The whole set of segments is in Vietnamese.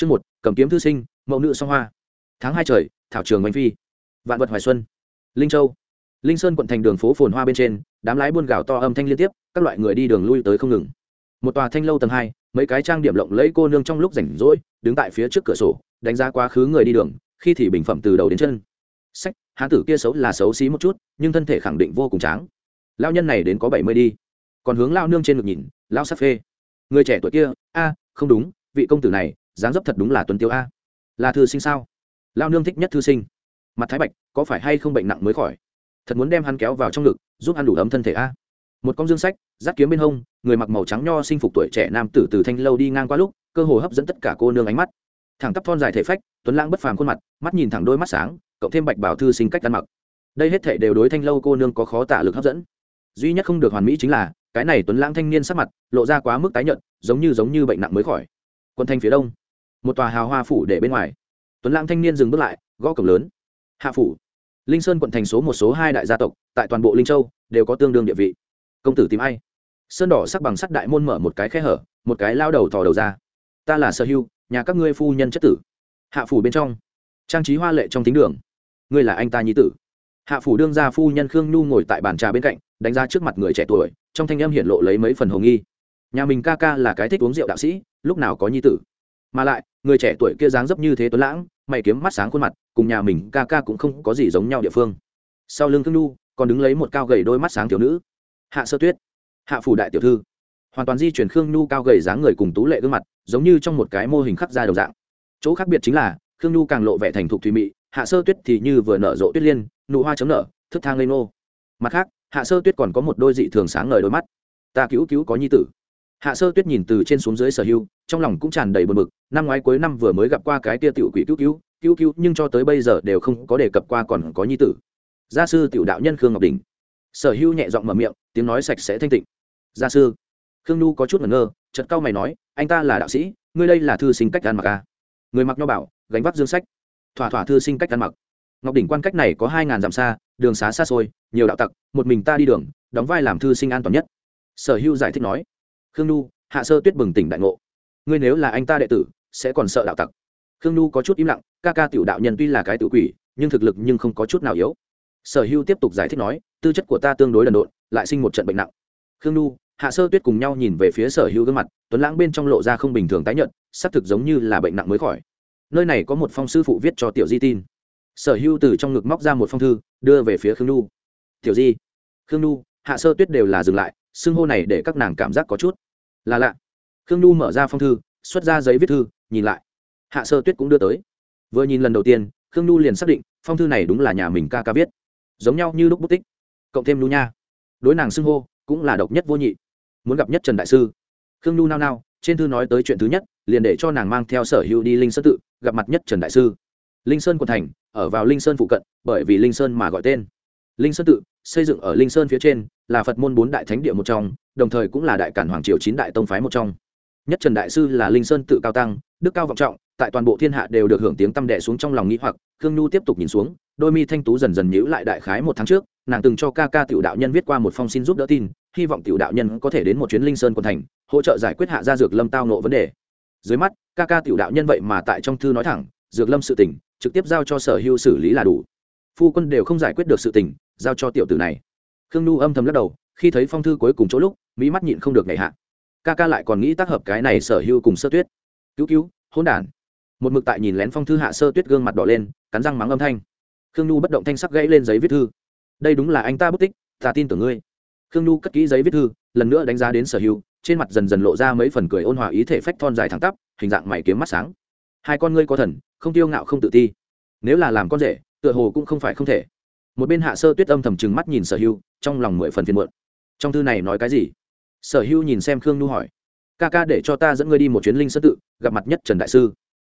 chương một, cầm kiếm thư sinh, mẫu nữ song hoa. Tháng hai trời, thảo trường oanh phi. Vạn vật hoài xuân. Linh châu. Linh sơn quận thành đường phố phồn hoa bên trên, đám lái buôn gạo to âm thanh liên tiếp, các loại người đi đường lui tới không ngừng. Một tòa thanh lâu tầng hai, mấy cái trang điểm lộng lẫy cô nương trong lúc rảnh rỗi, đứng tại phía trước cửa sổ, đánh giá quá khứ người đi đường, khi thì bình phẩm từ đầu đến chân. Sách hán tử kia xấu là xấu xí một chút, nhưng thân thể khẳng định vô cùng tráng. Lao nhân này đến có bảy mươi đi. Còn hướng lao nương trên ngực nhìn lao sắc phê. Người trẻ tuổi kia, a, không đúng, vị công tử này dáng dấp thật đúng là tuấn tiêu a. Là thư sinh sao? Lao nương thích nhất thư sinh. Mặt thái bạch, có phải hay không bệnh nặng mới khỏi? Thật muốn đem hắn kéo vào trong ngực, giúp ăn đủ ấm thân thể a. Một con dương sách giáp kiếm bên hông, người mặc màu trắng nho sinh phục tuổi trẻ nam tử từ thanh lâu đi ngang qua lúc, cơ hồ hấp dẫn tất cả cô nương ánh mắt. Thẳng tắp thon dài thể phách, tuấn lãng bất phàm khuôn mặt, mắt nhìn thẳng đôi mắt sáng, cộng thêm bạch bảo thư sinh cách ăn mặc. Đây hết thể đều đối thanh lâu cô nương có khó tả lực hấp dẫn. Duy nhất không được hoàn mỹ chính là, cái này tuấn lãng thanh niên sắc mặt, lộ ra quá mức tái nhợt, giống như giống như bệnh nặng mới khỏi. Quân thanh phía đông một tòa hào hoa phủ để bên ngoài. Tuấn lãng thanh niên dừng bước lại, gõ cổng lớn. Hạ phủ. Linh sơn quận thành số một số hai đại gia tộc, tại toàn bộ linh châu, đều có tương đương địa vị. Công tử tìm ai? Sơn đỏ sắc bằng sắt đại môn mở một cái khe hở, một cái lao đầu thò đầu ra. Ta là sở hưu, nhà các ngươi phu nhân chất tử. Hạ phủ bên trong. Trang trí hoa lệ trong thính đường. Ngươi là anh ta nhi tử. Hạ phủ đương gia phu nhân khương nhu ngồi tại bàn trà bên cạnh, đánh ra trước mặt người trẻ tuổi, trong thanh âm hiện lộ lấy mấy phần hồng nghi. Nhà mình ca ca là cái thích uống rượu đạo sĩ, lúc nào có nhi tử? Mà lại, người trẻ tuổi kia dáng dấp như thế tuấn lãng, mày kiếm mắt sáng khuôn mặt, cùng nhà mình ca ca cũng không có gì giống nhau địa phương. Sau lưng thương nu còn đứng lấy một cao gầy đôi mắt sáng thiếu nữ. Hạ sơ tuyết, hạ phủ đại tiểu thư. Hoàn toàn di chuyển khương nhu cao gầy dáng người cùng tú lệ gương mặt, giống như trong một cái mô hình khắc ra đầu dạng. Chỗ khác biệt chính là, khương nhu càng lộ vẻ thành thục thùy mị, hạ sơ tuyết thì như vừa nở rộ tuyết liên, nụ hoa chấm nở, thức thang lên nô mặt khác, hạ sơ tuyết còn có một đôi dị thường sáng ngời đôi mắt. Ta cứu cứu có nhi tử hạ sơ tuyết nhìn từ trên xuống dưới sở hưu trong lòng cũng tràn đầy bờ mực năm ngoái cuối năm vừa mới gặp qua cái tia tiểu quỷ cứu cứu cứu cứu, nhưng cho tới bây giờ đều không có đề cập qua còn có nhi tử. Gia sư tiểu đạo nhân khương ngọc đình. Sở hưu nhẹ giọng mở miệng, tiếng nói sạch sẽ thanh tịnh. Gia sư, khương nhu có chút ngẩn ngơ chật cao mày nói, anh ta là đạo sĩ, ngươi đây là thư sinh cách ăn mặc à? người mặc nho bảo, gánh vác dương sách. Thỏa thỏa thư sinh cách ăn mặc. Ngọc đỉnh quan cách này có hai ngàn dặm xa, đường xá xa xôi, nhiều đạo tặc, một mình ta đi đường, đóng vai làm thư sinh an toàn nhất. Sở hưu giải thích nói khương nhu, hạ sơ tuyết bừng tỉnh đại ngộ. Ngươi nếu là anh ta đệ tử, sẽ còn sợ đạo tặc. Khương nhu có chút im lặng, ca ca tiểu đạo nhân tuy là cái tự quỷ, nhưng thực lực nhưng không có chút nào yếu. Sở hưu tiếp tục giải thích nói, tư chất của ta tương đối đần độn, lại sinh một trận bệnh nặng. Khương nhu, hạ sơ tuyết cùng nhau nhìn về phía sở hưu gương mặt, tuấn lãng bên trong lộ ra không bình thường tái nhợt, xác thực giống như là bệnh nặng mới khỏi. Nơi này có một phong sư phụ viết cho tiểu di tin. Sở hưu từ trong ngực móc ra một phong thư, đưa về phía khương nhu. Tiểu di. Khương nhu, hạ sơ tuyết đều là dừng lại, xưng hô này để các nàng cảm giác có chút là lạ. Khương nhu mở ra phong thư, xuất ra giấy viết thư, nhìn lại. Hạ sơ tuyết cũng đưa tới. Vừa nhìn lần đầu tiên, khương nhu liền xác định, phong thư này đúng là nhà mình ca ca viết. Giống nhau như lúc bút tích. Cộng thêm nhu nha. Đối nàng xưng hô, cũng là độc nhất vô nhị. Muốn gặp nhất trần đại sư. Khương nhu nao nao, trên thư nói tới chuyện thứ nhất, liền để cho nàng mang theo sở hữu đi linh sơn tự, gặp mặt nhất trần đại sư. Linh sơn quận thành, ở vào linh sơn phụ cận, bởi vì linh sơn mà gọi tên. Linh sơn tự, xây dựng ở linh sơn phía trên, là phật môn bốn đại thánh địa một trong đồng thời cũng là đại cản hoàng triều chín đại tông phái một trong. Nhất trần đại sư là linh sơn tự cao tăng, đức cao vọng trọng, tại toàn bộ thiên hạ đều được hưởng tiếng tăm đệ xuống trong lòng nghĩ hoặc, khương nhu tiếp tục nhìn xuống, đôi mi thanh tú dần dần nhíu lại đại khái một tháng trước, nàng từng cho ca ca tiểu đạo nhân viết qua một phong xin giúp đỡ tin, hy vọng tiểu đạo nhân có thể đến một chuyến linh sơn quận thành, hỗ trợ giải quyết hạ gia dược lâm tao nộ vấn đề. Dưới mắt, ca ca tiểu đạo nhân vậy mà tại trong thư nói thẳng, dược lâm sự tình, trực tiếp giao cho sở hưu xử lý là đủ. Phu quân đều không giải quyết được sự tình, giao cho tiểu tử này. Khương nhu âm thầm lắc đầu khi thấy phong thư cuối cùng chỗ lúc, mỹ mắt nhịn không được nhảy hạ. Ca ca lại còn nghĩ tác hợp cái này sở hưu cùng sơ tuyết. Cứu cứu, hỗn đản. Một mực tại nhìn lén phong thư hạ sơ tuyết gương mặt đỏ lên, cắn răng mắng âm thanh. Khương nhu bất động thanh sắc gãy lên giấy viết thư. Đây đúng là anh ta bút tích, ta tin tưởng ngươi. Khương nhu cất kỹ giấy viết thư, lần nữa đánh giá đến sở hưu trên mặt dần dần lộ ra mấy phần cười ôn hòa ý thể phách thon dài thẳng tắp, hình dạng mày kiếm mắt sáng. Hai con ngươi có thần, không tiêu ngạo không tự ti. Nếu là làm con rể, tựa hồ cũng không phải không thể. Một bên hạ sơ tuyết âm thầm chừng mắt nhìn sở hưu trong lòng mười phần phiền muộn trong thư này nói cái gì? Sở hưu nhìn xem khương nhu hỏi. Ca ca để cho ta dẫn ngươi đi một chuyến linh sơ tự, gặp mặt nhất trần đại sư.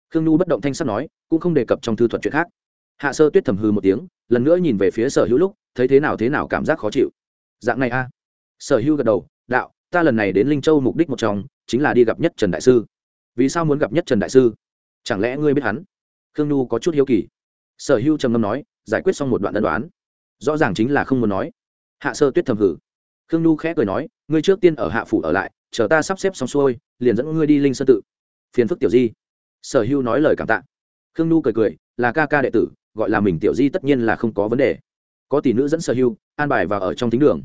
Khương nhu bất động thanh sắt nói, cũng không đề cập trong thư thuật chuyện khác. Hạ sơ tuyết thầm hư một tiếng, lần nữa nhìn về phía sở hữu lúc, thấy thế nào thế nào cảm giác khó chịu. Dạng này a. Sở hữu gật đầu, đạo, ta lần này đến linh châu mục đích một trong, chính là đi gặp nhất trần đại sư. Vì sao muốn gặp nhất trần đại sư? Chẳng lẽ ngươi biết hắn? Khương nhu có chút hiếu kỳ. Sở hữu trầm ngâm nói, giải quyết xong một đoạn đơn đoán rõ ràng chính là không muốn nói. Hạ sơ tuyết thầm hử khương nhu khẽ cười nói, ngươi trước tiên ở hạ phủ ở lại, chờ ta sắp xếp xong xuôi, liền dẫn ngươi đi linh sơn tự. Phiền phức tiểu di. Sở hưu nói lời cảm tạ. Khương nhu cười cười, là ca ca đệ tử, gọi là mình tiểu di tất nhiên là không có vấn đề. Có tỷ nữ dẫn sở hưu, an bài vào ở trong thính đường.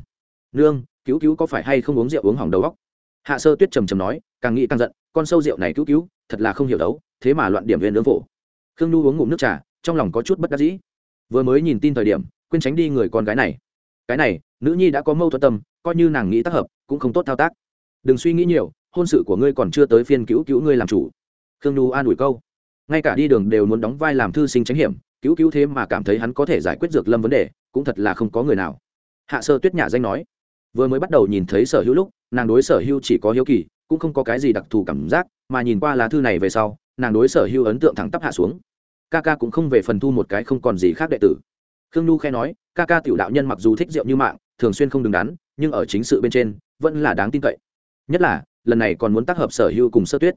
Nương, cứu cứu có phải hay không uống rượu uống hỏng đầu góc hạ sơ tuyết trầm trầm nói, càng nghĩ càng giận, con sâu rượu này cứu cứu, thật là không hiểu đấu, thế mà loạn điểm viên nướng phổ. Khương nhu uống ngụm nước trà, trong lòng có chút bất đắc dĩ. Vừa mới nhìn tin thời điểm, quên tránh đi người con gái này. Cái này, nữ nhi đã có mâu thuẫn tâm coi như nàng nghĩ tác hợp, cũng không tốt thao tác. Đừng suy nghĩ nhiều, hôn sự của ngươi còn chưa tới phiên cứu cứu ngươi làm chủ. Khương nhu an ủi câu. Ngay cả đi đường đều muốn đóng vai làm thư sinh tránh hiểm, cứu cứu thế mà cảm thấy hắn có thể giải quyết dược lâm vấn đề, cũng thật là không có người nào. Hạ sơ tuyết nhã danh nói, vừa mới bắt đầu nhìn thấy sở hữu lúc, nàng đối sở hữu chỉ có hiếu kỳ, cũng không có cái gì đặc thù cảm giác, mà nhìn qua lá thư này về sau, nàng đối sở hữu ấn tượng thẳng tắp hạ xuống. Ca ca cũng không về phần thu một cái không còn gì khác đệ tử. Khương nhu khe nói, ca ca tiểu đạo nhân mặc dù thích rượu như mạng, thường xuyên không đứng đắn nhưng ở chính sự bên trên, vẫn là đáng tin cậy. Nhất là, lần này còn muốn tác hợp sở hữu cùng sơ tuyết.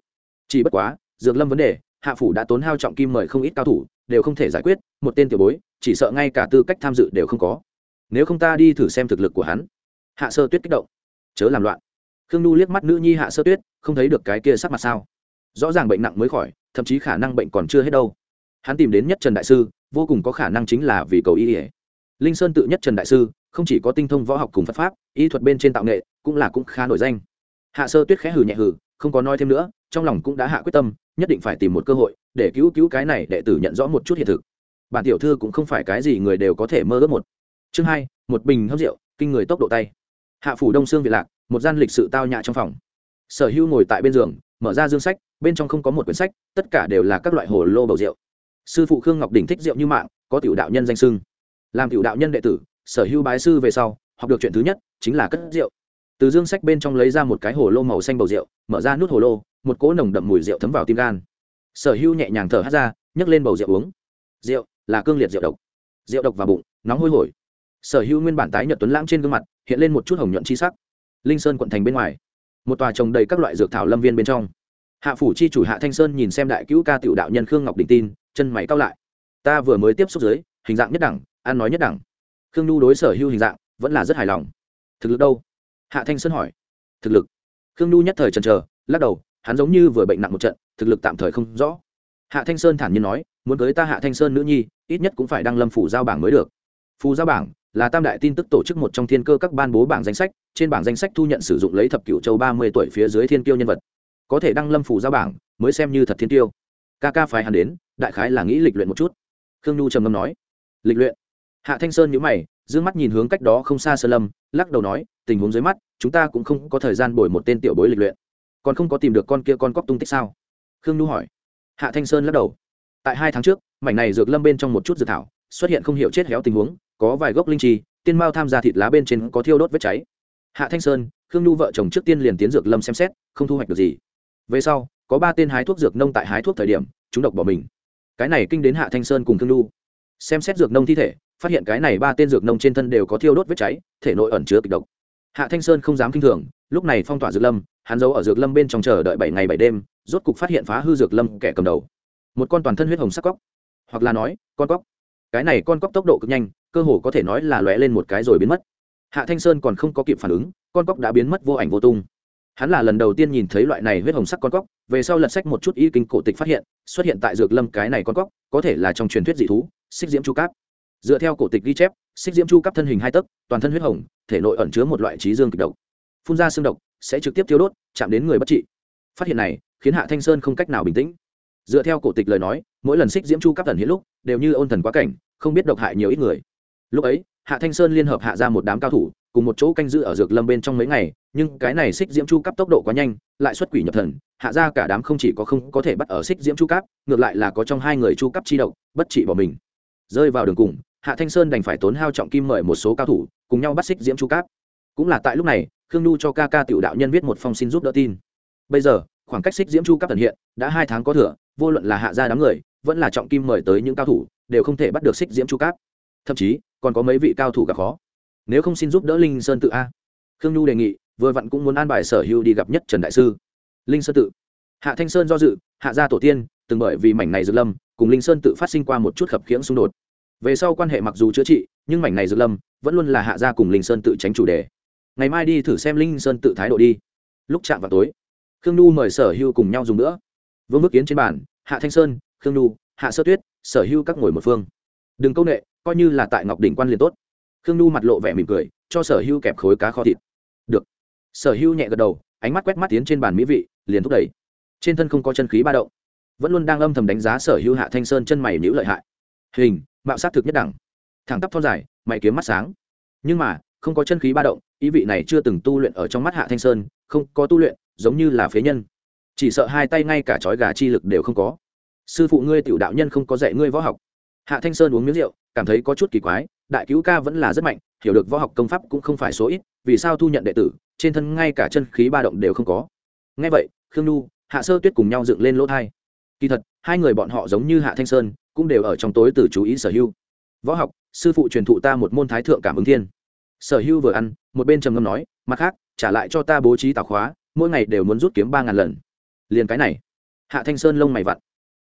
Chỉ bất quá, dược lâm vấn đề, hạ phủ đã tốn hao trọng kim mời không ít cao thủ, đều không thể giải quyết, một tên tiểu bối, chỉ sợ ngay cả tư cách tham dự đều không có. Nếu không ta đi thử xem thực lực của hắn. Hạ sơ tuyết kích động. Chớ làm loạn. Khương nhu liếc mắt nữ nhi hạ sơ tuyết, không thấy được cái kia sắc mặt sao? Rõ ràng bệnh nặng mới khỏi, thậm chí khả năng bệnh còn chưa hết đâu. Hắn tìm đến nhất trần đại sư, vô cùng có khả năng chính là vì cầu y ỉa linh sơn tự nhất trần đại sư không chỉ có tinh thông võ học cùng phật pháp, y thuật bên trên tạo nghệ cũng là cũng khá nổi danh. Hạ sơ tuyết khẽ hử nhẹ hử không có nói thêm nữa, trong lòng cũng đã hạ quyết tâm, nhất định phải tìm một cơ hội để cứu cứu cái này đệ tử nhận rõ một chút hiện thực. Bản tiểu thư cũng không phải cái gì người đều có thể mơ ước một. Chương hai, một bình hấp rượu, kinh người tốc độ tay. Hạ phủ đông sương việt lạc, một gian lịch sự tao nhã trong phòng. Sở hữu ngồi tại bên giường, mở ra dương sách, bên trong không có một quyển sách, tất cả đều là các loại hồ lô bầu rượu. Sư phụ khương ngọc đình thích rượu như mạng, có tiểu đạo nhân danh sưng làm tiểu đạo nhân đệ tử sở hữu bái sư về sau, học được chuyện thứ nhất, chính là cất rượu. Từ dương sách bên trong lấy ra một cái hồ lô màu xanh bầu rượu, mở ra nút hồ lô, một cỗ nồng đậm mùi rượu thấm vào tim gan. Sở hữu nhẹ nhàng thở hát ra, nhấc lên bầu rượu uống. Rượu là cương liệt rượu độc. Rượu độc vào bụng, nóng hôi hổi. Sở hữu nguyên bản tái nhợt tuấn lãng trên gương mặt, hiện lên một chút hồng nhuận chi sắc. Linh sơn quận thành bên ngoài, một tòa trồng đầy các loại dược thảo lâm viên bên trong. Hạ phủ chi chủ hạ thanh sơn nhìn xem đại cứu ca tiểu đạo nhân khương ngọc đình tin, chân mày cao lại. Ta vừa mới tiếp xúc dưới hình dạng nhất đẳng, ăn nói nhất đẳng khương nhu đối sở hữu hình dạng vẫn là rất hài lòng. Thực lực đâu? Hạ thanh sơn hỏi. Thực lực. Khương nhu nhất thời chần trờ lắc đầu, hắn giống như vừa bệnh nặng một trận, thực lực tạm thời không rõ. Hạ thanh sơn thản nhiên nói, muốn cưới ta hạ thanh sơn nữ nhi, ít nhất cũng phải đăng lâm phủ giao bảng mới được. Phù giao bảng là tam đại tin tức tổ chức một trong thiên cơ các ban bố bảng danh sách, trên bảng danh sách thu nhận sử dụng lấy thập cựu châu ba mươi tuổi phía dưới thiên tiêu nhân vật. Có thể đăng lâm phủ giao bảng mới xem như thật thiên tiêu ca ca phải hẳn đến, đại khái là nghĩ lịch luyện một chút. Khương nhu trầm ngâm nói. Lịch luyện? Hạ thanh sơn nhữ mày d mắt nhìn hướng cách đó không xa sơ lâm, lắc đầu nói, tình huống dưới mắt, chúng ta cũng không có thời gian bồi một tên tiểu bối lịch luyện. Còn không có tìm được con kia con cóc tung tích sao? Khương nhu hỏi. Hạ thanh sơn lắc đầu. Tại hai tháng trước, mảnh này dược lâm bên trong một chút dược thảo, xuất hiện không hiểu chết héo tình huống, có vài gốc linh trì tiên mao tham gia thịt lá bên trên có thiêu đốt vết cháy. Hạ thanh sơn, khương nhu vợ chồng trước tiên liền tiến dược lâm xem xét, không thu hoạch được gì. Về sau, có ba tên hái thuốc dược nông tại hái thuốc thời điểm, chúng độc bỏ mình. Cái này kinh đến hạ thanh sơn cùng khương nhu. Xem xét dược nông thi thể phát hiện cái này ba tên dược nông trên thân đều có thiêu đốt vết cháy, thể nội ẩn chứa kịch độc. Hạ thanh sơn không dám k i n h thường, lúc này phong tỏa dược lâm, hắn giấu ở dược lâm bên trong chờ đợi bảy ngày bảy đêm, rốt cục phát hiện phá hư dược lâm kẻ cầm đầu. Một con toàn thân huyết hồng sắc cóc. Hoặc là nói, con cóc. Cái này con cóc tốc độ cực nhanh, cơ hồ có thể nói là lóe lên một cái rồi biến mất. Hạ thanh sơn còn không có kịp phản ứng, con cóc đã biến mất vô ảnh vô tung. Hắn là lần đầu tiên nhìn thấy loại này huyết hồng sắc con cóc, về sau lật sách một chút y kinh cổ tịch phát hiện, xuất hiện tại dược lâm cái này con cóc, có thể là trong truyền thuyết dị thú, xích diễm chu cáp dựa theo cổ tịch ghi chép, xích diễm chu cấp thân hình hai tấc, toàn thân huyết hồng, thể nội ẩn chứa một loại trí dương kịch độc. Phun ra xương độc, sẽ trực tiếp tiêu đốt, chạm đến người bất trị. Phát hiện này, khiến hạ thanh sơn không cách nào bình tĩnh. Dựa theo cổ tịch lời nói, mỗi lần xích diễm chu cấp thần hiện lúc, đều như ôn thần quá cảnh, không biết độc hại nhiều ít người. Lúc ấy, hạ thanh sơn liên hợp hạ ra một đám cao thủ, cùng một chỗ canh giữ ở dược lâm bên trong mấy ngày, nhưng cái này xích diễm chu cấp tốc độ quá nhanh, lại xuất quỷ nhập thần, hạ ra cả đám không chỉ có không có thể bắt ở xích diễm chu cấp, ngược lại là có trong hai người chu cấp chi độc, bất trị bỏ mình. Rơi vào đường cùng hạ thanh sơn đành phải tốn hao trọng kim mời một số cao thủ, cùng nhau bắt xích diễm chu cáp. Cũng là tại lúc này, khương nhu cho ca ca tiểu đạo nhân viết một phong xin giúp đỡ tin. Bây giờ, khoảng cách xích diễm chu cáp thần hiện, đã hai tháng có thừa, vô luận là hạ gia đám người, vẫn là trọng kim mời tới những cao thủ, đều không thể bắt được xích diễm chu cáp. Thậm chí, còn có mấy vị cao thủ gặp khó. Nếu không xin giúp đỡ linh sơn tự a. Khương nhu đề nghị, vừa vặn cũng muốn an bài sở hưu đi gặp nhất trần đại sư. Linh sơn tự. Hạ thanh sơn do dự, hạ gia tổ tiên, từng bởi vì mảnh này dược lâm, cùng linh sơn tự phát sinh qua một chút khập khiễng xung đột về sau quan hệ mặc dù chữa trị, nhưng mảnh này dược lâm vẫn luôn là hạ gia cùng linh sơn tự tránh chủ đề. Ngày mai đi thử xem linh sơn tự thái độ đi. Lúc chạm vào tối, khương nhu mời sở hưu cùng nhau dùng nữa. Vương bước kiến trên bàn, hạ thanh sơn, khương nhu, hạ sơ tuyết, sở hưu các ngồi một phương. Đừng câu nệ, coi như là tại ngọc đỉnh quan liền tốt. Khương nhu mặt lộ vẻ mỉm cười, cho sở hưu kẹp khối cá kho thịt. Được. Sở hưu nhẹ gật đầu, ánh mắt quét mắt tiến trên bàn mỹ vị, liền thúc đẩy. Trên thân không có chân khí ba động, vẫn luôn đang âm thầm đánh giá sở hưu hạ thanh sơn chân mày nhữ lợi hại. Hình mạo sát thực nhất đẳng. Thẳng tắp thon dài, mày kiếm mắt sáng. Nhưng mà, không có chân khí ba động, ý vị này chưa từng tu luyện ở trong mắt hạ thanh sơn, không có tu luyện, giống như là phế nhân. Chỉ sợ hai tay ngay cả chói gà chi lực đều không có. Sư phụ ngươi tiểu đạo nhân không có dạy ngươi võ học. Hạ thanh sơn uống miếng rượu, cảm thấy có chút kỳ quái, đại cứu ca vẫn là rất mạnh, hiểu được võ học công pháp cũng không phải số ít, vì sao thu nhận đệ tử, trên thân ngay cả chân khí ba động đều không có. Ngay vậy, khương nhu, hạ sơ tuyết cùng nhau dựng lên lỗ thai. Kỳ thật, hai người bọn họ giống như hạ thanh sơn cũng đều ở trong tối từ chú ý sở hưu võ học, sư phụ truyền thụ ta một môn thái thượng cảm ứng thiên. Sở hưu vừa ăn, một bên trầm ngâm nói, mặt khác, trả lại cho ta bố trí tào khóa, mỗi ngày đều muốn rút kiếm ba ngàn lần. Liền cái này, hạ thanh sơn lông mày vặn.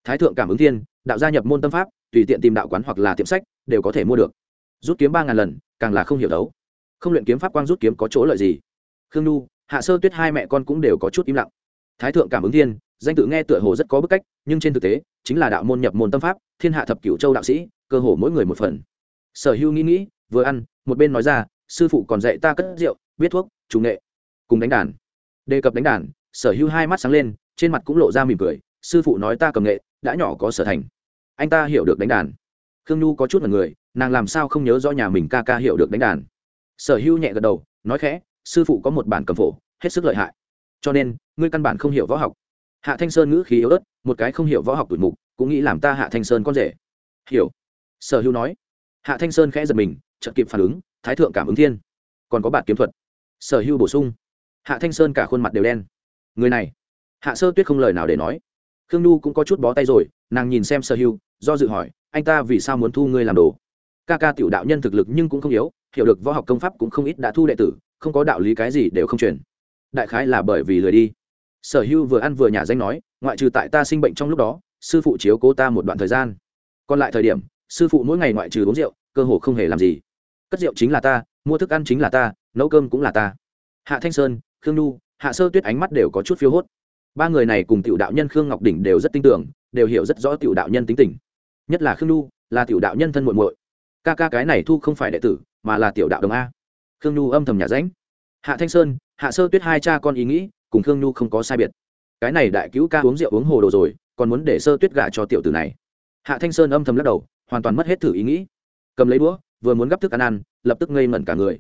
Thái thượng cảm ứng thiên, đạo gia nhập môn tâm pháp, tùy tiện tìm đạo quán hoặc là tiệm sách, đều có thể mua được. Rút kiếm ba ngàn lần, càng là không hiểu đấu. Không luyện kiếm pháp quang rút kiếm có chỗ lợi gì? Khương nhu, hạ sơ tuyết hai mẹ con cũng đều có chút im lặng. Thái thượng cảm ứng thiên danh tự nghe tựa hồ rất có bức cách, nhưng trên thực tế, chính là đạo môn nhập môn tâm pháp, thiên hạ thập cửu châu đạo sĩ, cơ hồ mỗi người một phần. Sở hữu nghĩ nghĩ, vừa ăn, một bên nói ra, sư phụ còn dạy ta cất rượu, biết thuốc, chủ nghệ. Cùng đánh đàn. Đề cập đánh đàn, sở hữu hai mắt sáng lên, trên mặt cũng lộ ra mỉm cười, sư phụ nói ta cầm nghệ, đã nhỏ có sở thành. Anh ta hiểu được đánh đàn. Khương nhu có chút là người, nàng làm sao không nhớ rõ nhà mình ca ca hiểu được đánh đàn. Sở hữu nhẹ gật đầu, nói khẽ, sư phụ có một bản cầm phổ, hết sức lợi hại. Cho nên, ngươi căn bản không hiểu võ học hạ thanh sơn ngữ khí yếu ớt, một cái không hiểu võ học tuổi mục, cũng nghĩ làm ta hạ thanh sơn con rể. Hiểu. Sở hưu nói. Hạ thanh sơn khẽ giật mình, chợt kịp phản ứng, thái thượng cảm ứng thiên. Còn có bản kiếm thuật. Sở hưu bổ sung. Hạ thanh sơn cả khuôn mặt đều đen. Người này. Hạ sơ tuyết không lời nào để nói. Khương nhu cũng có chút bó tay rồi, nàng nhìn xem sở hưu do dự hỏi, anh ta vì sao muốn thu ngươi làm đồ? Ca ca tiểu đạo nhân thực lực nhưng cũng không yếu, hiểu được võ học công pháp cũng không ít đã thu đệ tử, không có đạo lý cái gì đều không truyền. Đại khái là bởi vì lười đi sở hưu vừa ăn vừa nhả danh nói, ngoại trừ tại ta sinh bệnh trong lúc đó, sư phụ chiếu cố ta một đoạn thời gian. Còn lại thời điểm, sư phụ mỗi ngày ngoại trừ uống rượu, cơ hồ không hề làm gì. Cất rượu chính là ta, mua thức ăn chính là ta, nấu cơm cũng là ta. Hạ thanh sơn, khương nhu, hạ sơ tuyết ánh mắt đều có chút phiếu hốt. Ba người này cùng tiểu đạo nhân khương ngọc đỉnh đều rất tin tưởng, đều hiểu rất rõ tiểu đạo nhân tính tình. Nhất là khương nhu, là tiểu đạo nhân thân muội muội. Ca ca cái này thu không phải đệ tử, mà là tiểu đạo đồng a. Khương nhu âm thầm nhà ránh. Hạ thanh sơn, hạ sơ tuyết hai cha con ý nghĩ cùng khương nhu không có sai biệt. Cái này đại cứu ca uống rượu uống hồ đồ rồi, còn muốn để sơ tuyết gả cho tiểu tử này. Hạ thanh sơn âm thầm lắc đầu, hoàn toàn mất hết thử ý nghĩ. Cầm lấy đũa, vừa muốn gấp thức ăn ăn, lập tức ngây ngẩn cả người.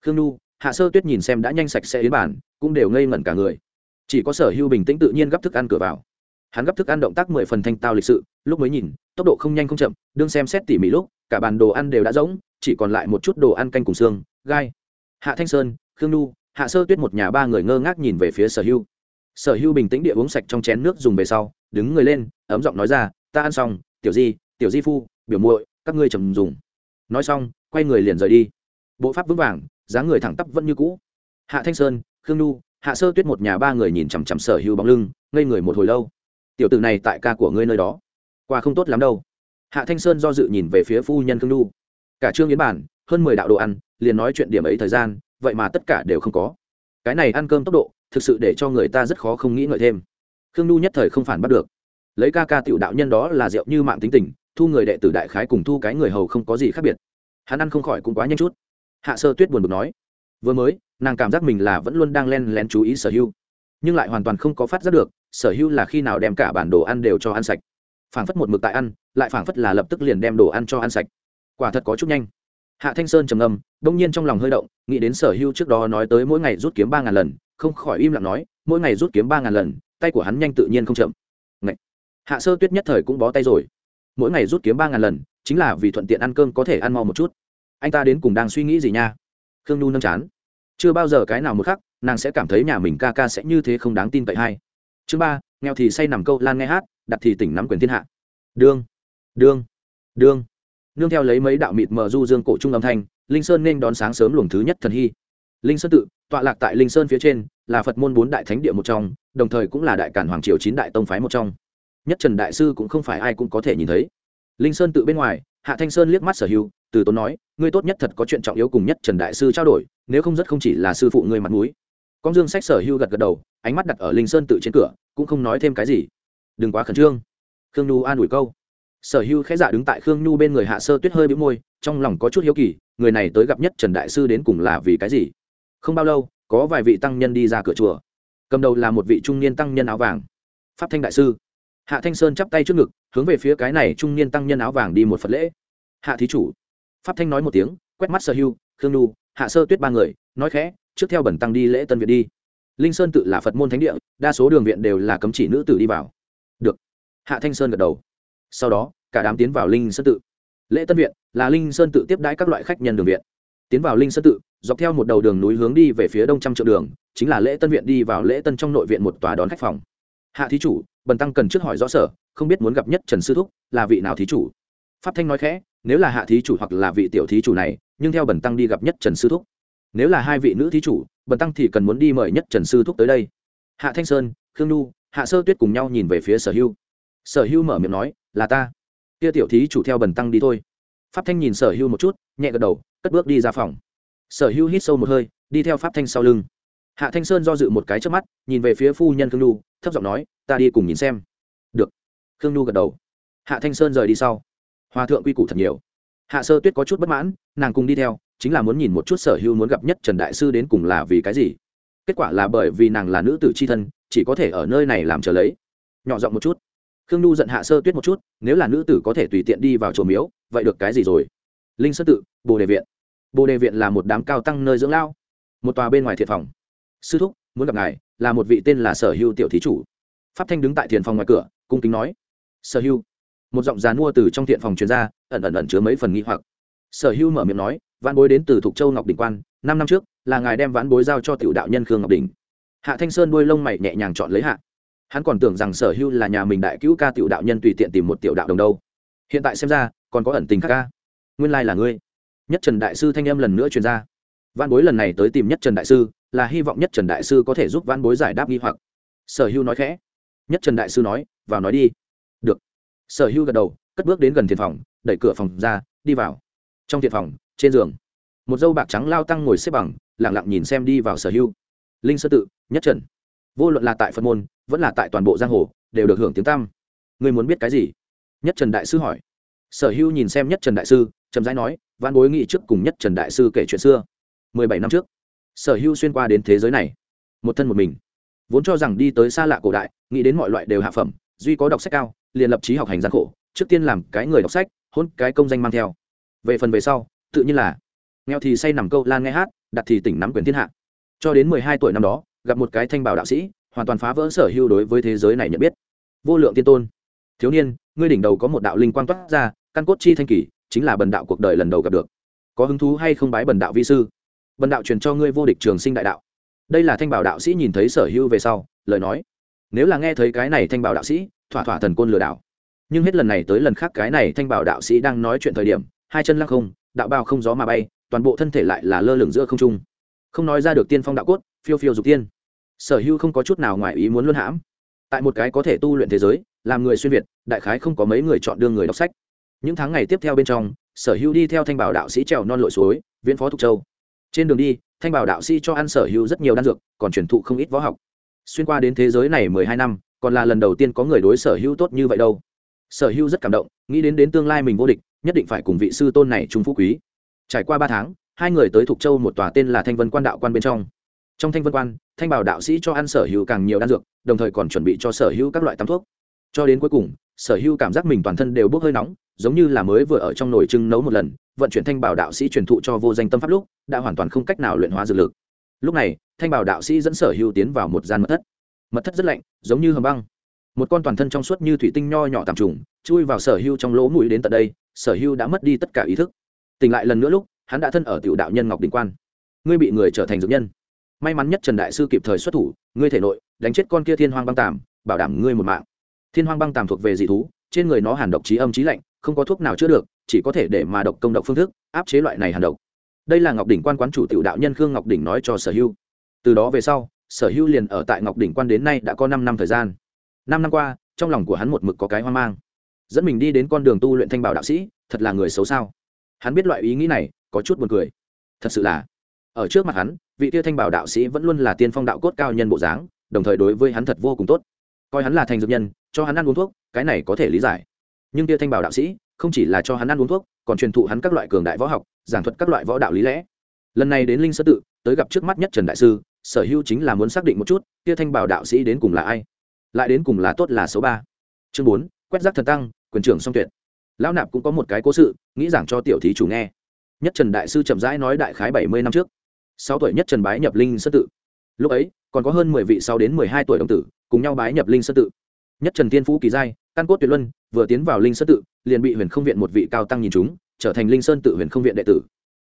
Khương nhu, hạ sơ tuyết nhìn xem đã nhanh sạch sẽ đến bàn cũng đều ngây ngẩn cả người. Chỉ có sở hưu bình tĩnh tự nhiên gấp thức ăn cửa vào. Hắn gấp thức ăn động tác mười phần thanh tao lịch sự, lúc mới nhìn, tốc độ không nhanh không chậm, đương xem xét tỉ mỉ lúc, cả bàn đồ ăn đều đã rỗng, chỉ còn lại một chút đồ ăn canh cùng xương, gai. Hạ thanh sơn, khương nhu hạ sơ tuyết một nhà ba người ngơ ngác nhìn về phía sở hưu. Sở hưu bình tĩnh địa uống sạch trong chén nước dùng về sau, đứng người lên, ấm giọng nói ra, ta ăn xong, tiểu di tiểu di phu, biểu muội, các ngươi trầm dùng. Nói xong, quay người liền rời đi. Bộ pháp vững vàng, dáng người thẳng tắp vẫn như cũ. Hạ thanh sơn, khương nhu, hạ sơ tuyết một nhà ba người nhìn chằm chằm sở hưu bóng lưng, ngây người một hồi lâu. Tiểu tử này tại ca của ngươi nơi đó, qua không tốt lắm đâu. Hạ thanh sơn do dự nhìn về phía phu nhân khương nhu. Cả trương yến bản, hơn mười đạo đồ ăn, liền nói chuyện điểm ấy thời gian vậy mà tất cả đều không có. Cái này ăn cơm tốc độ, thực sự để cho người ta rất khó không nghĩ ngợi thêm. Khương nhu nhất thời không phản bắt được. Lấy ca ca tiểu đạo nhân đó là rượu như mạng tính tình, thu người đệ tử đại khái cùng thu cái người hầu không có gì khác biệt. Hắn ăn không khỏi cũng quá nhanh chút. Hạ sơ tuyết buồn bực nói, vừa mới, nàng cảm giác mình là vẫn luôn đang len lén chú ý sở hưu nhưng lại hoàn toàn không có phát giác được, sở hưu là khi nào đem cả bản đồ ăn đều cho ăn sạch. Phảng phất một mực tại ăn, lại phảng phất là lập tức liền đem đồ ăn cho ăn sạch. Quả thật có chút nhanh hạ thanh sơn trầm ngâm đông nhiên trong lòng hơi động, nghĩ đến sở hưu trước đó nói tới mỗi ngày rút kiếm ba ngàn lần, không khỏi im lặng nói, mỗi ngày rút kiếm ba ngàn lần, tay của hắn nhanh tự nhiên không chậm. Ngậy! hạ sơ tuyết nhất thời cũng bó tay rồi. Mỗi ngày rút kiếm ba ngàn lần, chính là vì thuận tiện ăn cơm có thể ăn mau một chút. Anh ta đến cùng đang suy nghĩ gì nha? Khương nhu nâm chán. Chưa bao giờ cái nào một khắc, nàng sẽ cảm thấy nhà mình ca ca sẽ như thế không đáng tin cậy hay. Chương ba, nghèo thì say nằm câu, lan nghe hát, đặt thì tỉnh nắm quyền thiên hạ. Đương. Đương. Đương nương theo lấy mấy đạo mịt mờ du dương cổ trung âm thanh, linh sơn nên đón sáng sớm luồng thứ nhất thần hy. Linh sơn tự, tọa lạc tại linh sơn phía trên, là phật môn bốn đại thánh địa một trong, đồng thời cũng là đại cản hoàng triều chín đại tông phái một trong. Nhất trần đại sư cũng không phải ai cũng có thể nhìn thấy. Linh sơn tự bên ngoài, hạ thanh sơn liếc mắt sở hữu, từ tốn nói, ngươi tốt nhất thật có chuyện trọng yếu cùng nhất trần đại sư trao đổi, nếu không rất không chỉ là sư phụ ngươi mặt mũi. Con dương sách sở hữu gật gật đầu, ánh mắt đặt ở linh sơn tự trên cửa, cũng không nói thêm cái gì. Đừng quá khẩn trương. Khương nhu an ủi câu sở hưu khẽ dạ đứng tại khương nhu bên người hạ sơ tuyết hơi bĩu môi, trong lòng có chút hiếu kỳ, người này tới gặp nhất trần đại sư đến cùng là vì cái gì? Không bao lâu, có vài vị tăng nhân đi ra cửa chùa. Cầm đầu là một vị trung niên tăng nhân áo vàng. Pháp thanh đại sư. Hạ thanh sơn chắp tay trước ngực, hướng về phía cái này trung niên tăng nhân áo vàng đi một phật lễ. Hạ thí chủ. Pháp thanh nói một tiếng, quét mắt sở hưu khương nhu, hạ sơ tuyết ba người, nói khẽ, trước theo bẩn tăng đi lễ tân viện đi. Linh sơn tự là phật môn thánh địa, đa số đường viện đều là cấm chỉ nữ tử đi vào. Được. Hạ thanh sơn gật đầu sau đó, cả đám tiến vào linh sơn tự. Lễ tân viện là linh sơn tự tiếp đãi các loại khách nhân đường viện. Tiến vào linh sơn tự, dọc theo một đầu đường núi hướng đi về phía đông trăm triệu đường, chính là lễ tân viện đi vào lễ tân trong nội viện một tòa đón khách phòng. Hạ thí chủ, bần tăng cần trước hỏi rõ sở, không biết muốn gặp nhất trần sư thúc, là vị nào thí chủ? Pháp thanh nói khẽ, nếu là hạ thí chủ hoặc là vị tiểu thí chủ này, nhưng theo bần tăng đi gặp nhất trần sư thúc. Nếu là hai vị nữ thí chủ, bần tăng thì cần muốn đi mời nhất trần sư thúc tới đây. Hạ thanh sơn, khương nhu, hạ sơ tuyết cùng nhau nhìn về phía sở hưu. Sở hưu mở miệng nói là ta. Kia tiểu thí chủ theo bần tăng đi thôi. Pháp thanh nhìn sở hưu một chút, nhẹ gật đầu, cất bước đi ra phòng. Sở hưu hít sâu một hơi, đi theo pháp thanh sau lưng. Hạ thanh sơn do dự một cái trước mắt, nhìn về phía phu nhân khương nhu, thấp giọng nói, ta đi cùng nhìn xem. Được. Khương nhu gật đầu. Hạ thanh sơn rời đi sau. Hòa thượng quy củ thật nhiều. Hạ sơ tuyết có chút bất mãn, nàng cùng đi theo, chính là muốn nhìn một chút sở hưu muốn gặp nhất trần đại sư đến cùng là vì cái gì. Kết quả là bởi vì nàng là nữ tử c h i thân, chỉ có thể ở nơi này làm chờ lấy. Nhỏ giọng một chút khương nhu giận hạ sơ tuyết một chút, nếu là nữ tử có thể tùy tiện đi vào chùa miếu, vậy được cái gì rồi? Linh sơn tự, bồ đề viện. Bồ đề viện là một đám cao tăng nơi dưỡng lao một tòa bên ngoài thiệt phòng. Sư thúc, muốn gặp ngài, là một vị tên là sở hưu tiểu thí chủ. Pháp thanh đứng tại thiền phòng ngoài cửa, cung kính nói, sở hưu. Một giọng dàn mua từ trong thiện phòng chuyên gia ẩn ẩn ẩn chứa mấy phần nghi hoặc. Sở hưu mở miệng nói, vãn bối đến từ thục châu ngọc đình quan, năm năm trước, là ngài đem vãn bối giao cho tiểu đạo nhân khương ngọc đình hạ thanh sơn đuôi lông mày nhẹ nhàng chọn lấy hạ hắn còn tưởng rằng sở hưu là nhà mình đại cứu ca tiểu đạo nhân tùy tiện tìm một tiểu đạo đồng đâu. Hiện tại xem ra, còn có ẩn tình khác ca. Nguyên lai là ngươi. Nhất trần đại sư thanh em lần nữa truyền ra. Văn bối lần này tới tìm nhất trần đại sư, là hy vọng nhất trần đại sư có thể giúp văn bối giải đáp nghi hoặc. Sở hưu nói khẽ. Nhất trần đại sư nói, vào nói đi. Được. Sở hưu gật đầu, cất bước đến gần thiền phòng, đẩy cửa phòng ra, đi vào. Trong thiền phòng, trên giường, một dâu bạc trắng lao tăng ngồi xếp bằng lẳng lặng nhìn xem đi vào sở hưu linh sơ tự, nhất trần. Vô luận là tại phật môn vẫn là tại toàn bộ giang hồ, đều được hưởng tiếng tăm. Ngươi muốn biết cái gì? Nhất trần đại sư hỏi. Sở hưu nhìn xem nhất trần đại sư, chậm rãi nói văn bối nghị trước cùng nhất trần đại sư kể chuyện xưa. Mười bảy năm trước, sở hưu xuyên qua đến thế giới này, một thân một mình. Vốn cho rằng đi tới xa lạ cổ đại, nghĩ đến mọi loại đều hạ phẩm, duy có đọc sách cao, liền lập trí học hành gian khổ, trước tiên làm cái người đọc sách, hôn cái công danh mang theo. Về phần về sau, tự nhiên là nghèo thì say nằm câu, lan nghe hát, đặt thì tỉnh nắm quyền thiên hạ. Cho đến mười hai tuổi năm đó, gặp một cái thanh bảo đạo sĩ hoàn toàn phá vỡ sở hưu đối với thế giới này nhận biết. Vô lượng tiên tôn, thiếu niên, ngươi đỉnh đầu có một đạo linh quang toát ra, căn cốt chi thanh kỳ chính là bần đạo cuộc đời lần đầu gặp được. Có hứng thú hay không bái bần đạo vi sư? Bần đạo truyền cho ngươi vô địch trường sinh đại đạo. Đây là thanh bảo đạo sĩ nhìn thấy sở hưu về sau, lời nói. Nếu là nghe thấy cái này thanh bảo đạo sĩ, thỏa thỏa thần côn lừa đảo. Nhưng hết lần này tới lần khác cái này thanh bảo đạo sĩ đang nói chuyện thời điểm, hai chân lăng không, đạo bao không gió mà bay, toàn bộ thân thể lại là lơ lửng giữa không trung. Không nói ra được tiên phong đạo cốt, phiêu phiêu dục tiên sở hưu không có chút nào ngoài ý muốn luân hãm. Tại một cái có thể tu luyện thế giới, làm người xuyên việt, đại khái không có mấy người chọn đưa người đọc sách. Những tháng ngày tiếp theo bên trong, sở hưu đi theo thanh bảo đạo sĩ trèo non lội suối, viễn phó thục châu. Trên đường đi, thanh bảo đạo sĩ cho ăn sở hưu rất nhiều đan dược, còn truyền thụ không ít võ học. Xuyên qua đến thế giới này mười hai năm, còn là lần đầu tiên có người đối sở hưu tốt như vậy đâu. Sở hưu rất cảm động, nghĩ đến đến tương lai mình vô địch, nhất định phải cùng vị sư tôn này trung phú quý. Trải qua ba tháng, hai người tới thục châu một tòa tên là thanh vân quan đạo quan bên trong trong thanh vân quan, thanh bảo đạo sĩ cho ăn sở hữu càng nhiều đan dược, đồng thời còn chuẩn bị cho sở hữu các loại tắm thuốc. Cho đến cuối cùng, sở hữu cảm giác mình toàn thân đều bốc hơi nóng, giống như là mới vừa ở trong nồi trưng nấu một lần, vận chuyển thanh bảo đạo sĩ truyền thụ cho vô danh tâm pháp lúc, đã hoàn toàn không cách nào luyện hóa dược lực. Lúc này, thanh bảo đạo sĩ dẫn sở hữu tiến vào một gian mật thất. Mật thất rất lạnh, giống như hầm băng. Một con toàn thân trong suốt như thủy tinh nho nhỏ tạm trùng, chui vào sở hữu trong lỗ mũi đến tận đây, sở hữu đã mất đi tất cả ý thức. Tỉnh lại lần nữa lúc, hắn đã thân ở tiểu đạo nhân ngọc đình quan. Ngươi bị người trở thành dược nhân may mắn nhất trần đại sư kịp thời xuất thủ, ngươi thể nội, đánh chết con kia thiên hoang băng tàm, bảo đảm ngươi một mạng. Thiên hoang băng tàm thuộc về dị thú, trên người nó hàn độc trí âm trí lạnh, không có thuốc nào chữa được, chỉ có thể để mà độc công độc phương thức, áp chế loại này hàn độc. Đây là ngọc đỉnh quan quán chủ tiểu đạo nhân khương ngọc đỉnh nói cho sở hưu. Từ đó về sau, sở hưu liền ở tại ngọc đỉnh quan đến nay đã có năm năm thời gian. Năm năm qua, trong lòng của hắn một mực có cái hoang mang. Dẫn mình đi đến con đường tu luyện thanh bảo đạo sĩ, thật là người xấu sao? Hắn biết loại ý nghĩ này, có chút buồn cười. Thật sự là ở trước mặt hắn, vị tia thanh bảo đạo sĩ vẫn luôn là tiên phong đạo cốt cao nhân bộ dáng, đồng thời đối với hắn thật vô cùng tốt. Coi hắn là thành dược nhân, cho hắn ăn uống thuốc, cái này có thể lý giải. Nhưng Tia thanh bảo đạo sĩ, không chỉ là cho hắn ăn uống thuốc, còn truyền thụ hắn các loại cường đại võ học, giảng thuật các loại võ đạo lý lẽ. Lần này đến linh sơ tự, tới gặp trước mắt nhất trần đại sư, sở hữu chính là muốn xác định một chút Tia thanh bảo đạo sĩ đến cùng là ai? Lại đến cùng là tốt là số ba. Chương bốn, quét rác thần tăng, quyền trưởng song tuyệt. Lão nạp cũng có một cái cố sự, nghĩ giảng cho tiểu thí chủ nghe. Nhất trần đại sư chậm rãi nói đại khái bảy mươi năm trước sáu tuổi nhất trần bái nhập linh sơ tự. Lúc ấy, còn có hơn mười vị sau đến mười hai tuổi đồng tử, cùng nhau bái nhập linh sơ tự. Nhất trần tiên phú kỳ giai, căn cốt tuyệt luân, vừa tiến vào linh sơ tự, liền bị huyền không viện một vị cao tăng nhìn chúng trở thành linh sơn tự huyền không viện đệ tử.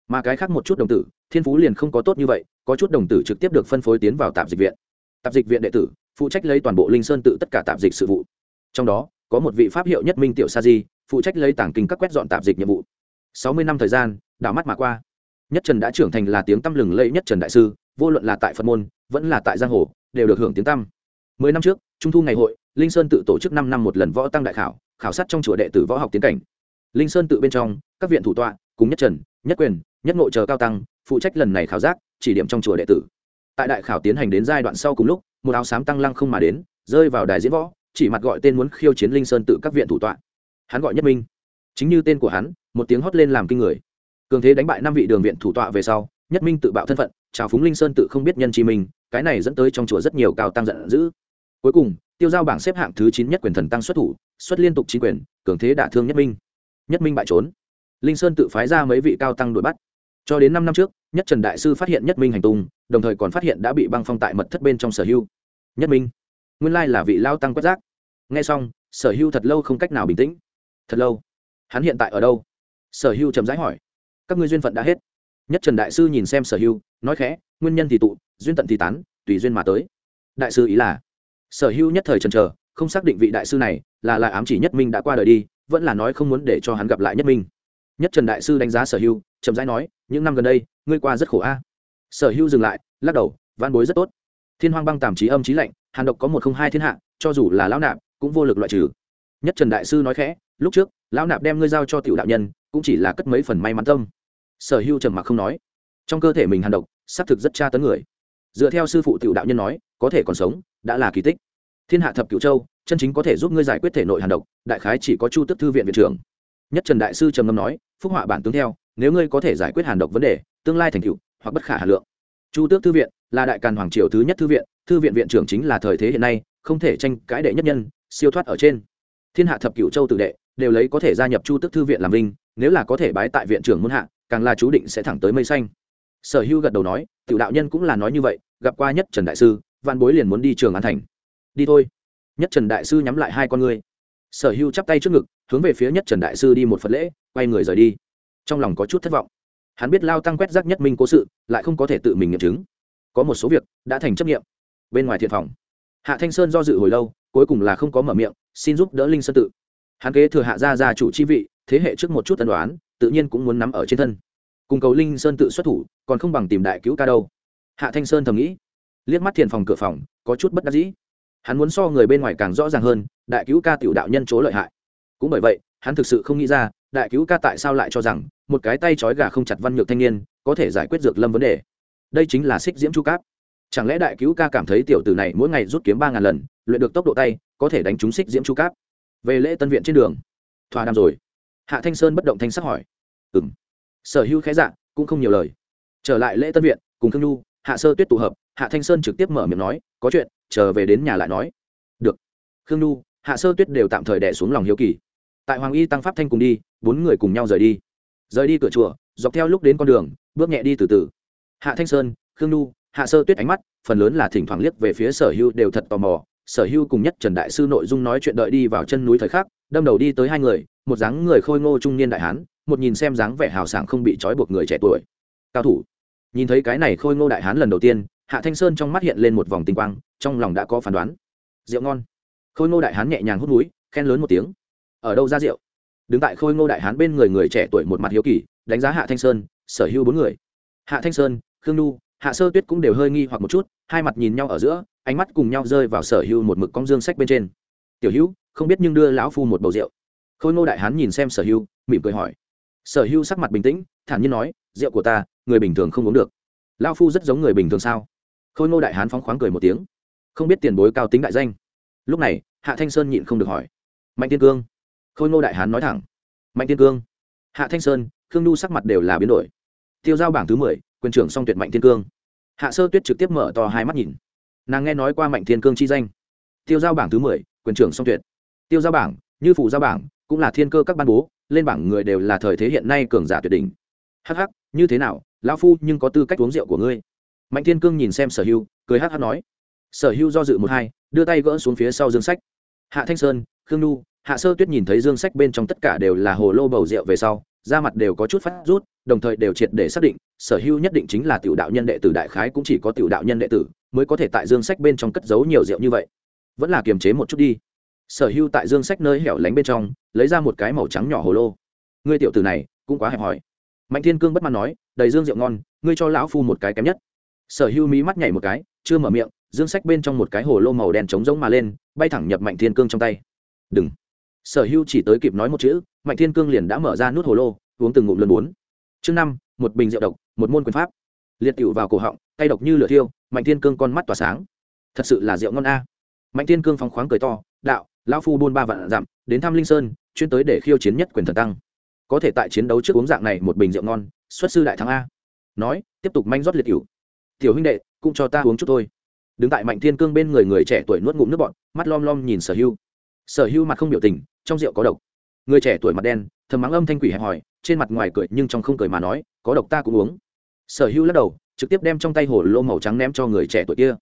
Mà cái khác một chút đồng tử, thiên phú liền không có tốt như vậy, có chút đồng tử trực tiếp được phân phối tiến vào tạp dịch viện. Tạp dịch viện đệ tử, phụ trách lấy toàn bộ linh sơn tự tất cả tạp dịch sự vụ. Trong đó, có một vị pháp hiệu nhất minh tiểu sa di, phụ trách lấy tảng kinh các quét dọn tạp dịch nhiệm vụ. Sáu mươi năm thời gian, đảo mắt mà qua nhất trần đã trưởng thành là tiếng tăm lừng lẫy nhất trần đại sư, vô luận là tại phật môn, vẫn là tại giang hồ, đều được hưởng tiếng tăm. Mười năm trước, trung thu ngày hội, linh sơn tự tổ chức năm năm một lần võ tăng đại khảo khảo sát trong chùa đệ tử võ học tiến cảnh. Linh sơn tự bên trong, các viện thủ tọa, cùng nhất trần, nhất quyền, nhất ngộ chờ cao tăng, phụ trách lần này khảo giác, chỉ điểm trong chùa đệ tử. Tại đại khảo tiến hành đến giai đoạn sau cùng lúc, một áo xám tăng lăng không mà đến, rơi vào đài diễn võ, chỉ mặt gọi tên muốn khiêu chiến linh sơn tự các viện thủ tọa. Hắn gọi nhất minh. Chính như tên của hắn, một tiếng hót lên làm kinh người cường thế đánh bại năm vị đường viện thủ tọa về sau, nhất minh tự bạo thân phận chào phúng linh sơn tự không biết nhân chi mình, cái này dẫn tới trong chùa rất nhiều cao tăng giận dữ. Cuối cùng, tiêu giao bảng xếp hạng thứ chín nhất quyền thần tăng xuất thủ, xuất liên tục chính quyền, cường thế đả thương nhất minh. Nhất minh bại trốn. Linh sơn tự phái ra mấy vị cao tăng đuổi bắt. Cho đến năm năm trước, nhất trần đại sư phát hiện nhất minh hành tung, đồng thời còn phát hiện đã bị băng phong tại mật thất bên trong sở hưu nhất minh. Nguyên lai là vị lao tăng quét rác. Nghe xong, sở hưu thật lâu không cách nào bình tĩnh. Thật lâu? Hắn hiện tại ở đâu? Sở hưu chậm rãi hỏi các ngươi duyên phận đã hết. Nhất trần đại sư nhìn xem sở hưu nói khẽ, nguyên nhân thì tụ, duyên tận thì tán, tùy duyên mà tới. Đại sư ý là, sở hưu nhất thời trần trờ không xác định vị đại sư này là lại ám chỉ nhất minh đã qua đời đi, vẫn là nói không muốn để cho hắn gặp lại nhất minh. Nhất trần đại sư đánh giá sở hưu chậm rãi nói, những năm gần đây, ngươi qua rất khổ a. Sở hưu dừng lại, lắc đầu van bối rất tốt. Thiên hoang băng tàm trí âm trí lạnh, hàn độc có một không hai thiên hạ, cho dù là lão nạp, cũng vô lực loại trừ nhất trần đại sư nói khẽ, lúc trước, lão nạp đem ngươi giao cho tiểu đạo nhân, cũng chỉ là cất mấy phần may mắn tâm. Sở hưu trầm mặc không nói. Trong cơ thể mình hàn độc xác thực rất tra tấn người. Dựa theo sư phụ tiểu đạo nhân nói, có thể còn sống, đã là kỳ tích. Thiên hạ thập cửu châu, chân chính có thể giúp ngươi giải quyết thể nội hàn độc, đại khái chỉ có chu tức thư viện viện trưởng. Nhất trần đại sư trầm ngâm nói, phúc họa bản tướng theo, nếu ngươi có thể giải quyết hàn độc vấn đề, tương lai thành cựu hoặc bất khả hà lượng. Chu tước thư viện là đại càn hoàng triều thứ nhất thư viện thư viện viện trưởng chính là thời thế hiện nay, không thể tranh cãi đệ nhất nhân, siêu thoát ở trên thiên hạ thập cửu châu tự đệ, đều lấy có thể gia nhập chu tước thư viện làm vinh, nếu là có thể bái tại viện trưởng muôn hạ, càng là chú định sẽ thẳng tới mây xanh. Sở hưu gật đầu nói, tiểu đạo nhân cũng là nói như vậy, gặp qua nhất trần đại sư văn bối liền muốn đi trường an thành. Đi thôi. Nhất trần đại sư nhắm lại hai con ngươi. Sở hưu chắp tay trước ngực, hướng về phía nhất trần đại sư đi một phật lễ, quay người rời đi. Trong lòng có chút thất vọng. Hắn biết lao tăng quét rác nhất minh cố sự, lại không có thể tự mình nghiệm chứng. Có một số việc đã thành chấp nghiệm. Bên ngoài thiện phòng. Hạ thanh sơn do dự hồi lâu, cuối cùng là không có mở miệng xin giúp đỡ linh sơn tự. Hắn kế thừa hạ gia gia chủ chi vị, thế hệ trước một chút tân đoán tự nhiên cũng muốn nắm ở trên thân. Cùng cầu linh sơn tự xuất thủ, còn không bằng tìm đại cứu ca đâu. Hạ thanh sơn thầm nghĩ. Liếc mắt thiền phòng cửa phòng, có chút bất đắc dĩ. Hắn muốn so người bên ngoài càng rõ ràng hơn, đại cứu ca tiểu đạo nhân chỗ lợi hại. Cũng bởi vậy, hắn thực sự không nghĩ ra, đại cứu ca tại sao lại cho rằng, một cái tay trói gà không chặt văn nhược thanh niên, có thể giải quyết dược lâm vấn đề. Đây chính là xích diễm chu cáp. Chẳng lẽ đại cứu ca cảm thấy tiểu tử này mỗi ngày rút kiếm ba ngàn lần luyện được tốc độ tay, có thể đánh trúng xích diễm chu cáp. Về lễ tân viện trên đường. Thỏa đàm rồi. Hạ thanh sơn bất động thanh sắc hỏi. Ừ m sở hữu khẽ dạ cũng không nhiều lời. Trở lại lễ tân viện, cùng Khương nhu, hạ sơ tuyết tụ hợp, hạ thanh sơn trực tiếp mở miệng nói, có chuyện, chờ về đến nhà lại nói. Được. Khương nhu, hạ sơ tuyết đều tạm thời đẻ xuống lòng hiếu kỳ. Tại hoàng y tăng pháp thanh cùng đi, bốn người cùng nhau rời đi. Rời đi cửa chùa, dọc theo lúc đến con đường, bước nhẹ đi từ từ. Hạ thanh sơn, khương nhu, hạ sơ tuyết ánh mắt, phần lớn là thỉnh thoảng liếc về phía sở hưu đều thật tò mò sở hưu cùng nhất trần đại sư nội dung nói chuyện đợi đi vào chân núi thời khắc, đâm đầu đi tới hai người, một dáng người khôi ngô trung niên đại hán, một nhìn xem dáng vẻ hào sảng không bị trói buộc người trẻ tuổi. Cao thủ. Nhìn thấy cái này khôi ngô đại hán lần đầu tiên, hạ thanh sơn trong mắt hiện lên một vòng tinh quang, trong lòng đã có phán đoán. Rượu ngon. Khôi ngô đại hán nhẹ nhàng hút núi, khen lớn một tiếng. Ở đâu ra rượu? Đứng tại khôi ngô đại hán bên người người trẻ tuổi một mặt hiếu kỳ, đánh giá hạ thanh sơn, sở hữu bốn người. Hạ thanh sơn, khương nhu, hạ sơ tuyết cũng đều hơi nghi hoặc một chút, hai mặt nhìn nhau ở giữa ánh mắt cùng nhau rơi vào sở hữu một mực cong dương sách bên trên. Tiểu hữu, không biết nhưng đưa lão phu một bầu rượu. Khôi ngô đại hán nhìn xem sở hữu, mỉm cười hỏi. Sở hữu sắc mặt bình tĩnh, thản nhiên nói, rượu của ta, người bình thường không uống được. Lão phu rất giống người bình thường sao? Khôi ngô đại hán phóng khoáng cười một tiếng. Không biết tiền bối cao tính đại danh. Lúc này, hạ thanh sơn nhịn không được hỏi. Mạnh tiên cương? Khôi ngô đại hán nói thẳng. Mạnh tiên cương? Hạ thanh sơn, khương nhu sắc mặt đều là biến đổi. Tiêu giao bảng thứ mười, quyền trưởng song tuyệt mạnh thiên cương. Hạ sơ tuyết trực tiếp mở to hai mắt nhìn nàng nghe nói qua mạnh thiên cương chi danh. Tiêu giao bảng thứ mười, quyền trưởng song tuyệt. Tiêu giao bảng, như phụ giao bảng, cũng là thiên cơ các ban bố, lên bảng người đều là thời thế hiện nay cường giả tuyệt đỉnh. Hắc hắc, như thế nào, lão phu nhưng có tư cách uống rượu của ngươi? Mạnh thiên cương nhìn xem sở hưu, cười hắc hắc nói. Sở hưu do dự một hai, đưa tay gỡ xuống phía sau dương sách. Hạ thanh sơn, khương nhu, hạ sơ tuyết nhìn thấy dương sách bên trong tất cả đều là hồ lô bầu rượu về sau, da mặt đều có chút phát rút, đồng thời đều triệt để xác định, sở hưu nhất định chính là tiểu đạo nhân đệ tử đại khái cũng chỉ có tiểu đạo nhân đệ tử mới có thể tại dương sách bên trong cất giấu nhiều rượu như vậy. Vẫn là kiềm chế một chút đi. Sở Hưu tại dương sách nơi hẻo lánh bên trong, lấy ra một cái màu trắng nhỏ hồ lô. Ngươi tiểu tử này, cũng quá hẹp hòi. Mạnh thiên cương bất mãn nói, đầy dương rượu ngon, ngươi cho lão phu một cái kém nhất. Sở Hưu mí mắt nhảy một cái, chưa mở miệng, dương sách bên trong một cái hồ lô màu đen trống rỗng mà lên, bay thẳng nhập mạnh thiên cương trong tay. Đừng. Sở Hưu chỉ tới kịp nói một chữ, mạnh thiên cương liền đã mở ra nút hồ lô, uống từng ngụm lần bốn. Chương năm, một bình rượu độc, một môn quyền pháp. Liệt cựu vào cổ họng tay độc như lửa thiêu mạnh thiên cương con mắt tỏa sáng. Thật sự là rượu ngon a. Mạnh thiên cương phóng khoáng cười to, đạo, lão phu buôn ba vạn dặm, đến thăm linh sơn, chuyên tới để khiêu chiến nhất quyền thần tăng. Có thể tại chiến đấu trước uống dạng này một bình rượu ngon, xuất sư đại thắng a. Nói, tiếp tục manh rót liệt cửu. Tiểu huynh đệ, cũng cho ta uống chút thôi. Đứng tại mạnh thiên cương bên người người trẻ tuổi nuốt ngụm nước bọn mắt lom lom nhìn sở hưu. Sở hưu mặt không biểu tình, trong rượu có độc. Người trẻ tuổi mặt đen, thầm mắng âm thanh quỷ hẹp hòi, trên mặt ngoài cười nhưng trong không cười mà nói, có độc ta cũng uống. Sở Hưu lắc đầu trực tiếp đem trong tay hồ lô màu trắng ném cho người trẻ tuổi kia.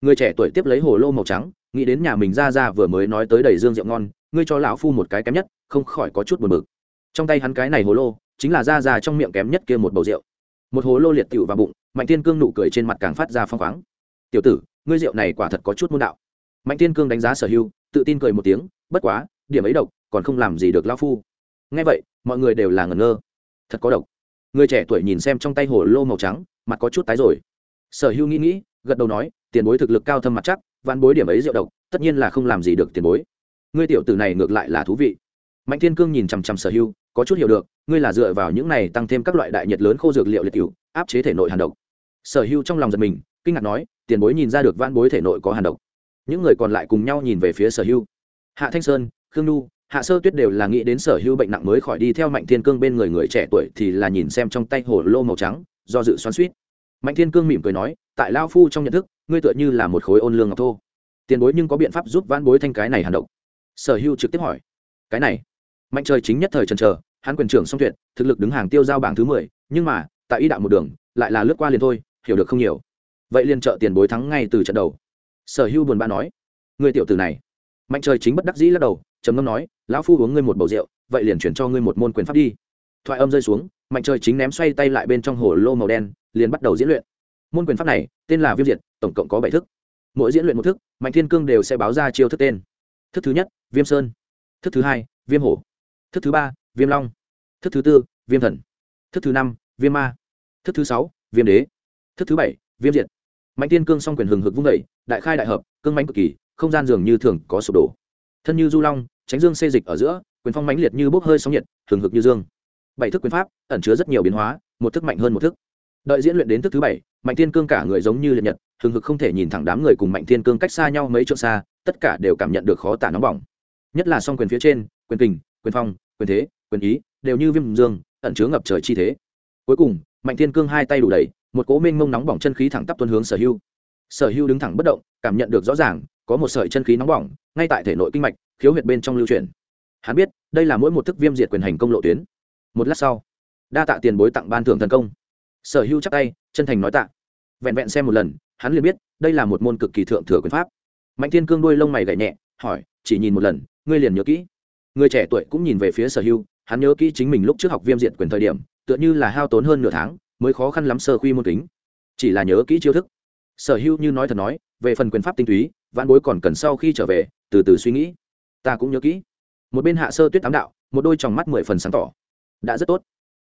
Người trẻ tuổi tiếp lấy hồ lô màu trắng, nghĩ đến nhà mình ra ra vừa mới nói tới đầy dương rượu ngon, ngươi cho lão phu một cái kém nhất, không khỏi có chút buồn bực. Trong tay hắn cái này hồ lô, chính là ra ra trong miệng kém nhất kia một bầu rượu. Một hồ lô liệt tựu vào bụng, mạnh tiên cương nụ cười trên mặt càng phát ra phong khoáng. Tiểu tử, ngươi rượu này quả thật có chút môn đạo. Mạnh tiên cương đánh giá sở hưu tự tin cười một tiếng, bất quá, điểm ấy độc, còn không làm gì được lão phu. Nghe vậy, mọi người đều là ngẩn ngơ. Thật có độc. Người trẻ tuổi nhìn xem trong tay hồ lô màu trắng mặt có chút tái rồi. Sở hữu nghĩ nghĩ, gật đầu nói, tiền bối thực lực cao thâm mặt chắc văn bối điểm ấy rượu độc, tất nhiên là không làm gì được tiền bối. Ngươi tiểu tử này ngược lại là thú vị. Mạnh thiên cương nhìn chằm chằm sở hữu, có chút hiểu được, ngươi là dựa vào những này tăng thêm các loại đại nhiệt lớn khô dược liệu liệt cựu áp chế thể nội hàn độc. Sở hữu trong lòng giật mình, kinh ngạc nói, tiền bối nhìn ra được văn bối thể nội có hàn độc. Những người còn lại cùng nhau nhìn về phía sở hữu. Hạ thanh sơn, khương nu hạ sơ tuyết đều là nghĩ đến sở hữu bệnh nặng mới khỏi đi theo mạnh thiên cương bên người người trẻ tuổi thì là nhìn xem trong tay hồ lô màu trắng do dự xoắn suýt. Mạnh thiên cương mỉm cười nói, tại lao phu trong nhận thức, ngươi tựa như là một khối ôn lương ngọc thô. Tiền bối nhưng có biện pháp giúp vãn bối thanh cái này hàn độc. Sở hưu trực tiếp hỏi, cái này? Mạnh trời chính nhất thời trần trờ hắn quyền trưởng song tuyệt, thực lực đứng hàng tiêu giao bảng thứ mười, nhưng mà, tại y đạo một đường, lại là lướt qua liền thôi, hiểu được không nhiều. Vậy liền trợ tiền bối thắng ngay từ trận đầu. Sở hưu buồn bã nói người tiểu tử này. Mạnh trời chính bất đắc dĩ lắc đầu, trầm ngâm nói, lão phu uống ngươi một bầu rượu, vậy liền chuyển cho ngươi một môn quyền pháp đi. Thoại âm rơi xuống mạnh trời chính ném xoay tay lại bên trong hồ lô màu đen, liền bắt đầu diễn luyện. Môn quyền pháp này, tên là viêm diệt, tổng cộng có bảy thức. Mỗi diễn luyện một thức, mạnh thiên cương đều sẽ báo ra chiêu thức tên. Thức thứ nhất, viêm sơn. Thức thứ hai, viêm hổ. Thức thứ ba, viêm long. Thức thứ tư, viêm thần. Thức thứ năm, viêm ma. Thức thứ sáu, viêm đế. Thức thứ bảy, viêm diệt. Mạnh thiên cương s o n g quyền hừng hực vung vẩy đại khai đại hợp, cương mánh cực kỳ, không gian dường như thường có sụp đổ. Thân như du long, tránh dương xê dịch ở giữa, quyền phong mãnh liệt như bốc hơi sóng nhiệt, hừng hực như dương bảy thức quyền pháp, ẩn chứa rất nhiều biến hóa, một thức mạnh hơn một thức. Đợi diễn luyện đến thức thứ bảy, mạnh thiên cương cả người giống như liệt nhật thường hực không thể nhìn thẳng đám người cùng mạnh thiên cương cách xa nhau mấy chỗ xa, tất cả đều cảm nhận được khó tả nóng bỏng. Nhất là song quyền phía trên, quyền kình, quyền phong, quyền thế, quyền ý, đều như viêm dương, ẩn chứa ngập trời chi thế. Cuối cùng, mạnh thiên cương hai tay đủ đầy, một cố mênh mông nóng bỏng chân khí thẳng tắp tuân hướng sở hưu sở hưu đứng thẳng bất động, cảm nhận được rõ ràng, có một sợi chân khí nóng bỏng, ngay tại thể nội kinh mạch, khiếu huyệt bên trong lưu truyền hắn biết, đây là mỗi một thức viêm diệt quyền hành công lộ tuyến một lát sau, đa tạ tiền bối tặng ban thưởng thần công. Sở hữu chắc tay, chân thành nói tạ. Vẹn vẹn xem một lần, hắn liền biết, đây là một môn cực kỳ thượng thừa quyền pháp. Mạnh thiên cương đuôi lông mày gậy nhẹ, hỏi, chỉ nhìn một lần, ngươi liền nhớ kỹ. Người trẻ tuổi cũng nhìn về phía sở hữu hắn nhớ kỹ chính mình lúc trước học viêm diệt quyền thời điểm, tựa như là hao tốn hơn nửa tháng, mới khó khăn lắm sơ khuy môn kính. Chỉ là nhớ kỹ chiêu thức. Sở hữu như nói thật nói, về phần quyền pháp tinh túy, vãn bối còn cần sau khi trở về, từ từ suy nghĩ. Ta cũng nhớ kỹ. Một bên hạ sơ tuyết tám đạo, một đôi tròng mắt mười phần sáng tỏ đã rất tốt.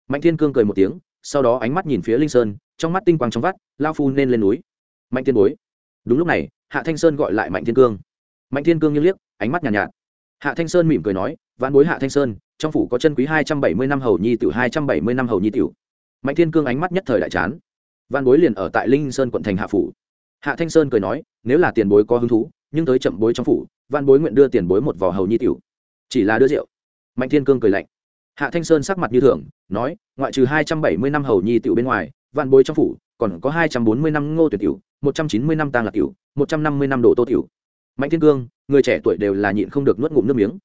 Mạnh thiên cương cười một tiếng sau đó ánh mắt nhìn phía linh sơn trong mắt tinh quang trong vắt lao phu nên lên núi. Mạnh thiên bối. Đúng lúc này hạ thanh sơn gọi lại mạnh thiên cương. Mạnh thiên cương như liếc ánh mắt nhàn nhạt, nhạt. Hạ thanh sơn mỉm cười nói vãn bối hạ thanh sơn trong phủ có chân quý hai trăm bảy mươi năm hầu nhi tiểu hai trăm bảy mươi năm hầu nhi tiểu. Mạnh thiên cương ánh mắt nhất thời đại chán. Văn bối liền ở tại linh sơn quận thành hạ phủ. Hạ thanh sơn cười nói nếu là tiền bối có hứng thú nhưng tới chậm bối trong phủ văn bối nguyện đưa tiền bối một vò hầu nhi tiểu chỉ là đưa rượu. Mạnh thiên cương cười lạnh hạ thanh sơn sắc mặt như thường, nói, ngoại trừ hai trăm bảy mươi năm hầu nhi tiểu bên ngoài, vạn bối trong phủ, còn có hai trăm bốn mươi năm ngô tuyệt tiểu, một trăm chín mươi năm tàng lạc tiểu, một trăm năm mươi năm đồ tô tiểu. Mạnh thiên cương, người trẻ tuổi đều là nhịn không được nuốt ngụm nước miếng.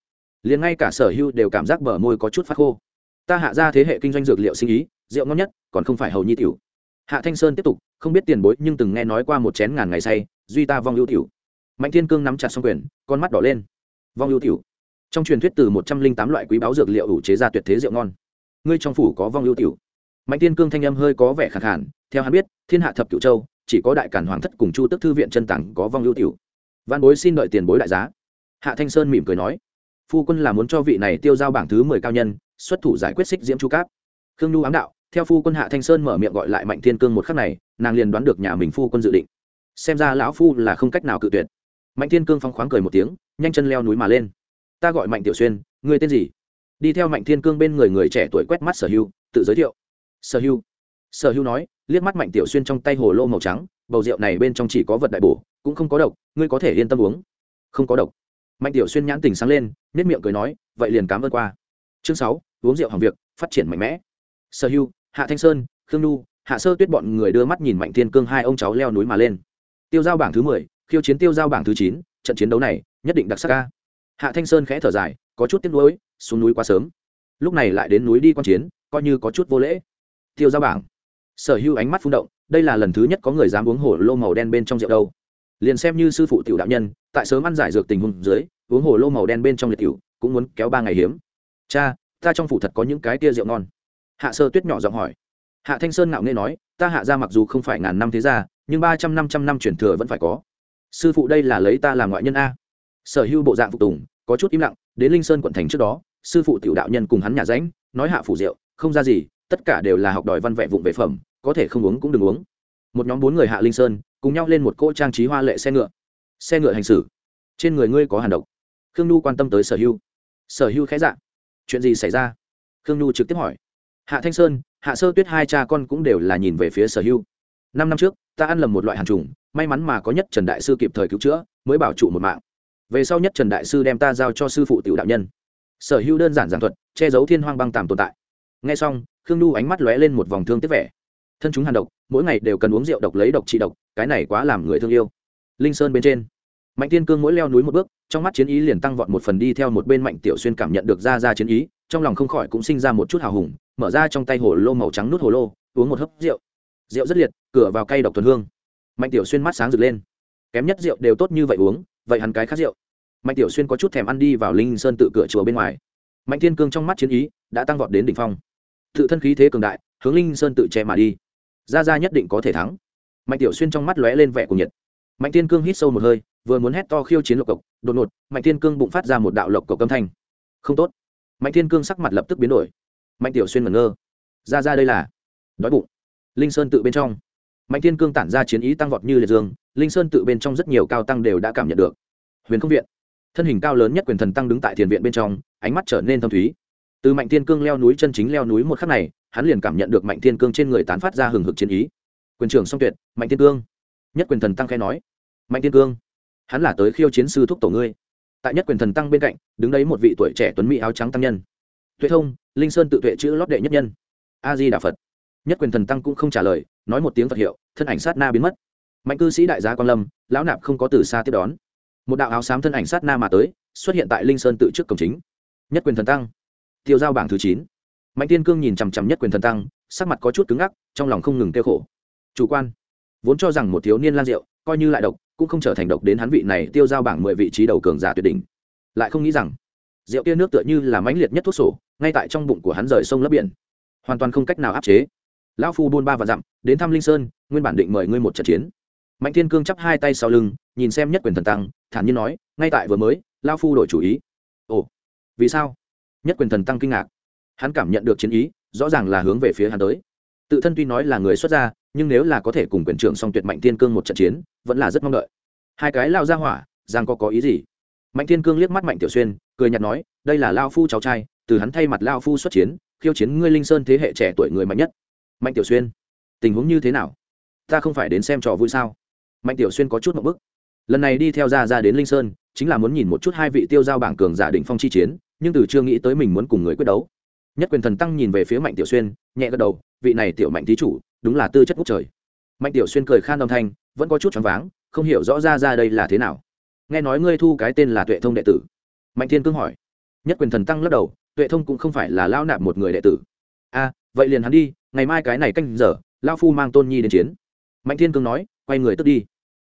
Liền ngay cả sở hưu đều cảm giác bờ môi có chút phát khô. Ta hạ ra thế hệ kinh doanh dược liệu sinh ý, rượu ngon nhất, còn không phải hầu nhi tiểu. Hạ thanh sơn tiếp tục, không biết tiền bối nhưng từng nghe nói qua một chén ngàn ngày say, duy ta vong ưu tiểu. Mạnh thiên cương nắm chặt xong quyền, con mắt đỏ lên. Vong ưu tiểu trong truyền thuyết từ một trăm linh tám loại quý báo dược liệu ủ chế ra tuyệt thế rượu ngon. Ngươi trong phủ có vong lưu tiểu. Mạnh thiên cương thanh âm hơi có vẻ khẳng hạn theo hắn biết, thiên hạ thập cửu châu, chỉ có đại cản hoàng thất cùng chu tức thư viện chân tặng có vong lưu tiểu. Văn bối xin đợi tiền bối đại giá. Hạ thanh sơn mỉm cười nói, phu quân là muốn cho vị này tiêu giao bảng thứ mười cao nhân, xuất thủ giải quyết xích diễm chu cáp. Khương nhu ám đạo, theo phu quân hạ thanh sơn mở miệng gọi lại mạnh thiên cương một khắc này, nàng liền đoán được nhà mình phu quân dự định. Xem ra lão phu là không cách nào cự tuyệt. Mạnh thiên cương phong khoáng cười một tiếng, nhanh chân leo núi mà lên ta gọi mạnh tiểu xuyên, ngươi tên gì? Đi theo mạnh thiên cương bên người người trẻ tuổi quét mắt sở hưu tự giới thiệu. Sở hưu sở hưu nói, liếc mắt mạnh tiểu xuyên trong tay hồ lô màu trắng, bầu rượu này bên trong chỉ có vật đại bổ, cũng không có độc, ngươi có thể yên tâm uống. Không có độc. Mạnh tiểu xuyên nhãn tình sáng lên nết miệng cười nói, vậy liền cám ơn qua. Chương sáu, uống rượu hàng việc, phát triển mạnh mẽ. Sở hưu hạ thanh sơn, khương nhu, hạ sơ tuyết bọn người đưa mắt nhìn mạnh thiên cương hai ông cháu leo núi mà lên. Tiêu giao bảng thứ mười, khiêu chiến tiêu giao bảng thứ chín, trận chiến đấu này, nhất định đặc sắc ca hạ thanh sơn khẽ thở dài, có chút tiếc nuối, xuống núi quá sớm. Lúc này lại đến núi đi quan chiến, coi như có chút vô lễ. Tiêu giao bảng. Sở hưu ánh mắt phun động, đây là lần thứ nhất có người dám uống hổ lô màu đen bên trong rượu đâu. Liền xem như sư phụ tiểu đạo nhân, tại sớm ăn giải dược tình huống dưới, uống hổ lô màu đen bên trong liệt tiểu, cũng muốn kéo ba ngày hiếm. Cha, ta trong phủ thật có những cái tia rượu ngon. Hạ sơ tuyết nhỏ giọng hỏi. Hạ thanh sơn ngạo nghê nói, ta hạ ra mặc dù không phải ngàn năm thế gia, nhưng ba trăm năm trăm năm truyền thừa vẫn phải có. Sư phụ đây là lấy ta làm ngoại nhân a sở hữu bộ dạng phục tùng, có chút im lặng, đến linh sơn quận thành trước đó, sư phụ tiểu đạo nhân cùng hắn nhà ránh nói hạ phủ rượu, không ra gì, tất cả đều là học đòi văn vẹ vụng về phẩm, có thể không uống cũng đừng uống. Một nhóm bốn người hạ linh sơn, cùng nhau lên một cỗ trang trí hoa lệ xe ngựa. Xe ngựa hành xử. Trên người ngươi có hàn độc. Khương nhu quan tâm tới sở hưu sở hưu khẽ dạ. Chuyện gì xảy ra? Khương nhu trực tiếp hỏi. Hạ thanh sơn, hạ sơ tuyết hai cha con cũng đều là nhìn về phía sở hưu năm năm trước, ta ăn lầm một loại hàn trùng, may mắn mà có nhất trần đại sư kịp thời cứu chữa, mới bảo trụ một mạng về sau nhất trần đại sư đem ta giao cho sư phụ tiểu đạo nhân. Sở hưu đơn giản giảng thuật, che giấu thiên hoang băng tàm tồn tại. Ngay xong, khương nhu ánh mắt lóe lên một vòng thương tiếc vẻ. Thân chúng hàn độc, mỗi ngày đều cần uống rượu độc lấy độc trị độc, cái này quá làm người thương yêu. Linh sơn bên trên, mạnh tiên cương mỗi leo núi một bước, trong mắt chiến ý liền tăng vọt một phần đi theo một bên mạnh tiểu xuyên cảm nhận được ra ra chiến ý, trong lòng không khỏi cũng sinh ra một chút hào hùng, mở ra trong tay hồ lô màu trắng nút hồ lô, uống một hớp rượu. Rượu rất liệt, cửa vào cây độc thuần hương. Mạnh tiểu xuyên mắt sáng rực lên. Kém nhất rượu đều tốt như vậy uống vậy hắn cái khác rượu. Mạnh tiểu xuyên có chút thèm ăn đi vào linh sơn tự cửa chùa bên ngoài. Mạnh thiên cương trong mắt chiến ý đã tăng vọt đến đỉnh phong. Tự thân khí thế cường đại, hướng linh sơn tự che mà đi. Ra ra nhất định có thể thắng. Mạnh tiểu xuyên trong mắt lóe lên vẻ của nhiệt. Mạnh thiên cương hít sâu một hơi, vừa muốn hét to khiêu chiến lộc cộc, đột ngột, mạnh thiên cương bụng phát ra một đạo lộc cộc âm thanh. Không tốt. Mạnh thiên cương sắc mặt lập tức biến đổi. Mạnh tiểu xuyên ngẩn ngơ. Ra ra đây là đói bụng. Linh sơn tự bên trong mạnh thiên cương tản ra chiến ý tăng vọt như liệt dương, linh sơn tự bên trong rất nhiều cao tăng đều đã cảm nhận được. Huyền không viện. Thân hình cao lớn nhất quyền thần tăng đứng tại thiền viện bên trong, ánh mắt trở nên thâm thúy. Từ mạnh thiên cương leo núi chân chính leo núi một khắc này, hắn liền cảm nhận được mạnh thiên cương trên người tán phát ra hừng hực chiến ý. Quyền trưởng song tuyệt, mạnh thiên cương. Nhất quyền thần tăng khai nói. Mạnh thiên cương, hắn là tới khiêu chiến sư thúc tổ ngươi. Tại nhất quyền thần tăng bên cạnh, đứng đấy một vị tuổi trẻ tuấn mỹ áo trắng tăng nhân. Tuệ thông, linh sơn tự tuệ chữ lót đệ nhất nhân. A di đà phật nhất quyền thần tăng cũng không trả lời, nói một tiếng phật hiệu, thân ảnh sát na biến mất. Mạnh cư sĩ đại gia quan lâm, lão nạp không có từ xa tiếp đón. Một đạo áo xám thân ảnh sát na mà tới, xuất hiện tại linh sơn tự trước cổng chính. Nhất quyền thần tăng. Tiêu giao bảng thứ chín. Mạnh tiên cương nhìn chằm chằm nhất quyền thần tăng, sắc mặt có chút cứng ngắc, trong lòng không ngừng kêu khổ. Chủ quan. Vốn cho rằng một thiếu niên lan rượu, coi như lại độc, cũng không trở thành độc đến hắn vị này tiêu giao bảng mười vị trí đầu cường giả tuyệt đỉnh. Lại không nghĩ rằng, rượu kia nước tựa như là mãnh liệt nhất thuốc sổ, ngay tại trong bụng của hắn rời sông lấp biển. Hoàn toàn không cách nào áp chế lão phu buôn ba và dặm, đến thăm linh sơn, nguyên bản định mời ngươi một trận chiến. Mạnh thiên cương chắp hai tay sau lưng, nhìn xem nhất quyền thần tăng, thản nhiên nói, ngay tại vừa mới, lão phu đổi chủ ý. Ồ, vì sao? Nhất quyền thần tăng kinh ngạc. Hắn cảm nhận được chiến ý, rõ ràng là hướng về phía hắn tới. Tự thân tuy nói là người xuất gia, nhưng nếu là có thể cùng quyền trưởng song tuyệt mạnh thiên cương một trận chiến, vẫn là rất mong đợi. Hai cái lao ra hỏa giang có có ý gì? Mạnh thiên cương liếc mắt mạnh tiểu xuyên, cười nhạt nói, đây là lao phu cháu trai, từ hắn thay mặt lao phu xuất chiến, khiêu chiến ngươi linh sơn thế hệ trẻ tuổi người mạnh nhất mạnh tiểu xuyên, tình huống như thế nào? Ta không phải đến xem trò vui sao? Mạnh tiểu xuyên có chút một bức. Lần này đi theo ra ra đến linh sơn, chính là muốn nhìn một chút hai vị tiêu giao bảng cường giả định phong chi chiến, nhưng từ chưa nghĩ tới mình muốn cùng người quyết đấu. Nhất quyền thần tăng nhìn về phía mạnh tiểu xuyên, nhẹ gật đầu, vị này tiểu mạnh thí chủ, đúng là tư chất ngút trời. Mạnh tiểu xuyên cười khan âm thanh, vẫn có chút choáng váng, không hiểu rõ ra ra đây là thế nào. Nghe nói ngươi thu cái tên là tuệ thông đệ tử. Mạnh thiên cương hỏi. Nhất quyền thần tăng lắc đầu, tuệ thông cũng không phải là lao nạp một người đệ tử. A vậy liền hắn đi, ngày mai cái này canh giờ lao phu mang tôn nhi đến chiến. Mạnh thiên cương nói, quay người tức đi.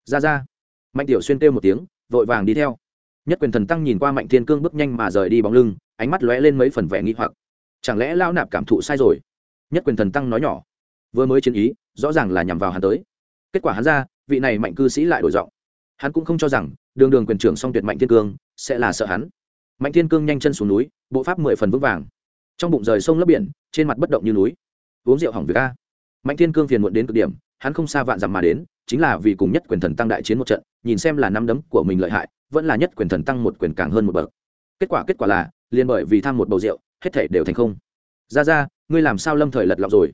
Ra ra. Mạnh tiểu xuyên kêu một tiếng, vội vàng đi theo. Nhất quyền thần tăng nhìn qua mạnh thiên cương bước nhanh mà rời đi bóng lưng, ánh mắt lóe lên mấy phần vẻ nghi hoặc. Chẳng lẽ lao nạp cảm thụ sai rồi? Nhất quyền thần tăng nói nhỏ. Vừa mới chiến ý, rõ ràng là nhằm vào hắn tới. Kết quả hắn ra, vị này mạnh cư sĩ lại đổi giọng. Hắn cũng không cho rằng, đường đường quyền trưởng song tuyệt mạnh thiên cương, sẽ là sợ hắn. Mạnh thiên cương nhanh chân xuống núi, bộ pháp mười phần vững vàng trong bụng rời sông lấp biển, trên mặt bất động như núi. Uống rượu hỏng việc a. Mạnh thiên cương phiền muộn đến cực điểm, hắn không xa vạn dặm mà đến, chính là vì cùng nhất quyền thần tăng đại chiến một trận, nhìn xem là năm đấm của mình lợi hại, vẫn là nhất quyền thần tăng một quyền càng hơn một bậc. Kết quả kết quả là, liền bởi vì tham một bầu rượu, hết thể đều thành không. Ra ra, ngươi làm sao lâm thời lật lọc rồi?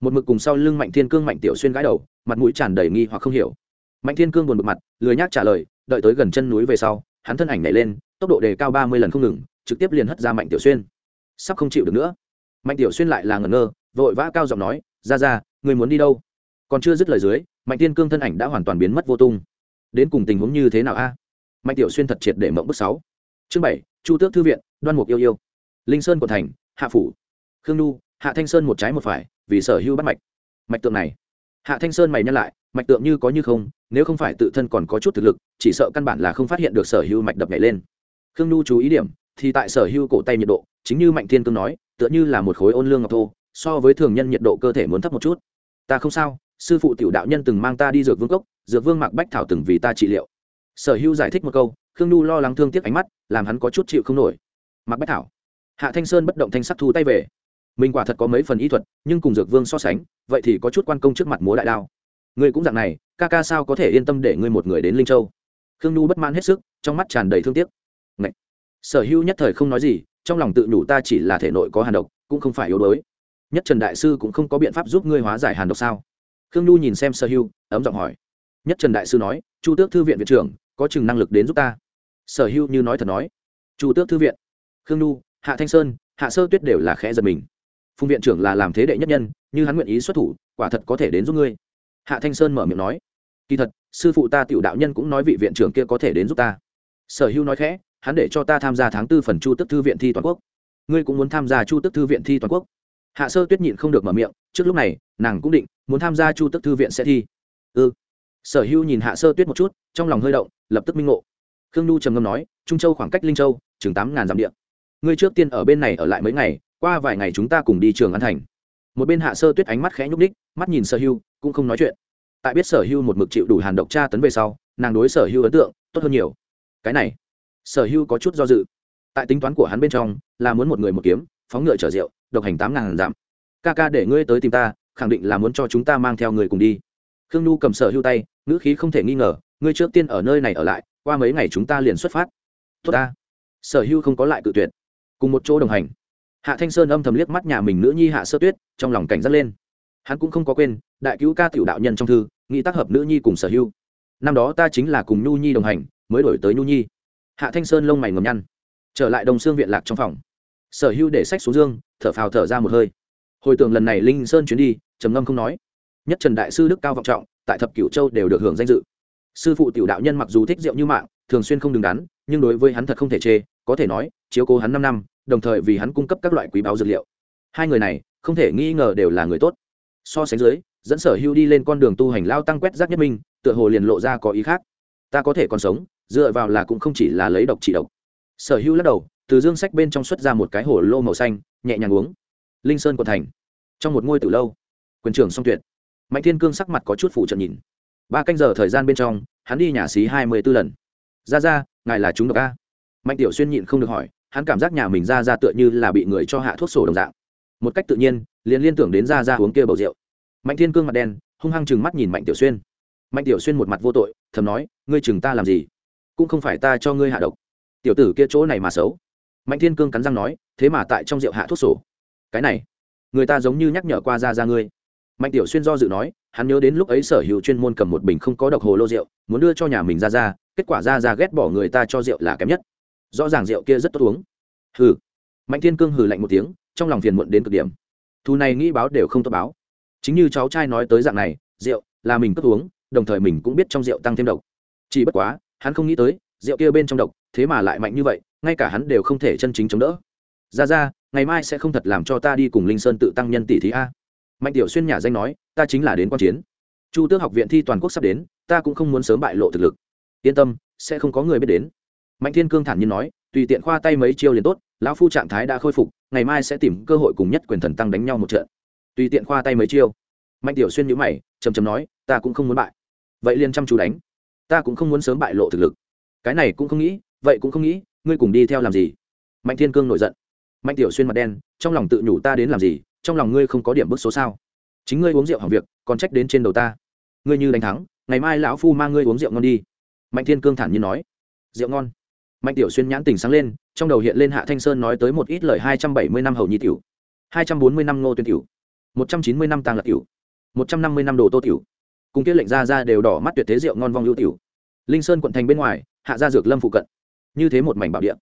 Một mực cùng sau lưng mạnh thiên cương mạnh tiểu xuyên gãi đầu, mặt mũi tràn đầy nghi hoặc không hiểu. Mạnh thiên cương buồn bực mặt, lười nhác trả lời, đợi tới gần chân núi về sau, hắn thân ảnh nhảy lên, tốc độ đề cao ba mươi lần không ngừng, trực tiếp liền hất ra mạnh tiểu xuyên sắp không chịu được nữa. Mạnh tiểu xuyên lại là ngẩn ngơ, vội vã cao giọng nói, ra ra, người muốn đi đâu? Còn chưa dứt lời dưới, mạnh thiên cương thân ảnh đã hoàn toàn biến mất vô tung. Đến cùng tình huống như thế nào a? Mạnh tiểu xuyên thật triệt để mộng bước sáu. Chương bảy, chu tước thư viện, đoan mục yêu yêu. Linh sơn quận thành, hạ phủ. Khương nu hạ thanh sơn một trái một phải, vì sở hữu bắt mạch. Mạch tượng này. Hạ thanh sơn mày nhắc lại, mạch tượng như có như không, nếu không phải tự thân còn có chút thực lực, chỉ sợ căn bản là không phát hiện được sở hữu mạch đập nhảy lên. Khương nu chú ý điểm thì tại sở hữu cổ tay nhiệt độ, chính như mạnh thiên cương nói, tựa như là một khối ôn lương ngọc thô, so với thường nhân nhiệt độ cơ thể muốn thấp một chút. Ta không sao, sư phụ tiểu đạo nhân từng mang ta đi dược vương cốc, dược vương mạc bách thảo từng vì ta trị liệu. Sở hữu giải thích một câu, khương nhu lo lắng thương tiếc ánh mắt, làm hắn có chút chịu không nổi. Mạc bách thảo. Hạ thanh sơn bất động thanh sắc thu tay về. Mình quả thật có mấy phần ý thuật, nhưng cùng dược vương so sánh, vậy thì có chút quan công trước mặt múa đại đao. Ngươi cũng dạng này, ca ca sao có thể yên tâm để ngươi một người đến linh châu? Khương nhu bất mãn hết sức, trong mắt tràn đầy thương tiếc. Ngậy! Sở hữu nhất thời không nói gì, trong lòng tự nhủ ta chỉ là thể nội có hàn độc, cũng không phải yếu đuối. Nhất trần đại sư cũng không có biện pháp giúp ngươi hóa giải hàn độc sao? Khương nhu nhìn xem sở hữu, ấm giọng hỏi. Nhất trần đại sư nói, chu tước thư viện viện trưởng, có chừng năng lực đến giúp ta. Sở hữu như nói thật nói. Chu tước thư viện. Khương nhu, hạ thanh sơn, hạ sơ tuyết đều là khẽ giật mình. Phùng viện trưởng là làm thế đệ nhất nhân, như hắn nguyện ý xuất thủ, quả thật có thể đến giúp ngươi. Hạ thanh sơn mở miệng nói. Kỳ thật, sư phụ ta tiểu đạo nhân cũng nói vị viện trưởng kia có thể đến giúp ta. Sở hữu nói khẽ hắn để cho ta tham gia tháng tư phần chu tức thư viện thi toàn quốc. Ngươi cũng muốn tham gia chu tức thư viện thi toàn quốc. Hạ sơ tuyết nhịn không được mở miệng, trước lúc này, nàng cũng định, muốn tham gia chu tức thư viện sẽ thi. Ư ừ. sở hữu nhìn hạ sơ tuyết một chút, trong lòng hơi động, lập tức minh ngộ. Khương nhu trầm ngâm nói, trung châu khoảng cách linh châu, chừng tám ngàn dặm điện ngươi trước tiên ở bên này ở lại mấy ngày, qua vài ngày chúng ta cùng đi trường an thành. Một bên hạ sơ tuyết ánh mắt khẽ nhúc ních mắt nhìn sở hưu cũng không nói chuyện. Tại biết sở hưu một mực chịu đủ hàn độc tra tấn về sau, nàng đối sở hưu ấn tượng tốt hơn nhiều. Cái này sở hưu có chút do dự. Tại tính toán của hắn bên trong, là muốn một người một kiếm, phóng ngựa chở rượu, độc hành tám ngàn dặm. Ca ca, để ngươi tới tìm ta, khẳng định là muốn cho chúng ta mang theo người cùng đi. Khương nhu cầm sở hưu tay, ngữ khí không thể nghi ngờ, ngươi trước tiên ở nơi này ở lại, qua mấy ngày chúng ta liền xuất phát. Tốt ta. Sở hưu không có lại cự tuyệt. Cùng một chỗ đồng hành. Hạ thanh sơn âm thầm liếc mắt nhà mình nữ nhi hạ sơ tuyết, trong lòng cảnh giác lên. Hắn cũng không có quên, đại cứu ca tiểu đạo nhân trong thư nghĩ tác hợp nữ nhi cùng sở hưu năm đó ta chính là cùng nhu nhi đồng hành, mới đổi tới nhu nhi hạ thanh sơn lông mày ngầm nhăn, trở lại đồng xương viện lạc trong phòng. Sở hưu để sách xuống dương thở phào thở ra một hơi. Hồi tưởng lần này linh sơn chuyến đi, trầm ngâm không nói. Nhất trần đại sư đức cao vọng trọng, tại thập cửu châu đều được hưởng danh dự. Sư phụ tiểu đạo nhân mặc dù thích rượu như mạng, thường xuyên không đứng đắn, nhưng đối với hắn thật không thể chê, có thể nói, chiếu cố hắn năm năm, đồng thời vì hắn cung cấp các loại quý báo dược liệu. Hai người này, không thể nghi ngờ đều là người tốt. So sánh dưới, dẫn sở hưu đi lên con đường tu hành lao tăng quét rác nhất minh, tựa hồ liền lộ ra có ý khác. Ta có thể còn sống dựa vào là cũng không chỉ là lấy độc trị độc. Sở hưu lắc đầu, từ dương sách bên trong xuất ra một cái hồ lô màu xanh, nhẹ nhàng uống. Linh sơn quận thành. Trong một ngôi từ lâu, quyền trưởng song tuyệt. Mạnh thiên cương sắc mặt có chút phụ trận nhìn. Ba canh giờ thời gian bên trong, hắn đi nhà xí hai mươi b ố lần. Ra ra ngài là chúng độc a? Mạnh tiểu xuyên nhịn không được hỏi, hắn cảm giác nhà mình ra ra tựa như là bị người cho hạ thuốc sổ đồng dạng. Một cách tự nhiên, liền liên tưởng đến ra ra uống kia bầu rượu. Mạnh thiên cương mặt đen, hung hăng chừng mắt nhìn mạnh tiểu xuyên. Mạnh tiểu xuyên một mặt vô tội, thầm nói, ngươi chừng ta làm gì? Cũng không phải ta cho ngươi hạ độc. Tiểu tử kia chỗ này mà xấu. Mạnh thiên cương cắn răng nói, thế mà tại trong rượu hạ thuốc sổ. Cái này, người ta giống như nhắc nhở qua ra ra ngươi. Mạnh tiểu xuyên do dự nói, hắn nhớ đến lúc ấy sở hữu chuyên môn cầm một bình không có độc hồ lô rượu, muốn đưa cho nhà mình ra ra, kết quả ra ra ghét bỏ người ta cho rượu là kém nhất. Rõ ràng rượu kia rất tốt uống. Hừ. Mạnh thiên cương hừ lạnh một tiếng, trong lòng phiền muộn đến cực điểm. Thu này nghĩ báo đều không tốt báo. Chính như cháu trai nói tới dạng này, rượu là mình cất uống, đồng thời mình cũng biết trong rượu tăng thêm độc. Chỉ bất quá hắn không nghĩ tới, rượu kia bên trong độc, thế mà lại mạnh như vậy, ngay cả hắn đều không thể chân chính chống đỡ. Ra ra, ngày mai sẽ không thật làm cho ta đi cùng linh sơn tự tăng nhân tỷ thí a. Mạnh tiểu xuyên nhà danh nói, ta chính là đến quan chiến. Chu tước học viện thi toàn quốc sắp đến, ta cũng không muốn sớm bại lộ thực lực. Yên tâm, sẽ không có người biết đến. Mạnh thiên cương thản nhiên nói, tùy tiện khoa tay mấy chiêu liền tốt, lão phu trạng thái đã khôi phục, ngày mai sẽ tìm cơ hội cùng nhất quyền thần tăng đánh nhau một trận. Tùy tiện khoa tay mấy chiêu. Mạnh tiểu xuyên nhữ mày chầm chầm nói, ta cũng không muốn bại. Vậy liền chăm chú đánh ta cũng không muốn sớm bại lộ thực lực. Cái này cũng không nghĩ, vậy cũng không nghĩ, ngươi cùng đi theo làm gì? Mạnh thiên cương nổi giận. Mạnh tiểu xuyên mặt đen, trong lòng tự nhủ ta đến làm gì, trong lòng ngươi không có điểm bức số sao? Chính ngươi uống rượu hỏng việc, còn trách đến trên đầu ta. Ngươi như đánh thắng, ngày mai lão phu mang ngươi uống rượu ngon đi. Mạnh thiên cương thản nhiên nói. Rượu ngon. Mạnh tiểu xuyên nhãn tình sáng lên, trong đầu hiện lên hạ thanh sơn nói tới một ít lời hai trăm bảy mươi năm hầu nhi tiểu, hai trăm bốn mươi năm ngô tuyên tiểu, một trăm chín mươi năm tàng lạc tiểu, một trăm năm mươi năm đồ tô tiểu cùng kia lệnh ra ra đều đỏ mắt tuyệt thế rượu ngon vong lưu tiểu. Linh sơn quận thành bên ngoài, hạ gia dược lâm phụ cận. Như thế một mảnh bảo địa.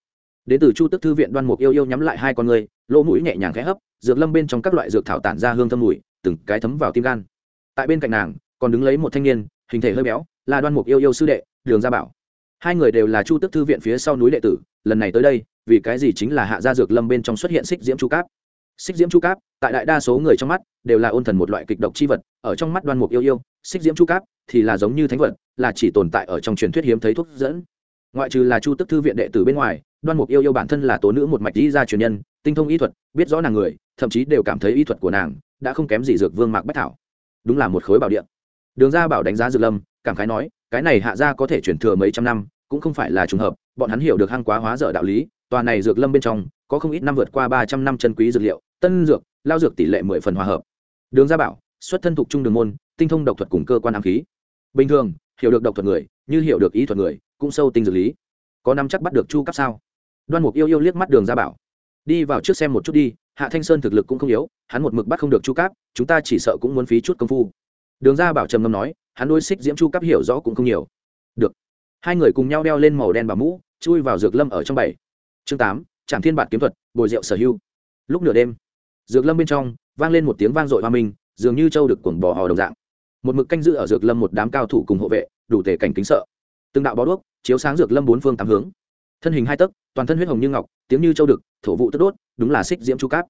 Đến từ chu tức thư viện đoan mục yêu yêu nhắm lại hai con người, lỗ mũi nhẹ nhàng khẽ hấp, dược lâm bên trong các loại dược thảo tản ra hương thơm mùi, từng cái thấm vào tim gan. Tại bên cạnh nàng, còn đứng lấy một thanh niên, hình thể hơi béo, là đoan mục yêu yêu sư đệ, đường gia bảo. Hai người đều là chu tức thư viện phía sau núi đệ tử, lần này tới đây, vì cái gì chính là hạ gia dược lâm bên trong xuất hiện xích diễm chu cáp? Xích diễm chu cáp, tại đại đa số người trong mắt, đều là ôn thần một loại kịch độc chi vật, ở trong mắt đoan mục yêu yêu, xích diễm chu cáp thì là giống như thánh vật, là chỉ tồn tại ở trong truyền thuyết hiếm thấy thuốc dẫn. Ngoại trừ là chu tức thư viện đệ tử bên ngoài, đoan mục yêu yêu bản thân là tố nữ một mạch đi ra truyền nhân, tinh thông y thuật, biết rõ nàng người, thậm chí đều cảm thấy y thuật của nàng đã không kém gì dược vương mạc bách thảo. Đúng là một khối bảo địa. Đường gia bảo đánh giá dược lâm, cảm khái nói, cái này hạ gia có thể chuyển thừa mấy trăm năm, cũng không phải là trùng hợp, bọn hắn hiểu được hăng quá hóa dở đạo lý, tòa này dược lâm bên trong có không ít năm vượt qua ba trăm năm chân quý dược liệu, tân dược, lao dược tỷ lệ mười phần hòa hợp. Đường gia bảo, xuất thân thuộc trung đường môn, tinh thông độc thuật cùng cơ quan ám khí. Bình thường, hiểu được độc thuật người, như hiểu được ý thuật người, cũng sâu tinh dược lý. Có năm chắc bắt được chu cấp sao? Đoan mục yêu yêu liếc mắt đường gia bảo. Đi vào trước xem một chút đi, hạ thanh sơn thực lực cũng không yếu, hắn một mực bắt không được chu cáp chúng ta chỉ sợ cũng muốn phí chút công phu. Đường gia bảo trầm ngâm nói, hắn đôi xích diễm chu cáp hiểu rõ cũng không nhiều. Được. Hai người cùng nhau đeo lên màu đen bà mũ, chui vào dược lâm ở trong bảy. Chương tám trạm thiên bản kiếm thuật, bồi rượu sở hưu lúc nửa đêm, dược lâm bên trong, vang lên một tiếng vang dội hoa minh, dường như châu được cuồng bò hò đồng dạng. Một mực canh giữ ở dược lâm một đám cao thủ cùng hộ vệ, đủ thể cảnh kính sợ. Từng đạo bó đuốc chiếu sáng dược lâm bốn phương tám hướng. Thân hình hai tấc, toàn thân huyết hồng như ngọc, tiếng như châu đực thổ vụ tức đốt, đúng là xích diễm chu cáp.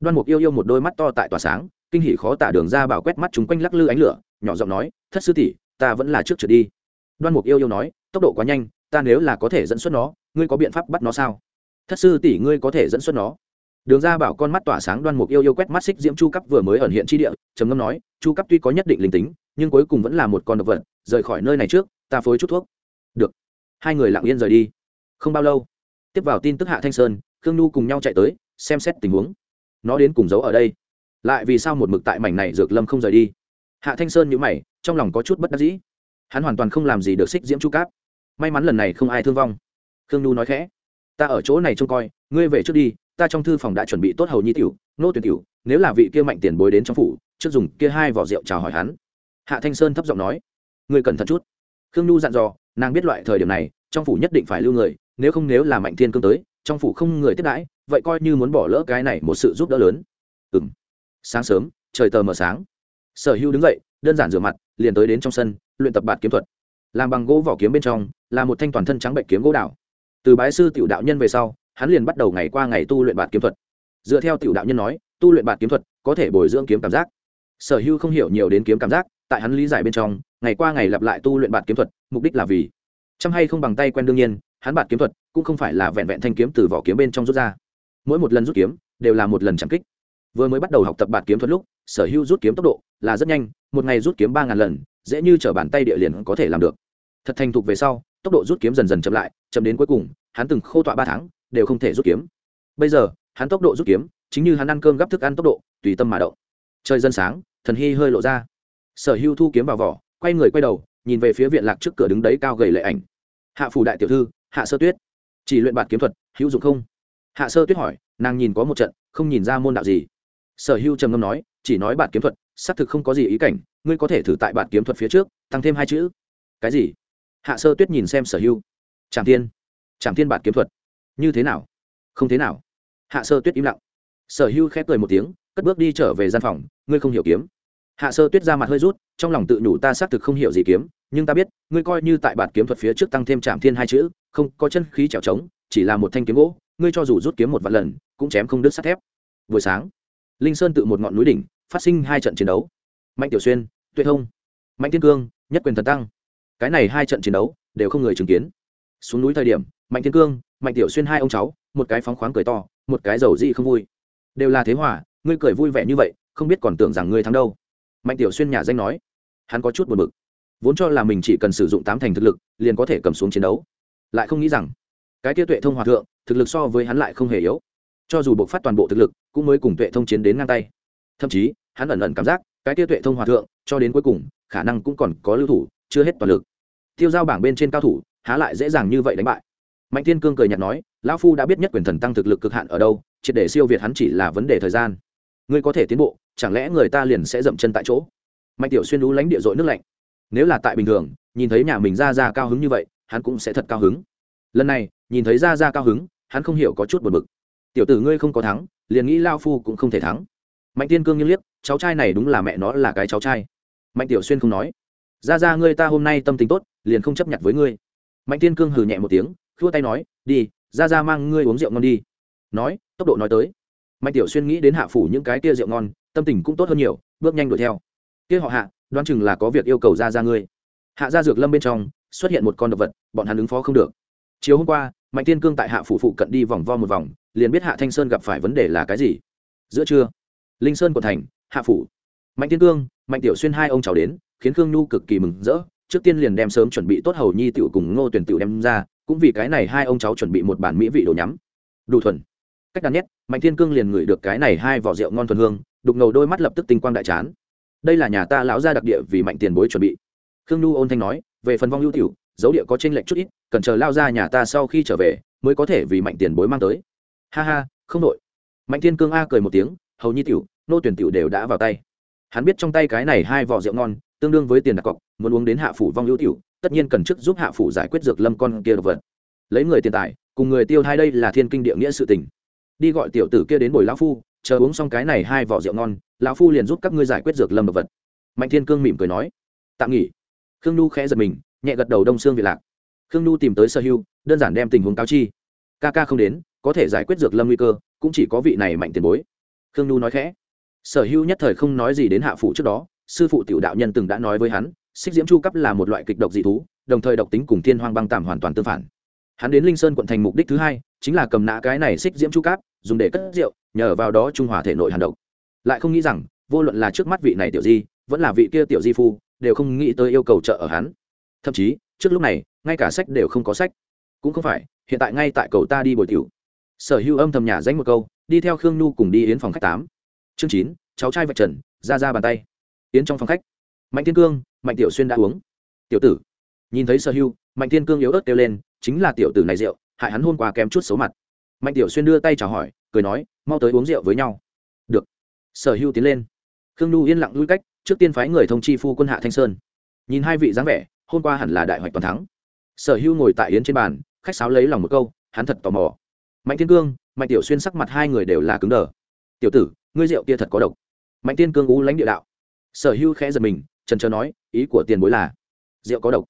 Đoan mục yêu yêu một đôi mắt to tại tỏa sáng, kinh hỉ khó tả đường ra bảo quét mắt chúng quanh lắc lư ánh lửa, nhỏ giọng nói, thất sư tỷ, ta vẫn là trước trượt đi. Đoan mục yêu yêu nói, tốc độ quá nhanh, ta nếu là có thể dẫn xuất nó, ngươi có biện pháp bắt nó sao? Thất sư tỷ ngươi có thể dẫn xuất nó. Đường ra bảo con mắt tỏa sáng đoan mục yêu yêu quét mắt xích diễm chu cấp vừa mới ẩn hiện chi địa, trầm ngâm nói, chu cấp tuy có nhất định linh tính, nhưng cuối cùng vẫn là một con độc vật, rời khỏi nơi này trước, ta phối chút thuốc. Được. Hai người lặng yên rời đi. Không bao lâu, tiếp vào tin tức hạ thanh sơn, khương nhu cùng nhau chạy tới, xem xét tình huống. Nó đến cùng giấu ở đây. Lại vì sao một mực tại mảnh này dược lâm không rời đi? Hạ thanh sơn nhữ mày, trong lòng có chút bất đắc dĩ. Hắn hoàn toàn không làm gì được xích diễm chu cáp may mắn lần này không ai thương vong. Khương nhu nói khẽ ta ở chỗ này trông coi, ngươi về trước đi, ta trong thư phòng đã chuẩn bị tốt hầu nhi tiểu, nô tuyển tiểu, nếu là vị kia mạnh tiền bối đến trong phủ, trước dùng kia hai vỏ rượu chào hỏi hắn. Hạ thanh sơn thấp giọng nói. Ngươi cẩn thận chút. Khương nhu dặn dò, nàng biết loại thời điểm này, trong phủ nhất định phải lưu người, nếu không nếu là mạnh thiên cương tới, trong phủ không người tiếp đãi, vậy coi như muốn bỏ lỡ cái này một sự giúp đỡ lớn. Ừ m sáng sớm, trời tờ mờ sáng. Sở hữu đứng dậy, đơn giản rửa mặt, liền tới đến trong sân, luyện tập bạt kiếm thuật. Làm bằng gỗ vỏ kiếm bên trong, là một thanh toàn thân trắng bệnh kiếm gỗ đảo từ bái sư tiểu đạo nhân về sau, hắn liền bắt đầu ngày qua ngày tu luyện bạt kiếm thuật. Dựa theo tiểu đạo nhân nói, tu luyện bạt kiếm thuật có thể bồi dưỡng kiếm cảm giác. Sở hữu không hiểu nhiều đến kiếm cảm giác, tại hắn lý giải bên trong, ngày qua ngày lặp lại tu luyện bạt kiếm thuật, mục đích là vì chăm hay không bằng tay quen đương nhiên, hắn bạt kiếm thuật cũng không phải là vẹn vẹn thanh kiếm từ vỏ kiếm bên trong rút ra. Mỗi một lần rút kiếm đều là một lần chẳng kích. Vừa mới bắt đầu học tập bạt kiếm thuật lúc, sở hữu rút kiếm tốc độ là rất nhanh, một ngày rút kiếm ba ngàn lần, dễ như t bàn tay địa liền có thể làm được. Thật thành thục về sau, tốc độ rút kiếm dần dần chậm lại chậm đến cuối cùng, hắn từng khô tọa ba tháng, đều không thể rút kiếm. Bây giờ, hắn tốc độ rút kiếm, chính như hắn ăn cơm gắp thức ăn tốc độ, tùy tâm mà động. Trời dân sáng, thần hy hơi lộ ra. Sở hưu thu kiếm vào vỏ, quay người quay đầu, nhìn về phía viện lạc trước cửa đứng đấy cao gầy lệ ảnh. Hạ phủ đại tiểu thư, hạ sơ tuyết. Chỉ luyện bạt kiếm thuật, hữu dụng không? Hạ sơ tuyết hỏi, nàng nhìn có một trận, không nhìn ra môn đạo gì. Sở hưu trầm ngâm nói, chỉ nói bạt kiếm thuật, xác thực không có gì ý cảnh, ngươi có thể thử tại bạt kiếm thuật phía trước, tăng thêm hai chữ. Cái gì? Hạ sơ tuyết nhìn xem sở hưu trạm thiên. Trạm thiên bản kiếm thuật. Như thế nào? Không thế nào. Hạ sơ tuyết im lặng. Sở hưu khép cười một tiếng, cất bước đi trở về gian phòng, ngươi không hiểu kiếm. Hạ sơ tuyết ra mặt hơi rút, trong lòng tự nhủ ta xác thực không hiểu gì kiếm, nhưng ta biết, ngươi coi như tại bản kiếm thuật phía trước tăng thêm trạm thiên hai chữ, không có chân khí trèo trống, chỉ là một thanh kiếm gỗ, ngươi cho dù rút kiếm một vạn lần, cũng chém không đứt sắt thép. Buổi sáng, linh sơn tự một ngọn núi đỉnh, phát sinh hai trận chiến đấu. Mạnh tiểu xuyên, tuệ thông, mạnh thiên cương, nhất quyền thần tăng. Cái này hai trận chiến đấu, đều không người chứng kiến xuống núi thời điểm, mạnh thiên cương, mạnh tiểu xuyên hai ông cháu, một cái phóng khoáng cười to, một cái giàu dị không vui. Đều là thế hòa, ngươi cười vui vẻ như vậy, không biết còn tưởng rằng ngươi thắng đâu. Mạnh tiểu xuyên nhà danh nói. Hắn có chút buồn bực. Vốn cho là mình chỉ cần sử dụng tám thành thực lực, liền có thể cầm xuống chiến đấu. Lại không nghĩ rằng, cái tiêu tuệ thông hòa thượng, thực lực so với hắn lại không hề yếu. Cho dù buộc phát toàn bộ thực lực, cũng mới cùng tuệ thông chiến đến ngang tay. Thậm chí, hắn ẩn ẩn cảm giác, cái tiêu tuệ thông hòa thượng, cho đến cuối cùng, khả năng cũng còn có lưu thủ, chưa hết toàn lực. Tiêu giao bảng bên trên cao thủ há lại dễ dàng như vậy đánh bại. Mạnh thiên cương cười nhạt nói, lão phu đã biết nhất quyền thần tăng thực lực cực hạn ở đâu, triệt để siêu việt hắn chỉ là vấn đề thời gian. Ngươi có thể tiến bộ, chẳng lẽ người ta liền sẽ dậm chân tại chỗ? Mạnh tiểu xuyên lú lánh địa dội nước lạnh. Nếu là tại bình thường, nhìn thấy nhà mình ra ra cao hứng như vậy, hắn cũng sẽ thật cao hứng. Lần này, nhìn thấy ra ra cao hứng, hắn không hiểu có chút buồn bực. Tiểu tử ngươi không có thắng, liền nghĩ lao phu cũng không thể thắng. Mạnh tiên cương nghiêng liếc, cháu trai này đúng là mẹ nó là cái cháu trai. Mạnh tiểu xuyên không nói, ra ra ngươi ta hôm nay tâm tình tốt, liền không chấp nhận với ngươi mạnh tiên cương hừ nhẹ một tiếng, khua tay nói, đi, ra ra mang ngươi uống rượu ngon đi. Nói, tốc độ nói tới. Mạnh tiểu xuyên nghĩ đến hạ phủ những cái kia rượu ngon, tâm tình cũng tốt hơn nhiều, bước nhanh đuổi theo. Kia họ hạ, đoán chừng là có việc yêu cầu ra ra ngươi. Hạ ra dược lâm bên trong, xuất hiện một con độc vật, bọn hắn ứng phó không được. Chiều hôm qua, mạnh tiên cương tại hạ phủ phụ cận đi vòng vo một vòng, liền biết hạ thanh sơn gặp phải vấn đề là cái gì. Giữa trưa, linh sơn của thành, hạ phủ. Mạnh tiên cương, mạnh tiểu xuyên hai ông cháu đến, khiến khương nhu cực kỳ mừng rỡ trước tiên liền đem sớm chuẩn bị tốt hầu nhi tiểu cùng ngô tuyển tiểu đem ra, cũng vì cái này hai ông cháu chuẩn bị một bản mỹ vị đồ nhắm. Đủ thuần. Cách đàn nhất, mạnh thiên cương liền ngửi được cái này hai vỏ rượu ngon thuần hương, đục ngầu đôi mắt lập tức tinh quang đại chán. Đây là nhà ta lão gia đặc địa vì mạnh tiền bối chuẩn bị. Khương nhu ôn thanh nói, về phần vong ưu tiểu, dấu địa có trên lệch chút ít, cần chờ lao ra nhà ta sau khi trở về, mới có thể vì mạnh tiền bối mang tới. Ha ha, không đội mạnh thiên cương a cười một tiếng, hầu nhi tiểu nô tuyển tiểu đều đã vào tay. Hắn biết trong tay cái này hai vỏ rượu ngon tương đương với tiền đặt cọc, muốn uống đến hạ phủ vong ưu tiểu, tất nhiên cần chức giúp hạ phủ giải quyết dược lâm con kia độc vật. Lấy người tiền tài, cùng người tiêu hai đây là thiên kinh địa nghĩa sự tình. Đi gọi tiểu tử kia đến bồi lão phu, chờ uống xong cái này hai vỏ rượu ngon, lão phu liền giúp các ngươi giải quyết dược lâm độc vật. Mạnh thiên cương mỉm cười nói, tạm nghỉ. Khương nhu khẽ giật mình, nhẹ gật đầu đông xương việt lạc. Khương nhu tìm tới sở hưu, đơn giản đem tình huống cáo chi. Ca ca không đến, có thể giải quyết dược lâm nguy cơ, cũng chỉ có vị này mạnh tiền bối. Khương nhu nói khẽ. Sở hưu nhất thời không nói gì đến hạ phủ trước đó sư phụ tiểu đạo nhân từng đã nói với hắn, xích diễm chu cấp là một loại kịch độc dị thú, đồng thời độc tính cùng thiên hoang băng tạm hoàn toàn tương phản. Hắn đến linh sơn quận thành mục đích thứ hai, chính là cầm nã cái này xích diễm chu cáp, dùng để cất rượu, nhờ vào đó trung hòa thể nội hàn độc. Lại không nghĩ rằng, vô luận là trước mắt vị này tiểu di, vẫn là vị kia tiểu di phu, đều không nghĩ tới yêu cầu trợ ở hắn. Thậm chí, trước lúc này, ngay cả sách đều không có sách. Cũng không phải, hiện tại ngay tại cầu ta đi bồi tiểu. Sở hữu âm thầm nhà danh một câu, đi theo khương nhu cùng đi yến phòng khách tám. Chương chín, cháu trai vạch trần, ra ra bàn tay yến trong phòng khách. Mạnh thiên cương mạnh tiểu xuyên đã uống. Tiểu tử nhìn thấy sở hưu, mạnh thiên cương yếu ớt kêu lên chính là tiểu tử này rượu hại hắn hôn qua kém chút xấu mặt. Mạnh tiểu xuyên đưa tay chào hỏi cười nói mau tới uống rượu với nhau. Được. Sở hưu tiến lên. Khương nhu yên lặng lui cách trước tiên phái người thông chi phu quân hạ thanh sơn. Nhìn hai vị dáng vẻ hôm qua hẳn là đại hoạch toàn thắng. Sở hưu ngồi tại yến trên bàn khách sáo lấy lòng một câu hắn thật tò mò. Mạnh thiên cương mạnh tiểu xuyên sắc mặt hai người đều là cứng đờ. Tiểu tử ngươi rượu kia thật có độc. Mạnh thiên cương ú lãnh địa đạo sở Hưu khẽ giật mình, trần trờ nói, ý của tiền bối là, rượu có độc.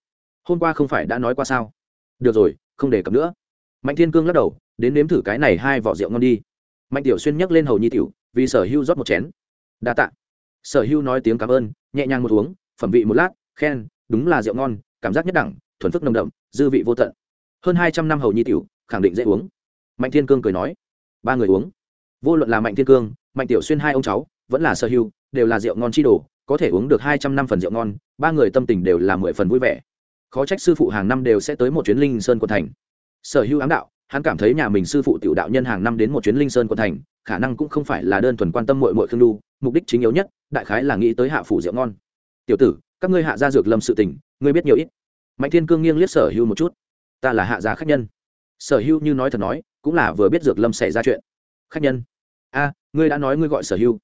Hôm qua không phải đã nói qua sao? Được rồi, không để cập nữa. Mạnh thiên cương lắc đầu, đến nếm thử cái này hai vỏ rượu ngon đi. Mạnh tiểu xuyên nhắc lên hầu nhi tiểu, vì sở Hưu rót một chén. Đa tạ. Sở Hưu nói tiếng cảm ơn, nhẹ nhàng một uống, phẩm vị một lát, khen, đúng là rượu ngon, cảm giác nhất đẳng, thuần phức nồng đậm, dư vị vô tận. Hơn hai trăm năm hầu nhi tiểu, khẳng định dễ uống. Mạnh thiên cương cười nói. Ba người uống. Vô luận là mạnh thiên cương, mạnh tiểu xuyên hai ông cháu, vẫn là sở Hưu đều là rượu ngon chi đồ, có thể uống được hai trăm năm phần rượu ngon, ba người tâm tình đều là mười phần vui vẻ. Khó trách sư phụ hàng năm đều sẽ tới một chuyến linh sơn quận thành. Sở hữu ám đạo, hắn cảm thấy nhà mình sư phụ tiểu đạo nhân hàng năm đến một chuyến linh sơn quận thành, khả năng cũng không phải là đơn thuần quan tâm mội mội khương đu mục đích chính yếu nhất, đại khái là nghĩ tới hạ phủ rượu ngon. Tiểu tử, các ngươi hạ gia dược lâm sự tình, ngươi biết nhiều ít. Mạnh thiên cương nghiêng liếc sở hữu một chút. Ta là hạ gia khách nhân. Sở hữu như nói thật nói, cũng là vừa biết dược lâm xảy ra chuyện. Khách nhân? A, ngươi đã nói ngươi gọi sở hữu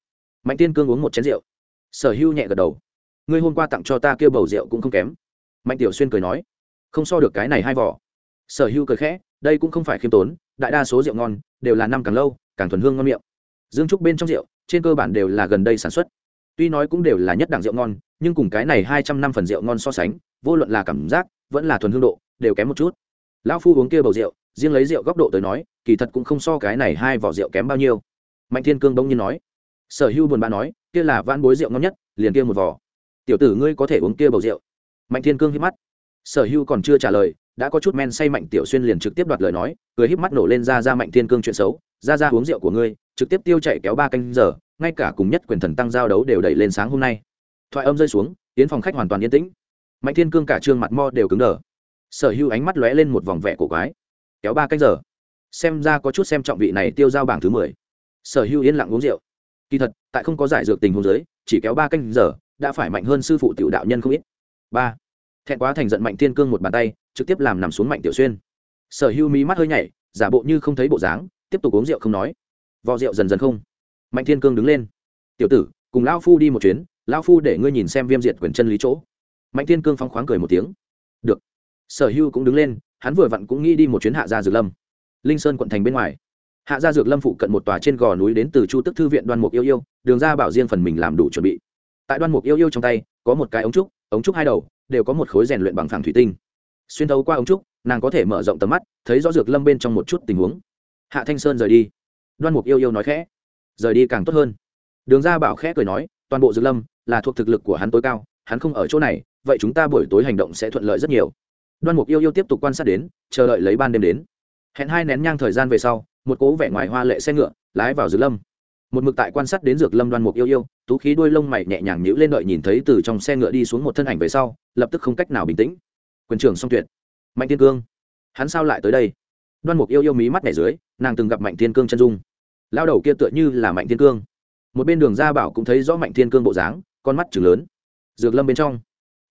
mạnh thiên cương uống một chén rượu. Sở Hưu nhẹ gật đầu. Ngươi hôm qua tặng cho ta kêu bầu rượu cũng không kém. Mạnh tiểu xuyên cười nói. Không so được cái này hai vỏ. Sở Hưu cười khẽ. Đây cũng không phải khiêm tốn. Đại đa số rượu ngon đều là năm càng lâu, càng thuần hương ngon miệng. Dương trúc bên trong rượu, trên cơ bản đều là gần đây sản xuất. Tuy nói cũng đều là nhất đẳng rượu ngon, nhưng cùng cái này hai trăm năm phần rượu ngon so sánh, vô luận là cảm giác, vẫn là thuần hương độ, đều kém một chút. Lão phu uống kia bầu rượu, riêng lấy rượu góc độ tới nói, kỳ thật cũng không so cái này hai vỏ rượu kém bao nhiêu. Mạnh thiên cương bỗng nhiên nói sở hưu buồn bã nói, kia là van bối rượu ngon nhất, liền kia một vỏ tiểu tử ngươi có thể uống kia bầu rượu. Mạnh thiên cương hít mắt. Sở hưu còn chưa trả lời, đã có chút men say mạnh tiểu xuyên liền trực tiếp đoạt lời nói, cười híp mắt nổ lên ra ra mạnh thiên cương chuyện xấu, ra ra uống rượu của ngươi, trực tiếp tiêu chạy kéo ba canh giờ, ngay cả cùng nhất quyền thần tăng giao đấu đều đẩy lên sáng hôm nay. Thoại âm rơi xuống, tiến phòng khách hoàn toàn yên tĩnh. Mạnh thiên cương cả trương mặt mo đều cứng đờ. Sở Hưu ánh mắt lóe lên một vòng vẻ cổ quái. Kéo ba canh giờ. Xem ra có chút xem trọng vị này tiêu giao bảng thứ mười. Sở Hưu yên lặng uống rượu kỳ thật, tại không có giải dược tình huống giới chỉ kéo ba canh giờ, đã phải mạnh hơn sư phụ tiểu đạo nhân không ít. Ba. Thẹn quá thành giận mạnh thiên cương một bàn tay, trực tiếp làm nằm xuống mạnh tiểu xuyên. Sở hưu mí mắt hơi nhảy, giả bộ như không thấy bộ dáng, tiếp tục uống rượu không nói. Vò rượu dần dần không. Mạnh thiên cương đứng lên. Tiểu tử, cùng lão phu đi một chuyến, lão phu để ngươi nhìn xem viêm diệt quyền chân lý chỗ. Mạnh thiên cương phong khoáng cười một tiếng. Được. Sở hưu cũng đứng lên, hắn vừa vặn cũng nghĩ đi một chuyến hạ gia dược lâm. Linh sơn quận thành bên ngoài hạ gia dược lâm phụ cận một tòa trên gò núi đến từ chu tức thư viện đoan mục yêu yêu, đường ra bảo riêng phần mình làm đủ chuẩn bị. Tại đoan mục yêu yêu trong tay, có một cái ống trúc ống trúc hai đầu, đều có một khối rèn luyện bằng phẳng thủy tinh. Xuyên thấu qua ống trúc, nàng có thể mở rộng tầm mắt, thấy rõ dược lâm bên trong một chút tình huống. Hạ thanh sơn rời đi. Đoan mục yêu yêu nói khẽ, rời đi càng tốt hơn. Đường ra bảo khẽ cười nói, toàn bộ dược lâm là thuộc thực lực của hắn tối cao, hắn không ở chỗ này, vậy chúng ta buổi tối hành động sẽ thuận lợi rất nhiều. Đoan mục yêu yêu tiếp tục quan sát đến, chờ đợi lấy ban đêm đến. Hẹn hai nén nhang thời gian về sau một cố vẻ ngoài hoa lệ xe ngựa, lái vào dược lâm. Một mực tại quan sát đến dược lâm đoan mục yêu yêu, tú khí đuôi lông mày nhẹ nhàng nhíu lên đợi nhìn thấy từ trong xe ngựa đi xuống một thân ảnh về sau, lập tức không cách nào bình tĩnh. Quyền trưởng song tuyệt. Mạnh thiên cương. Hắn sao lại tới đây? Đoan mục yêu yêu mí mắt nhảy dưới, nàng từng gặp mạnh thiên cương chân dung. Lao đầu kia tựa như là mạnh thiên cương. Một bên đường gia bảo cũng thấy rõ mạnh thiên cương bộ dáng, con mắt chừng lớn. Dược lâm bên trong.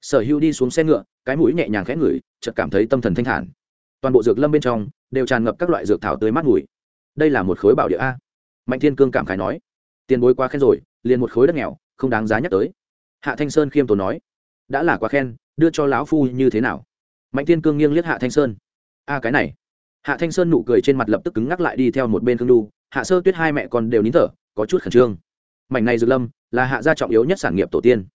Sở hữu đi xuống xe ngựa, cái mũi nhẹ nhàng khẽ ngửi, chợt cảm thấy tâm thần thanh thản. Toàn bộ dược lâm bên trong đều tràn ngập các loại dược thảo tới mát mùi đây là một khối bảo địa a. Mạnh thiên cương cảm khái nói. Tiền bối quá khen rồi, liền một khối đất nghèo, không đáng giá nhắc tới. Hạ thanh sơn khiêm tốn nói. Đã là quá khen, đưa cho lão phu như thế nào? Mạnh thiên cương nghiêng liếc hạ thanh sơn. A, cái này. Hạ thanh sơn nụ cười trên mặt lập tức cứng ngắc lại đi theo một bên thương đu hạ sơ tuyết hai mẹ con đều nín thở, có chút khẩn trương. Mảnh này dược lâm, là hạ gia trọng yếu nhất sản nghiệp tổ tiên.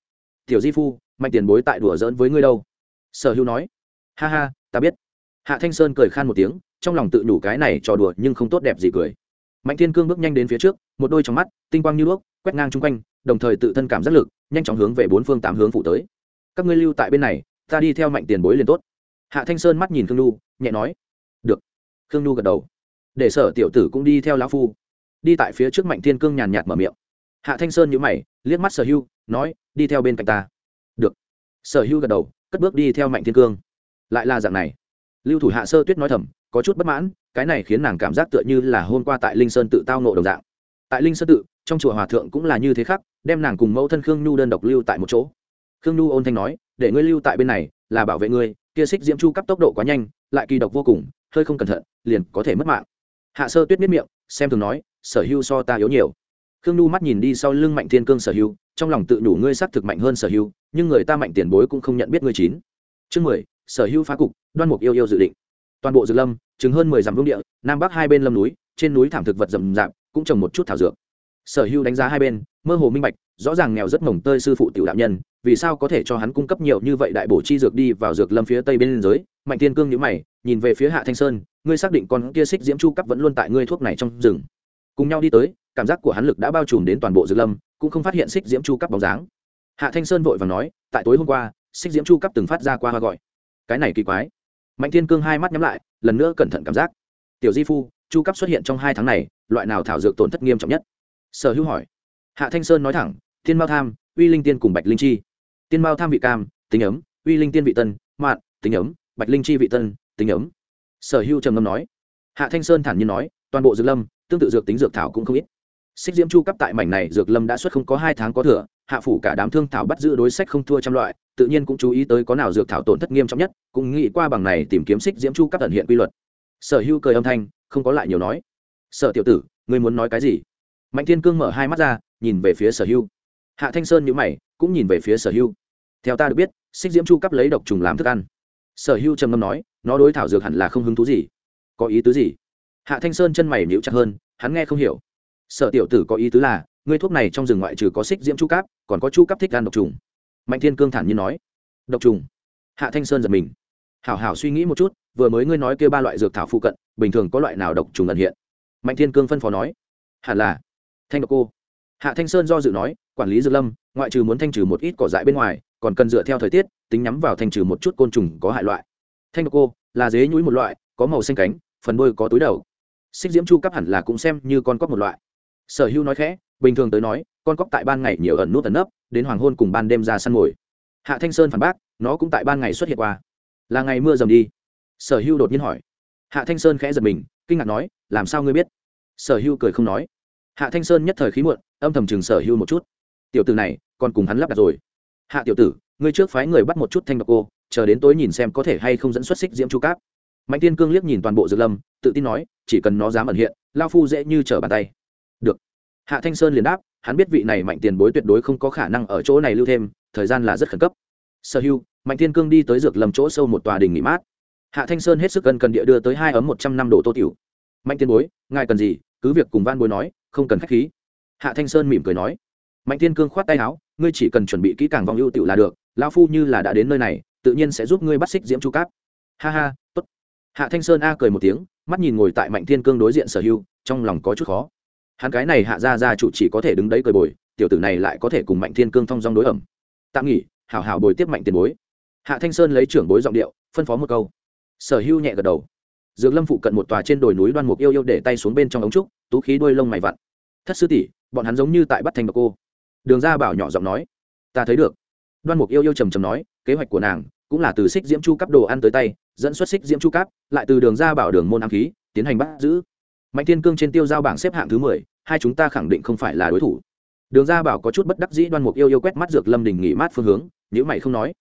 Tiểu di phu, mạnh tiền bối tại đùa giỡn với ngươi đâu? Sở hữu nói. Ha ha, ta biết. Hạ thanh sơn cười khan một tiếng trong lòng tự đủ cái này trò đùa nhưng không tốt đẹp gì cười. Mạnh thiên cương bước nhanh đến phía trước, một đôi trong mắt, tinh quang như đuốc, quét ngang chung quanh, đồng thời tự thân cảm giác lực, nhanh chóng hướng về bốn phương tám hướng phụ tới. Các ngươi lưu tại bên này, ta đi theo mạnh tiền bối liền tốt. Hạ thanh sơn mắt nhìn khương nhu, nhẹ nói. Được. Khương nhu gật đầu. Để sở tiểu tử cũng đi theo lão phu. Đi tại phía trước mạnh thiên cương nhàn nhạt mở miệng. Hạ thanh sơn nhữ mày, liếc mắt sở hưu nói, đi theo bên cạnh ta. Được. Sở hưu gật đầu, cất bước đi theo mạnh thiên cương. Lại là dạng này. Lưu thủ hạ sơ tuyết nói thầm có chút bất mãn, cái này khiến nàng cảm giác tựa như là hôm qua tại linh sơn tự tao nộ đồng dạng. Tại linh sơn tự, trong chùa hòa thượng cũng là như thế khác, đem nàng cùng mẫu thân khương nhu đơn độc lưu tại một chỗ. Khương nhu ôn thanh nói, để ngươi lưu tại bên này, là bảo vệ ngươi, kia xích diễm chu cấp tốc độ quá nhanh, lại kỳ độc vô cùng, hơi không cẩn thận, liền có thể mất mạng. Hạ sơ tuyết miết miệng, xem thường nói, sở hưu so ta yếu nhiều. Khương nhu mắt nhìn đi sau lưng mạnh thiên cương sở hưu, trong lòng tự đủ ngươi xác thực mạnh hơn sở hưu, nhưng người ta mạnh tiền bối cũng không nhận biết ngươi chín. Chương mười, sở hưu phá cục, đoan mục yêu yêu dự định toàn bộ dược lâm chứng hơn mười dặm vương địa, nam bắc hai bên lâm núi, trên núi thảm thực vật rậm rạp, cũng trồng một chút thảo dược. Sở hưu đánh giá hai bên, mơ hồ minh bạch, rõ ràng nghèo rất mồng tơi sư phụ tiểu đạo nhân, vì sao có thể cho hắn cung cấp nhiều như vậy đại bổ chi dược đi vào dược lâm phía tây bên giới? Mạnh tiên cương nhữ mày, nhìn về phía hạ thanh sơn, ngươi xác định con kia xích diễm chu cấp vẫn luôn tại ngươi thuốc này trong rừng. Cùng nhau đi tới, cảm giác của hắn lực đã bao trùm đến toàn bộ dược lâm, cũng không phát hiện xích diễm chu cấp bóng dáng. Hạ thanh sơn vội và nói, tại tối hôm qua, xích diễm chu cấp từng phát ra qua hoa gọi. Cái này kỳ quái mạnh thiên cương hai mắt nhắm lại, lần nữa cẩn thận cảm giác. Tiểu di phu, chu cấp xuất hiện trong hai tháng này, loại nào thảo dược tổn thất nghiêm trọng nhất? Sở hữu hỏi. Hạ thanh sơn nói thẳng tiên mao tham, uy linh tiên cùng bạch linh chi. Tiên mao tham vị cam, tính ấm, uy linh tiên vị tân, mạn, tính ấm, bạch linh chi vị tân, tính ấm. Sở hữu trầm ngâm nói. Hạ thanh sơn thản nhiên nói, toàn bộ dược lâm, tương tự dược tính dược thảo cũng không ít xích diễm chu cấp tại mảnh này, dược lâm đã xuất không có hai tháng có thừa, hạ phủ cả đám thương thảo bắt giữ đối sách không thua trăm loại, tự nhiên cũng chú ý tới có nào dược thảo tổn thất nghiêm trọng nhất, cũng nghĩ qua bằng này tìm kiếm xích diễm chu cấp tận hiện quy luật. Sở Hưu cười âm thanh, không có lại nhiều nói. Sở tiểu tử, ngươi muốn nói cái gì? Mạnh thiên cương mở hai mắt ra, nhìn về phía sở Hưu. hạ thanh sơn nhữ mày, cũng nhìn về phía sở Hưu. theo ta được biết, xích diễm chu cấp lấy độc trùng làm thức ăn. Sở hưu trầm ngâm nói, nó đối thảo dược hẳn là không hứng thú gì. Có ý tứ gì? Hạ thanh sơn chân mày nhữ chặt hơn, hắn nghe không hiểu sở tiểu tử có ý tứ là, ngươi thuốc này trong rừng ngoại trừ có xích diễm chu cáp, còn có chu cáp thích gan độc trùng. Mạnh thiên cương thản nhiên nói. Độc trùng? Hạ thanh sơn giật mình. Hảo hảo suy nghĩ một chút, vừa mới ngươi nói kêu ba loại dược thảo phụ cận, bình thường có loại nào độc trùng ẩn hiện? Mạnh thiên cương phân phó nói. Hẳn là. Thanh độc cô. Hạ thanh sơn do dự nói, quản lý dược lâm, ngoại trừ muốn thanh trừ một ít cỏ dại bên ngoài, còn cần dựa theo thời tiết, tính nhắm vào thanh trừ một chút côn trùng có hại loại. Thanh độc cô, là dế nhũi một loại, có màu xanh cánh, phần đôi có túi đầu. Xích diễm chu cấp hẳn là cũng xem như con cóc một loại sở hữu nói khẽ, bình thường tới nói, con cóc tại ban ngày nhiều ẩn nút ẩn nấp, đến hoàng hôn cùng ban đêm ra săn mồi hạ thanh sơn phản bác, nó cũng tại ban ngày xuất hiện qua. Là ngày mưa dầm đi. Sở hữu đột nhiên hỏi. Hạ thanh sơn khẽ giật mình, kinh ngạc nói, làm sao ngươi biết? Sở hữu cười không nói. Hạ thanh sơn nhất thời khí muộn, âm thầm chừng sở hữu một chút. Tiểu tử này còn cùng hắn lắp đặt rồi. Hạ tiểu tử, ngươi trước phái người bắt một chút thanh độc cô, chờ đến tối nhìn xem có thể hay không dẫn xuất xích diễm chu cáp. Mạnh tiên cương liếc nhìn toàn bộ dược lâm, tự tin nói, chỉ cần nó dám ẩn hiện lao phu dễ như trở bàn tay hạ thanh sơn liền đáp, hắn biết vị này mạnh tiền bối tuyệt đối không có khả năng ở chỗ này lưu thêm, thời gian là rất khẩn cấp. Sở hưu, mạnh thiên cương đi tới dược lâm chỗ sâu một tòa đình nghỉ mát. Hạ thanh sơn hết sức cần cần địa đưa tới hai ấm một trăm năm độ tô tiểu. Mạnh tiên bối, ngài cần gì? Cứ việc cùng van bối nói, không cần khách khí. Hạ thanh sơn mỉm cười nói. Mạnh Thiên cương khoát tay áo, ngươi chỉ cần chuẩn bị kỹ càng vong ưu tiểu là được, lão phu như là đã đến nơi này, tự nhiên sẽ giúp ngươi bắt xích diễm chu cáp. Ha ha, tốt. Hạ thanh sơn a cười một tiếng, mắt nhìn ngồi tại mạnh thiên cương đối diện sở hưu, trong lòng có chút khó hắn cái này hạ ra ra chủ chỉ có thể đứng đấy cười bồi, tiểu tử này lại có thể cùng mạnh thiên cương thong dong đối ẩm. Tạm nghỉ, hảo hảo bồi tiếp mạnh tiền bối. Hạ thanh sơn lấy trưởng bối giọng điệu, phân phó một câu. Sở hưu nhẹ gật đầu. Dược lâm phụ cận một tòa trên đồi núi đoan mục yêu yêu để tay xuống bên trong ống trúc, tú khí đuôi lông mày vặn. Thất sư tỷ, bọn hắn giống như tại bắt thành độc cô. Đường ra bảo nhỏ giọng nói. Ta thấy được. Đoan mục yêu yêu trầm trầm nói, kế hoạch của nàng cũng là từ xích diễm chu cấp đồ ăn tới tay, dẫn xuất xích diễm chu cấp lại từ đường ra bảo đường môn ám khí, tiến hành bắt giữ mạnh thiên cương trên tiêu giao bảng xếp hạng thứ mười, hai chúng ta khẳng định không phải là đối thủ. Đường Gia bảo có chút bất đắc dĩ đoan mục yêu yêu quét mắt dược lâm đình nghỉ mát phương hướng nếu mày không nói.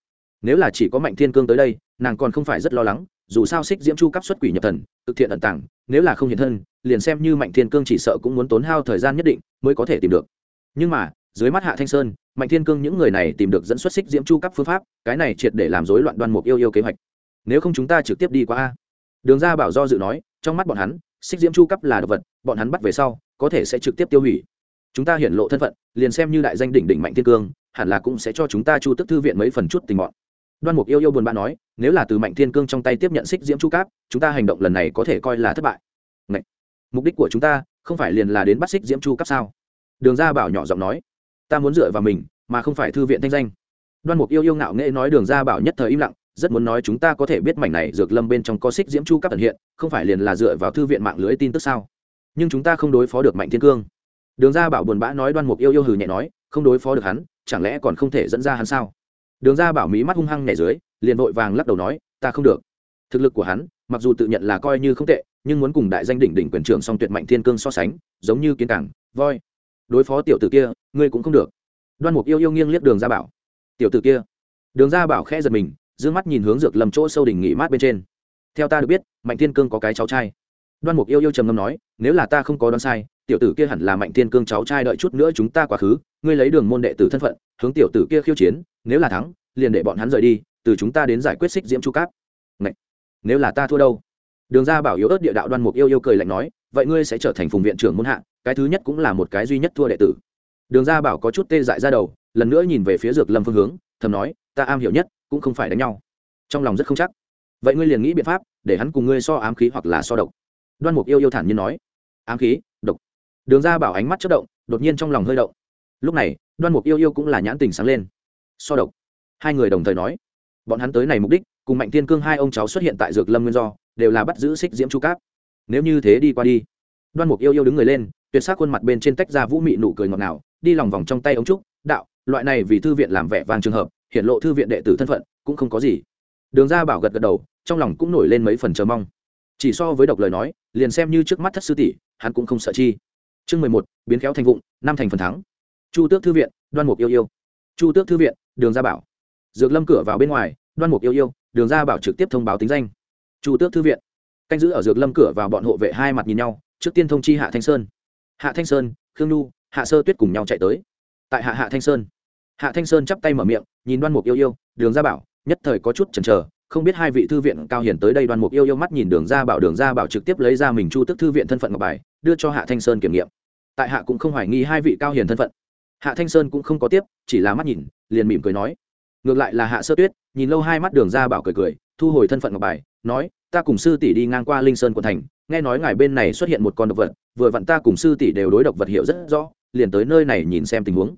Nếu là chỉ có mạnh thiên cương tới đây, nàng còn không phải rất lo lắng, dù sao xích diễm chu cấp xuất quỷ nhập thần thực thiện ẩn tàng, nếu là không hiện thân, liền xem như mạnh thiên cương chỉ sợ cũng muốn tốn hao thời gian nhất định mới có thể tìm được. Nhưng mà, dưới mắt hạ thanh sơn, mạnh thiên cương những người này tìm được dẫn xuất xích diễm chu cấp phương pháp, cái này triệt để làm rối loạn đoan mục yêu yêu kế hoạch. Nếu không chúng ta trực tiếp đi qua a. Đường Gia bảo do dự nói, trong mắt bọn hắn xích diễm chu cấp là đồ vật, bọn hắn bắt về sau, có thể sẽ trực tiếp tiêu hủy. Chúng ta hiển lộ thân phận, liền xem như đại danh đỉnh đỉnh mạnh thiên cương, hẳn là cũng sẽ cho chúng ta chu tức thư viện mấy phần chút tình bọn. Đoan mục yêu yêu buồn bã nói, nếu là từ mạnh thiên cương trong tay tiếp nhận xích diễm chu cáp chúng ta hành động lần này có thể coi là thất bại. Ngậy! mục đích của chúng ta, không phải liền là đến bắt xích diễm chu cáp sao? Đường Gia bảo nhỏ giọng nói, ta muốn dựa vào mình, mà không phải thư viện thanh danh. Đoan mục yêu yêu ngạo nghễ nói, đường Gia bảo nhất thời im lặng rất muốn nói chúng ta có thể biết mảnh này dược lâm bên trong có xích diễm chu cấp tận hiện, không phải liền là dựa vào thư viện mạng lưới tin tức sao? Nhưng chúng ta không đối phó được mạnh thiên cương. Đường gia bảo buồn bã nói đoan mục yêu yêu hừ nhẹ nói, không đối phó được hắn, chẳng lẽ còn không thể dẫn ra hắn sao? Đường gia bảo mỹ mắt hung hăng nhảy dưới, liền vội vàng lắc đầu nói, ta không được. Thực lực của hắn, mặc dù tự nhận là coi như không tệ, nhưng muốn cùng đại danh đỉnh đỉnh quyền trưởng song tuyệt mạnh thiên cương so sánh, giống như kiến cảng, voi. Đối phó tiểu tử kia, ngươi cũng không được. Đoan mục yêu yêu nghiêng liếc đường gia bảo. Tiểu tử kia. Đường gia bảo khẽ giật mình dương mắt nhìn hướng dược lâm chỗ sâu đỉnh nghỉ mát bên trên. Theo ta được biết, mạnh thiên cương có cái cháu trai. Đoan mục yêu yêu trầm ngâm nói, nếu là ta không có đoán sai, tiểu tử kia hẳn là mạnh thiên cương cháu trai đợi chút nữa chúng ta quá khứ, ngươi lấy đường môn đệ tử thân phận, hướng tiểu tử kia khiêu chiến, nếu là thắng, liền để bọn hắn rời đi, từ chúng ta đến giải quyết xích diễm chu cáp. Ngậy! nếu là ta thua đâu? Đường ra bảo yếu ớt địa đạo đoan mục yêu yêu cười lạnh nói, vậy ngươi sẽ trở thành phùng viện trưởng môn hạ, cái thứ nhất cũng là một cái duy nhất thua đệ tử. Đường ra bảo có chút tê dại ra đầu, lần nữa nhìn về phía dược lâm phương hướng, thầm nói, ta am hiểu nhất cũng không phải đánh nhau. Trong lòng rất không chắc. Vậy ngươi liền nghĩ biện pháp để hắn cùng ngươi so ám khí hoặc là so độc. Đoan mục yêu yêu thản nhiên nói. Ám khí, độc. Đường ra bảo ánh mắt chất động, đột nhiên trong lòng hơi động. Lúc này, đoan mục yêu yêu cũng là nhãn tình sáng lên. So độc. Hai người đồng thời nói. Bọn hắn tới này mục đích, cùng mạnh thiên cương hai ông cháu xuất hiện tại dược lâm nguyên do, đều là bắt giữ xích diễm chu cáp. Nếu như thế đi qua đi. Đoan mục yêu yêu đứng người lên, tuyệt sắc khuôn mặt bên trên tách ra vũ mị nụ cười ngọt ngào, đi lòng vòng trong tay ống trúc, đạo, loại này vì thư viện làm vẻ vang trường hợp hiện lộ thư viện đệ tử thân phận, cũng không có gì. Đường ra bảo gật gật đầu, trong lòng cũng nổi lên mấy phần chờ mong. Chỉ so với độc lời nói, liền xem như trước mắt thất sư tỷ, hắn cũng không sợ chi. Chương mười một, biến khéo thành vụng, năm thành phần thắng. Chu tước thư viện, đoan mục yêu yêu. Chu tước thư viện, đường gia bảo. Dược lâm cửa vào bên ngoài, đoan mục yêu yêu, đường gia bảo trực tiếp thông báo tính danh. Chu tước thư viện. Canh giữ ở dược lâm cửa vào bọn hộ vệ hai mặt nhìn nhau, trước tiên thông chi hạ thanh sơn. Hạ thanh sơn, khương nhu, hạ sơ tuyết cùng nhau chạy tới. Tại hạ hạ thanh sơn hạ thanh sơn chắp tay mở miệng, nhìn đoan mục yêu yêu, đường Gia bảo, nhất thời có chút chần chờ, không biết hai vị thư viện cao hiển tới đây đoan mục yêu yêu mắt nhìn đường Gia bảo, đường Gia bảo trực tiếp lấy ra mình chu tức thư viện thân phận ngọc bài, đưa cho hạ thanh sơn kiểm nghiệm. Tại hạ cũng không hoài nghi hai vị cao hiển thân phận. Hạ thanh sơn cũng không có tiếp, chỉ là mắt nhìn, liền mỉm cười nói. Ngược lại là hạ sơ tuyết, nhìn lâu hai mắt đường ra bảo cười cười, thu hồi thân phận ngọc bài, nói, ta cùng sư tỷ đi ngang qua linh sơn quận thành, nghe nói ngài bên này xuất hiện một con độc vật, vừa vặn ta cùng sư tỷ đều đối độc vật hiểu rất rõ, liền tới nơi này nhìn xem tình huống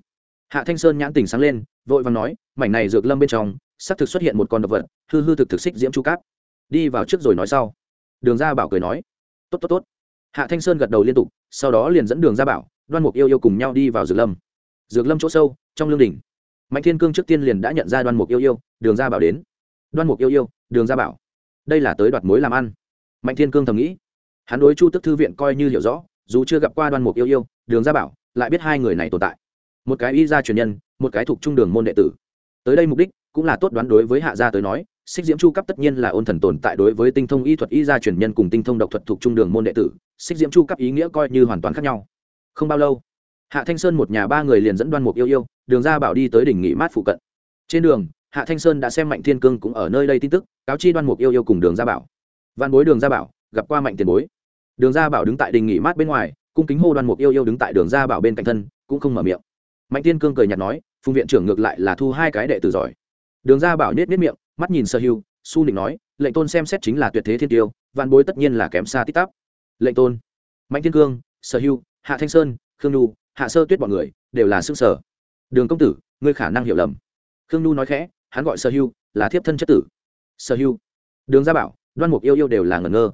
hạ thanh sơn nhãn tình sáng lên, vội vàng nói, mảnh này dược lâm bên trong, xác thực xuất hiện một con độc vật, hư hư thực thực xích diễm chu cáp. Đi vào trước rồi nói sau. Đường gia bảo cười nói, tốt tốt tốt. Hạ thanh sơn gật đầu liên tục, sau đó liền dẫn đường gia bảo, đoan mục yêu yêu cùng nhau đi vào dược lâm. Dược lâm chỗ sâu, trong lương đình mạnh thiên cương trước tiên liền đã nhận ra đoan mục yêu yêu, đường gia bảo đến. Đoan mục yêu yêu, đường gia bảo, đây là tới đoạt mối làm ăn. Mạnh thiên cương thầm nghĩ. Hắn đối chu tức thư viện coi như hiểu rõ, dù chưa gặp qua đoan mục yêu yêu, đường gia bảo, lại biết hai người này tồn tại một cái y gia truyền nhân, một cái thuộc trung đường môn đệ tử. Tới đây mục đích cũng là tốt đoán đối với hạ gia tới nói, xích diễm chu cấp tất nhiên là ôn thần tồn tại đối với tinh thông y thuật y gia truyền nhân cùng tinh thông độc thuật thuộc trung đường môn đệ tử, xích diễm chu cấp ý nghĩa coi như hoàn toàn khác nhau. Không bao lâu, hạ thanh sơn một nhà ba người liền dẫn đoan mục yêu yêu, đường ra bảo đi tới đỉnh nghỉ mát phụ cận. Trên đường, hạ thanh sơn đã xem mạnh thiên cương cũng ở nơi đây tin tức, cáo chi đoan mục yêu yêu cùng đường gia bảo. Văn bối đường gia bảo, gặp qua mạnh tiền bối. Đường gia bảo đứng tại đình nghỉ mát bên ngoài, cung kính hô đoan mục yêu yêu đứng tại đường gia bảo bên cạnh thân, cũng không mở miệng mạnh thiên cương cười nhạt nói, phùng viện trưởng ngược lại là thu hai cái đệ tử giỏi. Đường gia bảo nết nết miệng, mắt nhìn sơ hưu, su nịnh nói, lệnh tôn xem xét chính là tuyệt thế thiên tiêu văn bối tất nhiên là kém xa tít tắp. Lệnh tôn? Mạnh thiên cương, sở hưu, hạ thanh sơn, khương nhu, hạ sơ tuyết bọn người đều là xương sở đường công tử, ngươi khả năng hiểu lầm. Khương nhu nói khẽ, hắn gọi sở hưu là thiếp thân chất tử. Sở hưu. Đường gia bảo, đoan mục yêu yêu đều là ngẩn ngơ.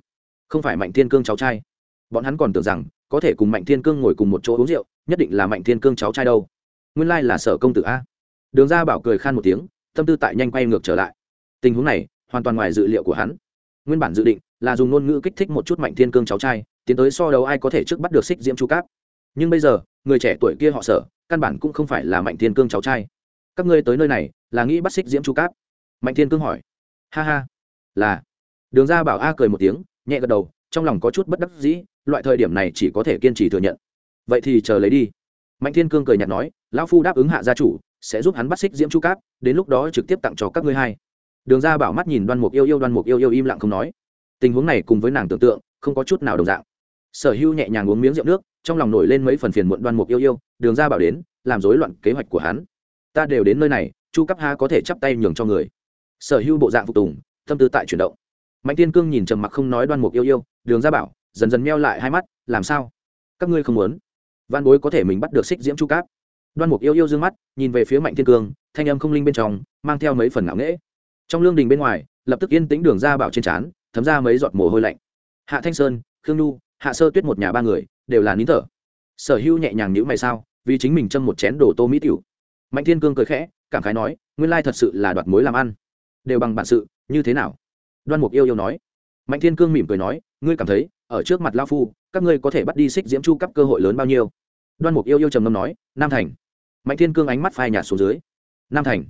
Không phải mạnh thiên cương cháu trai. Bọn hắn còn tưởng rằng có thể cùng mạnh thiên cương ngồi cùng một chỗ uống rượu, nhất định là mạnh thiên cương cháu trai đâu nguyên lai là sở công tử a. Đường gia bảo cười khan một tiếng, tâm tư tại nhanh quay ngược trở lại. Tình huống này, hoàn toàn ngoài dự liệu của hắn. Nguyên bản dự định là dùng ngôn ngữ kích thích một chút mạnh thiên cương cháu trai, tiến tới so đấu ai có thể trước bắt được xích diễm chu cáp. Nhưng bây giờ, người trẻ tuổi kia họ sở, căn bản cũng không phải là mạnh thiên cương cháu trai. Các ngươi tới nơi này, là nghĩ bắt xích diễm chu cáp? Mạnh thiên cương hỏi. Ha ha. Là. Đường ra bảo a cười một tiếng, nhẹ gật đầu, trong lòng có chút bất đắc dĩ, loại thời điểm này chỉ có thể kiên trì thừa nhận. Vậy thì chờ lấy đi. Mạnh thiên cương cười nhạt nói lão phu đáp ứng hạ gia chủ, sẽ giúp hắn bắt xích diễm chu cáp, đến lúc đó trực tiếp tặng cho các ngươi hai. Đường ra bảo mắt nhìn đoan mục yêu yêu, đoan mục yêu yêu im lặng không nói. Tình huống này cùng với nàng tưởng tượng, không có chút nào đồng dạng. Sở hữu nhẹ nhàng uống miếng rượu nước, trong lòng nổi lên mấy phần phiền muộn đoan mục yêu yêu, đường ra bảo đến, làm rối loạn kế hoạch của hắn. Ta đều đến nơi này, chu cấp ha có thể chắp tay nhường cho người. Sở hữu bộ dạng phục tùng, tâm tư tại chuyển động. Mạnh tiên cương nhìn trầm mặc không nói đoan mục yêu yêu, đường ra bảo, dần dần meo lại hai mắt, làm sao? Các ngươi không muốn? Văn bối có thể mình bắt được xích diễm chu cáp? Đoan mục yêu yêu d ư ơ n g mắt, nhìn về phía mạnh thiên cương, thanh âm không linh bên trong, mang theo mấy phần ngạo nghễ. Trong lương đình bên ngoài, lập tức yên tĩnh đường ra bảo trên trán, thấm ra mấy giọt mồ hôi lạnh. Hạ thanh sơn, khương nhu, hạ sơ tuyết một nhà ba người, đều là nín thở. Sở hữu nhẹ nhàng nhữ mày sao, vì chính mình châm một chén đồ tô mỹ tiểu. Mạnh thiên cương cười khẽ, cảm khái nói, nguyên lai thật sự là đoạt mối làm ăn. Đều bằng bản sự, như thế nào? Đoan mục yêu yêu nói. Mạnh thiên cương mỉm cười nói, ngươi cảm thấy, ở trước mặt lao phu, các ngươi có thể bắt đi xích diễm chu cấp cơ hội lớn bao nhiêu? Đoan mục yêu yêu trầm ngâm nói, nam thành mạnh thiên cương ánh mắt phai nhạt xuống dưới. Nam thành.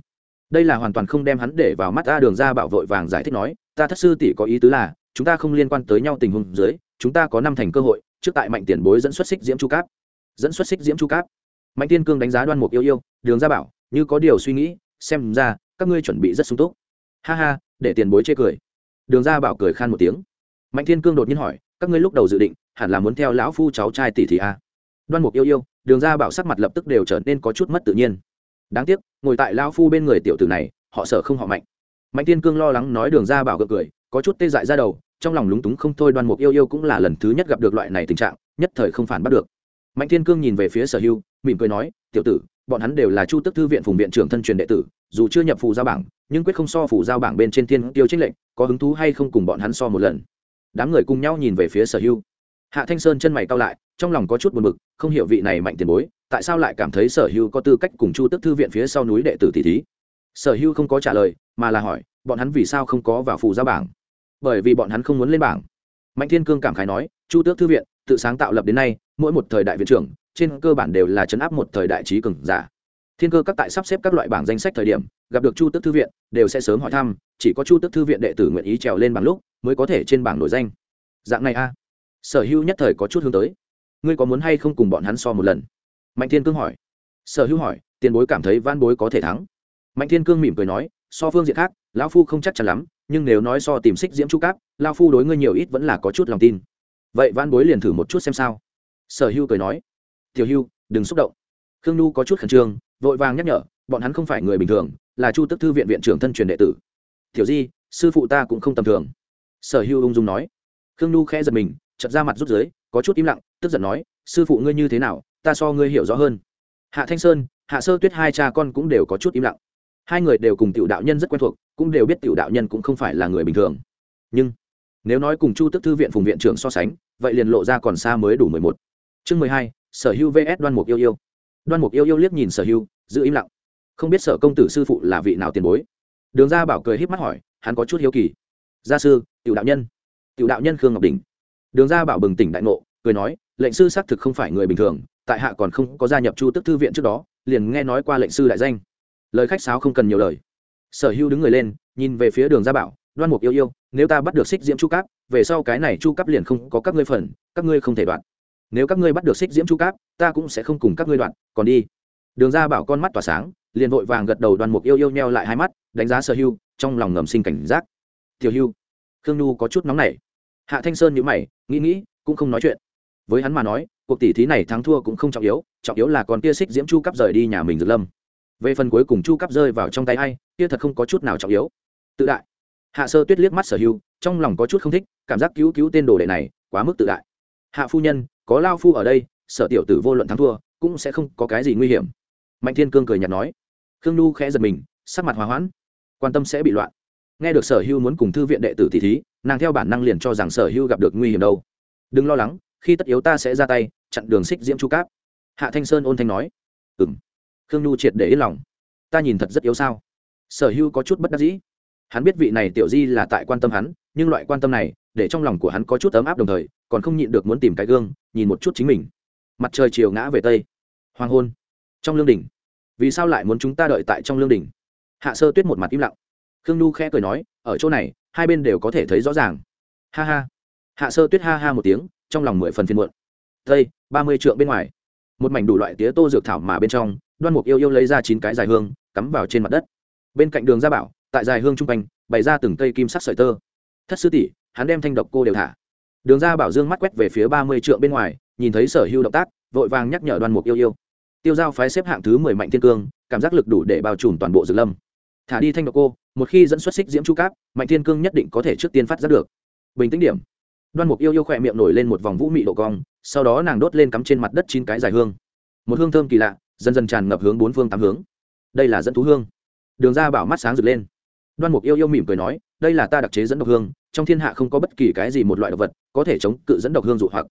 Đây là hoàn toàn không đem hắn để vào mắt ta đường ra bảo vội vàng giải thích nói, ta thất sư tỷ có ý tứ là, chúng ta không liên quan tới nhau tình huống dưới, chúng ta có năm thành cơ hội, trước tại mạnh tiền bối dẫn xuất xích diễm chu cáp. Dẫn xuất xích diễm chu cáp. Mạnh thiên cương đánh giá đoan mục yêu yêu, đường ra bảo, như có điều suy nghĩ, xem ra, các ngươi chuẩn bị rất sung túc. Ha ha, để tiền bối chê cười. Đường ra bảo cười khan một tiếng. Mạnh thiên cương đột nhiên hỏi, các ngươi lúc đầu dự định, hẳn là muốn theo lão phu cháu trai tỷ thị a? À? đoan mục yêu yêu đường ra bảo sắc mặt lập tức đều trở nên có chút mất tự nhiên. Đáng tiếc, ngồi tại lão phu bên người tiểu tử này, họ sợ không họ mạnh. Mạnh thiên cương lo lắng nói đường ra bảo gật cười, có chút tê dại ra đầu, trong lòng lúng túng không thôi đoan mục yêu yêu cũng là lần thứ nhất gặp được loại này tình trạng, nhất thời không phản bắt được. Mạnh thiên cương nhìn về phía sở hưu, mỉm cười nói, tiểu tử, bọn hắn đều là chu tức thư viện phùng viện trưởng thân truyền đệ tử, dù chưa nhập phù giao bảng, nhưng quyết không so phù giao bảng bên trên thiên tiêu trích lệnh có hứng thú hay không cùng bọn hắn so một lần? Đám người cùng nhau nhìn về phía sở hưu. Hạ thanh sơn chân mày cao lại trong lòng có chút buồn bực, không hiểu vị này mạnh tiền bối, tại sao lại cảm thấy sở hưu có tư cách cùng chu tức thư viện phía sau núi đệ tử tỷ thí? Sở hưu không có trả lời, mà là hỏi, bọn hắn vì sao không có vào phù ra bảng? Bởi vì bọn hắn không muốn lên bảng. Mạnh thiên cương cảm khái nói, chu tước thư viện, tự sáng tạo lập đến nay, mỗi một thời đại viện trưởng, trên cơ bản đều là chấn áp một thời đại trí cường giả. Dạ. Thiên cơ các tại sắp xếp các loại bảng danh sách thời điểm, gặp được chu tức thư viện, đều sẽ sớm hỏi thăm, chỉ có chu tức thư viện đệ tử nguyện ý trèo lên bảng lúc, mới có thể trên bảng nổi danh. Dạng này a. Sở hữu nhất thời có chút hướng tới ngươi có muốn hay không cùng bọn hắn so một lần? Mạnh thiên cương hỏi. Sở hữu hỏi, tiền bối cảm thấy van bối có thể thắng. Mạnh thiên cương mỉm cười nói, so phương diện khác, lão phu không chắc chắn lắm, nhưng nếu nói so tìm xích diễm chu cáp lao phu đối ngươi nhiều ít vẫn là có chút lòng tin. Vậy Van bối liền thử một chút xem sao. Sở hưu cười nói. Tiểu hưu, đừng xúc động. Khương nhu có chút khẩn trương, vội vàng nhắc nhở, bọn hắn không phải người bình thường, là chu tức thư viện viện trưởng thân truyền đệ tử. Tiểu di, sư phụ ta cũng không tầm thường. Sở hưu ung dung nói. Khương nhu khẽ giật mình chật ra mặt rút dưới có chút im lặng, tức giận nói, sư phụ ngươi như thế nào, ta so ngươi hiểu rõ hơn. Hạ thanh sơn, hạ sơ tuyết hai cha con cũng đều có chút im lặng. Hai người đều cùng tiểu đạo nhân rất quen thuộc, cũng đều biết tiểu đạo nhân cũng không phải là người bình thường. Nhưng, nếu nói cùng chu tức thư viện phùng viện trưởng so sánh, vậy liền lộ ra còn xa mới đủ mười một. Chương mười hai, sở hữu vs đoan mục yêu yêu. Đoan mục yêu yêu liếc nhìn sở hữu, giữ im lặng. Không biết sở công tử sư phụ là vị nào tiền bối. Đường gia bảo cười híp mắt hỏi, hắn có chút hiếu kỳ. Gia sư, tiểu đạo nhân. Tiểu đạo nhân khương ngọc đình đường gia bảo bừng tỉnh đại ngộ, cười nói, lệnh sư xác thực không phải người bình thường, tại hạ còn không có gia nhập chu tức thư viện trước đó, liền nghe nói qua lệnh sư đại danh. Lời khách sáo không cần nhiều lời. Sở hữu đứng người lên, nhìn về phía đường gia bảo, đoan mục yêu yêu, nếu ta bắt được xích diễm chu cáp, về sau cái này chu cáp liền không có các ngươi phần, các ngươi không thể đoạn. Nếu các ngươi bắt được xích diễm chu cáp, ta cũng sẽ không cùng các ngươi đoạn, còn đi. Đường gia bảo con mắt tỏa sáng, liền vội vàng gật đầu đoan mục yêu yêu nheo lại hai mắt, đánh giá sở hưu, trong lòng ngầm sinh cảnh giác. Tiểu hưu. Khương nhu có chút nóng nảy. Hạ thanh sơn nhữ mày nghĩ nghĩ, cũng không nói chuyện. Với hắn mà nói, cuộc tỷ thí này thắng thua cũng không trọng yếu trọng yếu là còn kia xích diễm chu cắp rời đi nhà mình dược lâm. Về phần cuối cùng chu cắp rơi vào trong tay ai, kia thật không có chút nào trọng yếu. Tự đại. Hạ sơ tuyết liếc mắt sở hưu trong lòng có chút không thích, cảm giác cứu cứu tên đồ đệ này quá mức tự đại. Hạ phu nhân, có lao phu ở đây, sở tiểu tử vô luận thắng thua, cũng sẽ không có cái gì nguy hiểm. Mạnh thiên cương cười nhạt nói. Khương nhu khẽ giật mình, sắc mặt hòa hoãn. Quan tâm sẽ bị loạn nghe được sở hưu muốn cùng thư viện đệ tử tỷ thí, nàng theo bản năng liền cho rằng sở hưu gặp được nguy hiểm đâu. Đừng lo lắng, khi tất yếu ta sẽ ra tay, chặn đường xích diễm chu cáp. Hạ thanh sơn ôn thanh nói. Ừ m khương nhu triệt để yên lòng. Ta nhìn thật rất yếu sao? Sở hưu có chút bất đắc dĩ. Hắn biết vị này tiểu di là tại quan tâm hắn, nhưng loại quan tâm này, để trong lòng của hắn có chút ấm áp đồng thời, còn không nhịn được muốn tìm cái gương, nhìn một chút chính mình. Mặt trời chiều ngã về tây. Hoàng hôn. Trong lương đình vì sao lại muốn chúng ta đợi tại trong lương đình hạ sơ tuyết một mặt im lặng khương nhu khẽ cười nói, ở chỗ này, hai bên đều có thể thấy rõ ràng. Ha ha. Hạ sơ tuyết ha ha một tiếng, trong lòng mười phần phiên muộn. Tây, ba mươi trượng bên ngoài. Một mảnh đủ loại tía tô dược thảo mà bên trong, đoan mục yêu yêu lấy ra chín cái dài hương, cắm vào trên mặt đất. Bên cạnh đường gia bảo, tại dài hương trung quanh, bày ra từng cây kim sắc sợi tơ. Thất sư tỷ, hắn đem thanh độc cô đều thả. Đường gia bảo dương mắt quét về phía ba mươi trượng bên ngoài, nhìn thấy sở hưu động tác, vội vàng nhắc nhở đoan mục yêu yêu. Tiêu giao phái xếp hạng thứ mười mạnh thiên cương, cảm giác lực đủ để bao trùm toàn bộ dược lâm. Thả đi thanh độc cô một khi dẫn xuất xích diễm chu cáp, mạnh thiên cương nhất định có thể trước tiên phát giác được. Bình tĩnh điểm. Đoan mục yêu yêu khỏe miệng nổi lên một vòng vũ mị độ cong, sau đó nàng đốt lên cắm trên mặt đất chín cái dài hương. Một hương thơm kỳ lạ, dần dần tràn ngập hướng bốn phương tám hướng. Đây là dẫn thú hương. Đường ra bảo mắt sáng rực lên. Đoan mục yêu yêu mỉm cười nói, đây là ta đặc chế dẫn độc hương, trong thiên hạ không có bất kỳ cái gì một loại độc vật có thể chống cự dẫn độc hương dụ hoặc.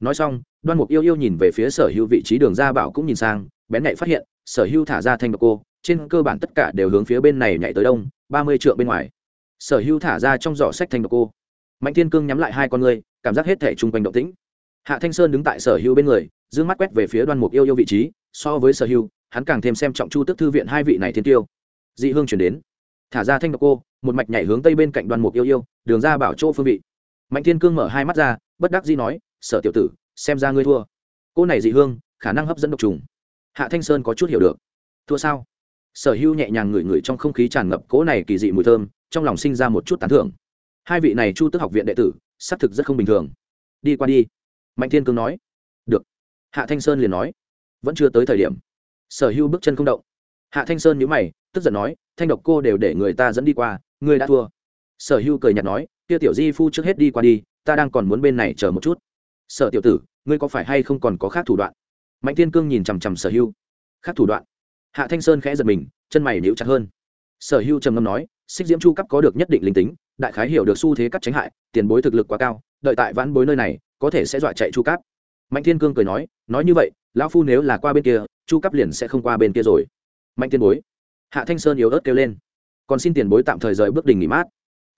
Nói xong, đoan mục yêu yêu nhìn về phía sở hữu vị trí đường ra bảo cũng nhìn sang, bén nhạy phát hiện, sở hữu thả ra thanh độc cô, trên cơ bản tất cả đều hướng phía bên này nhảy tới đông ba mươi triệu bên ngoài. Sở hữu thả ra trong giỏ sách thanh độc cô. Mạnh thiên cương nhắm lại hai con ngươi, cảm giác hết thể chung quanh động tĩnh. Hạ thanh sơn đứng tại sở hữu bên người d mắt quét về phía đoan mục yêu yêu vị trí, so với sở hữu, hắn càng thêm xem trọng chu tức thư viện hai vị này thiên tiêu. Dị hương chuyển đến. Thả ra thanh độc cô, một mạch nhảy hướng tây bên cạnh đoan mục yêu yêu, đường ra bảo chỗ phương vị. Mạnh thiên cương mở hai mắt ra, bất đắc dĩ nói, sở tiểu tử, xem ra ngươi thua. Cô này dị hương, khả năng hấp dẫn độc trùng. Hạ thanh sơn có chút hiểu được. Thua sao? Sở hữu nhẹ nhàng ngửi ngửi trong không khí tràn ngập cỗ này kỳ dị mùi thơm, trong lòng sinh ra một chút tán thưởng. Hai vị này chu tức học viện đệ tử, xác thực rất không bình thường. Đi qua đi. Mạnh thiên cương nói. Được. Hạ thanh sơn liền nói. Vẫn chưa tới thời điểm. Sở hữu bước chân không động. Hạ thanh sơn nhíu mày, tức giận nói, thanh độc cô đều để người ta dẫn đi qua, ngươi đã thua. Sở hữu cười nhạt nói, kia tiểu di phu trước hết đi qua đi, ta đang còn muốn bên này chờ một chút. Sở tiểu tử, ngươi có phải hay không còn có khác thủ đoạn? Mạnh thiên cương nhìn chằm chằm sở hữu. Khác thủ đoạn? Hạ thanh sơn khẽ giật mình, chân mày níu chặt hơn. Sở hữu trầm ngâm nói, xích diễm chu cấp có được nhất định linh tính, đại khái hiểu được xu thế cắt tránh hại, tiền bối thực lực quá cao, đợi tại vãn bối nơi này, có thể sẽ dọa chạy chu cáp. Mạnh thiên cương cười nói nói như vậy, lão phu nếu là qua bên kia, chu cáp liền sẽ không qua bên kia rồi. Mạnh tiên bối. Hạ thanh sơn yếu ớt kêu lên, còn xin tiền bối tạm thời rời bước đình nghỉ mát.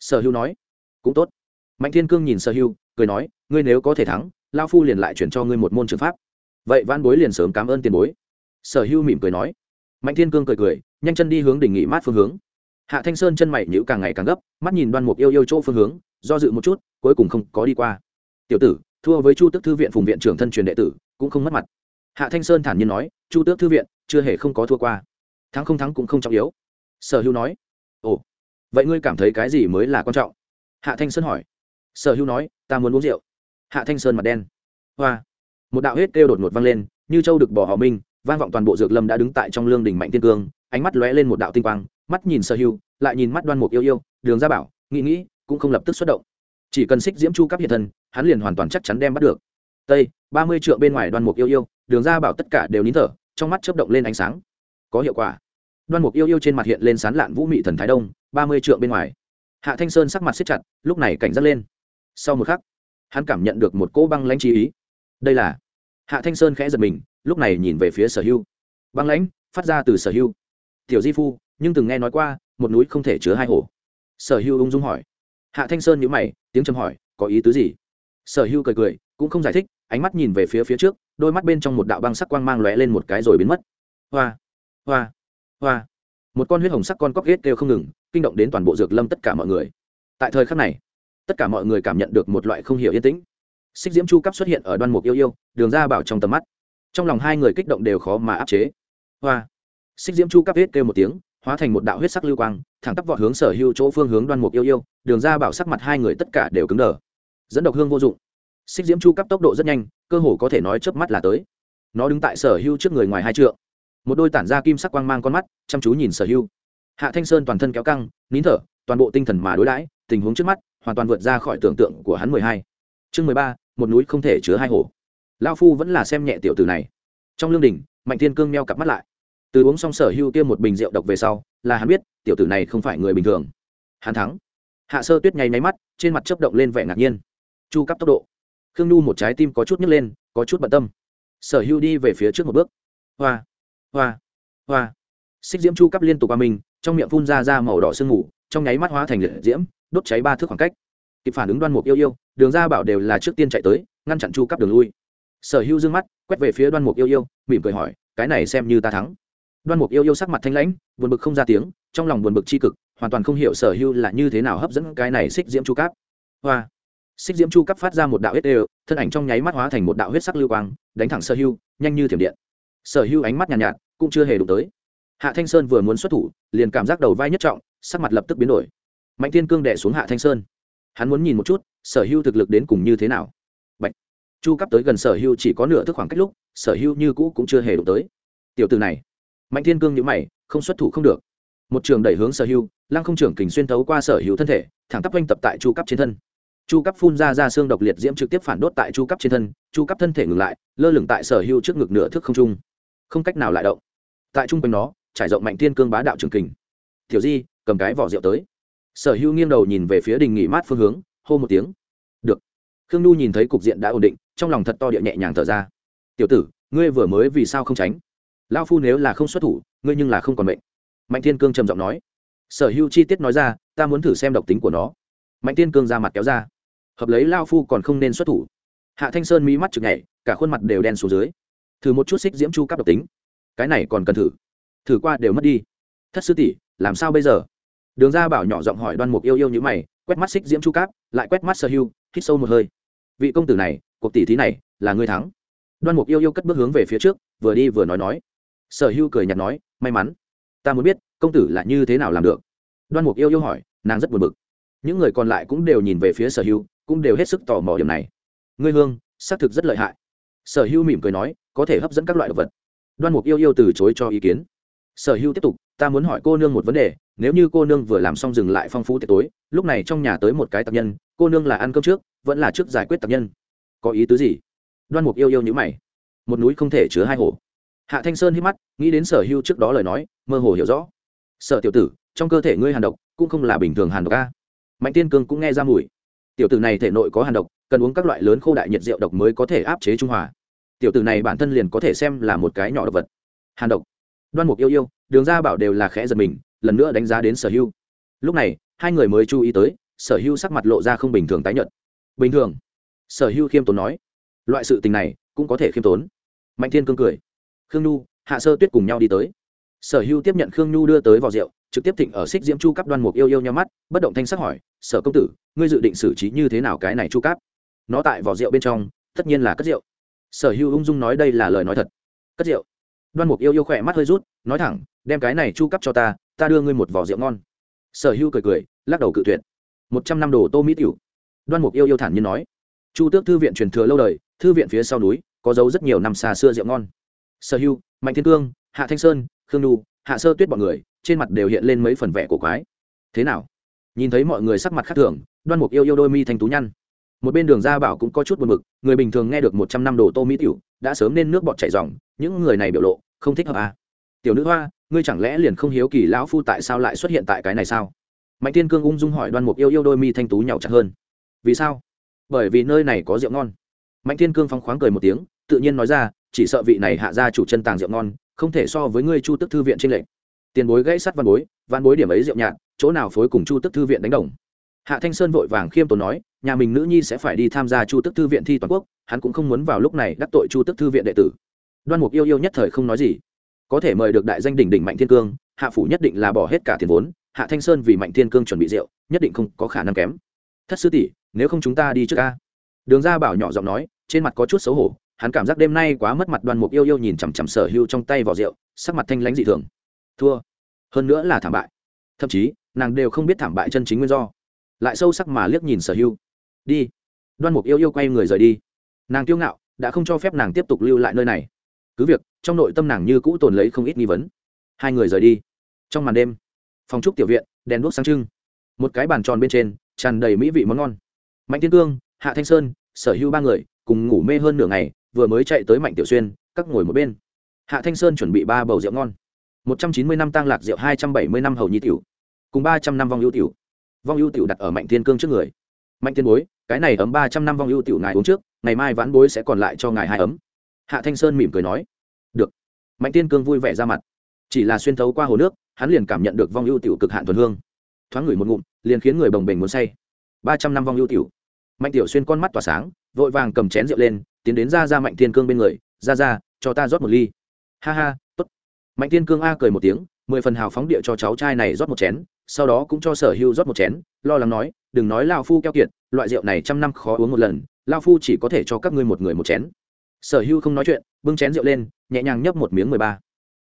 Sở hưu nói, cũng tốt. Mạnh thiên cương nhìn sở hưu, cười nói, ngươi nếu có thể thắng lao phu liền lại chuyển cho ngươi một môn trường pháp. Vậy văn bối liền sớm cảm ơn tiền bối. Sở hưu mỉm cười nói mạnh thiên cương cười cười, nhanh chân đi hướng đỉnh nghỉ mát phương hướng. Hạ thanh sơn chân mày nhữ càng ngày càng gấp, mắt nhìn đoan mục yêu yêu chỗ phương hướng, do dự một chút, cuối cùng không có đi qua. Tiểu tử, thua với chu tước thư viện phùng viện trưởng thân truyền đệ tử, cũng không mất mặt. Hạ thanh sơn thản nhiên nói, chu tước thư viện, chưa hề không có thua qua. Thắng không thắng cũng không trọng yếu. Sở hữu nói, ồ, vậy ngươi cảm thấy cái gì mới là quan trọng? Hạ thanh sơn hỏi. Sở hữu nói, ta muốn uống rượu. Hạ thanh sơn mặt đen. Hoa. Một đạo hết kêu đột ngột vang lên, như châu được bỏ họ minh vang vọng toàn bộ dược lâm đã đứng tại trong lương đỉnh mạnh tiên cương, ánh mắt lóe lên một đạo tinh quang, mắt nhìn sở hưu, lại nhìn mắt đoan mục yêu yêu, đường gia bảo, nghĩ nghĩ, cũng không lập tức xuất động. Chỉ cần xích diễm chu cấp hiện thân, hắn liền hoàn toàn chắc chắn đem bắt được. Tây, ba mươi trượng bên ngoài đoan mục yêu yêu, đường gia bảo tất cả đều nín thở, trong mắt chớp động lên ánh sáng. Có hiệu quả. Đoan mục yêu yêu trên mặt hiện lên sán lạn vũ mị thần thái đông, ba mươi trượng bên ngoài. Hạ thanh sơn sắc mặt xếp chặt, lúc này cảnh giác lên. Sau một khắc, hắn cảm nhận được một cỗ băng lãnh trí ý. Đây là hạ thanh sơn khẽ giật mình lúc này nhìn về phía sở hưu băng lãnh, phát ra từ sở hưu tiểu di phu, nhưng từng nghe nói qua, một núi không thể chứa hai hồ sở hưu ung dung hỏi. Hạ thanh sơn nhữ mày, tiếng trầm hỏi, có ý tứ gì? Sở hưu cười cười, cũng không giải thích, ánh mắt nhìn về phía phía trước, đôi mắt bên trong một đạo băng sắc quang mang lóe lên một cái rồi biến mất. Hoa hoa hoa. Một con huyết hồng sắc con cóc ghét kêu không ngừng, kinh động đến toàn bộ dược lâm tất cả mọi người. Tại thời khắc này, tất cả mọi người cảm nhận được một loại không hiểu yên tĩnh. Xích diễm chu cấp xuất hiện ở đoan mục yêu yêu, đường ra bảo trong tầm mắt trong lòng hai người kích động đều khó mà áp chế. Hoa. Xích diễm chu cắp hết kêu một tiếng, hóa thành một đạo huyết sắc lưu quang, thẳng tắp vọt hướng sở hưu chỗ phương hướng đoan mục yêu yêu, đường ra bảo sắc mặt hai người tất cả đều cứng đờ. Dẫn độc hương vô dụng. Xích diễm chu cấp tốc độ rất nhanh, cơ hồ có thể nói chớp mắt là tới. Nó đứng tại sở hưu trước người ngoài hai trượng. Một đôi tản ra kim sắc quang mang con mắt, chăm chú nhìn sở hưu hạ thanh sơn toàn thân kéo căng, nín thở, toàn bộ tinh thần mà đối đãi, tình huống trước mắt hoàn toàn vượt ra khỏi tưởng tượng của hắn mười hai. Chương mười ba, một núi không thể chứa hai hồ lao phu vẫn là xem nhẹ tiểu tử này. Trong lương đình, mạnh thiên cương meo cặp mắt lại. Từ uống xong sở hưu kia một bình rượu độc về sau, là hắn biết, tiểu tử này không phải người bình thường. Hắn thắng. Hạ sơ tuyết nháy máy mắt, trên mặt chấp động lên vẻ ngạc nhiên. Chu cấp tốc độ. Khương nhu một trái tim có chút nhức lên, có chút bận tâm. Sở hưu đi về phía trước một bước. Hoa hoa hoa. Xích diễm chu cấp liên tục qua mình, trong miệng phun ra ra màu đỏ sương mù, trong nháy mắt hóa thành liệt diễm, đốt cháy ba thước khoảng cách. Kịp phản ứng đoan mục yêu yêu, đường ra bảo đều là trước tiên chạy tới, ngăn chặn chu cấp đường lui sở hữu dương mắt quét về phía đoan mục yêu yêu mỉm cười hỏi cái này xem như ta thắng. Đoan mục yêu yêu sắc mặt thanh lãnh buồn bực không ra tiếng trong lòng buồn bực c cực hoàn toàn không hiểu sở hữu là như thế nào hấp dẫn cái này xích diễm chu Cáp. hoa. Xích diễm chu Cáp phát ra một đạo huyết đều thân ảnh trong nháy mắt hóa thành một đạo huyết sắc lưu quang đánh thẳng sở hữu nhanh như thiểm điện. Sở hữu ánh mắt nhàn nhạt, nhạt cũng chưa hề đụng tới. Hạ thanh sơn vừa muốn xuất thủ liền cảm giác đầu vai nhất trọng sắc mặt lập tức biến đổi. Mạnh thiên cương đẻ xuống hạ thanh sơn. Hắn muốn nhìn một chút sở hưu thực lực đến cùng như thế nào chu cấp tới gần sở hưu chỉ có nửa thức khoảng cách lúc, sở hưu như cũ cũng chưa hề đụng tới. Tiểu từ này, mạnh thiên cương nhữ mày, không xuất thủ không được. Một trường đẩy hướng sở hưu lăng không trưởng kình xuyên thấu qua sở hữu thân thể, thẳng tắp oanh tập tại chu cấp trên thân. Chu cấp phun ra ra xương độc liệt diễm trực tiếp phản đốt tại chu cấp trên thân, chu cấp thân thể ngừng lại, lơ lửng tại sở hưu trước ngực nửa thức không trung. Không cách nào lại động. Tại trung quanh nó, trải rộng mạnh thiên cương bá đạo trường kình. Tiểu di, cầm cái vỏ rượu tới. Sở hưu nghiêng đầu nhìn về phía đình nghỉ mát phương hướng, hô một tiếng. Được. Khương nhu nhìn thấy cục diện đã ổn định trong lòng thật to địa nhẹ nhàng thở ra. Tiểu tử, ngươi vừa mới vì sao không tránh? Lao phu nếu là không xuất thủ, ngươi nhưng là không còn mệnh. Mạnh thiên cương trầm giọng nói. Sở hữu chi tiết nói ra, ta muốn thử xem độc tính của nó. Mạnh thiên cương ra mặt kéo ra. Hợp lấy lao phu còn không nên xuất thủ. Hạ thanh sơn mỹ mắt chực nhảy, cả khuôn mặt đều đen xuống dưới. Thử một chút xích diễm chu cấp độc tính. Cái này còn cần thử. Thử qua đều mất đi. Thất sư tỷ, làm sao bây giờ? Đường ra bảo nhỏ giọng hỏi đoan mục yêu yêu như mày, quét mắt xích diễm chu cáp lại quét mắt sở hưu, hít sâu một hơi. Vị công tử này cuộc tỷ thí này là ngươi thắng. Đoan mục yêu yêu cất bước hướng về phía trước, vừa đi vừa nói nói. Sở hưu cười nhạt nói, may mắn, ta muốn biết công tử là như thế nào làm được. Đoan mục yêu yêu hỏi, nàng rất buồn bực. Những người còn lại cũng đều nhìn về phía sở hưu, cũng đều hết sức tò mò điểm này. Ngươi hương, xác thực rất lợi hại. Sở hưu mỉm cười nói, có thể hấp dẫn các loại động vật. Đoan mục yêu yêu từ chối cho ý kiến. Sở hưu tiếp tục, ta muốn hỏi cô nương một vấn đề, nếu như cô nương vừa làm xong dừng lại phong phú tiệc tối, lúc này trong nhà tới một cái tập nhân, cô nương là ăn cơm trước, vẫn là trước giải quyết tập nhân? Có ý tứ gì? Đoan mục yêu yêu như mày. Một núi không thể chứa hai hồ. Hạ thanh sơn hít mắt, nghĩ đến sở hưu trước đó lời nói, mơ hồ hiểu rõ. Sở tiểu tử, trong cơ thể ngươi hàn độc, cũng không là bình thường hàn độc ca mạnh tiên cương cũng nghe ra mùi. Tiểu tử này thể nội có hàn độc, cần uống các loại lớn khô đại nhiệt rượu độc mới có thể áp chế trung hòa. Tiểu tử này bản thân liền có thể xem là một cái nhỏ độc vật. Hàn độc. Đoan mục yêu yêu, đường ra bảo đều là khẽ giật mình, lần nữa đánh giá đến sở hưu lúc này, hai người mới chú ý tới, sở hưu sắc mặt lộ ra không bình thường tái nhợt. Bình thường sở hưu khiêm tốn nói. Loại sự tình này cũng có thể khiêm tốn. Mạnh thiên cương cười. Khương nhu, hạ sơ tuyết cùng nhau đi tới. Sở hưu tiếp nhận khương nhu đưa tới vò rượu, trực tiếp thịnh ở xích diễm chu cấp đoan mục yêu yêu nhau mắt, bất động thanh sắc hỏi, sở công tử, ngươi dự định xử trí như thế nào cái này chu cấp nó tại vỏ rượu bên trong, tất nhiên là cất rượu. Sở hưu ung dung nói đây là lời nói thật. Cất rượu. Đoan mục yêu yêu khỏe mắt hơi rút, nói thẳng, đem cái này chu cấp cho ta ta đưa ngươi một vỏ rượu ngon. Sở hưu cười cười, lắc đầu cự tuyệt. Một trăm năm đồ tô mỹ tiểu. Đoan mục yêu yêu thản nhiên nói chu tước thư viện truyền thừa lâu đời, thư viện phía sau núi, có dấu rất nhiều năm xa xưa rượu ngon. Sở hưu, mạnh thiên cương, hạ thanh sơn, khương nhu, hạ sơ tuyết b ọ n người, trên mặt đều hiện lên mấy phần vẻ của quái. Thế nào? Nhìn thấy mọi người sắc mặt khác thường, đoan mục yêu yêu đôi mi thanh tú nhăn. Một bên đường gia bảo cũng có chút buồn mực người bình thường nghe được một trăm năm đồ tô mỹ tiểu, đã sớm nên nước bọt chảy dòng những người này biểu lộ, không thích hợp à. tiểu nữ hoa, ngươi chẳng lẽ liền không hiếu kỳ lão phu tại sao lại xuất hiện tại cái này sao? Mạnh tiên cương ung dung hỏi đoan mục yêu yêu đôi mi thanh tú nhàu chặt hơn. Vì sao? Bởi vì nơi này có rượu ngon. Mạnh Thiên cương phóng khoáng cười một tiếng, tự nhiên nói ra, chỉ sợ vị này hạ ra chủ chân tàng rượu ngon, không thể so với ngươi chu tức thư viện trên lệnh tiền bối gãy sắt văn bối văn bối điểm ấy rượu nhạt, chỗ nào phối cùng chu tức thư viện đánh đồng. Hạ thanh sơn vội vàng khiêm tốn nói, nhà mình nữ nhi sẽ phải đi tham gia chu tức thư viện thi toàn quốc, hắn cũng không muốn vào lúc này đắc tội chu tức thư viện đệ tử. Đoan mục yêu yêu nhất thời không nói gì. Có thể mời được đại danh đỉnh đỉnh mạnh thiên cương, hạ phủ nhất định là bỏ hết cả tiền vốn, hạ thanh sơn vì mạnh thiên cương chuẩn bị rượu, nhất định không có khả năng kém. Thất sư tỷ nếu không chúng ta đi trước ca. Đường gia bảo nhỏ giọng nói, trên mặt có chút xấu hổ, hắn cảm giác đêm nay quá mất mặt đoan mục yêu yêu nhìn chằm chằm sở hưu trong tay vỏ rượu, sắc mặt thanh lãnh dị thường. Thua. Hơn nữa là thảm bại. Thậm chí, nàng đều không biết thảm bại chân chính nguyên do. Lại sâu sắc mà liếc nhìn sở hưu đi. Đoan mục yêu yêu quay người rời đi. Nàng kiêu ngạo, đã không cho phép nàng tiếp tục lưu lại nơi này. Cứ việc, trong nội tâm nàng như cũ tồn lấy không ít nghi vấn. Hai người rời đi. Trong màn đêm, phòng trúc tiểu viện, đèn đuốc sáng trưng. Một cái bàn tròn bên trên, tràn đầy mỹ vị món ngon mạnh thiên cương, hạ thanh sơn, sở hữu ba người, cùng ngủ mê hơn nửa ngày, vừa mới chạy tới mạnh tiểu xuyên, các ngồi một bên. Hạ thanh sơn chuẩn bị ba bầu rượu ngon. Một trăm chín mươi năm tăng lạc rượu, hai trăm bảy mươi năm hầu nhi tiểu. Cùng ba trăm năm vong ưu tiểu. Vong ưu tiểu đặt ở mạnh thiên cương trước người. Mạnh thiên bối, cái này ấm ba trăm năm vong ưu tiểu ngài uống trước, ngày mai vãn bối sẽ còn lại cho ngài hai ấm. Hạ thanh sơn mỉm cười nói. Được. Mạnh thiên cương vui vẻ ra mặt. Chỉ là xuyên thấu qua hồ nước, hắn liền cảm nhận được vong ưu tiểu cực hạn thuần hương. Thoáng ngửi một ngụm, liền khiến người bồng bềnh muốn say ba trăm năm vong ưu tiểu. Mạnh tiểu xuyên con mắt tỏa sáng, vội vàng cầm chén rượu lên, tiến đến ra ra mạnh thiên cương bên người ra ra cho ta rót một ly. Ha ha t ố t mạnh thiên cương a cười một tiếng, mười phần hào phóng địa cho cháu trai này rót một chén, sau đó cũng cho sở hưu rót một chén, lo lắng nói, đừng nói lao phu keo kiệt, loại rượu này trăm năm khó uống một lần, lao phu chỉ có thể cho các ngươi một người một chén. Sở hưu không nói chuyện, bưng chén rượu lên, nhẹ nhàng nhấp một miếng mười ba.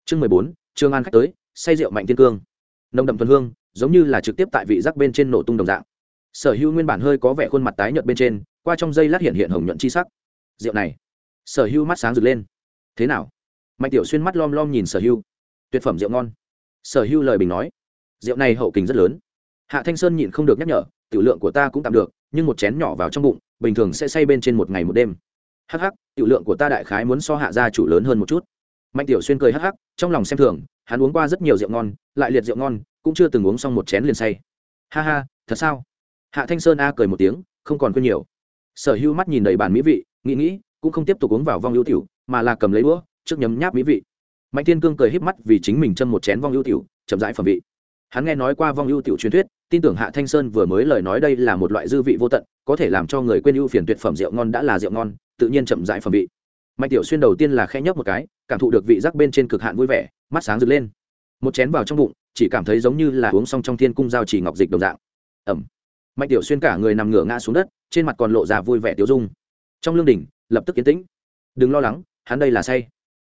Chương mười bốn trương an khách tới, say rượu mạnh thiên cương. Nồng đậm thuần hương, giống như là trực tiếp tại vị giác bên trên nổ tung đồng dạng sở hữu nguyên bản hơi có vẻ khuôn mặt tái nhợt bên trên, qua trong dây lát hiện hiện hồng nhuận chi sắc. Rượu này, sở hữu mắt sáng rực lên. Thế nào? Mạnh tiểu xuyên mắt lom lom nhìn sở hữu. Tuyệt phẩm rượu ngon. Sở hữu lời bình nói. Rượu này hậu kình rất lớn. Hạ thanh sơn nhịn không được nhắc nhở, tiểu lượng của ta cũng tạm được, nhưng một chén nhỏ vào trong bụng, bình thường sẽ say bên trên một ngày một đêm. Hắc hắc, tiểu lượng của ta đại khái muốn so hạ gia chủ lớn hơn một chút. Mạnh tiểu xuyên cười hắc hắc, trong lòng xem thường, hắn uống qua rất nhiều rượu ngon, lại liệt rượu ngon, cũng chưa từng uống xong một chén liền say. Ha ha, thật sao? Hạ thanh sơn a cười một tiếng, không còn quên nhiều. Sở hữu mắt nhìn đầy bàn mỹ vị, nghĩ nghĩ, cũng không tiếp tục uống vào vong ưu tiểu, mà là cầm lấy đũa, trước nhấm nháp mỹ vị. Mạnh thiên cương cười híp mắt vì chính mình châm một chén vong ưu tiểu, chậm rãi phẩm vị. Hắn nghe nói qua vong ưu tiểu truyền thuyết, tin tưởng hạ thanh sơn vừa mới lời nói đây là một loại dư vị vô tận, có thể làm cho người quên ưu phiền tuyệt phẩm rượu ngon đã là rượu ngon, tự nhiên chậm rãi phẩm vị. Mạnh tiểu xuyên đầu tiên là khẽ nhấp một cái, cảm thụ được vị giác bên trên cực hạn vui vẻ, mắt sáng rực lên. Một chén vào trong bụng, chỉ cảm thấy giống như là uống xong trong thiên cung giao chỉ ngọc dịch đồng dạng. Ẩm mạnh tiểu xuyên cả người nằm ngửa ngã xuống đất, trên mặt còn lộ ra vui vẻ tiêu dung. Trong lương đỉnh, lập tức kiến tĩnh. Đừng lo lắng, hắn đây là say.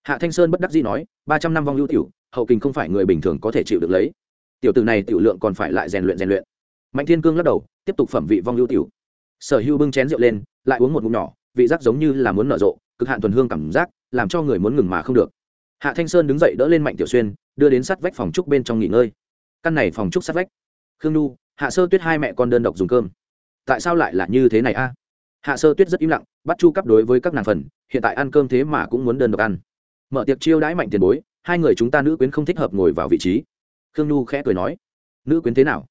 Hạ thanh sơn bất đắc dĩ nói, ba trăm năm vong ưu tiểu, hậu kinh không phải người bình thường có thể chịu được lấy. Tiểu tử này tiểu lượng còn phải lại rèn luyện rèn luyện. Mạnh thiên cương lắc đầu, tiếp tục phẩm vị vong ưu tiểu. Sở hưu bưng chén rượu lên, lại uống một ngụm nhỏ, vị giác giống như là muốn nở rộ, cực hạn thuần hương cảm giác, làm cho người muốn ngừng mà không được. Hạ thanh sơn đứng dậy đỡ lên mạnh tiểu xuyên, đưa đến sát vách phòng trúc bên trong nghỉ ngơi. Căn này phòng trúc sát vách. Khương nu hạ sơ tuyết hai mẹ con đơn độc dùng cơm. Tại sao lại là như thế này a? Hạ sơ tuyết rất im lặng, bắt chu cấp đối với các nàng phần, hiện tại ăn cơm thế mà cũng muốn đơn độc ăn. Mở tiệc chiêu đãi mạnh tiền bối, hai người chúng ta nữ quyến không thích hợp ngồi vào vị trí. Khương nhu khẽ cười nói, nữ quyến thế nào?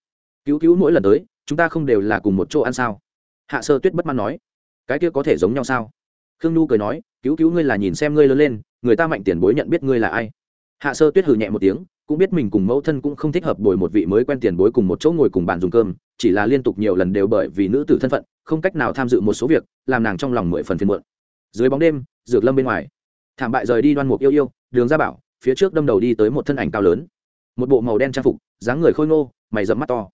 Cứu cứu mỗi lần tới, chúng ta không đều là cùng một chỗ ăn sao? Hạ sơ tuyết bất mãn nói, cái kia có thể giống nhau sao? Khương nhu cười nói, cứu cứu ngươi là nhìn xem ngươi lớn lên, người ta mạnh tiền bối nhận biết ngươi là ai? Hạ sơ tuyết hừ nhẹ một tiếng, cũng biết mình cùng mẫu thân cũng không thích hợp bồi một vị mới quen tiền bối cùng một chỗ ngồi cùng bàn dùng cơm, chỉ là liên tục nhiều lần đều bởi vì nữ tử thân phận, không cách nào tham dự một số việc, làm nàng trong lòng mười phần phiền muộn. Dưới bóng đêm, dược lâm bên ngoài. Thảm bại rời đi đoan mục yêu yêu, đường ra bảo, phía trước đâm đầu đi tới một thân ảnh cao lớn. Một bộ màu đen trang phục, dáng người khôi ngô, mày dẫm mắt to.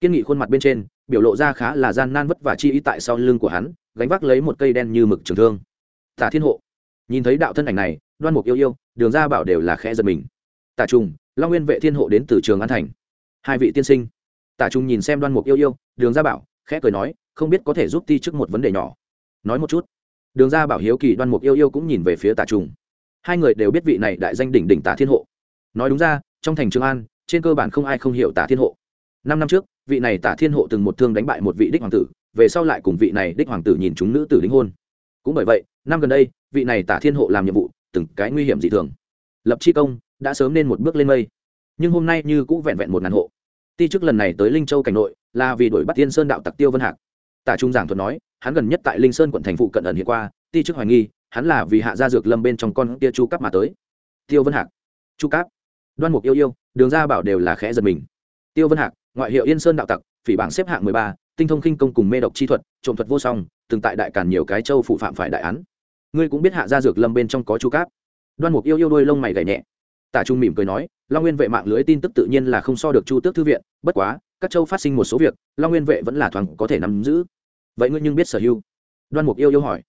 Kiên nghị khuôn mặt bên trên, biểu lộ ra khá là gian nan vất vả chi ý tại sau lưng của hắn, gánh vác lấy một cây đen như mực trường thương. Tả thiên hộ. Nhìn thấy đạo thân ảnh này, đoan mục yêu yêu đường ra bảo đều là khẽ giật mình. Tả trùng, long nguyên vệ thiên hộ đến từ trường an thành. Hai vị tiên sinh. Tả trung nhìn xem đoan mục yêu yêu, đường gia bảo, khẽ cười nói, không biết có thể giúp ti trước một vấn đề nhỏ. Nói một chút. Đường gia bảo hiếu kỳ đoan mục yêu yêu cũng nhìn về phía tả trung hai người đều biết vị này đại danh đỉnh đỉnh tả thiên hộ. Nói đúng ra, trong thành trường an, trên cơ bản không ai không hiểu tả thiên hộ. Năm năm trước, vị này tả thiên hộ từng một thương đánh bại một vị đích hoàng tử, về sau lại cùng vị này đích hoàng tử nhìn chúng nữ tử đính hôn. Cũng bởi vậy, năm gần đây, vị này tả thiên hộ làm nhiệm vụ từng cái nguy hiểm dị thường. Lập chi công, đã sớm nên một bước lên mây. Nhưng hôm nay như cũng vẹn vẹn một ngàn hộ. Ti chức lần này tới linh châu cảnh nội, là vì đuổi bắt tiên sơn đạo tặc tiêu vân hạc. Tả trung giảng thuật nói, hắn gần nhất tại linh sơn quận thành phụ cận ẩn hiện qua, ti chức hoài nghi, hắn là vì hạ gia dược lâm bên trong con tia chu Cáp mà tới. Tiêu vân hạc. Chu cáp. Đoan mục yêu yêu, đường ra bảo đều là khẽ giật mình. Tiêu vân hạc, ngoại hiệu yên sơn đạo tặc, phỉ bảng xếp hạng mười ba, tinh thông khinh công cùng mê độc chi thuật, trộm thuật vô song, từng tại đại càn nhiều cái châu phụ phạm phải đại án ngươi cũng biết hạ gia dược lâm bên trong có chu cáp. Đoan mục yêu yêu đôi lông mày gảy nhẹ. Tả trung mỉm cười nói, long nguyên vệ mạng lưới tin tức tự nhiên là không so được chu tước thư viện, bất quá, các châu phát sinh một số việc, long nguyên vệ vẫn là thoáng có thể nắm giữ. Vậy ngươi nhưng biết sở hưu? Đoan mục yêu yêu hỏi.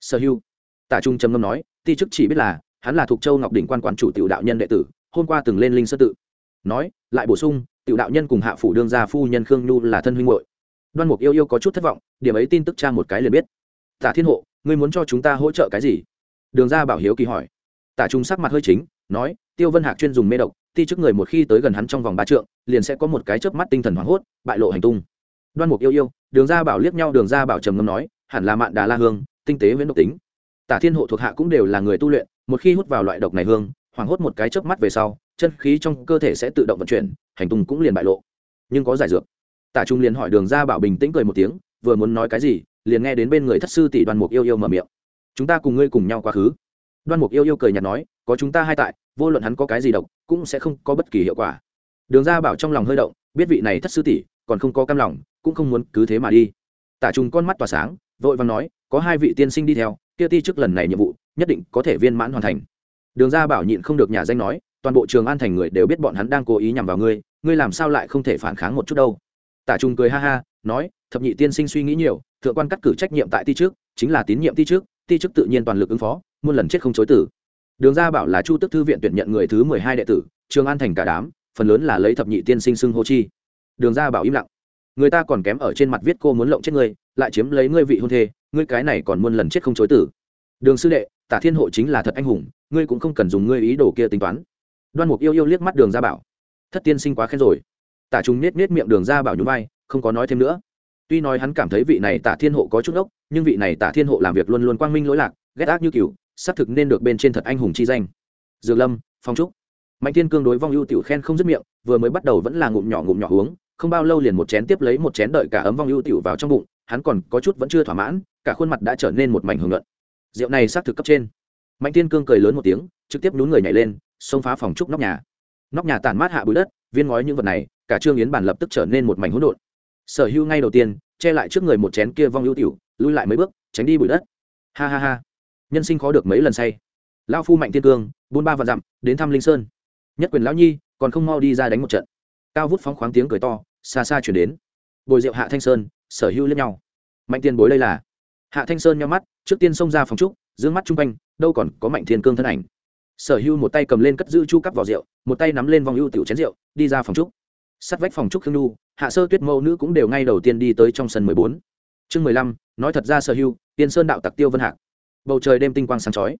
Sở hưu? Tả trung trầm ngâm nói, ti chức chỉ biết là, hắn là thuộc châu ngọc đỉnh quan quán chủ tiểu đạo nhân đệ tử, hôm qua từng lên linh sơ tự. Nói, lại bổ sung, tiểu đạo nhân cùng hạ phủ đương gia phu nhân khương nhu là thân huynh hội đoan mục yêu yêu có chút thất vọng, điểm ấy tin tức cha một cái liền biết. Tả thiên hộ ngươi muốn cho chúng ta hỗ trợ cái gì? Đường gia bảo hiếu kỳ hỏi. Tả trung sắc mặt hơi chính, nói, tiêu vân hạc chuyên dùng mê độc, ti trước người một khi tới gần hắn trong vòng ba trượng, liền sẽ có một cái chớp mắt tinh thần hoảng hốt, bại lộ hành tung. Đoan mục yêu yêu, đường gia bảo liếc nhau, đường gia bảo trầm ngâm nói, hẳn là mạn đà la hương, tinh tế viễn độc tính. Tả thiên hộ thuộc hạ cũng đều là người tu luyện, một khi hút vào loại độc này hương, hoảng hốt một cái chớp mắt về sau, chân khí trong cơ thể sẽ tự động vận chuyển, hành tung cũng liền bại lộ. Nhưng có giải dược. Tả trung liền hỏi đường gia bảo bình tĩnh cười một tiếng, vừa muốn nói cái gì liền nghe đến bên người thất sư tỷ đoan mục yêu yêu mở miệng. Chúng ta cùng ngươi cùng nhau quá khứ. Đoan mục yêu yêu cười nhạt nói, có chúng ta hai tại, vô luận hắn có cái gì độc, cũng sẽ không có bất kỳ hiệu quả. Đường gia bảo trong lòng hơi động, biết vị này thất sư tỷ còn không có cam lòng, cũng không muốn cứ thế mà đi. Tả trùng con mắt tỏa sáng, vội vàng nói, có hai vị tiên sinh đi theo, kia ti trước lần này nhiệm vụ, nhất định có thể viên mãn hoàn thành. Đường gia bảo nhịn không được nhà danh nói, toàn bộ trường an thành người đều biết bọn hắn đang cố ý nhằm vào ngươi ngươi làm sao lại không thể phản kháng một chút đâu. Tả trung cười ha ha, nói, thập nhị tiên sinh suy nghĩ nhiều thượng quan cắt cử trách nhiệm tại ti trước, chính là tín nhiệm ti trước, ti chức tự nhiên toàn lực ứng phó, muôn lần chết không chối tử đường gia bảo là chu tức thư viện tuyển nhận người thứ mười hai đệ tử, trường an thành cả đám, phần lớn là lấy thập nhị tiên sinh xưng hô chi. Đường gia bảo im lặng. Người ta còn kém ở trên mặt viết cô muốn lộng chết ngươi lại chiếm lấy ngươi vị hôn thê, ngươi cái này còn muôn lần chết không chối tử đường sư đệ, tả thiên hộ chính là thật anh hùng, ngươi cũng không cần dùng ngươi ý đồ kia tính toán. Đoan mục yêu yêu liếc mắt đường gia bảo. Thất tiên sinh quá khen rồi. Tả chúng nết nết miệng đường gia bảo nhún vai, không có nói thêm nữa tuy nói hắn cảm thấy vị này tả thiên hộ có chút ốc nhưng vị này tả thiên hộ làm việc luôn luôn quang minh lỗi lạc, ghét ác như cựu xác thực nên được bên trên thật anh hùng chi danh. Dược lâm, phong trúc. Mạnh thiên cương đối vong ưu tiểu khen không dứt miệng, vừa mới bắt đầu vẫn là ngụm nhỏ ngụm nhỏ uống, không bao lâu liền một chén tiếp lấy một chén đợi cả ấm vong ưu tiểu vào trong bụng, hắn còn có chút vẫn chưa thỏa mãn, cả khuôn mặt đã trở nên một mảnh hưởng luận rượu này xác thực cấp trên. Mạnh thiên cương cười lớn một tiếng, trực tiếp nhún người nhảy lên, xông phá phòng trúc nóc nhà. Nóc nhà tàn mát hạ bụi đất, viên ngói những vật này, cả trương yến bản lập tức trở nên một mảnh hỗn độn sở hữu ngay đầu tiên, che lại trước người một chén kia vong ưu tiểu, lui lại mấy bước, tránh đi bụi đất. Ha ha ha. Nhân sinh khó được mấy lần say. Lao phu mạnh thiên cương, buôn ba vạn dặm, đến thăm linh sơn. Nhất quyền lão nhi, còn không mau đi ra đánh một trận. Cao vút phóng khoáng tiếng cười to, xa xa chuyển đến. Bồi rượu hạ thanh sơn, sở hữu lẫn nhau. Mạnh tiền bối đây là? Hạ thanh sơn nhau mắt, trước tiên xông ra phòng trúc d ư ơ n g mắt chung quanh, đâu còn có mạnh thiên cương thân ảnh. Sở hữu một tay cầm lên cất giữ chu cắp vào rượu, một tay nắm lên vòng ưu tiểu chén rượu, đi ra phòng trúc sắt vách phòng trúc khương nhu hạ sơ tuyết mẫu nữ cũng đều ngay đầu tiên đi tới trong sân mười bốn. Chương mười lăm nói thật ra sở hưu, tiên sơn đạo tặc tiêu vân hạc. Bầu trời đêm tinh quang sáng chói.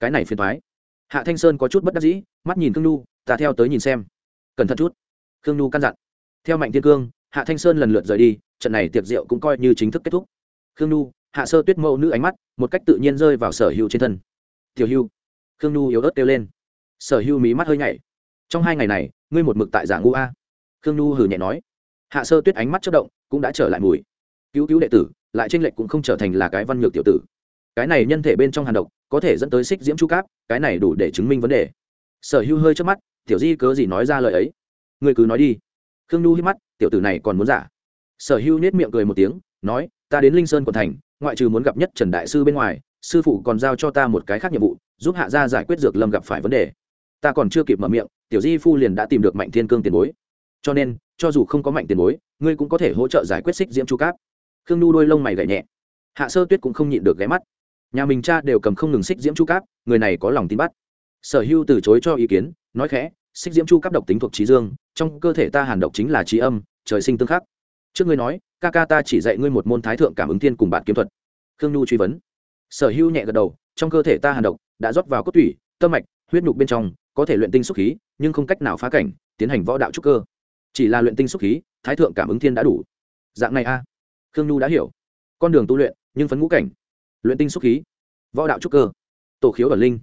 Cái này phiền thoái hạ thanh sơn có chút bất đắc dĩ mắt nhìn khương nhu ta theo tới nhìn xem. Cẩn thận chút. Khương nhu căn dặn. Theo mạnh thiên cương hạ thanh sơn lần lượt rời đi trận này tiệc rượu cũng coi như chính thức kết thúc. Khương nhu hạ sơ tuyết mẫu nữ ánh mắt một cách tự nhiên rơi vào sở hưu trên thân. Tiểu hưu. Khương nhu yếu ớt kêu lên. Sở hưu mí mắt hơi nhảy. Trong hai ngày này ngươi một mực tại giả ngu a? Khương nhu hừ nhẹ nói. Hạ sơ tuyết ánh mắt chất động, cũng đã trở lại mùi. Cứu cứu đệ tử, lại tranh lệch cũng không trở thành là cái văn nhược tiểu tử. Cái này nhân thể bên trong hàn độc, có thể dẫn tới xích diễm chu cáp, cái này đủ để chứng minh vấn đề. Sở hữu hơi trước mắt, tiểu di cớ gì nói ra lời ấy? Người cứ nói đi. Khương nhu hít mắt, tiểu tử này còn muốn giả? Sở hữu nết miệng cười một tiếng, nói, ta đến linh sơn quận thành, ngoại trừ muốn gặp nhất trần đại sư bên ngoài, sư phụ còn giao cho ta một cái khác nhiệm vụ, giúp hạ gia giải quyết dược lâm gặp phải vấn đề. Ta còn chưa kịp mở miệng, tiểu di phu liền đã tìm được mạnh thiên cương tiền bối cho nên, cho dù không có mạnh tiền bối, ngươi cũng có thể hỗ trợ giải quyết xích diễm chu cáp. Khương nhu đôi lông mày gậy nhẹ. Hạ sơ tuyết cũng không nhịn được ghé mắt. Nhà mình cha đều cầm không ngừng xích diễm chu cáp, người này có lòng tin bắt. Sở hưu từ chối cho ý kiến, nói khẽ, xích diễm chu cáp độc tính thuộc trí dương, trong cơ thể ta hàn độc chính là trí âm, trời sinh tương khắc. Trước ngươi nói, ca ca ta chỉ dạy ngươi một môn thái thượng cảm ứng thiên cùng bản kiếm thuật. Khương nhu truy vấn. Sở hữu nhẹ gật đầu, trong cơ thể ta hàn độc đã rót vào cốt tủy, tâm mạch, huyết nhục bên trong, có thể luyện tinh xúc khí, nhưng không cách nào phá cảnh, tiến hành võ đạo trúc cơ chỉ là luyện tinh xúc khí, thái thượng cảm ứng thiên đã đủ. Dạng này a. Khương nhu đã hiểu. Con đường tu luyện, nhưng phấn ngũ cảnh. Luyện tinh xúc khí. Võ đạo trúc cơ. Tổ khiếu ẩn linh.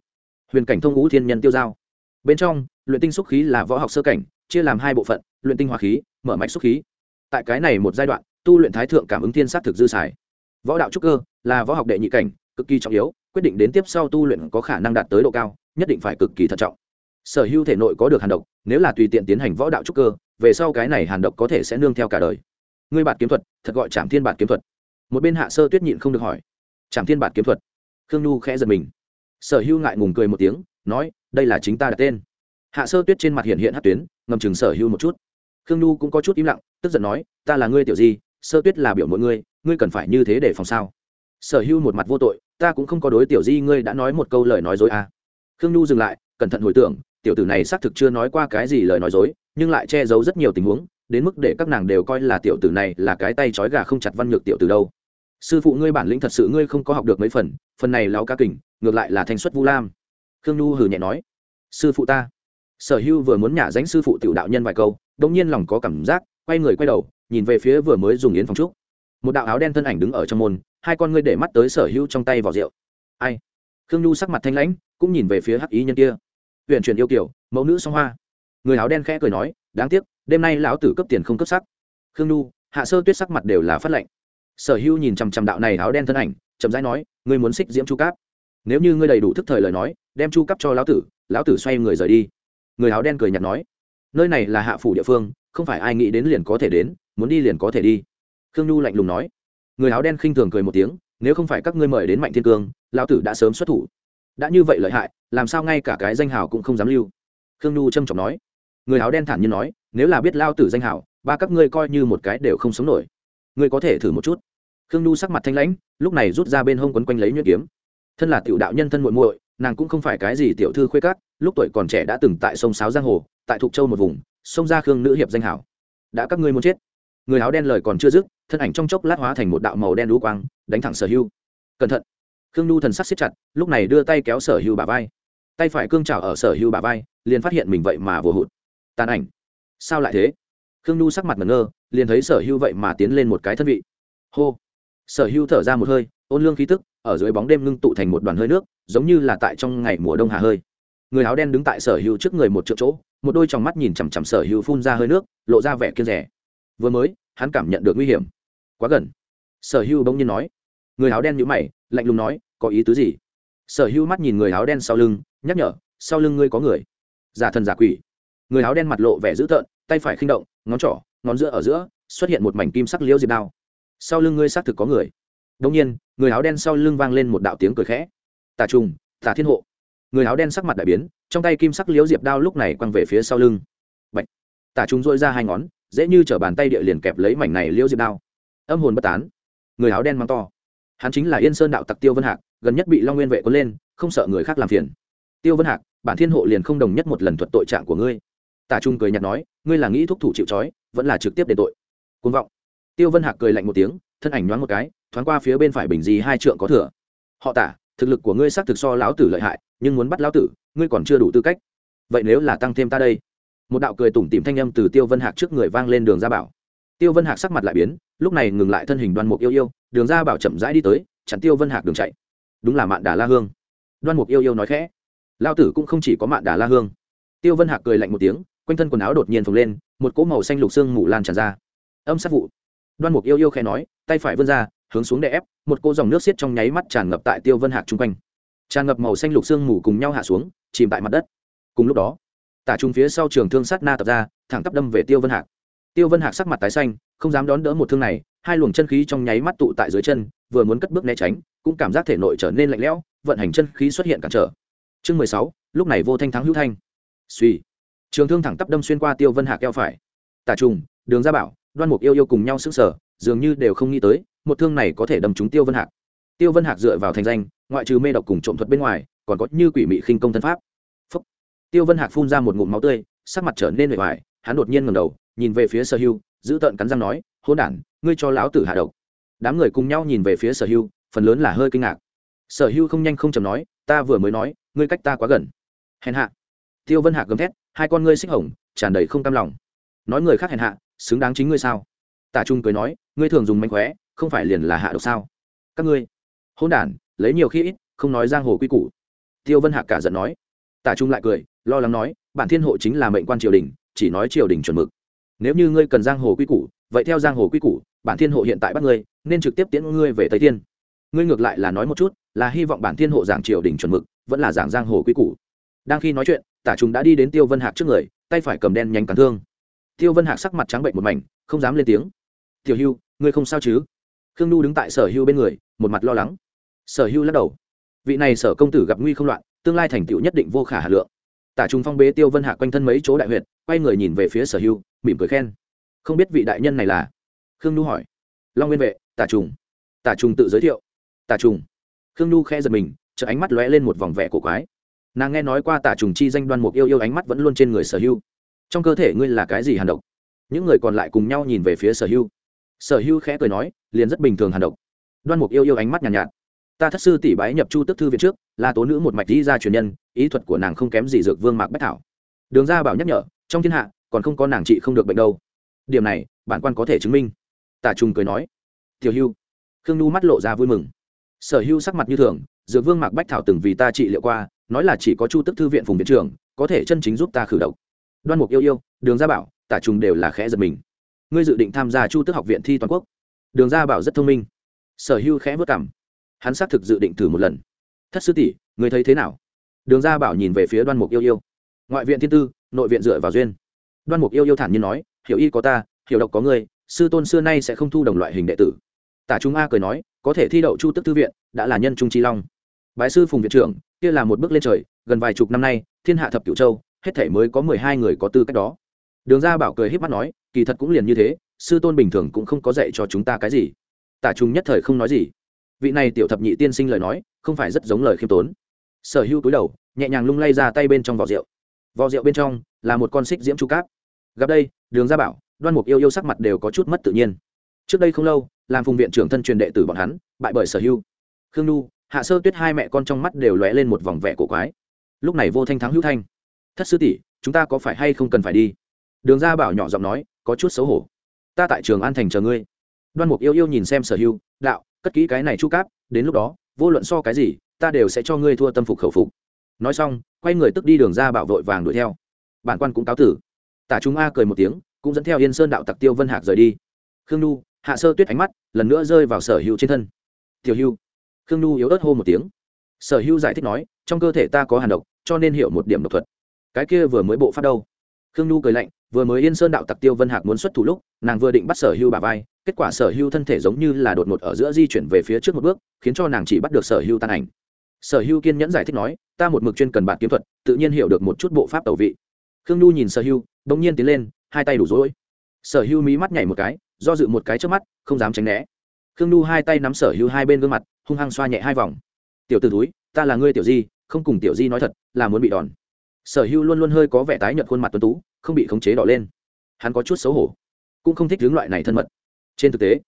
Huyền cảnh thông ngũ thiên nhân tiêu giao. Bên trong, luyện tinh xúc khí là võ học sơ cảnh, chia làm hai bộ phận, luyện tinh hòa khí, mở mạch xúc khí. Tại cái này một giai đoạn, tu luyện thái thượng cảm ứng thiên s á t thực dư xài. Võ đạo trúc cơ là võ học đệ nhị cảnh, cực kỳ trọng yếu, quyết định đến tiếp sau tu luyện có khả năng đạt tới độ cao, nhất định phải cực kỳ thận trọng sở hữu thể nội có được hàn độc, nếu là tùy tiện tiến hành võ đạo trúc cơ, về sau cái này hàn độc có thể sẽ nương theo cả đời. Ngươi bạt kiếm thuật, thật gọi trảm thiên bạt kiếm thuật. Một bên hạ sơ tuyết nhịn không được hỏi. Trảm thiên bạt kiếm thuật. Khương nhu khẽ giật mình. Sở hữu ngại ngùng cười một tiếng, nói, đây là chính ta đặt tên. Hạ sơ tuyết trên mặt hiện hiện hát tuyến, ngầm chừng sở hữu một chút. Khương nhu cũng có chút im lặng, tức giận nói, ta là ngươi tiểu di, sơ tuyết là biểu mỗi ngươi ngươi cần phải như thế để phòng sao? Sở hữu một mặt vô tội, ta cũng không có đối tiểu di ngươi đã nói một câu lời nói dối à. khương nhu dừng lại cẩn thận hồi tưởng, tiểu tử này xác thực chưa nói qua cái gì lời nói dối, nhưng lại che giấu rất nhiều tình huống, đến mức để các nàng đều coi là tiểu tử này là cái tay trói gà không chặt văn nhược tiểu tử đâu. Sư phụ ngươi bản lĩnh thật sự ngươi không có học được mấy phần phần này lao ca kình, ngược lại là thanh xuất vu lam. Khương nhu hừ nhẹ nói, sư phụ ta. Sở hưu vừa muốn nhả dánh sư phụ tiểu đạo nhân vài câu đông nhiên lòng có cảm giác, quay người quay đầu, nhìn về phía vừa mới dùng yến phòng trúc. Một đạo áo đen thân ảnh đứng ở trong môn, hai con ngươi để mắt tới sở hưu trong tay vào rượu. Ai? Khương nhu sắc mặt thanh lãnh, cũng nhìn về phía hắc ý nhân kia huyện chuyển yêu kiểu, mẫu nữ song hoa. Người áo đen khẽ cười nói, đáng tiếc, đêm nay lão tử cấp tiền không cấp sắc. Khương nhu, hạ sơ tuyết sắc mặt đều là phát lệnh sở hữu nhìn chằm chằm đạo này áo đen thân ảnh, chậm rãi nói, ngươi muốn xích diễm chu cáp? Nếu như ngươi đầy đủ thức thời lời nói, đem chu cấp cho lão tử lão tử xoay người rời đi. Người áo đen cười nhạt nói, nơi này là hạ phủ địa phương, không phải ai nghĩ đến liền có thể đến, muốn đi liền có thể đi. Khương nhu lạnh lùng nói. Người áo đen khinh thường cười một tiếng, nếu không phải các ngươi mời đến mạnh thiên cương, lão tử đã sớm xuất thủ đã như vậy lợi hại, làm sao ngay cả cái danh hào cũng không dám lưu? Khương nhu trâm trọng nói. Người áo đen thản nhiên nói, nếu là biết lao tử danh hào, ba các ngươi coi như một cái đều không sống nổi. Ngươi có thể thử một chút. Khương nhu sắc mặt thanh lãnh, lúc này rút ra bên hông quấn quanh lấy nhuyễn kiếm. Thân là tiểu đạo nhân thân muội muội, nàng cũng không phải cái gì tiểu thư khuê cát lúc tuổi còn trẻ đã từng tại sông sáo giang hồ, tại thục châu một vùng, sông ra khương nữ hiệp danh hảo đã các ngươi muốn chết. Người áo đen lời còn chưa dứt, thân ảnh trong chốc lát hóa thành một đạo màu đen đũ quang, đánh thẳng sở hưu cẩn thận khương nhu thần sắc siết chặt, lúc này đưa tay kéo sở hưu bà vai. Tay phải cương trào ở sở hưu bà vai, liền phát hiện mình vậy mà vừa hụt. Tàn ảnh. Sao lại thế? Khương nhu sắc mặt ngẩn ngơ, liền thấy sở hưu vậy mà tiến lên một cái thân vị. Hô. Sở hưu thở ra một hơi, ôn lương khí tức, ở dưới bóng đêm ngưng tụ thành một đoàn hơi nước, giống như là tại trong ngày mùa đông hà hơi. Người áo đen đứng tại sở hữu trước người một triệu chỗ, một đôi tròng mắt nhìn chằm chằm sở hữu phun ra hơi nước, lộ ra vẻ kiên rẻ. Vừa mới, hắn cảm nhận được nguy hiểm. Quá gần. Sở hữu bỗng nhiên nói. Người áo đen nhữ mày, lạnh lùng nói có ý tứ gì? Sở hữu mắt nhìn người áo đen sau lưng, nhắc nhở, sau lưng ngươi có người. Giả thần giả quỷ. Người áo đen mặt lộ vẻ dữ tợn, tay phải khinh động, ngón trỏ, ngón giữa ở giữa, xuất hiện một mảnh kim sắc liễu diệp đao. Sau lưng ngươi xác thực có người. Đông nhiên, người áo đen sau lưng vang lên một đạo tiếng cười khẽ. Tà trùng, tà thiên hộ. Người áo đen sắc mặt đại biến, trong tay kim sắc liễu diệp đao lúc này quăng về phía sau lưng. Bạch. tà trùng dội ra hai ngón, dễ như t bàn tay địa liền kẹp lấy mảnh này liễu diệp đao. Âm hồn bất tán. Người áo đen mắng to hắn chính là yên sơn đạo tặc tiêu vân hạc, gần nhất bị long nguyên vệ có lên, không sợ người khác làm phiền. Tiêu vân hạc, bản thiên hộ liền không đồng nhất một lần thuật tội trạng của ngươi. Tà trung cười nhạt nói, ngươi là nghĩ thúc thủ chịu trói, vẫn là trực tiếp đền tội. Côn vọng. Tiêu vân hạc cười lạnh một tiếng, thân ảnh nhoáng một cái, thoáng qua phía bên phải bình gì hai trượng có thừa. Họ tả, thực lực của ngươi xác thực so lão tử lợi hại, nhưng muốn bắt lão tử, ngươi còn chưa đủ tư cách. Vậy nếu là tăng thêm ta đây? Một đạo cười tủm tìm thanh âm từ tiêu vân hạc trước người vang lên đường ra bảo. Tiêu vân hạc sắc mặt lại biến, lúc này ngừng lại thân hình đoan mục yêu yêu đường ra bảo chậm rãi đi tới, chặn tiêu vân hạc đường chạy. Đúng là mạn đà la hương. Đoan mục yêu yêu nói khẽ. Lao tử cũng không chỉ có mạn đà la hương. Tiêu vân hạc cười lạnh một tiếng, quanh thân quần áo đột nhiên phồng lên, một cỗ màu xanh lục xương mù lan tràn ra. Âm sát vụ. Đoan mục yêu yêu khẽ nói, tay phải vươn ra, hướng xuống đè ép, một cô dòng nước xiết trong nháy mắt tràn ngập tại tiêu vân hạc chung quanh. Tràn ngập màu xanh lục xương mù cùng nhau hạ xuống, chìm tại mặt đất. Cùng lúc đó, tả trung phía sau trường thương sát na tập ra, thẳng tắp đâm về tiêu vân hạc. Tiêu vân hạc sắc mặt tái xanh, không dám đón đỡ một thương này hai luồng chân khí trong nháy mắt tụ tại dưới chân, vừa muốn cất bước né tránh, cũng cảm giác thể nội trở nên lạnh lẽo, vận hành chân khí xuất hiện cản trở. Chương mười sáu, lúc này vô thanh thắng hữu thanh. Suy trường thương thẳng tắp đâm xuyên qua tiêu vân hạc eo phải. Tả trùng, đường gia bảo, đoan mục yêu yêu cùng nhau sức sở dường như đều không nghĩ tới, một thương này có thể đâm trúng tiêu vân hạc. Tiêu vân hạc dựa vào thành danh, ngoại trừ mê độc cùng trộm thuật bên ngoài, còn có như quỷ mị khinh công thân pháp、Phúc. Tiêu vân hạc phun ra một ngụm máu tươi, sắc mặt trở nên bề ngoài hắn đột nhiên ngầm đầu, nhìn về phía sở hưu, giữ tợn cắn răng nói hôn đản ngươi cho lão tử hạ độc. Đám người cùng nhau nhìn về phía sở hưu, phần lớn là hơi kinh ngạc. Sở hưu không nhanh không chầm nói, ta vừa mới nói, ngươi cách ta quá gần. Hèn hạ. Tiêu vân hạ gầm thét, hai con ngươi xích hồng, tràn đầy không cam lòng. Nói người khác hèn hạ, xứng đáng chính ngươi sao? Tả trung cười nói, ngươi thường dùng mánh khóe, không phải liền là hạ độc sao? Các ngươi. Hôn đản, lấy nhiều khi ít, không nói giang hồ quy củ. Tiêu vân hạ cả giận nói. Tả trung lại cười, lo lắng nói, bản thiên hộ chính là mệnh quan triều đình, chỉ nói triều đình chuẩn mực. Nếu như ngươi cần giang hồ quy củ vậy theo giang hồ quy củ, bản thiên hộ hiện tại bắt ngươi, nên trực tiếp tiễn ngươi về tây thiên. Ngươi ngược lại là nói một chút, là hy vọng bản thiên hộ giảng triều đình chuẩn mực, vẫn là giảng giang hồ quy củ. Đang khi nói chuyện, tả trùng đã đi đến tiêu vân hạc trước người, tay phải cầm đen nhanh cắn thương. Tiêu vân hạc sắc mặt trắng bệnh một mảnh, không dám lên tiếng. Tiểu hưu, ngươi không sao chứ? Khương nhu đứng tại sở hưu bên người, một mặt lo lắng. Sở hưu lắc đầu. Vị này sở công tử gặp nguy không loạn, tương lai thành tựu nhất định vô khả hà lượng. Tả trung phong bế tiêu vân hạc quanh thân mấy chỗ đại huyệt, quay người nhìn về phía sở hưu, mỉm cười khen không biết vị đại nhân này là? Khương nhu hỏi. Long nguyên vệ tả trùng. Tả trùng tự giới thiệu. Tả trùng. Khương nhu khe giật mình chợ ánh mắt lóe lên một vòng vẻ cổ quái. Nàng nghe nói qua tả trùng chi danh đoan mục yêu yêu ánh mắt vẫn luôn trên người sở hưu. Trong cơ thể ngươi là cái gì hàn độc? Những người còn lại cùng nhau nhìn về phía sở hưu. Sở hưu khẽ cười nói liền rất bình thường hàn độc. Đoan mục yêu yêu ánh mắt nhàn nhạt, nhạt. Ta thất sư tỷ bái nhập chu tức thư viện trước là tố nữ một mạch lý gia truyền nhân ý thuật của nàng không kém gì dược vương mạc bách thảo. Đường gia bảo nhắc nhở trong thiên hạ còn không có nàng trị không được bệnh đâu điểm này, bản quan có thể chứng minh. Tả trùng cười nói. Tiểu hưu. Khương nhu mắt lộ ra vui mừng. Sở hưu sắc mặt như thường, dược vương mạc bách thảo từng vì ta trị liệu qua, nói là chỉ có chu tức thư viện phùng viện trưởng, có thể chân chính giúp ta khử độc. Đoan mục yêu yêu, đường gia bảo, tả trùng đều là khẽ giật mình. Ngươi dự định tham gia chu tức học viện thi toàn quốc? Đường gia bảo rất thông minh. Sở hưu khẽ vất cảm hắn xác thực dự định thử một lần. Thất sư tỷ, ngươi thấy thế nào? Đường gia bảo nhìn về phía đoan mục yêu yêu. Ngoại viện thiên tư, nội viện dựa vào duyên. Đoan mục yêu yêu thản nhiên nói hiểu y có ta, hiểu độc có ngươi, sư tôn xưa nay sẽ không thu đồng loại hình đệ tử. Tả chúng a cười nói, có thể thi đậu chu tức thư viện, đã là nhân trung trí long. Bái sư phùng viện trưởng, kia là một bước lên trời, gần vài chục năm nay, thiên hạ thập cửu châu, hết thể mới có mười hai người có tư cách đó. Đường gia bảo cười h í p mắt nói, kỳ thật cũng liền như thế, sư tôn bình thường cũng không có dạy cho chúng ta cái gì. Tả chúng nhất thời không nói gì. Vị này tiểu thập nhị tiên sinh lời nói, không phải rất giống lời khiêm tốn. Sở hữu túi đầu, nhẹ nhàng lung lay ra tay bên trong vỏ rượu. Vỏ rượu bên trong là một con xích diễm chu cáp. Gặp đây đường gia bảo, đoan mục yêu yêu sắc mặt đều có chút mất tự nhiên. Trước đây không lâu, làm phùng viện trưởng thân truyền đệ tử bọn hắn, bại bởi sở hưu. Khương nhu, hạ sơ tuyết hai mẹ con trong mắt đều lóe lên một vòng vẻ cổ quái. Lúc này vô thanh thắng hữu thanh. Thất sư tỷ, chúng ta có phải hay không cần phải đi? Đường gia bảo nhỏ giọng nói, có chút xấu hổ. Ta tại trường an thành chờ ngươi. Đoan mục yêu yêu nhìn xem sở hưu, đạo, cất kỹ cái này chu cáp, đến lúc đó, vô luận so cái gì, ta đều sẽ cho ngươi thua tâm phục khẩu phục. Nói xong, quay người tức đi đường ra bảo vội vàng đuổi theo. Bản quan cũng cáo tử tả chúng a cười một tiếng, cũng dẫn theo yên sơn đạo tặc tiêu vân hạc rời đi. Khương nhu, hạ sơ tuyết ánh mắt lần nữa rơi vào sở hữu trên thân. Tiểu hưu. Khương nhu yếu ớt hô một tiếng. Sở hữu giải thích nói, trong cơ thể ta có hàn độc, cho nên hiểu một điểm độc thuật. Cái kia vừa mới bộ phát đâu? Khương nhu cười lạnh, vừa mới yên sơn đạo tặc tiêu vân hạc muốn xuất thủ lúc, nàng vừa định bắt sở hưu bà vai, kết quả sở hưu thân thể giống như là đột ngột ở giữa di chuyển về phía trước một bước, khiến cho nàng chỉ bắt được sở hưu tan ảnh. Sở hưu kiên nhẫn giải thích nói, ta một mực chuyên cần bản kiếm thuật, tự nhiên hiểu được một chút bộ pháp tẩu vị. Khương nhu nhìn sở hưu bỗng nhiên tiến lên, hai tay đủ rối. Sở hưu mí mắt nhảy một cái, do dự một cái trước mắt, không dám tránh né. Khương nhu hai tay nắm sở hưu hai bên gương mặt, hung hăng xoa nhẹ hai vòng. Tiểu t ử túi ta là ngươi tiểu di, không cùng tiểu di nói thật, là muốn bị đòn. Sở hưu luôn luôn hơi có vẻ tái nhợt khuôn mặt tuấn tú, không bị khống chế đỏ lên. Hắn có chút xấu hổ, cũng không thích hướng loại này thân mật. Trên thực tế,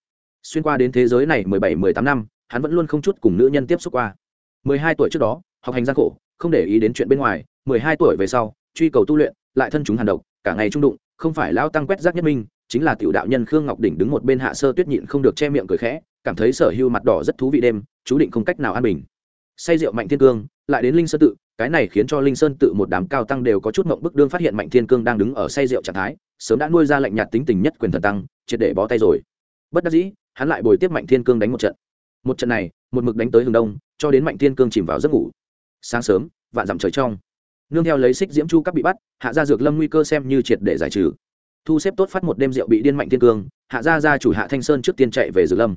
xuyên qua đến thế giới này mười bảy, mười tám năm, hắn vẫn luôn không chút cùng nữ nhân tiếp xúc qua. Mười hai tuổi trước đó, học hành gian khổ, không để ý đến chuyện bên ngoài, mười hai tuổi về sau, truy cầu tu luyện, lại thân chúng hàn độc cả ngày trung đụng, không phải lao tăng quét rác nhất minh, chính là tiểu đạo nhân khương ngọc đỉnh đứng một bên hạ sơ tuyết nhịn không được che miệng cười khẽ, cảm thấy sở hưu mặt đỏ rất thú vị đêm, chú định không cách nào an bình. Say rượu mạnh thiên cương, lại đến linh sơn tự, cái này khiến cho linh sơn tự một đám cao tăng đều có chút mộng bức đương phát hiện mạnh thiên cương đang đứng ở say rượu trạng thái, sớm đã nuôi ra lạnh nhạt tính tình nhất quyền thần tăng, triệt để bó tay rồi. Bất đắc dĩ, hắn lại bồi tiếp mạnh thiên cương đánh một trận. Một trận này, một mực đánh tới hướng đông, cho đến mạnh thiên cương chìm vào giấc ngủ. Sáng sớm, vạn dặm trời trong nương theo lấy xích diễm chu các bị bắt, hạ gia dược lâm nguy cơ xem như triệt để giải trừ. Thu xếp tốt phát một đêm rượu bị điên mạnh thiên cương, hạ gia gia chủ hạ thanh sơn trước tiên chạy về dược lâm.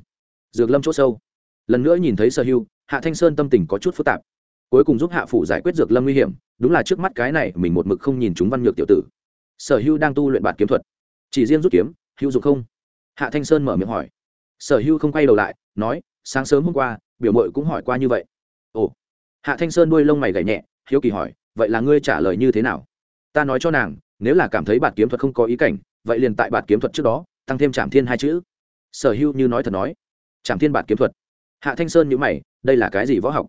Dược lâm chỗ sâu. Lần nữa nhìn thấy sở hưu, hạ thanh sơn tâm tình có chút phức tạp. Cuối cùng giúp hạ phủ giải quyết dược lâm nguy hiểm, đúng là trước mắt cái này, mình một mực không nhìn chúng văn nhược tiểu tử. Sở hưu đang tu luyện bản kiếm thuật. Chỉ riêng rút kiếm, hữu dụng không? Hạ thanh sơn mở miệng hỏi. Sở hưu không quay đầu lại, nói, sáng sớm hôm qua, biểu mội cũng hỏi qua như vậy. Ồ. Hạ thanh sơn đuôi lông mày gảy nhẹ, hiếu kỳ hỏi vậy là ngươi trả lời như thế nào? Ta nói cho nàng, nếu là cảm thấy bạt kiếm thuật không có ý cảnh, vậy liền tại bạt kiếm thuật trước đó, tăng thêm trạm thiên hai chữ. Sở hưu như nói thật nói. Trạm thiên bạt kiếm thuật. Hạ thanh sơn nhữ mày, đây là cái gì võ học?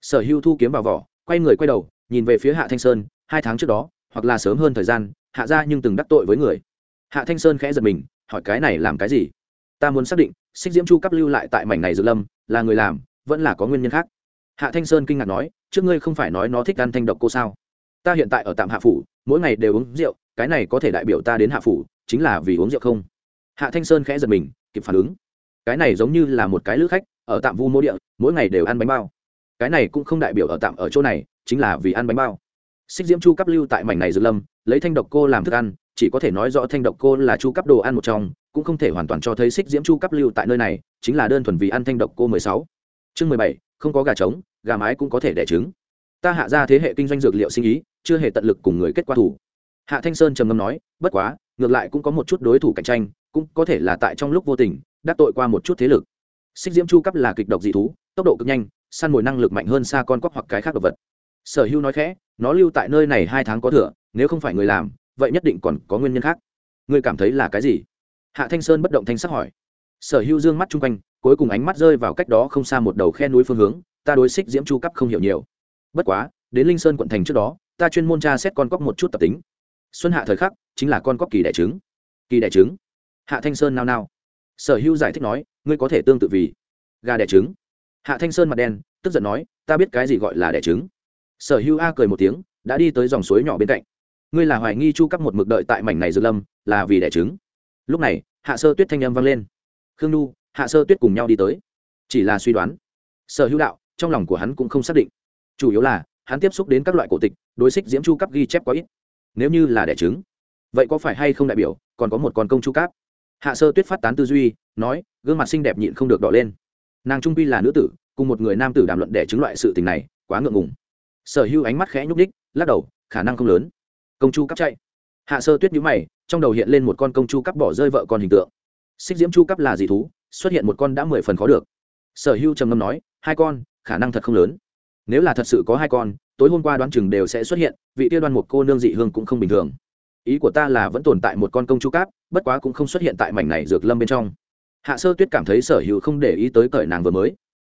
Sở hưu thu kiếm vào vỏ, quay người quay đầu, nhìn về phía hạ thanh sơn, hai tháng trước đó, hoặc là sớm hơn thời gian, hạ ra nhưng từng đắc tội với người. Hạ thanh sơn khẽ giật mình, hỏi cái này làm cái gì? Ta muốn xác định, xích diễm chu cấp lưu lại tại mảnh này dược lâm, là người làm, vẫn là có nguyên nhân khác? Hạ thanh sơn kinh ngạc nói, trước ngươi không phải nói nó thích ăn thanh độc cô sao? Ta hiện tại ở tạm hạ phủ, mỗi ngày đều uống rượu, cái này có thể đại biểu ta đến hạ phủ, chính là vì uống rượu không? Hạ thanh sơn khẽ giật mình, kịp phản ứng. Cái này giống như là một cái lữ khách, ở tạm vu mô địa, mỗi ngày đều ăn bánh bao. Cái này cũng không đại biểu ở tạm ở chỗ này, chính là vì ăn bánh bao. Xích diễm chu cấp lưu tại mảnh này dược lâm, lấy thanh độc cô làm thức ăn, chỉ có thể nói rõ thanh độc cô là chu cấp đồ ăn một trong, cũng không thể hoàn toàn cho thấy xích diễm chu cấp lưu tại nơi này, chính là đơn thuần vì ăn thanh độc cô mười sáu. Chương mười bảy không có gà trống, gà mái cũng có thể đẻ trứng. Ta hạ ra thế hệ kinh doanh dược liệu sinh ý, chưa hề tận lực cùng người kết quả thủ. Hạ thanh sơn trầm ngâm nói, bất quá, ngược lại cũng có một chút đối thủ cạnh tranh, cũng có thể là tại trong lúc vô tình, đắc tội qua một chút thế lực. Xích diễm chu cấp là kịch độc dị thú, tốc độ cực nhanh, săn mồi năng lực mạnh hơn xa con cóc hoặc cái khác độc vật. Sở hữu nói khẽ, nó lưu tại nơi này hai tháng có thừa, nếu không phải người làm, vậy nhất định còn có nguyên nhân khác. Ngươi cảm thấy là cái gì? Hạ thanh sơn bất động thanh sắc hỏi. Sở hữu dương mắt chung quanh cuối cùng ánh mắt rơi vào cách đó không xa một đầu khe núi phương hướng, ta đối xích diễm chu cấp không hiểu nhiều. Bất quá, đến linh sơn quận thành trước đó, ta chuyên môn tra xét con cóc một chút tập tính. Xuân hạ thời khắc, chính là con cóc kỳ đẻ trứng. Kỳ đẻ trứng? Hạ thanh sơn nao nao. Sở hữu giải thích nói, ngươi có thể tương tự vì gà đẻ trứng. Hạ thanh sơn mặt đen, tức giận nói, ta biết cái gì gọi là đẻ trứng. Sở hữu a cười một tiếng, đã đi tới dòng suối nhỏ bên cạnh. Ngươi là hoài nghi chu cấp một mực đợi tại mảnh này dư lâm, là vì đẻ trứng. Lúc này, hạ sơ tuyết thanh âm vang lên. Khương nu hạ sơ tuyết cùng nhau đi tới. Chỉ là suy đoán, sở hữu đạo, trong lòng của hắn cũng không xác định. Chủ yếu là, hắn tiếp xúc đến các loại cổ tịch, đối xích diễm chu cấp ghi chép quá ít. Nếu như là đẻ trứng, vậy có phải hay không đại biểu, còn có một con công chu cáp? Hạ sơ tuyết phát tán tư duy, nói, gương mặt xinh đẹp nhịn không được đỏ lên. Nàng trung pi là nữ tử, cùng một người nam tử đàm luận đẻ trứng loại sự tình này, quá ngượng ngùng. Sở hữu ánh mắt khẽ nhúc đích lắc đầu, khả năng không lớn. Công chu cắp chạy. Hạ sơ tuyết nhíu mày, trong đầu hiện lên một con công chu cắp bỏ rơi vợ con hình tượng. Xích diễm chu cắp là gì thú? Xuất hiện một con đã mười phần khó được. Sở hữu trầm ngâm nói, hai con, khả năng thật không lớn. Nếu là thật sự có hai con, tối hôm qua đoán chừng đều sẽ xuất hiện, vị tiêu đoan một cô nương dị hương cũng không bình thường. Ý của ta là vẫn tồn tại một con công chu cáp, bất quá cũng không xuất hiện tại mảnh này dược lâm bên trong. Hạ sơ tuyết cảm thấy sở hữu không để ý tới cởi nàng vừa mới.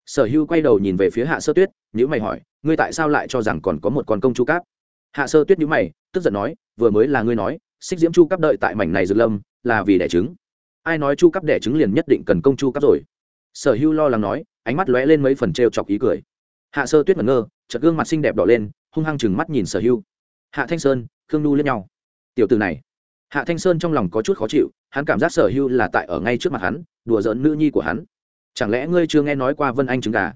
Sở hữu quay đầu nhìn về phía hạ sơ tuyết nhữ mày hỏi, ngươi tại sao lại cho rằng còn có một con công chu cáp? Hạ sơ tuyết nhữ mày, tức giận nói, vừa mới là ngươi nói, xích diễm chu cáp đợi tại mảnh này dược lâm, là vì đẻ trứng ai nói chu cấp đẻ trứng liền nhất định cần công chu cấp rồi. Sở hưu lo lắng nói, ánh mắt lóe lên mấy phần t chọc ý cười. Hạ sơ tuyết ngẩn ngơ, chợt gương mặt xinh đẹp đỏ lên, hung hăng chừng mắt nhìn sở hưu. Hạ thanh sơn, khương nu lên nhau. Tiểu từ này. Hạ thanh sơn trong lòng có chút khó chịu, hắn cảm giác sở hưu là tại ở ngay trước mặt hắn, đùa giỡn nữ nhi của hắn. Chẳng lẽ ngươi chưa nghe nói qua vân anh trứng gà?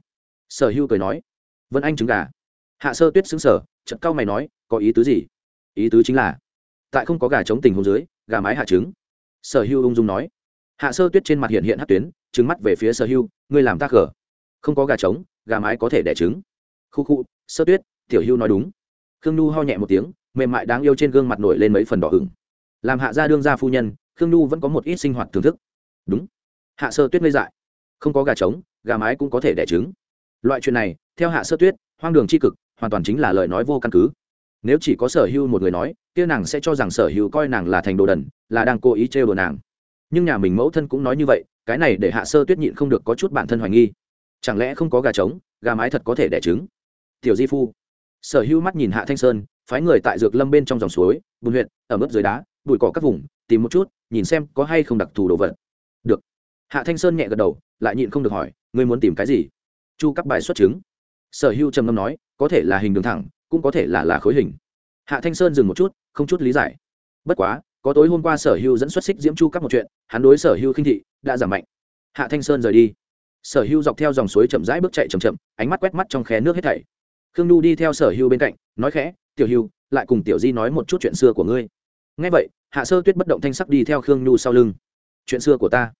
Sở hưu cười nói. Vân anh trứng gà. Hạ sơ tuyết xứng sở chợt cao mày nói, có ý tứ gì? Ý tứ chính là, tại không có gà chống tình hôn dưới, gà mái hạ trứng. Sở hưu ung dung nói hạ sơ tuyết trên mặt hiện hiện hát tuyến trứng mắt về phía sở hưu, ngươi làm tác cờ không có gà trống gà mái có thể đẻ trứng. Khu khu sơ tuyết tiểu hưu nói đúng. Khương nhu ho nhẹ một tiếng mềm mại đáng yêu trên gương mặt nổi lên mấy phần đỏ ửng. Làm hạ gia đương gia phu nhân khương nhu vẫn có một ít sinh hoạt thưởng thức. Đúng. Hạ sơ tuyết ngây dại. Không có gà trống gà mái cũng có thể đẻ trứng. Loại chuyện này theo hạ sơ tuyết hoang đường tri cực hoàn toàn chính là lời nói vô căn cứ. Nếu chỉ có sở hưu một người nói kia nàng sẽ cho rằng sở hưu coi nàng là thành đồ đần là đang cố ý trêu đồ nàng nhưng nhà mình mẫu thân cũng nói như vậy, cái này để hạ sơ tuyết nhịn không được có chút bản thân hoài nghi. Chẳng lẽ không có gà trống, gà mái thật có thể đẻ trứng? Tiểu di phu. Sở hữu mắt nhìn hạ thanh sơn, phái người tại dược lâm bên trong dòng suối, bùn huyện ở mức dưới đá, bụi cỏ các vùng, tìm một chút, nhìn xem có hay không đặc thù đồ vật. Được. Hạ thanh sơn nhẹ gật đầu, lại nhịn không được hỏi, ngươi muốn tìm cái gì? Chu cấp bài xuất chứng sở hữu trầm ngâm nói, có thể là hình đường thẳng, cũng có thể là là khối hình. Hạ thanh sơn dừng một chút, không chút lý giải. Bất quá có tối hôm qua sở hưu dẫn xuất xích diễm chu các một chuyện, hắn đối sở hưu khinh thị đã giảm mạnh. Hạ thanh sơn rời đi. Sở hưu dọc theo dòng suối chậm rãi bước chạy chậm chậm, ánh mắt quét mắt trong khe nước hết thảy. Khương nhu đi theo sở hưu bên cạnh, nói khẽ, tiểu hưu, lại cùng tiểu di nói một chút chuyện xưa của ngươi. Ngay vậy, hạ sơ tuyết bất động thanh sắc đi theo khương nhu sau lưng. Chuyện xưa của ta?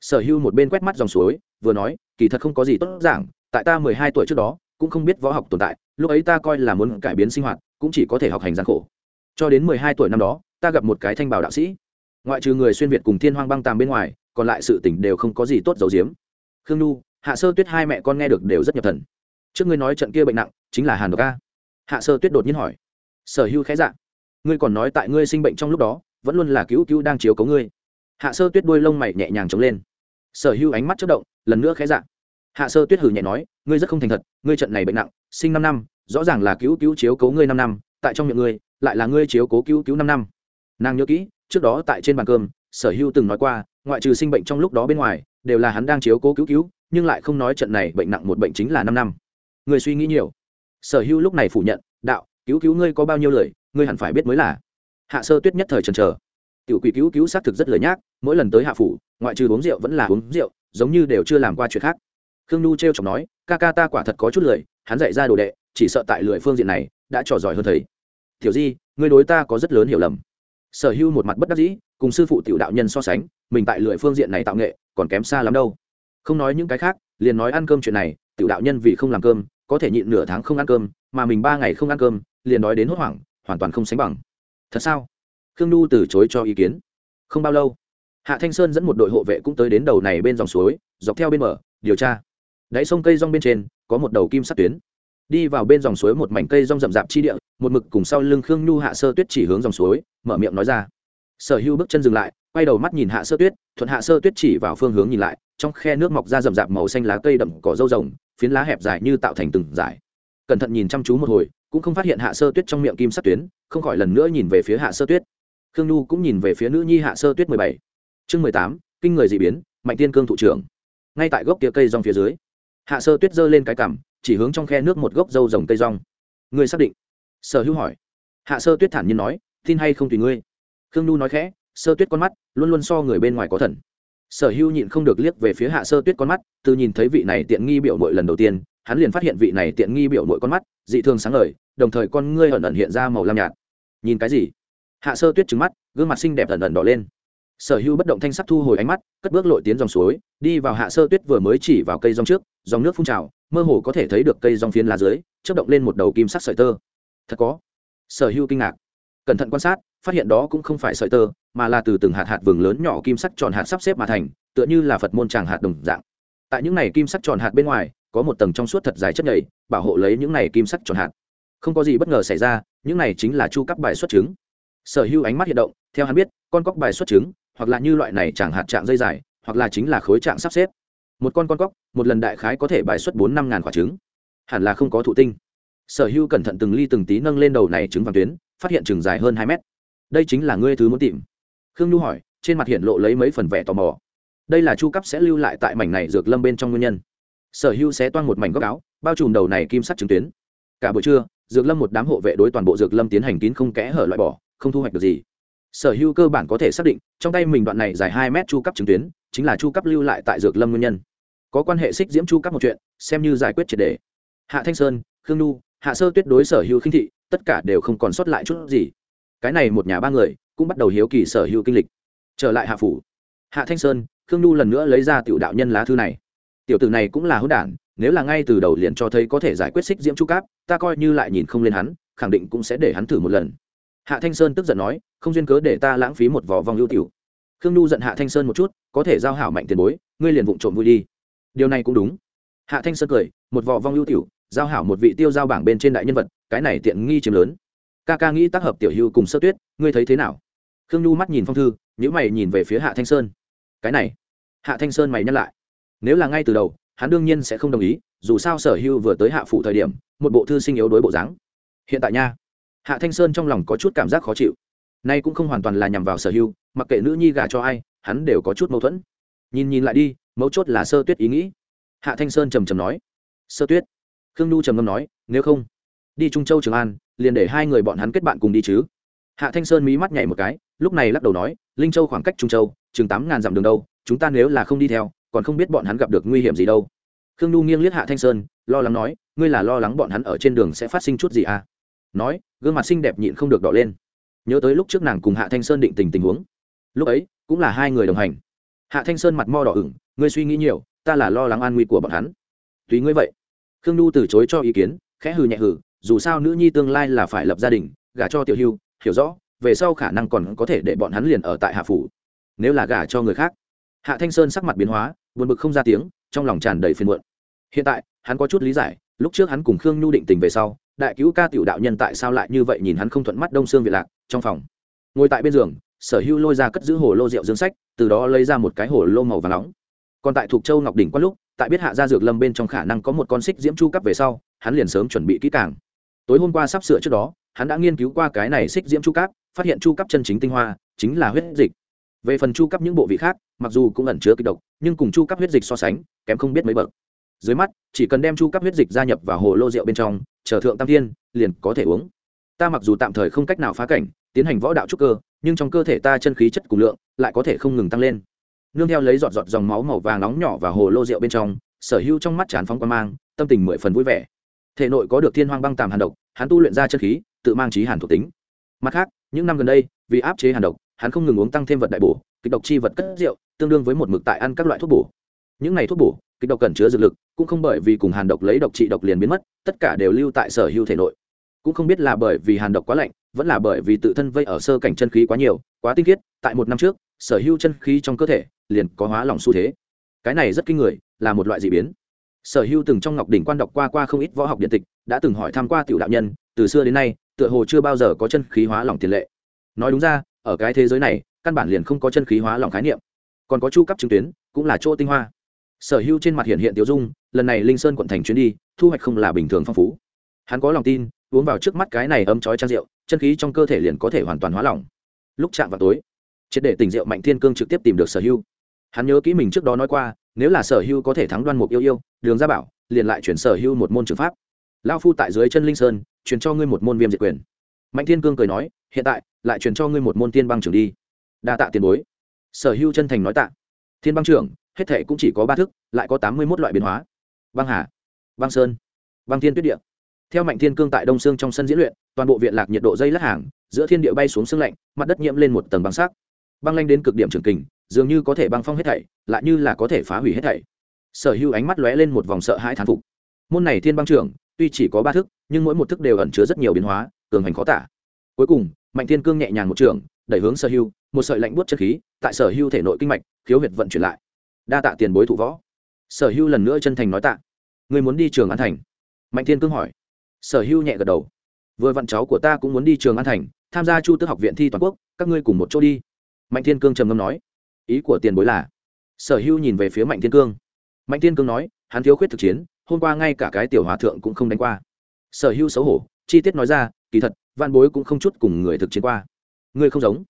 Sở hưu một bên quét mắt dòng suối, vừa nói, kỳ thật không có gì tốt giảng, tại ta mười hai tuổi trước đó, cũng không biết võ học tồn tại, lúc ấy ta coi là muốn cải biến sinh hoạt, cũng chỉ có thể học hành gian khổ. Cho đến mười hai tuổi năm đó ta gặp một cái thanh bảo đạo sĩ. Ngoại trừ người xuyên việt cùng thiên hoang băng tàm bên ngoài, còn lại sự tỉnh đều không có gì tốt dầu giếm. Khương nhu, hạ sơ tuyết hai mẹ con nghe được đều rất nhập thần. Trước ngươi nói trận kia bệnh nặng, chính là hàn độc ca hạ sơ tuyết đột nhiên hỏi. Sở hưu khẽ dạ. Ngươi còn nói tại ngươi sinh bệnh trong lúc đó, vẫn luôn là cứu cứu đang chiếu cấu ngươi. Hạ sơ tuyết đuôi lông mày nhẹ nhàng chống lên. Sở hưu ánh mắt chất động, lần nữa khẽ dạ. Hạ sơ tuyết hử nhẹ nói, ngươi rất không thành thật, ngươi trận này bệnh nặng, sinh năm năm, rõ ràng là cứu cứu chiếu cố ngươi năm năm, tại trong miệng ngươi, lại là ngươi chiếu cố cứu cứu năm năm nàng nhớ kỹ, trước đó tại trên bàn cơm, sở hưu từng nói qua, ngoại trừ sinh bệnh trong lúc đó bên ngoài, đều là hắn đang chiếu cố cứu cứu, nhưng lại không nói trận này bệnh nặng một bệnh chính là năm năm. Người suy nghĩ nhiều. Sở hưu lúc này phủ nhận, đạo, cứu cứu ngươi có bao nhiêu lời, ngươi hẳn phải biết mới là. Hạ sơ tuyết nhất thời trần trờ tiểu quỷ cứu cứu xác thực rất lời nhác, mỗi lần tới hạ phủ, ngoại trừ uống rượu vẫn là uống rượu, giống như đều chưa làm qua chuyện khác. Khương nhu t r chọc nói, ca ca ta quả thật có chút lười hắn dạy ra đồ đệ, chỉ sợ tại lười phương diện này, đã trò giỏi hơn thầy. Tiểu di, ngươi đối ta có rất lớn hiểu lầm sở hưu một mặt bất đắc dĩ cùng sư phụ tiểu đạo nhân so sánh mình tại lưỡi phương diện này tạo nghệ còn kém xa lắm đâu. Không nói những cái khác liền nói ăn cơm chuyện này tiểu đạo nhân vì không làm cơm có thể nhịn nửa tháng không ăn cơm mà mình ba ngày không ăn cơm liền đói đến hốt hoảng hoàn toàn không sánh bằng. Thật sao? Khương nhu từ chối cho ý kiến. Không bao lâu hạ thanh sơn dẫn một đội hộ vệ cũng tới đến đầu này bên dòng suối dọc theo bên mở, điều tra. Đáy sông cây rong bên trên có một đầu kim sắt tuyến. Đi vào bên dòng suối một mảnh cây rong rậm rạp chi địa một mực cùng sau lưng khương nhu hạ sơ tuyết chỉ hướng dòng suối mở miệng nói ra. Sở hưu bước chân dừng lại quay đầu mắt nhìn hạ sơ tuyết thuận hạ sơ tuyết chỉ vào phương hướng nhìn lại trong khe nước mọc ra rậm rạp màu xanh lá cây đậm cỏ dâu rồng phiến lá hẹp dài như tạo thành từng dải, cẩn thận nhìn chăm chú một hồi cũng không phát hiện hạ sơ tuyết trong miệng kim sắt tuyến không khỏi lần nữa nhìn về phía hạ sơ tuyết. Khương nhu cũng nhìn về phía nữ nhi hạ sơ tuyết mười bảy. Chương mười tám kinh người d ị biến mạnh tiên cương thủ trưởng. Ngay tại gốc tía cây rong phía dưới hạ sơ tuyết giơ lên cái cằm chỉ hướng trong khe nước một gốc dâu rồng cây rong. Người xác định? Sở hữu hỏi. Hạ sơ tuyết thản nhiên nói tin hay không tùy ngươi. Khương nhu nói khẽ, sơ tuyết con mắt luôn luôn so người bên ngoài có thần. Sở hữu nhịn không được liếc về phía hạ sơ tuyết con mắt, từ nhìn thấy vị này tiện nghi biểu mội lần đầu tiên, hắn liền phát hiện vị này tiện nghi biểu mội con mắt, dị thường sáng lời đồng thời con ngươi ẩn ẩn hiện ra màu lam nhạt. Nhìn cái gì? Hạ sơ tuyết trứng mắt, gương mặt xinh đẹp ẩn ẩn đỏ lên. Sở hữu bất động thanh sắc thu hồi ánh mắt, cất bước lội tiến dòng suối, đi vào hạ sơ tuyết vừa mới chỉ vào cây rong trước, dòng nước phun trào, mơ hồ có thể thấy được cây rong phiến lá dưới chất động lên một đầu kim sắc sợi tơ. Thật có. Sở hữu kinh ngạc cẩn thận quan sát, phát hiện đó cũng không phải sợi tơ, mà là từ từng hạt hạt vừng lớn nhỏ kim sắc tròn hạt sắp xếp mà thành, tựa như là phật môn tràng hạt đồng dạng. Tại những này kim sắc tròn hạt bên ngoài, có một tầng trong suốt thật dài chất nhầy, bảo hộ lấy những này kim sắc tròn hạt. Không có gì bất ngờ xảy ra, những này chính là chu cấp bài xuất trứng. Sở hữu ánh mắt hiện động, theo hắn biết, con cóc bài xuất trứng, hoặc là như loại này chẳng hạt trạng dây dài, hoặc là chính là khối trạng sắp xếp. Một con con cóc, một lần đại khái có thể bài xuất bốn năm ngàn quả trứng. Hẳn là không có thụ tinh. Sở hữu cẩn thận từng ly từng tí nâng lên đầu này trứng vàng tuyến phát hiện chừng dài hơn hai mét. Đây chính là ngươi thứ muốn tìm. Khương nhu hỏi, trên mặt hiện lộ lấy mấy phần vẻ tò mò. Đây là chu cấp sẽ lưu lại tại mảnh này dược lâm bên trong nguyên nhân. Sở hữu sẽ toan một mảnh góc áo, bao trùm đầu này kim sắt chứng tuyến. Cả buổi trưa, dược lâm một đám hộ vệ đối toàn bộ dược lâm tiến hành kín không kẽ hở loại bỏ, không thu hoạch được gì. Sở hữu cơ bản có thể xác định, trong tay mình đoạn này dài hai mét chu cấp chứng tuyến, chính là chu cấp lưu lại tại dược lâm nguyên nhân. Có quan hệ xích diễm chu cấp một chuyện, xem như giải quyết triệt đề. Hạ thanh sơn, khương nu hạ sơ tuyết đối sở hữu khinh thị tất cả đều không còn sót lại chút gì. Cái này một nhà ba người cũng bắt đầu hiếu kỳ sở hữu kinh lịch. Trở lại hạ phủ. Hạ thanh sơn, khương nhu lần nữa lấy ra tiểu đạo nhân lá thư này. Tiểu tử này cũng là hỗn đản, nếu là ngay từ đầu liền cho thấy có thể giải quyết xích diễm chu cáp, ta coi như lại nhìn không lên hắn, khẳng định cũng sẽ để hắn thử một lần. Hạ thanh sơn tức giận nói, không duyên cớ để ta lãng phí một vỏ vòng lưu tiểu. Khương nhu giận hạ thanh sơn một chút, có thể giao hảo mạnh tiền bối, ngươi liền vụng trộm vui đi. Điều này cũng đúng. Hạ thanh sơn cười, một vỏ vong lưu tiểu giao hảo một vị tiêu giao bảng bên trên đại nhân vật, cái này tiện nghi chiếm lớn. Ca ca nghĩ tác hợp tiểu hưu cùng sơ tuyết, ngươi thấy thế nào? Khương nhu mắt nhìn phong thư nhữ mày nhìn về phía hạ thanh sơn. Cái này, hạ thanh sơn mày nhắc lại. Nếu là ngay từ đầu, hắn đương nhiên sẽ không đồng ý, dù sao sở hưu vừa tới hạ phụ thời điểm, một bộ thư sinh yếu đối bộ dáng. Hiện tại nha, hạ thanh sơn trong lòng có chút cảm giác khó chịu. Nay cũng không hoàn toàn là nhằm vào sở hưu, mặc kệ nữ nhi gả cho ai, hắn đều có chút mâu thuẫn. Nhìn nhìn lại đi, mấu chốt là sơ tuyết ý nghĩ. Hạ thanh sơn trầm trầm nói. Sơ tuyết khương nhu trầm ngâm nói, nếu không, đi trung châu trường an, liền để hai người bọn hắn kết bạn cùng đi chứ. Hạ thanh sơn mí mắt nhảy một cái, lúc này lắc đầu nói, linh châu khoảng cách trung châu, chừng tám ngàn dặm đường đâu, chúng ta nếu là không đi theo, còn không biết bọn hắn gặp được nguy hiểm gì đâu. Khương nhu nghiêng liếc hạ thanh sơn, lo lắng nói, ngươi là lo lắng bọn hắn ở trên đường sẽ phát sinh chút gì à? Nói, gương mặt xinh đẹp nhịn không được đỏ lên. Nhớ tới lúc trước nàng cùng hạ thanh sơn định tình tình huống. Lúc ấy, cũng là hai người đồng hành. Hạ thanh sơn mặt mo đỏ ửng, ngươi suy nghĩ nhiều, ta là lo lắng an nguy của bọn hắn. Tùy ngươi vậy khương nhu từ chối cho ý kiến, khẽ hừ nhẹ hừ, dù sao nữ nhi tương lai là phải lập gia đình, gả cho tiểu hưu, hiểu rõ, về sau khả năng còn có thể để bọn hắn liền ở tại hạ phủ. Nếu là gả cho người khác. Hạ thanh sơn sắc mặt biến hóa, buồn bực không ra tiếng, trong lòng tràn đầy phiền muộn. Hiện tại, hắn có chút lý giải, lúc trước hắn cùng khương nhu định tình về sau, đại cứu ca tiểu đạo nhân tại sao lại như vậy nhìn hắn không thuận mắt đông xương việt lạc, trong phòng. Ngồi tại bên giường, sở Hưu lôi ra cất giữ hồ lô rượu dương sách, từ đó lấy ra một cái hồ lô màu và nóng. Còn tại thuộc châu ngọc đỉnh quan lúc tại biết hạ gia dược lâm bên trong khả năng có một con xích diễm chu cấp về sau, hắn liền sớm chuẩn bị kỹ càng. Tối hôm qua sắp sửa trước đó, hắn đã nghiên cứu qua cái này xích diễm chu cấp, phát hiện chu cấp chân chính tinh hoa chính là huyết dịch. Về phần chu cấp những bộ vị khác, mặc dù cũng ẩn chứa kịch độc, nhưng cùng chu cấp huyết dịch so sánh, kém không biết mấy bậc. Dưới mắt, chỉ cần đem chu cấp huyết dịch gia nhập vào hồ lô rượu bên trong, chờ thượng tam thiên, liền có thể uống. Ta mặc dù tạm thời không cách nào phá cảnh, tiến hành võ đạo trúc cơ, nhưng trong cơ thể ta chân khí chất cùng lượng lại có thể không ngừng tăng lên nương theo lấy giọt giọt dòng máu màu vàng nóng nhỏ và hồ lô rượu bên trong, sở hữu trong mắt chán phóng quan mang, tâm tình mười phần vui vẻ. Thể nội có được thiên hoang băng tàm hàn độc, hắn tu luyện ra chân khí, tự mang trí hàn thuộc tính. Mặt khác, những năm gần đây, vì áp chế hàn độc, hắn không ngừng uống tăng thêm vật đại bổ, kịch độc chi vật cất rượu, tương đương với một mực tại ăn các loại thuốc bổ. Những này thuốc bổ, kịch độc cần chứa dược lực, cũng không bởi vì cùng hàn độc lấy độc trị độc liền biến mất, tất cả đều lưu tại sở hữu thể nội. Cũng không biết là bởi vì hàn độc quá lạnh, vẫn là bởi vì tự thân vây ở sơ cảnh chân khí quá nhiều, quá tinh khiết, tại một năm trước, sở hữu chân khí trong cơ thể liền có hóa lỏng xu thế. Cái này rất kinh người, là một loại d ị biến. Sở hữu từng trong ngọc đỉnh quan đọc qua qua không ít võ học điện tịch, đã từng hỏi tham q u a tiểu đạo nhân, từ xưa đến nay, tựa hồ chưa bao giờ có chân khí hóa lỏng tiền lệ. Nói đúng ra, ở cái thế giới này, căn bản liền không có chân khí hóa lỏng khái niệm. Còn có chu cấp chứng tuyến, cũng là chỗ tinh hoa. Sở hữu trên mặt hiện hiện tiêu dung, lần này linh sơn quận thành chuyến đi, thu hoạch không là bình thường phong phú. Hắn có lòng tin, uống vào trước mắt cái này ấm chói trang rượu, chân khí trong cơ thể liền có thể hoàn toàn hóa lỏng. Lúc chạm vào tối, triệt để tỉnh rượu mạnh thiên cương trực tiếp tìm được sở hưu hắn nhớ kỹ mình trước đó nói qua, nếu là sở hưu có thể thắng đoan mục yêu yêu, đường gia bảo liền lại chuyển sở hưu một môn trường pháp. Lao phu tại dưới chân linh sơn, truyền cho ngươi một môn viêm diệt quyền. Mạnh thiên cương cười nói, hiện tại, lại truyền cho ngươi một môn tiên băng trưởng đi. Đa tạ tiền bối. Sở hưu chân thành nói tạ. Thiên băng trưởng, hết thể cũng chỉ có ba thức, lại có tám mươi một loại biến hóa. Băng hà, băng sơn, băng thiên tuyết địa. Theo mạnh thiên cương tại đông sương trong sân diễn luyện, toàn bộ viện lạc nhiệt độ dây lát hàng, giữa thiên địa bay xuống sương lạnh, mặt đất nhiễm lên một tầng băng sắc. Băng lanh đến cực điểm trường kình dường như có thể băng phong hết thảy, lại như là có thể phá hủy hết thảy. Sở hữu ánh mắt lóe lên một vòng sợ hãi thán phục. Môn này thiên băng trưởng, tuy chỉ có ba thức, nhưng mỗi một thức đều ẩn chứa rất nhiều biến hóa, cường hành khó tả. Cuối cùng, mạnh thiên cương nhẹ nhàng một trường, đẩy hướng sở hữu, một sợi lạnh buốt chất khí, tại sở hữu thể nội kinh mạch, khiếu huyệt vận chuyển lại. Đa tạ tiền bối thụ võ. Sở hữu lần nữa chân thành nói tạ. Người muốn đi trường an thành? Mạnh thiên cương hỏi. Sở hữu nhẹ gật đầu. Vừa vặn cháu của ta cũng muốn đi trường an thành, tham gia chu tước học viện thi toàn quốc, các ngươi cùng một chỗ đi. Mạnh thiên cương trầm ngâm nói ý của tiền bối là, sở hữu nhìn về phía mạnh thiên cương. Mạnh thiên cương nói, hắn thiếu khuyết thực chiến, hôm qua ngay cả cái tiểu hòa thượng cũng không đánh qua. Sở hữu xấu hổ, chi tiết nói ra, kỳ thật, văn bối cũng không chút cùng người thực chiến qua. Ngươi không giống.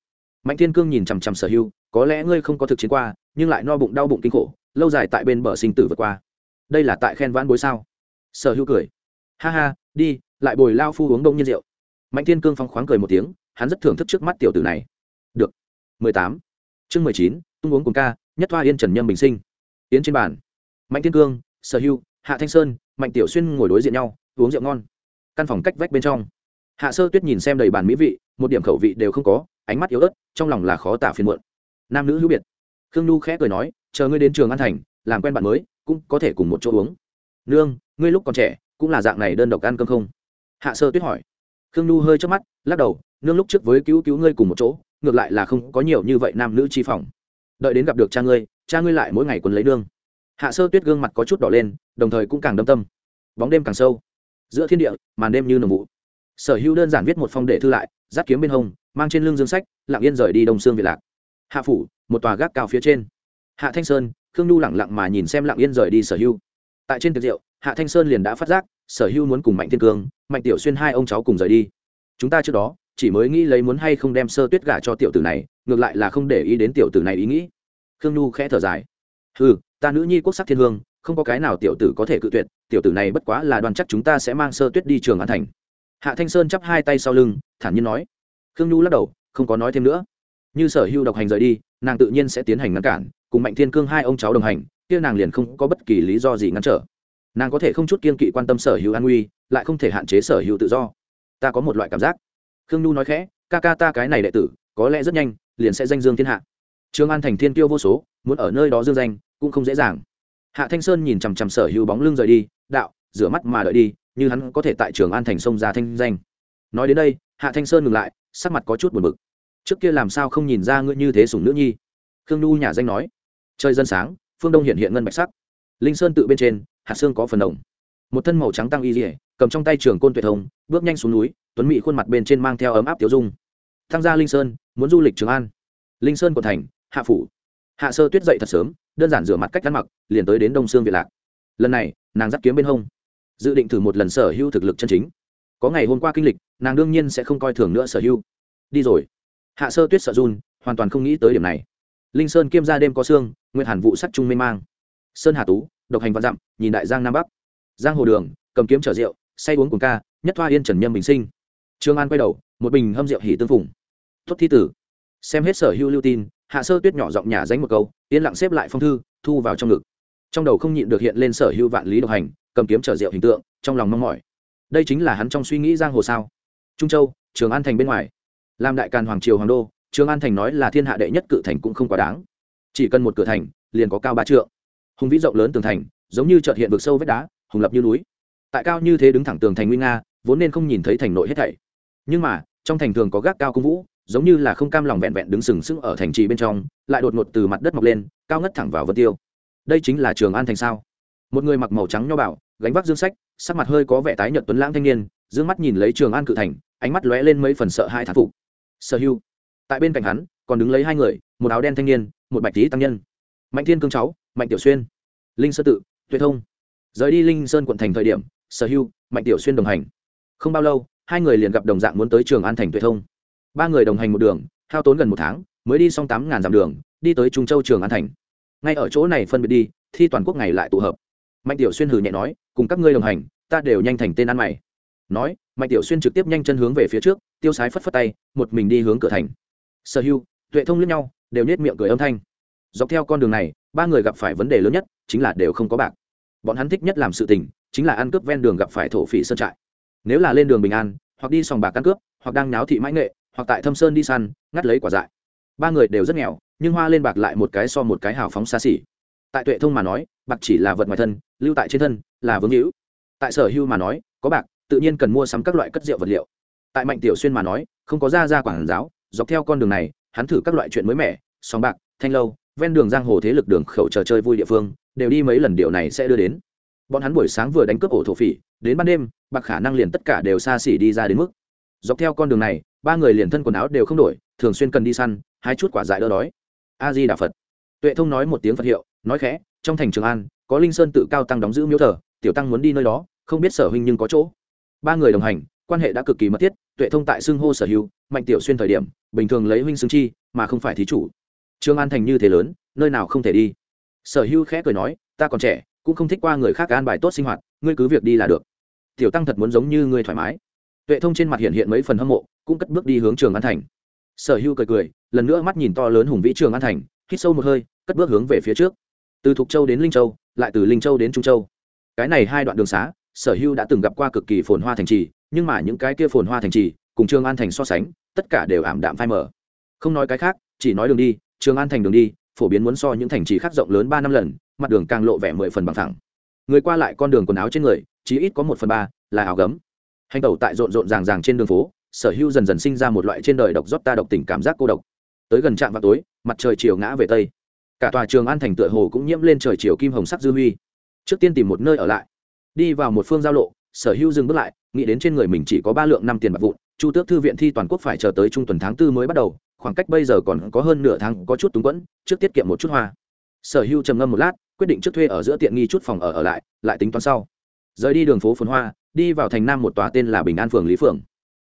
Mạnh thiên cương nhìn chằm chằm sở hữu, có lẽ ngươi không có thực chiến qua, nhưng lại no bụng đau bụng kinh khổ, lâu dài tại bên bờ sinh tử vượt qua. Đây là tại khen vãn bối sao? Sở hữu cười. Ha ha, đi, lại bồi lao phu uống đông nhiên rượu. Mạnh thiên cương phong khoáng cười một tiếng, hắn rất thưởng thức trước mắt tiểu tử này. Được. Mười tám chương mười chín, tung uống cùng ca, nhất thoa yên trần nhâm bình sinh. Yến trên bàn. Mạnh thiên cương, sở hưu, hạ thanh sơn, mạnh tiểu xuyên ngồi đối diện nhau, uống rượu ngon. Căn phòng cách vách bên trong. Hạ sơ tuyết nhìn xem đầy bàn mỹ vị, một điểm khẩu vị đều không có, ánh mắt yếu ớt, trong lòng là khó tả phiền muộn. Nam nữ hữu biệt. Khương nhu khẽ cười nói, chờ ngươi đến trường an thành, làm quen bạn mới, cũng có thể cùng một chỗ uống. Nương, ngươi lúc còn trẻ, cũng là dạng này đơn độc ăn cơm không? Hạ sơ tuyết hỏi. Khương nhu hơi chớp mắt, lắc đầu, nương lúc trước với cứu cứu ngươi cùng một chỗ ngược lại là không có nhiều như vậy nam nữ chi phòng. Đợi đến gặp được cha ngươi cha ngươi lại mỗi ngày quấn lấy nương hạ sơ tuyết gương mặt có chút đỏ lên, đồng thời cũng càng đâm tâm. Bóng đêm càng sâu. Giữa thiên địa, màn đêm như nồng vụ. Sở hữu đơn giản viết một phong đệ thư lại giáp kiếm bên hông, mang trên lưng dương sách, lặng yên rời đi đông sương việt lạc. Hạ phủ, một tòa gác cao phía trên. Hạ thanh sơn, khương nhu lẳng lặng mà nhìn xem lặng yên rời đi sở hữu. Tại trên tiệc rượu, hạ thanh sơn liền đã phát giác, sở hữu muốn cùng mạnh thiên cương, mạnh tiểu xuyên hai ông cháu cùng rời đi. Chúng ta trước đó chỉ mới nghĩ lấy muốn hay không đem sơ tuyết gả cho tiểu tử này, ngược lại là không để ý đến tiểu tử này ý nghĩ. Khương nhu khẽ thở dài. Ừ ta nữ nhi quốc sắc thiên hương, không có cái nào tiểu tử có thể cự tuyệt, tiểu tử này bất quá là đoàn chắc chúng ta sẽ mang sơ tuyết đi trường an thành. Hạ thanh sơn chắp hai tay sau lưng, thản nhiên nói. Khương nhu lắc đầu, không có nói thêm nữa. Như sở hưu độc hành rời đi, nàng tự nhiên sẽ tiến hành ngăn cản, cùng mạnh thiên cương hai ông cháu đồng hành, kia nàng liền không có bất kỳ lý do gì ngăn trở. Nàng có thể không chút kiên kỵ quan tâm sở hữu an nguy, lại không thể hạn chế sở hữu tự do. Ta có một loại cảm giác khương nhu nói khẽ, ca ca ta cái này đệ tử, có lẽ rất nhanh, liền sẽ danh dương thiên hạ. Trương an thành thiên tiêu vô số, muốn ở nơi đó dương danh, cũng không dễ dàng. Hạ thanh sơn nhìn chằm chằm sở hữu bóng lưng rời đi, đạo, rửa mắt mà đợi đi, như hắn có thể tại trường an thành sông ra thanh danh. Nói đến đây, hạ thanh sơn ngừng lại, sắc mặt có chút buồn bực. Trước kia làm sao không nhìn ra ngươi như thế sùng nữ nhi? Khương nhu nhà danh nói. Trời dân sáng, phương đông hiện hiện ngân bạch sắc. Linh sơn tự bên trên, hạt xương có phần đồng một thân màu trắng tăng y dỉa, cầm trong tay trường côn tuyệt thông bước nhanh xuống núi, tuấn mỹ khuôn mặt bên trên mang theo ấm áp tiểu dung. Tham gia linh sơn, muốn du lịch trường an. Linh sơn của thành, hạ phủ. Hạ sơ tuyết dậy thật sớm, đơn giản rửa mặt cách ăn mặc, liền tới đến đông sương việt lạc. Lần này, nàng dắt kiếm bên hông. Dự định thử một lần sở hữu thực lực chân chính. Có ngày hôm qua kinh lịch, nàng đương nhiên sẽ không coi thường nữa sở hữu. Đi rồi. Hạ sơ tuyết sợ run, hoàn toàn không nghĩ tới điểm này. Linh sơn kiêm ra đêm có xương nguyện hàn vụ sắc trung mê mang. Sơn hà tú, độc hành văn dặm, nhìn đại giang nam bắc giang hồ đường, cầm kiếm chở rượu, say uống cùng ca, nhất thoa yên trần nhâm bình sinh. Trương an quay đầu, một bình hâm rượu hỉ tương phùng. Tuất thi tử. Xem hết sở hữu lưu tin, hạ sơ tuyết nhỏ giọng nhà dánh một câu, yên lặng xếp lại phong thư, thu vào trong ngực. Trong đầu không nhịn được hiện lên sở hữu vạn lý độc hành, cầm kiếm chở rượu hình tượng, trong lòng mong mỏi. Đây chính là hắn trong suy nghĩ giang hồ sao? Trung châu, trường an thành bên ngoài. Làm đại càn hoàng triều hoàng đô, trường an thành nói là thiên hạ đệ nhất cự thành cũng không quá đáng. Chỉ cần một cửa thành, liền có cao ba trượng. Hùng vĩ rộng lớn tường thành, giống như trợt hiện vực sâu vách đá hùng lập như núi. Tại cao như thế đứng thẳng tường thành nguy nga, vốn nên không nhìn thấy thành nội hết thảy. Nhưng mà, trong thành thường có gác cao cung vũ, giống như là không cam lòng vẹn vẹn đứng sừng sững ở thành trì bên trong, lại đột ngột từ mặt đất mọc lên, cao ngất thẳng vào vân tiêu. Đây chính là trường an thành sao? Một người mặc màu trắng nho bảo gánh vác dương sách, sắc mặt hơi có vẻ tái nhợt tuấn lãng thanh niên d mắt nhìn lấy trường an cự thành, ánh mắt lóe lên mấy phần sợ hai thán phục. Sở hưu. Tại bên cạnh hắn, còn đứng lấy hai người, một áo đen thanh niên, một bạch tý tăng nhân. Mạnh thiên cương cháu, mạnh tiểu xuyên. Linh sơ tự, tuệ thông rời đi linh sơn quận thành thời điểm, sở hưu mạnh tiểu xuyên đồng hành. Không bao lâu, hai người liền gặp đồng dạng muốn tới trường an thành tuệ thông. Ba người đồng hành một đường, hao tốn gần một tháng, mới đi xong tám ngàn dặm đường, đi tới trung châu trường an thành. Ngay ở chỗ này phân biệt đi, thi toàn quốc ngày lại tụ hợp. Mạnh tiểu xuyên hừ nhẹ nói, cùng các ngươi đồng hành, ta đều nhanh thành tên ăn mày. Nói, mạnh tiểu xuyên trực tiếp nhanh chân hướng về phía trước, tiêu sái phất phất tay, một mình đi hướng cửa thành. Sở hưu tuệ thông lẫn nhau, đều nhét miệng cười âm thanh. Dọc theo con đường này, ba người gặp phải vấn đề lớn nhất, chính là đều không có bạc bọn hắn thích nhất làm sự tình, chính là ăn cướp ven đường gặp phải thổ phỉ sơn trại. Nếu là lên đường bình an, hoặc đi sòng bạc ăn cướp, hoặc đang náo thị mãi nghệ, hoặc tại thâm sơn đi săn, ngắt lấy quả dại. Ba người đều rất nghèo, nhưng hoa lên bạc lại một cái so một cái hào phóng xa xỉ. Tại tuệ thông mà nói, bạc chỉ là vật ngoài thân, lưu tại trên thân là vương hữu. Tại sở hưu mà nói, có bạc, tự nhiên cần mua sắm các loại cất rượu vật liệu. Tại mạnh tiểu xuyên mà nói, không có ra ra quản giáo, dọc theo con đường này, hắn thử các loại chuyện mới mẻ, sòng bạc, thanh lâu, ven đường giang hồ thế lực đường khẩu chờ chơi vui địa phương đều đi mấy lần điều này sẽ đưa đến. Bọn hắn buổi sáng vừa đánh cướp ổ thổ phỉ, đến ban đêm, bạc khả năng liền tất cả đều xa xỉ đi ra đến mức. Dọc theo con đường này, ba người liền thân quần áo đều không đổi, thường xuyên cần đi săn hai chút quả dại đỡ đói. A di đà phật tuệ thông nói một tiếng phật hiệu, nói khẽ, trong thành trường an, có linh sơn tự cao tăng đóng giữ miếu thờ, tiểu tăng muốn đi nơi đó, không biết sở huynh nhưng có chỗ. Ba người đồng hành, quan hệ đã cực kỳ mật thiết, tuệ thông tại xưng hô sở hữu, mạnh tiểu xuyên thời điểm, bình thường lấy huynh xưng chi, mà không phải thí chủ. Trương an thành như thế lớn, nơi nào không thể đi sở Hưu khẽ cười nói, ta còn trẻ, cũng không thích qua người khác an bài tốt sinh hoạt, ngươi cứ việc đi là được. Tiểu tăng thật muốn giống như ngươi thoải mái. Tuệ thông trên mặt hiện hiện mấy phần hâm mộ, cũng cất bước đi hướng trường an thành. Sở Hưu cười cười, lần nữa mắt nhìn to lớn hùng vĩ trường an thành, hít sâu một hơi, cất bước hướng về phía trước. Từ thục châu đến linh châu, lại từ linh châu đến trung châu. Cái này hai đoạn đường xá, sở Hưu đã từng gặp qua cực kỳ phồn hoa thành trì, nhưng mà những cái kia phồn hoa thành trì, cùng trường an thành so sánh, tất cả đều ảm đạm phai mờ. Không nói cái khác, chỉ nói đường đi, trường an thành đường đi phổ biến muốn so những thành trì khác rộng lớn ba năm lần, mặt đường càng lộ vẻ mười phần bằng thẳng. Người qua lại con đường quần áo trên người chỉ ít có một phần ba là áo gấm. Hành tẩu tại rộn rộn ràng ràng trên đường phố, sở hữu dần dần sinh ra một loại trên đời độc rót ta độc tình cảm giác cô độc. Tới gần trạm vào tối, mặt trời chiều ngã về tây. Cả tòa trường an thành tựa hồ cũng nhiễm lên trời chiều kim hồng sắc dư huy. Trước tiên tìm một nơi ở lại. Đi vào một phương giao lộ, sở hữu dừng bước lại, nghĩ đến trên người mình chỉ có ba lượng năm tiền bạc vụn, chu tước thư viện thi toàn quốc phải chờ tới trung tuần tháng tư mới bắt đầu khoảng cách bây giờ còn có hơn nửa tháng có chút túng quẫn, trước tiết kiệm một chút hoa. Sở hữu trầm ngâm một lát, quyết định trước thuê ở giữa tiện nghi chút phòng ở ở lại lại tính toán sau. Rời đi đường phố phồn hoa, đi vào thành nam một tòa tên là bình an phường lý phường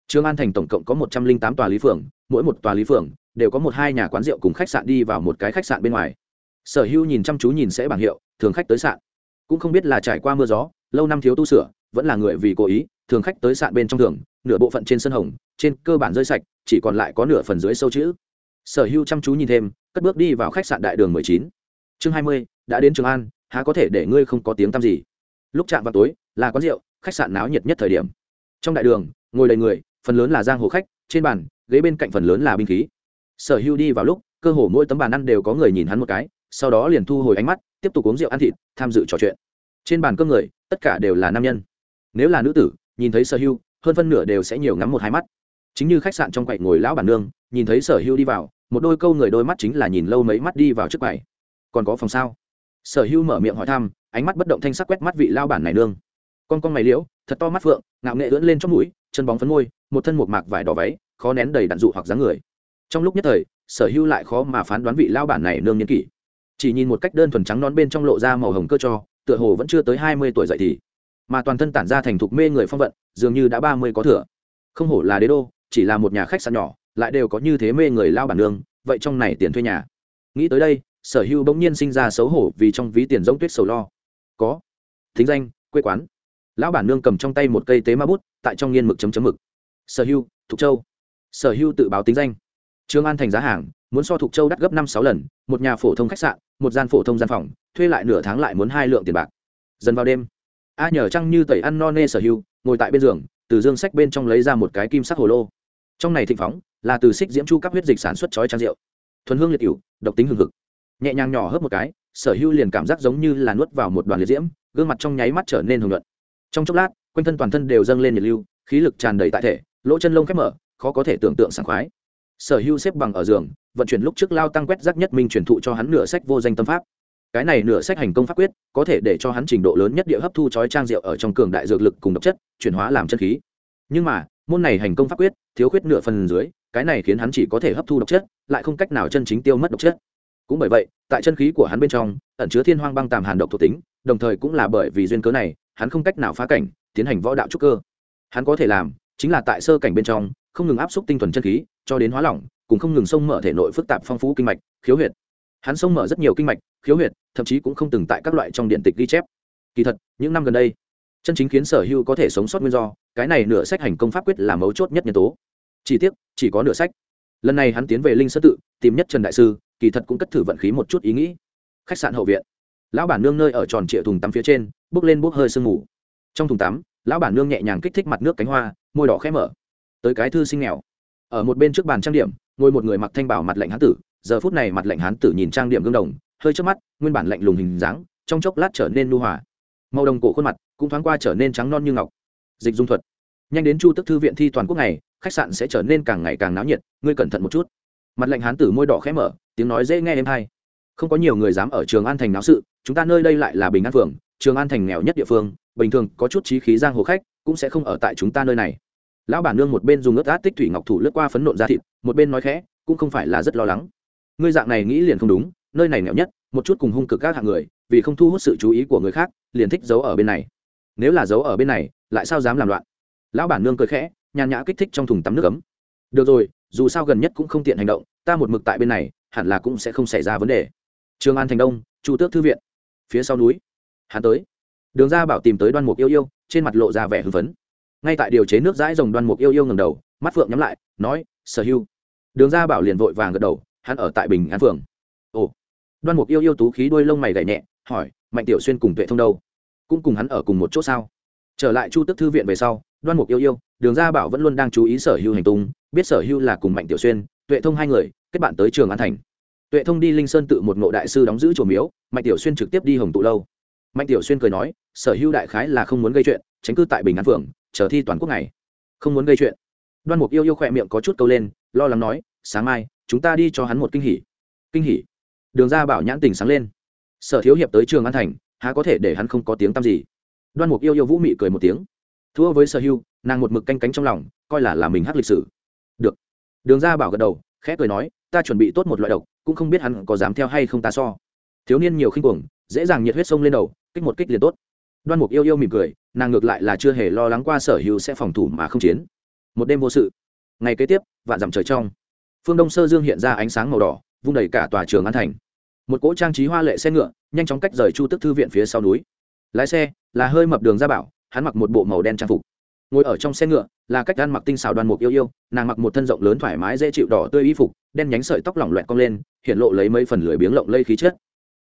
trường an thành tổng cộng có một trăm linh tám tòa lý phường mỗi một tòa lý phường đều có một hai nhà quán rượu cùng khách sạn đi vào một cái khách sạn bên ngoài. Sở hữu nhìn chăm chú nhìn sẽ bảng hiệu, thường khách tới sạn. Cũng không biết là trải qua mưa gió, lâu năm thiếu tu sửa, vẫn là người vì cố ý, thường khách tới sạn bên trong thường nửa bộ phận trên sân hồng, trên cơ bản rơi sạch chỉ còn lại có nửa phần dưới sâu chữ. Sở hưu chăm chú nhìn thêm cất bước đi vào khách sạn đại đường mười chín. Chương hai mươi đã đến trường an há có thể để ngươi không có tiếng tăm gì? Lúc chạm vào tối là quán rượu khách sạn náo nhiệt nhất thời điểm. Trong đại đường ngồi đầy người phần lớn là giang hồ khách trên bàn ghế bên cạnh phần lớn là binh khí. Sở hưu đi vào lúc cơ hồ mỗi tấm bàn ăn đều có người nhìn hắn một cái sau đó liền thu hồi ánh mắt tiếp tục uống rượu ăn thịt tham dự trò chuyện. Trên bàn cơm người tất cả đều là nam nhân. Nếu là nữ tử nhìn thấy sở hưu, hơn phân nửa đều sẽ nhiều ngắm một hai mắt chính như khách sạn trong quậy ngồi lão bản nương, nhìn thấy sở hữu đi vào, một đôi câu người đôi mắt chính là nhìn lâu mấy mắt đi vào trước quầy. Còn có phòng sao? Sở hữu mở miệng hỏi thăm, ánh mắt bất động thanh sắc quét mắt vị lao bản này nương. Con con mày liễu, thật to mắt phượng, ngạo nghệ ưỡn lên trong mũi, chân bóng phấn môi, một thân một mạc vải đỏ váy, khó nén đầy đạn dụ hoặc dáng người. Trong lúc nhất thời, sở hữu lại khó mà phán đoán vị lao bản này nương niên kỷ. Chỉ nhìn một cách đơn thuần trắng non bên trong lộ ra màu hồng cơ cho, tựa hồ vẫn chưa tới hai mươi tuổi dậy thì. Mà toàn thân tản ra thành thục mê người phong vận, dường như đã ba mươi có thừa. Không hổ là đế đô chỉ là một nhà khách sạn nhỏ, lại đều có như thế mê người lao bản nương, vậy trong này tiền thuê nhà. Nghĩ tới đây, sở hữu bỗng nhiên sinh ra xấu hổ vì trong ví tiền giống tuyết sầu lo. Có. Thính danh, quê quán. Lão bản nương cầm trong tay một cây tế ma bút, tại trong nghiên mực chấm chấm mực. Sở hữu, thục châu. Sở hữu tự báo tính danh. Trương an thành giá hàng, muốn so thục châu đắt gấp năm sáu lần, một nhà phổ thông khách sạn, một gian phổ thông gian phòng, thuê lại nửa tháng lại muốn hai lượng tiền bạc. Dần vào đêm, a nhờ trăng như tẩy ăn no nê sở hữu, ngồi tại bên giường, từ dương sách bên trong lấy ra một cái kim sắc hồ lô trong này thịnh phóng là từ xích diễm chu các huyết dịch sản xuất chói trang rượu. Thuần hương liệt cựu độc tính hừng hực. Nhẹ nhàng nhỏ hớp một cái, sở hữu liền cảm giác giống như là nuốt vào một đoàn liệt diễm, gương mặt trong nháy mắt trở nên hồng luận trong chốc lát, quanh thân toàn thân đều dâng lên nhiệt lưu, khí lực tràn đầy tại thể, lỗ chân lông khép mở, khó có thể tưởng tượng sảng khoái. Sở hữu xếp bằng ở giường, vận chuyển lúc trước lao tăng quét rác nhất minh truyền thụ cho hắn nửa sách vô danh tâm pháp. Cái này nửa sách hành công pháp quyết, có thể để cho hắn trình độ lớn nhất địa hấp thu chói trang rượu ở trong cường đại dược lực cùng độc chất, chuyển hóa làm chân khí. Nhưng mà, môn này hành công pháp quyết thiếu khuyết nửa phần dưới, cái này khiến hắn chỉ có thể hấp thu độc chất, lại không cách nào chân chính tiêu mất độc chất. Cũng bởi vậy, tại chân khí của hắn bên trong, ẩn chứa thiên hoang băng tàm hàn độc thuộc tính, đồng thời cũng là bởi vì duyên cớ này, hắn không cách nào phá cảnh, tiến hành võ đạo trúc cơ. Hắn có thể làm, chính là tại sơ cảnh bên trong, không ngừng áp suất tinh thuần chân khí, cho đến hóa lỏng, cùng không ngừng xông mở thể nội phức tạp phong phú kinh mạch, khiếu huyệt. Hắn xông mở rất nhiều kinh mạch, khiếu huyệt, thậm chí cũng không từng tại các loại trong điện tịch ghi chép. Kỳ thật, những năm gần đây, chân chính khiến sở hữu có thể sống sót nguyên do, cái này nửa sách hành công pháp quyết là mấu chốt nhất nhân tố chỉ tiếc, chỉ có nửa sách. Lần này hắn tiến về linh sơ tự, tìm nhất trần đại sư, kỳ thật cũng cất thử vận khí một chút ý nghĩ. Khách sạn hậu viện. Lão bản nương nơi ở tròn trịa thùng tắm phía trên, bước lên bước hơi sương mù. Trong thùng tắm, lão bản nương nhẹ nhàng kích thích mặt nước cánh hoa, môi đỏ khẽ mở. Tới cái thư sinh nghèo. Ở một bên trước bàn trang điểm, ngồi một người mặc thanh bảo mặt lạnh hán tử. Giờ phút này mặt lạnh hán tử nhìn trang điểm gương đồng, hơi trước mắt, nguyên bản lạnh lùng hình dáng, trong chốc lát trở nên nu hòa. Màu đồng cổ khuôn mặt cũng thoáng qua trở nên trắng non như ngọc. Dịch dung thuật. Nhanh đến chu tức thư viện thi toàn quốc này khách sạn sẽ trở nên càng ngày càng náo nhiệt, ngươi cẩn thận một chút. Mặt lạnh hán tử môi đỏ khẽ mở, tiếng nói dễ nghe êm hay. Không có nhiều người dám ở trường an thành náo sự, chúng ta nơi đây lại là bình an phường, trường an thành nghèo nhất địa phương, bình thường có chút trí khí giang hồ khách, cũng sẽ không ở tại chúng ta nơi này. Lão bản nương một bên dùng ướt át tích thủy ngọc thủ lướt qua phấn nộn ra thịt, một bên nói khẽ, cũng không phải là rất lo lắng. Ngươi dạng này nghĩ liền không đúng, nơi này nghèo nhất, một chút cùng hung cực các hạng người, vì không thu hút sự chú ý của người khác, liền thích giấu ở bên này. Nếu là giấu ở bên này, lại sao dám làm loạn? Lão bản nương cười khẽ nhàn nhã kích thích trong thùng tắm nước ấm. Được rồi, dù sao gần nhất cũng không tiện hành động, ta một mực tại bên này, hẳn là cũng sẽ không xảy ra vấn đề. Trường an thành đông, chu tước thư viện, phía sau núi. Hắn tới. Đường ra bảo tìm tới đoan mục yêu yêu, trên mặt lộ ra vẻ hưng phấn. Ngay tại điều chế nước dãi rồng đoan mục yêu yêu ngầm đầu, mắt phượng nhắm lại, nói, sở hưu. Đường ra bảo liền vội vàng gật đầu, hắn ở tại bình an phường. Ồ. Đoan mục yêu yêu tú khí đuôi lông mày gảy nhẹ, hỏi, mạnh tiểu xuyên cùng tuệ thông đâu? Cũng cùng hắn ở cùng một chỗ sao? Trở lại chu tức thư viện về sau đoan mục yêu yêu, đường gia bảo vẫn luôn đang chú ý sở hưu hành tung, biết sở hưu là cùng mạnh tiểu xuyên, tuệ thông hai người, kết bạn tới trường an thành. Tuệ thông đi linh sơn tự một ngộ đại sư đóng giữ chùa miếu, mạnh tiểu xuyên trực tiếp đi hồng tụ lâu. Mạnh tiểu xuyên cười nói, sở hưu đại khái là không muốn gây chuyện, tránh cư tại bình an phượng, chờ thi toàn quốc này không muốn gây chuyện. Đoan mục yêu yêu khỏe miệng có chút câu lên, lo lắng nói, sáng mai, chúng ta đi cho hắn một kinh hỉ. Kinh hỉ? Đường ra bảo nhãn tình sáng lên. Sở thiếu hiệp tới trường an thành, há có thể để hắn không có tiếng tăm gì? Đoan mục yêu yêu vũ mị cười một tiếng thua với sở hưu, nàng một mực canh cánh trong lòng, coi là là mình hát lịch sử. Được. Đường ra bảo gật đầu, khẽ cười nói, ta chuẩn bị tốt một loại độc, cũng không biết hắn có dám theo hay không ta so. Thiếu niên nhiều khinh cuồng, dễ dàng nhiệt huyết sông lên đầu, kích một kích liền tốt. Đoan mục yêu yêu mỉm cười, nàng ngược lại là chưa hề lo lắng qua sở hữu sẽ phòng thủ mà không chiến. Một đêm vô sự. Ngày kế tiếp, vạn dặm trời trong. Phương đông sơ dương hiện ra ánh sáng màu đỏ, vung đầy cả tòa trường an thành. Một cỗ trang trí hoa lệ xe ngựa, nhanh chóng cách rời chu tức thư viện phía sau núi. Lái xe, là hơi mập đường ra bảo hắn mặc một bộ màu đen trang phục. Ngồi ở trong xe ngựa, là cách gan mặc tinh xào đoan mục yêu yêu, nàng mặc một thân rộng lớn thoải mái dễ chịu đỏ tươi y phục, đen nhánh sợi tóc lỏng loẹt cong lên, hiện lộ lấy mấy phần lưỡi biếng lộng lây khí chất.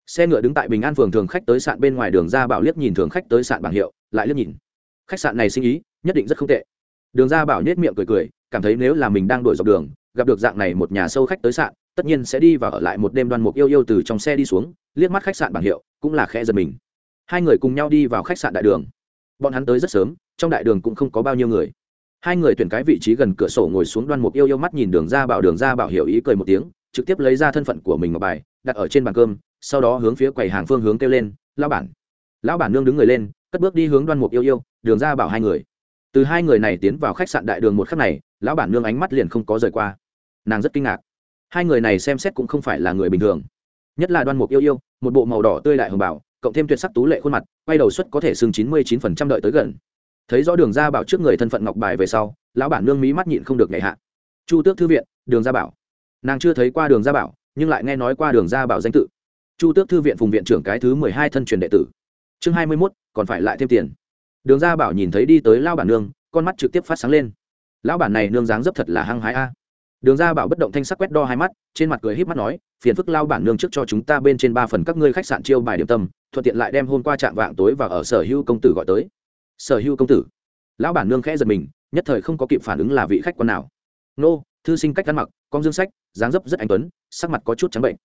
Xe ngựa đứng tại bình an phường thường khách tới sạn bên ngoài đường ra bảo liếc nhìn thường khách tới sạn bảng hiệu, lại liếc nhìn. Khách sạn này sinh ý, nhất định rất không tệ. Đường ra bảo nhét miệng cười cười, cảm thấy nếu là mình đang đổi dọc đường, gặp được dạng này một nhà sâu khách tới sạn, tất nhiên sẽ đi và ở lại một đêm đoan mục yêu yêu từ trong xe đi xuống, liếc mắt khách sạn bảng hiệu, cũng là khẽ giật mình. Hai người cùng nhau đi vào khách sạn đại đường bọn hắn tới rất sớm, trong đại đường cũng không có bao nhiêu người. Hai người tuyển cái vị trí gần cửa sổ ngồi xuống đoan mục yêu yêu mắt nhìn đường ra bảo đường ra bảo hiểu ý cười một tiếng, trực tiếp lấy ra thân phận của mình ngọc bài, đặt ở trên bàn cơm, sau đó hướng phía quầy hàng phương hướng kêu lên, lão bản. Lão bản nương đứng người lên, cất bước đi hướng đoan mục yêu yêu, đường ra bảo hai người. Từ hai người này tiến vào khách sạn đại đường một khắc này, lão bản nương ánh mắt liền không có rời qua. Nàng rất kinh ngạc. Hai người này xem xét cũng không phải là người bình thường. Nhất là đoan mục yêu yêu, một bộ màu đỏ tươi đại hồng bảo cộng thêm tuyệt sắc tú lệ khuôn mặt, quay đầu suất có thể xưng chín mươi chín phần trăm đợi tới gần. Thấy rõ đường ra bảo trước người thân phận ngọc bài về sau, lão bản nương mỹ mắt nhịn không được nhảy hạ. Chu tước thư viện, đường gia bảo. Nàng chưa thấy qua đường gia bảo, nhưng lại nghe nói qua đường gia bảo danh tự. Chu tước thư viện phùng viện trưởng cái thứ mười hai thân truyền đệ tử. Chương hai mươi mốt, còn phải lại thêm tiền. Đường gia bảo nhìn thấy đi tới lao bản nương, con mắt trực tiếp phát sáng lên. Lão bản này nương dáng dấp thật là hăng hái a. Đường gia bảo bất động thanh sắc quét đo hai mắt, trên mặt cười h í p mắt nói, phiền phức lao bản nương trước cho chúng ta bên trên ba phần các ngươi khách sạn chiêu bài điểm tâm thuận tiện lại đem hôm qua trạm vạng tối và ở sở hữu công tử gọi tới. Sở hữu công tử. Lão bản nương khẽ giật mình, nhất thời không có kịp phản ứng là vị khách quan nào. Nô, thư sinh cách ăn mặc, con dương sách, dáng dấp rất anh tuấn, sắc mặt có chút trắng bệnh.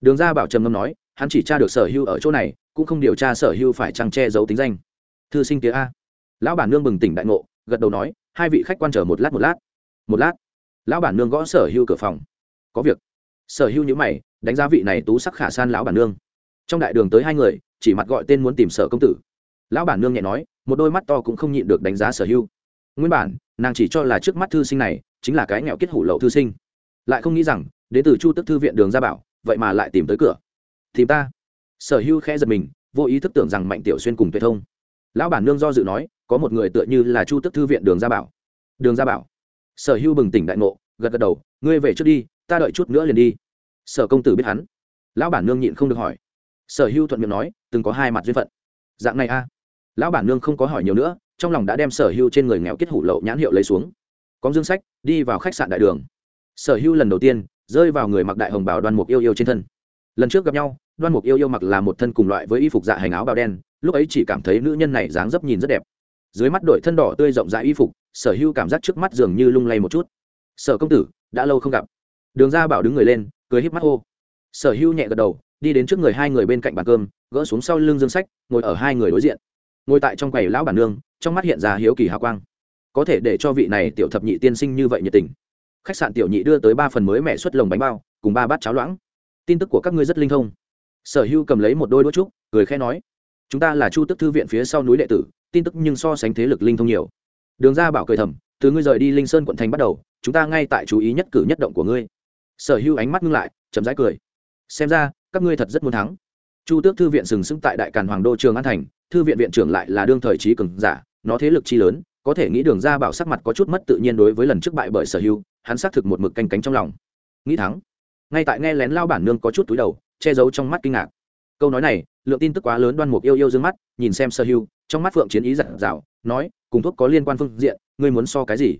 Đường gia bảo trầm ngâm nói, hắn chỉ tra được sở hưu ở chỗ này, cũng không điều tra sở hưu phải trăng che giấu tính danh. Thư sinh tía a. Lão bản nương bừng tỉnh đại ngộ, gật đầu nói, hai vị khách quan chờ một lát một lát. Một lát. Lão bản nương gõ sở hưu cửa phòng. Có việc. Sở hưu nhữ mày, đánh giá vị này tú sắc khả san lão bản nương. Trong đại đường tới hai người chỉ mặt gọi tên muốn tìm sở công tử. Lão bản nương nhẹ nói, một đôi mắt to cũng không nhịn được đánh giá sở hưu. Nguyên bản, nàng chỉ cho là trước mắt thư sinh này chính là cái nghèo kết hủ lậu thư sinh. Lại không nghĩ rằng đến từ chu tức thư viện đường gia bảo, vậy mà lại tìm tới cửa. Tìm ta. Sở hưu khẽ giật mình, vô ý thức tưởng rằng mạnh tiểu xuyên cùng tuệ thông. Lão bản nương do dự nói, có một người tựa như là chu tức thư viện đường gia bảo. Đường gia bảo. Sở hưu bừng tỉnh đại ngộ, gật gật đầu, ngươi về trước đi, ta đợi chút nữa liền đi. Sở công tử biết hắn. Lão bản nương nhịn không được hỏi sở hưu thuận miệng nói, từng có hai mặt duyên phận. Dạng này a lão bản nương không có hỏi nhiều nữa, trong lòng đã đem sở hưu trên người nghèo kết hủ lậu nhãn hiệu lấy xuống. Có dương sách, đi vào khách sạn đại đường. Sở hưu lần đầu tiên rơi vào người mặc đại hồng bảo đoan mục yêu yêu trên thân. Lần trước gặp nhau, đoan mục yêu yêu mặc là một thân cùng loại với y phục dạ hành áo bào đen, lúc ấy chỉ cảm thấy nữ nhân này dáng dấp nhìn rất đẹp. Dưới mắt đội thân đỏ tươi rộng rãi y phục, sở hưu cảm giác trước mắt dường như lung lay một chút. Sở công tử, đã lâu không gặp. Đường ra bảo đứng người lên, cười híp mắt hô. Sở hưu nhẹ gật đầu đi đến trước người hai người bên cạnh bàn cơm, gỡ xuống sau lưng dương sách, ngồi ở hai người đối diện. Ngồi tại trong quầy lão bản nương, trong mắt hiện ra hiếu kỳ hào quang. Có thể để cho vị này tiểu thập nhị tiên sinh như vậy nhiệt tình. Khách sạn tiểu nhị đưa tới ba phần mới mẹ xuất lồng bánh bao, cùng ba bát cháo loãng. Tin tức của các ngươi rất linh thông. Sở hưu cầm lấy một đôi đũa trúc, cười khẽ nói, chúng ta là chu tức thư viện phía sau núi đệ tử, tin tức nhưng so sánh thế lực linh thông nhiều. Đường ra bảo cười thầm, từ ngươi rời đi linh sơn quận thành bắt đầu, chúng ta ngay tại chú ý nhất cử nhất động của ngươi. Sở hưu ánh mắt ngưng lại, chậm rãi cười. Xem ra các ngươi thật rất muốn thắng. Chu tước thư viện sừng sững tại đại càn hoàng đô trường an thành, thư viện viện trưởng lại là đương thời trí cường giả, nó thế lực chi lớn, có thể nghĩ đường ra bảo sắc mặt có chút mất tự nhiên đối với lần trước bại bởi sở hưu hắn xác thực một mực canh cánh trong lòng. Nghĩ thắng. Ngay tại nghe lén lao bản nương có chút túi đầu, che giấu trong mắt kinh ngạc. Câu nói này, lượng tin tức quá lớn đoan mục yêu yêu d ư ơ n g mắt, nhìn xem sở hưu trong mắt phượng chiến ý giặt rào nói, cùng thuốc có liên quan phương diện, ngươi muốn so cái gì?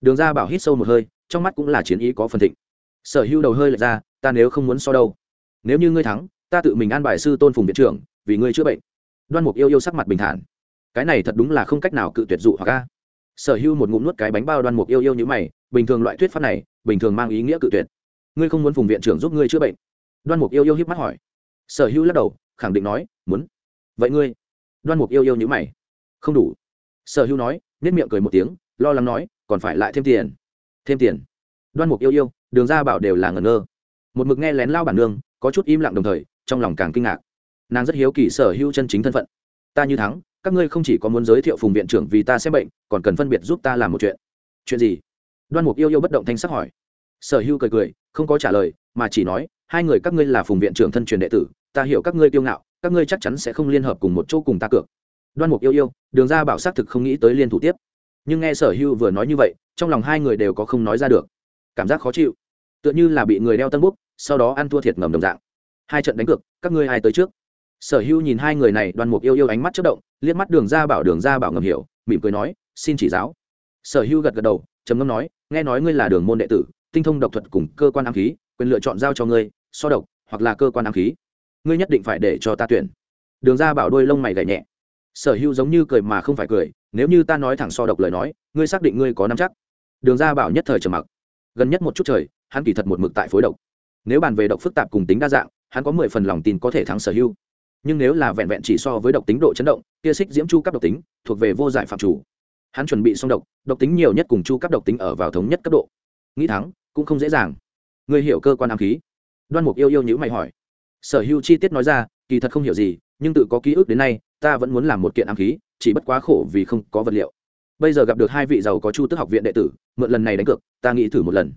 Đường ra bảo hít sâu một hơi, trong mắt cũng là chiến ý có phần thịnh. Sở hưu đầu hơi lệch ra, ta nếu không muốn so đâu? Nếu như ngươi thắng, ta tự mình an bài sư tôn phùng viện trưởng, vì ngươi chữa bệnh. Đoan mục yêu yêu sắc mặt bình thản. Cái này thật đúng là không cách nào cự tuyệt dụ hoặc ca sở hưu một ngụm nuốt cái bánh bao đoan mục yêu yêu như mày, bình thường loại thuyết pháp này, bình thường mang ý nghĩa cự tuyệt. Ngươi không muốn phùng viện trưởng giúp ngươi chữa bệnh? Đoan mục yêu yêu hiếp mắt hỏi. Sở hưu lắc đầu, khẳng định nói, muốn. Vậy ngươi? Đoan mục yêu yêu như mày. Không đủ. Sở hưu nói nết miệng cười một tiếng, lo lắng nói, còn phải lại thêm tiền. Thêm tiền? Đoan mục yêu yêu, đường ra bảo đều là ngẩn ngơ. Một mực nghe lén lao bản nương có chút im lặng đồng thời, trong lòng càng kinh ngạc. Nàng rất hiếu kỳ sở hữu chân chính thân phận. Ta như thắng, các ngươi không chỉ có muốn giới thiệu phùng viện trưởng vì ta xem bệnh, còn cần phân biệt giúp ta làm một chuyện. Chuyện gì? Đoan mục yêu yêu bất động thanh sắc hỏi. Sở hữu cười cười, không có trả lời, mà chỉ nói, hai người các ngươi là phùng viện trưởng thân truyền đệ tử, ta hiểu các ngươi kiêu ngạo, các ngươi chắc chắn sẽ không liên hợp cùng một chỗ cùng ta cược. Đoan mục yêu yêu, đường ra bảo xác thực không nghĩ tới liên thủ tiếp. Nhưng nghe sở hữu vừa nói như vậy, trong lòng hai người đều có không nói ra được. Cảm giác khó chịu. Tựa như là bị người đeo tân bút sau đó ăn thua thiệt ngầm đồng dạng. Hai trận đánh cược, các ngươi ai tới trước? Sở hữu nhìn hai người này đoan mục yêu yêu ánh mắt chất động, liếc mắt đường ra bảo, đường ra bảo ngầm hiểu, mỉm cười nói, xin chỉ giáo. Sở hữu gật gật đầu, trầm ngâm nói, nghe nói ngươi là đường môn đệ tử, tinh thông độc thuật cùng cơ quan ám khí, quyền lựa chọn giao cho ngươi, so độc, hoặc là cơ quan ám khí, ngươi nhất định phải để cho ta tuyển. Đường ra bảo đôi lông mày gảy nhẹ. Sở hữu giống như cười mà không phải cười, nếu như ta nói thẳng so độc lời nói, ngươi xác định ngươi có nắm chắc. Đường ra bảo nhất thời trầm mặc. Gần nhất một chút trời, hắn kỳ thật một mực tại phối độc nếu bàn về độc phức tạp cùng tính đa dạng, hắn có mười phần lòng tin có thể thắng sở hữu. Nhưng nếu là vẹn vẹn chỉ so với độc tính độ chấn động, kia xích diễm chu cấp độc tính, thuộc về vô giải phạm chủ. Hắn chuẩn bị xong độc độc tính nhiều nhất cùng chu cấp độc tính ở vào thống nhất cấp độ. Nghĩ thắng, cũng không dễ dàng. Người hiểu cơ quan ám khí? Đoan mục yêu yêu nhữ mày hỏi. Sở hữu chi tiết nói ra, kỳ thật không hiểu gì, nhưng tự có ký ức đến nay, ta vẫn muốn làm một kiện ám khí, chỉ bất quá khổ vì không có vật liệu. Bây giờ gặp được hai vị giàu có chu tức học viện đệ tử, mượn lần này đánh cược, ta nghĩ thử một lần.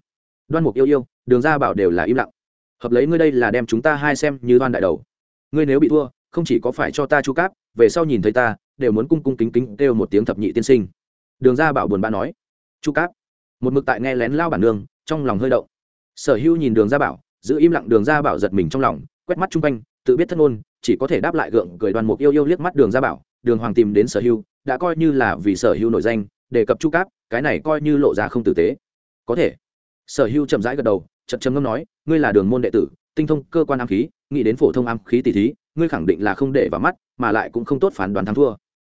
Đoan mục yêu yêu, đường ra bảo đều là im lặng hợp lấy ngươi đây là đem chúng ta hai xem như đoan đại đầu. Ngươi nếu bị thua, không chỉ có phải cho ta chu cáp, về sau nhìn thấy ta, đều muốn cung cung kính kính kêu một tiếng thập nhị tiên sinh. Đường ra bảo buồn bã nói. Chu cáp. Một mực tại nghe lén lao bản nương, trong lòng hơi động. Sở hữu nhìn đường ra bảo, giữ im lặng đường ra bảo giật mình trong lòng, quét mắt chung quanh, tự biết thất ngôn chỉ có thể đáp lại gượng cười đoàn mục yêu yêu liếc mắt đường ra bảo, đường hoàng tìm đến sở hữu, đã coi như là vì sở hữu nổi danh, đề cập chu cáp, cái này coi như lộ ra không tử tế. Có thể. Sở hữu chậm rãi gật đầu chậm chậm ngâm nói, ngươi là đường môn đệ tử, tinh thông cơ quan ám khí, nghĩ đến phổ thông ám khí tỷ thí, ngươi khẳng định là không để vào mắt, mà lại cũng không tốt phán đoán thắng thua.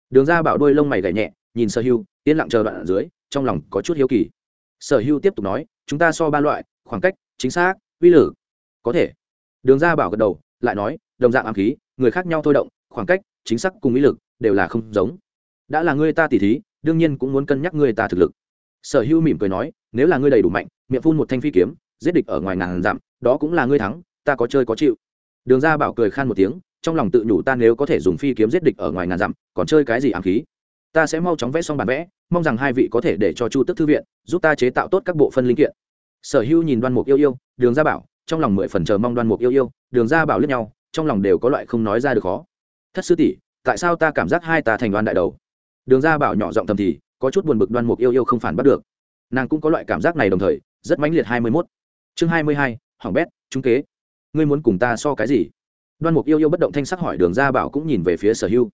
Đường ra bảo đôi lông mày gảy nhẹ, nhìn sở hưu, yên lặng chờ đoạn ở dưới, trong lòng có chút hiếu kỳ. Sở hưu tiếp tục nói, chúng ta so ba loại, khoảng cách, chính xác, uy lử có thể. Đường ra bảo gật đầu, lại nói, đồng dạng ám khí, người khác nhau thôi động, khoảng cách, chính xác cùng ý lực đều là không giống. Đã là ngươi ta tỉ thí, đương nhiên cũng muốn cân nhắc ngươi ta thực lực. Sở hữu mỉm cười nói, nếu là ngươi đầy đủ mạnh, miệng phun một thanh phi kiếm giết địch ở ngoài ngàn dặm, đó cũng là ngươi thắng, ta có chơi có chịu. Đường ra bảo cười khan một tiếng, trong lòng tự nhủ ta nếu có thể dùng phi kiếm giết địch ở ngoài ngàn dặm, còn chơi cái gì ám khí? Ta sẽ mau chóng vẽ xong bản vẽ, mong rằng hai vị có thể để cho chu tức thư viện, giúp ta chế tạo tốt các bộ phân linh kiện. Sở hữu nhìn đoan mục yêu yêu, đường ra bảo, trong lòng mười phần chờ mong đoan mục yêu yêu, đường ra bảo lướt nhau, trong lòng đều có loại không nói ra được khó. Thất sư tỷ, tại sao ta cảm giác hai ta thành đoan đại đầu? Đường ra bảo nhỏ giọng thầm thì, có chút buồn bực đoan mục yêu yêu không phản bắt được. Nàng cũng có loại cảm giác này đồng thời, rất mãnh liệt hai mươi mốt chương hai mươi hai, hỏng bét trung kế. Ngươi muốn cùng ta so cái gì? Đoan mục yêu yêu bất động thanh sắc hỏi đường Gia bảo cũng nhìn về phía sở hưu.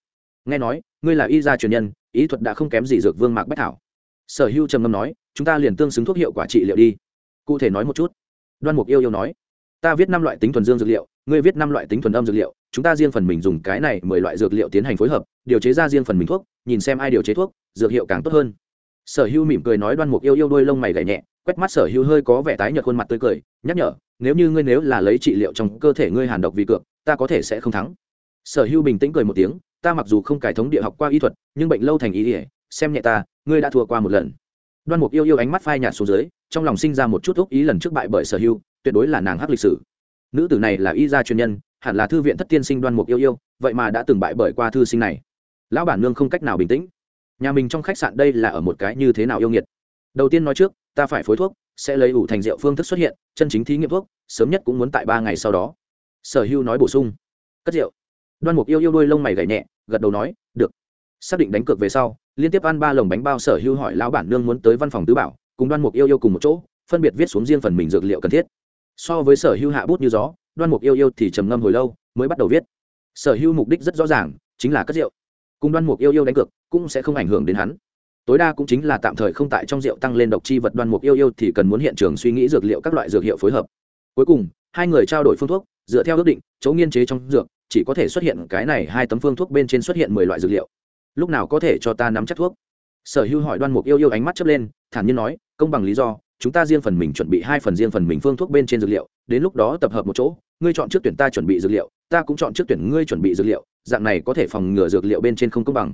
Nghe nói, ngươi là y gia truyền nhân, ý thuật đã không kém gì dược vương mạc bách thảo. Sở hưu trầm ngâm nói, chúng ta liền tương xứng thuốc hiệu quả trị liệu đi. Cụ thể nói một chút. Đoan mục yêu yêu nói, ta viết năm loại tính thuần dương dược liệu, ngươi viết năm loại tính thuần âm dược liệu, chúng ta riêng phần mình dùng cái này mười loại dược liệu tiến hành phối hợp, điều chế ra riêng phần mình thuốc, nhìn xem ai điều chế thuốc, dược hiệu càng tốt hơn. Sở hưu mỉm cười nói đoan mục yêu yêu đôi lông mày gảy nhẹ quét mắt sở hưu hơi có vẻ tái nhợt khuôn mặt tươi cười, nhắc nhở, nếu như ngươi nếu là lấy trị liệu trong cơ thể ngươi hàn độc vì cược, ta có thể sẽ không thắng. Sở hưu bình tĩnh cười một tiếng, ta mặc dù không cải thống địa học qua y thuật, nhưng bệnh lâu thành ý ỉa xem nhẹ ta, ngươi đã thua qua một lần. Đoan mục yêu yêu ánh mắt phai nhạt xuống dưới, trong lòng sinh ra một chút úc ý lần trước bại bởi sở hưu tuyệt đối là nàng hắc lịch sử. Nữ tử này là y gia chuyên nhân, hẳn là thư viện thất tiên sinh đoan mục yêu yêu, vậy mà đã từng bại bởi qua thư sinh này. Lão bản nương không cách nào bình tĩnh. Nhà mình trong khách sạn đây là ở một cái như thế nào yêu nghiệt? Đầu tiên nói trước ta phải phối thuốc, sẽ lấy ủ thành rượu phương thức xuất hiện, chân chính thí nghiệm thuốc, sớm nhất cũng muốn tại ba ngày sau đó. Sở hưu nói bổ sung. Cất rượu. Đoan mục yêu yêu đôi lông mày gậy nhẹ, gật đầu nói, được. Xác định đánh cược về sau, liên tiếp ăn ba lồng bánh bao sở hưu hỏi lão bản nương muốn tới văn phòng tứ bảo, cùng đoan mục yêu yêu cùng một chỗ, phân biệt viết xuống riêng phần mình dược liệu cần thiết. So với sở hưu hạ bút như gió, đoan mục yêu yêu thì trầm ngâm hồi lâu, mới bắt đầu viết. Sở hưu mục đích rất rõ ràng, chính là cất rượu. Cùng đoan mục yêu yêu đánh cược, cũng sẽ không ảnh hưởng đến hắn tối đa cũng chính là tạm thời không tại trong rượu tăng lên độc chi vật đoan mục yêu yêu thì cần muốn hiện trường suy nghĩ dược liệu các loại dược hiệu phối hợp. Cuối cùng, hai người trao đổi phương thuốc, dựa theo ước định, chỗ nghiên chế trong dược, chỉ có thể xuất hiện cái này hai tấm phương thuốc bên trên xuất hiện mười loại dược liệu. Lúc nào có thể cho ta nắm chắc thuốc? Sở hưu hỏi đoan mục yêu yêu ánh mắt chớp lên, thản nhiên nói, công bằng lý do, chúng ta riêng phần mình chuẩn bị hai phần riêng phần mình phương thuốc bên trên dược liệu, đến lúc đó tập hợp một chỗ, ngươi chọn trước tuyển ta chuẩn bị dược liệu, ta cũng chọn trước tuyển ngươi chuẩn bị dược liệu, dạng này có thể phòng ngừa dược liệu bên trên không công bằng.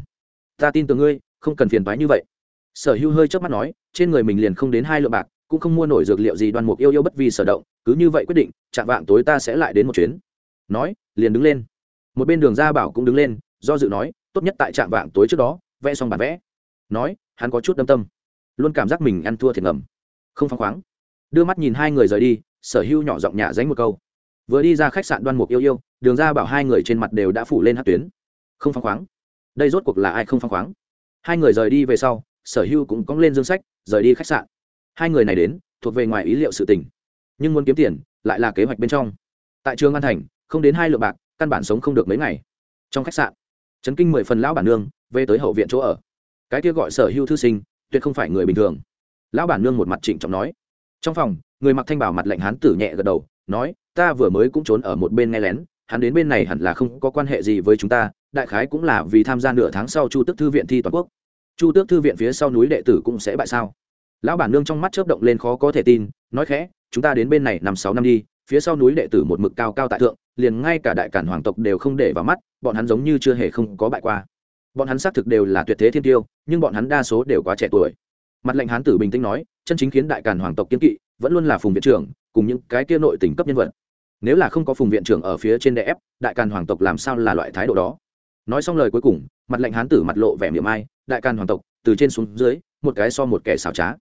Ta tin tưởng ngươi không cần phiền toái như vậy. Sở hưu hơi chớp mắt nói, trên người mình liền không đến hai lượng bạc, cũng không mua nổi dược liệu gì đoan mục yêu yêu bất vì sở động, cứ như vậy quyết định, chạm vạng tối ta sẽ lại đến một chuyến. Nói, liền đứng lên. Một bên đường ra bảo cũng đứng lên, do dự nói, tốt nhất tại trạm vạng tối trước đó, vẽ xong bản vẽ. Nói, hắn có chút đâm tâm. Luôn cảm giác mình ăn thua thiệt ngầm. Không phăng khoáng. Đưa mắt nhìn hai người rời đi, sở hưu nhỏ giọng nhả dánh một câu. Vừa đi ra khách sạn đoan mục yêu yêu, đường ra bảo hai người trên mặt đều đã phủ lên hát tuyến. Không phăng khoáng. Đây rốt cuộc là ai không phăng khoáng? Hai người rời đi về sau, sở hưu cũng cóng lên dương sách, rời đi khách sạn. Hai người này đến, thuộc về ngoài ý liệu sự tình. Nhưng muốn kiếm tiền, lại là kế hoạch bên trong. Tại trường an thành, không đến hai lượng bạc, căn bản sống không được mấy ngày. Trong khách sạn trấn kinh mười phần lão bản nương, về tới hậu viện chỗ ở. Cái kia gọi sở hưu thư sinh, tuyệt không phải người bình thường. Lão bản nương một mặt trịnh trọng nói. Trong phòng, người mặc thanh bảo mặt lạnh hán tử nhẹ gật đầu, nói, ta vừa mới cũng trốn ở một bên nghe lén, hắn đến bên này hẳn là không có quan hệ gì với chúng ta đại khái cũng là vì tham gia nửa tháng sau chu tước thư viện thi toàn quốc. Chu tước thư viện phía sau núi đệ tử cũng sẽ bại sao? Lão bản nương trong mắt chớp động lên khó có thể tin, nói khẽ, chúng ta đến bên này năm sáu năm đi, phía sau núi đệ tử một mực cao cao tại thượng, liền ngay cả đại cản hoàng tộc đều không để vào mắt, bọn hắn giống như chưa hề không có bại qua. Bọn hắn xác thực đều là tuyệt thế thiên tiêu, nhưng bọn hắn đa số đều quá trẻ tuổi. Mặt lệnh hán tử bình tĩnh nói, chân chính khiến đại cản hoàng tộc kiên kỵ, vẫn luôn là phùng viện trưởng, cùng những cái kia nội tỉnh cấp nhân vật. Nếu là không có phùng viện trưởng ở phía trên đè ép, đại càn hoàng tộc làm sao là loại thái độ đó? Nói xong lời cuối cùng, mặt lệnh hán tử mặt lộ vẻ miệng ai, đại can hoàng tộc, từ trên xuống dưới, một cái so một kẻ xảo trá.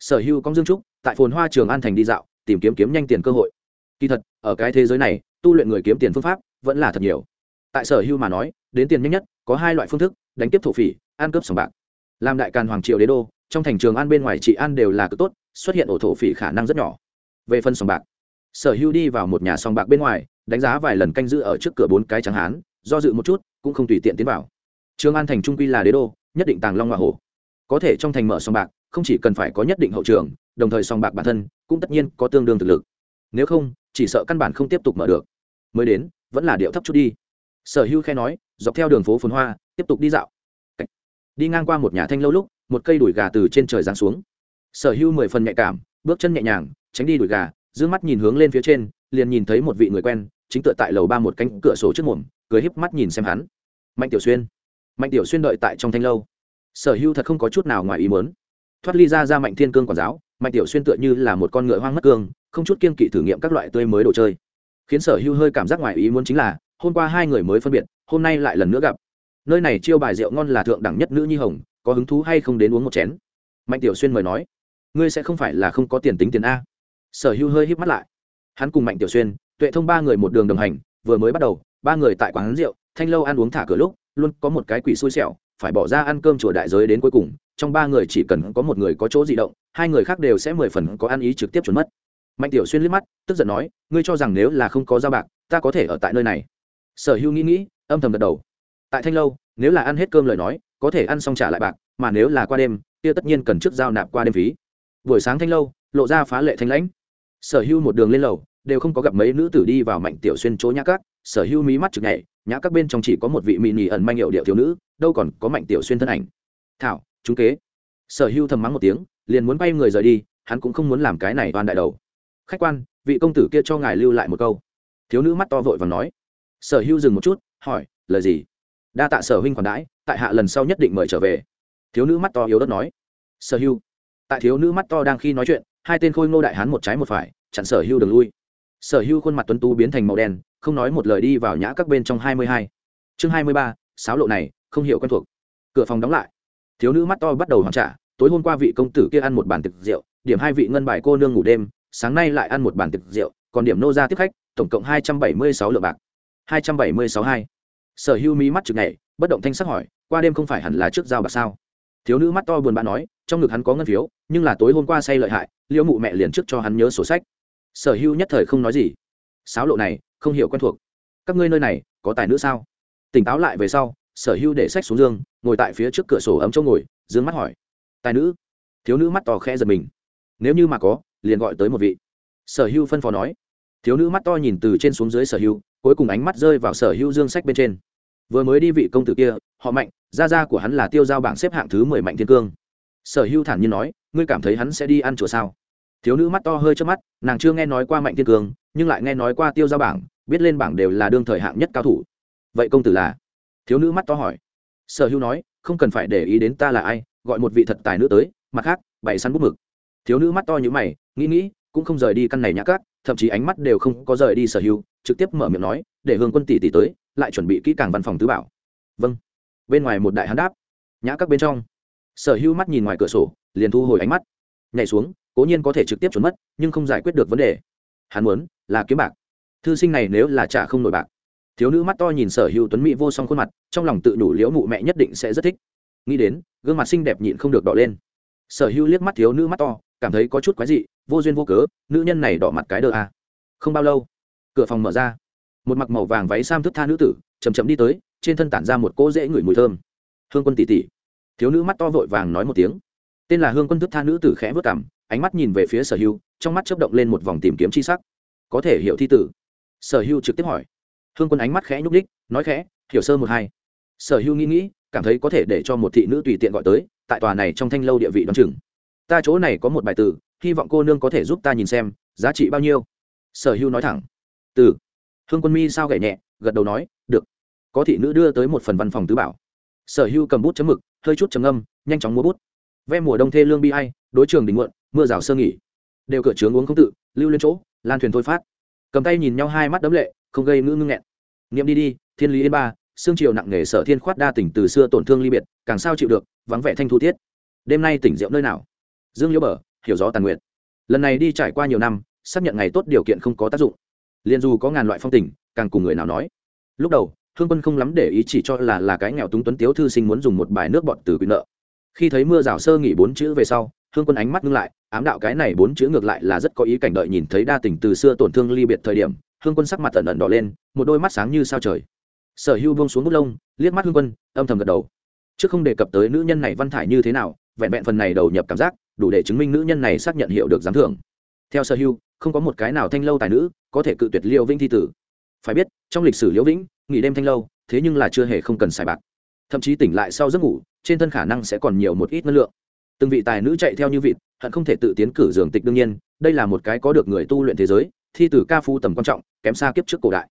Sở hữu công dương trúc, tại phồn hoa trường an thành đi dạo, tìm kiếm kiếm nhanh tiền cơ hội. Kỳ thật, ở cái thế giới này, tu luyện người kiếm tiền phương pháp vẫn là thật nhiều. Tại sở hữu mà nói, đến tiền nhanh nhất, có hai loại phương thức, đánh tiếp thổ phỉ, ăn cướp sòng bạc. Làm đại càn hoàng triệu đế đô, trong thành trường an bên ngoài trị an đều là cực tốt, xuất hiện ổ thổ phỉ khả năng rất nhỏ. Về phân sòng bạc, sở hữu đi vào một nhà sòng bạc bên ngoài, đánh giá vài lần canh giữ ở trước cửa bốn cái trắng hán, do dự một chút cũng không tùy tiện tiến vào. Trường an thành trung quy là đế đô, nhất định tàng long hoa hổ. Có thể trong thành mở sòng bạc, không chỉ cần phải có nhất định hậu trường, đồng thời sòng bạc bản thân cũng tất nhiên có tương đương thực lực. Nếu không, chỉ sợ căn bản không tiếp tục mở được. Mới đến, vẫn là điệu thấp chút đi. Sở hữu khe nói, dọc theo đường phố phồn hoa, tiếp tục đi dạo. Đi ngang qua một nhà thanh lâu lúc, một cây đùi gà từ trên trời giáng xuống. Sở hữu mười phần nhạy cảm, bước chân nhẹ nhàng, tránh đi đùi gà d ư ơ n g mắt nhìn hướng lên phía trên, liền nhìn thấy một vị người quen chính tựa tại lầu ba một cánh cửa sổ trước mồm, cười híp mắt nhìn xem hắn. Mạnh tiểu xuyên. Mạnh tiểu xuyên đợi tại trong thanh lâu. Sở hữu thật không có chút nào ngoài ý muốn. Thoát ly ra ra mạnh thiên cương quản giáo, mạnh tiểu xuyên tựa như là một con ngựa hoang mất cương, không chút kiên kỵ thử nghiệm các loại tươi mới đồ chơi. Khiến sở hữu hơi cảm giác ngoài ý muốn chính là, hôm qua hai người mới phân biệt, hôm nay lại lần nữa gặp. Nơi này chiêu bài rượu ngon là thượng đẳng nhất nữ nhi hồng, có hứng thú hay không đến uống một chén? Mạnh tiểu xuyên mời nói. Ngươi sẽ không phải là không có tiền tính tiền a. Sở hữu hơi híp mắt lại. Hắn cùng mạnh tiểu xuyên tuệ thông ba người một đường đồng hành, vừa mới bắt đầu, ba người tại quán rượu, thanh lâu ăn uống thả cửa lúc, luôn có một cái quỷ xui xẻo, phải bỏ ra ăn cơm chùa đại giới đến cuối cùng, trong ba người chỉ cần có một người có chỗ di động, hai người khác đều sẽ mười phần có ăn ý trực tiếp chuẩn mất. Mạnh tiểu xuyên liếc mắt, tức giận nói, ngươi cho rằng nếu là không có da bạc, ta có thể ở tại nơi này? Sở hữu nghĩ nghĩ, âm thầm gật đầu. Tại thanh lâu, nếu là ăn hết cơm lời nói, có thể ăn xong trả lại bạc, mà nếu là qua đêm, kia tất nhiên cần trước giao nạp qua đêm phí. Buổi sáng thanh lâu, lộ ra phá lệ thanh lãnh. Sở hữu một đường lên lầu đều không có gặp mấy nữ tử đi vào mạnh tiểu xuyên chỗ nhã các sở hữu mí mắt chực nhảy, nhã các bên trong chỉ có một vị mỹ nỉ ẩn manh hiệu điệu thiếu nữ, đâu còn có mạnh tiểu xuyên thân ảnh. Thảo, chúng kế. Sở hữu thầm mắng một tiếng, liền muốn bay người rời đi, hắn cũng không muốn làm cái này toàn đại đầu. Khách quan, vị công tử kia cho ngài lưu lại một câu. Thiếu nữ mắt to vội và nói. Sở hữu dừng một chút, hỏi, lời gì? Đa tạ sở huynh còn đãi, tại hạ lần sau nhất định mời trở về. Thiếu nữ mắt to yếu đất nói. Sở hữu. Tại thiếu nữ mắt to đang khi nói chuyện, hai tên khôi ngô đại hán một trái một phải, chặn sở hữu đường lui sở hữu khuôn mặt tuấn tú biến thành màu đen, không nói một lời đi vào nhã các bên trong hai mươi hai. Chương hai mươi ba, sáo lộ này, không hiểu quen thuộc. Cửa phòng đóng lại. Thiếu nữ mắt to bắt đầu hoàn trả, tối hôm qua vị công tử kia ăn một bàn tiệc rượu, điểm hai vị ngân bài cô nương ngủ đêm, sáng nay lại ăn một bàn tiệc rượu, còn điểm nô ra tiếp khách, tổng cộng hai trăm bảy mươi sáu lượng bạc. hai trăm bảy mươi sáu hai. Sở hữu mí mắt chực nhảy, bất động thanh sắc hỏi, qua đêm không phải hẳn là trước giao bạc sao? Thiếu nữ mắt to buồn bã nói, trong ngực hắn có ngân phiếu, nhưng là tối hôm qua say lợi hại, liễu mụ mẹ liền trước cho hắn nhớ sổ sách sở hữu nhất thời không nói gì. Sáo lộ này không hiểu quen thuộc. Các ngươi nơi này có tài nữ sao? Tỉnh táo lại về sau sở hữu để sách xuống dương, ngồi tại phía trước cửa sổ ấm chỗ ngồi d mắt hỏi. Tài nữ? Thiếu nữ mắt to khẽ giật mình. Nếu như mà có liền gọi tới một vị. Sở hữu phân phó nói. Thiếu nữ mắt to nhìn từ trên xuống dưới sở hữu cuối cùng ánh mắt rơi vào sở hữu dương sách bên trên. Vừa mới đi vị công tử kia họ mạnh gia gia của hắn là tiêu giao bảng xếp hạng thứ mười mạnh thiên cương. Sở hữu thản nhiên nói ngươi cảm thấy hắn sẽ đi ăn chùa sao? Thiếu nữ mắt to hơi trước mắt nàng chưa nghe nói qua mạnh thiên cường, nhưng lại nghe nói qua tiêu giao bảng biết lên bảng đều là đương thời hạng nhất cao thủ. Vậy công tử là? Thiếu nữ mắt to hỏi. Sở hữu nói không cần phải để ý đến ta là ai gọi một vị thật tài nữ tới mặt khác bày săn bút mực. Thiếu nữ mắt to như mày nghĩ nghĩ cũng không rời đi căn này nhã cát thậm chí ánh mắt đều không có rời đi sở hữu trực tiếp mở miệng nói để hương quân tỷ tỷ tới lại chuẩn bị kỹ càng văn phòng tứ bảo. Vâng. Bên ngoài một đại hán đáp. Nhã các bên trong. Sở hữu mắt nhìn ngoài cửa sổ liền thu hồi ánh mắt. Nhảy xuống cố nhiên có thể trực tiếp trốn mất, nhưng không giải quyết được vấn đề. Hắn muốn là kiếm bạc. Thư sinh này nếu là trả không nổi bạc. Thiếu nữ mắt to nhìn sở hữu tuấn mỹ vô song khuôn mặt, trong lòng tự đủ liễu mụ mẹ nhất định sẽ rất thích. Nghĩ đến, gương mặt xinh đẹp nhịn không được đỏ lên. Sở hữu liếc mắt thiếu nữ mắt to, cảm thấy có chút quái dị, vô duyên vô cớ, nữ nhân này đỏ mặt cái đờ à. không bao lâu, cửa phòng mở ra. Một mặc màu vàng váy sam thức tha nữ tử chầm chậm đi tới, trên thân tản ra một cỗ dễ ngửi mùi thơm. Hương quân tỷ tỷ. Thiếu nữ mắt to vội vàng nói một tiếng. Tên là hương quân thức tha nữ tử khẽ vớt cảm ánh mắt nhìn về phía sở hưu, trong mắt chấp động lên một vòng tìm kiếm c h i sắc. Có thể hiểu thi tử. Sở hưu trực tiếp hỏi. Hương quân ánh mắt khẽ nhúc đích nói khẽ, hiểu sơ một hai. Sở hưu nghĩ nghĩ, cảm thấy có thể để cho một thị nữ tùy tiện gọi tới, tại tòa này trong thanh lâu địa vị đ o á n chừng. Ta chỗ này có một bài từ hy vọng cô nương có thể giúp ta nhìn xem, giá trị bao nhiêu. Sở hưu nói thẳng. Từ hương quân mi sao gảy nhẹ, gật đầu nói, được. Có thị nữ đưa tới một phần văn phòng tứ bảo. Sở hưu cầm bút chấm mực, hơi chút chấm âm nhanh chóng mua bút. Ve mùa đông thê lương bi hay đối trường đình muộn mưa rào sơ nghỉ. Đều cửa trướng uống không tự, lưu lên chỗ, lan thuyền thôi phát. Cầm tay nhìn nhau hai mắt đấm lệ, không gây ngữ ngưng nghẹn. Niệm đi đi, thiên lý yên ba xương triều nặng nề sở thiên khoát đa tỉnh từ xưa tổn thương ly biệt, càng sao chịu được, vắng vẻ thanh thu thiết. Đêm nay tỉnh rượu nơi nào? Dương liễu bờ, hiểu gió tàn nguyện lần này đi trải qua nhiều năm, xác nhận ngày tốt điều kiện không có tác dụng. Liền dù có ngàn loại phong tình, càng cùng người nào nói. Lúc đầu, hương quân không lắm để ý chỉ cho là là cái nghèo túng tuấn tiếu thư sinh muốn dùng một bài nước bọt từ quyền nợ. Khi thấy mưa rào sơ nghỉ bốn chữ về sau hương quân ánh mắt ngưng lại, ám đạo cái này bốn chữ ngược lại là rất có ý cảnh đợi nhìn thấy đa tình từ xưa tổn thương ly biệt thời điểm, hương quân sắc mặt ẩn ẩn đỏ lên, một đôi mắt sáng như sao trời. Sở hưu buông xuống bút lông, liếc mắt hương quân, âm thầm gật đầu. Chứ không đề cập tới nữ nhân này văn thải như thế nào, vẹn vẹn phần này đầu nhập cảm giác, đủ để chứng minh nữ nhân này xác nhận hiệu được giám thưởng. Theo sở hưu, không có một cái nào thanh lâu tài nữ có thể cự tuyệt liêu vĩnh thi tử. Phải biết, trong lịch sử liễu vĩnh, nghỉ đêm thanh lâu, thế nhưng là chưa hề không cần xài bạc. Thậm chí tỉnh lại sau giấc ngủ, trên thân khả năng sẽ còn nhiều một ít năng lượng từng vị tài nữ chạy theo như vịt, hận không thể tự tiến cử dường tịch đương nhiên, đây là một cái có được người tu luyện thế giới, thi tử ca phu tầm quan trọng, kém xa kiếp trước cổ đại.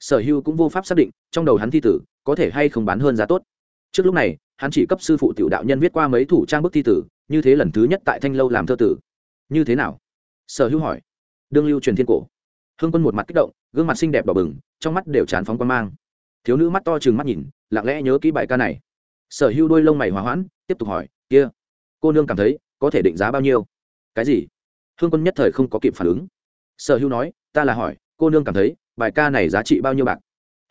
Sở hưu cũng vô pháp xác định, trong đầu hắn thi tử, có thể hay không bán hơn giá tốt. Trước lúc này, hắn chỉ cấp sư phụ tiểu đạo nhân viết qua mấy thủ trang bức thi tử, như thế lần thứ nhất tại thanh lâu làm thơ tử. Như thế nào? Sở hưu hỏi. Đương lưu truyền thiên cổ. Hương quân một mặt kích động, gương mặt xinh đẹp đỏ bừng, trong mắt đều tràn phóng quan mang. Thiếu nữ mắt to chừng mắt nhìn, lặng lẽ nhớ kỹ bài ca này. Sở hưu đôi lông mày hòa hoãn, tiếp tục hỏi, kia cô nương cảm thấy, có thể định giá bao nhiêu? Cái gì? Hương quân nhất thời không có kịp phản ứng. Sở hưu nói, ta là hỏi, cô nương cảm thấy, bài ca này giá trị bao nhiêu bạc?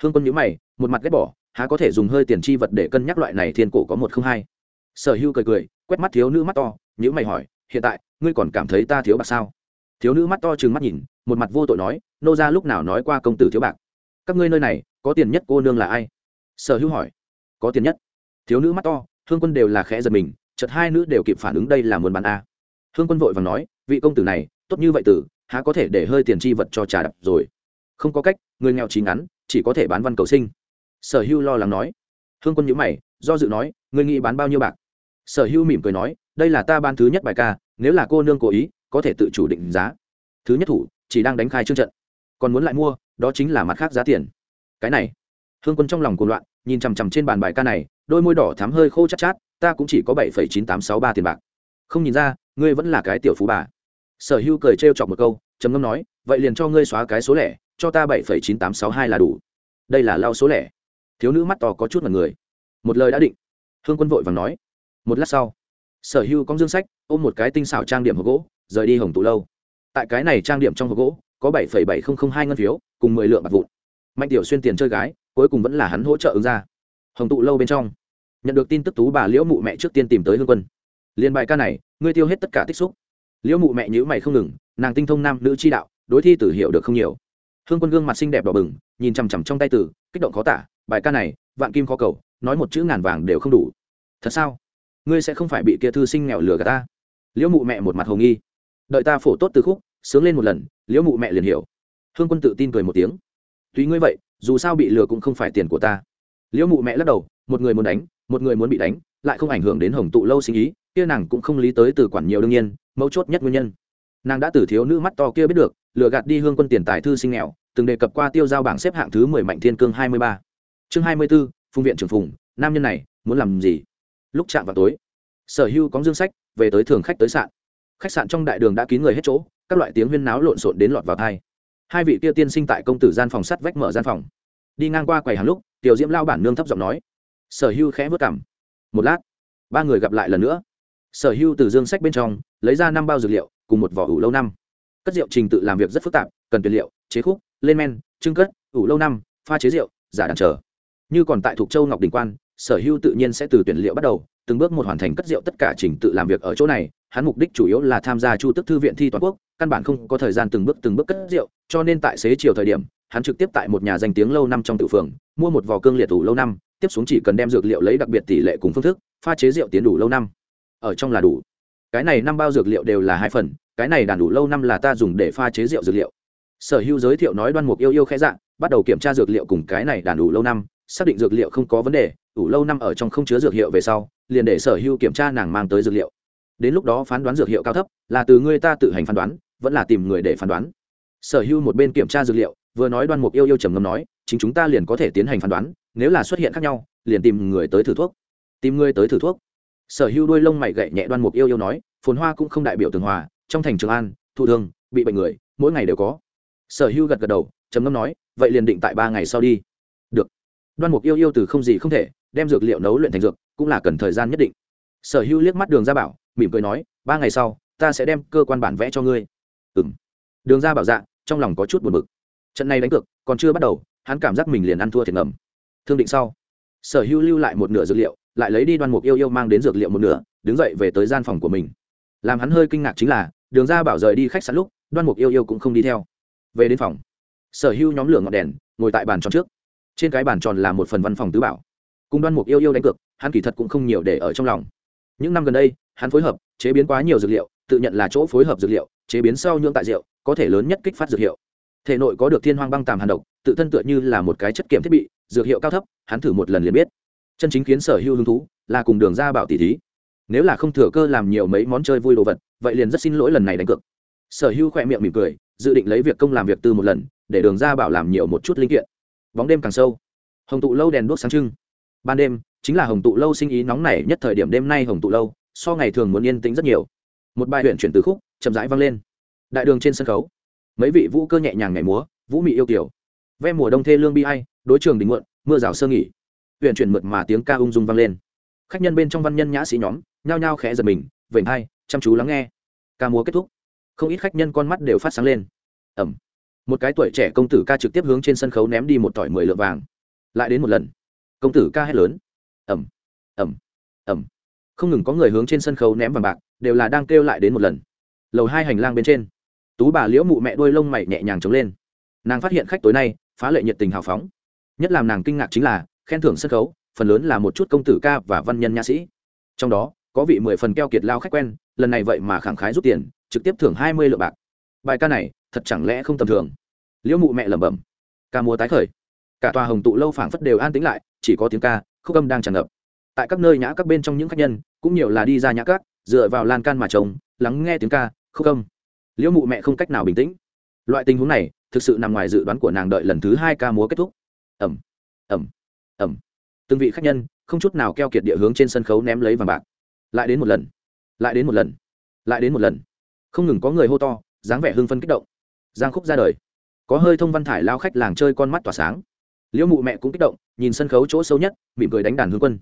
Hương quân nhữ mày, một mặt ghét bỏ, há có thể dùng hơi tiền chi vật để cân nhắc loại này thiên cổ có một không hai? Sở hưu cười cười, quét mắt thiếu nữ mắt to nhữ mày hỏi, hiện tại, ngươi còn cảm thấy ta thiếu bạc sao? Thiếu nữ mắt to trừng mắt nhìn, một mặt vô tội nói, nô ra lúc nào nói qua công tử thiếu bạc? Các ngươi nơi này, có tiền nhất cô nương là ai? Sở hữu hỏi, có tiền nhất. Thiếu nữ mắt to, hương quân đều là khẽ giật mình chợt hai nữ đều kịp phản ứng đây là muốn bán a. Hương quân vội và nói, vị công tử này, tốt như vậy tử, há có thể để hơi tiền chi vật cho trà đập rồi. Không có cách, người nghèo trí ngắn, chỉ có thể bán văn cầu sinh. Sở hưu lo lắng nói. Hương quân nhữ mày, do dự nói, người nghĩ bán bao nhiêu bạc? Sở hưu mỉm cười nói, đây là ta ban thứ nhất bài ca, nếu là cô nương cố ý, có thể tự chủ định giá. Thứ nhất thủ, chỉ đang đánh khai trương trận. Còn muốn lại mua, đó chính là mặt khác giá tiền. Cái này. Hương quân trong lòng cuồng loạn, nhìn chằm chằm trên bàn bài ca này, đôi môi đỏ thắm hơi khô chát chát ta cũng chỉ có bảy phẩy chín tám sáu ba tiền bạc. Không nhìn ra, ngươi vẫn là cái tiểu phú bà. Sở hưu cười trêu chọc một câu, trầm ngâm nói, vậy liền cho ngươi xóa cái số lẻ, cho ta bảy phẩy chín tám sáu hai là đủ. Đây là lao số lẻ. Thiếu nữ mắt to có chút mật người. Một lời đã định. Hương quân vội vàng nói. Một lát sau, sở hưu cong dương sách, ôm một cái tinh xảo trang điểm hộp gỗ, rời đi hồng tụ lâu. Tại cái này trang điểm trong hộp gỗ, có bảy phẩy bảy không không hai ngân phiếu, cùng mười lượng bạc vụn. Mạnh tiểu xuyên tiền chơi gái, cuối cùng vẫn là hắn hỗ trợ ứng ra. Hồng tụ lâu bên trong nhận được tin tức tú bà liễu mụ mẹ trước tiên tìm tới hương quân. Liên bài ca này, ngươi tiêu hết tất cả tích xúc. Liễu mụ mẹ nhữ mày không ngừng, nàng tinh thông nam nữ chi đạo, đối thi tử hiệu được không nhiều. Hương quân gương mặt xinh đẹp đỏ bừng, nhìn chằm chằm trong tay tử, kích động khó tả, bài ca này, vạn kim khó cầu, nói một chữ ngàn vàng đều không đủ. Thật sao? Ngươi sẽ không phải bị kia thư sinh nghèo lừa gạt ta? Liễu mụ mẹ một mặt hồng nghi. Đợi ta phổ tốt từ khúc, sướng lên một lần, liễu mụ mẹ liền hiểu. Hương quân tự tin cười một tiếng. Tùy ngươi vậy, dù sao bị lừa cũng không phải tiền của ta. Liễu mụ mẹ lắc đầu, một người muốn đánh một người muốn bị đánh, lại không ảnh hưởng đến hồng tụ lâu sinh ý, kia nàng cũng không lý tới từ quản nhiều đương nhiên, mấu chốt nhất nguyên nhân. Nàng đã từ thiếu nữ mắt to kia biết được, lừa gạt đi hương quân tiền tài thư sinh nghèo, từng đề cập qua tiêu giao bảng xếp hạng thứ mười mạnh thiên cương hai mươi ba. Chương hai mươi b ố phung viện trưởng phùng, nam nhân này, muốn làm gì? Lúc chạm vào tối, sở hưu có dương sách, về tới thường khách tới sạn. Khách sạn trong đại đường đã kín người hết chỗ, các loại tiếng huyên náo lộn xộn đến lọt vào thai hai vị kia tiên sinh tại công tử gian phòng sắt vách mở gian phòng. Đi ngang qua quầy hàng lúc, tiểu diễm lao bản nương thấp giọng nói sở hưu khẽ vớt cảm. Một lát, ba người gặp lại lần nữa. Sở hưu từ dương sách bên trong, lấy ra năm bao dược liệu, cùng một vỏ ủ lâu năm. Cất rượu trình tự làm việc rất phức tạp, cần tuyệt liệu, chế khúc, lên men, trưng cất, ủ lâu năm, pha chế rượu, giả đàn trở. Như còn tại thuộc châu ngọc đình quan, sở hưu tự nhiên sẽ từ tuyển liệu bắt đầu, từng bước một hoàn thành cất rượu tất cả trình tự làm việc ở chỗ này, hắn mục đích chủ yếu là tham gia chu tức thư viện thi toàn quốc, căn bản không có thời gian từng bước từng bước cất rượu, cho nên tại xế chiều thời điểm, hắn trực tiếp tại một nhà danh tiếng lâu năm trong tự phường, mua một vò cương liệt ủ lâu năm tiếp xuống chỉ cần đem dược liệu lấy đặc biệt tỷ lệ cùng phương thức, pha chế rượu tiến đủ lâu năm. Ở trong là đủ. Cái này năm bao dược liệu đều là hai phần, cái này đàn đủ lâu năm là ta dùng để pha chế rượu dược liệu. Sở hữu giới thiệu nói đoan mục yêu yêu khẽ dạng bắt đầu kiểm tra dược liệu cùng cái này đàn đủ lâu năm, xác định dược liệu không có vấn đề, đủ lâu năm ở trong không chứa dược hiệu về sau, liền để sở hữu kiểm tra nàng mang tới dược liệu. Đến lúc đó phán đoán dược hiệu cao thấp, là từ người ta tự hành phán đoán, vẫn là tìm người để phán đoán. Sở hữu một bên kiểm tra dược liệu, vừa nói đoan mục yêu yêu trầm ngâm nói, chính chúng ta liền có thể tiến hành phán đoán nếu là xuất hiện khác nhau, liền tìm người tới thử thuốc. Tìm người tới thử thuốc. Sở hữu đuôi lông mày gậy nhẹ đoan mục yêu yêu nói, phồn hoa cũng không đại biểu tường hòa, trong thành trường an, thụ thương, bị bệnh người, mỗi ngày đều có. Sở hữu gật gật đầu, trầm ngâm nói, vậy liền định tại ba ngày sau đi. Được. Đoan mục yêu yêu từ không gì không thể, đem dược liệu nấu luyện thành dược, cũng là cần thời gian nhất định. Sở hữu liếc mắt đường ra bảo, mỉm cười nói, ba ngày sau, ta sẽ đem cơ quan bản vẽ cho ngươi. Ừ m đường ra bảo dạ trong lòng có chút buồn bực. Trận này đánh cược còn chưa bắt đầu, hắn cảm giác mình liền ăn thua thiệt ngầm thương định sau. Sở hữu lưu lại một nửa dược liệu, lại lấy đi đoan mục yêu yêu mang đến dược liệu một nửa, đứng dậy về tới gian phòng của mình. Làm hắn hơi kinh ngạc chính là, đường ra bảo rời đi khách sạn lúc, đoan mục yêu yêu cũng không đi theo. Về đến phòng, sở hữu nhóm lửa ngọn đèn, ngồi tại bàn tròn trước. Trên cái bàn tròn là một phần văn phòng tứ bảo. Cùng đoan mục yêu yêu đánh cược, hắn kỳ thật cũng không nhiều để ở trong lòng. Những năm gần đây, hắn phối hợp, chế biến quá nhiều dược liệu, tự nhận là chỗ phối hợp dược liệu, chế biến sau nhưỡng tại rượu, có thể lớn nhất kích phát dược hiệu. Thể nội có được thiên hoang băng tàm hàn độc, tự thân tựa như là một cái chất kiểm thiết bị dược hiệu cao thấp, hắn thử một lần liền biết. Chân chính khiến sở hữu hứng thú là cùng đường ra bảo tỷ thí. Nếu là không thừa cơ làm nhiều mấy món chơi vui đồ vật, vậy liền rất xin lỗi lần này đánh cược. Sở hữu khỏe miệng mỉm cười, dự định lấy việc công làm việc từ một lần, để đường ra bảo làm nhiều một chút linh kiện. Bóng đêm càng sâu. Hồng tụ lâu đèn đuốc sáng trưng. Ban đêm, chính là hồng tụ lâu sinh ý nóng nảy nhất thời điểm đêm nay hồng tụ lâu, so ngày thường muốn yên tĩnh rất nhiều. Một bài huyện chuyển từ khúc, chậm rãi vang lên. Đại đường trên sân khấu. Mấy vị vũ cơ nhẹ nhàng nhảy múa, vũ mị yêu kiểu ve mùa đông thê lương bi hay đối trường đình muộn, mưa rào sơ nghỉ. Huyện chuyển mượt mà tiếng ca ung dung vang lên. Khách nhân bên trong văn nhân nhã sĩ nhóm, nhao nhao khẽ giật mình, vểnh hai, chăm chú lắng nghe. Ca múa kết thúc. Không ít khách nhân con mắt đều phát sáng lên. Ẩm. Một cái tuổi trẻ công tử ca trực tiếp hướng trên sân khấu ném đi một tỏi mười lượng vàng. Lại đến một lần. Công tử ca hét lớn. Ẩm. Ẩm. Ẩm. Không ngừng có người hướng trên sân khấu ném vàng bạc, đều là đang kêu lại đến một lần. Lầu hai hành lang bên trên. Tú bà liễu mụ mẹ đôi lông mày nhẹ nhàng trống lên. Nàng phát hiện khách tối nay, phá lệ nhiệt tình hào phóng nhất làm nàng kinh ngạc chính là, khen thưởng sân khấu, phần lớn là một chút công tử ca và văn nhân nha sĩ. Trong đó, có vị mười phần keo kiệt lao khách quen, lần này vậy mà khẳng khái rút tiền, trực tiếp thưởng hai mươi lượng bạc. Bài ca này, thật chẳng lẽ không tầm thường? Liễu mụ mẹ lẩm bẩm. Ca múa tái khởi. Cả tòa hồng tụ lâu phảng phất đều an tĩnh lại, chỉ có tiếng ca, khúc âm đang tràn ngập. Tại các nơi nhã các bên trong những khách nhân, cũng nhiều là đi ra nhã các, dựa vào lan can mà trông lắng nghe tiếng ca, khúc âm. Liễu mụ mẹ không cách nào bình tĩnh. Loại tình huống này, thực sự nằm ngoài dự đoán của nàng đợi lần thứ hai ca múa kết thúc ẩm ẩm ẩm. Từng vị khách nhân không chút nào keo kiệt địa hướng trên sân khấu ném lấy vàng bạc. Lại đến một lần, lại đến một lần, lại đến một lần. Không ngừng có người hô to, dáng vẻ hưng phân kích động. Giang khúc ra đời, có hơi thông văn thải lao khách làng chơi con mắt tỏa sáng. Liễu mụ mẹ cũng kích động, nhìn sân khấu chỗ sâu nhất, mỉm cười đánh đàn hương quân.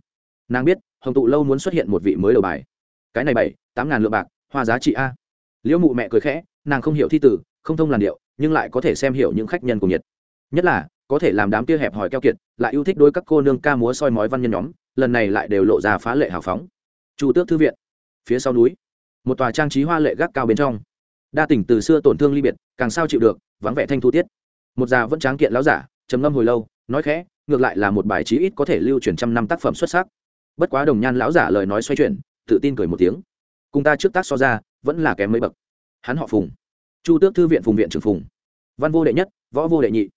Nàng biết, hồng tụ lâu muốn xuất hiện một vị mới đầu bài. Cái này bảy, tám ngàn lượng bạc, hoa giá trị a. Liễu mụ mẹ cười khẽ, nàng không hiểu thi tử không thông làn điệu, nhưng lại có thể xem hiểu những khách nhân cùng nhiệt nhất là có thể làm đám kia hẹp hòi keo kiệt, lại yêu thích đôi các cô nương ca múa soi mói văn nhân nhóm, lần này lại đều lộ ra phá lệ hào phóng. Chu tước thư viện, phía sau núi, một tòa trang trí hoa lệ gác cao bên trong. Đa tỉnh từ xưa tổn thương ly biệt, càng sao chịu được, vắng vẻ thanh thu tiết. Một già vẫn tráng kiện láo giả, trầm ngâm hồi lâu, nói khẽ, ngược lại là một bài trí ít có thể lưu truyền trăm năm tác phẩm xuất sắc. Bất quá đồng nhan lão giả lời nói xoay chuyển, tự tin cười một tiếng. Cùng ta trước tác so ra, vẫn là kém mấy bậc. Hắn họ phùng. Chu tước thư viện phùng viện trưởng phùng. Văn vô đệ nhất, võ vô đệ nhị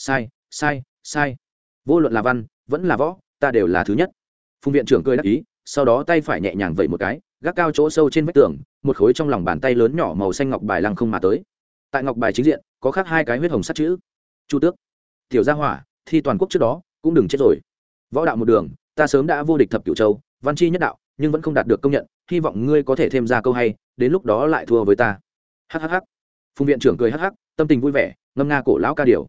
sai sai sai. Vô luận là văn, vẫn là võ, ta đều là thứ nhất. Phùng viện trưởng cười đắc ý, sau đó tay phải nhẹ nhàng vẩy một cái, gác cao chỗ sâu trên vách tường, một khối trong lòng bàn tay lớn nhỏ màu xanh ngọc bài lăng không mà tới. Tại ngọc bài chính diện, có khắc hai cái huyết hồng sắt chữ. Chu tước. Tiểu gia hỏa, thi toàn quốc trước đó, cũng đừng chết rồi. Võ đạo một đường, ta sớm đã vô địch thập cửu châu, văn chi nhất đạo, nhưng vẫn không đạt được công nhận, hy vọng ngươi có thể thêm ra câu hay, đến lúc đó lại thua với ta. Hhh phùng viện trưởng cười hh tâm tình vui vẻ, ngâm nga cổ lão ca điều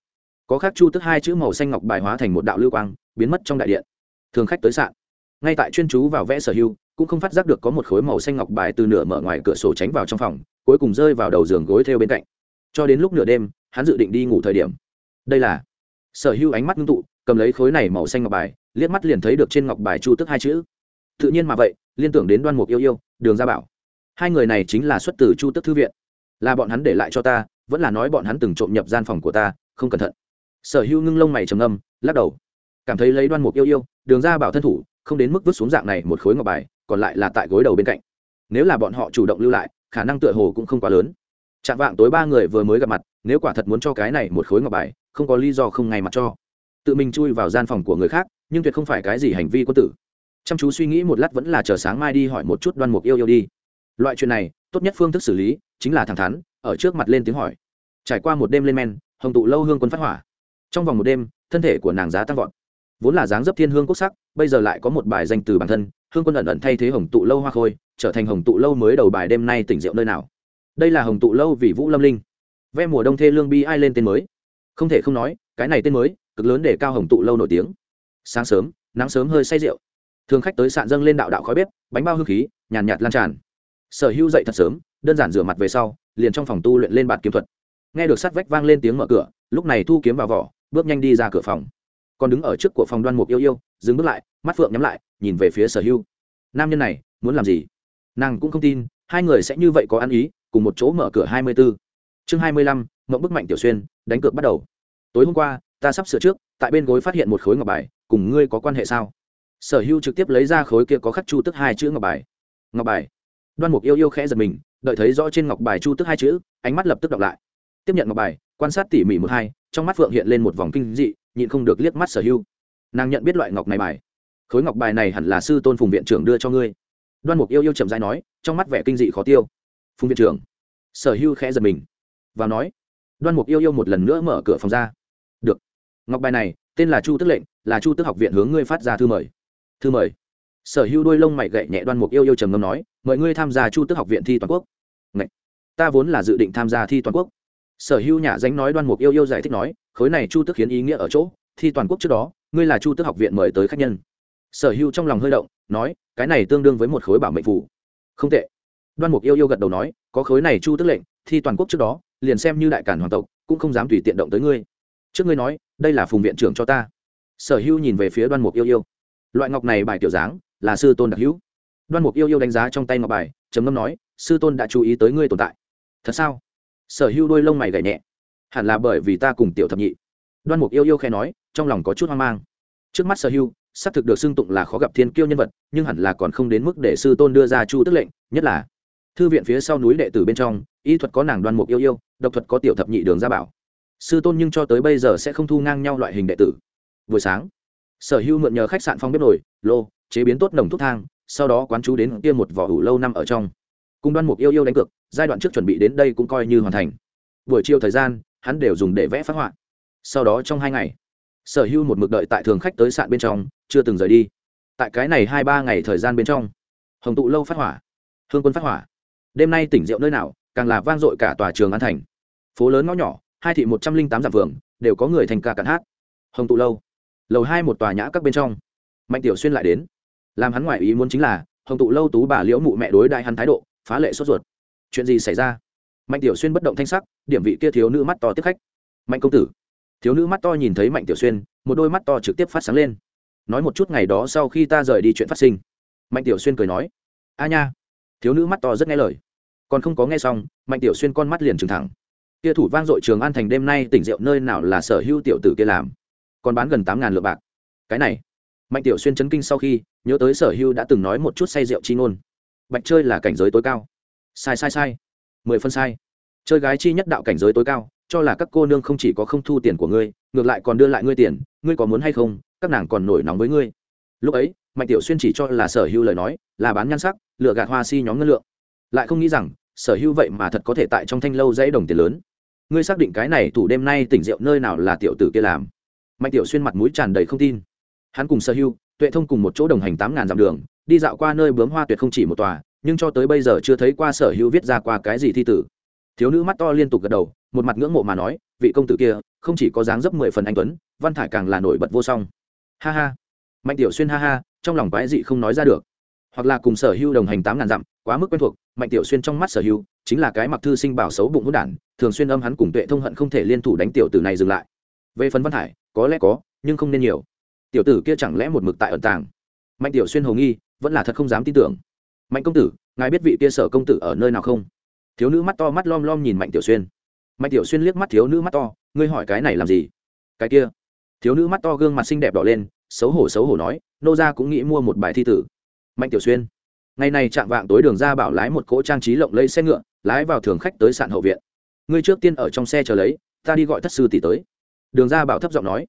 có khác chu tức hai chữ màu xanh ngọc bài hóa thành một đạo lưu quang, biến mất trong đại điện. Thường khách tới sạn. Ngay tại chuyên chú vào vẽ sở hưu cũng không phát giác được có một khối màu xanh ngọc bài từ nửa mở ngoài cửa sổ tránh vào trong phòng, cuối cùng rơi vào đầu giường gối theo bên cạnh. Cho đến lúc nửa đêm, hắn dự định đi ngủ thời điểm. Đây là sở hưu ánh mắt ngưng tụ, cầm lấy khối này màu xanh ngọc bài, liếc mắt liền thấy được trên ngọc bài chu tức hai chữ. Tự nhiên mà vậy, liên tưởng đến đoan mục yêu yêu, đường gia bảo. Hai người này chính là xuất từ chu tức thư viện. Là bọn hắn để lại cho ta, vẫn là nói bọn hắn từng trộm nhập gian phòng của ta, không cẩn thận sở hữu ngưng lông mày trầm âm lắc đầu. Cảm thấy lấy đoan mục yêu yêu, đường ra bảo thân thủ, không đến mức vứt xuống dạng này một khối ngọc bài, còn lại là tại gối đầu bên cạnh. Nếu là bọn họ chủ động lưu lại, khả năng tựa hồ cũng không quá lớn. Chạm vạng tối ba người vừa mới gặp mặt, nếu quả thật muốn cho cái này một khối ngọc bài, không có lý do không ngay mặt cho. Tự mình chui vào gian phòng của người khác, nhưng tuyệt không phải cái gì hành vi quân tử. Chăm chú suy nghĩ một lát vẫn là chờ sáng mai đi hỏi một chút đoan mục yêu yêu đi. Loại chuyện này, tốt nhất phương thức xử lý, chính là thẳng thắn, ở trước mặt lên tiếng hỏi. Trải qua một đêm lên men, hồng tụ lâu hương quân phát hỏa trong vòng một đêm thân thể của nàng giá tăng vọt. Vốn là dáng dấp thiên hương quốc sắc bây giờ lại có một bài danh từ bản thân hương quân ẩn ẩn thay thế hồng tụ lâu hoa khôi trở thành hồng tụ lâu mới đầu bài đêm nay tỉnh rượu nơi nào. Đây là hồng tụ lâu vì vũ lâm linh. Ve mùa đông thê lương bi ai lên tên mới. Không thể không nói cái này tên mới cực lớn để cao hồng tụ lâu nổi tiếng. Sáng sớm nắng sớm hơi say rượu. Thường khách tới sạn dâng lên đạo đạo khói bếp bánh bao hương khí nhàn nhạt, nhạt lan tràn. Sở hữu dậy thật sớm đơn giản rửa mặt về sau liền trong phòng tu luyện lên bạt kiếm thuật. Nghe được sát vách vang lên tiếng mở cửa lúc này thu kiếm vào vỏ bước nhanh đi ra cửa phòng. Còn đứng ở trước của phòng đoan mục yêu yêu, dừng bước lại, mắt phượng nhắm lại, nhìn về phía sở hưu nam nhân này, muốn làm gì? Nàng cũng không tin, hai người sẽ như vậy có ăn ý, cùng một chỗ mở cửa hai mươi 24. chương hai mươi lăm, mộng bức mạnh tiểu xuyên, đánh cược bắt đầu. Tối hôm qua, ta sắp sửa trước, tại bên gối phát hiện một khối ngọc bài, cùng ngươi có quan hệ sao? Sở hưu trực tiếp lấy ra khối kia có khắc chu tức hai chữ ngọc bài. Ngọc bài. Đoan mục yêu yêu khẽ giật mình, đợi thấy rõ trên ngọc bài chu tức hai chữ, ánh mắt lập tức đọc lại. Tiếp nhận ngọc bài, quan sát tỉ mỉ một hai trong mắt phượng hiện lên một vòng kinh dị, nhịn không được liếc mắt sở hưu nàng nhận biết loại ngọc này bài. Khối ngọc bài này hẳn là sư tôn phùng viện trưởng đưa cho ngươi. Đoan mục yêu yêu chậm dãi nói, trong mắt vẻ kinh dị khó tiêu. Phùng viện trưởng. Sở hưu khẽ giật mình. Và nói. Đoan mục yêu yêu một lần nữa mở cửa phòng ra. Được. Ngọc bài này, tên là chu tức lệnh, là chu tức học viện hướng ngươi phát ra thư mời. Thư mời. Sở hưu đôi lông mày gậy nhẹ đoan mục yêu yêu trầm ngâm nói, mời ngươi tham gia chu tức học viện thi toàn quốc. Ngậy! ta vốn là dự định tham gia thi toàn quốc sở hưu nhà danh nói đoan mục yêu yêu giải thích nói, khối này chu tức khiến ý nghĩa ở chỗ, thi toàn quốc trước đó, ngươi là chu tức học viện mời tới khách nhân. Sở hưu trong lòng hơi động, nói, cái này tương đương với một khối bảo mệnh phủ không tệ. Đoan mục yêu yêu gật đầu nói, có khối này chu tức lệnh, thi toàn quốc trước đó, liền xem như đại cản hoàng tộc, cũng không dám tùy tiện động tới ngươi. Trước ngươi nói, đây là phùng viện trưởng cho ta. Sở hưu nhìn về phía đoan mục yêu yêu. Loại ngọc này bài kiểu dáng, là sư tôn đặc hữu. Đoan mục yêu yêu đánh giá trong tay ngọc bài, trầm ngâm nói, sư tôn đã chú ý tới ngươi tồn tại. Thật sao? Sở hưu đôi lông mày gảy nhẹ. Hẳn là bởi vì ta cùng tiểu thập nhị. Đoan mục yêu yêu khe nói, trong lòng có chút hoang mang. Trước mắt sở hưu xác thực được xưng tụng là khó gặp thiên kiêu nhân vật, nhưng hẳn là còn không đến mức để sư tôn đưa ra chu tức lệnh, nhất là thư viện phía sau núi đệ tử bên trong, y thuật có nàng đoan mục yêu yêu, độc thuật có tiểu thập nhị đường gia bảo. Sư tôn nhưng cho tới bây giờ sẽ không thu ngang nhau loại hình đệ tử. Buổi sáng, sở hưu mượn nhờ khách sạn phong bếp nồi, lô, chế biến tốt nồng thuốc thang, sau đó quán chú đến kia một vỏ ủ lâu năm ở trong cùng đoan mục yêu yêu đánh cược, giai đoạn trước chuẩn bị đến đây cũng coi như hoàn thành. Buổi chiều thời gian, hắn đều dùng để vẽ phát họa. Sau đó trong hai ngày, sở hưu một mực đợi tại thường khách tới sạn bên trong, chưa từng rời đi. Tại cái này hai ba ngày thời gian bên trong, hồng tụ lâu phát hỏa, hương quân phát hỏa. Đêm nay tỉnh rượu nơi nào, càng là vang dội cả tòa trường an thành. Phố lớn ngõ nhỏ, hai thị một trăm linh tám dặm vườn, đều có người thành ca cạn hát. Hồng tụ lâu, lầu hai một tòa nhã các bên trong. Mạnh tiểu xuyên lại đến. Làm hắn ngoại ý muốn chính là, hồng tụ lâu tú bà liễu mụ mẹ đối đại hắn thái độ phá lệ sốt ruột. Chuyện gì xảy ra? Mạnh tiểu xuyên bất động thanh sắc, điểm vị kia thiếu nữ mắt to tiếp khách. Mạnh công tử. Thiếu nữ mắt to nhìn thấy mạnh tiểu xuyên, một đôi mắt to trực tiếp phát sáng lên. Nói một chút ngày đó sau khi ta rời đi chuyện phát sinh. Mạnh tiểu xuyên cười nói. A nha. Thiếu nữ mắt to rất nghe lời. Còn không có nghe xong, mạnh tiểu xuyên con mắt liền trừng thẳng. Kia thủ vang dội trường an thành đêm nay tỉnh rượu nơi nào là sở hữu tiểu tử kia làm? Còn bán gần tám ngàn lượng bạc. Cái này. Mạnh tiểu xuyên chấn kinh sau khi, nhớ tới sở hữu đã từng nói một chút say rượu chi ngôn bạch chơi là cảnh giới tối cao. Sai sai sai. Mười phân sai. Chơi gái chi nhất đạo cảnh giới tối cao, cho là các cô nương không chỉ có không thu tiền của ngươi, ngược lại còn đưa lại ngươi tiền, ngươi có muốn hay không, các nàng còn nổi nóng với ngươi. Lúc ấy, mạnh tiểu xuyên chỉ cho là sở hữu lời nói, là bán nhan sắc, lựa gạt hoa si nhóm ngân lượng. Lại không nghĩ rằng, sở hữu vậy mà thật có thể tại trong thanh lâu dãy đồng tiền lớn. Ngươi xác định cái này thủ đêm nay tỉnh rượu nơi nào là tiểu tử kia làm? Mạnh tiểu xuyên mặt mũi tràn đầy không tin. Hắn cùng sở hữu, tuệ thông cùng một chỗ đồng hành tám ngàn dặm đường đi dạo qua nơi bướm hoa tuyệt không chỉ một tòa, nhưng cho tới bây giờ chưa thấy qua sở hữu viết ra qua cái gì thi tử. Thiếu nữ mắt to liên tục gật đầu, một mặt ngưỡng mộ mà nói, vị công tử kia, không chỉ có dáng dấp mười phần anh tuấn, văn thải càng là nổi bật vô song. Ha ha. Mạnh tiểu xuyên ha ha, trong lòng quái dị không nói ra được. Hoặc là cùng sở hữu đồng hành tám ngàn dặm, quá mức quen thuộc, mạnh tiểu xuyên trong mắt sở hữu, chính là cái mặc thư sinh bảo xấu bụng hỗn đản, thường xuyên âm hắn cùng tuệ thông hận không thể liên thủ đánh tiểu tử này dừng lại. Về phần văn hải có lẽ có, nhưng không nên nhiều. Tiểu tử kia chẳng lẽ một mực tại ẩn tàng? Mạnh tiểu xuyên hồ nghi vẫn là thật không dám tin tưởng. Mạnh công tử, ngài biết vị kia sở công tử ở nơi nào không? Thiếu nữ mắt to mắt lom lom nhìn mạnh tiểu xuyên. Mạnh tiểu xuyên liếc mắt thiếu nữ mắt to, ngươi hỏi cái này làm gì? Cái kia. Thiếu nữ mắt to gương mặt xinh đẹp đỏ lên, xấu hổ xấu hổ nói, nô gia cũng nghĩ mua một bài thi tử. Mạnh tiểu xuyên. Ngày này chạm vạng tối đường ra bảo lái một cỗ trang trí lộng lây xe ngựa, lái vào thường khách tới sạn hậu viện. Ngươi trước tiên ở trong xe chờ lấy, ta đi gọi thất sư tỷ tới. Đường ra bảo thấp giọng nói.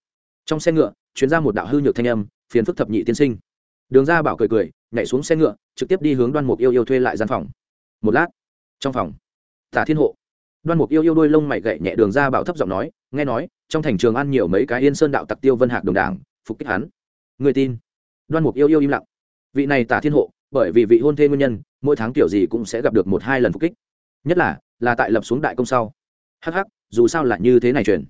Trong xe ngựa chuyến ra một đạo hư nhược thanh âm, phiền phức thập nhị tiên sinh. Đường ra bảo cười cười nhảy xuống xe ngựa, trực tiếp đi hướng đoan mục yêu yêu thuê lại gian phòng. Một lát, trong phòng, tả thiên hộ. Đoan mục yêu yêu đôi lông mày gậy nhẹ đường ra bảo thấp giọng nói, nghe nói, trong thành trường ăn nhiều mấy cái yên sơn đạo tặc tiêu vân hạc đồng đảng, phục kích hắn. Người tin. Đoan mục yêu yêu im lặng. Vị này tả thiên hộ, bởi vì vị hôn thê nguyên nhân, mỗi tháng kiểu gì cũng sẽ gặp được một hai lần phục kích. Nhất là là tại lập xuống đại công sau. Hh dù sao là như thế này truyền.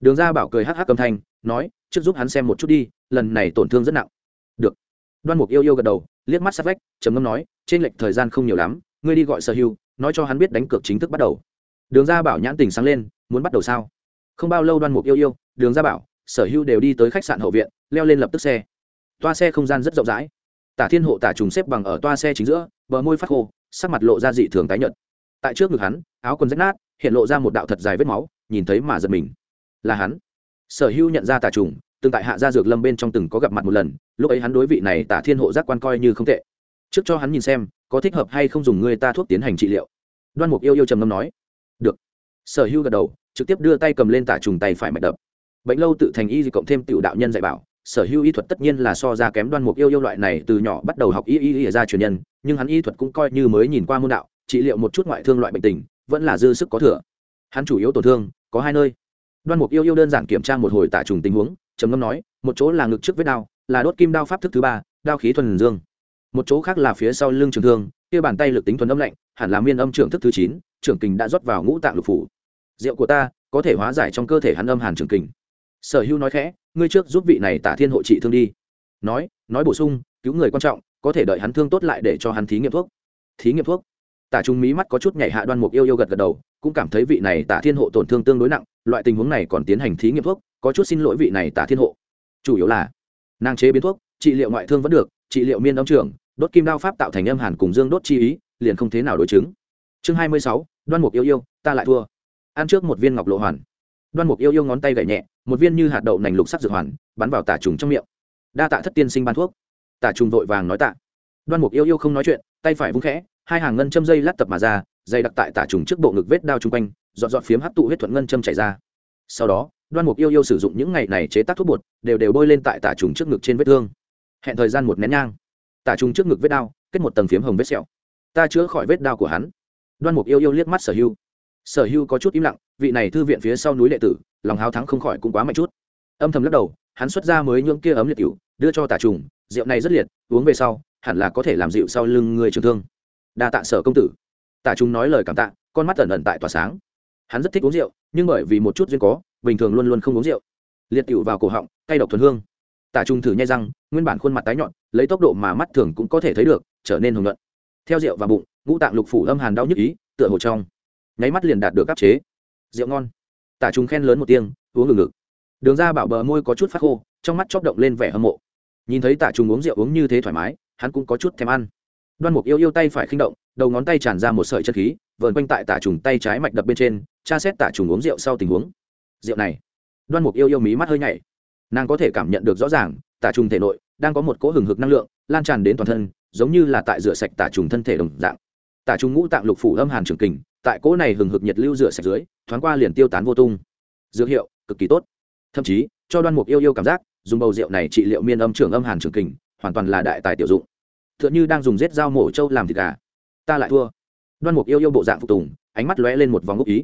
Đường ra bảo cười hh âm thanh, nói, trước giúp hắn xem một chút đi, lần này tổn thương rất nặng đoan mục yêu yêu gật đầu, liếc mắt sát vách, trầm ngâm nói, trên lệch thời gian không nhiều lắm, ngươi đi gọi sở hưu, nói cho hắn biết đánh cược chính thức bắt đầu. Đường ra bảo nhãn tình sáng lên, muốn bắt đầu sao? Không bao lâu đoan mục yêu yêu, đường gia bảo, sở hưu đều đi tới khách sạn hậu viện, leo lên lập tức xe. Toa xe không gian rất rộng rãi. Tả thiên hộ tả trùng xếp bằng ở toa xe chính giữa, bờ môi phát khô, sắc mặt lộ ra dị thường tái nhợt. Tại trước ngực hắn, áo quần rách nát, hiện lộ ra một đạo thật dài vết máu, nhìn thấy mà giật mình. Là hắn. Sở hưu nhận ra tả trùng từng tại hạ gia dược lâm bên trong từng có gặp mặt một lần, lúc ấy hắn đối vị này tả thiên hộ giác quan coi như không tệ. Trước cho hắn nhìn xem, có thích hợp hay không dùng người ta thuốc tiến hành trị liệu. Đoan mục yêu yêu trầm ngâm nói, được. Sở hữu gật đầu, trực tiếp đưa tay cầm lên tả trùng tay phải mạch đập. Bệnh lâu tự thành y di cộng thêm tiểu đạo nhân dạy bảo, sở hữu y thuật tất nhiên là so ra kém đoan mục yêu yêu loại này từ nhỏ bắt đầu học y y y ra truyền nhân, nhưng hắn y thuật cũng coi như mới nhìn qua môn đạo, trị liệu một chút ngoại thương loại bệnh tình, vẫn là dư sức có thừa. Hắn chủ yếu tổn thương, có hai nơi. Đoan mục yêu yêu đơn giản kiểm tra một hồi tả trùng tình huống trầm ngâm nói, một chỗ là ngực trước vết đao, là đốt kim đao pháp thức thứ ba, đao khí thuần dương. Một chỗ khác là phía sau lưng trường thương, kia bàn tay lực tính thuần âm lạnh, hẳn là miên âm trưởng thức thứ chín, trưởng kình đã rót vào ngũ tạng lục phủ. Rượu của ta có thể hóa giải trong cơ thể hắn âm hàn trường kình. Sở hữu nói khẽ, ngươi trước giúp vị này tả thiên hộ trị thương đi. Nói nói bổ sung, cứu người quan trọng, có thể đợi hắn thương tốt lại để cho hắn thí nghiệm thuốc. Thí nghiệm thuốc? Tả trung mí mắt có chút nhảy hạ đoan mục yêu yêu gật gật đầu, cũng cảm thấy vị này tả thiên hộ tổn thương tương đối nặng, loại tình huống này còn tiến hành thí nghiệm thuốc có chút xin lỗi vị này tả thiên hộ. Chủ yếu là, nàng chế biến thuốc, trị liệu ngoại thương vẫn được, trị liệu miên âm trưởng đốt kim đao pháp tạo thành âm hàn cùng dương đốt chi ý, liền không thế nào đối chứng. Chương hai mươi sáu, đoan mục yêu yêu, ta lại thua. Ăn trước một viên ngọc lộ hoàn. Đoan mục yêu yêu ngón tay gậy nhẹ, một viên như hạt đậu nành lục sắc dược hoàn, bắn vào tả trùng trong miệng. Đa tạ thất tiên sinh ban thuốc. Tả trùng vội vàng nói tạ. Đoan mục yêu yêu không nói chuyện, tay phải vung khẽ, hai hàng ngân châm dây lát tập mà ra, dây đặc tại tả trùng trước bộ ngực vết đao chung quanh dọn dọn phiếm hấp tụ huyết thuận ngân châm chảy ra. Sau đó đoan mục yêu yêu sử dụng những ngày này chế tác thuốc bột, đều đều bôi lên tại tả trùng trước ngực trên vết thương. Hẹn thời gian một nén nhang. Tả trùng trước ngực vết đao kết một tầng phiếm hồng vết sẹo. Ta chữa khỏi vết đao của hắn. Đoan mục yêu yêu liếc mắt sở hưu. Sở hưu có chút im lặng, vị này thư viện phía sau núi đệ tử, lòng háo thắng không khỏi cũng quá mạnh chút. Âm thầm lắc đầu, hắn xuất ra mới nhưỡng kia ấm liệt cựu đưa cho tả trùng, rượu này rất liệt, uống về sau, hẳn là có thể làm dịu sau lưng người trường thương. Đa tạ sở công tử. Tả trùng nói lời cảm tạ, con mắt ẩn ẩn tại tỏa sáng. Hắn rất thích uống rượu, nhưng bởi vì một chút duyên có bình thường luôn luôn không uống rượu. Liệt cựu vào cổ họng, cay độc thuần hương. Tả trung thử nhai răng, nguyên bản khuôn mặt tái nhọn, lấy tốc độ mà mắt thường cũng có thể thấy được, trở nên hồng luận theo rượu và bụng, ngũ tạng lục phủ âm hàn đau nhức ý, tựa hồ trong nháy mắt liền đạt được áp chế. Rượu ngon. Tả trung khen lớn một tiếng, uống ngừng ngực. Đường ra bảo bờ môi có chút phát khô, trong mắt chóp động lên vẻ hâm mộ. Nhìn thấy tả trung uống rượu uống như thế thoải mái, hắn cũng có chút thèm ăn. Đoan mục yêu yêu tay phải khinh động, đầu ngón tay tràn ra một sợi chân khí, vờn quanh tại tả trùng tay trái mạch đập bên trên, tra xét tả trùng uống rượu sau tình huống rượu này. Đoan mục yêu yêu mí mắt hơi nhảy. Nàng có thể cảm nhận được rõ ràng, tả trùng thể nội đang có một cỗ hừng hực năng lượng lan tràn đến toàn thân, giống như là tại rửa sạch tả trùng thân thể đồng dạng. Tả trùng ngũ tạng lục phủ âm hàn trường kình, tại cỗ này hừng hực nhiệt lưu rửa sạch dưới, thoáng qua liền tiêu tán vô tung. Dược hiệu, cực kỳ tốt. Thậm chí, cho đoan mục yêu yêu cảm giác, dùng bầu rượu này trị liệu miên âm trường âm hàn trường kình, hoàn toàn là đại tài tiểu dụng. T h ư ợ n h ư đang dùng rết dao mổ trâu làm thịt gà. Ta lại thua. Đoan mục yêu yêu bộ dạng phục tùng, ánh mắt lóe lên một vòng ngốc ý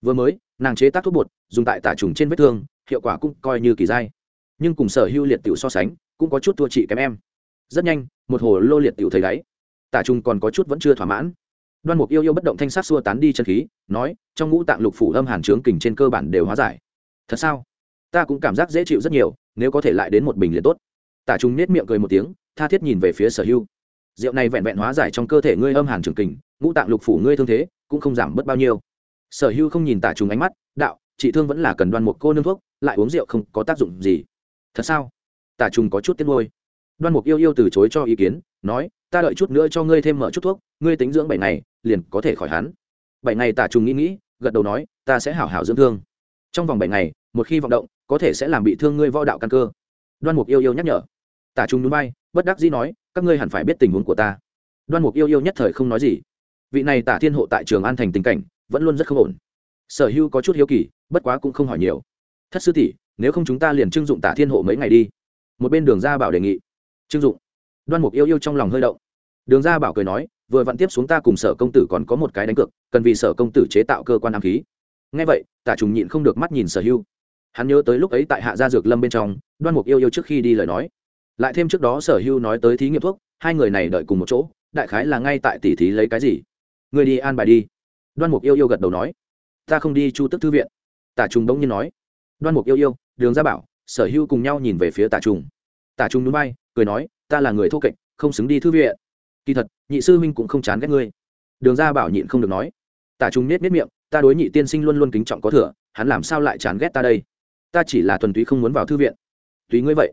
vừa mới, nàng chế tác thuốc bột, dùng tại tả trùng trên vết thương, hiệu quả cũng coi như kỳ dai. Nhưng cùng sở hưu liệt tiểu so sánh, cũng có chút thua chị kém em. Rất nhanh, một hồ lô liệt tiểu thấy đáy. Tả trùng còn có chút vẫn chưa thỏa mãn. Đoan mục yêu yêu bất động thanh sát xua tán đi chân khí, nói, trong ngũ tạng lục phủ âm hàn trướng kình trên cơ bản đều hóa giải. Thật sao? Ta cũng cảm giác dễ chịu rất nhiều, nếu có thể lại đến một bình liền tốt. Tả trùng nết miệng cười một tiếng, tha thiết nhìn về phía sở hưu rượu này vẹn vẹn hóa giải trong cơ thể ngươi âm hàn trường kình, ngũ tạng lục phủ ngươi thương thế, cũng không giảm bớt bao nhiêu sở hưu không nhìn tả trùng ánh mắt, đạo, chị thương vẫn là cần đoan một cô nương thuốc, lại uống rượu không có tác dụng gì. Thật sao? Tả trùng có chút tiếc nuôi. Đoan mục yêu yêu từ chối cho ý kiến, nói, ta đợi chút nữa cho ngươi thêm mở chút thuốc, ngươi tính dưỡng bảy ngày, liền có thể khỏi hắn. Bảy ngày tả trùng nghĩ nghĩ, gật đầu nói, ta sẽ hảo hảo dưỡng thương. Trong vòng bảy ngày, một khi vọng động, có thể sẽ làm bị thương ngươi võ đạo căn cơ. Đoan mục yêu yêu nhắc nhở. Tả trung núi bay bất đắc dĩ nói, các ngươi hẳn phải biết tình huống của ta. Đoan mục yêu yêu nhất thời không nói gì. Vị này tả thiên hộ tại trường an thành tình cảnh vẫn luôn rất không ổn. Sở hưu có chút hiếu kỳ, bất quá cũng không hỏi nhiều. Thất sư tỷ, nếu không chúng ta liền trưng dụng tả thiên hộ mấy ngày đi. Một bên đường gia bảo đề nghị. Trưng dụng. Đoan mục yêu yêu trong lòng hơi động. Đường gia bảo cười nói, vừa vặn tiếp xuống ta cùng sở công tử còn có một cái đánh cược, cần vì sở công tử chế tạo cơ quan ám khí. Ngay vậy, tả trùng nhịn không được mắt nhìn sở hưu hắn nhớ tới lúc ấy tại hạ gia dược lâm bên trong, đoan mục yêu yêu trước khi đi lời nói. Lại thêm trước đó sở hưu nói tới thí nghiệm thuốc, hai người này đợi cùng một chỗ, đại khái là ngay tại tỷ thí lấy cái gì. Người đi an bài đi đoan mục yêu yêu gật đầu nói, ta không đi chu tức thư viện. Tả trùng đông nhiên nói, đoan mục yêu yêu, đường gia bảo, sở hưu cùng nhau nhìn về phía tả trùng. Tả trùng núi bay cười nói, ta là người thô kệch, không xứng đi thư viện. Kỳ thật, nhị sư huynh cũng không chán ghét ngươi. Đường gia bảo nhịn không được nói. Tả trùng nết nết miệng, ta đối nhị tiên sinh luôn luôn kính trọng có thừa, hắn làm sao lại chán ghét ta đây? Ta chỉ là thuần túy không muốn vào thư viện. Tùy ngươi vậy.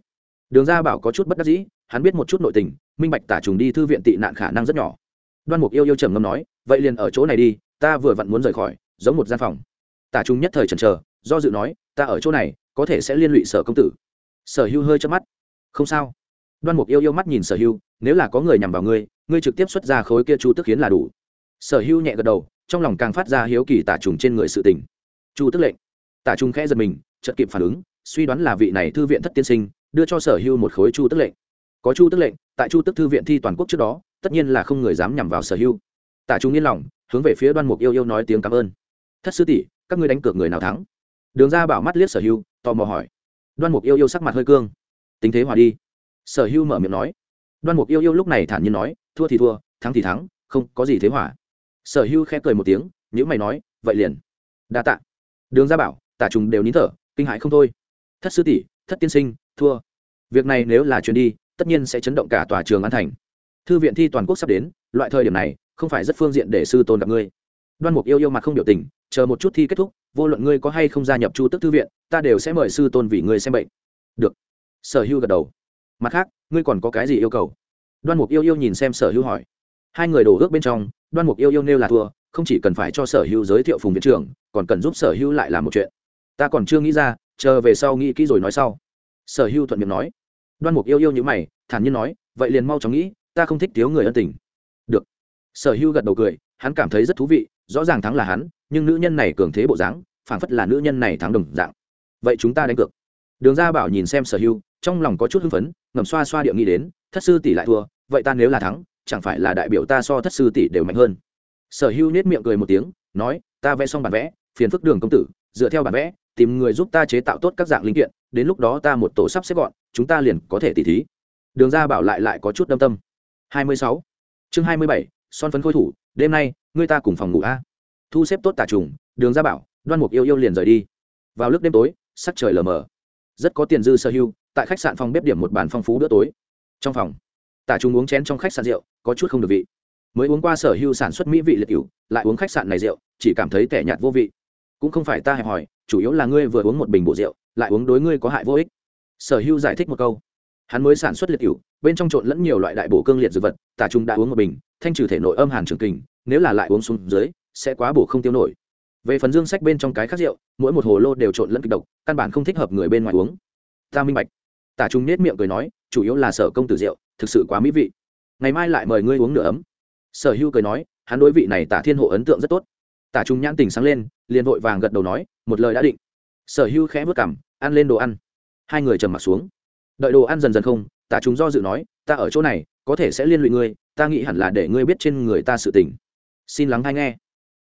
Đường gia bảo có chút bất đắc dĩ, hắn biết một chút nội tình, minh bạch tả trùng đi thư viện tị nạn khả năng rất nhỏ. Đoan mục yêu yêu trầm ngâm nói, vậy liền ở chỗ này đi ta vừa vặn muốn rời khỏi, giống một gian phòng. Tả Trung nhất thời chần chờ, do dự nói, ta ở chỗ này, có thể sẽ liên lụy sở công tử. Sở hưu hơi chớp mắt. Không sao. Đoan mục yêu yêu mắt nhìn sở hưu, nếu là có người nhằm vào ngươi ngươi trực tiếp xuất ra khối kia chu tức khiến là đủ. Sở hưu nhẹ gật đầu, trong lòng càng phát ra hiếu kỳ tả trùng trên người sự tình. Chu tức lệnh. Tả trùng khẽ giật mình, chợt kịp phản ứng, suy đoán là vị này thư viện thất tiên sinh, đưa cho sở hưu một khối chu tức lệnh. Có chu tức lệnh, tại chu tức thư viện thi toàn quốc trước đó, tất nhiên là không người dám nhằm vào sở hưu. Tả trung yên lòng hướng về phía đoan mục yêu yêu nói tiếng cảm ơn. Thất sư tỷ, các ngươi đánh cược người nào thắng? Đường ra bảo mắt liếc sở hưu tò mò hỏi. Đoan mục yêu yêu sắc mặt hơi cương. Tính thế hòa đi. Sở hưu mở miệng nói. Đoan mục yêu yêu lúc này thản nhiên nói, thua thì thua, thắng thì thắng, không có gì thế hòa. Sở hưu khẽ cười một tiếng nhữ mày nói, vậy liền. Đa tạ. Đường ra bảo, tả trùng đều nín thở, kinh hãi không thôi. Thất sư tỷ, thất tiên sinh, thua. Việc này nếu là chuyến đi, tất nhiên sẽ chấn động cả tòa trường an thành. Thư viện thi toàn quốc sắp đến, loại thời điểm này không phải rất phương diện để sư tôn gặp ngươi. Đoan mục yêu yêu mặt không biểu tình, chờ một chút thi kết thúc, vô luận ngươi có hay không gia nhập chu tức thư viện, ta đều sẽ mời sư tôn vì ngươi xem bệnh. Được. Sở hưu gật đầu. Mặt khác, ngươi còn có cái gì yêu cầu? Đoan mục yêu yêu nhìn xem sở hưu hỏi. Hai người đổ ước bên trong, đoan mục yêu yêu nêu là thua, không chỉ cần phải cho sở hưu giới thiệu phùng viện trưởng, còn cần giúp sở hưu lại làm một chuyện. Ta còn chưa nghĩ ra, chờ về sau nghĩ kỹ rồi nói sau. Sở hưu thuận miệng nói. Đoan mục yêu yêu như mày, thản nhiên nói, vậy liền mau chóng nghĩ, ta không thích thiếu người ân tình sở hưu gật đầu cười, hắn cảm thấy rất thú vị, rõ ràng thắng là hắn, nhưng nữ nhân này cường thế bộ dáng, phảng phất là nữ nhân này thắng đồng dạng. Vậy chúng ta đánh cược. Đường gia bảo nhìn xem sở hưu trong lòng có chút hưng phấn, ngầm xoa xoa địa nghĩ đến, thất sư tỷ lại thua, vậy ta nếu là thắng, chẳng phải là đại biểu ta so thất sư tỷ đều mạnh hơn? Sở hưu nết miệng cười một tiếng, nói, ta vẽ xong bản vẽ, phiền phức đường công tử, dựa theo bản vẽ, tìm người giúp ta chế tạo tốt các dạng linh kiện, đến lúc đó ta một tổ sắp xếp gọn, chúng ta liền có thể tỉ thí. Đường ra bảo lại lại có chút đâm tâm. Hai mươi sáu. Chương hai mươi bảy son phấn khôi thủ, đêm nay, ngươi ta cùng phòng ngủ a. Thu xếp tốt tà trùng, đường ra bảo, đoan mục yêu yêu liền rời đi. Vào lúc đêm tối, sắc trời lờ mờ. Rất có tiền dư sở hưu tại khách sạn phòng bếp điểm một bàn phong phú bữa tối. Trong phòng, tà trùng uống chén trong khách sạn rượu, có chút không được vị. Mới uống qua sở hưu sản xuất mỹ vị liệt cựu lại uống khách sạn này rượu, chỉ cảm thấy tẻ nhạt vô vị. Cũng không phải ta hẹp hòi, chủ yếu là ngươi vừa uống một bình bộ rượu, lại uống đối ngươi có hại vô ích. Sở hưu giải thích một câu. Hắn mới sản xuất liệt cựu bên trong trộn lẫn nhiều loại đại bổ cương liệt dược vật, tà trung đã uống một bình, thanh trừ thể nội âm hàn trường kình, nếu là lại uống xuống dưới, sẽ quá bổ không tiêu nổi. Về phần dương sách bên trong cái khác rượu, mỗi một hồ lô đều trộn lẫn kịch độc, căn bản không thích hợp người bên ngoài uống. Ta minh bạch. Tà trung nết miệng cười nói, chủ yếu là sở công tử rượu, thực sự quá mỹ vị. Ngày mai lại mời ngươi uống nửa ấm. Sở hưu cười nói, hắn đối vị này tả thiên hộ ấn tượng rất tốt. Tả trung nhãn tình sáng lên, liền vội vàng gật đầu nói, một lời đã định. Sở hưu khẽ vất cảm ăn lên đồ ăn. Hai người trầm m ặ t xuống. Đợi đồ ăn dần dần không tả chúng do dự nói, ta ở chỗ này, có thể sẽ liên lụy ngươi, ta nghĩ hẳn là để ngươi biết trên người ta sự tình. Xin lắng hay nghe.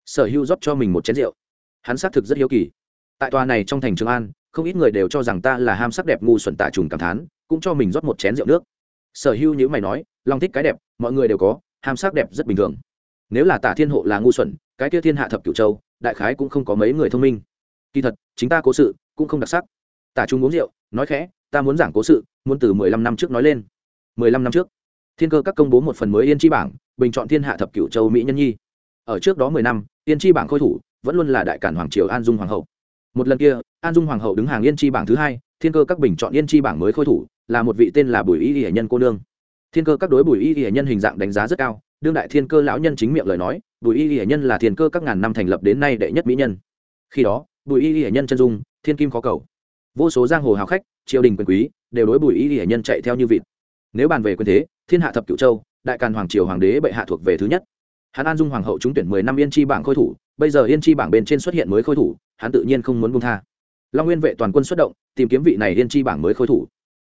Sở hưu rót cho mình một chén rượu. Hắn xác thực rất hiếu kỳ. Tại tòa này trong thành trường an, không ít người đều cho rằng ta là ham sắc đẹp ngu xuẩn tả trùng cảm thán, cũng cho mình rót một chén rượu nước. Sở hưu như mày nói, lòng thích cái đẹp, mọi người đều có, ham sắc đẹp rất bình thường. Nếu là tả thiên hộ là ngu xuẩn, cái kia thiên hạ thập cửu châu, đại khái cũng không có mấy người thông minh. Kỳ thật, chính ta cố sự cũng không đặc sắc. Tả trung uống rượu, nói khẽ ta muốn giảng cố sự, muốn từ mười lăm năm trước nói lên. mười lăm năm trước, thiên cơ các công bố một phần mới yên chi bảng, bình chọn thiên hạ thập cửu châu mỹ nhân nhi. Ở trước đó mười năm, yên chi bảng khôi thủ, vẫn luôn là đại cản hoàng triều an dung hoàng hậu. Một lần kia, an dung hoàng hậu đứng hàng yên chi bảng thứ hai, thiên cơ các bình chọn yên chi bảng mới khôi thủ, là một vị tên là bùi y hiển nhân cô nương. Thiên cơ các đối bùi y hiển nhân hình dạng đánh giá rất cao, đương đại thiên cơ lão nhân chính miệng lời nói, bùi y hiển nhân là thiên cơ các ngàn năm thành lập đến nay đệ nhất mỹ nhân. Khi đó, bùi y hiển nhân chân dung, thiên kim khó cầu vô số giang hồ hào khách, triều đình quyền quý, đều đối bùi y hiển nhân chạy theo như vịt. Nếu bàn về quyền thế, thiên hạ thập cựu châu, đại càn hoàng triều hoàng đế bệ hạ thuộc về thứ nhất. Hắn an dung hoàng hậu trúng tuyển mười năm yên chi bảng khôi thủ, bây giờ yên chi bảng bên trên xuất hiện mới khôi thủ, hắn tự nhiên không muốn buông tha. Long nguyên vệ toàn quân xuất động, tìm kiếm vị này yên chi bảng mới khôi thủ.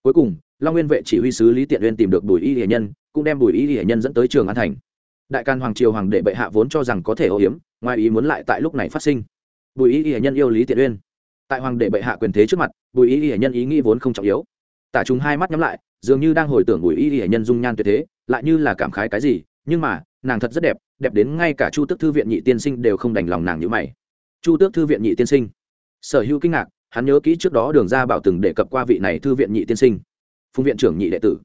Cuối cùng, long nguyên vệ chỉ huy sứ lý tiện uyên tìm được bùi y hiển nhân, cũng đem bùi y hiển nhân dẫn tới trường an thành. Đại càn hoàng triều hoàng đệ bệ hạ vốn cho rằng có thể ô hiếm ngoài ý muốn lại tại lúc này phát sinh. Bùi y hiển nhân yêu lý tiện uyên tại hoàng đệ bệ hạ quyền thế trước mặt, bùi y y nhân ý nghĩ vốn không trọng yếu. Tả chúng hai mắt nhắm lại, dường như đang hồi tưởng bùi y y nhân dung nhan tuyệt thế, lại như là cảm khái cái gì, nhưng mà, nàng thật rất đẹp đẹp đến ngay cả chu tước thư viện nhị tiên sinh đều không đành lòng nàng như mày. Chu tước thư viện nhị tiên sinh. Sở hữu kinh ngạc, hắn nhớ kỹ trước đó đường ra bảo từng đề cập qua vị này thư viện nhị tiên sinh. Phùng viện trưởng nhị đệ tử.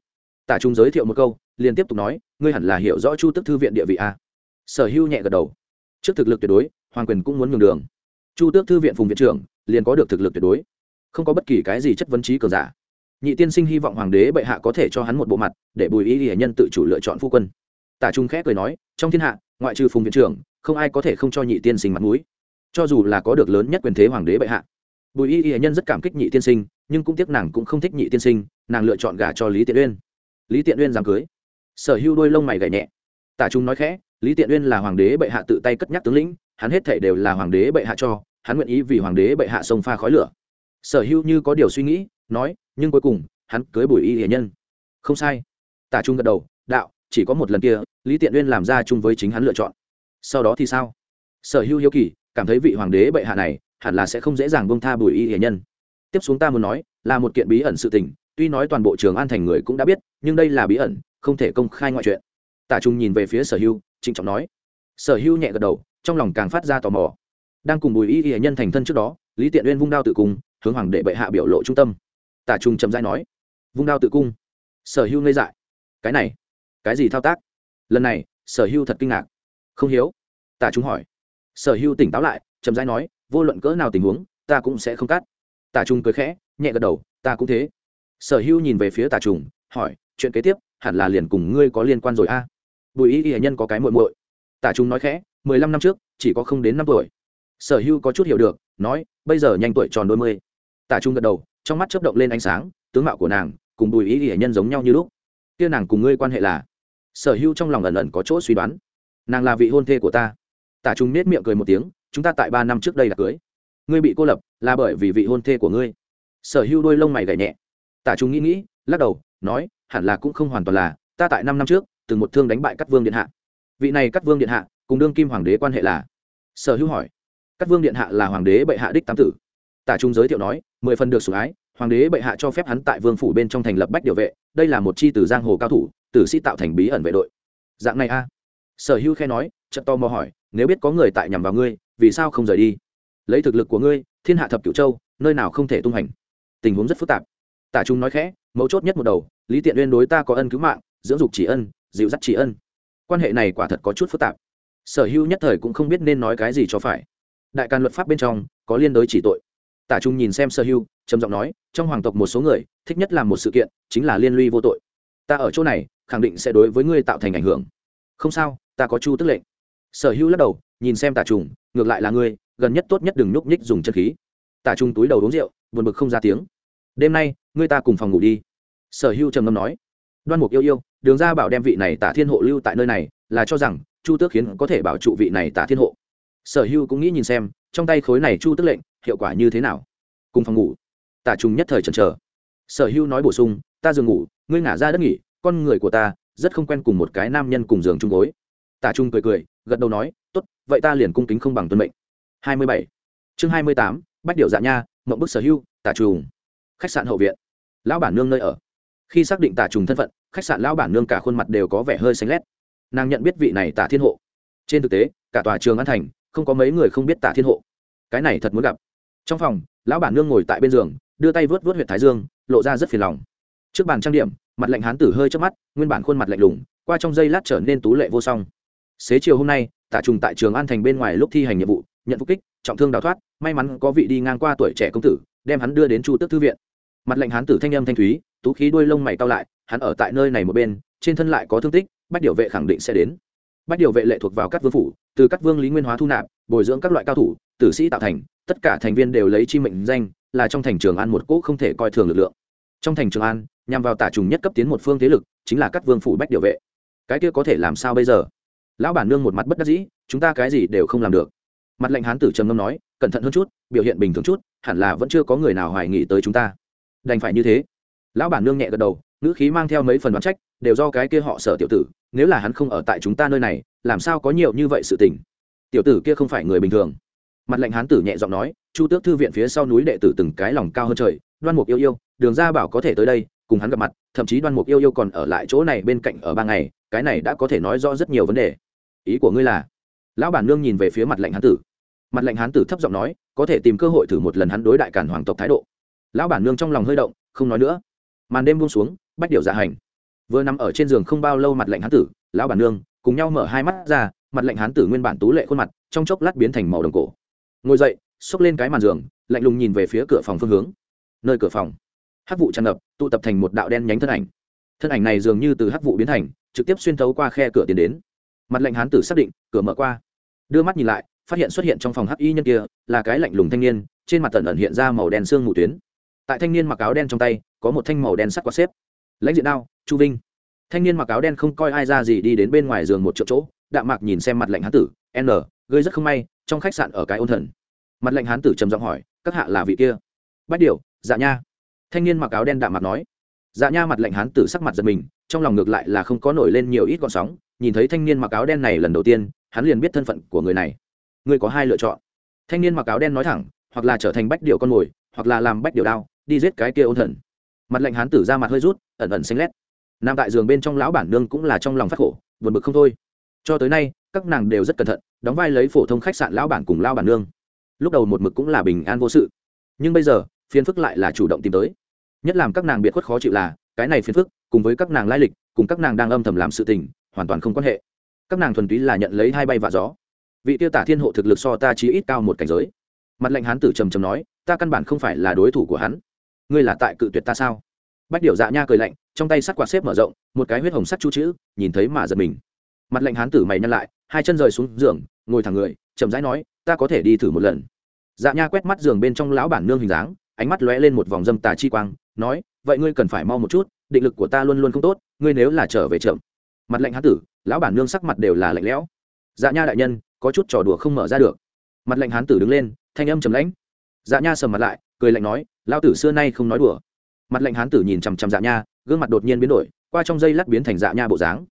Tả trung giới thiệu một câu liền tiếp tục nói, ngươi hẳn là hiểu rõ chu tức thư viện địa vị a. Sở hữu nhẹ gật đầu. Trước thực lực tuyệt đối, hoàng quyền cũng muốn nhường đường. Chu tước thư viện phùng viện trưởng liền có được thực lực tuyệt đối. Không có bất kỳ cái gì chất vấn trí cường giả. Nhị tiên sinh hy vọng hoàng đế bệ hạ có thể cho hắn một bộ mặt, để bùi ý hiển nhân tự chủ lựa chọn phu quân. Tả trung khẽ cười nói, trong thiên hạ, ngoại trừ phùng viện trưởng, không ai có thể không cho nhị tiên sinh mặt mũi. Cho dù là có được lớn nhất quyền thế hoàng đế bệ hạ. Bùi y y nhân rất cảm kích nhị tiên sinh, nhưng cũng tiếc nàng cũng không thích nhị tiên sinh, nàng lựa chọn gả cho lý tiện uyên. Lý tiện uyên dám cưới. Sở hữu đôi lông mày gảy nhẹ. Tả trung nói khẽ, lý tiện uyên là hoàng đế bệ hạ tự tay cất nhắc tướng lĩnh, hắn hết thể đều là hoàng đế bệ hạ cho hắn nguyện ý vì hoàng đế bệ hạ sông pha khói lửa. Sở hữu như có điều suy nghĩ, nói, nhưng cuối cùng, hắn cưới bùi y hiền nhân. Không sai. Tả trung gật đầu, đạo, chỉ có một lần kia, lý tiện uyên làm ra chung với chính hắn lựa chọn. Sau đó thì sao? Sở hữu hiếu kỳ, cảm thấy vị hoàng đế bệ hạ này, hẳn là sẽ không dễ dàng bông tha bùi y hiền nhân. Tiếp xuống ta muốn nói, là một kiện bí ẩn sự tình, tuy nói toàn bộ trường an thành người cũng đã biết, nhưng đây là bí ẩn, không thể công khai ngoại chuyện. Tả trung nhìn về phía sở hưu trịnh trọng nói. Sở hưu nhẹ gật đầu, trong lòng càng phát ra tò mò đang cùng bùi y y nhân thành thân trước đó, lý tiện uyên vung đao tự cung, hướng hoàng đệ bệ hạ biểu lộ trung tâm. Tả trung chậm dãi nói, vung đao tự cung? Sở hưu ngây dại. Cái này, cái gì thao tác? Lần này, sở hưu thật kinh ngạc. Không hiếu tả trung hỏi. Sở hưu tỉnh táo lại, chậm rãi nói, vô luận cỡ nào tình huống, ta cũng sẽ không cắt. Tả trung cười khẽ, nhẹ gật đầu, ta cũng thế. Sở hưu nhìn về phía tả trùng hỏi, chuyện kế tiếp, hẳn là liền cùng ngươi có liên quan rồi a? Bùi y y nhân có cái muội muội. Tả trung nói khẽ, mười lăm năm trước, chỉ có không đến năm tuổi sở hưu có chút hiểu được, nói, bây giờ nhanh tuổi tròn đôi mươi. Tả trung gật đầu, trong mắt chớp động lên ánh sáng, tướng mạo của nàng cùng bùi ý y nhân giống nhau như lúc. Kia nàng cùng ngươi quan hệ là? Sở hưu trong lòng ẩn ẩn có chỗ suy đoán. Nàng là vị hôn thê của ta. Tả trung nết miệng cười một tiếng, chúng ta tại ba năm trước đây là cưới. Ngươi bị cô lập là bởi vì vị hôn thê của ngươi. Sở hưu đôi lông mày gảy nhẹ. Tả trung nghĩ nghĩ, lắc đầu, nói, hẳn là cũng không hoàn toàn là, ta tại năm năm trước, từng một thương đánh bại các vương điện hạ. Vị này các vương điện hạ cùng đương kim hoàng đế quan hệ là? Sở hữu hỏi các vương điện hạ là hoàng đế bệ hạ đích tam tử. Tả trung giới thiệu nói, mười phần được sủng ái, hoàng đế bệ hạ cho phép hắn tại vương phủ bên trong thành lập bách điều vệ, đây là một chi từ giang hồ cao thủ tử sĩ tạo thành bí ẩn vệ đội. Dạng này a. Sở hữu khe nói trận to mò hỏi, nếu biết có người tại nhằm vào ngươi, vì sao không rời đi? Lấy thực lực của ngươi, thiên hạ thập cửu châu, nơi nào không thể tung hành? Tình huống rất phức tạp. Tả trung nói khẽ, mấu chốt nhất một đầu, lý tiện uyên đối ta có ân cứu mạng, dưỡng dục chỉ ân, dịu dắt chỉ ân. Quan hệ này quả thật có chút phức tạp. Sở hữu nhất thời cũng không biết nên nói cái gì cho phải đại can luật pháp bên trong có liên đối chỉ tội. Tả trung nhìn xem sở hưu, trầm giọng nói, trong hoàng tộc một số người, thích nhất làm một sự kiện, chính là liên lụy vô tội. Ta ở chỗ này, khẳng định sẽ đối với ngươi tạo thành ảnh hưởng. Không sao, ta có chu tức lệnh. Sở hữu lắc đầu, nhìn xem tả trùng ngược lại là ngươi, gần nhất tốt nhất đừng nhúc nhích dùng chân khí. Tả trung túi đầu uống rượu, buồn bực không ra tiếng. Đêm nay, ngươi ta cùng phòng ngủ đi. Sở hữu trầm ngâm nói, đoan mục yêu yêu, đường ra bảo đem vị này tả thiên hộ lưu tại nơi này, là cho rằng chu tước khiến có thể bảo trụ vị này tả thiên hộ sở Hưu cũng nghĩ nhìn xem trong tay khối này chu Tức lệnh hiệu quả như thế nào? Cùng phòng ngủ. Tả trùng nhất thời chần chờ. Sở Hưu nói bổ sung ta giường ngủ ngươi ngả ra đất nghỉ con người của ta rất không quen cùng một cái nam nhân cùng giường chung gối. Tả trung cười cười gật đầu nói tốt vậy ta liền cung kính không bằng tuân mệnh. Hai mươi bảy. Chương hai mươi tám bách điệu dạ nha mộng bức sở Hưu, tả trùng. Khách sạn hậu viện. Lão bản nương nơi ở. Khi xác định tả trùng thân phận khách sạn lão bản nương cả khuôn mặt đều có vẻ hơi xanh lét. Nàng nhận biết vị này tả thiên hộ. Trên thực tế cả tòa trường an thành không có mấy người không biết tả thiên hộ. Cái này thật muốn gặp. Trong phòng, lão bản nương ngồi tại bên giường, đưa tay vớt vớt huyện thái dương, lộ ra rất phiền lòng. Trước bàn trang điểm, mặt lạnh hán tử hơi trước mắt, nguyên bản khuôn mặt lạnh lùng, qua trong giây lát trở nên tú lệ vô song. Xế chiều hôm nay, tả trùng tại trường an thành bên ngoài lúc thi hành nhiệm vụ, nhận phục kích, trọng thương đào thoát, may mắn có vị đi ngang qua tuổi trẻ công tử, đem hắn đưa đến chu tước thư viện. Mặt lạnh hán tử thanh âm thanh thúy, tú khí đuôi lông mày cao lại, hắn ở tại nơi này một bên, trên thân lại có thương tích, bách điều vệ khẳng định sẽ đến bách điều vệ lệ thuộc vào các vương phủ, từ các vương lý nguyên hóa thu nạp, bồi dưỡng các loại cao thủ, tử sĩ tạo thành, tất cả thành viên đều lấy chi mệnh danh, là trong thành trường an một cỗ không thể coi thường lực lượng. Trong thành trường an, nhằm vào tả trùng nhất cấp tiến một phương thế lực, chính là các vương phủ bách điều vệ. Cái kia có thể làm sao bây giờ? Lão bản nương một mặt bất đắc dĩ, chúng ta cái gì đều không làm được. Mặt lệnh hán tử trầm ngâm nói, cẩn thận hơn chút, biểu hiện bình thường chút, hẳn là vẫn chưa có người nào hoài nghi tới chúng ta. Đành phải như thế. Lão bản nương nhẹ gật đầu, ngữ khí mang theo mấy phần đoán trách, đều do cái kia họ sở tiểu tử nếu là hắn không ở tại chúng ta nơi này, làm sao có nhiều như vậy sự tình? Tiểu tử kia không phải người bình thường. Mặt lệnh hán tử nhẹ giọng nói, chu tước thư viện phía sau núi đệ tử từng cái lòng cao hơn trời, đoan mục yêu yêu, đường ra bảo có thể tới đây, cùng hắn gặp mặt, thậm chí đoan mục yêu yêu còn ở lại chỗ này bên cạnh ở ba ngày, cái này đã có thể nói rõ rất nhiều vấn đề. Ý của ngươi là? Lão bản nương nhìn về phía mặt lệnh hán tử. Mặt lệnh hán tử thấp giọng nói, có thể tìm cơ hội thử một lần hắn đối đại cản hoàng tộc thái độ. Lão bản nương trong lòng hơi động, không nói nữa. Màn đêm buông xuống, bách điều dạ hành vừa nằm ở trên giường không bao lâu mặt lệnh hán tử, lão bản nương, cùng nhau mở hai mắt ra, mặt lệnh hán tử nguyên bản tú lệ khuôn mặt, trong chốc lát biến thành màu đồng cổ. Ngồi dậy, xốc lên cái màn giường, lạnh lùng nhìn về phía cửa phòng phương hướng. Nơi cửa phòng, hắc vụ tràn ngập, tụ tập thành một đạo đen nhánh thân ảnh. Thân ảnh này dường như từ hắc vụ biến thành, trực tiếp xuyên thấu qua khe cửa tiến đến. Mặt lạnh hán tử xác định, cửa mở qua. Đưa mắt nhìn lại, phát hiện xuất hiện trong phòng hắc y nhân kia, là cái lạnh lùng thanh niên, trên mặt tần ẩn hiện ra màu đen xương mù tuyến. Tại thanh niên mặc áo đen trong tay, có một thanh màu đen sắt quạt xếp lãnh diện đao, chu vinh. Thanh niên mặc áo đen không coi ai ra gì đi đến bên ngoài giường một triệu chỗ, đạm mạc nhìn xem mặt lệnh hán tử, n gây rất không may, trong khách sạn ở cái ôn thần. Mặt lệnh hán tử trầm giọng hỏi, các hạ là vị kia? Bách điều dạ nha. Thanh niên mặc áo đen đạm mạc nói. Dạ nha mặt lệnh hán tử sắc mặt giật mình, trong lòng ngược lại là không có nổi lên nhiều ít con sóng, nhìn thấy thanh niên mặc áo đen này lần đầu tiên, hắn liền biết thân phận của người này. Ngươi có hai lựa chọn. Thanh niên mặc áo đen nói thẳng, hoặc là trở thành bách điều con mồi, hoặc là làm bách điều đao, đi giết cái kia ôn thần mặt lạnh hán tử ra mặt hơi rút, ẩn ẩn xanh lét. Nằm tại giường bên trong lão bản nương cũng là trong lòng phát khổ, buồn bực không thôi. Cho tới nay, các nàng đều rất cẩn thận, đóng vai lấy phổ thông khách sạn lão bản cùng lao bản nương. Lúc đầu một mực cũng là bình an vô sự. Nhưng bây giờ, phiền phức lại là chủ động tìm tới. Nhất làm các nàng biệt khuất khó chịu là, cái này phiền phức, cùng với các nàng lai lịch, cùng các nàng đang âm thầm làm sự tình, hoàn toàn không quan hệ. Các nàng thuần túy là nhận lấy hai bay vạ gió. Vị tiêu tả thiên hộ thực lực so ta chí ít cao một cảnh giới. Mặt lệnh hán tử trầm trầm nói, ta căn bản không phải là đối thủ của hắn ngươi là tại cự tuyệt ta sao? Bách điệu dạ nha cười lạnh, trong tay sắt quạt xếp mở rộng, một cái huyết hồng sắt chú chữ, nhìn thấy mà giật mình. Mặt lạnh hán tử mày nhăn lại, hai chân rời xuống giường, ngồi thẳng người, chậm rãi nói, ta có thể đi thử một lần. Dạ nha quét mắt giường bên trong lão bản nương hình dáng, ánh mắt lóe lên một vòng dâm tà chi quang, nói, vậy ngươi cần phải mau một chút, định lực của ta luôn luôn không tốt, ngươi nếu là trở về chậm. Mặt lạnh hán tử, lão bản nương sắc mặt đều là lạnh lẽo. Dạ nha đại nhân, có chút trò đùa không mở ra được. Mặt lạnh hán tử đứng lên, thanh âm trầm lãnh. Dạ nha sầm mặt lại cười lạnh nói, lão tử xưa nay không nói đùa. Mặt lạnh hán tử nhìn chằm chằm dạ nha, gương mặt đột nhiên biến đổi, qua trong dây lát biến thành dạ nha bộ dáng.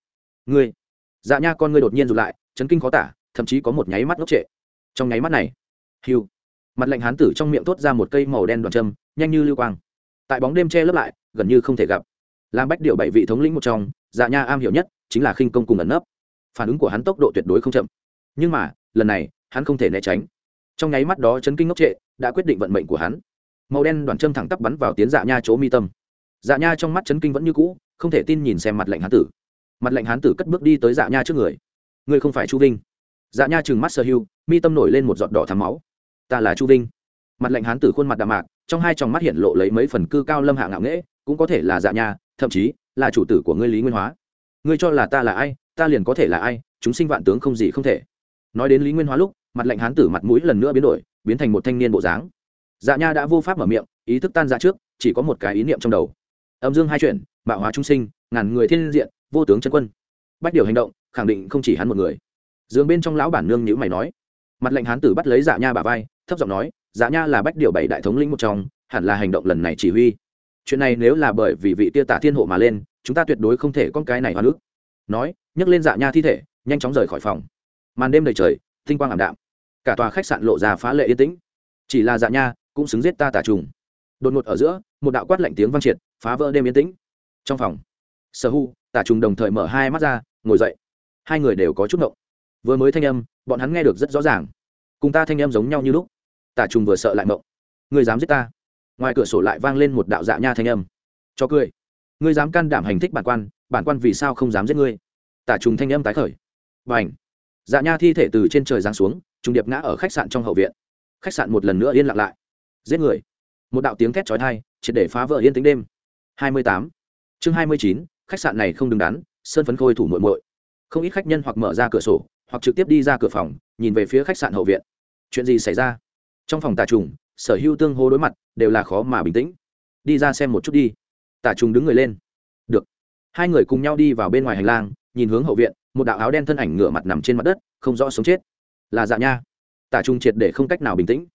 Ngươi dạ nha con ngươi đột nhiên rụt lại, chấn kinh khó tả, thậm chí có một nháy mắt ngốc trệ. Trong nháy mắt này, hiu, mặt lạnh hán tử trong miệng thốt ra một cây màu đen đoàn châm, nhanh như lưu quang. Tại bóng đêm che lấp lại, gần như không thể gặp. Làm bách điệu bảy vị thống lĩnh một trong dạ nha am hiểu nhất chính là khinh công cùng ẩn nấp. Phản ứng của hắn tốc độ tuyệt đối không chậm. Nhưng mà, lần này, hắn không thể né tránh. Trong nháy mắt đó chấn kinh ngốc trệ, đã quyết định vận mệnh của hắn màu đen đoàn châm thẳng tắp bắn vào tiến dạ nha chỗ mi tâm. Dạ nha trong mắt chấn kinh vẫn như cũ, không thể tin nhìn xem mặt lệnh hán tử. Mặt lệnh hán tử cất bước đi tới dạ nha trước người. Ngươi không phải chu vinh. Dạ nha trừng mắt sơ hưu mi tâm nổi lên một giọt đỏ thắm máu. Ta là chu vinh. Mặt lệnh hán tử khuôn mặt đạm mạc, trong hai tròng mắt hiện lộ lấy mấy phần cư cao lâm hạ ngạo nghễ, cũng có thể là dạ nha, thậm chí là chủ tử của ngươi lý nguyên hóa. Ngươi cho là ta là ai, ta liền có thể là ai, chúng sinh vạn tướng không gì không thể. Nói đến lý nguyên hóa lúc, mặt lệnh hán tử mặt mũi lần nữa biến đổi, biến thành một thanh niên bộ dáng dạ nha đã vô pháp mở miệng, ý thức tan ra trước, chỉ có một cái ý niệm trong đầu. Âm dương hai chuyện mạo hóa trung sinh, ngàn người thiên diện, vô tướng chân quân. Bách điều hành động, khẳng định không chỉ hắn một người. Dường bên trong lão bản nương nhữ mày nói. Mặt lệnh hán tử bắt lấy dạ nha bà vai, thấp giọng nói dạ nha là bách điều bảy đại thống lĩnh một trong, hẳn là hành động lần này chỉ huy. Chuyện này nếu là bởi vì vị tia tả thiên hộ mà lên, chúng ta tuyệt đối không thể con cái này hoa nước nói, nhấc lên dạ nha thi thể, nhanh chóng rời khỏi phòng. Màn đêm đầy trời, tinh quang ảm đạm. Cả tòa khách sạn lộ ra phá lệ yên tĩnh. Chỉ là dạ nha cũng xứng giết ta tả trùng. Đột ngột ở giữa, một đạo quát lạnh tiếng vang triệt, phá vỡ đêm yên tĩnh. Trong phòng, sở hu tả trùng đồng thời mở hai mắt ra, ngồi dậy. Hai người đều có chút ngộng. Vừa mới thanh âm, bọn hắn nghe được rất rõ ràng. Cùng ta thanh âm giống nhau như lúc. Tả trùng vừa sợ lại ngộng. Người dám giết ta? Ngoài cửa sổ lại vang lên một đạo dạ nha thanh âm. Cho cười. Ngươi dám can đảm hành thích bản quan bản quan vì sao không dám giết ngươi? Tả trùng thanh âm tái khởi. Và ảnh dạ nha thi thể từ trên trời giáng xuống, trùng điệp ngã ở khách sạn trong hậu viện. Khách sạn một lần nữa yên lặng lại giết người. Một đạo tiếng thét trói thai triệt để phá vỡ yên tính đêm. Hai mươi tám. Chương hai mươi chín, khách sạn này không đứng đắn, sơn phấn khôi thủ muội muội. Không ít khách nhân hoặc mở ra cửa sổ, hoặc trực tiếp đi ra cửa phòng, nhìn về phía khách sạn hậu viện. Chuyện gì xảy ra? Trong phòng tà trùng, sở hữu tương hô đối mặt, đều là khó mà bình tĩnh. Đi ra xem một chút đi. Tà trùng đứng người lên. Được. Hai người cùng nhau đi vào bên ngoài hành lang, nhìn hướng hậu viện, một đạo áo đen thân ảnh ngửa mặt nằm trên mặt đất, không rõ sống chết. Là dạ nha. Tà trùng triệt để không cách nào bình tĩnh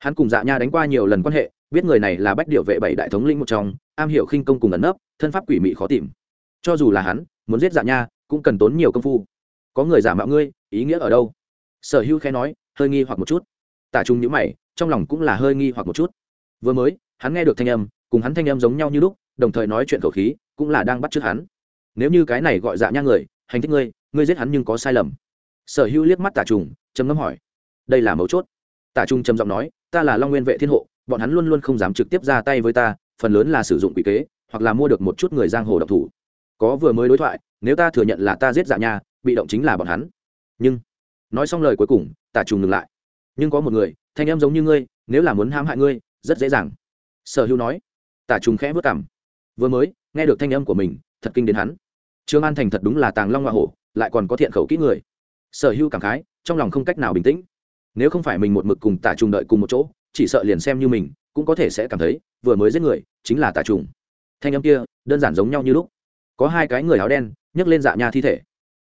hắn cùng dạ nha đánh qua nhiều lần quan hệ, biết người này là bách điệu vệ bảy đại thống linh một trong, am hiểu khinh công cùng ẩn nấp, thân pháp quỷ mị khó tìm. Cho dù là hắn, muốn giết dạ nha, cũng cần tốn nhiều công phu. Có người giả mạo ngươi, ý nghĩa ở đâu? Sở hữu khẽ nói, hơi nghi hoặc một chút. Tả trung nhữ mày, trong lòng cũng là hơi nghi hoặc một chút. Vừa mới, hắn nghe được thanh âm, cùng hắn thanh âm giống nhau như lúc, đồng thời nói chuyện khẩu khí, cũng là đang bắt chước hắn. Nếu như cái này gọi dạ nha người, hành thích ngươi ngươi giết hắn nhưng có sai lầm. Sở hữu liếc mắt tả trùng trầm ngâm hỏi. Đây là mấu chốt. Tả trung trầm giọng nói ta là long nguyên vệ thiên hộ, bọn hắn luôn luôn không dám trực tiếp ra tay với ta, phần lớn là sử dụng quỷ kế, hoặc là mua được một chút người giang hồ độc thủ. Có vừa mới đối thoại, nếu ta thừa nhận là ta giết dạ nha, bị động chính là bọn hắn. Nhưng, nói xong lời cuối cùng, tả trùng ngừng lại. Nhưng có một người, thanh em giống như ngươi, nếu là muốn hãm hại ngươi, rất dễ dàng. Sở hữu nói. Tả trùng khẽ vất cảm vừa mới, nghe được thanh âm của mình, thật kinh đến hắn. Trương an thành thật đúng là tàng long hoa hổ, lại còn có thiện khẩu kỹ người. Sở hữu cảm khái, trong lòng không cách nào bình tĩnh nếu không phải mình một mực cùng tả trùng đợi cùng một chỗ, chỉ sợ liền xem như mình, cũng có thể sẽ cảm thấy, vừa mới giết người, chính là tả trùng. Thanh âm kia, đơn giản giống nhau như lúc. Có hai cái người áo đen, nhấc lên dạ nha thi thể.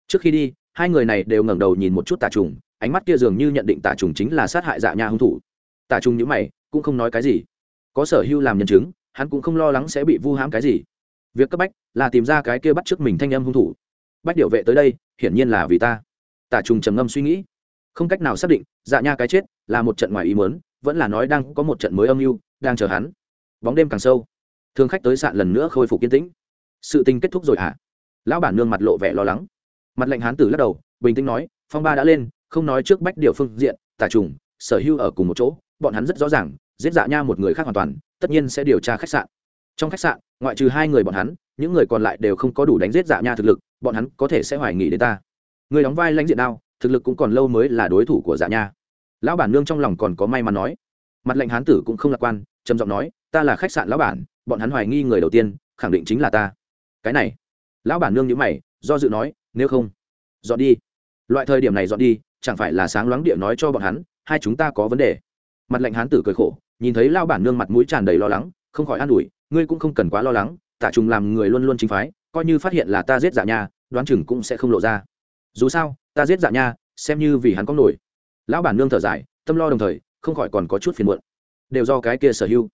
Trước khi đi, hai người này đều ngẩng đầu nhìn một chút tả trùng, ánh mắt kia dường như nhận định tả trùng chính là sát hại dạ nha hung thủ. Tả trùng nhữ mày, cũng không nói cái gì. Có sở hưu làm nhân chứng, hắn cũng không lo lắng sẽ bị vu hãm cái gì. Việc cấp bách là tìm ra cái kia bắt trước mình thanh âm hung thủ. Bách điệu vệ tới đây, hiển nhiên là vì ta. Tả trùng trầm ngâm suy nghĩ không cách nào xác định dạ nha cái chết là một trận ngoài ý mớn vẫn là nói đang có một trận mới âm mưu, đang chờ hắn. Bóng đêm càng sâu, thương khách tới sạn lần nữa khôi phục kiên tĩnh. Sự tình kết thúc rồi hả? Lão bản nương mặt lộ vẻ lo lắng. Mặt lệnh hán tử lắc đầu, bình tĩnh nói, phong ba đã lên, không nói trước bách điều phương diện, tả trùng, sở hưu ở cùng một chỗ, bọn hắn rất rõ ràng, giết dạ nha một người khác hoàn toàn, tất nhiên sẽ điều tra khách sạn. Trong khách sạn, ngoại trừ hai người bọn hắn, những người còn lại đều không có đủ đánh giết dạ nha thực lực, bọn hắn có thể sẽ hoài nghỉ đến ta. Người đóng vai lãnh diện đao thực lực cũng còn lâu mới là đối thủ của dạ nha. Lão bản nương trong lòng còn có may mắn nói. Mặt lệnh hán tử cũng không lạc quan, trầm giọng nói, ta là khách sạn lão bản, bọn hắn hoài nghi người đầu tiên, khẳng định chính là ta. Cái này, lão bản nương nhữ mày, do dự nói, nếu không, dọn đi. Loại thời điểm này dọn đi, chẳng phải là sáng loáng địa nói cho bọn hắn, hai chúng ta có vấn đề. Mặt lệnh hán tử cười khổ, nhìn thấy lao bản nương mặt mũi tràn đầy lo lắng, không khỏi an ủi, ngươi cũng không cần quá lo lắng tạ trùng làm người luôn luôn chính phái, coi như phát hiện là ta giết dạ nha, đoán chừng cũng sẽ không lộ ra dù sao, ta giết dạ nha, xem như vì hắn có nổi. Lão bản nương thở dài, tâm lo đồng thời, không khỏi còn có chút phiền muộn. Đều do cái kia sở hưu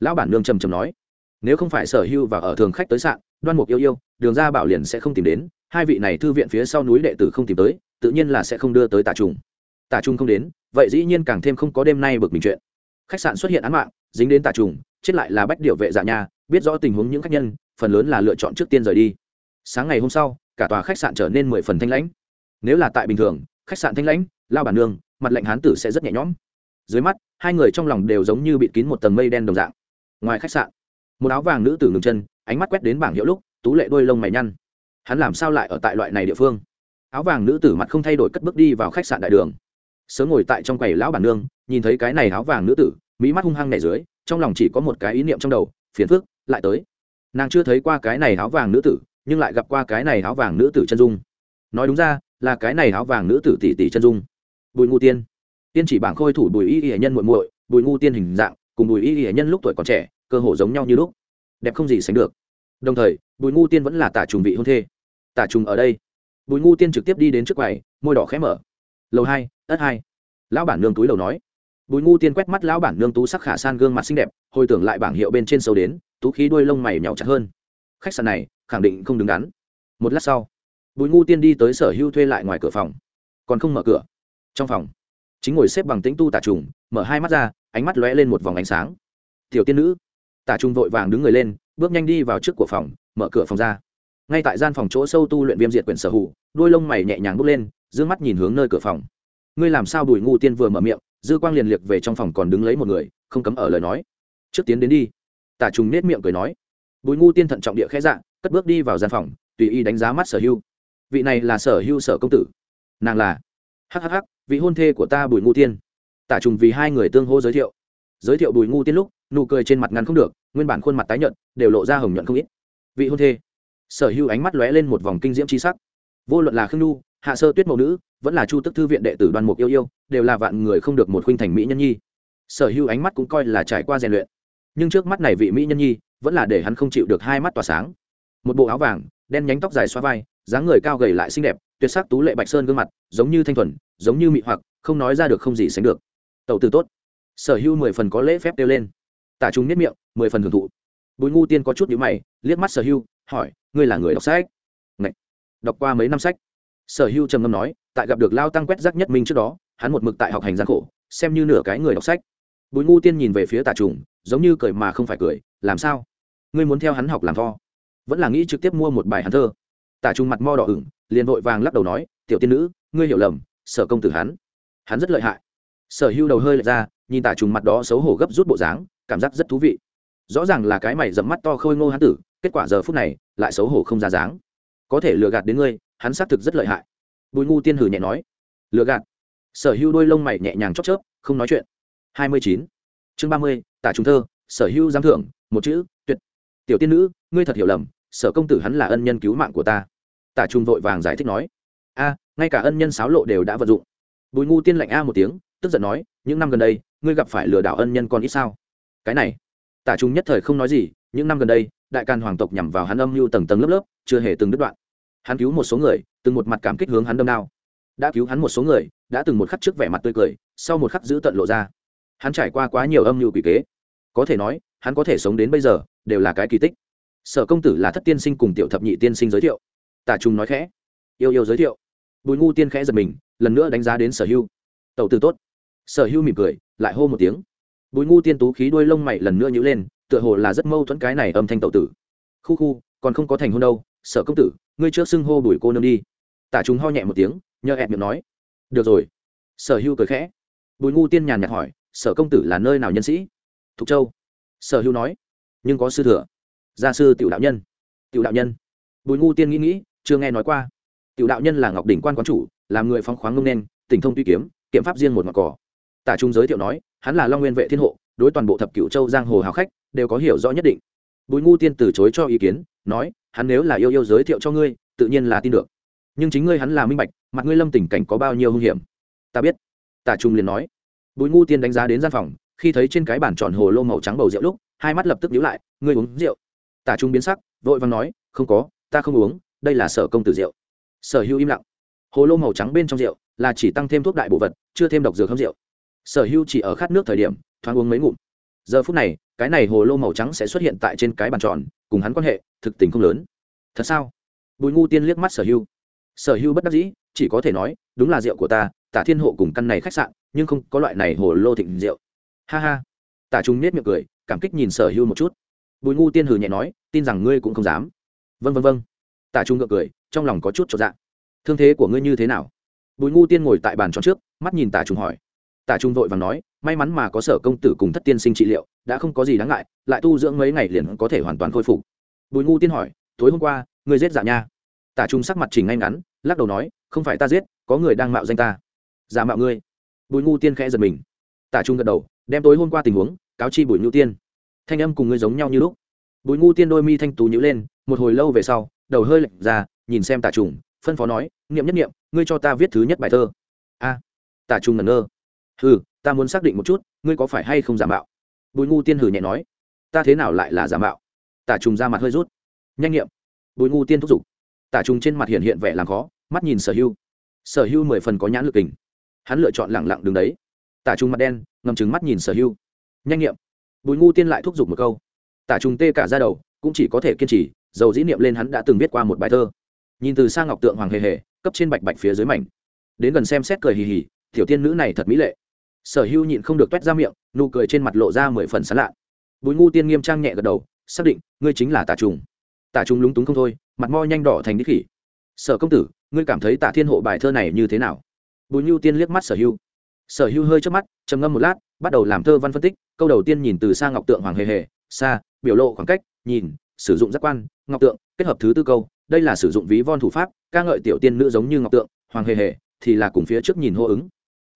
lão bản nương trầm trầm nói, nếu không phải sở hưu và ở thường khách tới sạn, đoan mục yêu yêu, đường ra bảo liền sẽ không tìm đến, hai vị này thư viện phía sau núi đệ tử không tìm tới, tự nhiên là sẽ không đưa tới tà trùng. Tà trùng không đến, vậy dĩ nhiên càng thêm không có đêm nay bực mình chuyện. Khách sạn xuất hiện án mạng, dính đến tà trùng, chết lại là bách điệu vệ dạ nha, biết rõ tình huống những khách nhân, phần lớn là lựa chọn trước tiên rời đi. Sáng ngày hôm sau, cả tòa khách sạn trở nên mười phần thanh lãnh nếu là tại bình thường, khách sạn thanh lãnh, lao bản nương, mặt lệnh hán tử sẽ rất nhẹ nhõm. Dưới mắt, hai người trong lòng đều giống như bịt kín một tầng mây đen đồng dạng. Ngoài khách sạn, một áo vàng nữ tử ngừng chân, ánh mắt quét đến bảng hiệu lúc, tú lệ đôi lông mày nhăn. Hắn làm sao lại ở tại loại này địa phương? Áo vàng nữ tử mặt không thay đổi cất bước đi vào khách sạn đại đường. Sớm ngồi tại trong quầy lão bản nương, nhìn thấy cái này áo vàng nữ tử, mỹ mắt hung hăng nẻ dưới, trong lòng chỉ có một cái ý niệm trong đầu, phiền phức, lại tới. Nàng chưa thấy qua cái này áo vàng nữ tử, nhưng lại gặp qua cái này áo vàng nữ tử chân dung. Nói đúng ra là cái này áo vàng nữ tử tỷ tỷ chân dung. Bùi ngu tiên. Tiên chỉ bảng khôi thủ bùi y y nhân muội muội, bùi ngu tiên hình dạng, cùng bùi y y nhân lúc tuổi còn trẻ, cơ hồ giống nhau như lúc. Đẹp không gì sánh được. Đồng thời, bùi ngu tiên vẫn là tả trùng vị hôn thê. Tả trùng ở đây. Bùi ngu tiên trực tiếp đi đến trước quầy, môi đỏ khẽ mở. Lầu hai, ất hai. Lão bản nương túi lầu nói. Bùi ngu tiên quét mắt lão bản nương tú sắc khả san gương mặt xinh đẹp, hồi tưởng lại bảng hiệu bên trên sâu đến, tú khí đuôi lông mày nhỏ chặt hơn. Khách sạn này, khẳng định không đứng đắn. Một lát sau bùi ngu tiên đi tới sở hưu thuê lại ngoài cửa phòng, còn không mở cửa. Trong phòng, chính ngồi xếp bằng tĩnh tu tả trùng, mở hai mắt ra, ánh mắt lóe lên một vòng ánh sáng. Tiểu tiên nữ. Tả trùng vội vàng đứng người lên, bước nhanh đi vào trước của phòng, mở cửa phòng ra. Ngay tại gian phòng chỗ sâu tu luyện viêm diệt quyển sở hữu đuôi lông mày nhẹ nhàng bước lên giữ mắt nhìn hướng nơi cửa phòng. Ngươi làm sao? Bùi ngu tiên vừa mở miệng, dư quang liền liệt về trong phòng còn đứng lấy một người, không cấm ở lời nói. Trước tiến đến đi. Tả trùng nết miệng cười nói. Bùi ngu tiên thận trọng địa khẽ dạ cất bước đi vào gian phòng, tùy y đánh giá mắt sở hưu vị này là sở hưu sở công tử. Nàng là hhh vị hôn thê của ta bùi ngu tiên. Tả trùng vì hai người tương hô giới thiệu. Giới thiệu bùi ngu tiên lúc, nụ cười trên mặt ngắn không được, nguyên bản khuôn mặt tái nhợt, đều lộ ra hồng nhuận không ít. Vị hôn thê. Sở hưu ánh mắt lóe lên một vòng kinh diễm tri sắc. Vô luận là khương nhu, hạ sơ tuyết mẫu nữ, vẫn là chu tức thư viện đệ tử đoàn mục yêu yêu, đều là vạn người không được một khuynh thành mỹ nhân nhi. Sở hưu ánh mắt cũng coi là trải qua rèn luyện. Nhưng trước mắt này vị mỹ nhân nhi, vẫn là để hắn không chịu được hai mắt tỏa sáng. Một bộ áo vàng đen nhánh tóc dài xoa vai, dáng người cao gầy lại xinh đẹp, tuyệt sắc tú lệ bạch sơn gương mặt, giống như thanh thuần, giống như mị hoặc, không nói ra được không gì sánh được. Tẩu từ tốt. Sở hưu mười phần có lễ phép đeo lên. Tả chúng nếp miệng, mười phần hưởng thụ. Bùi ngu tiên có chút nhữ mày, liếc mắt sở hưu, hỏi, ngươi là người đọc sách? Ngậy! đọc qua mấy năm sách? Sở hưu trầm ngâm nói, tại gặp được lao tăng quét rác nhất minh trước đó, hắn một mực tại học hành gian khổ, xem như nửa cái người đọc sách. Bùi ngu tiên nhìn về phía tà trùng giống như cười mà không phải cười, làm sao? Ngươi muốn theo hắn học làm vo vẫn là nghĩ trực tiếp mua một bài hắn thơ. Tả trùng mặt mo đỏ ửng, liền vội vàng lắc đầu nói, tiểu tiên nữ, ngươi hiểu lầm, sở công tử hắn hắn rất lợi hại. Sở hưu đầu hơi lệch ra, nhìn tả trùng mặt đó xấu hổ gấp rút bộ dáng, cảm giác rất thú vị. Rõ ràng là cái mày dẫm mắt to khôi ngô hắn tử, kết quả giờ phút này, lại xấu hổ không ra dáng. Có thể lừa gạt đến ngươi, hắn xác thực rất lợi hại. Bùi ngu tiên hử nhẹ nói. Lừa gạt? Sở hưu đôi lông mày nhẹ nhàng chóc chớp, không nói chuyện. Hai mươi chín. Chương ba mươi, tả trung thơ, sở hưu giám thưởng, một chữ, tuyệt. Tiểu tiên nữ, ngươi thật hiểu lầm sở công tử hắn là ân nhân cứu mạng của ta. Tả trung vội vàng giải thích nói, a, ngay cả ân nhân sáo lộ đều đã vận dụng. Bùi ngu tiên lạnh a một tiếng, tức giận nói, những năm gần đây, ngươi gặp phải lừa đảo ân nhân còn ít sao? Cái này. Tả trung nhất thời không nói gì, những năm gần đây, đại càn hoàng tộc nhằm vào hắn âm mưu tầng tầng lớp lớp, chưa hề từng đứt đoạn. Hắn cứu một số người, từng một mặt cảm kích hướng hắn đâm đao. Đã cứu hắn một số người, đã từng một khắc trước vẻ mặt tươi cười, sau một khắc giữ tận lộ ra. Hắn trải qua quá nhiều âm mưu quỷ kế. Có thể nói, hắn có thể sống đến bây giờ, đều là cái kỳ tích sở công tử là thất tiên sinh cùng tiểu thập nhị tiên sinh giới thiệu. Tả trung nói khẽ. Yêu yêu giới thiệu. Bùi ngu tiên khẽ giật mình, lần nữa đánh giá đến sở hưu. Tẩu tử tốt. Sở hưu mỉm cười, lại hô một tiếng. Bùi ngu tiên tú khí đuôi lông mày lần nữa nhữ lên, tựa hồ là rất mâu thuẫn cái này âm thanh tẩu tử. Khu khu, còn không có thành hôn đâu, sở công tử, ngươi trước xưng hô bùi cô nương đi. Tả chúng ho nhẹ một tiếng, nhờ ẹt miệng nói. Được rồi. Sở hưu cười khẽ. Bùi ngu tiên nhàn nhạt hỏi, sở công tử là nơi nào nhân sĩ? Thục châu. Sở hưu nói. Nhưng có sư thừa gia sư tiểu đạo nhân. Tiểu đạo nhân. Bùi ngu tiên nghĩ nghĩ, chưa nghe nói qua. Tiểu đạo nhân là ngọc đỉnh quan quán chủ, làm người phóng khoáng ngông nên tỉnh thông tuy kiếm, kiểm pháp riêng một mặt cỏ. Tả trung giới thiệu nói, hắn là long nguyên vệ thiên hộ, đối toàn bộ thập cửu châu giang hồ hào khách, đều có hiểu rõ nhất định. Bùi ngu tiên từ chối cho ý kiến, nói, hắn nếu là yêu yêu giới thiệu cho ngươi, tự nhiên là tin được. Nhưng chính ngươi hắn là minh bạch, mặt ngươi lâm tình cảnh có bao nhiêu hung hiểm. Ta biết. Tả trung liền nói. Bùi ngu tiên đánh giá đến gian phòng, khi thấy trên cái bàn tròn hồ lô màu trắng bầu rượu lúc, hai mắt lập tức nhíu lại, ngươi uống rượu? Tả trung biến sắc, vội vàng nói, không có, ta không uống, đây là sở công tử rượu. Sở hữu im lặng. Hồ lô màu trắng bên trong rượu là chỉ tăng thêm thuốc đại bộ vật, chưa thêm độc dược hâm rượu. Sở hữu chỉ ở khát nước thời điểm, thoáng uống mấy ngụm. Giờ phút này, cái này hồ lô màu trắng sẽ xuất hiện tại trên cái bàn tròn, cùng hắn quan hệ, thực tình không lớn. Thật sao? Bùi ngu tiên liếc mắt sở hữu sở hữu bất đắc dĩ, chỉ có thể nói, đúng là rượu của ta, tả thiên hộ cùng căn này khách sạn, nhưng không có loại này hồ lô thịnh rượu. Ha ha. Tả trung nết miệng cười, cảm kích nhìn sở hữu một chút bùi ngu tiên hừ nhẹ nói, tin rằng ngươi cũng không dám. Vân vân vân tả trung ngượng cười, trong lòng có chút cho dạ. Thương thế của ngươi như thế nào? Bùi ngu tiên ngồi tại bàn tròn trước, mắt nhìn tả trung hỏi. Tả trung vội và nói, may mắn mà có sở công tử cùng thất tiên sinh trị liệu, đã không có gì đáng ngại, lại tu dưỡng mấy ngày liền có thể hoàn toàn khôi phục. Bùi ngu tiên hỏi, tối hôm qua, ngươi giết giả nha? Tả trung sắc mặt chỉnh ngay ngắn, lắc đầu nói, không phải ta giết, có người đang mạo danh ta. Giả mạo ngươi? Bùi ngu tiên khẽ giật mình. Tả trung gật đầu, đem tối hôm qua tình huống, cáo chi bùi nhu tiên thanh âm cùng ngươi giống nhau như lúc. Bùi ngu tiên đôi mi thanh tú nhữ lên, một hồi lâu về sau, đầu hơi lệch ra, nhìn xem tả trùng, phân phó nói, niệm nhất niệm, ngươi cho ta viết thứ nhất bài thơ. A. Tả trùng ngẩn ngơ. Hừ, ta muốn xác định một chút, ngươi có phải hay không giả mạo? Bùi ngu tiên hử nhẹ nói. Ta thế nào lại là giả mạo? Tả trùng ra mặt hơi rút. Nhanh niệm. Bùi ngu tiên thúc giục. Tả trùng trên mặt hiện hiện vẻ làm khó, mắt nhìn sở hưu. Sở hưu mười phần có nhãn lực kình. Hắn lựa chọn lẳng lặng đứng đấy. Tả trùng mặt đen, ngầm trứng mắt nhìn sở hưu. Nhanh niệm bùi ngu tiên lại thúc giục một câu. Tả trùng tê cả ra đầu, cũng chỉ có thể kiên trì, dầu dĩ niệm lên hắn đã từng viết qua một bài thơ. Nhìn từ xa ngọc tượng hoàng hề hề, cấp trên bạch bạch phía dưới mảnh. Đến gần xem xét cười hì hì, tiểu tiên nữ này thật mỹ lệ. Sở hưu nhịn không được t u é t ra miệng, nụ cười trên mặt lộ ra mười phần sán lạ bùi ngu tiên nghiêm trang nhẹ gật đầu, xác định, ngươi chính là tà trùng. Tà trùng lúng túng không thôi, mặt mo nhanh đỏ thành đích khỉ. Sở công tử, ngươi cảm thấy tà thiên hộ bài thơ này như thế nào? Bùi nhu tiên liếc mắt sở hưu sở hưu hơi trước mắt, trầm ngâm một lát, bắt đầu làm thơ văn phân tích, câu đầu tiên nhìn từ xa ngọc tượng hoàng hề hề xa biểu lộ khoảng cách, nhìn, sử dụng giác quan, ngọc tượng, kết hợp thứ tư câu, đây là sử dụng ví von thủ pháp, ca ngợi tiểu tiên nữ giống như ngọc tượng, hoàng hề hề, thì là cùng phía trước nhìn hô ứng.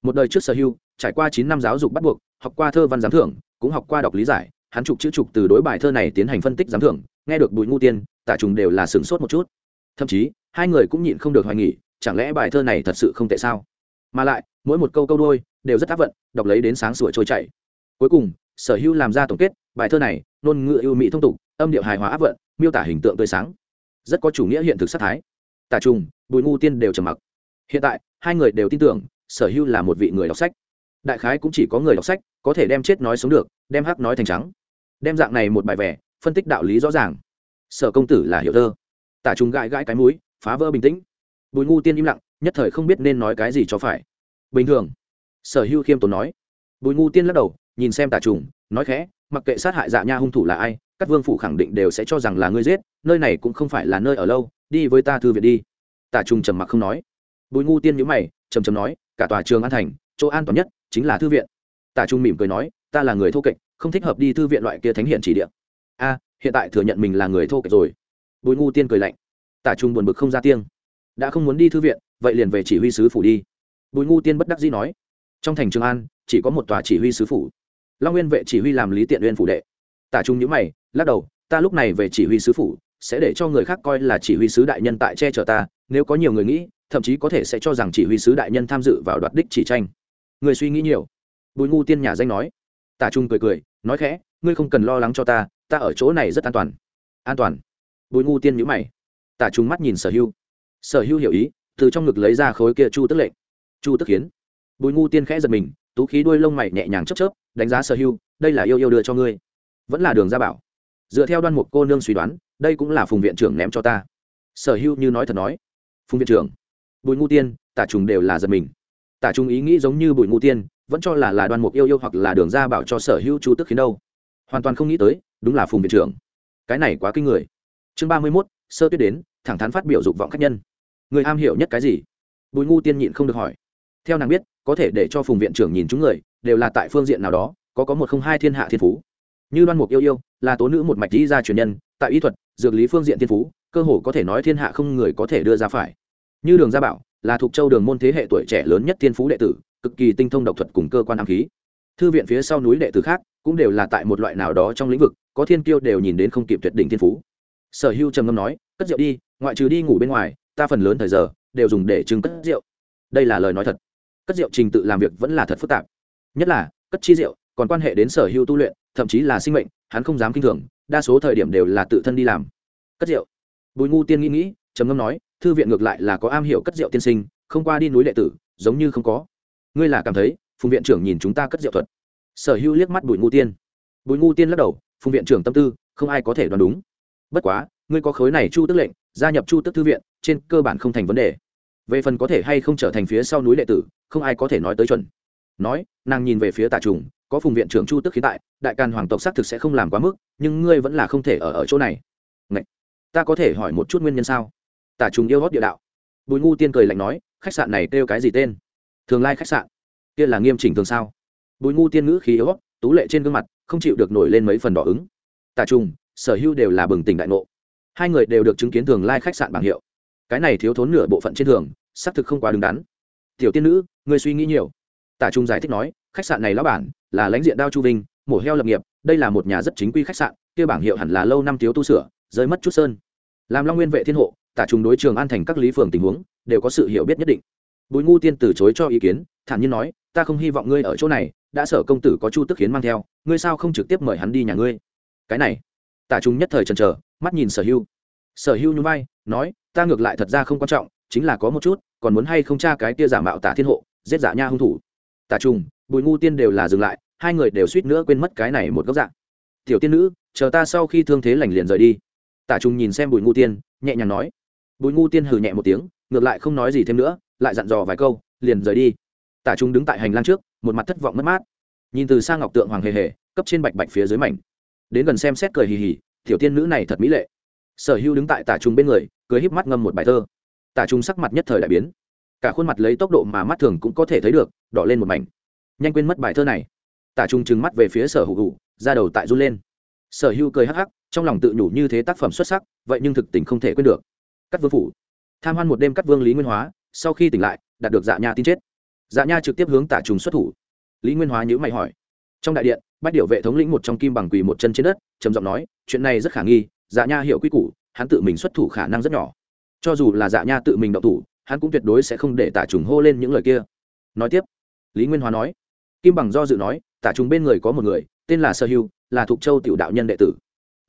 Một đời trước sở hưu trải qua chín năm giáo dục bắt buộc, học qua thơ văn giám thưởng, cũng học qua đọc lý giải, hắn trục chữ trục từ đối bài thơ này tiến hành phân tích giám thưởng, nghe được bùi ngu tiên, tả trùng đều là sửng sốt một chút. Thậm chí, hai người cũng nhịn không được hoài nghỉ chẳng lẽ bài thơ này thật sự không tệ sao? Mà lại, mỗi một câu câu đôi đều rất áp vận, đọc lấy đến sáng sủa trôi chảy. Cuối cùng, sở hưu làm ra tổng kết, bài thơ này, ngôn ngữ ưu mỹ thông tục, âm điệu hài hòa áp vận, miêu tả hình tượng tươi sáng. Rất có chủ nghĩa hiện thực sát thái. Tà trùng, bùi ngu tiên đều trầm mặc. Hiện tại, hai người đều tin tưởng, sở hưu là một vị người đọc sách. Đại khái cũng chỉ có người đọc sách có thể đem chết nói sống được, đem hắc nói thành trắng. Đem dạng này một bài vẻ phân tích đạo lý rõ ràng. Sở công tử là hiệu thơ. Tả trùng gãi gãi cái mũi, phá vỡ bình tĩnh. Bùi ngu tiên im lặng nhất thời không biết nên nói cái gì cho phải. Bình thường, sở hưu khiêm tốn nói. Bùi ngu tiên lắc đầu, nhìn xem tả trùng, nói khẽ, mặc kệ sát hại dạ nha hung thủ là ai, các vương phủ khẳng định đều sẽ cho rằng là ngươi giết, nơi này cũng không phải là nơi ở lâu, đi với ta thư viện đi. Tả trung trầm mặc không nói. Bùi ngu tiên nhữ mày, trầm trầm nói, cả tòa trường an thành, chỗ an toàn nhất chính là thư viện. Tả trung mỉm cười nói, ta là người thô kệch, không thích hợp đi thư viện loại kia thánh hiển chỉ địa. A, hiện tại thừa nhận mình là người thô kệch rồi. Bùi ngu tiên cười lạnh. Tả trung buồn bực không ra tiếng. Đã không muốn đi thư viện vậy liền về chỉ huy sứ phủ đi. Bùi ngu tiên bất đắc dĩ nói, trong thành trường an, chỉ có một tòa chỉ huy sứ phủ. Long nguyên vệ chỉ huy làm lý tiện uyên phủ đệ. Tả trung nhữ mày, lắc đầu, ta lúc này về chỉ huy sứ phủ, sẽ để cho người khác coi là chỉ huy sứ đại nhân tại che chở ta, nếu có nhiều người nghĩ, thậm chí có thể sẽ cho rằng chỉ huy sứ đại nhân tham dự vào đoạt đích chỉ tranh. Người suy nghĩ nhiều. Bùi ngu tiên nhà danh nói. Tả trung cười cười, nói khẽ, ngươi không cần lo lắng cho ta ta ở chỗ này rất an toàn. An toàn. Bùi ngu tiên nhữ mày. Tả trung mắt nhìn sở hưu sở hưu hiểu ý từ trong ngực lấy ra khối kia chu tức lệnh. Chu tức khiến bùi ngu tiên khẽ giật mình, tú khí đuôi lông mày nhẹ nhàng chấp chớp, đánh giá sở hưu, đây là yêu yêu đưa cho ngươi. Vẫn là đường gia bảo. Dựa theo đoan mục cô nương suy đoán, đây cũng là phùng viện trưởng ném cho ta. Sở hưu như nói thật nói. Phùng viện trưởng. Bùi ngu tiên, tả trùng đều là giật mình. Tả trùng ý nghĩ giống như bùi ngu tiên, vẫn cho là là đoan mục yêu yêu hoặc là đường gia bảo cho sở hưu chu tức khiến đâu. Hoàn toàn không nghĩ tới, đúng là phùng viện trưởng. Cái này quá kinh người. Chương ba mươi mốt, sơ tuyết đến, thẳng thắn phát biểu dục vọng khách nhân người am hiểu nhất cái gì? Bùi ngu tiên nhịn không được hỏi. Theo nàng biết, có thể để cho phùng viện trưởng nhìn chúng người, đều là tại phương diện nào đó, có có một không hai thiên hạ thiên phú. Như đoan mục yêu yêu, là tố nữ một mạch lý gia truyền nhân, tại y thuật, dược lý phương diện thiên phú, cơ hồ có thể nói thiên hạ không người có thể đưa ra phải. Như đường gia bảo, là thuộc châu đường môn thế hệ tuổi trẻ lớn nhất thiên phú đệ tử, cực kỳ tinh thông độc thuật cùng cơ quan ám khí. Thư viện phía sau núi đệ tử khác, cũng đều là tại một loại nào đó trong lĩnh vực, có thiên kiêu đều nhìn đến không kịp tuyệt đỉnh thiên phú. Sở hưu trầm ngâm nói, cất rượu đi, ngoại trừ đi ngủ bên ngoài ta phần lớn thời giờ đều dùng để trưng cất rượu. Đây là lời nói thật. Cất rượu trình tự làm việc vẫn là thật phức tạp. Nhất là, cất chi rượu, còn quan hệ đến sở hữu tu luyện, thậm chí là sinh mệnh, hắn không dám kinh thường, đa số thời điểm đều là tự thân đi làm. Cất rượu. Bùi ngu tiên nghĩ nghĩ, trầm ngâm nói, thư viện ngược lại là có am hiểu cất rượu tiên sinh, không qua đi núi đệ tử, giống như không có. Ngươi là cảm thấy, phùng viện trưởng nhìn chúng ta cất rượu thuật. Sở hữu liếc mắt bùi ngu tiên. Bùi ngu tiên lắc đầu, phùng viện trưởng tâm tư, không ai có thể đoán đúng. Bất quá, ngươi có khối này chu tức lệnh gia nhập chu tức thư viện, trên cơ bản không thành vấn đề. Về phần có thể hay không trở thành phía sau núi đệ tử, không ai có thể nói tới chuẩn. Nói, nàng nhìn về phía tà trùng, có phùng viện trưởng chu tức khiến tại, đại càn hoàng tộc xác thực sẽ không làm quá mức, nhưng ngươi vẫn là không thể ở ở chỗ này. Ngậy! ta có thể hỏi một chút nguyên nhân sao? Tà trùng yêu hót địa đạo. Bùi ngu tiên cười lạnh nói, khách sạn này kêu cái gì tên? Thường lai khách sạn. Kia là nghiêm chỉnh thường sao? Bùi ngu tiên ngữ khí yếu hót tú lệ trên gương mặt, không chịu được nổi lên mấy phần đỏ ứng. Tà trùng, sở hữu đều là bừng tỉnh đại ngộ hai người đều được chứng kiến thường lai khách sạn bảng hiệu. Cái này thiếu thốn nửa bộ phận trên thường xác thực không quá đứng đắn. Tiểu tiên nữ người suy nghĩ nhiều. Tả trung giải thích nói, khách sạn này lão bản, là lãnh diện đao chu vinh, mổ heo lập nghiệp, đây là một nhà rất chính quy khách sạn, kia bảng hiệu hẳn là lâu năm thiếu tu sửa, rơi mất chút sơn. Làm long nguyên vệ thiên hộ, tả trung đối trường an thành các lý phường tình huống, đều có sự hiểu biết nhất định. Bùi ngu tiên từ chối cho ý kiến, thản nhiên nói, ta không hy vọng ngươi ở chỗ này, đã sở công tử có chu tức khiến mang theo, ngươi sao không trực tiếp mời hắn đi nhà ngươi? Cái này, tả trung nhất thời chần chờ mắt nhìn sở hưu sở hưu nhún vai, nói, ta ngược lại thật ra không quan trọng, chính là có một chút, còn muốn hay không tra cái tia giả mạo tả thiên hộ, giết giả nha hung thủ. Tả trùng, bùi ngu tiên đều là dừng lại, hai người đều suýt nữa quên mất cái này một góc dạng. Tiểu tiên nữ, chờ ta sau khi thương thế lành liền rời đi. Tả trùng nhìn xem bùi ngu tiên, nhẹ nhàng nói. Bùi ngu tiên hừ nhẹ một tiếng, ngược lại không nói gì thêm nữa, lại dặn dò vài câu, liền rời đi. Tả trùng đứng tại hành lang trước, một mặt thất vọng mất mát. Nhìn từ sang ngọc tượng hoàng hề hề, cấp trên bạch bạch phía dưới mảnh. Đến gần xem xét cười hì hì tiểu tiên nữ này thật mỹ lệ. Sở hữu đứng tại tả trung bên người cười híp mắt ngâm một bài thơ. Tả trung sắc mặt nhất thời đại biến. Cả khuôn mặt lấy tốc độ mà mắt thường cũng có thể thấy được đỏ lên một mảnh. Nhanh quên mất bài thơ này. Tả trung trừng mắt về phía sở hữu hủ, ra đầu tại run lên. Sở hữu cười hắc hắc trong lòng tự nhủ như thế tác phẩm xuất sắc vậy nhưng thực tình không thể quên được. Cắt vương phủ. Tham hoan một đêm cắt vương lý nguyên hóa sau khi tỉnh lại đạt được dạ nha tin chết. Dạ nha trực tiếp hướng tả trùng xuất thủ. Lý nguyên hóa nhữ mày hỏi. Trong đại điện bách điệu vệ thống lĩnh một trong kim bằng quỳ một chân trên đất, trầm giọng nói, chuyện này rất khả nghi dạ nha hiểu quy củ, hắn tự mình xuất thủ khả năng rất nhỏ. Cho dù là dạ nha tự mình động thủ, hắn cũng tuyệt đối sẽ không để tả trùng hô lên những lời kia. Nói tiếp, lý nguyên hóa nói, kim bằng do dự nói, tả trùng bên người có một người, tên là sơ hưu, là thuộc châu tiểu đạo nhân đệ tử.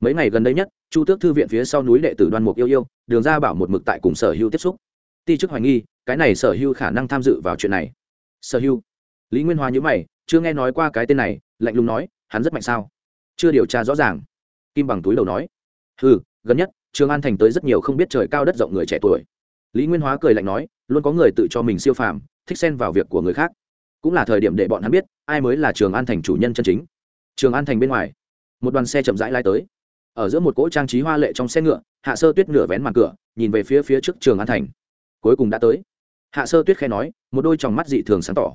Mấy ngày gần đây nhất, chu tước thư viện phía sau núi đệ tử đoan mục yêu yêu, đường ra bảo một mực tại cùng sở hưu tiếp xúc. Ti chức hoài nghi, cái này sở hưu khả năng tham dự vào chuyện này. Sở hưu, lý nguyên hóa nhữ mày, chưa nghe nói qua cái tên này lạnh lùng nói, hắn rất mạnh sao? Chưa điều tra rõ ràng. Kim bằng túi đầu nói ừ gần nhất, trường an thành tới rất nhiều không biết trời cao đất rộng người trẻ tuổi. Lý nguyên hóa cười lạnh nói, luôn có người tự cho mình siêu phàm, thích xen vào việc của người khác. Cũng là thời điểm để bọn hắn biết, ai mới là trường an thành chủ nhân chân chính. Trường an thành bên ngoài, một đoàn xe chậm rãi lai tới. Ở giữa một cỗ trang trí hoa lệ trong xe ngựa, hạ sơ tuyết nửa vén màn cửa, nhìn về phía phía trước trường an thành. Cuối cùng đã tới. Hạ sơ tuyết khe nói, một đôi tròng mắt dị thường sáng tỏ.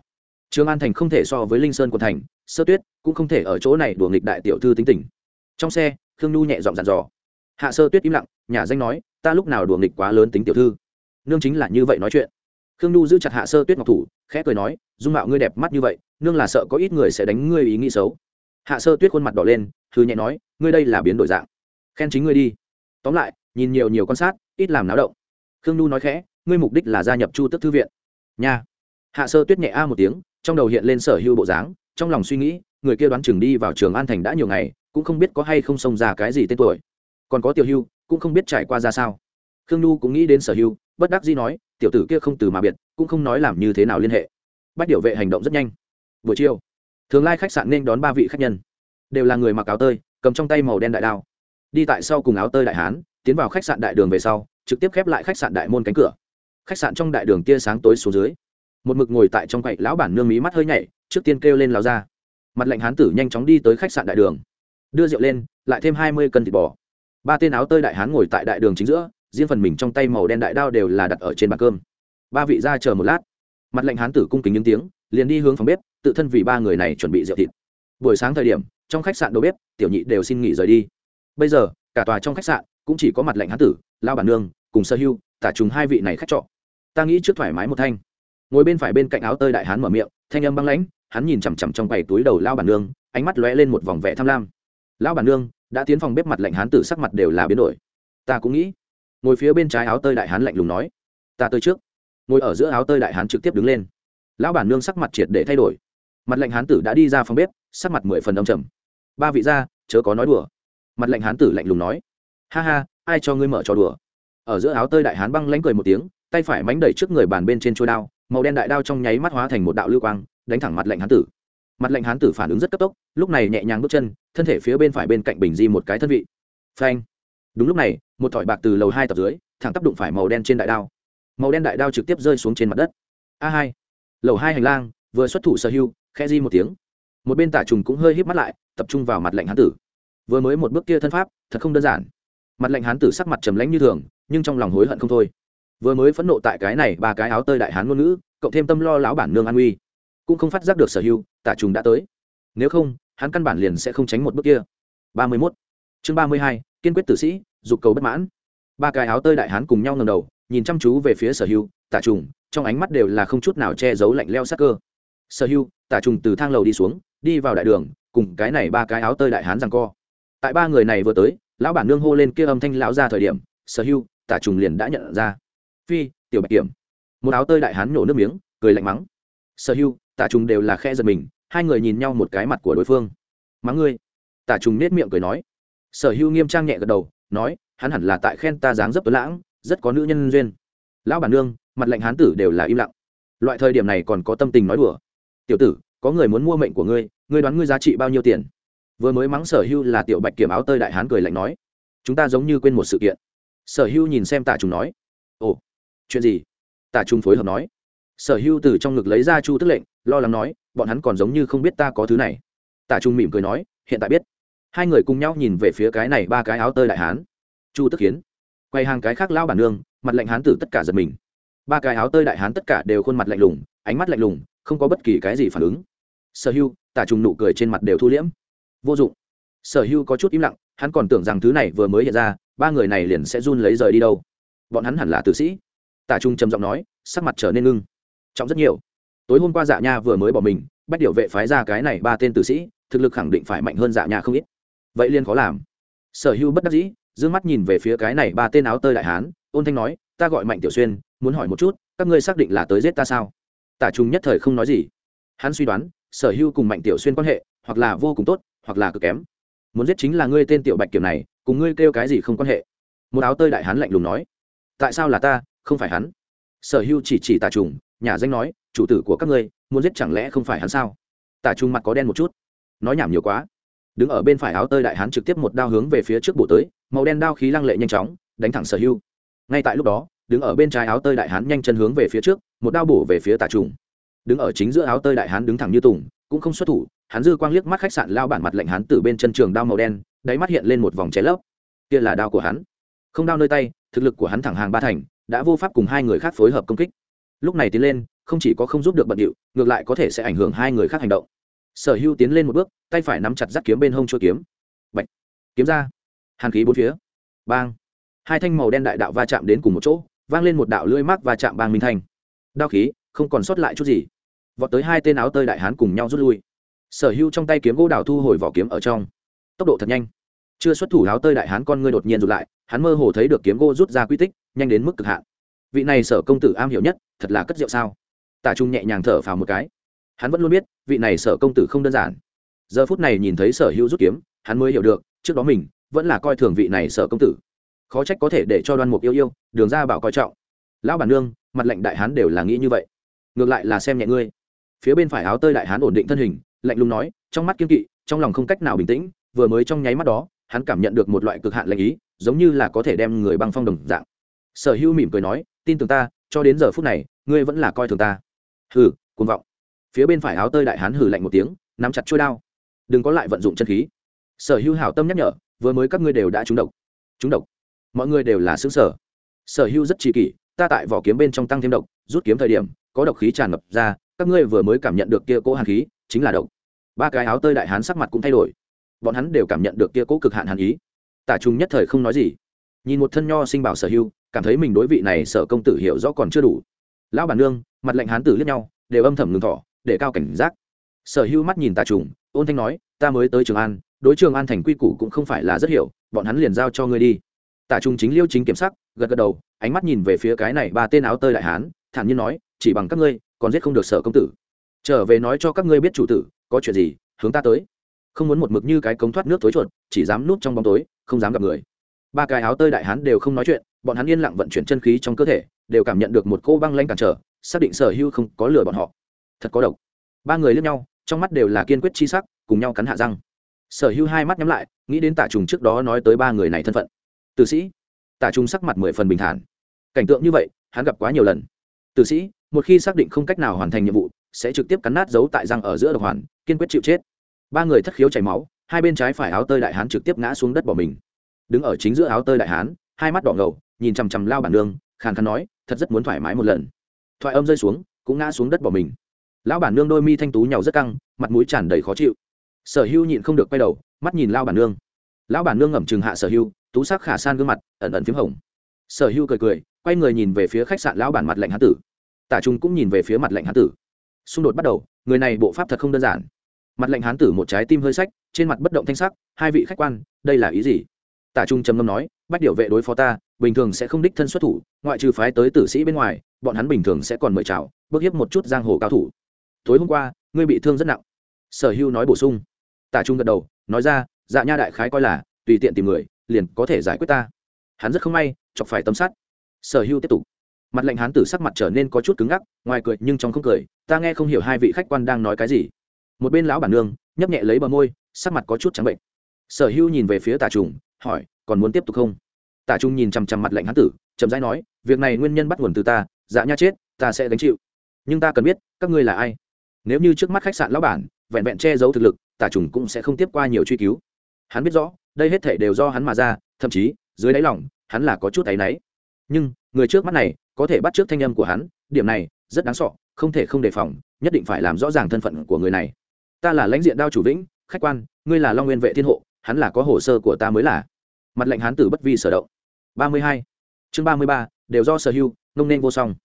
Trường an thành không thể so với linh sơn quận thành sơ tuyết cũng không thể ở chỗ này đùa nghịch đại tiểu thư tính tình. Trong xe, khương nhu nhẹ giọng dặn dò. Hạ sơ tuyết im lặng, nhà danh nói, ta lúc nào đùa nghịch quá lớn tính tiểu thư. Nương chính là như vậy nói chuyện. Khương nhu giữ chặt hạ sơ tuyết ngọc thủ, khẽ cười nói, dung mạo ngươi đẹp mắt như vậy, nương là sợ có ít người sẽ đánh ngươi ý nghĩ xấu. Hạ sơ tuyết khuôn mặt đỏ lên thư nhẹ nói, ngươi đây là biến đổi dạng. Khen chính ngươi đi. Tóm lại, nhìn nhiều nhiều quan sát, ít làm náo động. Khương nhu nói khẽ, ngươi mục đích là gia nhập chu tức thư viện. Nha. Hạ sơ tuyết nhẹ a một tiếng, trong đầu hiện lên sở hưu bộ dáng trong lòng suy nghĩ, người kia đoán chừng đi vào trường an thành đã nhiều ngày, cũng không biết có hay không xông ra cái gì tên tuổi. Còn có tiểu hưu, cũng không biết trải qua ra sao. Khương nhu cũng nghĩ đến sở hưu, bất đắc dĩ nói, tiểu tử kia không từ mà biệt, cũng không nói làm như thế nào liên hệ. Bách điều vệ hành động rất nhanh. Buổi chiều, thường lai khách sạn nên đón ba vị khách nhân. Đều là người mặc áo tơi, cầm trong tay màu đen đại đao. Đi tại sau cùng áo tơi đại hán, tiến vào khách sạn đại đường về sau, trực tiếp khép lại khách sạn đại môn cánh cửa. Khách sạn trong đại đường tia sáng tối xuống dưới. Một mực ngồi tại trong quậy lão bản nương mí mắt hơi nhảy trước tiên kêu lên lao ra. Mặt lệnh hán tử nhanh chóng đi tới khách sạn đại đường. Đưa rượu lên, lại thêm hai mươi cân thịt bò. Ba tên áo tơi đại hán ngồi tại đại đường chính giữa, riêng phần mình trong tay màu đen đại đao đều là đặt ở trên bàn cơm. Ba vị ra chờ một lát. Mặt lệnh hán tử cung kính những tiếng, liền đi hướng phòng bếp, tự thân vì ba người này chuẩn bị rượu thịt. Buổi sáng thời điểm, trong khách sạn đầu bếp, tiểu nhị đều xin nghỉ rời đi. Bây giờ, cả tòa trong khách sạn cũng chỉ có mặt lệnh hán tử lao bản nương, cùng sơ hưu, tả trùng hai vị này khách trọ. Ta nghĩ trước thoải mái một thanh ngồi bên phải bên cạnh áo tơi đại hán mở miệng, thanh âm băng lãnh, hắn nhìn chằm chằm trong quầy túi đầu lao bản nương, ánh mắt lóe lên một vòng vẻ tham lam. Lão bản nương, đã tiến phòng bếp mặt lạnh hán tử sắc mặt đều là biến đổi. Ta cũng nghĩ. Ngồi phía bên trái áo tơi đại hán lạnh lùng nói. Ta tới trước. Ngồi ở giữa áo tơi đại hán trực tiếp đứng lên. Lão bản nương sắc mặt triệt để thay đổi. Mặt lạnh hán tử đã đi ra phòng bếp, sắc mặt mười phần đông trầm. Ba vị gia, chớ có nói đùa. Mặt lạnh hán tử lạnh lùng nói. Ha ha, ai cho ngươi mở trò đùa? Ở giữa áo tơi đại hán băng lánh cười một tiếng, tay phải mánh đẩy trước người bàn bên trên chuôi đao màu đen đại đao trong nháy mắt hóa thành một đạo lưu quang, đánh thẳng mặt lệnh hán tử. Mặt lệnh hán tử phản ứng rất cấp tốc, lúc này nhẹ nhàng bước chân, thân thể phía bên phải bên cạnh bình di một cái thân vị. Phanh. Đúng lúc này, một thỏi bạc từ lầu hai tập dưới, thẳng tắp đụng phải màu đen trên đại đao. Màu đen đại đao trực tiếp rơi xuống trên mặt đất. A hai. Lầu hai hành lang, vừa xuất thủ sở hưu khe di một tiếng. Một bên tả trùng cũng hơi híp mắt lại, tập trung vào mặt lệnh hán tử. Vừa mới một bước kia thân pháp, thật không đơn giản. Mặt lệnh hán tử sắc mặt trầm lãnh như thường, nhưng trong lòng hối hận không thôi vừa mới phẫn nộ tại cái này, ba cái áo tơi đại hán ngôn ngữ, cộng thêm tâm lo lão bản nương an uy cũng không phát giác được sở hưu tả trùng đã tới. Nếu không, hắn căn bản liền sẽ không tránh một bước kia. Ba mươi mốt. Chương ba mươi hai, kiên quyết tử sĩ, dục cầu bất mãn. Ba cái áo tơi đại hán cùng nhau ngầm đầu, nhìn chăm chú về phía sở hưu tả trùng, trong ánh mắt đều là không chút nào che giấu lạnh leo sắc cơ. Sở hưu tả trùng từ thang lầu đi xuống, đi vào đại đường, cùng cái này ba cái áo tơi đại hán rằng co. Tại ba người này vừa tới, lão bản nương hô lên kia âm thanh lão ra thời điểm, sở hưu tả trùng liền đã nhận ra phi, tiểu bạch kiểm. Một áo tơi đại hán nhổ nước miếng, cười lạnh mắng. Sở hưu, tả trùng đều là khe giật mình, hai người nhìn nhau một cái mặt của đối phương. Mắng ngươi. Tả trùng nết miệng cười nói. Sở hưu nghiêm trang nhẹ gật đầu, nói, hắn hẳn là tại khen ta dáng dấp tuấn lãng, rất có nữ nhân duyên. Lão bản nương, mặt lệnh hán tử đều là im lặng. Loại thời điểm này còn có tâm tình nói đùa. Tiểu tử, có người muốn mua mệnh của ngươi ngươi đoán ngươi giá trị bao nhiêu tiền? Vừa mới mắng sở hưu là tiểu bạch kiểm áo tơi đại hán cười lạnh nói. Chúng ta giống như quên một sự kiện. Sở hưu nhìn xem tả trùng nói. Ồ chuyện gì? Tả Trung phối hợp nói. Sở hưu từ trong ngực lấy ra chu tức lệnh, lo lắng nói, bọn hắn còn giống như không biết ta có thứ này. Tả trung mỉm cười nói, hiện tại biết. Hai người cùng nhau nhìn về phía cái này ba cái áo tơi đại hán. Chu tức kiến quay hàng cái khác lao bản nương, mặt lạnh hán tử tất cả giật mình. Ba cái áo tơi đại hán tất cả đều khuôn mặt lạnh lùng, ánh mắt lạnh lùng, không có bất kỳ cái gì phản ứng. Sở hưu tả trùng nụ cười trên mặt đều thu liễm. Vô dụng. Sở hưu có chút im lặng, hắn còn tưởng rằng thứ này vừa mới hiện ra, ba người này liền sẽ run lấy rời đi đâu. Bọn hắn hẳn là tử sĩ tả trung trầm giọng nói, sắc mặt trở nên ngưng. Trọng rất nhiều. Tối hôm qua dạ nha vừa mới bỏ mình, bách điều vệ phái ra cái này ba tên tử sĩ, thực lực khẳng định phải mạnh hơn dạ nha không ít. Vậy liên khó làm. Sở hưu bất đắc dĩ d ư ơ n g mắt nhìn về phía cái này ba tên áo tơi đại hán, ôn thanh nói, ta gọi mạnh tiểu xuyên, muốn hỏi một chút, các ngươi xác định là tới giết ta sao? Tả trung nhất thời không nói gì. Hắn suy đoán, sở hưu cùng mạnh tiểu xuyên quan hệ, hoặc là vô cùng tốt, hoặc là cực kém. Muốn giết chính là ngươi tên tiểu bạch kiểm này, cùng ngươi kêu cái gì không quan hệ. Một áo tơi đại hán lạnh lùng nói, tại sao là ta không phải hắn. Sở hưu chỉ chỉ tà trùng, nhà danh nói, chủ tử của các ngươi, muốn giết chẳng lẽ không phải hắn sao? Tà trùng mặt có đen một chút, nói nhảm nhiều quá. Đứng ở bên phải áo tơi đại hán trực tiếp một đao hướng về phía trước bổ tới, màu đen đao khí lăng lệ nhanh chóng, đánh thẳng sở hưu. Ngay tại lúc đó, đứng ở bên trái áo tơi đại hán nhanh chân hướng về phía trước, một đao bổ về phía tà trùng. Đứng ở chính giữa áo tơi đại hán đứng thẳng như tùng, cũng không xuất thủ, hắn dư quang liếc mắt khách sạn lao bản mặt lạnh hắn từ bên chân trường đao màu đen, đáy mắt hiện lên một vòng cháy lấp. Kia là đao của hắn. Không đao nơi tay, thực lực của hắn thẳng hàng ba thành đã vô pháp cùng hai người khác phối hợp công kích. Lúc này tiến lên, không chỉ có không giúp được bận điệu, ngược lại có thể sẽ ảnh hưởng hai người khác hành động. Sở hưu tiến lên một bước, tay phải nắm chặt rắt kiếm bên hông chua kiếm. Bạch. kiếm ra! Hàn khí bốn phía. Bang! Hai thanh màu đen đại đạo va chạm đến cùng một chỗ, vang lên một đạo lưỡi mắc và chạm bang minh thanh. Đao khí, không còn sót lại chút gì. Vọt tới hai tên áo tơi đại hán cùng nhau rút lui. Sở hữu trong tay kiếm gỗ đào thu hồi vỏ kiếm ở trong. Tốc độ thật nhanh. Chưa xuất thủ áo tơi đại hán con ngươi đột nhiên rụt lại, hắn mơ hồ thấy được kiếm gỗ rút ra quy tích nhanh đến mức cực hạn. Vị này sở công tử am hiểu nhất, thật là cất rượu sao? Tả trung nhẹ nhàng thở phào một cái. Hắn vẫn luôn biết, vị này sở công tử không đơn giản. Giờ phút này nhìn thấy sở hữu rút kiếm, hắn mới hiểu được, trước đó mình, vẫn là coi thường vị này sở công tử. Khó trách có thể để cho đoan mục yêu yêu, đường ra bảo coi trọng. Lão bản nương, mặt lệnh đại hán đều là nghĩ như vậy. Ngược lại là xem nhẹ ngươi. Phía bên phải áo tơi đại hán ổn định thân hình, lạnh lùng nói, trong mắt kiên kỵ, trong lòng không cách nào bình tĩnh, vừa mới trong nháy mắt đó, hắn cảm nhận được một loại cực hạn linh ý, giống như là có thể đem người băng phong đồng dạng sở hữu mỉm cười nói, tin tưởng ta, cho đến giờ phút này, ngươi vẫn là coi thường ta. Hừ, cuồng vọng. Phía bên phải áo tơi đại hán hừ lạnh một tiếng, nắm chặt chuôi đao. Đừng có lại vận dụng chân khí. Sở hữu hảo tâm nhắc nhở, vừa mới các ngươi đều đã trúng độc. Trúng độc? Mọi người đều là xứng sở. Sở hữu rất chỉ kỷ, ta tại vỏ kiếm bên trong tăng thêm độc, rút kiếm thời điểm, có độc khí tràn ngập ra, các ngươi vừa mới cảm nhận được kia cỗ hàn khí, chính là độc. Ba cái áo tơi đại hán sắc mặt cũng thay đổi. Bọn hắn đều cảm nhận được kia cỗ cực hạn hàn ý. Tả trung nhất thời không nói gì. Nhìn một thân nho sinh bảo sở hưu cảm thấy mình đối vị này sở công tử hiểu rõ còn chưa đủ. Lão bản nương, mặt lệnh hán tử liếc nhau, đều âm thầm ngừng thỏ để cao cảnh giác. Sở hưu mắt nhìn tà trùng, ôn thanh nói, ta mới tới trường an, đối trường an thành quy củ cũng không phải là rất hiểu, bọn hắn liền giao cho ngươi đi. Tả trùng chính liêu chính kiểm sắc, gật gật đầu, ánh mắt nhìn về phía cái này ba tên áo tơi đại hán, thản nhiên nói, chỉ bằng các ngươi, còn giết không được sở công tử. Trở về nói cho các ngươi biết chủ tử, có chuyện gì, hướng ta tới. Không muốn một mực như cái cống thoát nước tối chuột, chỉ dám núp trong bóng tối, không dám gặp người. Ba cái áo tơi đại hán đều không nói chuyện bọn hắn yên lặng vận chuyển chân khí trong cơ thể, đều cảm nhận được một cô băng lanh cản trở, xác định sở hưu không có lừa bọn họ. Thật có độc. Ba người lướt nhau, trong mắt đều là kiên quyết chi sắc, cùng nhau cắn hạ răng. Sở hưu hai mắt nhắm lại, nghĩ đến tả trùng trước đó nói tới ba người này thân phận. Tử sĩ. Tả trùng sắc mặt mười phần bình thản. Cảnh tượng như vậy, hắn gặp quá nhiều lần. Tử sĩ, một khi xác định không cách nào hoàn thành nhiệm vụ, sẽ trực tiếp cắn nát dấu tại răng ở giữa độc hoàn, kiên quyết chịu chết. Ba người thất khiếu chảy máu, hai bên trái phải áo tơi đại hán trực tiếp ngã xuống đất bỏ mình. Đứng ở chính giữa áo tơi đại hán, hai mắt đỏ ngầu nhìn chằm chằm lao bản nương, khàn khàn nói, thật rất muốn thoải mái một lần. Thoại âm rơi xuống, cũng ngã xuống đất bỏ mình. Lão bản nương đôi mi thanh tú nhàu rất căng, mặt mũi tràn đầy khó chịu. Sở hưu nhịn không được quay đầu, mắt nhìn lao bản nương. Lão bản nương ngẩm trừng hạ sở hưu, tú sắc khả san gương mặt, ẩn ẩn p h í m hồng. Sở hưu cười cười, quay người nhìn về phía khách sạn lão bản mặt lạnh hán tử. Tả trung cũng nhìn về phía mặt lạnh hán tử. Xung đột bắt đầu, người này bộ pháp thật không đơn giản. Mặt lạnh hán tử một trái tim hơi sách trên mặt bất động thanh sắc, hai vị khách quan, đây là ý gì? Tả trung trầm ngâm nói, bách điều vệ đối phó ta bình thường sẽ không đích thân xuất thủ, ngoại trừ phái tới tử sĩ bên ngoài, bọn hắn bình thường sẽ còn mời chào bước hiếp một chút giang hồ cao thủ. Tối hôm qua, ngươi bị thương rất nặng. Sở hưu nói bổ sung. Tả trung gật đầu, nói ra dạ nha đại khái coi là, tùy tiện tìm người, liền có thể giải quyết ta. Hắn rất không may, chọc phải tấm sắt sở hưu tiếp tục. Mặt lệnh hán tử sắc mặt trở nên có chút cứng ngắc, ngoài cười nhưng trong không cười, ta nghe không hiểu hai vị khách quan đang nói cái gì. Một bên lão bản nương, nhấp nhẹ lấy bờ môi, sắc mặt có chút trắng bệnh. Sở hưu nhìn về phía tà trùng hỏi, còn muốn tiếp tục không? Tả trung nhìn chằm chằm mặt lệnh hán tử, chậm rãi nói, việc này nguyên nhân bắt nguồn từ ta dạ nha chết, ta sẽ gánh chịu. Nhưng ta cần biết, các ngươi là ai? Nếu như trước mắt khách sạn lão bản, vẹn vẹn che giấu thực lực, Tả trùng cũng sẽ không tiếp qua nhiều truy cứu. Hắn biết rõ, đây hết thể đều do hắn mà ra, thậm chí, dưới đáy lòng, hắn là có chút áy náy. Nhưng, người trước mắt này, có thể bắt trước thanh âm của hắn, điểm này, rất đáng sọ không thể không đề phòng, nhất định phải làm rõ ràng thân phận của người này. Ta là lãnh diện đao chủ vĩnh, khách quan, ngươi là long nguyên vệ thiên hộ, hắn là có hồ sơ của ta mới là. Mặt lệnh hán tử bất vi sở động ba mươi hai. Chương ba mươi ba, đều do sở hưu nông nên vô song.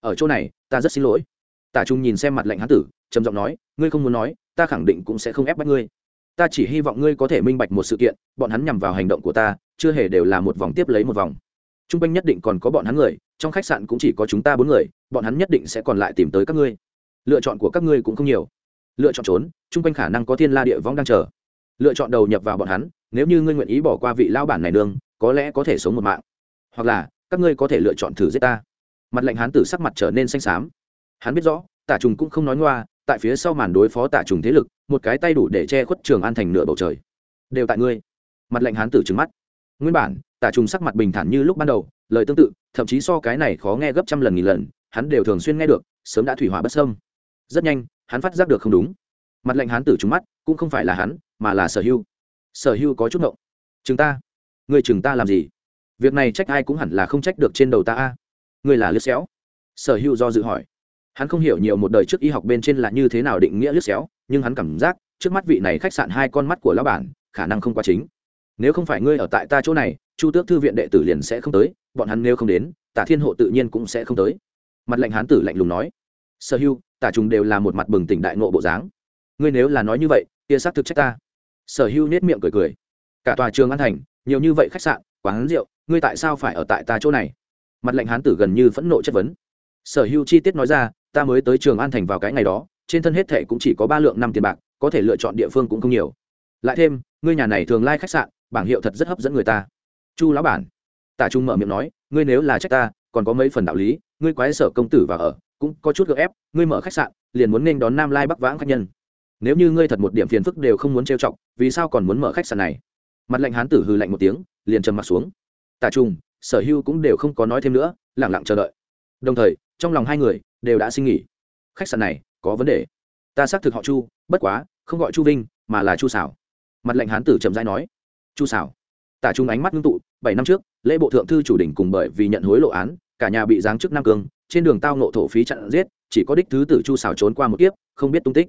Ở chỗ này, ta rất xin lỗi. Tả trung nhìn xem mặt lạnh hán tử, trầm giọng nói, ngươi không muốn nói, ta khẳng định cũng sẽ không ép bắt ngươi. Ta chỉ hy vọng ngươi có thể minh bạch một sự kiện, bọn hắn nhằm vào hành động của ta, chưa hề đều là một vòng tiếp lấy một vòng. T r u n g quanh nhất định còn có bọn hắn người, trong khách sạn cũng chỉ có chúng ta bốn người, bọn hắn nhất định sẽ còn lại tìm tới các ngươi. Lựa chọn của các ngươi cũng không nhiều. Lựa chọn trốn t r u n g quanh khả năng có thiên la địa vong đang chờ. Lựa chọn đầu nhập vào bọn hắn, nếu như ngươi nguyện ý bỏ qua vị lao bản này nương có lẽ có thể sống một mạng. Hoặc là, các ngươi có thể lựa chọn thử giết ta. Mặt lệnh hán tử sắc mặt trở nên xanh xám. Hắn biết rõ, tả trùng cũng không nói ngoa, tại phía sau màn đối phó tả trùng thế lực, một cái tay đủ để che khuất trường an thành nửa bầu trời. Đều tại ngươi. Mặt lệnh hán tử trứng mắt. Nguyên bản, tả trùng sắc mặt bình thản như lúc ban đầu, lời tương tự, thậm chí so cái này khó nghe gấp trăm lần nghìn lần, hắn đều thường xuyên nghe được, sớm đã thủy hỏa bất sâm rất nhanh, hắn phát giác được không đúng. Mặt lệnh hán tử trúng mắt, cũng không phải là hắn, mà là sở hưu sở hưu có chút ngộng. Chừng ta người chừng ta làm gì? Việc này trách ai cũng hẳn là không trách được trên đầu ta a. Người là liếc xéo? Sở hữu do dự hỏi. Hắn không hiểu nhiều một đời trước y học bên trên là như thế nào định nghĩa liếc xéo, nhưng hắn cảm giác, trước mắt vị này khách sạn hai con mắt của lão bản, khả năng không quá chính. Nếu không phải ngươi ở tại ta chỗ này, chu tước thư viện đệ tử liền sẽ không tới, bọn hắn nếu không đến, tả thiên hộ tự nhiên cũng sẽ không tới. Mặt lạnh hán tử lạnh lùng nói. Sở hưu tả trùng đều là một mặt bừng tỉnh đại nộ bộ dáng. Ngươi nếu là nói như vậy, kia xác thực trách ta. Sở hưu nết miệng cười cười. Cả tòa trường an thành nhiều như vậy khách sạn, quán rượu, ngươi tại sao phải ở tại ta chỗ này? Mặt lạnh hán tử gần như phẫn nộ chất vấn. Sở hưu chi tiết nói ra, ta mới tới trường an thành vào cái ngày đó, trên thân hết thệ cũng chỉ có ba lượng năm tiền bạc, có thể lựa chọn địa phương cũng không nhiều. Lại thêm, ngươi nhà này thường lai、like、khách sạn, bảng hiệu thật rất hấp dẫn người ta. Chu lão bản. Tả trung mở miệng nói, ngươi nếu là trách ta, còn có mấy phần đạo lý, ngươi quái sở công tử và ở, cũng có chút gợ ép, ngươi mở khách sạn, liền muốn nên đón nam lai bắc vãng khách nhân. Nếu như ngươi thật một điểm phiền phức đều không muốn trêu chọc, vì sao còn muốn mở khách sạn này? Mặt lạnh hán tử hư lạnh một tiếng, liền trầm mặt xuống. Tà trung, sở hưu cũng đều không có nói thêm nữa lẳng lặng chờ đợi. Đồng thời, trong lòng hai người đều đã sinh nghỉ. Khách sạn này có vấn đề. Ta xác thực họ chu, bất quá, không gọi chu vinh, mà là chu xảo mặt lệnh hán tử trầm dai nói. Chu xảo tả trung ánh mắt ngưng tụ, bảy năm trước, lễ bộ thượng thư chủ đỉnh cùng bởi vì nhận hối lộ án, cả nhà bị giáng chức nam cương, trên đường tao nộ thổ phí chặn giết, chỉ có đích thứ tử chu xảo trốn qua một kiếp, không biết tung tích.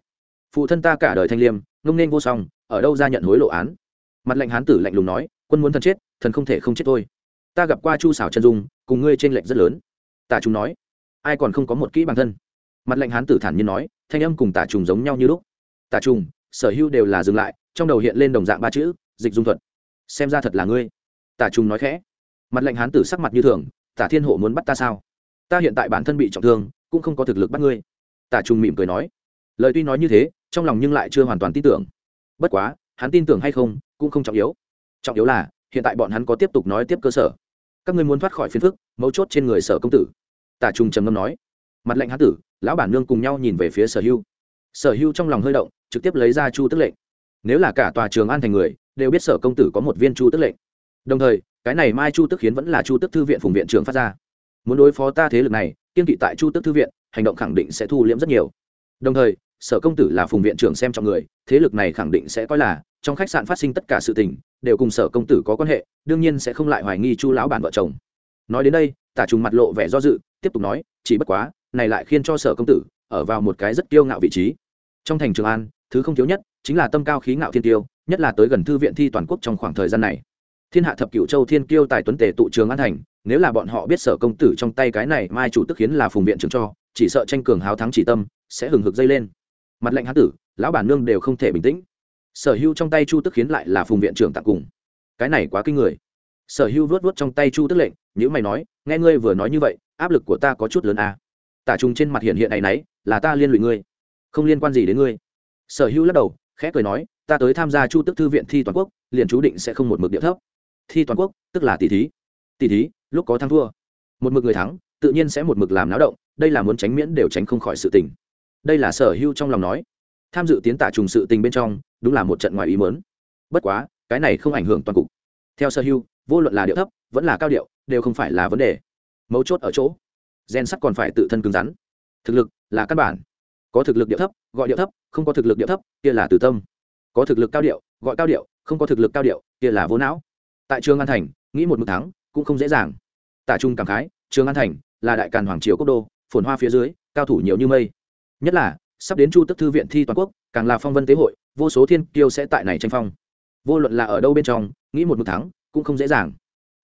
Phụ thân ta cả đời thanh liêm, ngông nên vô song, ở đâu ra nhận hối lộ án? Mặt lệnh hán tử lạnh lùng nói, quân muốn thần chết, thần không thể không chết thôi. Ta gặp qua chu xảo chân dung, cùng ngươi trên lệnh rất lớn. Tả trung nói, ai còn không có một kỹ bản thân? Mặt lệnh hán tử thản nhiên nói, thanh âm cùng tả trùng giống nhau như lúc. Tả trùng, sở hữu đều là dừng lại, trong đầu hiện lên đồng dạng ba chữ, dịch dung thuật. Xem ra thật là ngươi. Tả trùng nói khẽ. Mặt lệnh hán tử sắc mặt như thường, tả thiên hộ muốn bắt ta sao? Ta hiện tại bản thân bị trọng thương, cũng không có thực lực bắt ngươi. Tả trùng mỉm cười nói. Lời tuy nói như thế, trong lòng nhưng lại chưa hoàn toàn tin tưởng. Bất quá, hắn tin tưởng hay không cũng không trọng yếu. Trọng yếu là, hiện tại bọn hắn có tiếp tục nói tiếp cơ sở. Các ngươi muốn thoát khỏi phiền phức, mấu chốt trên người sở công tử. Tả trùng trầm ngâm nói. Mặt lệnh hán tử, lão bản nương cùng nhau nhìn về phía sở hưu. Sở hưu trong lòng hơi động, trực tiếp lấy ra chu tức lệnh. Nếu là cả tòa trường an thành người, đều biết sở công tử có một viên chu tức lệnh. Đồng thời, cái này mai chu tức khiến vẫn là chu tức thư viện phùng viện trưởng phát ra. Muốn đối phó ta thế lực này, kiên kỵ tại chu tức thư viện, hành động khẳng định sẽ thu liễm rất nhiều. Đồng thời sở công tử là phùng viện trưởng xem trọng người, thế lực này khẳng định sẽ coi là, trong khách sạn phát sinh tất cả sự tình, đều cùng sở công tử có quan hệ, đương nhiên sẽ không lại hoài nghi chu lão bản vợ chồng. Nói đến đây, tả trùng mặt lộ vẻ do dự, tiếp tục nói, chỉ bất quá, này lại khiến cho sở công tử ở vào một cái rất kiêu ngạo vị trí. Trong thành trường an, thứ không thiếu nhất chính là tâm cao khí ngạo thiên tiêu, nhất là tới gần thư viện thi toàn quốc trong khoảng thời gian này. Thiên hạ thập cựu châu thiên kiêu tài tuấn tề tụ trường an thành, nếu là bọn họ biết sở công tử trong tay cái này, mai chủ tức khiến là phùng viện trưởng cho, chỉ sợ tranh cường háo thắng chỉ tâm, sẽ hừng hực dây lên mặt lệnh hán tử, lão bản nương đều không thể bình tĩnh. Sở hưu trong tay chu tức khiến lại là phùng viện trưởng tặng cùng. Cái này quá kinh người. Sở hưu vớt vớt trong tay chu tức lệnh những mày nói, nghe ngươi vừa nói như vậy, áp lực của ta có chút lớn à. tả trùng trên mặt hiện hiện này nấy là ta liên lụy ngươi, không liên quan gì đến ngươi. Sở hữu lắc đầu, khẽ cười nói, ta tới tham gia chu tức thư viện thi toàn quốc, liền chú định sẽ không một mực địa thấp. Thi toàn quốc, tức là tỷ thí. Tỷ thí, lúc có thắng thua. Một mực người thắng, tự nhiên sẽ một mực làm náo động, đây là muốn tránh miễn đều tránh không khỏi sự tình đây là sở hưu trong lòng nói. Tham dự tiến tả trùng sự tình bên trong đúng là một trận ngoài ý mớn bất quá cái này không ảnh hưởng toàn cục. Theo sở hưu, vô luận là điệu thấp vẫn là cao điệu đều không phải là vấn đề. Mấu chốt ở chỗ gen sắt còn phải tự thân cứng rắn. Thực lực là căn bản. Có thực lực điệu thấp gọi điệu thấp không có thực lực điệu thấp kia là từ tâm. Có thực lực cao điệu gọi cao điệu không có thực lực cao điệu kia là vô não. Tại trường an thành nghĩ một mực thắng cũng không dễ dàng. Tả trung cảm khái trường an thành là đại càn hoàng triều quốc đô phồn hoa phía dưới cao thủ nhiều như mây nhất là, sắp đến chu tức thư viện thi toàn quốc, càng là phong vân tế hội, vô số thiên kiêu sẽ tại này tranh phong. Vô luận là ở đâu bên trong, nghĩ một mực thắng, cũng không dễ dàng.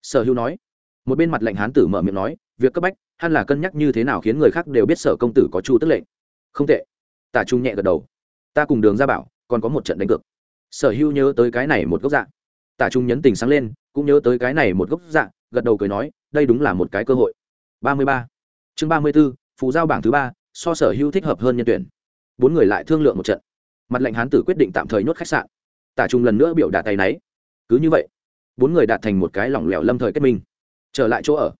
Sở hữu nói, một bên mặt lệnh hán tử mở miệng nói, việc cấp bách, hắn là cân nhắc như thế nào khiến người khác đều biết sở công tử có chu tức lệnh. Không tệ. Tả trung nhẹ gật đầu. Ta cùng đường ra bảo, còn có một trận đánh cược. Sở hữu nhớ tới cái này một gốc dạng tả trung nhấn tình sáng lên, cũng nhớ tới cái này một gốc dạng gật đầu cười nói, đây đúng là một cái cơ hội. Ba mươi ba. Chương ba mươi b ố phù giao bảng thứ ba so sở hữu thích hợp hơn nhân tuyển. Bốn người lại thương lượng một trận. Mặt lệnh hán tử quyết định tạm thời nhốt khách sạn. Tả trung lần nữa biểu đạt tay náy. Cứ như vậy, bốn người đạt thành một cái lỏng lẻo lâm thời kết minh. Trở lại chỗ ở.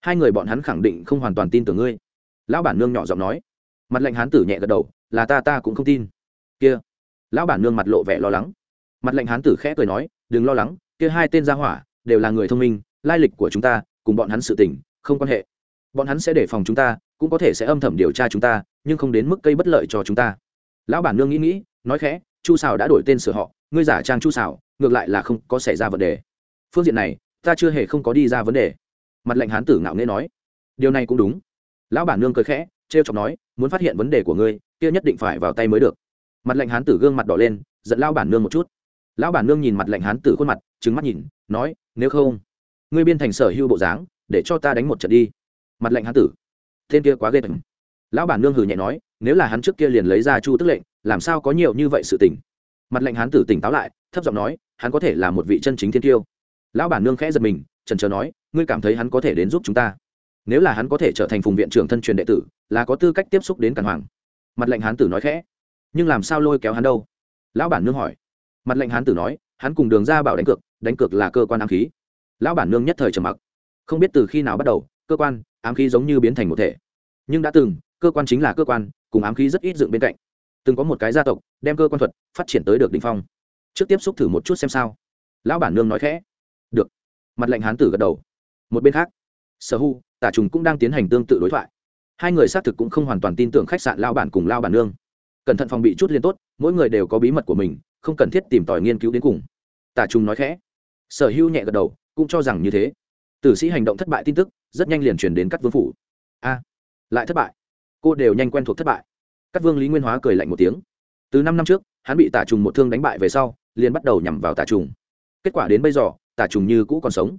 Hai người bọn hắn khẳng định không hoàn toàn tin tưởng ngươi. Lão bản nương nhỏ giọng nói. Mặt lệnh hán tử nhẹ gật đầu, là ta ta cũng không tin. Kia. Lão bản nương mặt lộ vẻ lo lắng. Mặt lệnh hán tử khẽ cười nói, đừng lo lắng, kia hai tên gia hỏa đều là người thông minh, lai lịch của chúng ta, cùng bọn hắn sự tình, không quan hệ. Bọn hắn sẽ đề phòng chúng ta cũng có thể sẽ âm thầm điều tra chúng ta, nhưng không đến mức cây bất lợi cho chúng ta. Lão bản nương nghĩ nghĩ, nói khẽ, chu xào đã đổi tên sửa họ, ngươi giả trang chu xào ngược lại là không có xảy ra vấn đề. Phương diện này, ta chưa hề không có đi ra vấn đề. Mặt lệnh hán tử ngạo nghễ nói, điều này cũng đúng. Lão bản nương cười khẽ t r e o chọc nói, muốn phát hiện vấn đề của ngươi, kia nhất định phải vào tay mới được. Mặt lệnh hán tử gương mặt đỏ lên, giận lão bản nương một chút. Lão bản nương nhìn mặt lệnh hán tử khuôn mặt trứng mắt nhìn, nói, nếu không, ngươi biên thành sở hưu bộ dáng, để cho ta đánh một trận đi. Mặt lệnh hán tử tên kia quá ghê tởm. Lão bản nương hừ nhẹ nói, nếu là hắn trước kia liền lấy ra chu tức lệnh, làm sao có nhiều như vậy sự tình? Mặt lệnh hắn tử tỉnh táo lại, thấp giọng nói, hắn có thể là một vị chân chính thiên tiêu. Lão bản nương khẽ giật mình trần trờ nói, ngươi cảm thấy hắn có thể đến giúp chúng ta? Nếu là hắn có thể trở thành phùng viện trưởng thân truyền đệ tử, là có tư cách tiếp xúc đến càn hoàng. Mặt lệnh hán tử nói khẽ, nhưng làm sao lôi kéo hắn đâu? Lão bản nương hỏi. Mặt lệnh hán tử nói, hắn cùng đường ra bảo đánh cược đánh cược là cơ quan ám khí. Lão bản nương nhất thời trầm mặc. Không biết từ khi nào bắt đầu, cơ quan ám khí giống như biến thành một thể. Nhưng đã từng, cơ quan chính là cơ quan, cùng ám khí rất ít dựng bên cạnh. Từng có một cái gia tộc, đem cơ quan thuật phát triển tới được đ ỉ n h phong. Trước tiếp xúc thử một chút xem sao. Lão bản nương nói khẽ. Được. Mặt lệnh hán tử gật đầu. Một bên khác, sở hu tả trùng cũng đang tiến hành tương tự đối thoại. Hai người xác thực cũng không hoàn toàn tin tưởng khách sạn lao bản cùng lao bản nương. Cẩn thận phòng bị chút liên tốt, mỗi người đều có bí mật của mình, không cần thiết tìm tòi nghiên cứu đến cùng. Tả trùng nói khẽ. Sở hữu nhẹ gật đầu, cũng cho rằng như thế tử sĩ hành động thất bại tin tức, rất nhanh liền chuyển đến các vương phủ. A, lại thất bại. Cô đều nhanh quen thuộc thất bại. Các vương lý nguyên hóa cười lạnh một tiếng. Từ năm năm trước, hắn bị tả trùng một thương đánh bại về sau, liền bắt đầu nhằm vào tả trùng. Kết quả đến bây giờ tả trùng như cũ còn sống.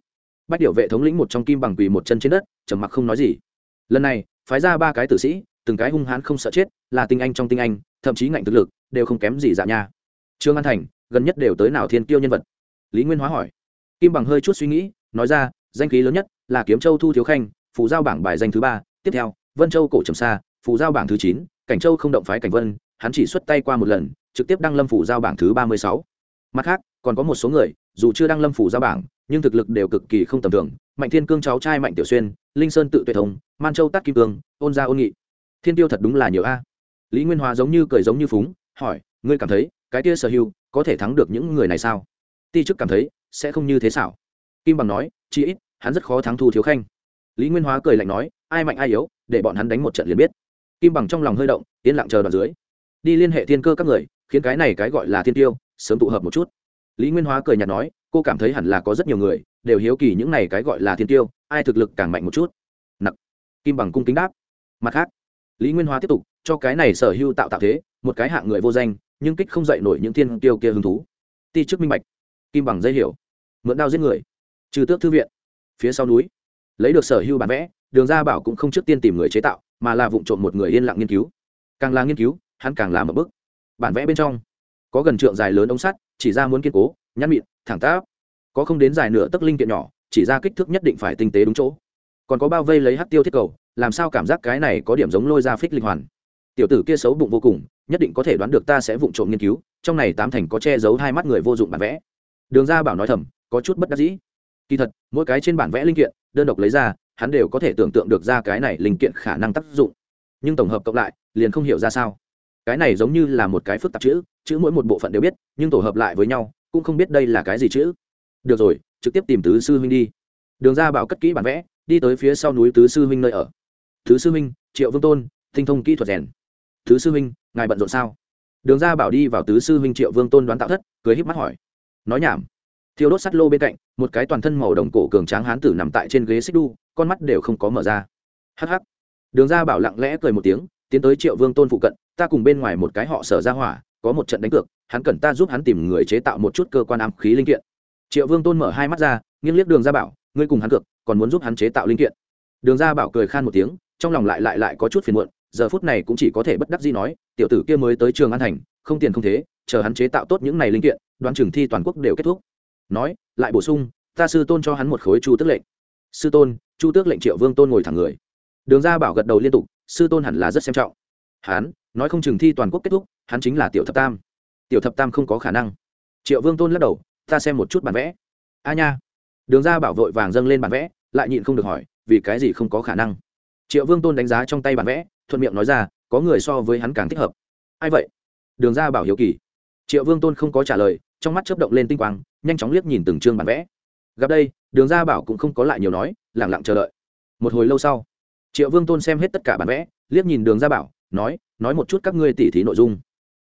Bách điệu vệ thống lĩnh một trong kim bằng quỳ một chân trên đất, trầm mặc không nói gì. Lần này, phái ra ba cái tử sĩ, từng cái hung hãn không sợ chết, là tinh anh trong tinh anh, thậm chí ngạnh thực lực, đều không kém gì dạ nha. Trương an thành, gần nhất đều tới nào thiên tiêu nhân vật? Lý nguyên hóa hỏi. Kim bằng hơi chút suy nghĩ, nói ra danh khí lớn nhất là kiếm châu thu thiếu khanh, phù giao bảng bài danh thứ ba. Tiếp theo, vân châu cổ trầm xa, phù giao bảng thứ chín. Cảnh châu không động phái cảnh vân, hắn chỉ xuất tay qua một lần, trực tiếp đăng lâm phủ giao bảng thứ ba mươi sáu. Mặt khác, còn có một số người, dù chưa đăng lâm phủ giao bảng, nhưng thực lực đều cực kỳ không tầm thường. Mạnh thiên cương cháu trai mạnh tiểu xuyên, linh sơn tự tuệ thống, man châu tắc kim cương, ôn gia ôn nghị. Thiên tiêu thật đúng là nhiều a. Lý nguyên hòa giống như cười giống như phúng, hỏi, ngươi cảm thấy, cái tia sở hữu có thể thắng được những người này sao? Ti chức cảm thấy, sẽ không như thế xảo kim bằng nói chi ít, hắn rất khó thắng thu thiếu khanh. Lý nguyên hóa cười lạnh nói, ai mạnh ai yếu, để bọn hắn đánh một trận liền biết. Kim bằng trong lòng hơi động, yên lặng chờ đoạn dưới. Đi liên hệ thiên cơ các người, khiến cái này cái gọi là thiên tiêu, sớm tụ hợp một chút. Lý nguyên hóa cười nhạt nói, cô cảm thấy hẳn là có rất nhiều người, đều hiếu kỳ những này cái gọi là thiên tiêu, ai thực lực càng mạnh một chút. Nặc. Kim bằng cung kính đáp. Mặt khác, lý nguyên hóa tiếp tục, cho cái này sở hữu tạo tạo thế, một cái hạng người vô danh, nhưng kích không dậy nổi những thiên tiêu kia hứng thú. Ti chức minh bạch. Kim bằng dây hiểu. Mượn đao giết người trừ tước thư viện, phía sau núi, lấy được sở hữu bản vẽ, đường Gia bảo cũng không trước tiên tìm người chế tạo, mà là vụ trộm một người yên lặng nghiên cứu. Càng là nghiên cứu, hắn càng làm ở bức. Bản vẽ bên trong, có gần trượng dài lớn ống sắt, chỉ ra muốn kiên cố nhăn mịn, thẳng táp có không đến dài nửa tấc linh kiện nhỏ, chỉ ra kích thước nhất định phải tinh tế đúng chỗ. Còn có bao vây lấy hát tiêu thiết cầu, làm sao cảm giác cái này có điểm giống lôi ra phích linh hoàn. Tiểu tử kia xấu bụng vô cùng, nhất định có thể đoán được ta sẽ vụng trộm nghiên cứu, trong này tám thành có che giấu hai mắt người vô dụng bản vẽ. Đường ra bảo nói thầm, có chút bất đắc dĩ kỳ thật, mỗi cái trên bản vẽ linh kiện, đơn độc lấy ra, hắn đều có thể tưởng tượng được ra cái này linh kiện khả năng tác dụng. Nhưng tổng hợp cộng lại, liền không hiểu ra sao. Cái này giống như là một cái phức tạp chữ chữ mỗi một bộ phận đều biết, nhưng tổ hợp lại với nhau, cũng không biết đây là cái gì chữ. Được rồi, trực tiếp tìm tứ sư huynh đi. Đường ra bảo cất kỹ bản vẽ, đi tới phía sau núi tứ sư huynh nơi ở. Tứ sư huynh, triệu vương tôn, tinh thông kỹ thuật rèn. Tứ sư huynh, ngài bận rộn sao? Đường ra bảo đi vào tứ sư huynh triệu vương tôn đoán tạo thất, cười híp mắt hỏi. Nói nhảm thiêu đốt sắt lô bên cạnh, một cái toàn thân màu đồng cổ cường tráng hán tử nằm tại trên ghế xích đu, con mắt đều không có mở ra. Hh đường ra bảo lặng lẽ cười một tiếng, tiến tới triệu vương tôn phụ cận, ta cùng bên ngoài một cái họ sở ra hỏa, có một trận đánh cược, hắn cần ta giúp hắn tìm người chế tạo một chút cơ quan ám khí linh kiện. Triệu vương tôn mở hai mắt ra, nghiêng liếc đường ra bảo, ngươi cùng hắn cược, còn muốn giúp hắn chế tạo linh kiện. Đường ra bảo cười khan một tiếng, trong lòng lại lại lại có chút phiền muộn, giờ phút này cũng chỉ có thể bất đắc dĩ nói, tiểu tử kia mới tới trường an thành, không tiền không thế, chờ hắn chế tạo tốt những này linh kiện, đoán trường thi toàn quốc đều kết thúc nói, lại bổ sung, ta sư tôn cho hắn một khối chu tước lệnh. Sư tôn, chu tước lệnh triệu vương tôn ngồi thẳng người. Đường ra bảo gật đầu liên tục, sư tôn hẳn là rất xem trọng. Hắn, nói không chừng thi toàn quốc kết thúc, hắn chính là tiểu thập tam. Tiểu thập tam không có khả năng. Triệu vương tôn lắc đầu, ta xem một chút bản vẽ. A nha. Đường ra bảo vội vàng dâng lên bản vẽ, lại nhịn không được hỏi, vì cái gì không có khả năng? Triệu vương tôn đánh giá trong tay bản vẽ, thuận miệng nói ra, có người so với hắn càng thích hợp. Ai vậy? Đường ra bảo hiếu kỳ. Triệu vương tôn không có trả lời trong mắt chớp động lên tinh quang, nhanh chóng liếc nhìn từng chương bản vẽ. Gặp đây, đường gia bảo cũng không có lại nhiều nói lẳng lặng chờ đợi. Một hồi lâu sau, triệu vương tôn xem hết tất cả bản vẽ, liếc nhìn đường gia bảo, nói nói một chút các ngươi tỉ thí nội dung.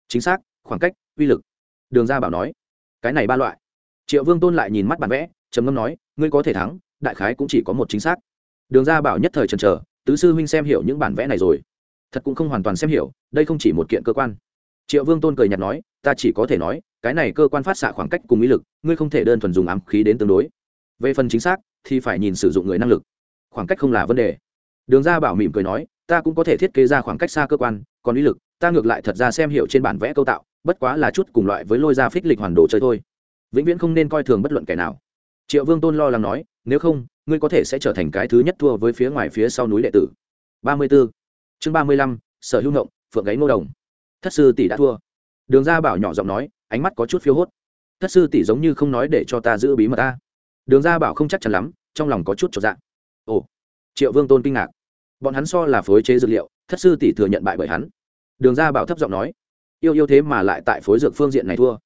Chính xác, khoảng cách, uy lực. Đường gia bảo nói. Cái này ba loại. Triệu vương tôn lại nhìn mắt bản vẽ, trầm ngâm nói, ngươi có thể thắng, đại khái cũng chỉ có một chính xác. Đường gia bảo nhất thời trần trờ tứ sư huynh xem hiểu những bản vẽ này rồi. Thật cũng không hoàn toàn xem hiểu, đây không chỉ một kiện cơ quan. Triệu vương tôn cười nhạt nói, ta chỉ có thể nói cái này cơ quan phát xạ khoảng cách cùng ý lực, ngươi không thể đơn thuần dùng ám khí đến tương đối. Về phần chính xác, thì phải nhìn sử dụng người năng lực. Khoảng cách không là vấn đề. Đường ra bảo mỉm cười nói, ta cũng có thể thiết kế ra khoảng cách xa cơ quan, còn ý lực, ta ngược lại thật ra xem hiểu trên bản vẽ câu tạo, bất quá là chút cùng loại với lôi ra phích lịch hoàn đồ chơi thôi. Vĩnh viễn không nên coi thường bất luận kẻ nào. Triệu vương tôn lo lắng nói, nếu không, ngươi có thể sẽ trở thành cái thứ nhất thua với phía ngoài phía sau núi đệ tử. Ba mươi b ố chương ba mươi lăm, sở hữu ngộng, phượng gáy ngô đồng. Thất sư tỷ đã thua đường gia bảo nhỏ giọng nói, ánh mắt có chút phiêu hốt. Thất sư tỷ giống như không nói để cho ta giữ bí mật ta. Đường gia bảo không chắc chắn lắm, trong lòng có chút trọn dạng ồ, triệu vương tôn kinh ngạc. Bọn hắn so là phối chế dược liệu, thất sư tỷ thừa nhận bại bởi hắn. Đường gia bảo thấp giọng nói, yêu yêu thế mà lại tại phối dược phương diện này thua.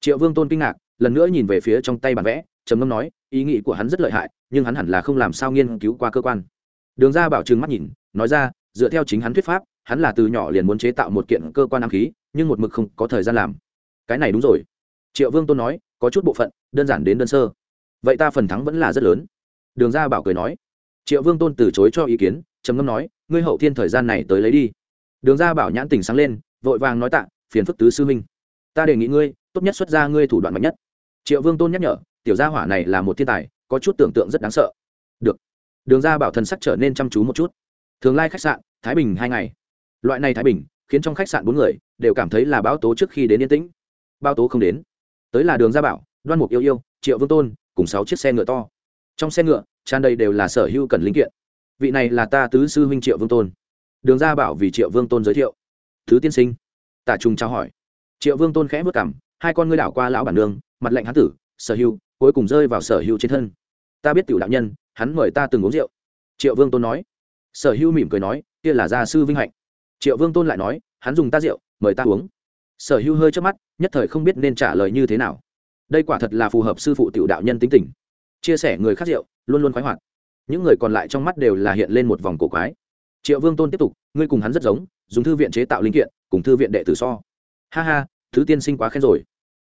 Triệu vương tôn kinh ngạc, lần nữa nhìn về phía trong tay bản vẽ, trầm ngâm nói, ý nghĩ của hắn rất lợi hại, nhưng hắn hẳn là không làm sao nghiên cứu qua cơ quan. Đường gia bảo trừng mắt nhìn, nói ra, dựa theo chính hắn thuyết pháp, hắn là từ nhỏ liền muốn chế tạo một kiện cơ quan ám khí nhưng một mực không có thời gian làm. Cái này đúng rồi. Triệu vương tôn nói, có chút bộ phận, đơn giản đến đơn sơ. Vậy ta phần thắng vẫn là rất lớn. Đường gia bảo cười nói. Triệu vương tôn từ chối cho ý kiến, trầm ngâm nói, ngươi hậu thiên thời gian này tới lấy đi. Đường gia bảo nhãn tình sáng lên, vội vàng nói tạ, phiền phức tứ sư minh ta đề nghị ngươi, tốt nhất xuất ra ngươi thủ đoạn mạnh nhất. Triệu vương tôn nhắc nhở, tiểu gia hỏa này là một thiên tài, có chút tưởng tượng rất đáng sợ. Được. Đường gia bảo thần sắc trở nên chăm chú một chút. Thường lai khách sạn, thái bình hai ngày. Loại này thái bình khiến trong khách sạn bốn người đều cảm thấy là báo tố trước khi đến yên tĩnh. Báo tố không đến. Tới là đường gia bảo, đoan mục yêu yêu, triệu vương tôn, cùng sáu chiếc xe ngựa to. Trong xe ngựa, tràn đầy đều là sở hữu cần linh kiện. Vị này là ta tứ sư huynh triệu vương tôn. Đường gia bảo vì triệu vương tôn giới thiệu. Thứ tiên sinh. Tả trung trao hỏi. Triệu vương tôn khẽ vất cảm hai con ngươi đảo qua lão bản nương, mặt lạnh hán tử, sở hữu, cuối cùng rơi vào sở hữu trên thân. Ta biết tiểu đạo nhân, hắn mời ta từng uống rượu. Triệu vương tôn nói. Sở hữu mỉm cười nói, kia là gia sư vinh hạnh triệu vương tôn lại nói, hắn dùng ta rượu, mời ta uống. Sở hữu hơi trước mắt, nhất thời không biết nên trả lời như thế nào. Đây quả thật là phù hợp sư phụ tiểu đạo nhân tính tình. Chia sẻ người khác rượu, luôn luôn khoái hoạt. Những người còn lại trong mắt đều là hiện lên một vòng cổ quái. Triệu vương tôn tiếp tục, ngươi cùng hắn rất giống, dùng thư viện chế tạo linh kiện, cùng thư viện đệ tử so. Ha ha, thứ tiên sinh quá khen rồi.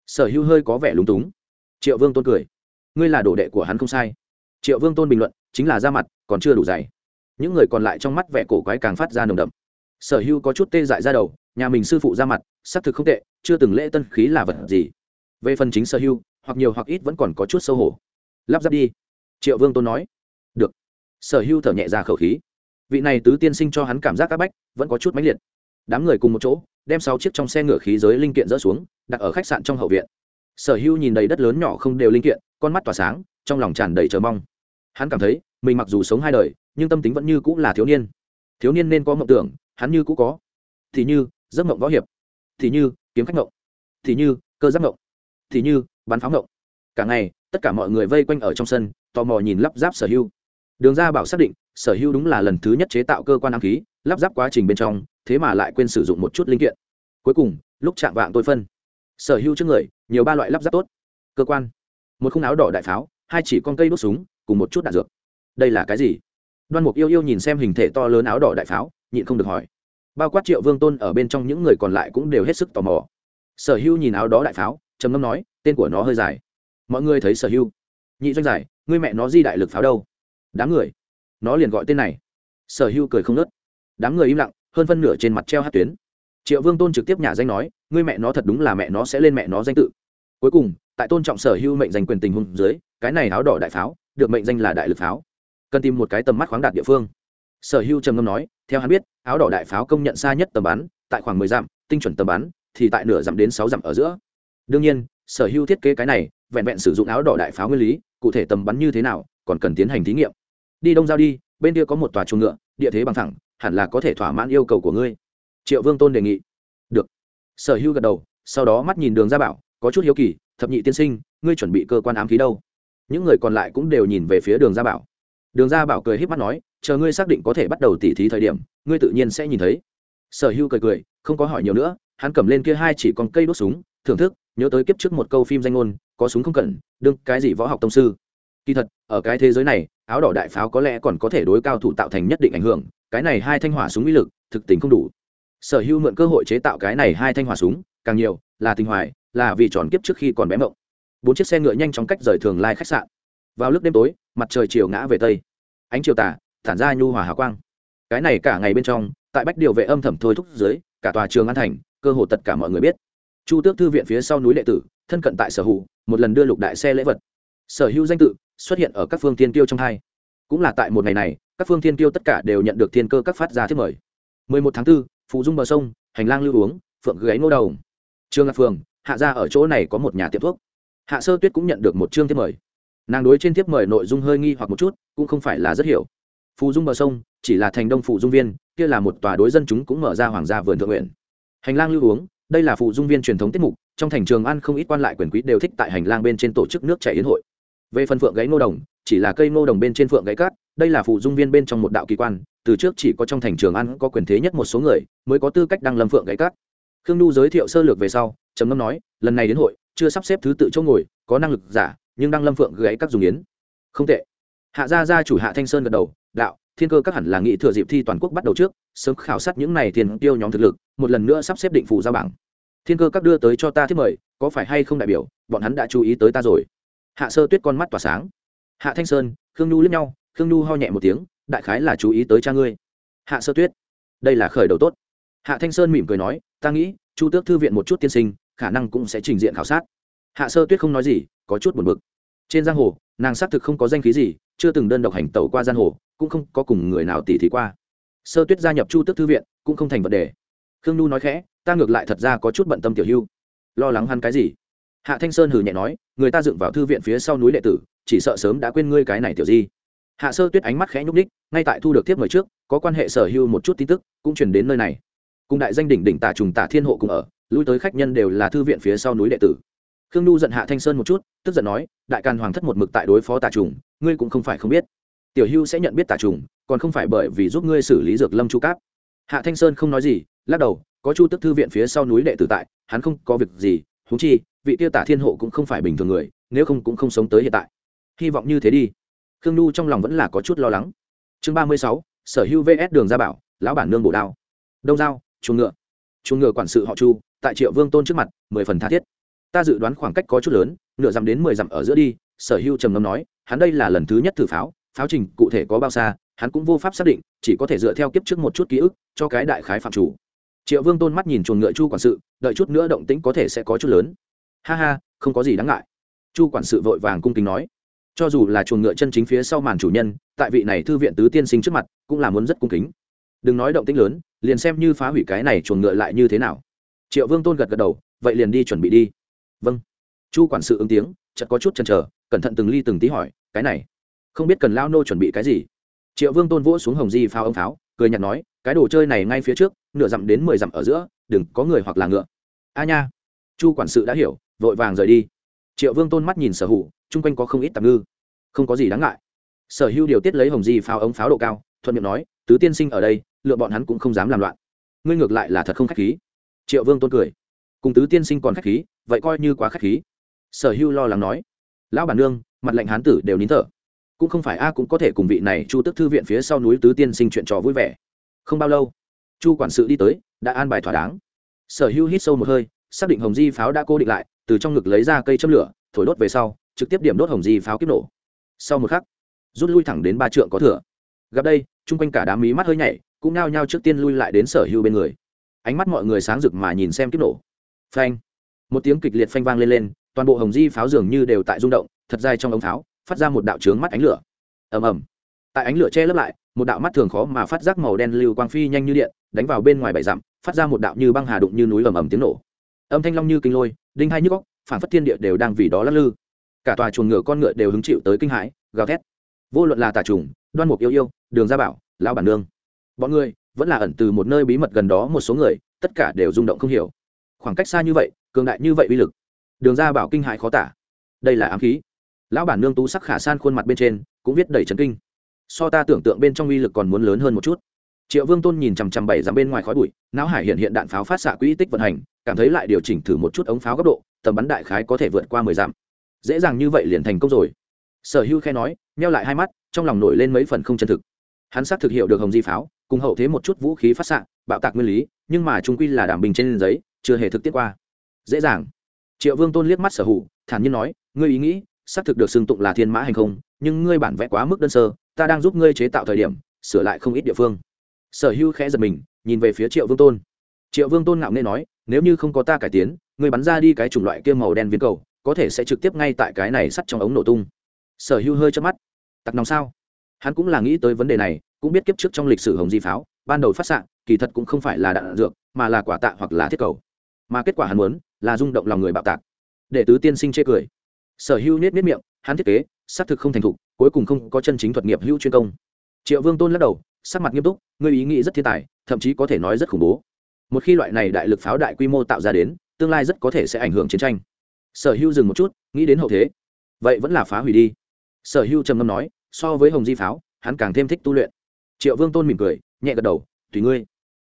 Sở hữu hơi có vẻ lúng túng. Triệu vương tôn cười. Ngươi là đồ đệ của hắn không sai. Triệu vương tôn bình luận, chính là ra mặt, còn chưa đủ dày. Những người còn lại trong mắt vẻ cổ quái càng phát ra nồng đậm sở hữu có chút tê dại ra đầu, nhà mình sư phụ ra mặt, xác thực không tệ, chưa từng lễ tân khí là vật gì. Về phần chính sở hữu, hoặc nhiều hoặc ít vẫn còn có chút sâu hổ. Lắp ráp đi. Triệu vương tôn nói. Được. Sở hữu thở nhẹ ra khẩu khí. Vị này tứ tiên sinh cho hắn cảm giác áp bách, vẫn có chút mãnh liệt. Đám người cùng một chỗ, đem sáu chiếc trong xe ngựa khí giới linh kiện dỡ xuống, đặt ở khách sạn trong hậu viện. Sở hữu nhìn đầy đất lớn nhỏ không đều linh kiện, con mắt tỏa sáng, trong lòng tràn đầy chờ mong. Hắn cảm thấy, mình mặc dù sống hai đời, nhưng tâm tính vẫn như cũng là thiếu niên. Thiếu niên nên có mộng tưởng hắn như cũ có. Thì như giấc mộng võ hiệp. Thì như kiếm khách mộng. Thì như cơ giác mộng. Thì như bắn pháo mộng. Cả ngày tất cả mọi người vây quanh ở trong sân tò mò nhìn lắp ráp sở hữu. Đường ra bảo xác định sở hữu đúng là lần thứ nhất chế tạo cơ quan đăng khí, lắp ráp quá trình bên trong thế mà lại quên sử dụng một chút linh kiện. Cuối cùng lúc chạm vạng tôi phân. Sở hữu trước người nhiều ba loại lắp ráp tốt. Cơ quan. Một khung áo đỏ đại pháo hai chỉ con cây đốt súng cùng một chút đạn dược. Đây là cái gì? Đoan mục yêu yêu nhìn xem hình thể to lớn áo đỏ đại pháo nhịn không được hỏi. Bao quát triệu vương tôn ở bên trong những người còn lại cũng đều hết sức tò mò. Sở hữu nhìn áo đó đại pháo, trầm ngâm nói, tên của nó hơi dài. Mọi người thấy sở hữu nhị doanh giải, ngươi mẹ nó di đại lực pháo đâu? Đám người. Nó liền gọi tên này. Sở hữu cười không nớt. Đám người im lặng, hơn phân nửa trên mặt treo hát tuyến. Triệu vương tôn trực tiếp nhà danh nói, ngươi mẹ nó thật đúng là mẹ nó sẽ lên mẹ nó danh tự. Cuối cùng, tại tôn trọng sở hữu mệnh danh quyền tình hùng dưới, cái này áo đỏ đại pháo, được mệnh danh là đại lực pháo. Cần tìm một cái tầm mắt khoáng đạt địa phương. Sở hữu trầm ngâm nói theo hắn biết, áo đỏ đại pháo công nhận xa nhất tầm bắn, tại khoảng mười dặm, tinh chuẩn tầm bắn, thì tại nửa dặm đến sáu dặm ở giữa. Đương nhiên, sở hữu thiết kế cái này, vẹn vẹn sử dụng áo đỏ đại pháo nguyên lý, cụ thể tầm bắn như thế nào, còn cần tiến hành thí nghiệm. Đi đông giao đi, bên kia có một tòa chuồng ngựa, địa thế bằng thẳng hẳn là có thể thỏa mãn yêu cầu của ngươi. Triệu vương tôn đề nghị. Được. Sở hữu gật đầu, sau đó mắt nhìn đường ra bảo, có chút hiếu kỳ, thập nhị tiên sinh, ngươi chuẩn bị cơ quan ám khí đâu? Những người còn lại cũng đều nhìn về phía đường gia bảo. Đường gia bảo cười h í p mắt nói chờ ngươi xác định có thể bắt đầu tỉ thí thời điểm, ngươi tự nhiên sẽ nhìn thấy. Sở Hưu cười cười, không có hỏi nhiều nữa, hắn cầm lên kia hai chỉ còn cây đốt súng, thưởng thức, nhớ tới kiếp trước một câu phim danh ngôn, có súng không cần đương cái gì võ học tông sư. Kỳ thật, ở cái thế giới này, áo đỏ đại pháo có lẽ còn có thể đối cao thủ tạo thành nhất định ảnh hưởng, cái này hai thanh hỏa súng uy lực, thực tình không đủ. Sở hữu mượn cơ hội chế tạo cái này hai thanh hỏa súng, càng nhiều, là tình hoài, là vì tròn kiếp trước khi còn bé mộng. Bốn chiếc xe ngựa nhanh chóng cách rời thường lai khách sạn. Vào lúc đêm tối, mặt trời chiều ngã về tây. Ánh chiều tà thản ra nhu hòa hào quang. Cái này cả ngày bên trong tại bách điều vệ âm thầm thôi thúc dưới cả tòa trường an thành cơ hồ tất cả mọi người biết. Chu tước thư viện phía sau núi lệ tử thân cận tại sở hữu một lần đưa lục đại xe lễ vật. Sở hữu danh tự xuất hiện ở các phương tiên tiêu trong hai. Cũng là tại một ngày này các phương thiên tiêu tất cả đều nhận được thiên cơ các phát ra thiết mời. 11 tháng 4, phụ dung bờ sông hành lang lưu uống phượng gáy ngô đầu trương lạc phường hạ gia ở chỗ này có một nhà tiệm thuốc. Hạ sơ tuyết cũng nhận được một chương thiết mời. Nàng đối trên thiếp mời nội dung hơi nghi hoặc một chút cũng không phải là rất hiểu phù dung bờ sông, chỉ là thành đông phụ dung viên, kia là một tòa đối dân chúng cũng mở ra hoàng gia vườn thượng nguyện hành lang lưu uống, đây là phụ dung viên truyền thống tiết mục, trong thành trường ăn không ít quan lại quyền quý đều thích tại hành lang bên trên tổ chức nước chảy yến hội. Về phần phượng gáy ngô đồng, chỉ là cây ngô đồng bên trên phượng gáy cát, đây là phụ dung viên bên trong một đạo kỳ quan, từ trước chỉ có trong thành trường ăn có quyền thế nhất một số người, mới có tư cách đăng lâm phượng gáy cát. Khương nhu giới thiệu sơ lược về sau, trầm ngâm nói, lần này đến hội, chưa sắp xếp thứ tự chỗ ngồi, có năng lực giả, nhưng đăng lâm phượng gáy các dùng yến. Không tệ. Hạ gia gia chủ hạ thanh sơn gật đầu đạo, thiên cơ các hẳn là nghị thừa dịp thi toàn quốc bắt đầu trước, sớm khảo sát những này tiền tiêu nhóm thực lực, một lần nữa sắp xếp định phụ ra bảng. Thiên cơ các đưa tới cho ta thiết mời, có phải hay không đại biểu, bọn hắn đã chú ý tới ta rồi. Hạ sơ tuyết con mắt tỏa sáng. Hạ thanh sơn, khương nhu lướt nhau, khương nhu ho nhẹ một tiếng, đại khái là chú ý tới cha ngươi. Hạ sơ tuyết, đây là khởi đầu tốt. Hạ thanh sơn mỉm cười nói, ta nghĩ, chu tước thư viện một chút tiên sinh, khả năng cũng sẽ trình diện khảo sát. Hạ sơ tuyết không nói gì, có chút buồn bực. Trên giang hồ, nàng xác thực không có danh khí gì, chưa từng đơn độc hành tẩu qua giang hồ cũng không có cùng người nào tỉ thí qua. Sơ tuyết gia nhập chu tước thư viện cũng không thành vấn đề. Khương nhu nói khẽ, ta ngược lại thật ra có chút bận tâm tiểu hưu. Lo lắng hắn cái gì? Hạ thanh sơn hừ nhẹ nói, người ta dựng vào thư viện phía sau núi đệ tử, chỉ sợ sớm đã quên ngươi cái này tiểu di. Hạ sơ tuyết ánh mắt khẽ nhúc ních ngay tại thu được tiếp mời trước, có quan hệ sở hưu một chút tin tức cũng chuyển đến nơi này. Cùng đại danh đỉnh đỉnh tả trùng tả thiên hộ cùng ở, lui tới khách nhân đều là thư viện phía sau núi đệ tử. Khương nhu giận hạ thanh sơn một chút, tức giận nói, đại càn hoàng thất một mực tại đối phó tà trùng, ngươi cũng không phải không biết tiểu hưu sẽ nhận biết tà trùng, còn không phải bởi vì giúp ngươi xử lý dược lâm chu cáp. Hạ thanh sơn không nói gì, lắc đầu, có chu tức thư viện phía sau núi đệ tử tại, hắn không có việc gì húng chi, vị tiêu tả thiên hộ cũng không phải bình thường người, nếu không cũng không sống tới hiện tại. Hy vọng như thế đi. Khương nhu trong lòng vẫn là có chút lo lắng. Chương ba mươi sáu, sở hưu vs đường gia bảo, lão bản nương bổ đao. Đông giao, chuồng ngựa. Chuồng ngựa quản sự họ chu, tại triệu vương tôn trước mặt, mười phần tha thiết. Ta dự đoán khoảng cách có chút lớn, nửa dặm đến mười dặm ở giữa đi, sở hưu trầm ngâm nói, hắn đây là lần thứ nhất thử pháo pháo trình cụ thể có bao xa, hắn cũng vô pháp xác định, chỉ có thể dựa theo kiếp trước một chút ký ức, cho cái đại khái phạm chủ. Triệu vương tôn mắt nhìn chuồng ngựa chu quản sự, đợi chút nữa động tĩnh có thể sẽ có chút lớn. Ha ha, không có gì đáng ngại. Chu quản sự vội vàng cung kính nói. Cho dù là chuồng ngựa chân chính phía sau màn chủ nhân, tại vị này thư viện tứ tiên sinh trước mặt, cũng là muốn rất cung kính. Đừng nói động tĩnh lớn, liền xem như phá hủy cái này chuồng ngựa lại như thế nào. Triệu vương tôn gật gật đầu, vậy liền đi chuẩn bị đi. Vâng. Chu quản sự ứng tiếng, chợt có chút chần chờ, cẩn thận từng ly từng tí hỏi, cái này không biết cần lao nô chuẩn bị cái gì. Triệu vương tôn vỗ xuống hồng di pháo ông pháo, cười nhạt nói, cái đồ chơi này ngay phía trước, nửa dặm đến mười dặm ở giữa, đừng có người hoặc là ngựa. A nha. Chu quản sự đã hiểu, vội vàng rời đi. Triệu vương tôn mắt nhìn sở hữu, chung quanh có không ít tạm ngư. Không có gì đáng ngại. Sở hữu điều tiết lấy hồng di pháo ống pháo độ cao, thuận miệng nói, tứ tiên sinh ở đây, lựa bọn hắn cũng không dám làm loạn. Ngươi ngược lại là thật không khách khí. Triệu vương tôn cười. Cùng tứ tiên sinh còn khách khí, vậy coi như quá khách khí. Sở hữu lo lắng nói. Lão bản nương, mặt lệnh hán tử đều nín thở cũng không phải a cũng có thể cùng vị này chu tức thư viện phía sau núi tứ tiên sinh chuyện trò vui vẻ. Không bao lâu, chu quản sự đi tới, đã an bài thỏa đáng. Sở hữu hít sâu một hơi, xác định hồng di pháo đã cố định lại, từ trong ngực lấy ra cây châm lửa, thổi đốt về sau, trực tiếp điểm đốt hồng di pháo kiếp nổ. Sau một khắc, rút lui thẳng đến ba trượng có thừa. Gặp đây, chung quanh cả đám mí mắt hơi nhảy, cũng nao nhao trước tiên lui lại đến sở hữu bên người. Ánh mắt mọi người sáng rực mà nhìn xem kiếp nổ. Phanh! Một tiếng kịch liệt phanh vang lên lên, toàn bộ hồng di pháo dường như đều tại rung động, thật dài trong ống pháo phát ra một đạo trướng mắt ánh lửa. Ầm ầm. Tại ánh lửa che lấp lại, một đạo mắt thường khó mà phát giác màu đen lưu quang phi nhanh như điện, đánh vào bên ngoài bảy dặm, phát ra một đạo như băng hà đụng như núi ầm ầm tiếng nổ. Âm thanh long như kinh lôi, đinh hai nhức góc phản phất thiên địa đều đang vì đó lắc lư. Cả tòa chuồng ngựa con ngựa đều hứng chịu tới kinh hãi, gào thét. Vô luận là tà trùng, đoan mục yêu yêu, đường gia bảo, lão bản nương, bọn người vẫn là ẩn từ một nơi bí mật gần đó một số người, tất cả đều rung động không hiểu. Khoảng cách xa như vậy, cường đại như vậy uy lực, đường gia bảo kinh hại khó tả. Đây là ám khí lão bản nương tú sắc khả san khuôn mặt bên trên cũng viết đầy trấn kinh. So ta tưởng tượng bên trong uy lực còn muốn lớn hơn một chút. Triệu vương tôn nhìn chằm chằm bảy dặm bên ngoài khói bụi, não hải hiện hiện đạn pháo phát xạ quỹ tích vận hành, cảm thấy lại điều chỉnh thử một chút ống pháo góc độ, tầm bắn đại khái có thể vượt qua mười dặm. Dễ dàng như vậy liền thành công rồi. Sở hữu khe nói neo lại hai mắt, trong lòng nổi lên mấy phần không chân thực. Hắn xác thực hiệu được hồng di pháo, cùng hậu thế một chút vũ khí phát xạ, bạo tạc nguyên lý, nhưng mà trung quy là đảm bình trên giấy, chưa hề thực tiết qua. Dễ dàng. Triệu vương tôn liếc mắt sở hữu, thản nhiên nói, ngươi ý nghĩ xác thực được xưng tụng là thiên mã hành không, nhưng ngươi bản vẽ quá mức đơn sơ, ta đang giúp ngươi chế tạo thời điểm, sửa lại không ít địa phương. Sở hữu khẽ giật mình, nhìn về phía triệu vương tôn. Triệu vương tôn ngạo nghê nói, nếu như không có ta cải tiến, ngươi bắn ra đi cái chủng loại kia màu đen viên cầu, có thể sẽ trực tiếp ngay tại cái này sắt trong ống nổ tung. Sở hữu hơi chớp mắt. Tặc nòng sao? Hắn cũng là nghĩ tới vấn đề này, cũng biết kiếp trước trong lịch sử hồng di pháo, ban đầu phát xạ, kỳ thật cũng không phải là đạn dược, mà là quả tạ hoặc là thiết cầu. Mà kết quả hắn muốn, là rung động lòng người bạo tạc. Để tứ tiên sinh chê cười sở hữu nết nết miệng, hắn thiết kế, xác thực không thành thục, cuối cùng không có chân chính thuật nghiệp hữu chuyên công. Triệu vương tôn lắc đầu, sắc mặt nghiêm túc, ngươi ý nghĩ rất thiên tài, thậm chí có thể nói rất khủng bố. Một khi loại này đại lực pháo đại quy mô tạo ra đến, tương lai rất có thể sẽ ảnh hưởng chiến tranh. Sở hữu dừng một chút, nghĩ đến hậu thế. Vậy vẫn là phá hủy đi. Sở hữu trầm ngâm nói, so với hồng di pháo, hắn càng thêm thích tu luyện. Triệu vương tôn mỉm cười, nhẹ gật đầu, tùy ngươi.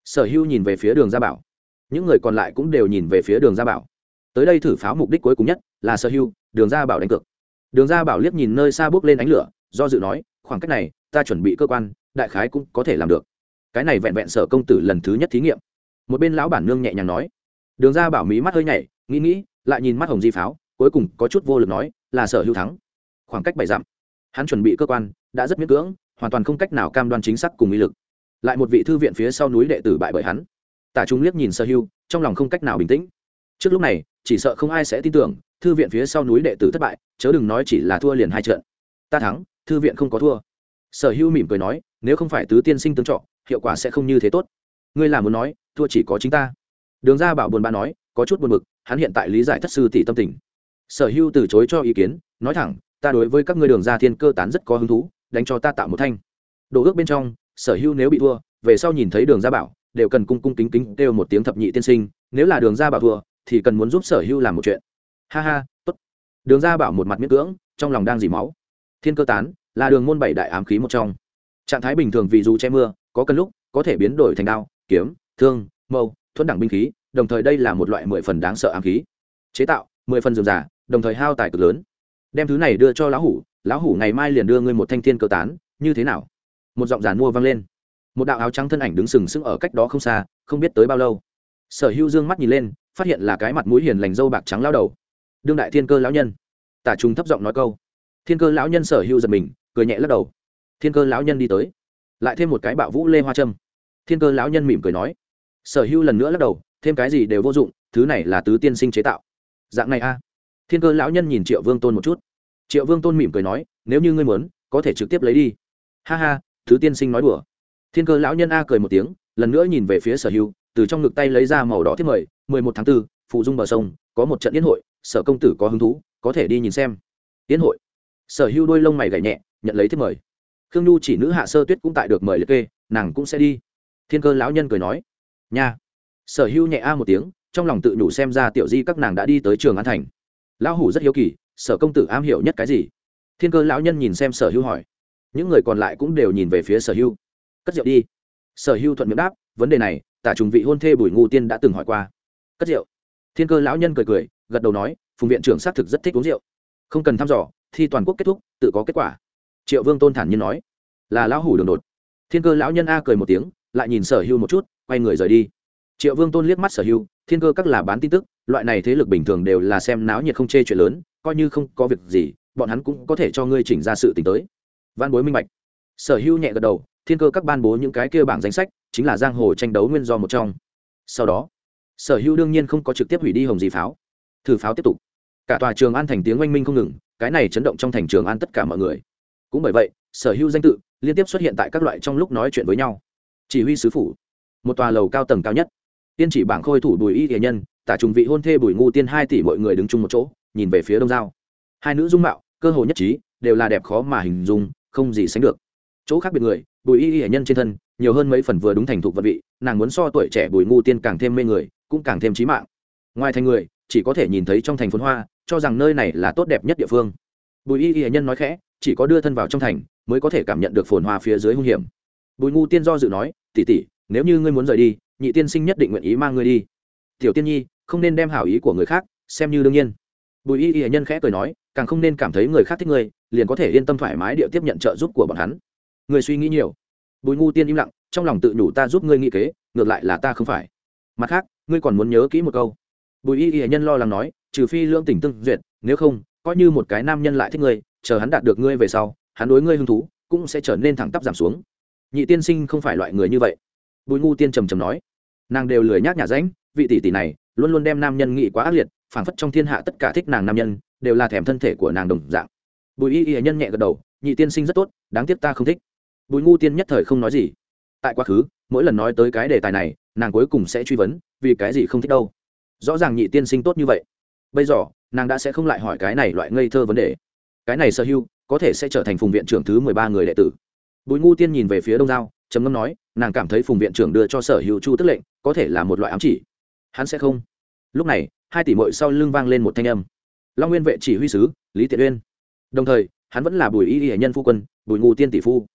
Sở hữu nhìn về phía đường gia bảo. Những người còn lại cũng đều nhìn về phía đường gia bảo. Tới đây thử pháo mục đích cuối cùng nhất là sở hữu đường gia bảo đánh cược. Đường gia bảo liếc nhìn nơi xa bước lên ánh lửa, do dự nói, khoảng cách này, ta chuẩn bị cơ quan, đại khái cũng có thể làm được. Cái này vẹn vẹn sở công tử lần thứ nhất thí nghiệm. Một bên lão bản nương nhẹ nhàng nói. Đường gia bảo mí mắt hơi nhảy, nghĩ nghĩ, lại nhìn mắt hồng di pháo, cuối cùng có chút vô lực nói, là sở hữu thắng. Khoảng cách bảy dặm. Hắn chuẩn bị cơ quan, đã rất miễn cưỡng, hoàn toàn không cách nào cam đoan chính xác cùng uy lực. Lại một vị thư viện phía sau núi đệ tử bại bởi hắn. Tả chúng liếc nhìn sở hữu, trong lòng không cách nào bình tĩnh. Trước lúc này, chỉ sợ không ai sẽ tin tưởng thư viện phía sau núi đệ tử thất bại, chớ đừng nói chỉ là thua liền hai trận. Ta thắng, thư viện không có thua. Sở hữu mỉm cười nói, nếu không phải tứ tiên sinh tướng trọ, hiệu quả sẽ không như thế tốt. Ngươi là muốn nói, thua chỉ có chính ta. Đường ra bảo buồn bã nói, có chút buồn bực, hắn hiện tại lý giải thất sư tỷ tâm tình. Sở hữu từ chối cho ý kiến, nói thẳng, ta đối với các ngươi đường ra thiên cơ tán rất có hứng thú, đánh cho ta tạo một thanh. Đồ ước bên trong, sở hữu nếu bị thua, về sau nhìn thấy đường ra bảo, đều cần cung cung kính kính kêu một tiếng thập nhị tiên sinh, nếu là đường ra bảo thua, thì cần muốn giúp sở hữu làm một chuyện ha ha, tốt. Đường ra bảo một mặt miễn cưỡng, trong lòng đang dỉ máu. Thiên cơ tán, là đường môn bảy đại ám khí một trong. Trạng thái bình thường vì dù che mưa, có cần lúc, có thể biến đổi thành đao, kiếm, thương, mâu, thuẫn đẳng binh khí, đồng thời đây là một loại mười phần đáng sợ ám khí. Chế tạo, mười phần dườm giả đồng thời hao tài cực lớn. Đem thứ này đưa cho lão hủ lão hủ ngày mai liền đưa ngươi một thanh thiên cơ tán, như thế nào? Một giọng giàn mua vang lên. Một đạo áo trắng thân ảnh đứng sừng sững ở cách đó không xa, không biết tới bao lâu. Sở hữu dương mắt nhìn lên, phát hiện là cái mặt mũi hiền lành dâu bạc trắng lao đầu đương đại thiên cơ lão nhân. Tả trung thấp giọng nói câu. Thiên cơ lão nhân sở hữu giật mình cười nhẹ lắc đầu. Thiên cơ lão nhân đi tới. Lại thêm một cái bạo vũ lê hoa trâm thiên cơ lão nhân mỉm cười nói. Sở hữu lần nữa lắc đầu thêm cái gì đều vô dụng thứ này là tứ tiên sinh chế tạo. Dạng này a. Thiên cơ lão nhân nhìn triệu vương tôn một chút. Triệu vương tôn mỉm cười nói nếu như ngươi muốn có thể trực tiếp lấy đi. Ha ha thứ tiên sinh nói đùa. Thiên cơ lão nhân a cười một tiếng lần nữa nhìn về phía sở hữu từ trong ngực tay lấy ra màu đỏ thiết mời mười một tháng 4, phụ dung bờ sông có một trận yến hội sở công tử có hứng thú, có thể đi nhìn xem. Tiến hội. Sở hưu đôi lông mày gảy nhẹ, nhận lấy thiết mời. Khương nhu chỉ nữ hạ sơ tuyết cũng tại được mời liệt kê, nàng cũng sẽ đi. Thiên cơ lão nhân cười nói. Nha. Sở hưu nhẹ a một tiếng, trong lòng tự nhủ xem ra tiểu di các nàng đã đi tới trường an thành. Lão hủ rất hiếu kỳ, sở công tử am hiểu nhất cái gì? Thiên cơ lão nhân nhìn xem sở hưu hỏi. Những người còn lại cũng đều nhìn về phía sở hưu. cất rượu đi. Sở hưu thuận miệng đáp, vấn đề này, tả trùng vị hôn thê bùi ngu tiên đã từng hỏi qua. Cất rượu. Thiên cơ lão nhân cười cười gật đầu nói, phùng viện trưởng xác thực rất thích uống rượu. Không cần thăm dò, thi toàn quốc kết thúc, tự có kết quả. Triệu vương tôn thản nhiên nói, là lão hủ đường đột. Thiên cơ lão nhân a cười một tiếng, lại nhìn sở hưu một chút, quay người rời đi. Triệu vương tôn liếc mắt sở hưu, thiên cơ các là bán tin tức, loại này thế lực bình thường đều là xem náo nhiệt không chê chuyện lớn, coi như không có việc gì, bọn hắn cũng có thể cho ngươi chỉnh ra sự t tới. Văn bối minh bạch. Sở hưu nhẹ gật đầu, thiên cơ các ban bố những cái kia bảng danh sách, chính là giang hồ tranh đấu nguyên do một trong. Sau đó, sở hưu đương nhiên không có trực tiếp hủy đi hồng di pháo thử pháo tiếp tục. Cả tòa trường an thành tiếng oanh minh không ngừng, cái này chấn động trong thành trường an tất cả mọi người. Cũng bởi vậy, sở hữu danh tự liên tiếp xuất hiện tại các loại trong lúc nói chuyện với nhau. Chỉ huy sứ phủ, một tòa lầu cao tầng cao nhất. Tiên chỉ bảng khôi thủ bùi y thể nhân, tả trùng vị hôn thê bùi ngu tiên hai tỷ mọi người đứng chung một chỗ, nhìn về phía đông giao. Hai nữ dung mạo, cơ hồ nhất trí, đều là đẹp khó mà hình dung, không gì sánh được. Chỗ khác biệt người, bùi y nghệ nhân trên thân, nhiều hơn mấy phần vừa đúng thành thục vật vị, nàng muốn so tuổi trẻ bùi ngu tiên càng thêm mê người, cũng càng thêm trí mạng. Ngoài thành người chỉ có thể nhìn thấy trong thành phồn hoa, cho rằng nơi này là tốt đẹp nhất địa phương. Bùi y y nhân nói khẽ, chỉ có đưa thân vào trong thành, mới có thể cảm nhận được phồn hoa phía dưới hung hiểm. Bùi ngu tiên do dự nói tỉ tỉ nếu như ngươi muốn rời đi, nhị tiên sinh nhất định nguyện ý mang ngươi đi. Tiểu tiên nhi, không nên đem hảo ý của người khác xem như đương nhiên. Bùi y y nhân khẽ cười nói, càng không nên cảm thấy người khác thích ngươi, liền có thể yên tâm thoải mái địa tiếp nhận trợ giúp của bọn hắn. Người suy nghĩ nhiều. Bùi ngu tiên im lặng, trong lòng tự nhủ, ta giúp ngươi nghĩ kế, ngược lại là ta không phải. Mặt khác, ngươi còn muốn nhớ kỹ một câu bùi y y nhân lo lắng nói, trừ phi lương tỉnh tương duyệt, nếu không, coi như một cái nam nhân lại thích ngươi, chờ hắn đạt được ngươi về sau, hắn đối ngươi hứng thú, cũng sẽ trở nên thẳng tắp giảm xuống. Nhị tiên sinh không phải loại người như vậy. Bùi ngu tiên trầm trầm nói, nàng đều lười nhác nhà ránh, vị tỷ tỷ này luôn luôn đem nam nhân nghĩ quá ác liệt, phảng phất trong thiên hạ tất cả thích nàng nam nhân, đều là thèm thân thể của nàng đồng dạng. Bùi y y nhân nhẹ gật đầu, nhị tiên sinh rất tốt, đáng tiếc ta không thích. Bùi ngu tiên nhất thời không nói gì. Tại quá khứ, mỗi lần nói tới cái đề tài này, nàng cuối cùng sẽ truy vấn, vì cái gì không thích đâu? Rõ ràng nhị tiên sinh tốt như vậy. Bây giờ, nàng đã sẽ không lại hỏi cái này loại ngây thơ vấn đề. Cái này sở hữu có thể sẽ trở thành phùng viện trưởng thứ mười ba người đệ tử. Bùi ngu tiên nhìn về phía đông giao, trầm ngâm nói, nàng cảm thấy phùng viện trưởng đưa cho sở hữu chu tức lệnh, có thể là một loại ám chỉ. Hắn sẽ không. Lúc này, hai tỷ mội sau lưng vang lên một thanh âm. Long nguyên vệ chỉ huy sứ, lý tiện uyên. Đồng thời, hắn vẫn là bùi y hệ nhân phu quân, bùi ngu tiên tỷ phu.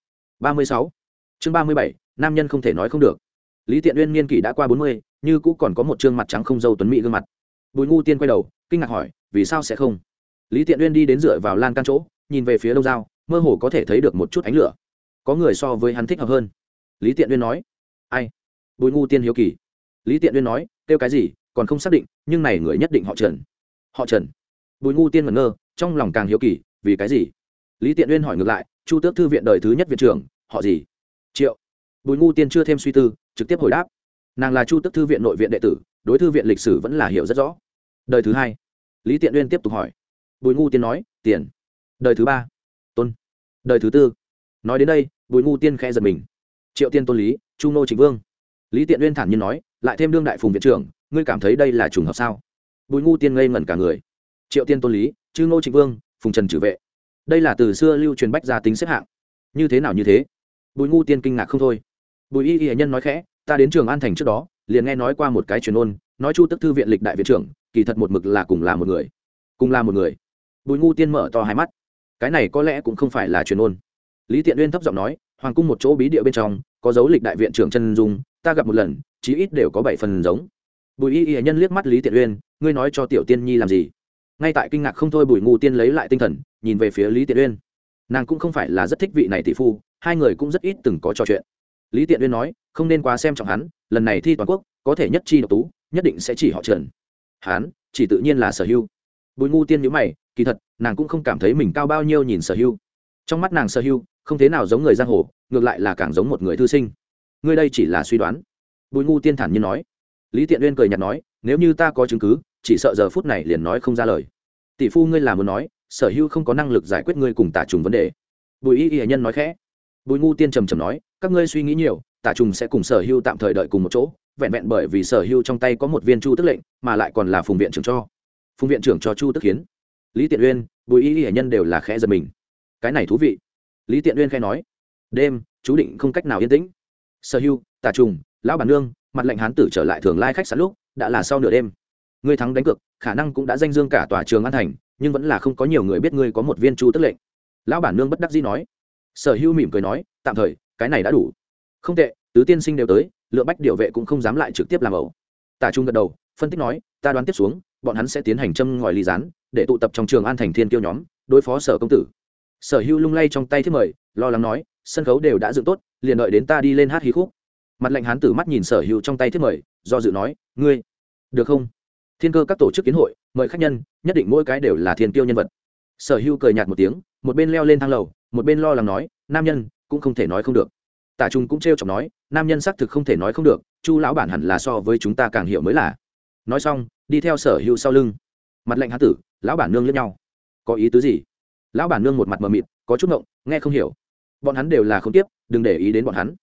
Ba mươi sáu. Chương ba mươi bảy, nam nhân không thể nói không được. Lý tiện uyên niên kỷ đã qua bốn mươi như cũ còn có một chương mặt trắng không dâu tuấn mỹ gương mặt. Bùi ngu tiên quay đầu, kinh ngạc hỏi, vì sao sẽ không? Lý tiện uyên đi đến dựa vào lan can chỗ, nhìn về phía đông dao mơ hồ có thể thấy được một chút ánh lửa. Có người so với hắn thích hợp hơn. Lý tiện uyên nói, ai? Bùi ngu tiên hiếu kỳ. Lý tiện uyên nói, kêu cái gì, còn không xác định, nhưng này người nhất định họ trần. Họ trần? Bùi ngu tiên ngẩn ngơ, trong lòng càng hiếu kỳ, vì cái gì? Lý tiện uyên hỏi ngược lại, chu tước thư viện đời thứ nhất viện trưởng, họ gì? Triệu. Bùi ngu tiên chưa thêm suy tư, trực tiếp hồi đáp nàng là chu tước thư viện nội viện đệ tử, đối thư viện lịch sử vẫn là hiểu rất rõ. Đời thứ hai, lý tiện uyên tiếp tục hỏi. Bùi ngu tiên nói, tiền. Đời thứ ba, tôn. Đời thứ tư, nói đến đây, bùi ngu tiên khẽ giật mình. Triệu tiên tôn lý, chu nô chính vương. Lý tiện uyên thản nhiên nói, lại thêm đương đại phùng viện trưởng, ngươi cảm thấy đây là trùng hợp sao? Bùi ngu tiên ngây ngẩn cả người. Triệu tiên tôn lý chư ngô trịnh vương, phùng trần trừ vệ. Đây là từ xưa lưu truyền bách gia tính xếp hạng. Như thế nào như thế? Bùi ngu tiên kinh ngạc không thôi. Bùi y y nhân nói khẽ ta đến trường an thành trước đó, liền nghe nói qua một cái truyền ôn, nói chu tức thư viện lịch đại viện trưởng, kỳ thật một mực là cùng là một người, cùng là một người. Bùi ngu tiên mở to hai mắt. Cái này có lẽ cũng không phải là truyền ôn. Lý tiện uyên thấp giọng nói, hoàng cung một chỗ bí địa bên trong, có dấu lịch đại viện trưởng chân dung, ta gặp một lần, chí ít đều có bảy phần giống. Bùi y y nhân liếc mắt lý tiện uyên, ngươi nói cho tiểu tiên nhi làm gì? Ngay tại kinh ngạc không thôi bùi ngu tiên lấy lại tinh thần, nhìn về phía lý tiện uyên. Nàng cũng không phải là rất thích vị này tỷ phu, hai người cũng rất ít từng có trò chuyện. Lý tiện uyên nói không nên quá xem trọng hắn, lần này thi toàn quốc, có thể nhất chi độc tú, nhất định sẽ chỉ họ trần. Hắn, chỉ tự nhiên là sở hưu bùi ngu tiên nhữ mày, kỳ thật, nàng cũng không cảm thấy mình cao bao nhiêu nhìn sở hưu trong mắt nàng sở hưu không thế nào giống người giang hồ, ngược lại là càng giống một người thư sinh. Ngươi đây chỉ là suy đoán. Bùi ngu tiên thản nhiên nói. Lý tiện uyên cười nhạt nói, nếu như ta có chứng cứ, chỉ sợ giờ phút này liền nói không ra lời. Tỷ phu ngươi là muốn nói, sở hữu không có năng lực giải quyết ngươi cùng tả trùng vấn đề. Bùi y y nhân nói khẽ. Bùi ngu tiên trầm trầm nói, các ngươi suy nghĩ nhiều tả trùng sẽ cùng sở hưu tạm thời đợi cùng một chỗ vẹn vẹn bởi vì sở hưu trong tay có một viên chu tức lệnh mà lại còn là phùng viện trưởng cho. Phùng viện trưởng cho chu tức hiến lý tiện uyên bùi y y nhân đều là khẽ giật mình. Cái này thú vị. Lý tiện uyên khẽ nói. Đêm chú định không cách nào yên tĩnh. Sở Hưu, tả trùng lão bản nương mặt lệnh hán tử trở lại thường lai khách sạn lúc đã là sau nửa đêm. Ngươi thắng đánh cược khả năng cũng đã danh dương cả tòa trường an thành nhưng vẫn là không có nhiều người biết ngươi có một viên chu tức lệnh. Lão bản nương bất đắc dĩ nói. Sở Hưu mỉm cười nói tạm thời cái này đã đủ không tệ, tứ tiên sinh đều tới, lượng bách điệu vệ cũng không dám lại trực tiếp làm ẩu. Tả trung gật đầu, phân tích nói, ta đoán tiếp xuống, bọn hắn sẽ tiến hành châm ngòi ly gián, để tụ tập trong trường an thành thiên kiêu nhóm, đối phó sở công tử. Sở Hưu lung lay trong tay thiết mời, lo lắng nói, sân khấu đều đã dựng tốt, liền đợi đến ta đi lên hát hí khúc. Mặt lạnh hán tử mắt nhìn sở hữu trong tay thiết mời, do dự nói, ngươi, được không? Thiên cơ các tổ chức kiến hội, mời khách nhân, nhất định mỗi cái đều là thiên tiêu nhân vật. Sở hữu cười nhạt một tiếng, một bên leo lên thang lầu, một bên lo lắng nói, nam nhân, cũng không thể nói không được tả trung cũng t r e o chọc nói, nam nhân xác thực không thể nói không được, chu lão bản hẳn là so với chúng ta càng hiểu mới là. Nói xong, đi theo sở hữu sau lưng. Mặt lệnh hán tử, lão bản nương lẫn nhau. Có ý tứ gì? Lão bản nương một mặt mờ mịt, có chút ngộng, nghe không hiểu. Bọn hắn đều là không tiếp, đừng để ý đến bọn hắn.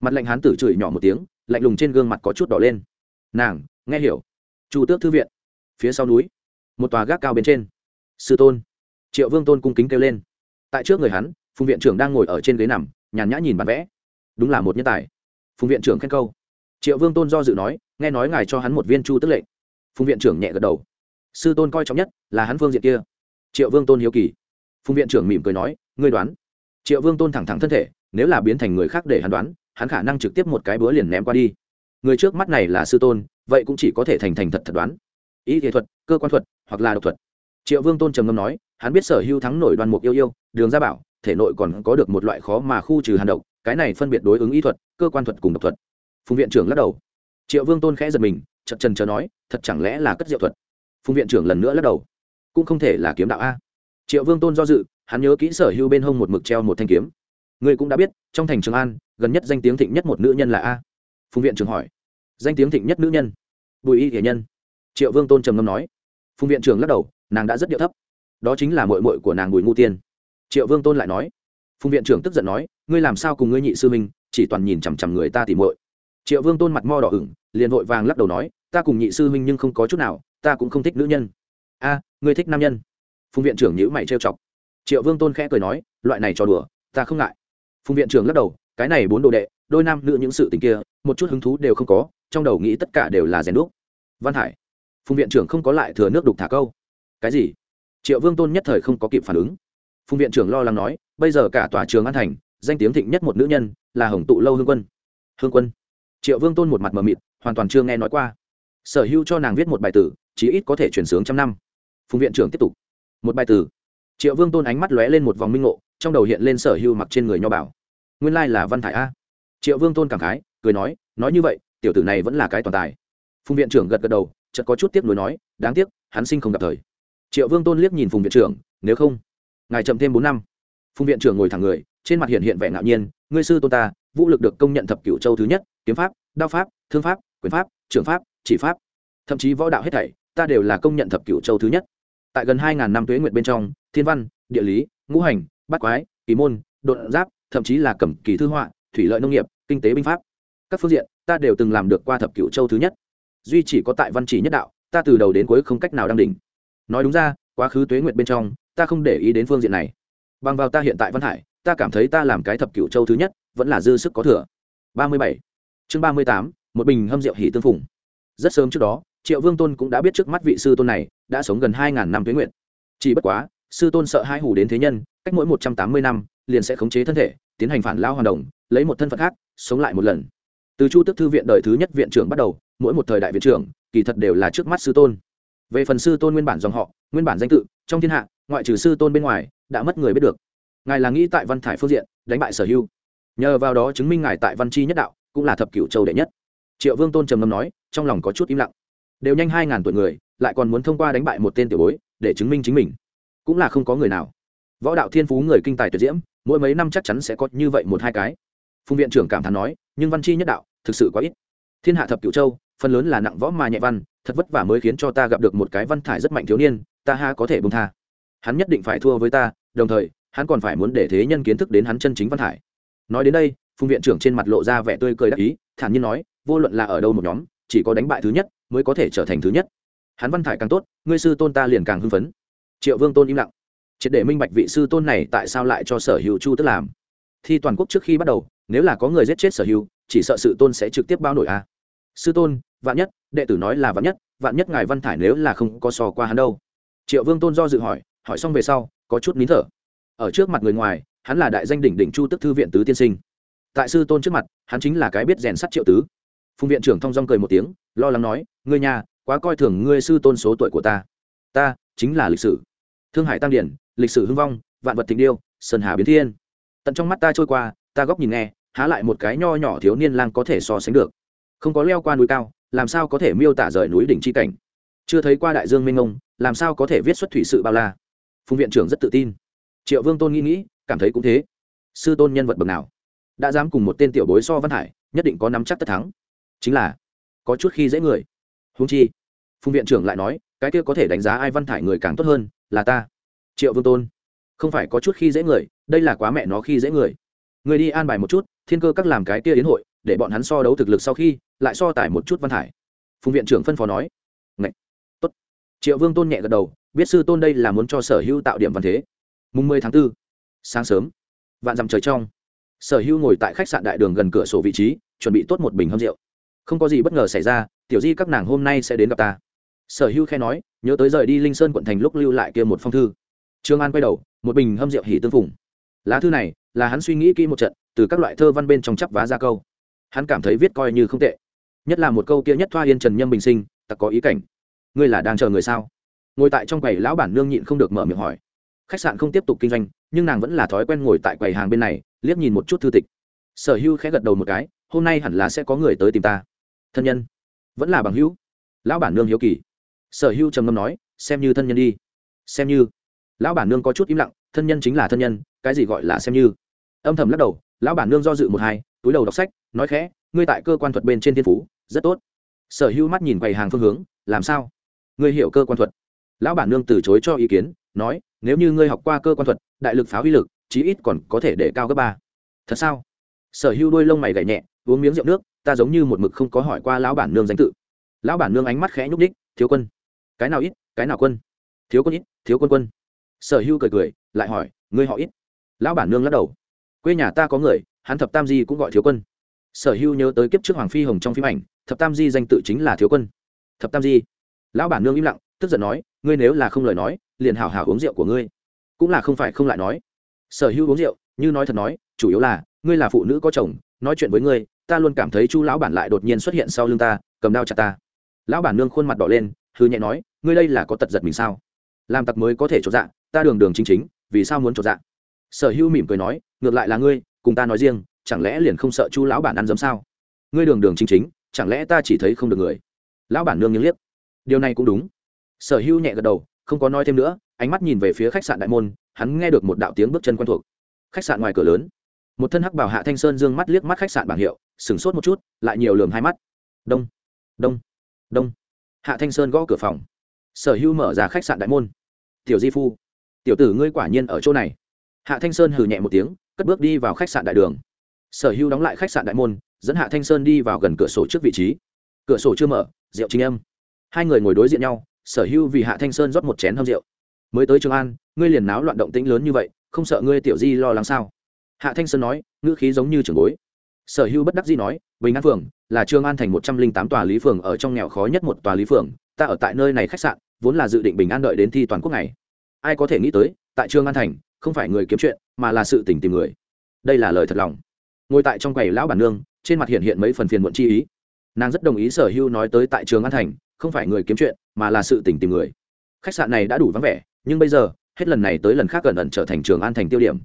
Mặt lệnh hán tử chửi nhỏ một tiếng, lạnh lùng trên gương mặt có chút đỏ lên. Nàng, nghe hiểu. Chu tước thư viện. Phía sau núi, một tòa gác cao bên trên. Sư tôn. Triệu vương tôn cung kính kêu lên. Tại trước người hắn, phùng viện trưởng đang ngồi ở trên ghế nằm, nhàn nhã nhìn bản vẽ đúng là một nhân tài. Phùng viện trưởng khen câu. Triệu vương tôn do dự nói, nghe nói ngài cho hắn một viên chu tức lệnh. Phùng viện trưởng nhẹ gật đầu. Sư tôn coi trọng nhất là hắn phương diện kia. Triệu vương tôn hiếu kỳ. Phùng viện trưởng mỉm cười nói, ngươi đoán. Triệu vương tôn thẳng thẳng thân thể, nếu là biến thành người khác để hắn đoán, hắn khả năng trực tiếp một cái búa liền ném qua đi. Người trước mắt này là sư tôn, vậy cũng chỉ có thể thành thành thật thật đoán. Ý nghệ thuật, cơ quan thuật, hoặc là độc thuật. Triệu vương tôn trầm ngâm nói, hắn biết sở hữu thắng nổi đoàn mục yêu yêu, đường gia bảo, thể nội còn có được một loại khó mà khu trừ hàn độc cái này phân biệt đối ứng y thuật, cơ quan thuật cùng độc thuật. Phùng viện trưởng lắc đầu. Triệu vương tôn khẽ giật mình chật trần chờ nói, thật chẳng lẽ là cất diệu thuật? Phùng viện trưởng lần nữa lắc đầu. Cũng không thể là kiếm đạo a. Triệu vương tôn do dự, hắn nhớ kỹ sở hữu bên hông một mực treo một thanh kiếm. Người cũng đã biết, trong thành trường an, gần nhất danh tiếng thịnh nhất một nữ nhân là a. Phùng viện trưởng hỏi. Danh tiếng thịnh nhất nữ nhân? Bùi y thể nhân. Triệu vương tôn trầm ngâm nói. Phùng viện trưởng lắc đầu, nàng đã rất điệu thấp. Đó chính là mội mội của nàng bùi ngu tiên. Triệu vương tôn lại nói phùng viện trưởng tức giận nói, ngươi làm sao cùng ngươi nhị sư minh, chỉ toàn nhìn chằm chằm người ta tìm muội? Triệu vương tôn mặt mo đỏ ửng, liền vội vàng lắc đầu nói, ta cùng nhị sư minh nhưng không có chút nào, ta cũng không thích nữ nhân. A, ngươi thích nam nhân? Phùng viện trưởng nhữ mày trêu chọc. Triệu vương tôn khẽ cười nói, loại này trò đùa, ta không ngại. Phùng viện trưởng lắc đầu, cái này bốn đồ đệ, đôi nam nữ những sự tình kia, một chút hứng thú đều không có, trong đầu nghĩ tất cả đều là rèn đúc. Văn hải, phùng viện trưởng không có lại thừa nước đục thả câu. Cái gì? Triệu vương tôn nhất thời không có kịp phản ứng. Phùng viện trưởng lo lắng nói bây giờ cả tòa trường an thành, danh tiếng thịnh nhất một nữ nhân là hồng tụ lâu hương quân. Hương quân. Triệu vương tôn một mặt mờ mịt, hoàn toàn chưa nghe nói qua. Sở hữu cho nàng viết một bài tử, chí ít có thể chuyển sướng trăm năm. Phùng viện trưởng tiếp tục. Một bài tử. Triệu vương tôn ánh mắt lóe lên một vòng minh ngộ, trong đầu hiện lên sở hữu mặc trên người nho bảo. Nguyên lai là văn thải a. Triệu vương tôn cảm khái, cười nói nói như vậy, tiểu tử này vẫn là cái toàn tài. Phùng viện trưởng gật gật đầu, chợt có chút tiếc nuối nói, đáng tiếc, hắn sinh không gặp thời. Triệu vương tôn liếc nhìn phùng viện trưởng, nếu không, ngài chậm thêm bốn năm phùng viện trưởng ngồi thẳng người, trên mặt hiện hiện vẻ ngạo nhiên, ngươi sư tôn ta, vũ lực được công nhận thập cửu châu thứ nhất, kiếm pháp, đao pháp, thương pháp, quyền pháp, trưởng pháp, chỉ pháp. Thậm chí võ đạo hết thảy, ta đều là công nhận thập cửu châu thứ nhất. Tại gần hai ngàn năm tuế nguyện bên trong, thiên văn, địa lý, ngũ hành, bát quái, kỳ môn đột giáp, thậm chí là cẩm kỳ thư họa, thủy lợi nông nghiệp, kinh tế binh pháp. Các phương diện, ta đều từng làm được qua thập cửu châu thứ nhất. Duy chỉ có tại văn chỉ nhất đạo, ta từ đầu đến cuối không cách nào đăng đỉnh. Nói đúng ra, quá khứ tuế nguyệt bên trong, ta không để ý đến phương diện này bằng vào ta hiện tại văn hải ta cảm thấy ta làm cái thập cửu châu thứ nhất vẫn là dư sức có thừa. Ba mươi bảy. Chương ba mươi tám một bình hâm rượu hỉ tương phùng. Rất sớm trước đó triệu vương tôn cũng đã biết trước mắt vị sư tôn này đã sống gần hai ngàn năm tuế nguyện chỉ bất quá sư tôn sợ hai hủ đến thế nhân cách mỗi một trăm tám mươi năm liền sẽ khống chế thân thể tiến hành phản lao hoàn đồng, lấy một thân phận khác sống lại một lần. Từ chu tức thư viện đời thứ nhất viện trưởng bắt đầu mỗi một thời đại viện trưởng kỳ thật đều là trước mắt sư tôn. Về phần sư tôn nguyên bản dòng họ nguyên bản danh tự trong thiên hạ ngoại trừ sư tôn bên ngoài đã mất người biết được. Ngài là nghĩ tại văn thải phương diện, đánh bại sở hưu nhờ vào đó chứng minh ngài tại văn chi nhất đạo, cũng là thập cửu châu đệ nhất. Triệu vương tôn trầm ngâm nói, trong lòng có chút im lặng. Đều nhanh hai ngàn tuổi người, lại còn muốn thông qua đánh bại một tên tiểu bối, để chứng minh chính mình. Cũng là không có người nào. Võ đạo thiên phú người kinh tài tuyệt diễm, mỗi mấy năm chắc chắn sẽ có như vậy một hai cái. Phùng viện trưởng cảm thán nói, nhưng văn chi nhất đạo, thực sự quá ít. Thiên hạ thập cửu châu, phần lớn là nặng võ mà nhẹ văn, thật vất vả mới khiến cho ta gặp được một cái văn thải rất mạnh thiếu niên, ta ha có thể bông tha hắn nhất định phải thua với ta, đồng thời, hắn còn phải muốn để thế nhân kiến thức đến hắn chân chính văn thải. Nói đến đây, phùng viện trưởng trên mặt lộ ra vẻ tươi cười đắc ý, thản nhiên nói, vô luận là ở đâu một nhóm, chỉ có đánh bại thứ nhất mới có thể trở thành thứ nhất. Hắn văn thải càng tốt, ngươi sư tôn ta liền càng hưng phấn. Triệu vương tôn im lặng. Triệt để minh bạch vị sư tôn này tại sao lại cho sở hữu chu tức làm. Thi toàn quốc trước khi bắt đầu, nếu là có người giết chết sở hữu, chỉ sợ sự tôn sẽ trực tiếp bao nổi a. À. sư tôn, vạn nhất, đệ tử nói là vạn nhất vạn nhất ngài văn thải nếu là không có sò qua hắn đâu. Triệu vương tôn do dự hỏi hỏi xong về sau, có chút nín thở. Ở trước mặt người ngoài, hắn là đại danh đỉnh đỉnh chu tức thư viện tứ tiên sinh. Tại sư tôn trước mặt, hắn chính là cái biết rèn sắt triệu tứ. Phùng viện trưởng thong dong cười một tiếng, lo lắng nói, ngươi nhà, quá coi thường ngươi sư tôn số tuổi của ta. Ta chính là lịch sử. Thương hải tăng điển, lịch sử hưng vong, vạn vật tình điêu, sơn hà biến thiên. Tận trong mắt ta trôi qua, ta góc nhìn nghe, há lại một cái nho nhỏ thiếu niên lang có thể so sánh được. Không có leo qua núi cao, làm sao có thể miêu tả rời núi đỉnh chi cảnh? Chưa thấy qua đại dương minh ngông làm sao có thể viết xuất thủy sự bao la? Phùng viện trưởng rất tự tin. Triệu vương tôn nghĩ nghĩ, cảm thấy cũng thế. Sư tôn nhân vật bậc nào? Đã dám cùng một tên tiểu bối so văn hải, nhất định có nắm chắc tất thắng. Chính là, có chút khi dễ người. Húng chi, phùng viện trưởng lại nói, cái kia có thể đánh giá ai văn thải người càng tốt hơn, là ta. Triệu vương tôn, không phải có chút khi dễ người, đây là quá mẹ nó khi dễ người. Người đi an bài một chút, thiên cơ các làm cái kia yến hội, để bọn hắn so đấu thực lực sau khi, lại so tải một chút văn thải phùng viện trưởng phân phó nói, Ngậy! tốt. Triệu vương tôn nhẹ gật đầu biết sư tôn đây là muốn cho sở hữu tạo điểm văn thế. Mùng mười tháng 4, sáng sớm vạn dằm trời trong sở hữu ngồi tại khách sạn đại đường gần cửa sổ vị trí chuẩn bị tốt một bình hâm rượu. Không có gì bất ngờ xảy ra tiểu di các nàng hôm nay sẽ đến gặp ta. Sở hữu khe nói nhớ tới rời đi linh sơn quận thành lúc lưu lại kia một phong thư. Trương an quay đầu một bình hâm rượu hỉ tương phùng. Lá thư này là hắn suy nghĩ kỹ một trận từ các loại thơ văn bên trong chắp vá ra câu. Hắn cảm thấy viết coi như không tệ. Nhất là một câu kia nhất thoa yên trần nhâm bình sinh tặc có ý cảnh. Ngươi là đang chờ người sao? Ngồi tại trong quầy lão bản nương nhịn không được mở miệng hỏi. Khách sạn không tiếp tục kinh doanh, nhưng nàng vẫn là thói quen ngồi tại quầy hàng bên này, liếc nhìn một chút thư tịch. Sở hữu khẽ gật đầu một cái, hôm nay hẳn là sẽ có người tới tìm ta. Thân nhân. Vẫn là bằng hữu. Lão bản nương hiếu kỳ. Sở hữu trầm ngâm nói, xem như thân nhân đi. Xem như. Lão bản nương có chút im lặng, thân nhân chính là thân nhân, cái gì gọi là xem như? Âm thầm lắc đầu, lão bản nương do dự một hai, túi đầu đọc sách, nói khẽ, ngươi tại cơ quan thuật bên trên thiên phú, rất tốt. Sở hữu mắt nhìn quầy hàng phương hướng, làm sao? Ngươi hiểu cơ quan thuật lão bản nương từ chối cho ý kiến, nói, nếu như ngươi học qua cơ quan thuật, đại lực pháo uy lực, chí ít còn có thể để cao gấp ba. Thật sao? Sở hưu đôi lông mày gậy nhẹ, uống miếng rượu nước, ta giống như một mực không có hỏi qua lão bản nương danh tự. Lão bản nương ánh mắt khẽ nhúc đích thiếu quân. Cái nào ít, cái nào quân? Thiếu quân ít, thiếu quân quân. Sở hưu cười cười, lại hỏi, ngươi họ ít? Lão bản nương lắc đầu, quê nhà ta có người, hắn thập tam di cũng gọi thiếu quân. Sở hưu nhớ tới kiếp trước hoàng phi hồng trong phim ảnh, thập tam di danh tự chính là thiếu quân. Thập tam di. Lão bản nương im lặng tức giận nói, ngươi nếu là không lời nói, liền hảo hảo uống rượu của ngươi. Cũng là không phải không lại nói. Sở hữu uống rượu, như nói thật nói, chủ yếu là, ngươi là phụ nữ có chồng, nói chuyện với ngươi, ta luôn cảm thấy chu lão bản lại đột nhiên xuất hiện sau lưng ta, cầm đao chặt ta. Lão bản nương khuôn mặt đỏ lên hư nhẹ nói, ngươi đây là có tật giật mình sao? Làm tặc mới có thể trộn dạng ta đường đường chính chính, vì sao muốn trộn dạng sở hữu mỉm cười nói, ngược lại là ngươi, cùng ta nói riêng, chẳng lẽ liền không sợ chu lão bản ăn dấm sao? Ngươi đường đường chính chính, chẳng lẽ ta chỉ thấy không được người? Lão bản nương nghiêng liếc. Điều này cũng đúng sở hữu nhẹ gật đầu, không có nói thêm nữa, ánh mắt nhìn về phía khách sạn đại môn, hắn nghe được một đạo tiếng bước chân quen thuộc. Khách sạn ngoài cửa lớn. Một thân hắc bảo hạ thanh sơn dương mắt liếc mắt khách sạn bảng hiệu, sửng sốt một chút, lại nhiều lườm hai mắt. Đông đông đông. Hạ thanh sơn gõ cửa phòng. Sở hữu mở ra khách sạn đại môn. Tiểu di phu, tiểu tử ngươi quả nhiên ở chỗ này. Hạ thanh sơn hừ nhẹ một tiếng, cất bước đi vào khách sạn đại đường. Sở hữu đóng lại khách sạn đại môn, dẫn hạ thanh sơn đi vào gần cửa sổ trước vị trí. Cửa sổ chưa mở, rượu chính âm. Hai người ngồi đối diện nhau sở hữu vì hạ thanh sơn rót một chén hâm rượu. Mới tới trường an, ngươi liền náo loạn động tĩnh lớn như vậy, không sợ ngươi tiểu di lo lắng sao? Hạ thanh sơn nói, ngữ khí giống như trường bối. Sở hữu bất đắc di nói, bình an phường là trường an thành một trăm linh tám tòa lý phường ở trong nghèo khó nhất một tòa lý phường, ta ở tại nơi này khách sạn, vốn là dự định bình an đợi đến thi toàn quốc này ai có thể nghĩ tới, tại trường an thành, không phải người kiếm chuyện, mà là sự tình tìm người. Đây là lời thật lòng. Ngồi tại trong quầy lão bản nương, trên mặt hiện hiện mấy phần phiền muộn chi ý nàng rất đồng ý sở hưu nói tới tại trường an thành, không phải người kiếm chuyện, mà là sự tình tìm người. Khách sạn này đã đủ vắng vẻ, nhưng bây giờ, hết lần này tới lần khác gần ẩn trở thành trường an thành tiêu điểm.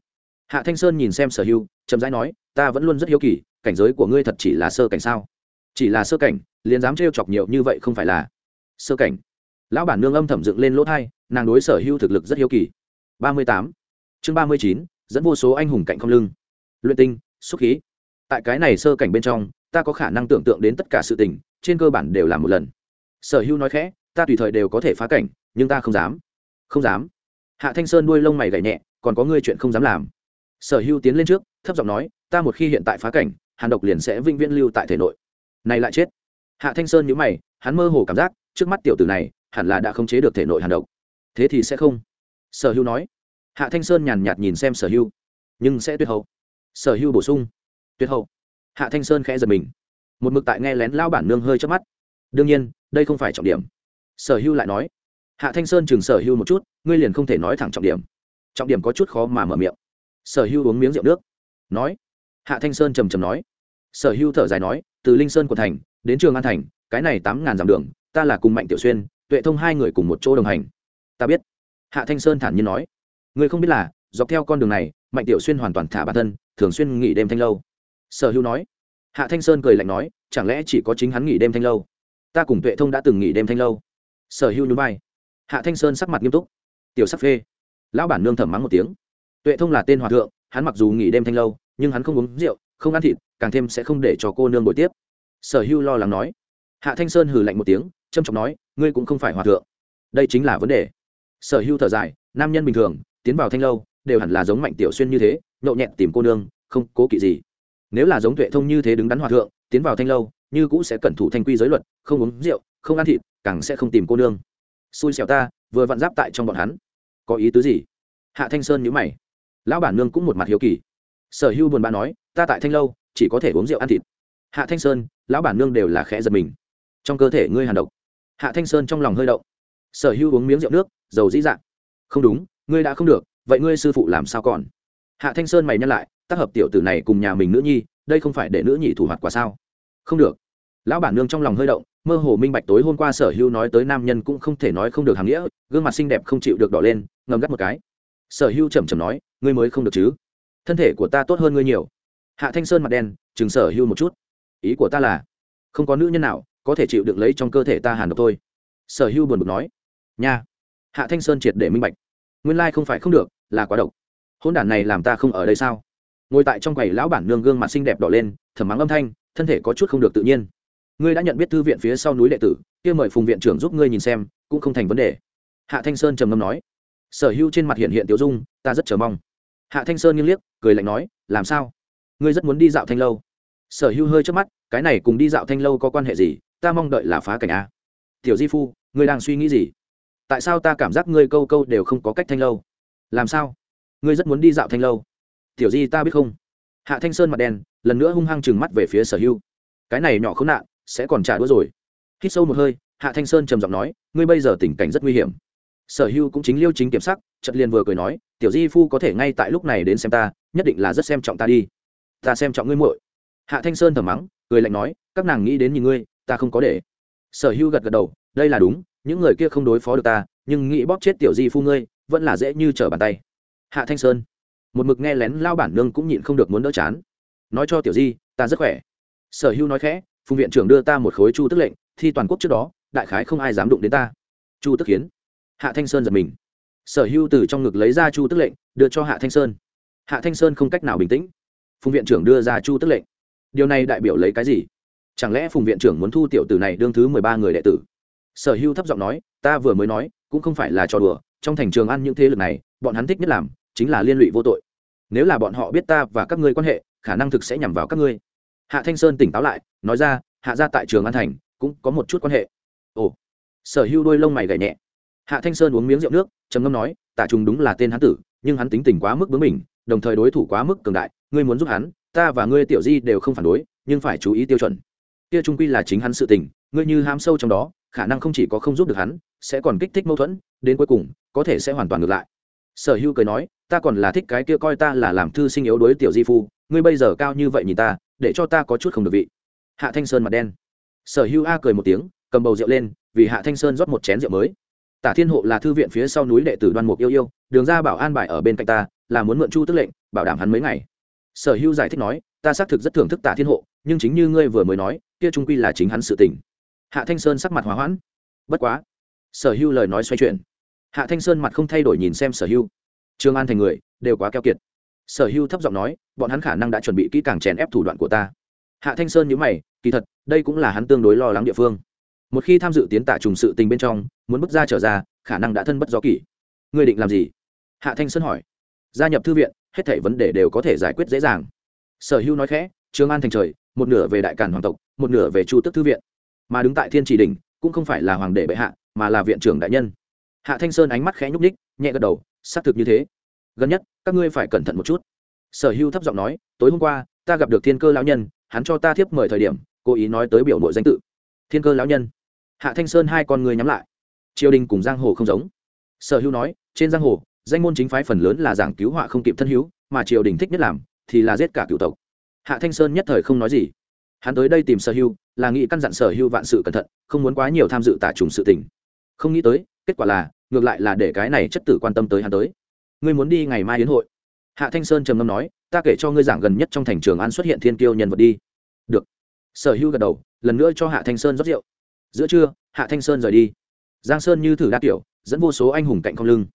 Hạ thanh sơn nhìn xem sở hưu chậm rãi nói, ta vẫn luôn rất hiếu kỳ, cảnh giới của ngươi thật chỉ là sơ cảnh sao? Chỉ là sơ cảnh, liền dám trêu chọc nhiều như vậy không phải là sơ cảnh. Lão bản nương âm thẩm dựng lên lỗ thai, nàng đối sở hưu thực lực rất hiếu kỳ. Ba mươi tám. Chương ba mươi chín, dẫn vô số anh hùng cạnh không lưng. Luyện tinh, xúc khí. Tại cái này sơ cảnh bên trong ta có khả năng tưởng tượng đến tất cả sự tình, trên cơ bản đều là một lần. Sở hưu nói khẽ, ta tùy thời đều có thể phá cảnh, nhưng ta không dám. Không dám. Hạ thanh sơn đuôi lông mày gảy nhẹ, còn có ngươi chuyện không dám làm. Sở hưu tiến lên trước, thấp giọng nói, ta một khi hiện tại phá cảnh, hàn độc liền sẽ vĩnh viễn lưu tại thể nội. Này lại chết. Hạ thanh sơn nhíu mày, hắn mơ hồ cảm giác, trước mắt tiểu tử này, hẳn là đã không chế được thể nội hàn độc. Thế thì sẽ không? Sở hưu nói. Hạ thanh sơn nhàn nhạt nhìn xem sở hưu nhưng sẽ tuyệt hậu. Sở hưu bổ sung. Tuyệt hậu hạ thanh sơn khẽ giật mình. Một mực tại nghe lén lao bản nương hơi chớp mắt. Đương nhiên, đây không phải trọng điểm. Sở hưu lại nói, hạ thanh sơn chừng sở hưu một chút, ngươi liền không thể nói thẳng trọng điểm. Trọng điểm có chút khó mà mở miệng. Sở hưu uống miếng rượu nước, nói, hạ thanh sơn trầm trầm nói. Sở hưu thở dài nói, từ linh sơn của thành, đến trường an thành, cái này tám ngàn dặm đường, ta là cùng mạnh tiểu xuyên, tuệ thông hai người cùng một chỗ đồng hành. Ta biết. Hạ thanh sơn thản nhiên nói, ngươi không biết là, dọc theo con đường này, mạnh tiểu xuyên hoàn toàn thả bản thân, thường xuyên nghỉ đêm thanh lâu sở hưu nói. Hạ thanh sơn cười lạnh nói, chẳng lẽ chỉ có chính hắn nghỉ đêm thanh lâu? Ta cùng tuệ thông đã từng nghỉ đêm thanh lâu. Sở hưu nhún vai. Hạ thanh sơn sắc mặt nghiêm túc. Tiểu sắc phê. Lão bản nương thẩm mắng một tiếng. Tuệ thông là tên hòa thượng, hắn mặc dù nghỉ đêm thanh lâu, nhưng hắn không uống rượu, không ăn thịt, càng thêm sẽ không để cho cô nương bồi tiếp. Sở hưu lo lắng nói. Hạ thanh sơn hừ lạnh một tiếng trâm trọng nói, ngươi cũng không phải hòa thượng. Đây chính là vấn đề. Sở hưu thở dài, nam nhân bình thường, tiến vào thanh lâu, đều hẳn là giống mạnh tiểu xuyên như thế, nhậu nhẹt tìm cô nương, không cố kỵ gì nếu là giống tuệ thông như thế đứng đắn hòa thượng, tiến vào thanh lâu, như cũ sẽ cẩn thủ thanh quy giới luật, không uống rượu, không ăn thịt, càng sẽ không tìm cô nương. Xui xẻo ta, vừa vặn giáp tại trong bọn hắn. Có ý tứ gì? Hạ thanh sơn nhữ mày. Lão bản nương cũng một mặt hiếu kỳ. Sở hưu buồn bã nói, ta tại thanh lâu, chỉ có thể uống rượu ăn thịt. Hạ thanh sơn, lão bản nương đều là khẽ giật mình. Trong cơ thể ngươi hàn độc. Hạ thanh sơn trong lòng hơi động. Sở hưu uống miếng rượu nước, dầu dĩ dạng. Không đúng, ngươi đã không được, vậy ngươi sư phụ làm sao còn? Hạ thanh sơn mày nhắc lại, tác hợp tiểu tử này cùng nhà mình nữ nhi, đây không phải để nữ nhị thủ hoạt quả sao? Không được. Lão bản nương trong lòng hơi động, mơ hồ minh bạch tối hôm qua sở hưu nói tới nam nhân cũng không thể nói không được hàng nghĩa, gương mặt xinh đẹp không chịu được đỏ lên, ngầm gắt một cái. Sở hưu chầm chầm nói, ngươi mới không được chứ? Thân thể của ta tốt hơn ngươi nhiều. Hạ thanh sơn mặt đen, chừng sở hưu một chút. Ý của ta là, không có nữ nhân nào có thể chịu được lấy trong cơ thể ta hàn độc thôi. Sở hưu buồn bực nói, nha. Hạ thanh sơn triệt để minh bạch. Nguyên lai không phải không được, là quá độc hôn đản này làm ta không ở đây sao? Ngồi tại trong quầy lão bản nương gương mặt xinh đẹp đỏ lên, thầm mắng âm thanh, thân thể có chút không được tự nhiên. Ngươi đã nhận biết thư viện phía sau núi đệ tử, kia mời phùng viện trưởng giúp ngươi nhìn xem, cũng không thành vấn đề. Hạ thanh sơn trầm ngâm nói. Sở hữu trên mặt hiện hiện tiểu dung, ta rất chờ mong. Hạ thanh sơn nghiêng liếc, cười lạnh nói, làm sao? Ngươi rất muốn đi dạo thanh lâu. Sở hưu hơi trước mắt, cái này cùng đi dạo thanh lâu có quan hệ gì? Ta mong đợi là phá cảnh a. Tiểu di phu, ngươi đang suy nghĩ gì? Tại sao ta cảm giác ngươi câu câu đều không có cách thanh lâu? Làm sao? Ngươi rất muốn đi dạo thanh lâu. Tiểu di ta biết không? Hạ thanh sơn mặt đen, lần nữa hung hăng chừng mắt về phía sở hưu cái này nhỏ khốn nạn, sẽ còn trả đũa rồi. Hít sâu một hơi, hạ thanh sơn trầm giọng nói, ngươi bây giờ tình cảnh rất nguy hiểm. Sở hưu cũng chính liêu chính kiểm sắc trận liền vừa cười nói, tiểu di phu có thể ngay tại lúc này đến xem ta, nhất định là rất xem trọng ta đi. Ta xem trọng ngươi muội. Hạ thanh sơn thầm mắng, cười lạnh nói, các nàng nghĩ đến nhìn ngươi, ta không có để. Sở hưu gật gật đầu, đây là đúng, những người kia không đối phó được ta, nhưng nghĩ bóp chết tiểu di phu ngươi, vẫn là dễ như trở bàn tay hạ thanh sơn. Một mực nghe lén lao bản nương cũng nhịn không được muốn đỡ chán. Nói cho tiểu di ta rất khỏe. Sở hưu nói khẽ phùng viện trưởng đưa ta một khối chu tức lệnh thi toàn quốc trước đó đại khái không ai dám đụng đến ta. Chu tức hiến, hạ thanh sơn giật mình. Sở hưu từ trong ngực lấy ra chu tức lệnh đưa cho hạ thanh sơn. Hạ thanh sơn không cách nào bình tĩnh. Phùng viện trưởng đưa ra chu tức lệnh. Điều này đại biểu lấy cái gì? Chẳng lẽ phùng viện trưởng muốn thu tiểu tử này đương thứ mười ba người đệ tử? Sở hưu thấp giọng nói ta vừa mới nói cũng không phải là trò đùa trong thành trường ăn những thế lực này bọn hắn thích nhất làm chính là liên lụy vô tội. Nếu là bọn họ biết ta và các ngươi quan hệ, khả năng thực sẽ nhằm vào các ngươi. Hạ thanh sơn tỉnh táo lại, nói ra, hạ ra tại trường an thành, cũng có một chút quan hệ. Ồ. Sở hưu đôi lông mày gảy nhẹ. Hạ thanh sơn uống miếng rượu nước, trầm ngâm nói, tả trùng đúng là tên hán tử, nhưng hắn tính tình quá mức bướng mình đồng thời đối thủ quá mức cường đại, ngươi muốn giúp hắn, ta và ngươi tiểu di đều không phản đối, nhưng phải chú ý tiêu chuẩn. Kia trung quy là chính hắn sự tình, ngươi như ham sâu trong đó, khả năng không chỉ có không giúp được hắn, sẽ còn kích thích mâu thuẫn, đến cuối cùng, có thể sẽ hoàn toàn ngược lại. Sở hữu cười nói ta còn là thích cái kia coi ta là làm thư sinh yếu đối tiểu di phu, ngươi bây giờ cao như vậy nhìn ta, để cho ta có chút không được vị. Hạ thanh sơn mặt đen. Sở hữu a cười một tiếng, cầm bầu rượu lên, vì hạ thanh sơn rót một chén rượu mới. Tả thiên hộ là thư viện phía sau núi đệ tử đoan mục yêu yêu, đường ra bảo an bài ở bên cạnh ta, là muốn mượn chu tức lệnh, bảo đảm hắn mấy ngày. Sở hữu giải thích nói, ta xác thực rất thưởng thức tả thiên hộ, nhưng chính như ngươi vừa mới nói, kia trung quy là chính hắn sự tình. Hạ thanh sơn sắc mặt hòa hoãn. Bất quá. Sở hữu lời nói xoay chuyển. Hạ thanh sơn mặt không thay đổi nhìn xem sở hữu trường an thành người, đều quá keo kiệt. Sở Hưu thấp giọng nói, bọn hắn khả năng đã chuẩn bị kỹ càng chèn ép thủ đoạn của ta. Hạ thanh sơn nhớ mày, kỳ thật, đây cũng là hắn tương đối lo lắng địa phương. Một khi tham dự tiến tả trùng sự tình bên trong, muốn bước ra trở ra, khả năng đã thân bất do kỷ. Ngươi định làm gì? Hạ thanh sơn hỏi. Gia nhập thư viện, hết thảy vấn đề đều có thể giải quyết dễ dàng. Sở Hưu nói khẽ trường an thành trời, một nửa về đại cản hoàng tộc, một nửa về chu tức thư viện. Mà đứng tại thiên trì đình cũng không phải là hoàng đệ bệ hạ, mà là viện trưởng đại nhân. Hạ thanh sơn ánh mắt khẽ nhúc ních nhẹ gật đầu xác thực như thế. Gần nhất, các ngươi phải cẩn thận một chút. Sở hưu thấp giọng nói, tối hôm qua, ta gặp được thiên cơ lão nhân, hắn cho ta thiếp mời thời điểm, cố ý nói tới biểu nội danh tự. Thiên cơ lão nhân? Hạ thanh sơn hai con người nhắm lại. Triều đình cùng giang hồ không giống. Sở hưu nói, trên giang hồ, danh môn chính phái phần lớn là giảng cứu họa không kịp thân hữu, mà triều đình thích nhất làm, thì là giết cả cựu tộc. Hạ thanh sơn nhất thời không nói gì. Hắn tới đây tìm sở hưu, là nghĩ căn dặn sở hưu vạn sự cẩn thận, không muốn quá nhiều tham dự tả trùng sự tình. Không nghĩ tới, kết quả là ngược lại là để cái này chất tử quan tâm tới hắn tới. Ngươi muốn đi ngày mai yến hội. Hạ thanh sơn trầm ngâm nói ta kể cho ngươi giảng gần nhất trong thành trường an xuất hiện thiên kiêu nhân vật đi. Được. Sở hữu gật đầu lần nữa cho hạ thanh sơn rót rượu. Giữa trưa hạ thanh sơn rời đi. Giang sơn như thử đa tiểu, dẫn vô số anh hùng cạnh không lưng.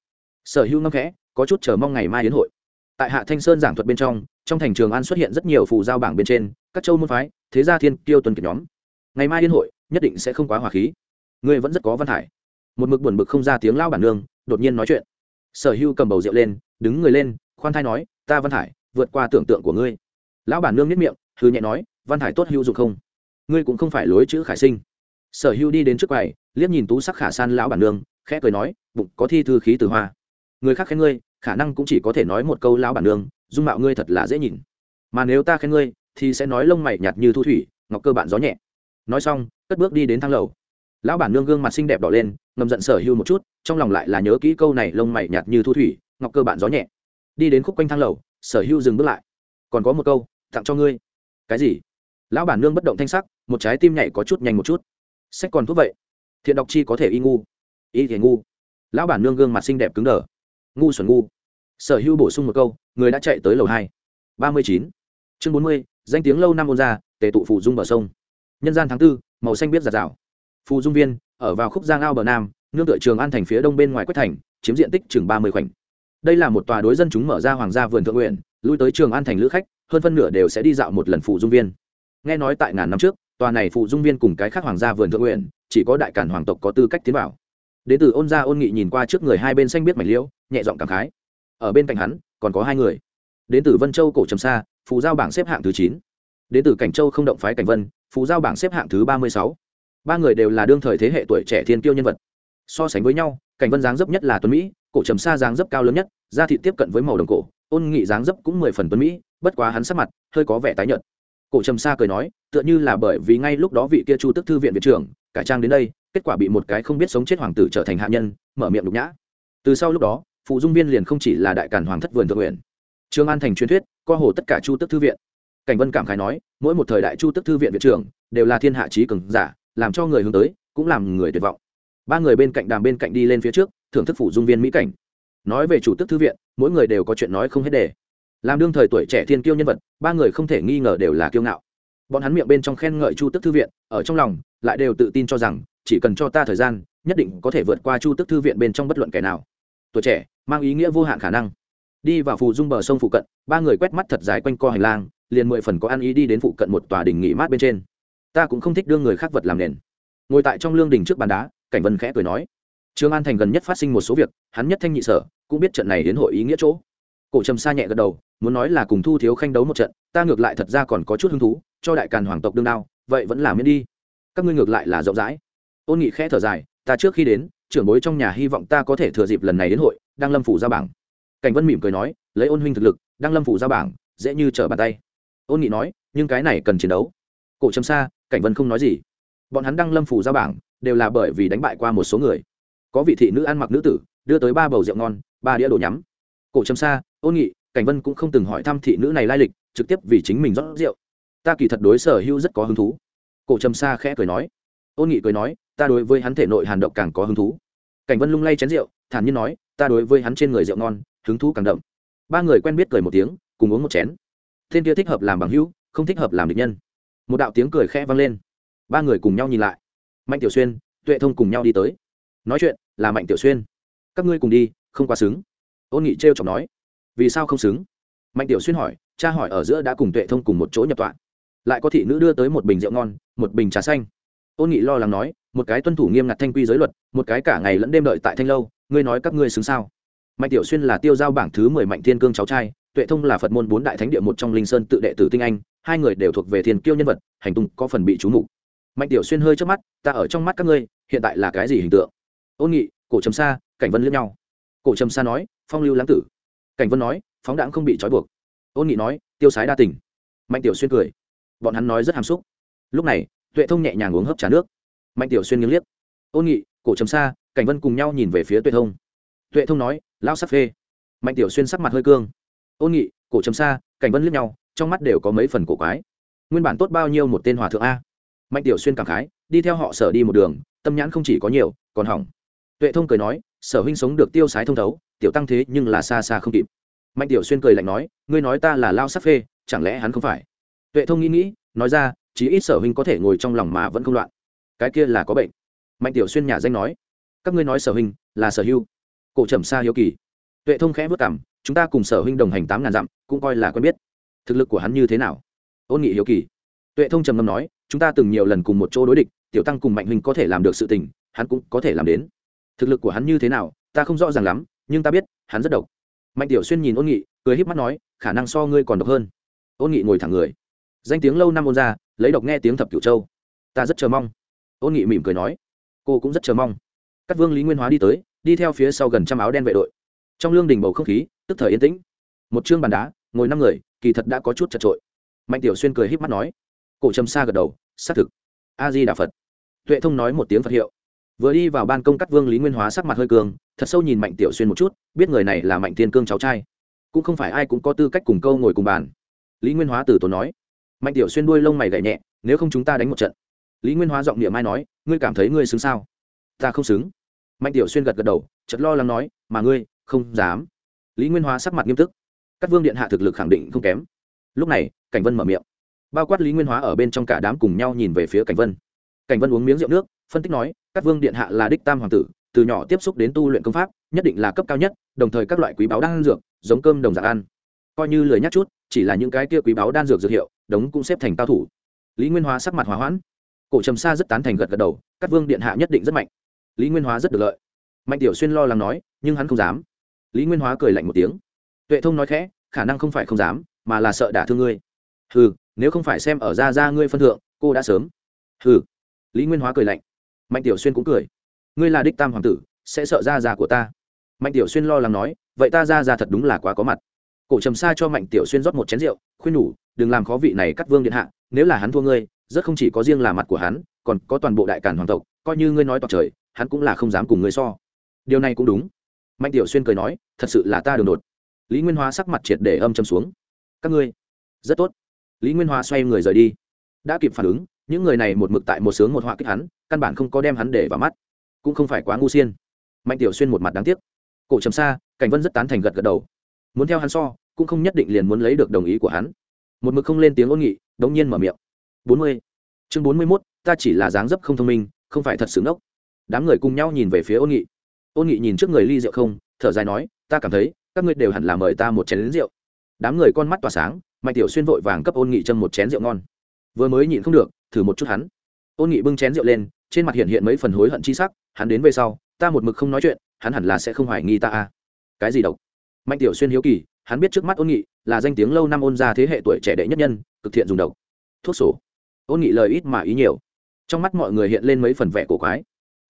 Sở hữu ngâm khẽ có chút chờ mong ngày mai đến hội. Tại hạ thanh sơn giảng thuật bên trong trong thành trường an xuất hiện rất nhiều phù giao bảng bên trên các châu môn phái thế gia thiên kiêu tuần kiệt nhóm. Ngày mai đến hội nhất định sẽ không quá hòa khí. Ngươi vẫn rất có văn hải một mực buồn bực không ra tiếng lao bản nương, đột nhiên nói chuyện. Sở hưu cầm bầu rượu lên, đứng người lên, khoan thai nói, ta văn hải vượt qua tưởng tượng của ngươi. Lão bản nương nhất miệng hư nhẹ nói, văn hải tốt hưu dụng không? Ngươi cũng không phải lối chữ khải sinh. Sở hưu đi đến trước quầy, liếc nhìn tú sắc khả san lão bản nương, khẽ cười nói, bụng có thi thư khí từ hoa. Người khác khen ngươi, khả năng cũng chỉ có thể nói một câu lão bản nương, dung mạo ngươi thật là dễ nhìn. Mà nếu ta khen ngươi, thì sẽ nói lông mày nhạt như thu thủy, ngọc cơ bạn gió nhẹ. Nói xong, cất bước đi đến thang lầu lão bản nương gương mặt xinh đẹp đỏ lên, ngầm giận sở hưu một chút, trong lòng lại là nhớ kỹ câu này lông mày nhạt như thu thủy, ngọc cơ bản gió nhẹ. Đi đến khúc quanh thang lầu, sở hưu dừng bước lại. Còn có một câu, tặng cho ngươi. Cái gì? Lão bản nương bất động thanh sắc, một trái tim nhảy có chút nhanh một chút. Sách còn thuốc vậy. Thiện đọc chi có thể y ngu. Y thể ngu. Lão bản nương gương mặt xinh đẹp cứng đờ. Ngu xuẩn ngu. Sở hưu bổ sung một câu, người đã chạy tới lầu hai. Ba mươi chín. Chương bốn mươi, danh tiếng lâu năm ôn ra, tề tụ phủ dung bờ sông. Nhân gian tháng tư, màu xanh biết giạt rào phù dung viên, ở vào khúc giang ao bờ nam, nương tựa trường an thành phía đông bên ngoài quách thành, chiếm diện tích chừng ba mươi khoảnh. Đây là một tòa đối dân chúng mở ra hoàng gia vườn thượng nguyện, lui tới trường an thành lữ khách, hơn phân nửa đều sẽ đi dạo một lần phù dung viên. Nghe nói tại ngàn năm trước, tòa này phù dung viên cùng cái khác hoàng gia vườn thượng nguyện, chỉ có đại cản hoàng tộc có tư cách tiến vào. Đến từ ôn gia ôn nghị nhìn qua trước người hai bên xanh biết mảnh liễu, nhẹ giọng cảm khái. Ở bên cạnh hắn, còn có hai người. Đến từ vân châu, cổ trầm sa, phù giao bảng xếp hạng thứ chín. Đến từ cảnh châu, không động phái cảnh vân, phù giao bảng xếp hạng thứ ba mươi sáu ba người đều là đương thời thế hệ tuổi trẻ thiên tiêu nhân vật. So sánh với nhau, cảnh vân dáng dấp nhất là tuấn mỹ, cổ trầm sa dáng dấp cao lớn nhất, da thị tiếp cận với màu đồng cổ, ôn nghị dáng dấp cũng mười phần tuấn mỹ, bất quá hắn sắc mặt hơi có vẻ tái nhợt. Cổ trầm sa cười nói, tựa như là bởi vì ngay lúc đó vị kia chu tức thư viện viện trưởng cải trang đến đây, kết quả bị một cái không biết sống chết hoàng tử trở thành hạ nhân, mở miệng đục nhã. Từ sau lúc đó, phụ dung viên liền không chỉ là đại cản hoàng thất vườn thượng nguyện trương an thành truyền thuyết, co hồ tất cả chu tức thư viện. Cảnh vân cảm khái nói, mỗi một thời đại chu tức thư viện viện trưởng đều là thiên hạ trí cường giả làm cho người hướng tới, cũng làm người tuyệt vọng. Ba người bên cạnh đàm bên cạnh đi lên phía trước, thưởng thức phủ dung viên mỹ cảnh. Nói về chủ tức thư viện, mỗi người đều có chuyện nói không hết đề. Làm đương thời tuổi trẻ thiên kiêu nhân vật, ba người không thể nghi ngờ đều là kiêu ngạo. Bọn hắn miệng bên trong khen ngợi chu tức thư viện, ở trong lòng, lại đều tự tin cho rằng, chỉ cần cho ta thời gian, nhất định có thể vượt qua chu tức thư viện bên trong bất luận kẻ nào. Tuổi trẻ, mang ý nghĩa vô hạn khả năng. Đi vào phù dung bờ sông phụ cận, ba người quét mắt thật dài quanh co hành lang, liền mười phần có ăn ý đi đến phụ cận một tòa đình nghỉ mát bên trên ta cũng không thích đưa người khác vật làm nền. Ngồi tại trong lương đình trước bàn đá, cảnh vân khẽ cười nói. Trương an thành gần nhất phát sinh một số việc, hắn nhất thanh nhị sở, cũng biết trận này đến hội ý nghĩa chỗ. Cổ trầm xa nhẹ gật đầu, muốn nói là cùng thu thiếu khanh đấu một trận, ta ngược lại thật ra còn có chút hứng thú, cho đại càn hoàng tộc đương đao, vậy vẫn là miễn đi. Các ngươi ngược lại là rộng rãi. Ôn nghị khẽ thở dài, ta trước khi đến, trưởng bối trong nhà hy vọng ta có thể thừa dịp lần này đến hội đang lâm phủ ra bảng. Cảnh vân mỉm cười nói, lấy ôn huynh thực lực đang lâm phủ ra bảng, dễ như trở bàn tay. Ôn nghị nói, nhưng cái này cần chiến đấu. Cổ trầm xa cảnh vân không nói gì. Bọn hắn đăng lâm phủ ra bảng, đều là bởi vì đánh bại qua một số người. Có vị thị nữ ăn mặc nữ tử, đưa tới ba bầu rượu ngon, ba đĩa đồ nhắm. Cổ trầm xa ôn nghị, cảnh vân cũng không từng hỏi thăm thị nữ này lai lịch, trực tiếp vì chính mình rót rượu. Ta kỳ thật đối sở hữu rất có hứng thú. Cổ trầm xa khẽ cười nói. Ôn nghị cười nói, ta đối với hắn thể nội hàn độc càng có hứng thú. Cảnh vân lung lay chén rượu, thản nhiên nói, ta đối với hắn trên người rượu ngon, hứng thú càng đậm. Ba người quen biết cười một tiếng, cùng uống một chén. Thiên kia thích hợp làm bằng hữu, không thích hợp làm địch nhân một đạo tiếng cười khẽ vang lên. Ba người cùng nhau nhìn lại. Mạnh tiểu xuyên, tuệ thông cùng nhau đi tới. Nói chuyện là mạnh tiểu xuyên. Các ngươi cùng đi, không quá xứng. Ôn nghị t r chọc nói. Vì sao không xứng? Mạnh tiểu xuyên hỏi, cha hỏi ở giữa đã cùng tuệ thông cùng một chỗ nhập tọa. Lại có thị nữ đưa tới một bình rượu ngon, một bình trà xanh. Ôn nghị lo lắng nói, một cái tuân thủ nghiêm ngặt thanh quy giới luật, một cái cả ngày lẫn đêm đợi tại thanh lâu, ngươi nói các ngươi xứng sao? Mạnh tiểu xuyên là tiêu giao bảng thứ mười mạnh thiên cương cháu trai, tuệ thông là phật môn bốn đại thánh địa một trong linh sơn tự đệ tử tinh anh hai người đều thuộc về thiên kiêu nhân vật, hành tung có phần bị trú mục. Mạnh tiểu xuyên hơi trước mắt, ta ở trong mắt các ngươi, hiện tại là cái gì hình tượng? Ôn nghị, cổ trầm sa, cảnh vân lẫn nhau. Cổ trầm sa nói, phong lưu lãng tử. Cảnh vân nói, phóng đãng không bị trói buộc. Ôn nghị nói, tiêu sái đa tình. Mạnh tiểu xuyên cười, bọn hắn nói rất hàm xúc. Lúc này, tuệ thông nhẹ nhàng uống hấp trà nước. Mạnh tiểu xuyên nghiêng liếc, ôn nghị, cổ trầm sa, cảnh vân cùng nhau nhìn về phía tuệ thông. Tuệ thông nói, lão sắc phê. Mạnh tiểu xuyên sắc mặt hơi cương, ôn nghị, cổ trầm sa, cảnh vân liếc nhau trong mắt đều có mấy phần cổ quái. Nguyên bản tốt bao nhiêu một tên hòa thượng a? Mạnh tiểu xuyên cảm khái, đi theo họ sở đi một đường, tâm nhãn không chỉ có nhiều, còn hỏng. Tuệ thông cười nói, sở huynh sống được tiêu sái thông thấu, tiểu tăng thế nhưng là xa xa không kịp. Mạnh tiểu xuyên cười lạnh nói, ngươi nói ta là lao sắc phê, chẳng lẽ hắn không phải? Tuệ thông nghĩ nghĩ, nói ra, chí ít sở huynh có thể ngồi trong lòng mà vẫn không loạn. Cái kia là có bệnh. Mạnh tiểu xuyên nhà danh nói, các ngươi nói sở huynh là sở hưu cổ trầm xa hiếu kỳ. Tuệ thông khẽ vất cảm chúng ta cùng sở huynh đồng hành tám ngàn dặm, cũng coi là quen biết thực lực của hắn như thế nào? Ôn nghị hiếu kỳ. Tuệ thông trầm ngâm nói, chúng ta từng nhiều lần cùng một chỗ đối địch, tiểu tăng cùng mạnh huynh có thể làm được sự tình, hắn cũng có thể làm đến. Thực lực của hắn như thế nào, ta không rõ ràng lắm, nhưng ta biết, hắn rất độc. Mạnh tiểu xuyên nhìn ôn nghị, cười híp mắt nói, khả năng so ngươi còn độc hơn. Ôn nghị ngồi thẳng người. Danh tiếng lâu năm ôn ra, lấy độc nghe tiếng thập cửu châu. Ta rất chờ mong. Ôn nghị mỉm cười nói. Cô cũng rất chờ mong. Các vương lý nguyên hóa đi tới, đi theo phía sau gần trăm áo đen vệ đội. Trong lương đình bầu không khí, tức thời yên tĩnh. Một chương bàn đá, ngồi năm người kỳ thật đã có chút chật trội. Mạnh tiểu xuyên cười híp mắt nói. Cổ trầm xa gật đầu, xác thực. A di đà phật tuệ thông nói một tiếng phật hiệu. Vừa đi vào ban công cắt vương lý nguyên hóa sắc mặt hơi cường, thật sâu nhìn mạnh tiểu xuyên một chút, biết người này là mạnh tiên cương cháu trai. Cũng không phải ai cũng có tư cách cùng câu ngồi cùng bàn. Lý nguyên hóa từ tốn nói. Mạnh tiểu xuyên đuôi lông mày gậy nhẹ, nếu không chúng ta đánh một trận. Lý nguyên hóa giọng niệm mai nói, ngươi cảm thấy ngươi xứng sao? Ta không xứng. Mạnh tiểu xuyên gật gật đầu chật lo lắng nói, mà ngươi không dám. Lý nguyên hóa sắc mặt nghiêm túc các vương điện hạ thực lực khẳng định không kém. Lúc này, cảnh vân mở miệng. Bao quát lý nguyên hóa ở bên trong cả đám cùng nhau nhìn về phía cảnh vân. Cảnh vân uống miếng rượu nước, phân tích nói, các vương điện hạ là đích tam hoàng tử, từ nhỏ tiếp xúc đến tu luyện công pháp, nhất định là cấp cao nhất, đồng thời các loại quý báo đan dược, giống cơm đồng dạng ăn. Coi như lười nhắc chút, chỉ là những cái kia quý báo đan dược dược hiệu, đống cũng xếp thành cao thủ. Lý nguyên hóa sắc mặt hòa hoãn. Cổ trầm sa rất tán thành gật gật đầu, các vương điện hạ nhất định rất mạnh. Lý nguyên hóa rất được lợi. Mạnh tiểu xuyên lo lắng nói, nhưng hắn không dám. Lý nguyên hóa cười lạnh một tiếng. Tuệ thông nói khẽ khả năng không phải không dám, mà là sợ đả thương ngươi. Hừ, nếu không phải xem ở ra ra ngươi phân thượng, cô đã sớm. Hừ. Lý nguyên hóa cười lạnh. Mạnh tiểu xuyên cũng cười. Ngươi là đích tam hoàng tử, sẽ sợ ra ra của ta. Mạnh tiểu xuyên lo lắng nói, vậy ta ra ra thật đúng là quá có mặt. Cổ trầm xa cho mạnh tiểu xuyên rót một chén rượu, khuyên nhủ, đừng làm khó vị này cắt vương điện hạ, nếu là hắn thua ngươi, rất không chỉ có riêng là mặt của hắn, còn có toàn bộ đại cản hoàng tộc, coi như ngươi nói toạc trời, hắn cũng là không dám cùng ngươi so. Điều này cũng đúng. Mạnh tiểu xuyên cười nói, thật sự là ta đường đột lý nguyên hóa sắc mặt triệt để âm châm xuống. Các ngươi, rất tốt. Lý nguyên hóa xoay người rời đi. Đã kịp phản ứng, những người này một mực tại một sướng một họa kích hắn, căn bản không có đem hắn để vào mắt. Cũng không phải quá ngu xiên mạnh tiểu xuyên một mặt đáng tiếc. Cổ trầm xa cảnh vân rất tán thành gật gật đầu. Muốn theo hắn so, cũng không nhất định liền muốn lấy được đồng ý của hắn. Một mực không lên tiếng ôn nghị, đống nhiên mở miệng. Bốn mươi. Chương bốn mươi mốt, ta chỉ là dáng dấp không thông minh, không phải thật sự ngốc. Đám người cùng nhau nhìn về phía ôn nghị. Ôn nghị nhìn trước người ly rượu không, thở dài nói, ta cảm thấy các ngươi đều hẳn là mời ta một chén lớn rượu. Đám người con mắt tỏa sáng, mạnh tiểu xuyên vội vàng cấp ôn nghị châm một chén rượu ngon. Vừa mới nhịn không được, thử một chút hắn. Ôn nghị bưng chén rượu lên, trên mặt hiện hiện mấy phần hối hận chi sắc, hắn đến về sau, ta một mực không nói chuyện, hắn hẳn là sẽ không hoài nghi ta à. Cái gì độc? Mạnh tiểu xuyên hiếu kỳ, hắn biết trước mắt ôn nghị là danh tiếng lâu năm ôn ra thế hệ tuổi trẻ đệ nhất nhân, cực thiện dùng độc. Thuốc sổ. Ôn nghị lời ít mà ý nhiều. Trong mắt mọi người hiện lên mấy phần vẻ cổ quái.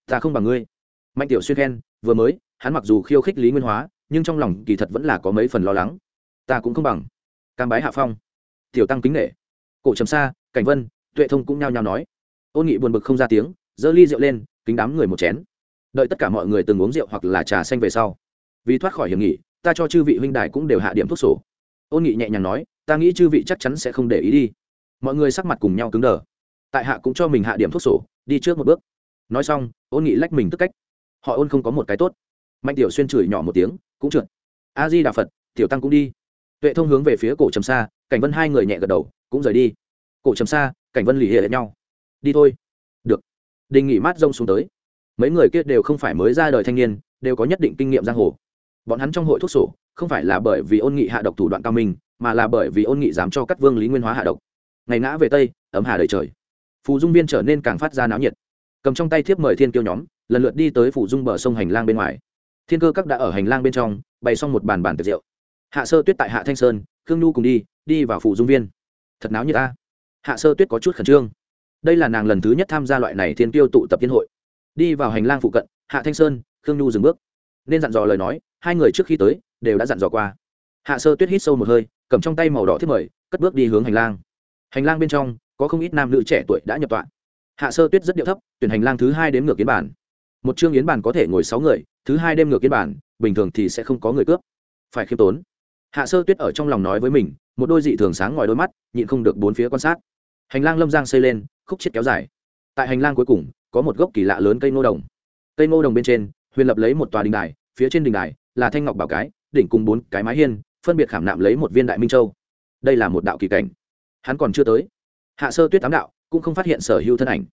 Ta không bằng ngươi. Mạnh tiểu xuyên khen, vừa mới, hắn mặc dù khiêu khích lý nguyên hóa nhưng trong lòng kỳ thật vẫn là có mấy phần lo lắng. Ta cũng không bằng. Cam bái hạ phong. Tiểu tăng kính nghệ cổ trầm xa cảnh vân, tuệ thông cũng nhao nhao nói. Ôn nghị buồn bực không ra tiếng, giơ ly rượu lên, kính đám người một chén. Đợi tất cả mọi người từng uống rượu hoặc là trà xanh về sau. Vì thoát khỏi hiểm nghị, ta cho chư vị huynh đài cũng đều hạ điểm thuốc sổ. Ôn nghị nhẹ nhàng nói, ta nghĩ chư vị chắc chắn sẽ không để ý đi. Mọi người sắc mặt cùng nhau cứng đờ. Tại hạ cũng cho mình hạ điểm thuốc sổ, đi trước một bước. Nói xong, ôn nghị lách mình tức cách. Họ ôn không có một cái tốt. Mạnh tiểu xuyên chửi nhỏ một tiếng cũng trượt. A di đà phật tiểu tăng cũng đi. Tuệ thông hướng về phía cổ trầm Sa, cảnh vân hai người nhẹ gật đầu cũng rời đi. Cổ trầm Sa, cảnh vân lì hệ lẫn nhau. Đi thôi. Được. Đình nghỉ mát rông xuống tới. Mấy người kia đều không phải mới ra đời thanh niên đều có nhất định kinh nghiệm giang hồ. Bọn hắn trong hội thuốc sổ không phải là bởi vì ôn nghị hạ độc thủ đoạn cao minh mà là bởi vì ôn nghị dám cho các vương lý nguyên hóa hạ độc. Ngày ngã về tây ấm hà đầy trời. Phù dung viên trở nên càng phát ra náo nhiệt. Cầm trong tay thiếp mời thiên kiêu nhóm lần lượt đi tới phủ dung bờ sông hành lang bên ngoài thiên cơ các đã ở hành lang bên trong, bày xong một bàn bàn tiệc rượu. Hạ sơ tuyết tại hạ thanh sơn, khương nhu cùng đi đi vào phủ dung viên. Thật náo như ta. Hạ sơ tuyết có chút khẩn trương. Đây là nàng lần thứ nhất tham gia loại này thiên tiêu tụ tập tiên hội. Đi vào hành lang phụ cận, hạ thanh sơn, khương nhu dừng bước. Nên dặn dò lời nói, hai người trước khi tới, đều đã dặn dò qua. Hạ sơ tuyết hít sâu một hơi, cầm trong tay màu đỏ thiết mời, cất bước đi hướng hành lang. Hành lang bên trong, có không ít nam nữ trẻ tuổi đã nhập tọa. Hạ sơ tuyết rất điệu thấp, tuyển hành lang thứ hai đến ngược kiến bản một chương yến bản có thể ngồi sáu người thứ hai đêm ngược kiến bản, bình thường thì sẽ không có người cướp. Phải khiêm tốn. Hạ sơ tuyết ở trong lòng nói với mình, một đôi dị thường sáng ngoài đôi mắt, nhịn không được bốn phía quan sát. Hành lang lâm giang xây lên, khúc chết kéo dài. Tại hành lang cuối cùng, có một gốc kỳ lạ lớn cây ngô đồng. Cây ngô đồng bên trên, huyền lập lấy một tòa đình đài, phía trên đình đài là thanh ngọc bảo cái, đỉnh cùng bốn cái mái hiên, phân biệt khảm nạm lấy một viên đại minh châu. Đây là một đạo kỳ cảnh. Hắn còn chưa tới. Hạ sơ tuyết tám đạo, cũng không phát hiện sở hữu thân ảnh.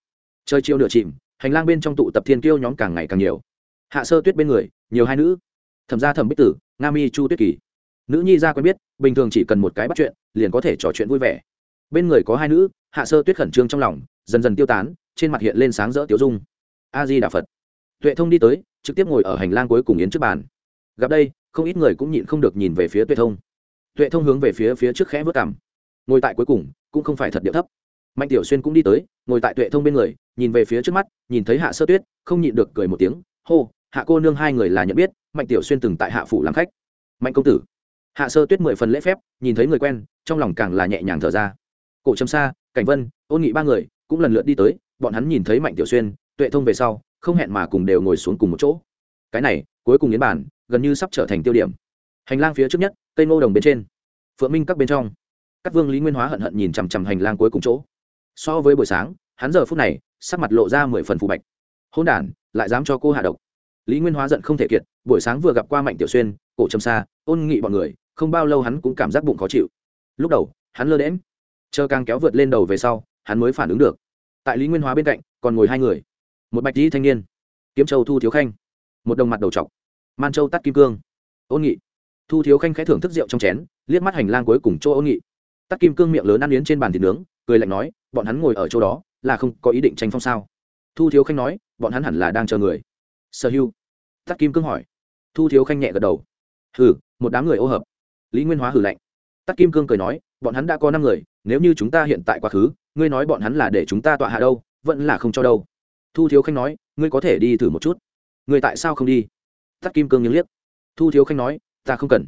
Trời chiều nửa chìm, hành lang bên trong tụ tập thiên kiêu nhóm càng ngày càng nhiều hạ sơ tuyết bên người, nhiều hai nữ. Thẩm gia thẩm bích tử, nga mi chu tuyết kỳ. Nữ nhi ra quen biết, bình thường chỉ cần một cái bắt chuyện, liền có thể trò chuyện vui vẻ. Bên người có hai nữ, hạ sơ tuyết khẩn trương trong lòng, dần dần tiêu tán, trên mặt hiện lên sáng rỡ tiểu dung. A di đà phật. Tuệ thông đi tới, trực tiếp ngồi ở hành lang cuối cùng yến trước bàn. Gặp đây, không ít người cũng nhịn không được nhìn về phía tuệ thông. Tuệ thông hướng về phía phía trước khẽ vớt cảm ngồi tại cuối cùng, cũng không phải thật điệu thấp. Mạnh tiểu xuyên cũng đi tới, ngồi tại tuệ thông bên người, nhìn về phía trước mắt, nhìn thấy hạ sơ tuyết, không nhịn được cười một tiếng, hô hạ cô nương hai người là nhận biết mạnh tiểu xuyên từng tại hạ phủ làm khách. Mạnh công tử. Hạ sơ tuyết mười phần lễ phép nhìn thấy người quen trong lòng càng là nhẹ nhàng thở ra. Cổ trầm sa, cảnh vân ôn nghị ba người cũng lần lượt đi tới bọn hắn nhìn thấy mạnh tiểu xuyên tuệ thông về sau không hẹn mà cùng đều ngồi xuống cùng một chỗ. Cái này cuối cùng yến bản gần như sắp trở thành tiêu điểm. Hành lang phía trước nhất cây ngô đồng bên trên. Phượng minh các bên trong. Các vương lý nguyên hóa hận hận nhìn chằm chằm hành lang cuối cùng chỗ. So với buổi sáng hắn giờ phút này sắc mặt lộ ra mười phần phù bạch. Hôn đản lại dám cho cô hạ độc lý nguyên hóa giận không thể kiệt, buổi sáng vừa gặp qua mạnh tiểu xuyên, cổ trầm xa, ôn nghị bọn người, không bao lâu hắn cũng cảm giác bụng khó chịu. Lúc đầu, hắn lơ đễm chờ càng kéo vượt lên đầu về sau, hắn mới phản ứng được. Tại lý nguyên hóa bên cạnh, còn ngồi hai người. Một bạch dĩ thanh niên, kiếm châu thu thiếu khanh, một đồng mặt đầu trọc, man châu tắt kim cương. Ôn nghị, thu thiếu khanh khẽ thưởng thức rượu trong chén, liếc mắt hành lang cuối cùng chỗ ôn nghị. Tắt kim cương miệng lớn ăn yến trên bàn thịt nướng, cười lạnh nói, bọn hắn ngồi ở chỗ đó, là không có ý định tranh phong sao? Thu thiếu khanh nói, bọn hắn hẳn là đang chờ người sở hưu Tắc kim cương hỏi. Thu thiếu khanh nhẹ gật đầu. Hừ, một đám người ô hợp. Lý nguyên hóa hử lạnh. Tắc kim cương cười nói, bọn hắn đã có năm người, nếu như chúng ta hiện tại quá khứ, ngươi nói bọn hắn là để chúng ta tọa hạ đâu, vẫn là không cho đâu. Thu thiếu khanh nói, ngươi có thể đi thử một chút. Ngươi tại sao không đi? Tắc kim cương nghiêng liếc. Thu thiếu khanh nói, ta không cần.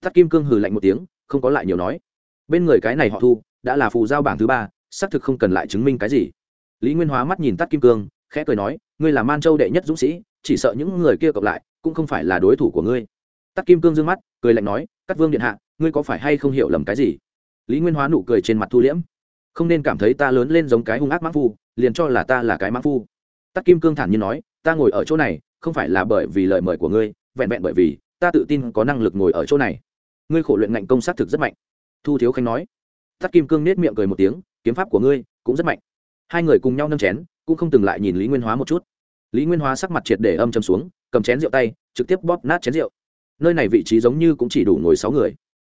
Tắc kim cương hừ lạnh một tiếng, không có lại nhiều nói. Bên người cái này họ thu, đã là phù giao bảng thứ ba, xác thực không cần lại chứng minh cái gì. Lý nguyên hóa mắt nhìn tắc kim cương, khẽ cười nói, ngươi là man châu đệ nhất dũng sĩ chỉ sợ những người kia cộng lại cũng không phải là đối thủ của ngươi. Tắc kim cương d ư ơ n g mắt, cười lạnh nói các vương điện hạ, ngươi có phải hay không hiểu lầm cái gì? Lý nguyên hóa nụ cười trên mặt thu liễm. Không nên cảm thấy ta lớn lên giống cái hung ác mãn phu, liền cho là ta là cái mãn phu. Tắc kim cương thản nhiên nói, ta ngồi ở chỗ này, không phải là bởi vì lời mời của ngươi, vẹn vẹn bởi vì ta tự tin có năng lực ngồi ở chỗ này. Ngươi khổ luyện ngạnh công xác thực rất mạnh. Thu thiếu khanh nói. Tắc kim cương nết miệng cười một tiếng, kiếm pháp của ngươi cũng rất mạnh. Hai người cùng nhau nâng chén, cũng không từng lại nhìn lý nguyên hóa một chút lý nguyên hóa sắc mặt triệt để âm châm xuống, cầm chén rượu tay, trực tiếp bóp nát chén rượu. Nơi này vị trí giống như cũng chỉ đủ ngồi sáu người.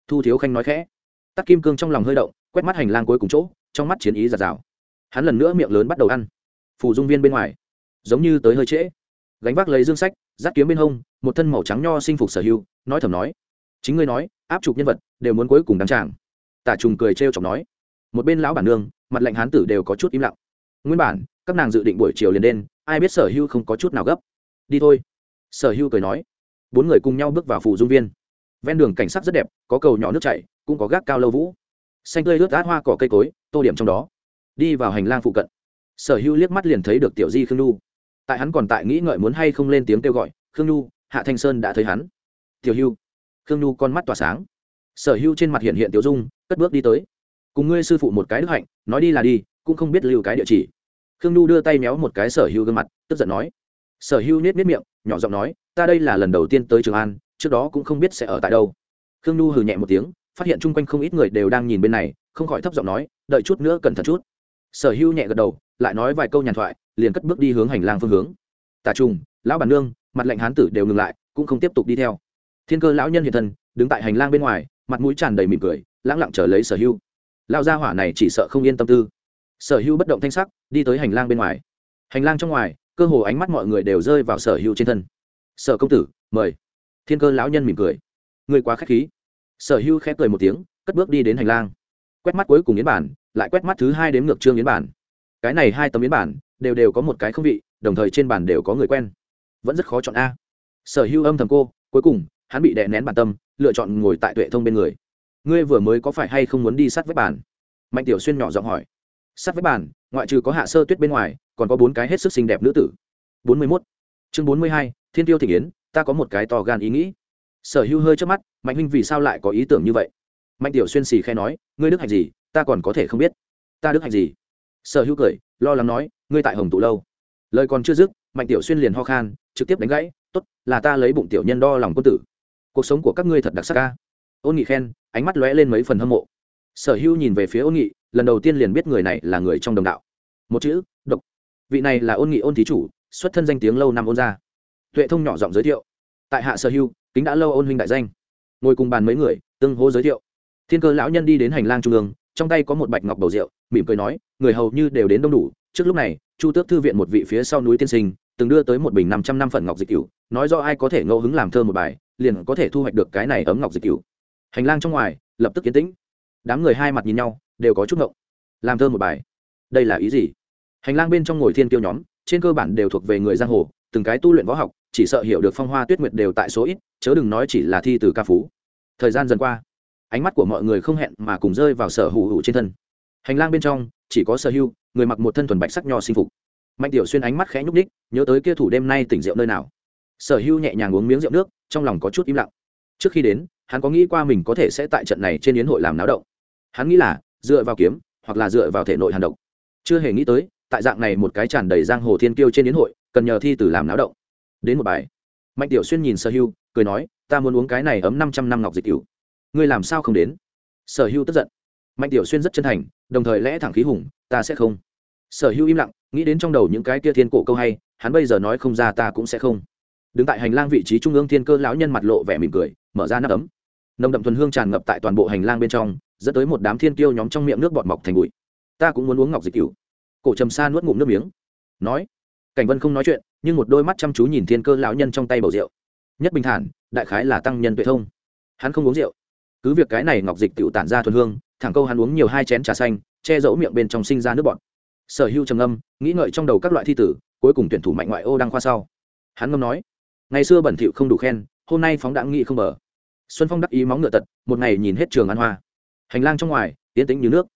Thu thiếu khanh nói khẽ. Tắc kim cương trong lòng hơi động, quét mắt hành lang cuối cùng chỗ, trong mắt chiến ý giạt rào. Hắn lần nữa miệng lớn bắt đầu ăn. Phù dung viên bên ngoài, giống như tới hơi trễ. Gánh vác lấy dương sách giáp kiếm bên hông, một thân màu trắng nho sinh phục sở hưu nói thầm nói. Chính ngươi nói, áp chụp nhân vật, đều muốn cuối cùng đăng tràng. Tả trùng cười trêu chọc nói. Một bên lão bản nương, mặt lệnh hán tử đều có chút im lặng. Nguyên bản, các nàng dự định buổi chiều liền đen ai biết sở hưu không có chút nào gấp. Đi thôi. Sở hưu cười nói. Bốn người cùng nhau bước vào phủ dung viên. Ven đường cảnh sắc rất đẹp, có cầu nhỏ nước chảy, cũng có gác cao lâu vũ. Xanh tươi ướt át hoa cỏ cây cối, tô điểm trong đó. Đi vào hành lang phụ cận. Sở hưu liếc mắt liền thấy được tiểu di khương nhu. Tại hắn còn tại nghĩ ngợi muốn hay không lên tiếng kêu gọi, khương nhu, hạ thanh sơn đã thấy hắn. Tiểu hưu. Khương nhu con mắt tỏa sáng. Sở hưu trên mặt hiện hiện tiểu dung, cất bước đi tới. Cùng ngươi sư phụ một cái đức hạnh, nói đi là đi, cũng không biết lưu cái địa chỉ khương nhu đưa tay méo một cái sở hữu gương mặt, tức giận nói. Sở hữu nết nết miệng, nhỏ giọng nói, ta đây là lần đầu tiên tới trường an, trước đó cũng không biết sẽ ở tại đâu. Khương nhu hừ nhẹ một tiếng, phát hiện chung quanh không ít người đều đang nhìn bên này, không khỏi thấp giọng nói, đợi chút nữa cẩn thận chút. Sở hữu nhẹ gật đầu, lại nói vài câu nhàn thoại, liền cất bước đi hướng hành lang phương hướng. Tà trùng, lão bản nương, mặt lệnh hán tử đều ngừng lại, cũng không tiếp tục đi theo. Thiên cơ lão nhân hiện thân, đứng tại hành lang bên ngoài, mặt mũi tràn đầy mỉm cười lãng lặng chờ lấy sở hữu. Lao gia hỏa này chỉ sợ không yên tâm tư sở hưu bất động thanh sắc, đi tới hành lang bên ngoài. Hành lang trong ngoài, cơ hồ ánh mắt mọi người đều rơi vào sở hưu trên thân. Sở công tử, mời. Thiên cơ lão nhân mỉm cười. Người quá k h á c h khí. Sở hưu khẽ cười một tiếng, cất bước đi đến hành lang. Quét mắt cuối cùng yến bản, lại quét mắt thứ hai đếm ngược trương yến bản. Cái này hai tấm yến bản, đều đều có một cái không vị, đồng thời trên bản đều có người quen. Vẫn rất khó chọn a. Sở hưu âm thầm cô, cuối cùng, hắn bị đè nén bản tâm, lựa chọn ngồi tại tuệ thông bên người. Ngươi vừa mới có phải hay không muốn đi sát với bàn mạnh tiểu xuyên nhỏ giọng hỏi sát với bàn, ngoại trừ có hạ sơ tuyết bên ngoài, còn có bốn cái hết sức xinh đẹp nữ tử. Bốn mươi mốt. Chương bốn mươi hai, thiên tiêu thị yến, ta có một cái to gan ý nghĩ. Sở hữu hơi trước mắt, mạnh huynh vì sao lại có ý tưởng như vậy? Mạnh tiểu xuyên xì khe nói, ngươi đức hạnh gì, ta còn có thể không biết. Ta đức hạnh gì? Sở hữu cười, lo lắng nói, ngươi tại hồng tụ lâu. Lời còn chưa dứt, mạnh tiểu xuyên liền ho khan, trực tiếp đánh gãy t ố t là ta lấy bụng tiểu nhân đo lòng quân tử. Cuộc sống của các ngươi thật đặc sắc ca ôn nghị khen, ánh mắt lóe lên mấy phần hâm mộ. Sở hữu nhìn về phía ôn nghị lần đầu tiên liền biết người này là người trong đồng đạo. Một chữ độc. Vị này là ôn nghị ôn thí chủ xuất thân danh tiếng lâu năm ôn ra tuệ thông nhỏ giọng giới thiệu. Tại hạ sở hưu, kính đã lâu ôn huynh đại danh. Ngồi cùng bàn mấy người tương hô giới thiệu. Thiên cơ lão nhân đi đến hành lang trung ương trong tay có một bạch ngọc bầu rượu mỉm cười nói người hầu như đều đến đông đủ. Trước lúc này chu tước thư viện một vị phía sau núi tiên sinh từng đưa tới một bình năm trăm năm phần ngọc dịch cửu nói do ai có thể ngẫu hứng làm thơ một bài liền có thể thu hoạch được cái này ấm ngọc dịch cửu. Hành lang trong ngoài lập tức kiến tĩnh. Đám người hai mặt nhìn nhau đều có chút ngộng. Làm thơ một bài. Đây là ý gì? Hành lang bên trong ngồi thiên tiêu nhóm, trên cơ bản đều thuộc về người giang hồ, từng cái tu luyện võ học, chỉ sợ hiểu được phong hoa tuyết nguyệt đều tại số ít, chớ đừng nói chỉ là thi từ ca phú. Thời gian dần qua, ánh mắt của mọi người không hẹn mà cùng rơi vào sở hữu hữu trên thân. Hành lang bên trong, chỉ có sở hữu, người mặc một thân thuần bạch sắc nho sinh phục. Mạnh tiểu xuyên ánh mắt khẽ nhúc ních nhớ tới kia thủ đêm nay tỉnh rượu nơi nào. Sở hữu nhẹ nhàng uống miếng rượu nước, trong lòng có chút im lặng. Trước khi đến, hắn có nghĩ qua mình có thể sẽ tại trận này trên yến hội làm náo động. Hắn nghĩ là dựa vào kiếm, hoặc là dựa vào thể nội hàn độc. Chưa hề nghĩ tới, tại dạng này một cái tràn đầy giang hồ thiên kiêu trên đến hội, cần nhờ thi tử làm náo động. Đến một bài. Mạnh tiểu xuyên nhìn sở hưu, cười nói, ta muốn uống cái này ấm năm trăm năm ngọc dịch cửu. Ngươi làm sao không đến? Sở hưu tức giận. Mạnh tiểu xuyên rất chân thành, đồng thời lẽ thẳng khí hùng, ta sẽ không. Sở hưu im lặng, nghĩ đến trong đầu những cái kia thiên cổ câu hay, hắn bây giờ nói không ra ta cũng sẽ không. Đứng tại hành lang vị trí trung ương thiên cơ lão nhân mặt lộ vẻ mỉm cười, mở ra nắp ấm. Nồng đậm thuần hương tràn ngập tại toàn bộ hành lang bên trong dẫn tới một đám thiên kiêu nhóm trong miệng nước bọt mọc thành bụi. Ta cũng muốn uống ngọc dịch cửu. Cổ trầm sa nuốt ngụm nước miếng. Nói, cảnh vân không nói chuyện, nhưng một đôi mắt chăm chú nhìn thiên cơ lão nhân trong tay bầu rượu. Nhất bình thản, đại khái là tăng nhân tuệ thông. Hắn không uống rượu. Cứ việc cái này ngọc dịch cựu tản ra thuần hương, thẳng câu hắn uống nhiều hai chén trà xanh, che giấu miệng bên trong sinh ra nước bọt. Sở hữu trầm âm nghĩ ngợi trong đầu các loại thi tử, cuối cùng tuyển thủ mạnh ngoại ô đăng khoa sau. Hắn ngâm nói, ngày xưa bẩn thỉu không đủ khen, hôm nay phóng đãng nghị không bờ. Xuân phong đắc ý móng ngựa tật, một ngày nhìn hết trường ăn hoa hành lang trong ngoài tiến tĩnh như nước.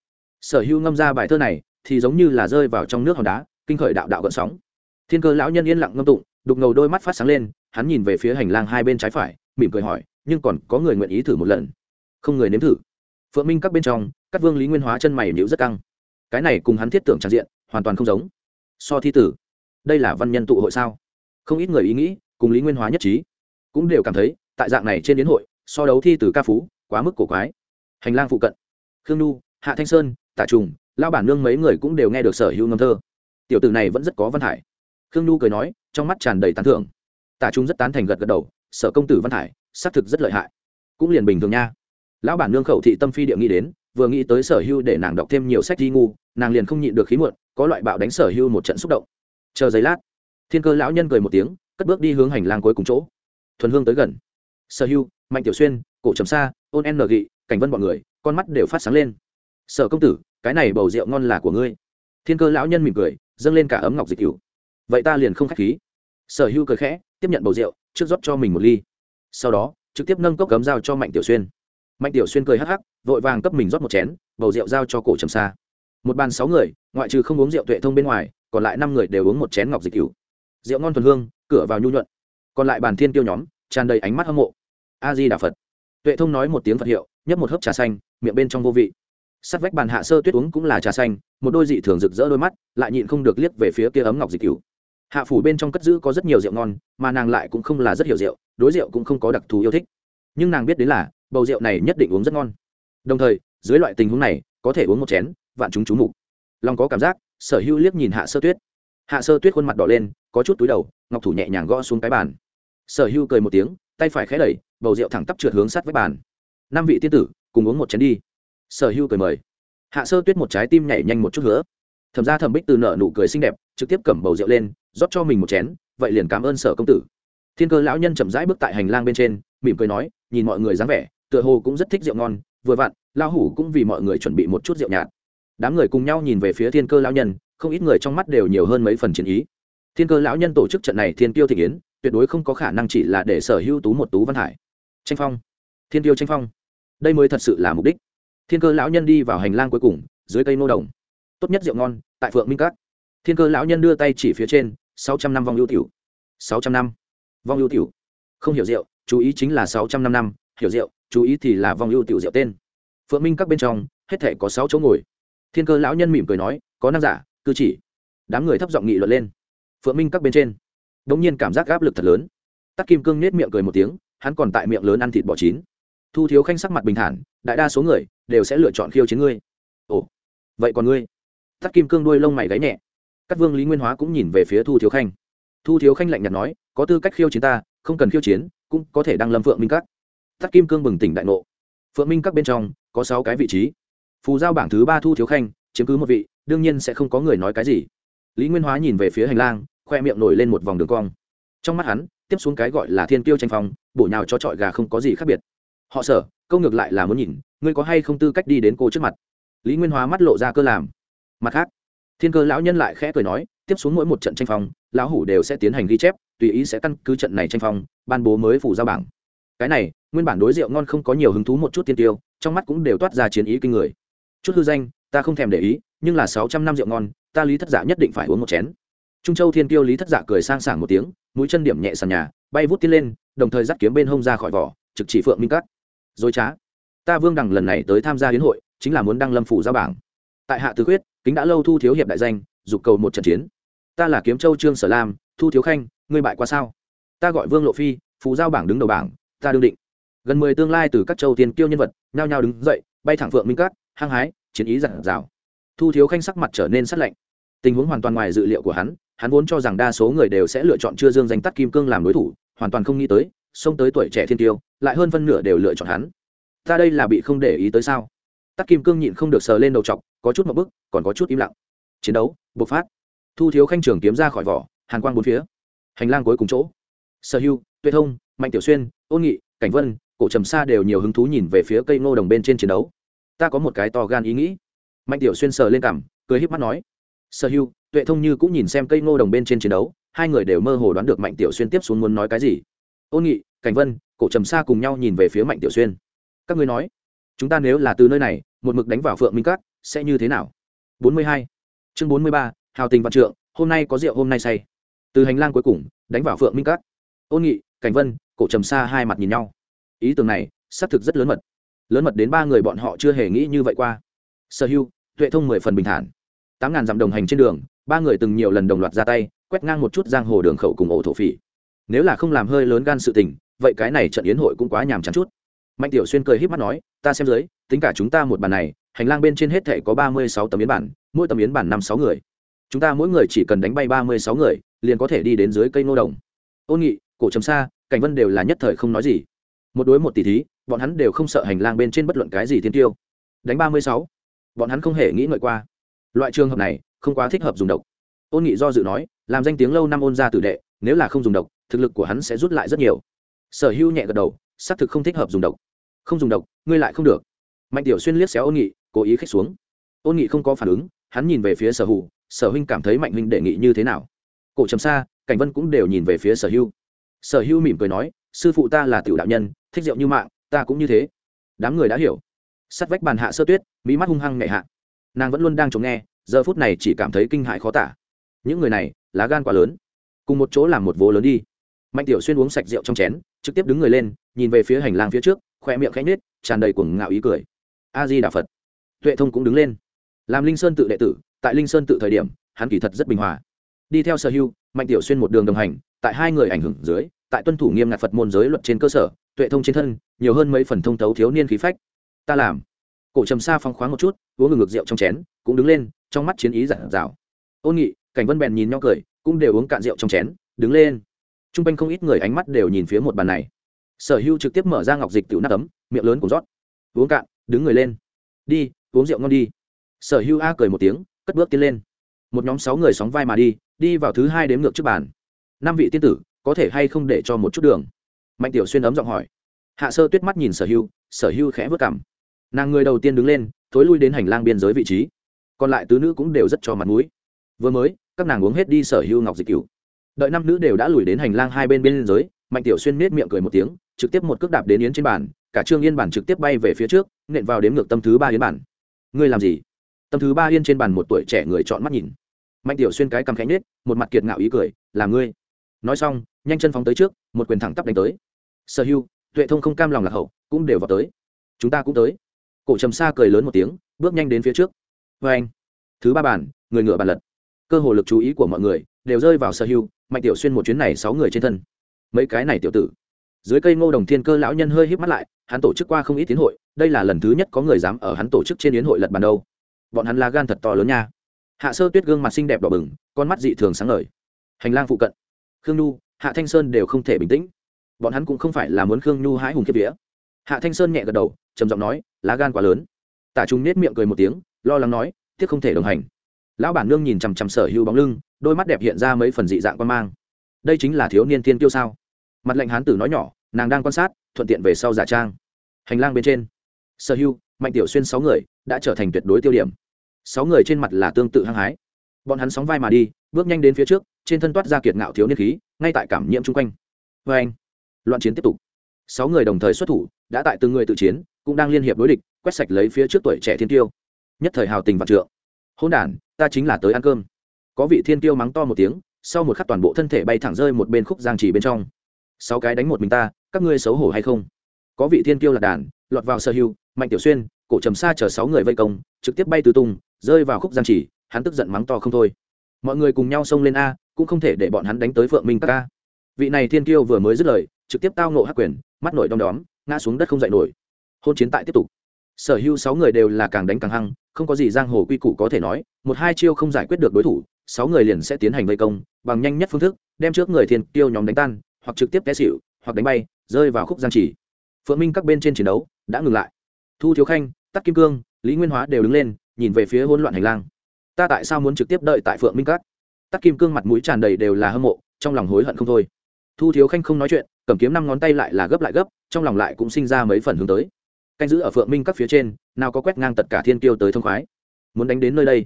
Sở hữu ngâm ra bài thơ này thì giống như là rơi vào trong nước hòn đá, kinh khởi đạo đạo gợn sóng. Thiên cơ lão nhân yên lặng ngâm tụng, đục ngầu đôi mắt phát sáng lên, hắn nhìn về phía hành lang hai bên trái phải, mỉm cười hỏi, nhưng còn có người nguyện ý thử một lần? Không người nếm thử. Phượng minh các bên trong, các vương lý nguyên hóa chân mày nhữ rất căng. Cái này cùng hắn thiết tưởng tràn diện, hoàn toàn không giống. So thi tử, đây là văn nhân tụ hội sao? Không ít người ý nghĩ, cùng lý nguyên hóa nhất trí. Cũng đều cảm thấy, tại dạng này trên đến hội, so đấu thi tử ca phú, quá mức cổ quái hành lang phụ cận. Khương nhu hạ thanh sơn Tả trùng lao bản nương mấy người cũng đều nghe được sở hữu ngâm thơ. Tiểu tử này vẫn rất có văn Hải. khương nhu cười nói trong mắt tràn đầy tán thưởng. Tả trung rất tán thành gật gật đầu sở công tử văn Hải, xác thực rất lợi hại. Cũng liền bình thường nha. Lão bản nương khẩu thị tâm phi địa nghĩ đến vừa nghĩ tới sở hưu để nàng đọc thêm nhiều sách thi ngu nàng liền không nhịn được khí muộn có loại bạo đánh sở hưu một trận xúc động. Chờ giấy lát thiên cơ lão nhân cười một tiếng cất bước đi hướng hành lang cuối cùng chỗ. Thuần hương tới gần. Sở hưu mạnh tiểu xuyên cổ trầm xa ôn n gị cảnh vân bọn người, con mắt đều phát sáng lên. Sở công tử, cái này bầu rượu ngon là của ngươi. Thiên cơ lão nhân mỉm cười, dâng lên cả ấm ngọc dịch cửu vậy ta liền không k h á c h khí. Sở hưu cười khẽ, tiếp nhận bầu rượu, trước rót cho mình một ly. Sau đó, trực tiếp nâng cốc cấm giao cho mạnh tiểu xuyên. Mạnh tiểu xuyên cười hắc hắc, vội vàng cấp mình rót một chén, bầu rượu giao cho cổ trầm xa một bàn sáu người, ngoại trừ không uống rượu tuệ thông bên ngoài, còn lại năm người đều uống một chén ngọc dịch cửu rượu ngon thuần hương, cửa vào nhu nhuận. Còn lại bàn thiên tiêu nhóm, tràn đầy ánh mắt hâm mộ. A di đà phật. Tuệ thông nói một tiếng phật hiệu nhấp một hớp trà xanh, miệng bên trong vô vị. Sắt vách bàn hạ sơ tuyết uống cũng là trà xanh, một đôi dị thường rực rỡ đôi mắt, lại nhịn không được liếc về phía kia ấm ngọc dịch cửu. Hạ phủ bên trong cất giữ có rất nhiều rượu ngon, mà nàng lại cũng không là rất hiểu rượu, đối rượu cũng không có đặc thù yêu thích. Nhưng nàng biết đến là, bầu rượu này nhất định uống rất ngon. Đồng thời, dưới loại tình huống này, có thể uống một chén, vạn chúng chú mục. Long có cảm giác, sở hữu liếc nhìn hạ sơ tuyết. Hạ sơ tuyết khuôn mặt đỏ lên, có chút túi đầu, ngọc thủ nhẹ nhàng gõ xuống cái bàn. Sở hữu cười một tiếng, tay phải khé đẩy, bầu rượu thẳng tắp trượt hướng sát với bàn năm vị tiên tử, cùng uống một chén đi. Sở hưu cười mời. Hạ sơ tuyết một trái tim nhảy nhanh một chút nữa thẩm ra thẩm bích từ nợ nụ cười xinh đẹp, trực tiếp cầm bầu rượu lên, rót cho mình một chén, vậy liền cảm ơn sở công tử. Thiên cơ lão nhân chậm rãi bước tại hành lang bên trên, mỉm cười nói, nhìn mọi người dáng vẻ, tựa hồ cũng rất thích rượu ngon, vừa vặn lao hủ cũng vì mọi người chuẩn bị một chút rượu nhạt. Đám người cùng nhau nhìn về phía thiên cơ lão nhân, không ít người trong mắt đều nhiều hơn mấy phần chiến ý. Thiên cơ lão nhân tổ chức trận này thiên tiêu thị yến tuyệt đối không có khả năng chỉ là để sở hữu tú một tú văn hải. Tranh phong thiên tiêu tranh phong. Đây mới thật sự là mục đích. Thiên cơ lão nhân đi vào hành lang cuối cùng, dưới cây nô đồng. Tốt nhất rượu ngon, tại phượng minh cát thiên cơ lão nhân đưa tay chỉ phía trên, sáu trăm năm vong ưu tiểu. sáu trăm năm. Vong ưu tiểu. Không hiểu rượu, chú ý chính là sáu trăm năm năm, hiểu rượu, chú ý thì là vong ưu tiểu rượu tên. Phượng minh các bên trong, hết thể có sáu chỗ ngồi. Thiên cơ lão nhân mỉm cười nói, có năng giả, cư chỉ. Đám người thấp giọng nghị luận lên. Phượng minh các bên trên đ ỗ n g nhiên cảm giác áp lực thật lớn. Tắc kim cương nết miệng cười một tiếng, hắn còn tại miệng lớn ăn thịt bò chín thu thiếu khanh sắc mặt bình thản, đại đa số người đều sẽ lựa chọn khiêu chiến ngươi. Ồ, vậy còn ngươi? Tắt kim cương đuôi lông mày gáy nhẹ. Các vương lý nguyên hóa cũng nhìn về phía thu thiếu khanh. Thu thiếu khanh lạnh nhạt nói, có tư cách khiêu chiến ta, không cần khiêu chiến, cũng có thể đăng lâm phượng minh các. Tắt kim cương bừng tỉnh đại ngộ. Phượng minh các bên trong có sáu cái vị trí. Phù giao bảng thứ ba thu thiếu khanh, chiếm cứ một vị, đương nhiên sẽ không có người nói cái gì. Lý nguyên hóa nhìn về phía hành lang, khoe miệng nổi lên một vòng đường cong. Trong mắt hắn, tiếp xuống cái gọi là thiên tiêu tranh phong, bổ nhào cho trọi gà không có gì khác biệt họ sở, câu ngược lại là muốn nhìn, ngươi có hay không tư cách đi đến cô trước mặt? Lý nguyên hóa mắt lộ ra cơ làm. Mặt khác, thiên cơ lão nhân lại khẽ cười nói, tiếp xuống mỗi một trận tranh phong, lão hủ đều sẽ tiến hành ghi chép, tùy ý sẽ căn cứ trận này tranh phong, ban bố mới phủ giao bảng. Cái này, nguyên bản đối rượu ngon không có nhiều hứng thú một chút tiên tiêu, trong mắt cũng đều toát ra chiến ý kinh người. Chút hư danh, ta không thèm để ý, nhưng là sáu trăm năm rượu ngon, ta lý thất giả nhất định phải uống một chén. Trung châu thiên tiêu lý thất giả cười sang sảng một tiếng, mũi chân điểm nhẹ sàn nhà, bay vút tiến lên, đồng thời dắt kiếm bên hông ra khỏi vỏ, trực chỉ phượng minh cắt dối trá. Ta vương đằng lần này tới tham gia hiến hội, chính là muốn đăng lâm phủ ra bảng. Tại hạ tứ quyết kính đã lâu thu thiếu hiệp đại danh, dục cầu một trận chiến. Ta là kiếm châu trương sở lam, thu thiếu khanh, ngươi bại qua sao? Ta gọi vương lộ phi phù giao bảng đứng đầu bảng, ta đương định. Gần mười tương lai từ các châu tiên kiêu nhân vật, nhao nhao đứng dậy, bay thẳng phượng minh cát hăng hái, chiến ý giản rào thu thiếu khanh sắc mặt trở nên sắc lạnh. Tình huống hoàn toàn ngoài dự liệu của hắn hắn vốn cho rằng đa số người đều sẽ lựa chọn chưa dương danh tắt kim cương làm đối thủ, hoàn toàn không nghĩ tới xông tới tuổi trẻ thiên tiêu, lại hơn phân nửa đều lựa chọn hắn. Ta đây là bị không để ý tới sao? Tắc kim cương nhịn không được sờ lên đầu chọc, có chút một bức, còn có chút im lặng. Chiến đấu, bộc phát. Thu thiếu khanh trường kiếm ra khỏi vỏ, hàn quang bốn phía. Hành lang cuối cùng chỗ. Sở hưu, tuệ thông, mạnh tiểu xuyên, ôn nghị, cảnh vân, cổ trầm sa đều nhiều hứng thú nhìn về phía cây ngô đồng bên trên chiến đấu. Ta có một cái to gan ý nghĩ. Mạnh tiểu xuyên sờ lên cằm, cười híp mắt nói. Sở hưu, tuệ thông như cũng nhìn xem cây ngô đồng bên trên chiến đấu, hai người đều mơ hồ đoán được mạnh tiểu xuyên tiếp xuống muốn nói cái gì ôn nghị cảnh vân cổ trầm sa cùng nhau nhìn về phía mạnh tiểu xuyên. Các ngươi nói chúng ta nếu là từ nơi này một mực đánh vào phượng minh cát sẽ như thế nào? 42. chương 43, hào tình văn trượng hôm nay có rượu hôm nay say. Từ hành lang cuối cùng đánh vào phượng minh cát ôn nghị cảnh vân cổ trầm sa hai mặt nhìn nhau. Ý tưởng này xác thực rất lớn mật. Lớn mật đến ba người bọn họ chưa hề nghĩ như vậy qua. Sở hưu tuệ thông mười phần bình thản. Tám ngàn dặm đồng hành trên đường ba người từng nhiều lần đồng loạt ra tay quét ngang một chút giang hồ đường khẩu cùng ổ thổ phỉ nếu là không làm hơi lớn gan sự tình, vậy cái này trận yến hội cũng quá nhàm chán chút. Mạnh tiểu xuyên cười h í p mắt nói, ta xem dưới, tính cả chúng ta một bàn này, hành lang bên trên hết thể có ba mươi sáu tấm yến bản, mỗi tấm yến bản năm sáu người. Chúng ta mỗi người chỉ cần đánh bay ba mươi sáu người, liền có thể đi đến dưới cây ngô đồng. Ôn nghị, cổ trầm xa cảnh vân đều là nhất thời không nói gì. Một đối một tỷ thí, bọn hắn đều không sợ hành lang bên trên bất luận cái gì thiên tiêu. Đánh ba mươi sáu, bọn hắn không hề nghĩ ngợi qua. Loại trường hợp này, không quá thích hợp dùng độc. Ôn nghị do dự nói, làm danh tiếng lâu năm ôn ra tử đệ nếu là không dùng độc, thực lực của hắn sẽ rút lại rất nhiều. Sở hữu nhẹ gật đầu, xác thực không thích hợp dùng độc. Không dùng độc, ngươi lại không được. Mạnh tiểu xuyên liếc xéo ôn nghị, cố ý khích xuống. Ôn nghị không có phản ứng, hắn nhìn về phía sở hữu, sở huynh cảm thấy mạnh huynh đề nghị như thế nào? Cổ trầm xa cảnh vân cũng đều nhìn về phía sở hữu. Sở hữu mỉm cười nói, sư phụ ta là tiểu đạo nhân, thích rượu như mạng, ta cũng như thế. Đám người đã hiểu. Sắt vách bàn hạ sơ tuyết mỹ mắt hung hăng nhẹ hạ. Nàng vẫn luôn đang chống nghe, giờ phút này chỉ cảm thấy kinh hại khó tả. Những người này, lá gan quá lớn cùng một chỗ làm một vố lớn đi. Mạnh tiểu xuyên uống sạch rượu trong chén, trực tiếp đứng người lên, nhìn về phía hành lang phía trước khoe miệng khẽ nhếch, tràn đầy cuồng ngạo ý cười. A di đà phật. Tuệ thông cũng đứng lên. Làm linh sơn tự đệ tử, tại linh sơn tự thời điểm, hắn kỳ thật rất bình hòa. Đi theo sở hưu mạnh tiểu xuyên một đường đồng hành, tại hai người ảnh hưởng dưới, tại tuân thủ nghiêm ngặt phật môn giới luật trên cơ sở, tuệ thông trên thân, nhiều hơn mấy phần thông tấu thiếu niên khí phách. Ta làm. Cổ trầm xa phong khoáng một chút, uống ngược ngược rượu trong chén, cũng đứng lên, trong mắt chiến ý giản dào. Ôn nghị, cảnh vân bèn nhìn nhau cười cũng đều uống cạn rượu trong chén, đứng lên. T r u n g quanh không ít người ánh mắt đều nhìn phía một bàn này. Sở hưu trực tiếp mở ra ngọc dịch tiểu nắp ấm, miệng lớn cùng rót. Uống cạn, đứng người lên. Đi, uống rượu ngon đi. Sở hưu a cười một tiếng, cất bước tiến lên. Một nhóm sáu người sóng vai mà đi đi vào thứ hai đếm ngược trước bàn. Năm vị tiên tử, có thể hay không để cho một chút đường? Mạnh tiểu xuyên ấm giọng hỏi. Hạ sơ tuyết mắt nhìn sở hưu sở hưu khẽ vất cảm nàng người đầu tiên đứng lên, thối lui đến hành lang biên giới vị trí. Còn lại tứ nữ cũng đều rất cho mặt mũi. Vừa mới các nàng uống hết đi sở hưu ngọc dịch cửu. Đợi năm nữ đều đã lùi đến hành lang hai bên biên giới, mạnh tiểu xuyên nết miệng cười một tiếng, trực tiếp một cước đạp đến yến trên bàn, cả trương yên bản trực tiếp bay về phía trước, nện vào đếm ngược tâm thứ ba yến bản ngươi làm gì? Tâm thứ ba yên trên bàn một tuổi trẻ người chọn mắt nhìn. Mạnh tiểu xuyên cái cầm khánh nết một mặt kiệt ngạo ý cười, là ngươi. Nói xong, nhanh chân phóng tới trước, một quyền thẳng tắp đánh tới. Sở hưu, tuệ thông không cam lòng lạc hậu, cũng đều vào tới. Chúng ta cũng tới. Cổ trầm xa cười lớn một tiếng, bước nhanh đến phía trước. Vê anh thứ ba bàn, người ngựa bàn lật cơ hồ lực chú ý của mọi người đều rơi vào sở hưu mạnh tiểu xuyên một chuyến này sáu người trên thân. Mấy cái này tiểu tử. Dưới cây ngô đồng thiên cơ lão nhân hơi híp mắt lại, hắn tổ chức qua không ít tiến hội, đây là lần thứ nhất có người dám ở hắn tổ chức trên yến hội lật bàn đâu. Bọn hắn là gan thật to lớn nha. Hạ sơ tuyết gương mặt xinh đẹp đỏ bừng, con mắt dị thường sáng ngời. Hành lang phụ cận, khương nhu, hạ thanh sơn đều không thể bình tĩnh. Bọn hắn cũng không phải là muốn khương nhu hãi hùng kiếp vía. Hạ thanh sơn nhẹ gật đầu, trầm giọng nói, lá gan quá lớn. Tả trung nết miệng cười một tiếng, lo lắng nói, tiếc không thể đồng hành lão bản nương nhìn chằm chằm sở hữu bóng lưng, đôi mắt đẹp hiện ra mấy phần dị dạng quan mang. Đây chính là thiếu niên thiên kiêu sao? Mặt lệnh hán tử nói nhỏ, nàng đang quan sát, thuận tiện về sau giả trang. Hành lang bên trên, sở hữu, mạnh tiểu xuyên sáu người, đã trở thành tuyệt đối tiêu điểm. Sáu người trên mặt là tương tự hăng hái. Bọn hắn sóng vai mà đi, bước nhanh đến phía trước, trên thân toát ra kiệt ngạo thiếu niên khí, ngay tại cảm nhiễm chung quanh. Vê anh, loạn chiến tiếp tục. Sáu người đồng thời xuất thủ, đã tại từng người tự chiến, cũng đang liên hiệp đối địch, quét sạch lấy phía trước tuổi trẻ thiên tiêu nhất thời hào tình vạn trượng. Hôn đản ta chính là tới ăn cơm. Có vị thiên tiêu mắng to một tiếng, sau một khắc toàn bộ thân thể bay thẳng rơi một bên khúc giang chỉ bên trong. Sáu cái đánh một mình ta, các ngươi xấu hổ hay không? Có vị thiên tiêu lạc đàn, lọt vào sơ hưu, mạnh tiểu xuyên, cổ trầm xa chở sáu người vây công, trực tiếp bay từ tung, rơi vào khúc giang chỉ hắn tức giận mắng to không thôi. Mọi người cùng nhau xông lên a, cũng không thể để bọn hắn đánh tới phượng minh ca vị này thiên tiêu vừa mới dứt lời, trực tiếp tao nộ hắc quyền, mắt nổi đom đóm, ngã xuống đất không dậy nổi. Hôn chiến tại tiếp tục sở hữu sáu người đều là càng đánh càng hăng, không có gì giang hồ quy củ có thể nói, một hai chiêu không giải quyết được đối thủ, sáu người liền sẽ tiến hành vây công, bằng nhanh nhất phương thức, đem trước người thiên tiêu nhóm đánh tan, hoặc trực tiếp té xịu hoặc đánh bay, rơi vào khúc giang chỉ phượng minh các bên trên chiến đấu đã ngừng lại. Thu thiếu khanh tắc kim cương, lý nguyên hóa đều đứng lên, nhìn về phía hỗn loạn hành lang. Ta tại sao muốn trực tiếp đợi tại phượng minh các? Tắc kim cương mặt mũi tràn đầy đều là hâm mộ, trong lòng hối hận không thôi. Thu thiếu khanh không nói chuyện, cầm kiếm năm ngón tay lại là gấp lại gấp, trong lòng lại cũng sinh ra mấy phần hướng tới canh giữ ở phượng minh các phía trên, nào có quét ngang tất cả thiên tiêu tới thông khoái. Muốn đánh đến nơi đây?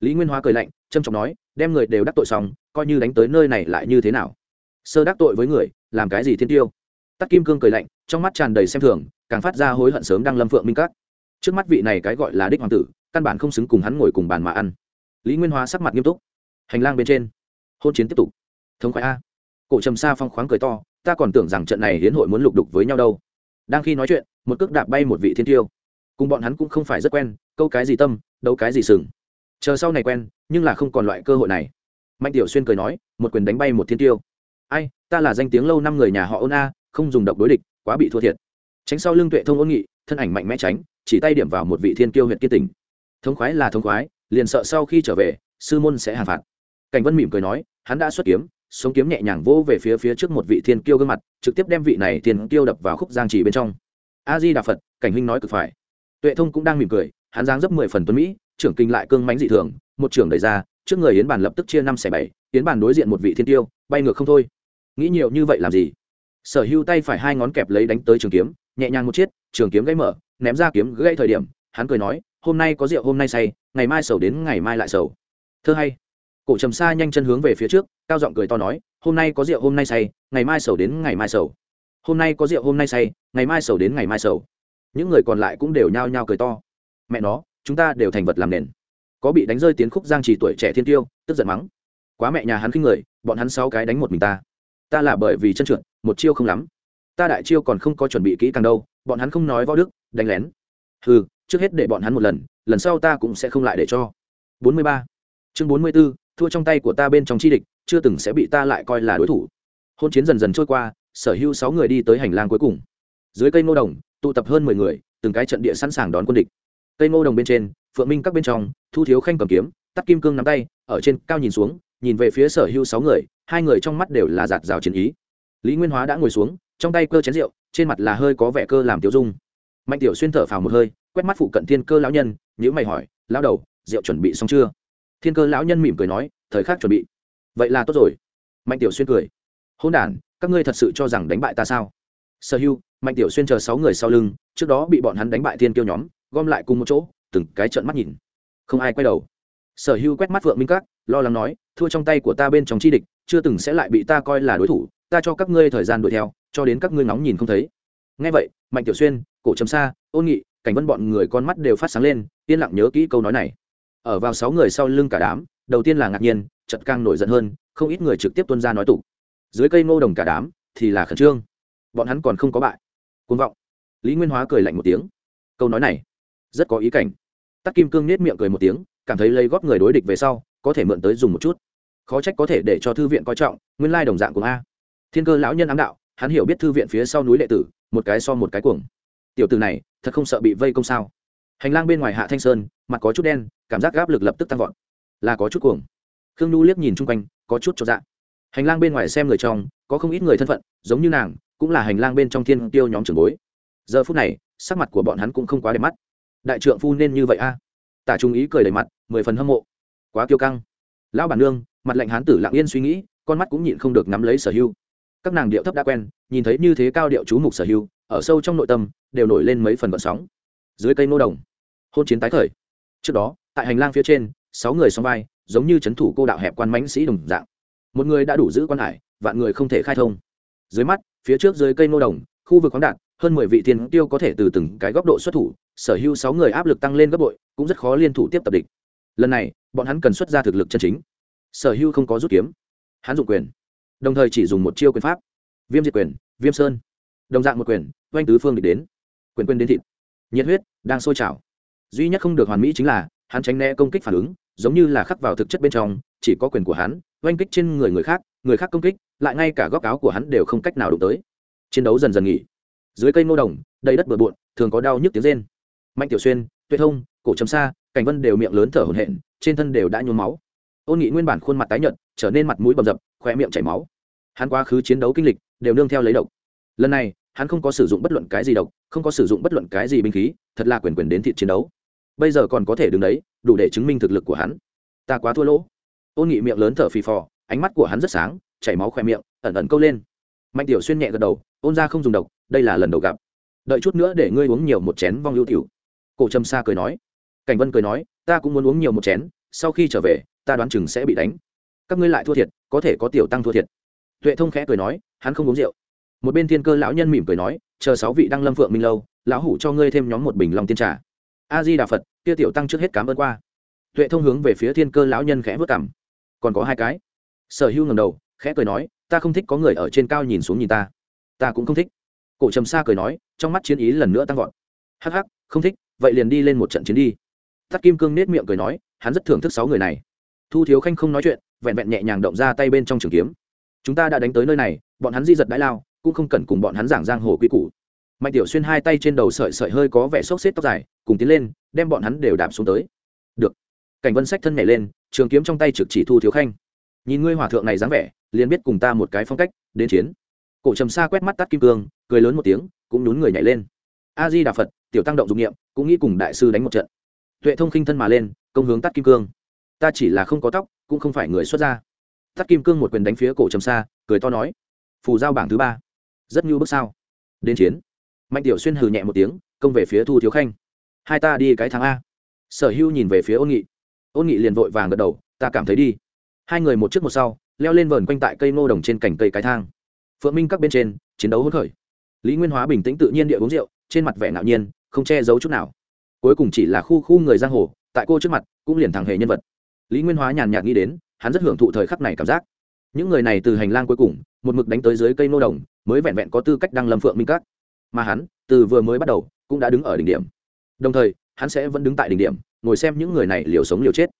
Lý nguyên hóa cười lạnh trâm trọng nói, đem người đều đắc tội xong, coi như đánh tới nơi này lại như thế nào? Sơ đắc tội với người, làm cái gì thiên tiêu tắc kim cương cười lạnh, trong mắt tràn đầy xem thường, càng phát ra hối hận sớm đang lâm phượng minh các. Trước mắt vị này cái gọi là đích hoàng tử, căn bản không xứng cùng hắn ngồi cùng bàn mà ăn. Lý nguyên hóa sắc mặt nghiêm túc. Hành lang bên trên, hôn chiến tiếp tục. Thống khoái a. Cổ trầm sa phong khoáng cười to, ta còn tưởng rằng trận này hiến hội muốn lục đục với nhau đâu đang khi nói chuyện, một cước đạp bay một vị thiên tiêu. Cùng bọn hắn cũng không phải rất quen, câu cái gì tâm, đâu cái gì sừng. Chờ sau này quen, nhưng là không còn loại cơ hội này. Mạnh tiểu xuyên cười nói, một quyền đánh bay một thiên tiêu. Ai, ta là danh tiếng lâu năm người nhà họ ôn a, không dùng độc đối địch, quá bị thua thiệt. Tránh sau lưng tuệ thông ôn nghị, thân ảnh mạnh mẽ tránh, chỉ tay điểm vào một vị thiên tiêu huyện kiên tỉnh. Thống khoái là thống khoái, liền sợ sau khi trở về, sư môn sẽ hàn phạt. Cảnh vân mỉm cười nói, hắn đã xuất kiếm sống kiếm nhẹ nhàng vỗ về phía phía trước một vị thiên kiêu gương mặt trực tiếp đem vị này thiên kiêu đập vào khúc giang trì bên trong. A di đà phật cảnh huynh nói cực phải. Tuệ thông cũng đang mỉm cười hắn dáng dấp mười phần tuấn mỹ trưởng kinh lại cương mánh dị thường một trưởng đẩy ra trước người yến bản lập tức chia năm xẻ bảy yến bản đối diện một vị thiên tiêu bay ngược không thôi. Nghĩ nhiều như vậy làm gì? Sở hưu tay phải hai ngón kẹp lấy đánh tới trường kiếm nhẹ nhàng một chiếc, trường kiếm gãy mở ném ra kiếm gãy thời điểm hắn cười nói hôm nay có rượu hôm nay say ngày mai sầu đến ngày mai lại sầu. Thơ hay cổ trầm xa nhanh chân hướng về phía trước cao giọng cười to nói hôm nay có rượu hôm nay say ngày mai sầu đến ngày mai sầu. Hôm nay có rượu hôm nay say ngày mai sầu đến ngày mai sầu. Những người còn lại cũng đều nhao nhao cười to. Mẹ nó chúng ta đều thành vật làm nền. Có bị đánh rơi tiến khúc giang trì tuổi trẻ thiên tiêu tức giận mắng. Quá mẹ nhà hắn khinh người bọn hắn sáu cái đánh một mình ta. Ta là bởi vì chân trượt một chiêu không lắm. Ta đại chiêu còn không có chuẩn bị kỹ càng đâu bọn hắn không nói võ đức đánh lén. Ừ trước hết để bọn hắn một lần lần sau ta cũng sẽ không lại để cho. 43. chương 44, thua trong tay của ta bên trong chi địch, chưa từng sẽ bị ta lại coi là đối thủ. Hôn chiến dần dần trôi qua, sở hữu sáu người đi tới hành lang cuối cùng. Dưới cây ngô đồng, tụ tập hơn mười người, từng cái trận địa sẵn sàng đón quân địch. Cây ngô đồng bên trên, phượng minh các bên trong, thu thiếu khanh cầm kiếm, tắt kim cương nắm tay, ở trên cao nhìn xuống, nhìn về phía sở hữu sáu người, hai người trong mắt đều là giạt rào chiến ý. Lý nguyên hóa đã ngồi xuống, trong tay cơ chén rượu, trên mặt là hơi có vẻ cơ làm tiêu dung. Mạnh tiểu xuyên thở phào một hơi, quét mắt phụ cận thiên cơ lão nhân nhữ mày hỏi, lão đầu, rượu chuẩn bị xong chưa? Thiên cơ lão nhân mỉm cười nói, thời khắc chuẩn bị. Vậy là tốt rồi. Mạnh tiểu xuyên cười. Hôn đản, các ngươi thật sự cho rằng đánh bại ta sao? Sở hưu, mạnh tiểu xuyên chờ sáu người sau lưng, trước đó bị bọn hắn đánh bại thiên kiêu nhóm, gom lại cùng một chỗ, từng cái trận mắt nhìn. Không ai quay đầu. Sở hưu quét mắt vượng minh các, lo lắng nói, thua trong tay của ta bên trong chi địch, chưa từng sẽ lại bị ta coi là đối thủ, ta cho các ngươi thời gian đuổi theo, cho đến các ngươi nóng nhìn không thấy. Ngay vậy, mạnh tiểu xuyên, cổ trầm xa, ôn nghị, cảnh vân bọn người con mắt đều phát sáng lên, yên lặng nhớ kỹ câu nói này ở vào sáu người sau lưng cả đám, đầu tiên là ngạc nhiên chật càng nổi giận hơn, không ít người trực tiếp tuân ra nói tục. Dưới cây ngô đồng cả đám thì là khẩn trương. Bọn hắn còn không có bại. Côn vọng. Lý nguyên hóa cười lạnh một tiếng. Câu nói này, rất có ý cảnh. Tắc kim cương nết miệng cười một tiếng, cảm thấy lấy góp người đối địch về sau, có thể mượn tới dùng một chút. Khó trách có thể để cho thư viện coi trọng, nguyên lai đồng dạng của a. Thiên cơ lão nhân ám đạo, hắn hiểu biết thư viện phía sau núi đệ tử, một cái so một cái cuồng. Tiểu tử này, thật không sợ bị vây công sao? Hành lang bên ngoài hạ thanh sơn, mặt có chút đen, cảm giác gáp lực lập tức tăng vọt. Là có chút cuồng. Khương nhu liếc nhìn chung quanh, có chút cho dạ. Hành lang bên ngoài xem người trong, có không ít người thân phận, giống như nàng, cũng là hành lang bên trong thiên tiêu nhóm trưởng bối. Giờ phút này, sắc mặt của bọn hắn cũng không quá đẹp mắt. Đại trượng phu nên như vậy a? Tả trung ý cười đầy mặt, mười phần hâm mộ. Quá kiêu căng. Lão bản nương, mặt lạnh hán tử lặng yên suy nghĩ, con mắt cũng nhịn không được nắm lấy sở hưu các nàng điệu thấp đã quen, nhìn thấy như thế cao điệu chú mục sở hưu ở sâu trong nội tâm, đều nổi lên mấy phần vận sóng. Dưới cây nô đồng hôn chiến tái khởi. Trước đó, tại hành lang phía trên, sáu người xông vai, giống như c h ấ n thủ cô đạo hẹp quan mãnh sĩ đồng dạng. Một người đã đủ giữ quan hải, vạn người không thể khai thông. Dưới mắt, phía trước dưới cây nô đồng, khu vực khoáng đạn hơn mười vị thiên tiêu có thể từ từng cái góc độ xuất thủ, sở hữu sáu người áp lực tăng lên gấp bội, cũng rất khó liên thủ tiếp tập địch. Lần này, bọn hắn cần xuất ra thực lực chân chính. Sở hữu không có rút kiếm. Hắn dụng quyền. Đồng thời chỉ dùng một chiêu quyền pháp. Viêm diệt quyền, viêm sơn. Đồng dạng một quyền, oanh tứ phương địch đến. Quyền quyền đến thịt. Nhiệt huyết đang sôi trào duy nhất không được hoàn mỹ chính là, hắn tránh né công kích phản ứng, giống như là khắc vào thực chất bên trong, chỉ có quyền của hắn, oanh kích trên người người khác người khác công kích, lại ngay cả góc áo của hắn đều không cách nào đụng tới. Chiến đấu dần dần nghỉ. Dưới cây ngô đồng, đầy đất bừa bộn, thường có đau nhức tiếng rên. Mạnh tiểu xuyên tuyệt thông, cổ trầm xa cảnh vân đều miệng lớn thở hổn hển, trên thân đều đã nhuốm máu. Ôn nghị nguyên bản khuôn mặt tái nhợt, trở nên mặt mũi bầm dập khoe miệng chảy máu. Hắn quá khứ chiến đấu kinh lịch, đều nương theo lấy độc. Lần này, hắn không có sử dụng bất luận cái gì độc, không có sử dụng bất luận cái gì binh khí, thật là quyền quyền đến thị chiến đấu bây giờ còn có thể đứng đấy, đủ để chứng minh thực lực của hắn. Ta quá thua lỗ. Ôn nghị miệng lớn thở phì phò, ánh mắt của hắn rất sáng, chảy máu khoe miệng, ẩn ẩn câu lên. Mạnh tiểu xuyên nhẹ gật đầu, ôn ra không dùng độc, đây là lần đầu gặp. Đợi chút nữa để ngươi uống nhiều một chén vong ưu tiểu. Cổ trầm sa cười nói. Cảnh vân cười nói, ta cũng muốn uống nhiều một chén, sau khi trở về, ta đoán chừng sẽ bị đánh. Các ngươi lại thua thiệt, có thể có tiểu tăng thua thiệt. Tuệ thông khẽ cười nói, hắn không uống rượu. Một bên thiên cơ lão nhân mỉm cười nói, chờ sáu vị đang lâm phượng minh lâu, lão hủ cho ngươi thêm nhóm một bình lòng tiên trà a di đà phật, kia tiểu tăng trước hết cảm ơn qua. Tuệ thông hướng về phía thiên cơ lão nhân khẽ vất cảm còn có hai cái. Sở hữu ngầm đầu, khẽ cười nói, ta không thích có người ở trên cao nhìn xuống nhìn ta. Ta cũng không thích. Cổ trầm sa cười nói, trong mắt chiến ý lần nữa tăng vọt. Hắc hắc, không thích, vậy liền đi lên một trận chiến đi. Tắt kim cương nết miệng cười nói, hắn rất thưởng thức sáu người này. Thu thiếu khanh không nói chuyện, vẹn vẹn nhẹ nhàng động ra tay bên trong trường kiếm. Chúng ta đã đánh tới nơi này, bọn hắn di giật đãi lao, cũng không cần cùng bọn hắn giảng giang hồ quy củ mạnh tiểu xuyên hai tay trên đầu sợi sợi hơi có vẻ xốc xếp tóc dài, cùng tiến lên, đem bọn hắn đều đạp xuống tới. Được. Cảnh vân sách thân nhảy lên, trường kiếm trong tay trực chỉ thu thiếu khanh. Nhìn ngươi hòa thượng này dáng vẻ, liền biết cùng ta một cái phong cách, đến chiến. Cổ trầm xa quét mắt tắt kim cương, cười lớn một tiếng, cũng nhún người nhảy lên. A di đà phật, tiểu tăng động dụng nghiệm cũng nghĩ cùng đại sư đánh một trận. Tuệ thông khinh thân mà lên, công hướng tắt kim cương. Ta chỉ là không có tóc, cũng không phải người xuất gia. Tắt kim cương một quyền đánh phía cổ trầm xa cười to nói, phù giao bảng thứ ba, rất như bước sao? Đến chiến mạnh tiểu xuyên hừ nhẹ một tiếng, công về phía thu thiếu khanh. Hai ta đi cái tháng a. Sở hưu nhìn về phía ôn nghị. Ôn nghị liền vội vàng gật đầu, ta cảm thấy đi. Hai người một trước một sau, leo lên vờn quanh tại cây ngô đồng trên cành cây cái thang. Phượng minh các bên trên, chiến đấu hỗn khởi. Lý nguyên hóa bình tĩnh tự nhiên địa uống rượu, trên mặt vẻ ngạo nhiên, không che giấu chút nào. Cuối cùng chỉ là khu khu người giang hồ, tại cô trước mặt, cũng liền thẳng hề nhân vật. Lý nguyên hóa nhàn nhạt nghĩ đến, hắn rất hưởng thụ thời khắc này cảm giác. Những người này từ hành lang cuối cùng, một mực đánh tới dưới cây nô đồng, mới vẹn vẹn có tư cách đăng lâm phượng minh các mà hắn, từ vừa mới bắt đầu, cũng đã đứng ở đỉnh điểm. Đồng thời, hắn sẽ vẫn đứng tại đỉnh điểm, ngồi xem những người này liều sống liều chết.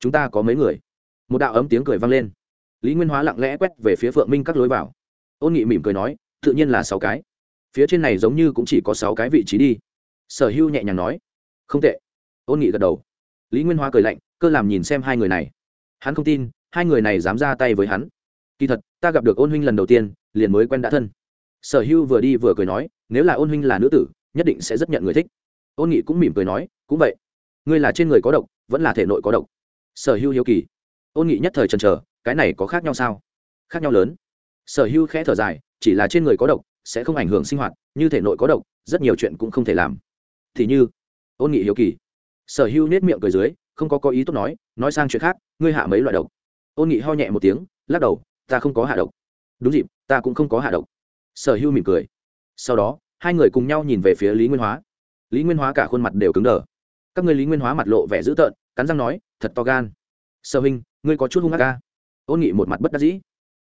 Chúng ta có mấy người? Một đạo ấm tiếng cười vang lên. Lý nguyên hóa lặng lẽ quét về phía phượng minh các lối vào. Ôn nghị mỉm cười nói, tự nhiên là sáu cái. Phía trên này giống như cũng chỉ có sáu cái vị trí đi. Sở hưu nhẹ nhàng nói, không tệ. Ôn nghị gật đầu. Lý nguyên hóa cười lạnh, cơ làm nhìn xem hai người này. Hắn không tin, hai người này dám ra tay với hắn. Kỳ thật, ta gặp được ôn huynh lần đầu tiên, liền mới quen đã thân. Sở hưu vừa đi vừa cười nói nếu là ôn huynh là nữ tử, nhất định sẽ rất nhận người thích. Ôn nghị cũng mỉm cười nói, cũng vậy. Ngươi là trên người có độc, vẫn là thể nội có độc. Sở hưu hiếu kỳ. Ôn nghị nhất thời trần trờ cái này có khác nhau sao? Khác nhau lớn. Sở hưu khẽ thở dài, chỉ là trên người có độc, sẽ không ảnh hưởng sinh hoạt, như thể nội có độc, rất nhiều chuyện cũng không thể làm. Thì như? Ôn nghị hiếu kỳ. Sở hưu nết miệng cười dưới, không có có ý tốt nói nói sang chuyện khác, ngươi hạ mấy loại độc? Ôn nghị ho nhẹ một tiếng, lắc đầu, ta không có hạ độc. Đúng dịp, ta cũng không có hạ độc. Sở hưu mỉm cười sau đó, hai người cùng nhau nhìn về phía lý nguyên hóa. Lý nguyên hóa cả khuôn mặt đều cứng đờ. Các người lý nguyên hóa mặt lộ vẻ dữ tợn, cắn răng nói, thật to gan. Sở huynh, ngươi có chút hung ác ca ôn nghị một mặt bất đắc dĩ.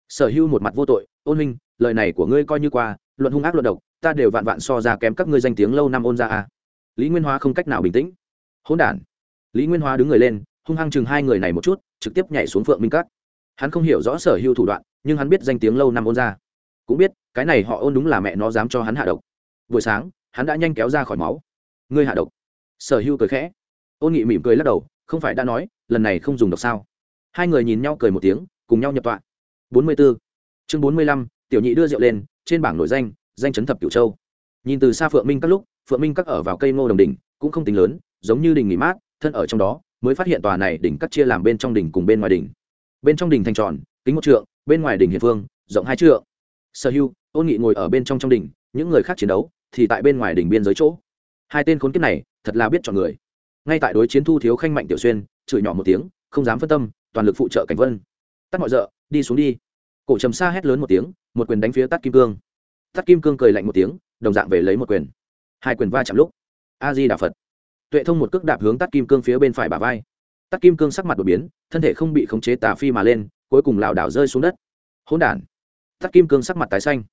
Sở hưu một mặt vô tội, ôn huynh, lời này của ngươi coi như qua, luận hung ác luận độc, ta đều vạn vạn so ra kém các ngươi danh tiếng lâu năm ôn ra à. lý nguyên hóa không cách nào bình tĩnh. Hôn đản. Lý nguyên hóa đứng người lên, hung hăng chừng hai người này một chút, trực tiếp nhảy xuống phượng minh cắt hắn không hiểu rõ sở hưu thủ đoạn, nhưng hắn biết danh tiếng lâu năm ôn ra cũng biết, cái này họ ôn đúng là mẹ nó dám cho hắn hạ độc. Buổi sáng, hắn đã nhanh kéo ra khỏi máu. Ngươi hạ độc. Sở hưu cười khẽ. Ôn nghị mỉm cười lắc đầu, không phải đã nói, lần này không dùng độc sao? Hai người nhìn nhau cười một tiếng, cùng nhau nhập tọa. Bốn mươi b ố chương bốn mươi lăm, tiểu nhị đưa rượu lên, trên bảng nổi danh danh chấn thập cửu châu. Nhìn từ xa phượng minh các lúc, phượng minh các ở vào cây ngô đồng đỉnh, cũng không tính lớn, giống như đình nghỉ mát, thân ở trong đó, mới phát hiện tòa này đỉnh cắt chia làm bên trong đỉnh cùng bên ngoài đỉnh. Bên trong đỉnh thành tròn, kính một trượng, bên ngoài đỉnh hiệp phương, rộng hai trượng sở hưu ôn nghị ngồi ở bên trong trong đình, những người khác chiến đấu thì tại bên ngoài đỉnh biên giới chỗ. Hai tên khốn kiếp này thật là biết chọn người. Ngay tại đối chiến thu thiếu khanh mạnh tiểu xuyên chửi nhỏ một tiếng không dám phân tâm toàn lực phụ trợ cảnh vân. Tắt mọi rợ đi xuống đi. Cổ trầm xa hét lớn một tiếng một quyền đánh phía tắt kim cương. Tắt kim cương cười lạnh một tiếng đồng dạng về lấy một quyền. Hai quyền va chạm lúc a di đà phật. Tuệ thông một cước đạp hướng tắt kim cương phía bên phải bả vai. Tắt kim cương sắc mặt đột biến thân thể không bị khống chế tà phi mà lên cuối cùng lảo đảo rơi xuống đất. Hỗn đản tắt kim cương sắc mặt tái xanh.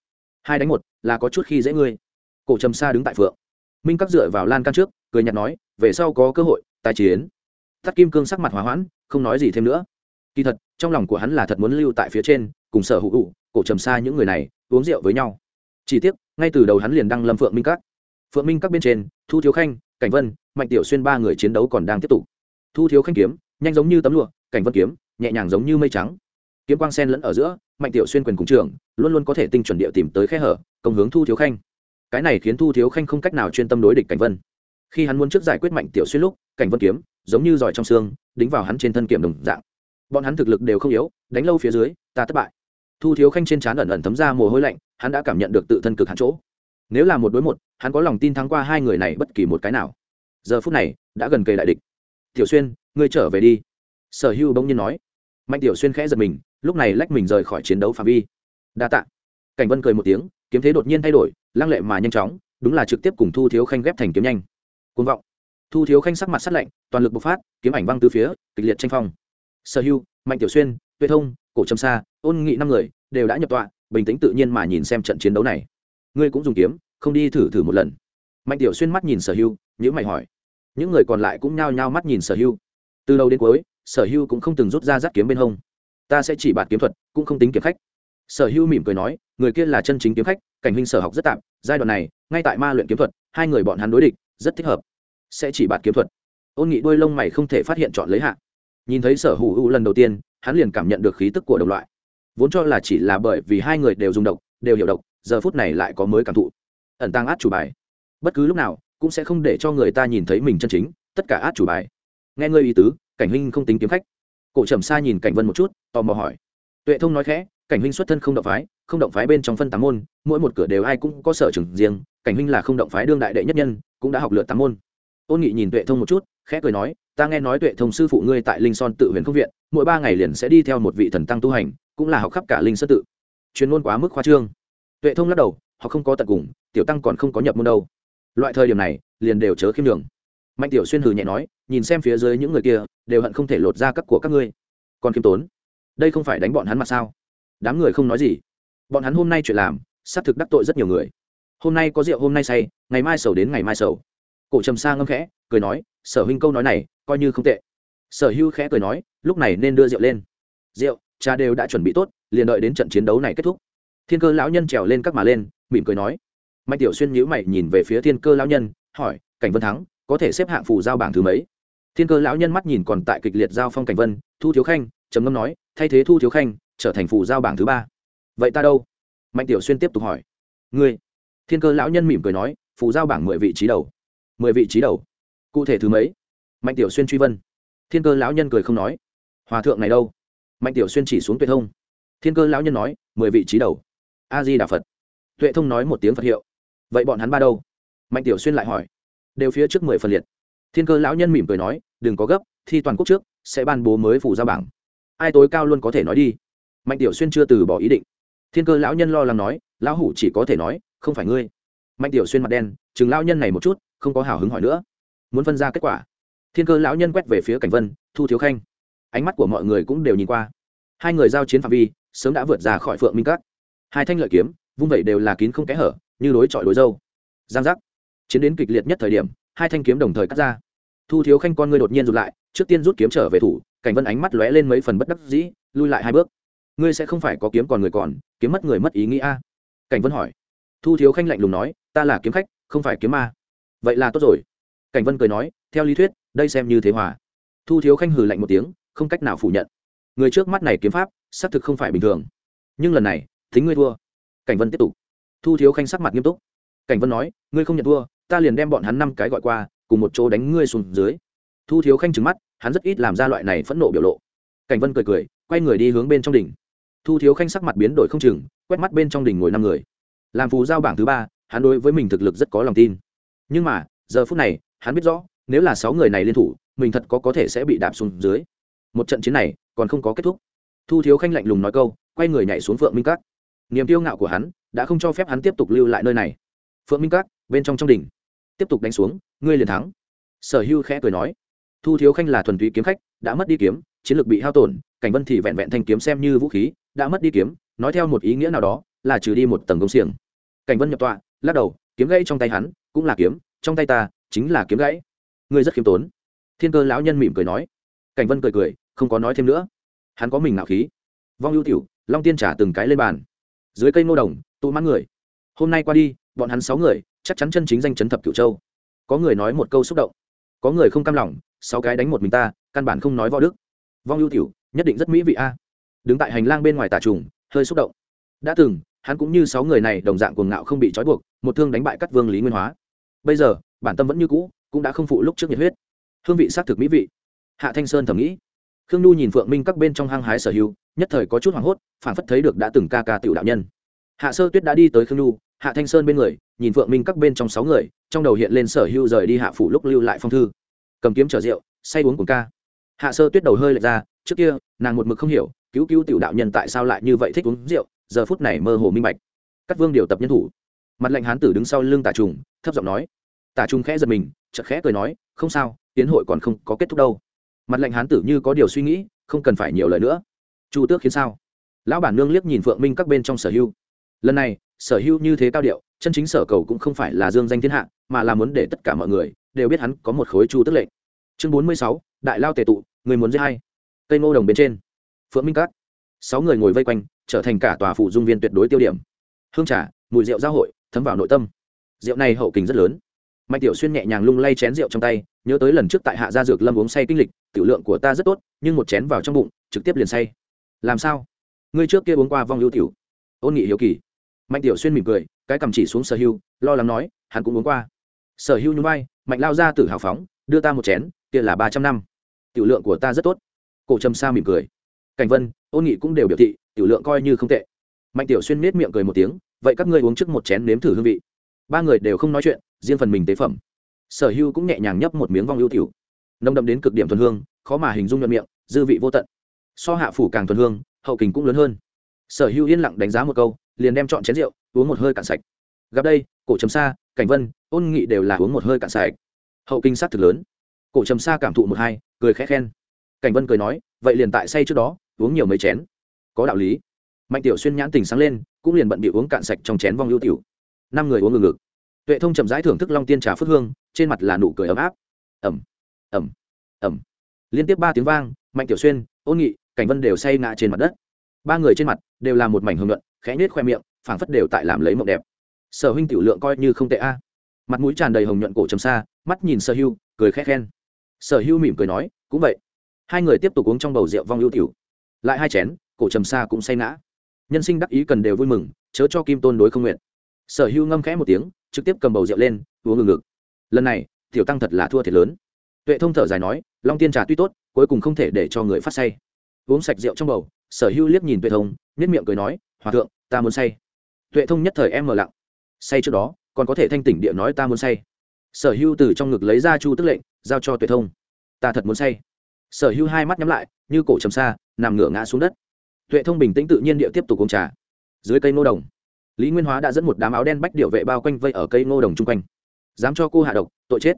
Hai đánh một, là có chút khi dễ ngươi. Cổ trầm sa đứng tại phượng. Minh các dựa vào lan can trước, cười nhạt nói, về sau có cơ hội tài chiến. Tắt kim cương sắc mặt hòa hoãn, không nói gì thêm nữa. Kỳ thật, trong lòng của hắn là thật muốn lưu tại phía trên, cùng sở hữu hữu cổ trầm xa những người này, uống rượu với nhau. Chỉ tiếc, ngay từ đầu hắn liền đăng lâm phượng minh các. Phượng minh các bên trên, thu thiếu khanh, cảnh vân, mạnh tiểu xuyên ba người chiến đấu còn đang tiếp tục. Thu thiếu khanh kiếm, nhanh giống như tấm lụa, cảnh vân kiếm, nhẹ nhàng giống như mây trắng kiếm quang sen lẫn ở giữa, mạnh tiểu xuyên quyền cùng trường luôn luôn có thể tinh chuẩn địa tìm tới khe hở, công hướng thu thiếu khanh. Cái này khiến thu thiếu khanh không cách nào chuyên tâm đối địch cảnh vân. Khi hắn muốn trước giải quyết mạnh tiểu xuyên lúc, cảnh vân kiếm, giống như giỏi trong xương, đính vào hắn trên thân kiểm đồng dạng. Bọn hắn thực lực đều không yếu, đánh lâu phía dưới, ta thất bại. Thu thiếu khanh trên trán ẩn ẩn thấm ra mồ hôi lạnh, hắn đã cảm nhận được tự thân cực hạn chỗ. Nếu là một đối một, hắn có lòng tin thắng qua hai người này bất kỳ một cái nào. Giờ phút này, đã gần kề đại địch. Tiểu xuyên, ngươi trở về đi. Sở hưu bỗng nhiên nói. Mạnh tiểu xuyên khẽ giật mình lúc này lách mình rời khỏi chiến đấu phạm vi. Đa tạ. Cảnh vân cười một tiếng, kiếm thế đột nhiên thay đổi, lăng lệ mà nhanh chóng, đúng là trực tiếp cùng thu thiếu khanh ghép thành kiếm nhanh. Côn vọng. Thu thiếu khanh sắc mặt sát lạnh, toàn lực bộc phát, kiếm ảnh văng từ phía, kịch liệt tranh phong. Sở hưu, mạnh tiểu xuyên, tuệ thông, cổ trầm sa, ôn nghị năm người, đều đã nhập tọa, bình tĩnh tự nhiên mà nhìn xem trận chiến đấu này. Ngươi cũng dùng kiếm, không đi thử thử một lần. Mạnh tiểu xuyên mắt nhìn sở hưu nhữ mày hỏi. Những người còn lại cũng nhao nhao mắt nhìn sở hưu. Từ đầu đến cuối, sở hưu cũng không từng rút ra rắt kiếm bên hông ta sẽ chỉ bạt kiếm thuật, cũng không tính kiếm khách. Sở hưu mỉm cười nói, người kia là chân chính kiếm khách, cảnh huynh sở học rất tạm, giai đoạn này, ngay tại ma luyện kiếm thuật, hai người bọn hắn đối địch, rất thích hợp. Sẽ chỉ bạt kiếm thuật. Ôn nghị đuôi lông mày không thể phát hiện chọn lấy hạ. Nhìn thấy sở hữu u lần đầu tiên, hắn liền cảm nhận được khí tức của đồng loại. Vốn cho là chỉ là bởi vì hai người đều dùng độc, đều hiểu độc, giờ phút này lại có mới cảm thụ. Ẩn tăng át chủ bài. Bất cứ lúc nào, cũng sẽ không để cho người ta nhìn thấy mình chân chính, tất cả át chủ bài. Nghe ngơi ý tứ, cảnh huynh không tính kiếm khách cổ trầm xa nhìn cảnh vân một chút, tò mò hỏi. Tuệ thông nói khẽ, cảnh huynh xuất thân không động phái, không động phái bên trong phân tám môn, mỗi một cửa đều ai cũng có sở trường riêng, cảnh huynh là không động phái đương đại đệ nhất nhân, cũng đã học lượt tám môn. Ôn nghị nhìn tuệ thông một chút, khẽ cười nói, ta nghe nói tuệ thông sư phụ ngươi tại linh son tự huyền không viện, mỗi ba ngày liền sẽ đi theo một vị thần tăng tu hành, cũng là học khắp cả linh sơn tự. Chuyên môn quá mức khoa trương. Tuệ thông lắc đầu, họ không có tận cùng, tiểu tăng còn không có nhập môn đâu. Loại thời điểm này, liền đều chớ khiêm đường mạnh tiểu xuyên hừ nhẹ nói, nhìn xem phía dưới những người kia, đều hận không thể lột ra các của các ngươi. Còn khiêm tốn. Đây không phải đánh bọn hắn mà sao? Đám người không nói gì. Bọn hắn hôm nay chuyện làm, xác thực đắc tội rất nhiều người. Hôm nay có rượu, hôm nay say, ngày mai sầu đến ngày mai sầu. Cổ trầm sa ngâm khẽ, cười nói, sở huynh câu nói này, coi như không tệ. Sở hưu khẽ cười nói, lúc này nên đưa rượu lên. Rượu, cha đều đã chuẩn bị tốt, liền đợi đến trận chiến đấu này kết thúc. Thiên cơ lão nhân trèo lên các mà lên, mỉm cười nói. Mạnh tiểu xuyên nhữ mày nhìn về phía thiên cơ lão nhân, hỏi, cảnh vân thắng có thể xếp hạng phù giao bảng thứ mấy? Thiên cơ lão nhân mắt nhìn còn tại kịch liệt giao phong cảnh vân, thu thiếu khanh, trầm ngâm nói, thay thế thu thiếu khanh, trở thành phù giao bảng thứ ba. Vậy ta đâu? Mạnh tiểu xuyên tiếp tục hỏi. Ngươi? Thiên cơ lão nhân mỉm cười nói, phù giao bảng mười vị trí đầu. Mười vị trí đầu? Cụ thể thứ mấy? Mạnh tiểu xuyên truy vân thiên cơ lão nhân cười không nói. Hòa thượng này đâu? Mạnh tiểu xuyên chỉ xuống tuệ thông. Thiên cơ lão nhân nói, mười vị trí đầu. A di đà phật. Tuệ thông nói một tiếng phật hiệu. Vậy bọn hắn ba đâu? Mạnh tiểu xuyên lại hỏi đều phía trước mười phần liệt. Thiên cơ lão nhân mỉm cười nói, đừng có gấp, thi toàn quốc trước, sẽ ban bố mới phủ ra bảng. Ai tối cao luôn có thể nói đi. Mạnh tiểu xuyên chưa từ bỏ ý định. Thiên cơ lão nhân lo lắng nói, lão hủ chỉ có thể nói, không phải ngươi. Mạnh tiểu xuyên mặt đen, chừng lão nhân này một chút, không có hào hứng hỏi nữa. Muốn phân ra kết quả. Thiên cơ lão nhân quét về phía cảnh vân, thu thiếu khanh. Ánh mắt của mọi người cũng đều nhìn qua. Hai người giao chiến phạm vi, sớm đã vượt ra khỏi phượng minh các. Hai thanh lợi kiếm, vung vẩy đều là kín không kẽ hở, như đối chọi đối dâu. Giang giác chiến đến kịch liệt nhất thời điểm, hai thanh kiếm đồng thời cắt ra. Thu thiếu khanh con ngươi đột nhiên rụt lại, trước tiên rút kiếm trở về thủ, cảnh vân ánh mắt lóe lên mấy phần bất đắc dĩ, lui lại hai bước. Ngươi sẽ không phải có kiếm còn người còn, kiếm mất người mất ý nghĩa a. Cảnh vân hỏi. Thu thiếu khanh lạnh lùng nói, ta là kiếm khách, không phải kiếm ma. Vậy là tốt rồi. Cảnh vân cười nói, theo lý thuyết, đây xem như thế hòa. Thu thiếu khanh hừ lạnh một tiếng, không cách nào phủ nhận. Người trước mắt này kiếm pháp, xác thực không phải bình thường. Nhưng lần này, thính ngươi thua. Cảnh vân tiếp tục. Thu thiếu khanh sắc mặt nghiêm túc. Cảnh vân nói, ngươi không nhận thua ta liền đem bọn hắn năm cái gọi qua, cùng một chỗ đánh ngươi xuống dưới. Thu thiếu khanh trừng mắt, hắn rất ít làm ra loại này phẫn nộ biểu lộ. Cảnh vân cười cười, quay người đi hướng bên trong đỉnh. Thu thiếu khanh sắc mặt biến đổi không chừng, quét mắt bên trong đỉnh ngồi năm người. Làm phù giao bảng thứ ba, hắn đối với mình thực lực rất có lòng tin. Nhưng mà, giờ phút này, hắn biết rõ, nếu là sáu người này liên thủ, mình thật có có thể sẽ bị đạp xuống dưới. Một trận chiến này, còn không có kết thúc. Thu thiếu khanh lạnh lùng nói câu, quay người nhảy xuống phượng minh các. Niềm kiêu ngạo của hắn, đã không cho phép hắn tiếp tục lưu lại nơi này. Phượng minh các bên trong trong đỉnh. Tiếp tục đánh xuống, ngươi liền thắng. Sở hưu khẽ cười nói. Thu thiếu khanh là thuần túy kiếm khách, đã mất đi kiếm, chiến lược bị hao tổn, cảnh vân thì vẹn vẹn thanh kiếm xem như vũ khí, đã mất đi kiếm, nói theo một ý nghĩa nào đó, là trừ đi một tầng công xiềng. Cảnh vân nhập tọa, lắc đầu, kiếm gãy trong tay hắn, cũng là kiếm, trong tay ta, chính là kiếm gãy. Ngươi rất khiêm tốn. Thiên cơ lão nhân mỉm cười nói. Cảnh vân cười cười, không có nói thêm nữa. Hắn có mình nạo khí. Vong ưu tiểu, long tiên trả từng cái lên bàn. Dưới cây nô đồng, tụ mãn người. Hôm nay qua đi, bọn hắn sáu người chắc chắn chân chính danh chấn thập cửu châu. Có người nói một câu xúc động, có người không cam lòng, sáu cái đánh một mình ta, căn bản không nói võ đức. Vong ưu tiểu, nhất định rất mỹ vị a. Đứng tại hành lang bên ngoài tà trùng, hơi xúc động. Đã từng, hắn cũng như sáu người này đồng dạng cuồng ngạo không bị trói buộc, một thương đánh bại các vương lý nguyên hóa. Bây giờ, bản tâm vẫn như cũ, cũng đã không phụ lúc trước nhiệt huyết. Hương vị xác thực mỹ vị. Hạ thanh sơn thầm nghĩ. Khương nhu nhìn phượng minh các bên trong hang hái sở hữu, nhất thời có chút hoảng hốt phản phất thấy được đã từng ca ca tiểu đạo nhân. Hạ sơ tuyết đã đi tới khương nhu hạ thanh sơn bên người, nhìn phượng minh các bên trong sáu người, trong đầu hiện lên sở hưu rời đi hạ phủ lúc lưu lại phong thư. Cầm kiếm chở rượu, say uống cùng ca. Hạ sơ tuyết đầu hơi lệch ra, trước kia, nàng một mực không hiểu, cứu cứu tiểu đạo nhân tại sao lại như vậy thích uống rượu, giờ phút này mơ hồ minh bạch. Các vương điều tập nhân thủ. Mặt lệnh hán tử đứng sau lưng tả trùng, thấp giọng nói. Tả trùng khẽ giật mình, chợt khẽ cười nói, không sao, tiến hội còn không có kết thúc đâu. Mặt lệnh hán tử như có điều suy nghĩ, không cần phải nhiều lời nữa. Chu tước khiến sao? Lão bản nương liếc nhìn phượng minh các bên trong sở hưu lần này sở hưu như thế cao điệu chân chính sở cầu cũng không phải là dương danh thiên hạ mà là muốn để tất cả mọi người đều biết hắn có một khối chu tước lệnh. Chương bốn mươi sáu đại lao tề tụ người muốn giết hay cây ngô đồng bên trên. Phượng minh cát, sáu người ngồi vây quanh trở thành cả tòa phụ dung viên tuyệt đối tiêu điểm. Hương trà mùi rượu giao hội thấm vào nội tâm. Rượu này hậu kình rất lớn. Mạnh tiểu xuyên nhẹ nhàng lung lay chén rượu trong tay nhớ tới lần trước tại hạ gia dược lâm uống say kinh lịch tiểu lượng của ta rất tốt nhưng một chén vào trong bụng trực tiếp liền say. Làm sao? Ngươi trước kia uống qua vong lưu tiểu. Ôn nghị hiếu kỳ mạnh tiểu xuyên mỉm cười, cái cầm chỉ xuống sở hưu, lo lắng nói, hắn cũng uống qua. Sở hưu nhún vai, mạnh lao ra tử hào phóng, đưa ta một chén, kia là ba trăm năm. Tiểu lượng của ta rất tốt. Cổ trầm sa mỉm cười. Cảnh vân ôn nghị cũng đều biểu thị, tiểu lượng coi như không tệ. Mạnh tiểu xuyên nết miệng cười một tiếng, vậy các ngươi uống trước một chén nếm thử hương vị. Ba người đều không nói chuyện, riêng phần mình tế phẩm. Sở hưu cũng nhẹ nhàng nhấp một miếng vong ưu tiểu. Nồng đậm đến cực điểm thuần hương, khó mà hình dung nhuận miệng, dư vị vô tận. So hạ phủ càng thuần hương, hậu kình cũng lớn hơn. Sở hưu yên lặng đánh giá một câu liền đem chọn chén rượu, uống một hơi cạn sạch. Gặp đây, cổ trầm sa, cảnh vân, ôn nghị đều là uống một hơi cạn sạch. Hậu kinh sát thực lớn. Cổ trầm sa cảm thụ một hai, cười khẽ khen. Cảnh vân cười nói, vậy liền tại say trước đó, uống nhiều mấy chén. Có đạo lý. Mạnh tiểu xuyên nhãn tình sáng lên, cũng liền bận bị uống cạn sạch trong chén vong ưu tiểu. Năm người uống ngừng ngực tuệ thông chậm rãi thưởng thức long tiên trà phước hương, trên mặt là nụ cười ấm áp. Ẩm ẩm ẩm. Liên tiếp ba tiếng vang, mạnh tiểu xuyên, ôn nghị, cảnh vân đều say ngã trên mặt đất ba người trên mặt đều là một mảnh hưởng luận, khẽ nết khoe miệng, phảng phất đều tại làm lấy mộng đẹp. Sở huynh tiểu lượng coi như không tệ a. Mặt mũi tràn đầy hồng nhuận cổ trầm xa, mắt nhìn sở hưu, cười khẽ khen. Sở hưu mỉm cười nói, cũng vậy. Hai người tiếp tục uống trong bầu rượu vong ưu tiểu. Lại hai chén, cổ trầm xa cũng say ngã. Nhân sinh đắc ý cần đều vui mừng, chớ cho kim tôn đối không nguyện. Sở hưu ngâm khẽ một tiếng, trực tiếp cầm bầu rượu lên, uống ngừng ngực lần này, tiểu tăng thật là thua thiệt lớn. Tuệ thông thở dài nói, long tiên trà tuy tốt, cuối cùng không thể để cho người phát say. Uống sạch rượu trong bầu sở hưu liếc nhìn tuệ thông, nhất miệng cười nói, hòa thượng, ta muốn say. Tuệ thông nhất thời em mờ lặng. Say trước đó, còn có thể thanh tỉnh địa nói ta muốn say. Sở hưu từ trong ngực lấy ra chu tức lệnh, giao cho tuệ thông. Ta thật muốn say. Sở hưu hai mắt nhắm lại, như cổ trầm xa, nằm ngửa ngã xuống đất. Tuệ thông bình tĩnh tự nhiên địa tiếp tục uống trà. Dưới cây ngô đồng, lý nguyên hóa đã dẫn một đám áo đen bách điệu vệ bao quanh vây ở cây ngô đồng chung quanh. Dám cho cô hạ độc, tội chết.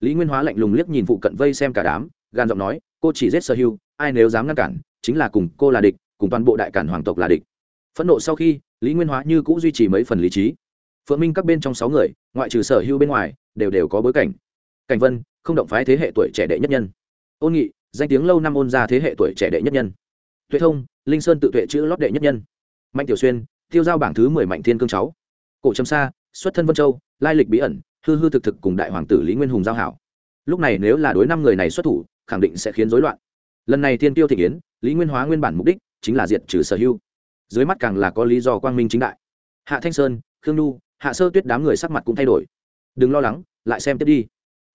Lý nguyên hóa lạnh lùng liếc nhìn phụ cận vây xem cả đám, gan giọng nói, cô chỉ giết sở hưu ai nếu dám ngăn cản chính là cùng cô là địch, cùng toàn bộ đại cản hoàng tộc là địch. Phẫn nộ sau khi, lý nguyên hóa như cũng duy trì mấy phần lý trí. Phượng minh các bên trong sáu người, ngoại trừ sở hưu bên ngoài, đều đều có bối cảnh. Cảnh vân, không động phái thế hệ tuổi trẻ đệ nhất nhân. Ôn nghị, danh tiếng lâu năm ôn ra thế hệ tuổi trẻ đệ nhất nhân. Tuệ thông, linh sơn tự tuệ chữ lót đệ nhất nhân. Mạnh tiểu xuyên, tiêu giao bảng thứ mười mạnh thiên cương cháu. Cổ trầm sa, xuất thân vân châu, lai lịch bí ẩn, hư hư thực thực cùng đại hoàng tử lý nguyên hùng giao hảo. Lúc này nếu là đối năm người này xuất thủ, khẳng định sẽ khiến rối loạn. Lần này thiên tiêu thị kiến lý nguyên hóa nguyên bản mục đích chính là diệt trừ sở hữu. Dưới mắt càng là có lý do quang minh chính đại. Hạ thanh sơn, khương nhu, hạ sơ tuyết đám người sắc mặt cũng thay đổi. Đừng lo lắng, lại xem tiếp đi.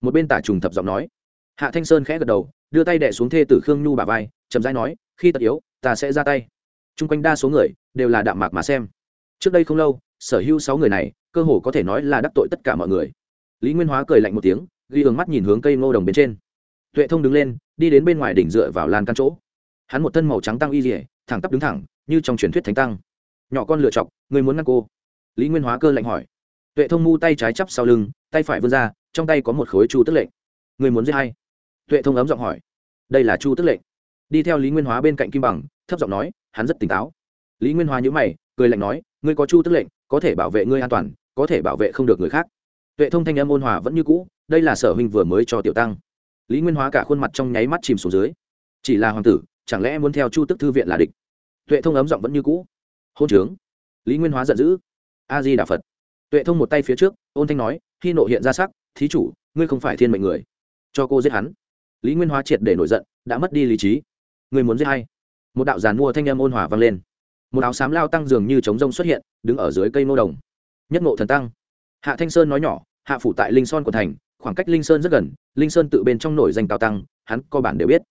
Một bên tả trùng thập giọng nói. Hạ thanh sơn khẽ gật đầu, đưa tay đẻ xuống thê tử khương nhu bà vai, chậm rãi nói, khi tất yếu, ta sẽ ra tay. T r u n g quanh đa số người đều là đạm mạc mà xem. Trước đây không lâu, sở hữu sáu người này, cơ hồ có thể nói là đắc tội tất cả mọi người. Lý nguyên hóa cười lạnh một tiếng, ghi hướng mắt nhìn hướng cây ngô đồng bên trên. Tuệ thông đứng lên, đi đến bên ngoài đỉnh dựa vào lan căn chỗ hắn một thân màu trắng tăng y dỉa, thẳng tắp đứng thẳng, như trong truyền thuyết thánh tăng. Nhỏ con lựa chọc, người muốn ngăn cô. Lý nguyên hóa cơ lạnh hỏi. Tuệ thông mu tay trái chắp sau lưng, tay phải vươn ra, trong tay có một khối chu tức lệnh. Người muốn giết hay tuệ thông ấm giọng hỏi. Đây là chu tức lệnh. Đi theo lý nguyên hóa bên cạnh kim bằng, thấp giọng nói, hắn rất tỉnh táo. Lý nguyên hóa nhữ mày, cười lạnh nói, ngươi có chu tức lệnh, có thể bảo vệ ngươi an toàn, có thể bảo vệ không được người khác. Tuệ thông thanh âm ôn hòa vẫn như cũ, đây là sở huynh vừa mới cho tiểu tăng. Lý nguyên hóa cả khuôn mặt trong nháy mắt chìm xuống dưới. Chỉ là hoàng tử chẳng lẽ muốn theo chu tức thư viện là địch? Tuệ thông ấm giọng vẫn như cũ. Hôn trướng. Lý nguyên hóa giận dữ. A di đà phật. Tuệ thông một tay phía trước, ôn thanh nói, khi nộ hiện ra sắc, thí chủ, ngươi không phải thiên mệnh người. Cho cô giết hắn. Lý nguyên hóa triệt để nổi giận, đã mất đi lý trí. Người muốn giết hay một đạo giàn mua thanh âm ôn hòa vang lên. Một áo xám lao tăng dường như trống rông xuất hiện, đứng ở dưới cây nô đồng. Nhất ngộ thần tăng. Hạ thanh sơn nói nhỏ, hạ phủ tại linh son của thành, khoảng cách linh sơn rất gần, linh sơn tự bên trong nổi danh cao tăng, hắn co bản đều biết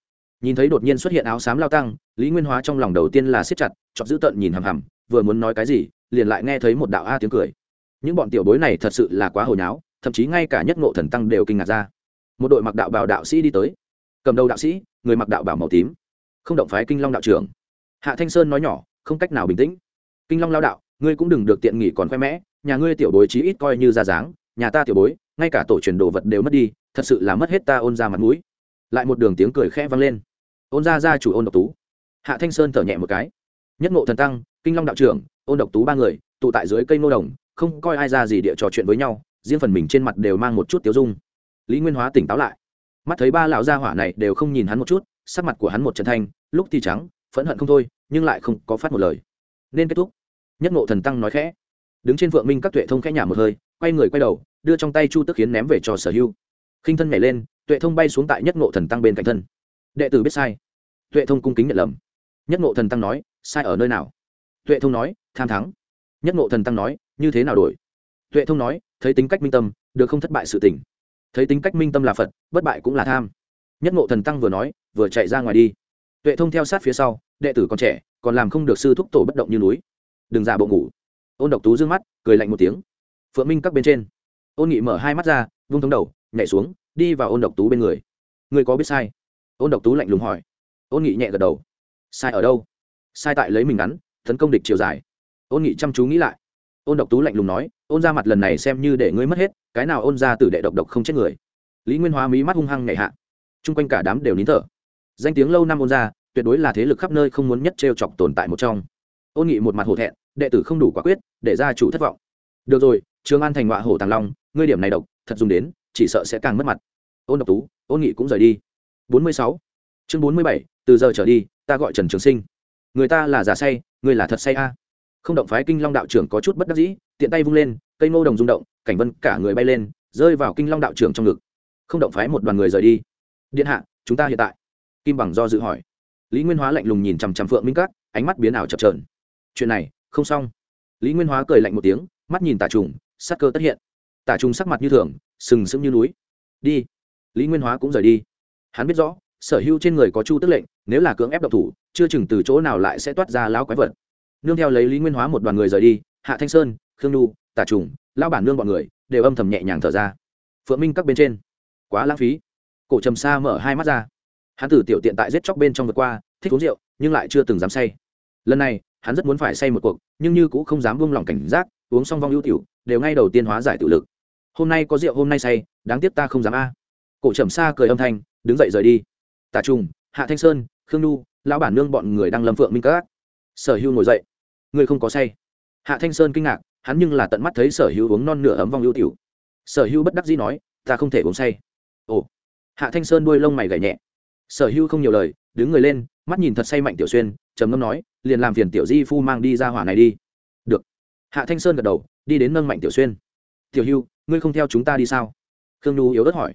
nhìn thấy đột nhiên xuất hiện áo xám lao tăng, lý nguyên hóa trong lòng đầu tiên là siết chặt, chọc giữ tợn nhìn hằm hằm, vừa muốn nói cái gì, liền lại nghe thấy một đạo a tiếng cười. Những bọn tiểu bối này thật sự là quá hồi nháo, thậm chí ngay cả nhất ngộ thần tăng đều kinh ngạc ra. Một đội mặc đạo bảo đạo sĩ đi tới. Cầm đầu đạo sĩ, người mặc đạo bảo màu tím. Không động phái kinh long đạo trưởng. Hạ thanh sơn nói nhỏ, không cách nào bình tĩnh. Kinh long lao đạo, ngươi cũng đừng được tiện nghỉ còn khoe mẽ, nhà ngươi tiểu bối chí ít coi như ra dáng, nhà ta tiểu bối, ngay cả tổ truyền đồ vật đều mất đi, thật sự là mất hết ta ôn ra mặt mũi. Lại một đường tiếng cười khẽ vang lên ôn ra ra chủ ôn độc tú. Hạ thanh sơn thở nhẹ một cái. Nhất ngộ thần tăng, kinh long đạo trưởng, ôn độc tú ba người, tụ tại dưới cây nô đồng, không coi ai ra gì địa trò chuyện với nhau, riêng phần mình trên mặt đều mang một chút tiêu dung. Lý nguyên hóa tỉnh táo lại. Mắt thấy ba lão gia hỏa này đều không nhìn hắn một chút, sắc mặt của hắn một trận thanh, lúc thì trắng, phẫn hận không thôi, nhưng lại không có phát một lời. Nên kết thúc. Nhất ngộ thần tăng nói khẽ. Đứng trên vượng minh các tuệ thông khẽ nhả một hơi, quay người quay đầu, đưa trong tay chu tức khiến ném về cho sở hưu khinh thân nhảy lên, tuệ thông bay xuống tại nhất ngộ thần tăng bên cạnh thân đệ tử biết sai. Tuệ thông cung kính nhận lầm. Nhất ngộ thần tăng nói, sai ở nơi nào? Tuệ thông nói, tham thắng. Nhất ngộ thần tăng nói, như thế nào đổi? Tuệ thông nói, thấy tính cách minh tâm, được không thất bại sự tỉnh thấy tính cách minh tâm là phật, bất bại cũng là tham. Nhất ngộ thần tăng vừa nói, vừa chạy ra ngoài đi. Tuệ thông theo sát phía sau, đệ tử còn trẻ, còn làm không được sư thúc tổ bất động như núi. Đừng giả bộ ngủ. Ôn độc tú d ư ơ n g mắt, cười lạnh một tiếng. Phượng minh các bên trên. Ôn nghị mở hai mắt ra, vung thống đầu, nhảy xuống, đi vào ôn độc tú bên người. Người có biết sai? Ôn độc tú lạnh lùng hỏi. Ôn nghị nhẹ gật đầu. Sai ở đâu? Sai tại lấy mình ngắn, tấn công địch chiều dài. Ôn nghị chăm chú nghĩ lại. Ôn độc tú lạnh lùng nói, ôn ra mặt lần này xem như để ngươi mất hết, cái nào ôn ra từ đệ độc độc không chết người. Lý nguyên hóa mí mắt hung hăng nhảy hạ. Chung quanh cả đám đều nín thở. Danh tiếng lâu năm ôn ra, tuyệt đối là thế lực khắp nơi không muốn nhất t chọc tồn tại một trong. Ôn nghị một mặt hổ thẹn, đệ tử không đủ quả quyết, để gia chủ thất vọng. Được rồi, trường an thành họa hổ tàng long, ngươi điểm này độc, thật dùng đến, chỉ sợ sẽ càng mất mặt. Ôn độc tú, ôn nghị cũng rời đi bốn mươi sáu. Chương bốn mươi bảy, từ giờ trở đi, ta gọi trần trường sinh. Người ta là giả say, người là thật say a. Không động phái kinh long đạo trưởng có chút bất đắc dĩ, tiện tay vung lên, cây ngô đồng rung động, cảnh vân cả người bay lên, rơi vào kinh long đạo trưởng trong ngực. Không động phái một đoàn người rời đi. Điện hạ, chúng ta hiện tại. Kim bằng do dự hỏi. Lý nguyên hóa lạnh lùng nhìn chằm chằm phượng minh cát ánh mắt biến ảo chập trờn chuyện này, không xong. Lý nguyên hóa cười lạnh một tiếng, mắt nhìn tả trùng, sắc cơ tất hiện. Tả trùng sắc mặt như thường, sừng sững như núi. Đi. Lý nguyên hóa cũng rời đi hắn biết rõ, sở hữu trên người có chu tức lệnh, nếu là cưỡng ép độc thủ, chưa chừng từ chỗ nào lại sẽ toát ra lão quái vật. Nương theo lấy lý nguyên hóa một đoàn người rời đi, hạ thanh sơn, khương nhu, tả trùng lao bản nương bọn người, đều âm thầm nhẹ nhàng thở ra. Phượng minh các bên trên, quá lãng phí. Cổ trầm sa mở hai mắt ra. Hắn tử tiểu tiện tại giết chóc bên trong vượt qua, thích uống rượu, nhưng lại chưa từng dám say. Lần này, hắn rất muốn phải say một cuộc, nhưng như cũng không dám buông lỏng cảnh giác, uống xong vong ưu tiểu, đều ngay đầu tiên hóa giải tự lực. Hôm nay có rượu hôm nay say, đáng tiếc ta không dám a cổ trầm xa cười âm thanh, đứng dậy rời đi. Tả trung hạ thanh sơn, khương nhu, lão bản nương bọn người đang lâm phượng minh các. Sở hưu ngồi dậy. Người không có say. Hạ thanh sơn kinh ngạc, hắn nhưng là tận mắt thấy sở hưu uống non nửa ấm vong ưu tiểu. Sở hưu bất đắc dĩ nói, ta không thể uống say. Ồ. Hạ thanh sơn đuôi lông mày gảy nhẹ. Sở hưu không nhiều lời, đứng người lên, mắt nhìn thật say mạnh tiểu xuyên, trầm ngâm nói, liền làm phiền tiểu di phu mang đi ra hỏa này đi. Được. Hạ thanh sơn gật đầu, đi đến nâng mạnh tiểu xuyên. Tiểu hưu ngươi không theo chúng ta đi sao? Khương nhu yếu ớt hỏi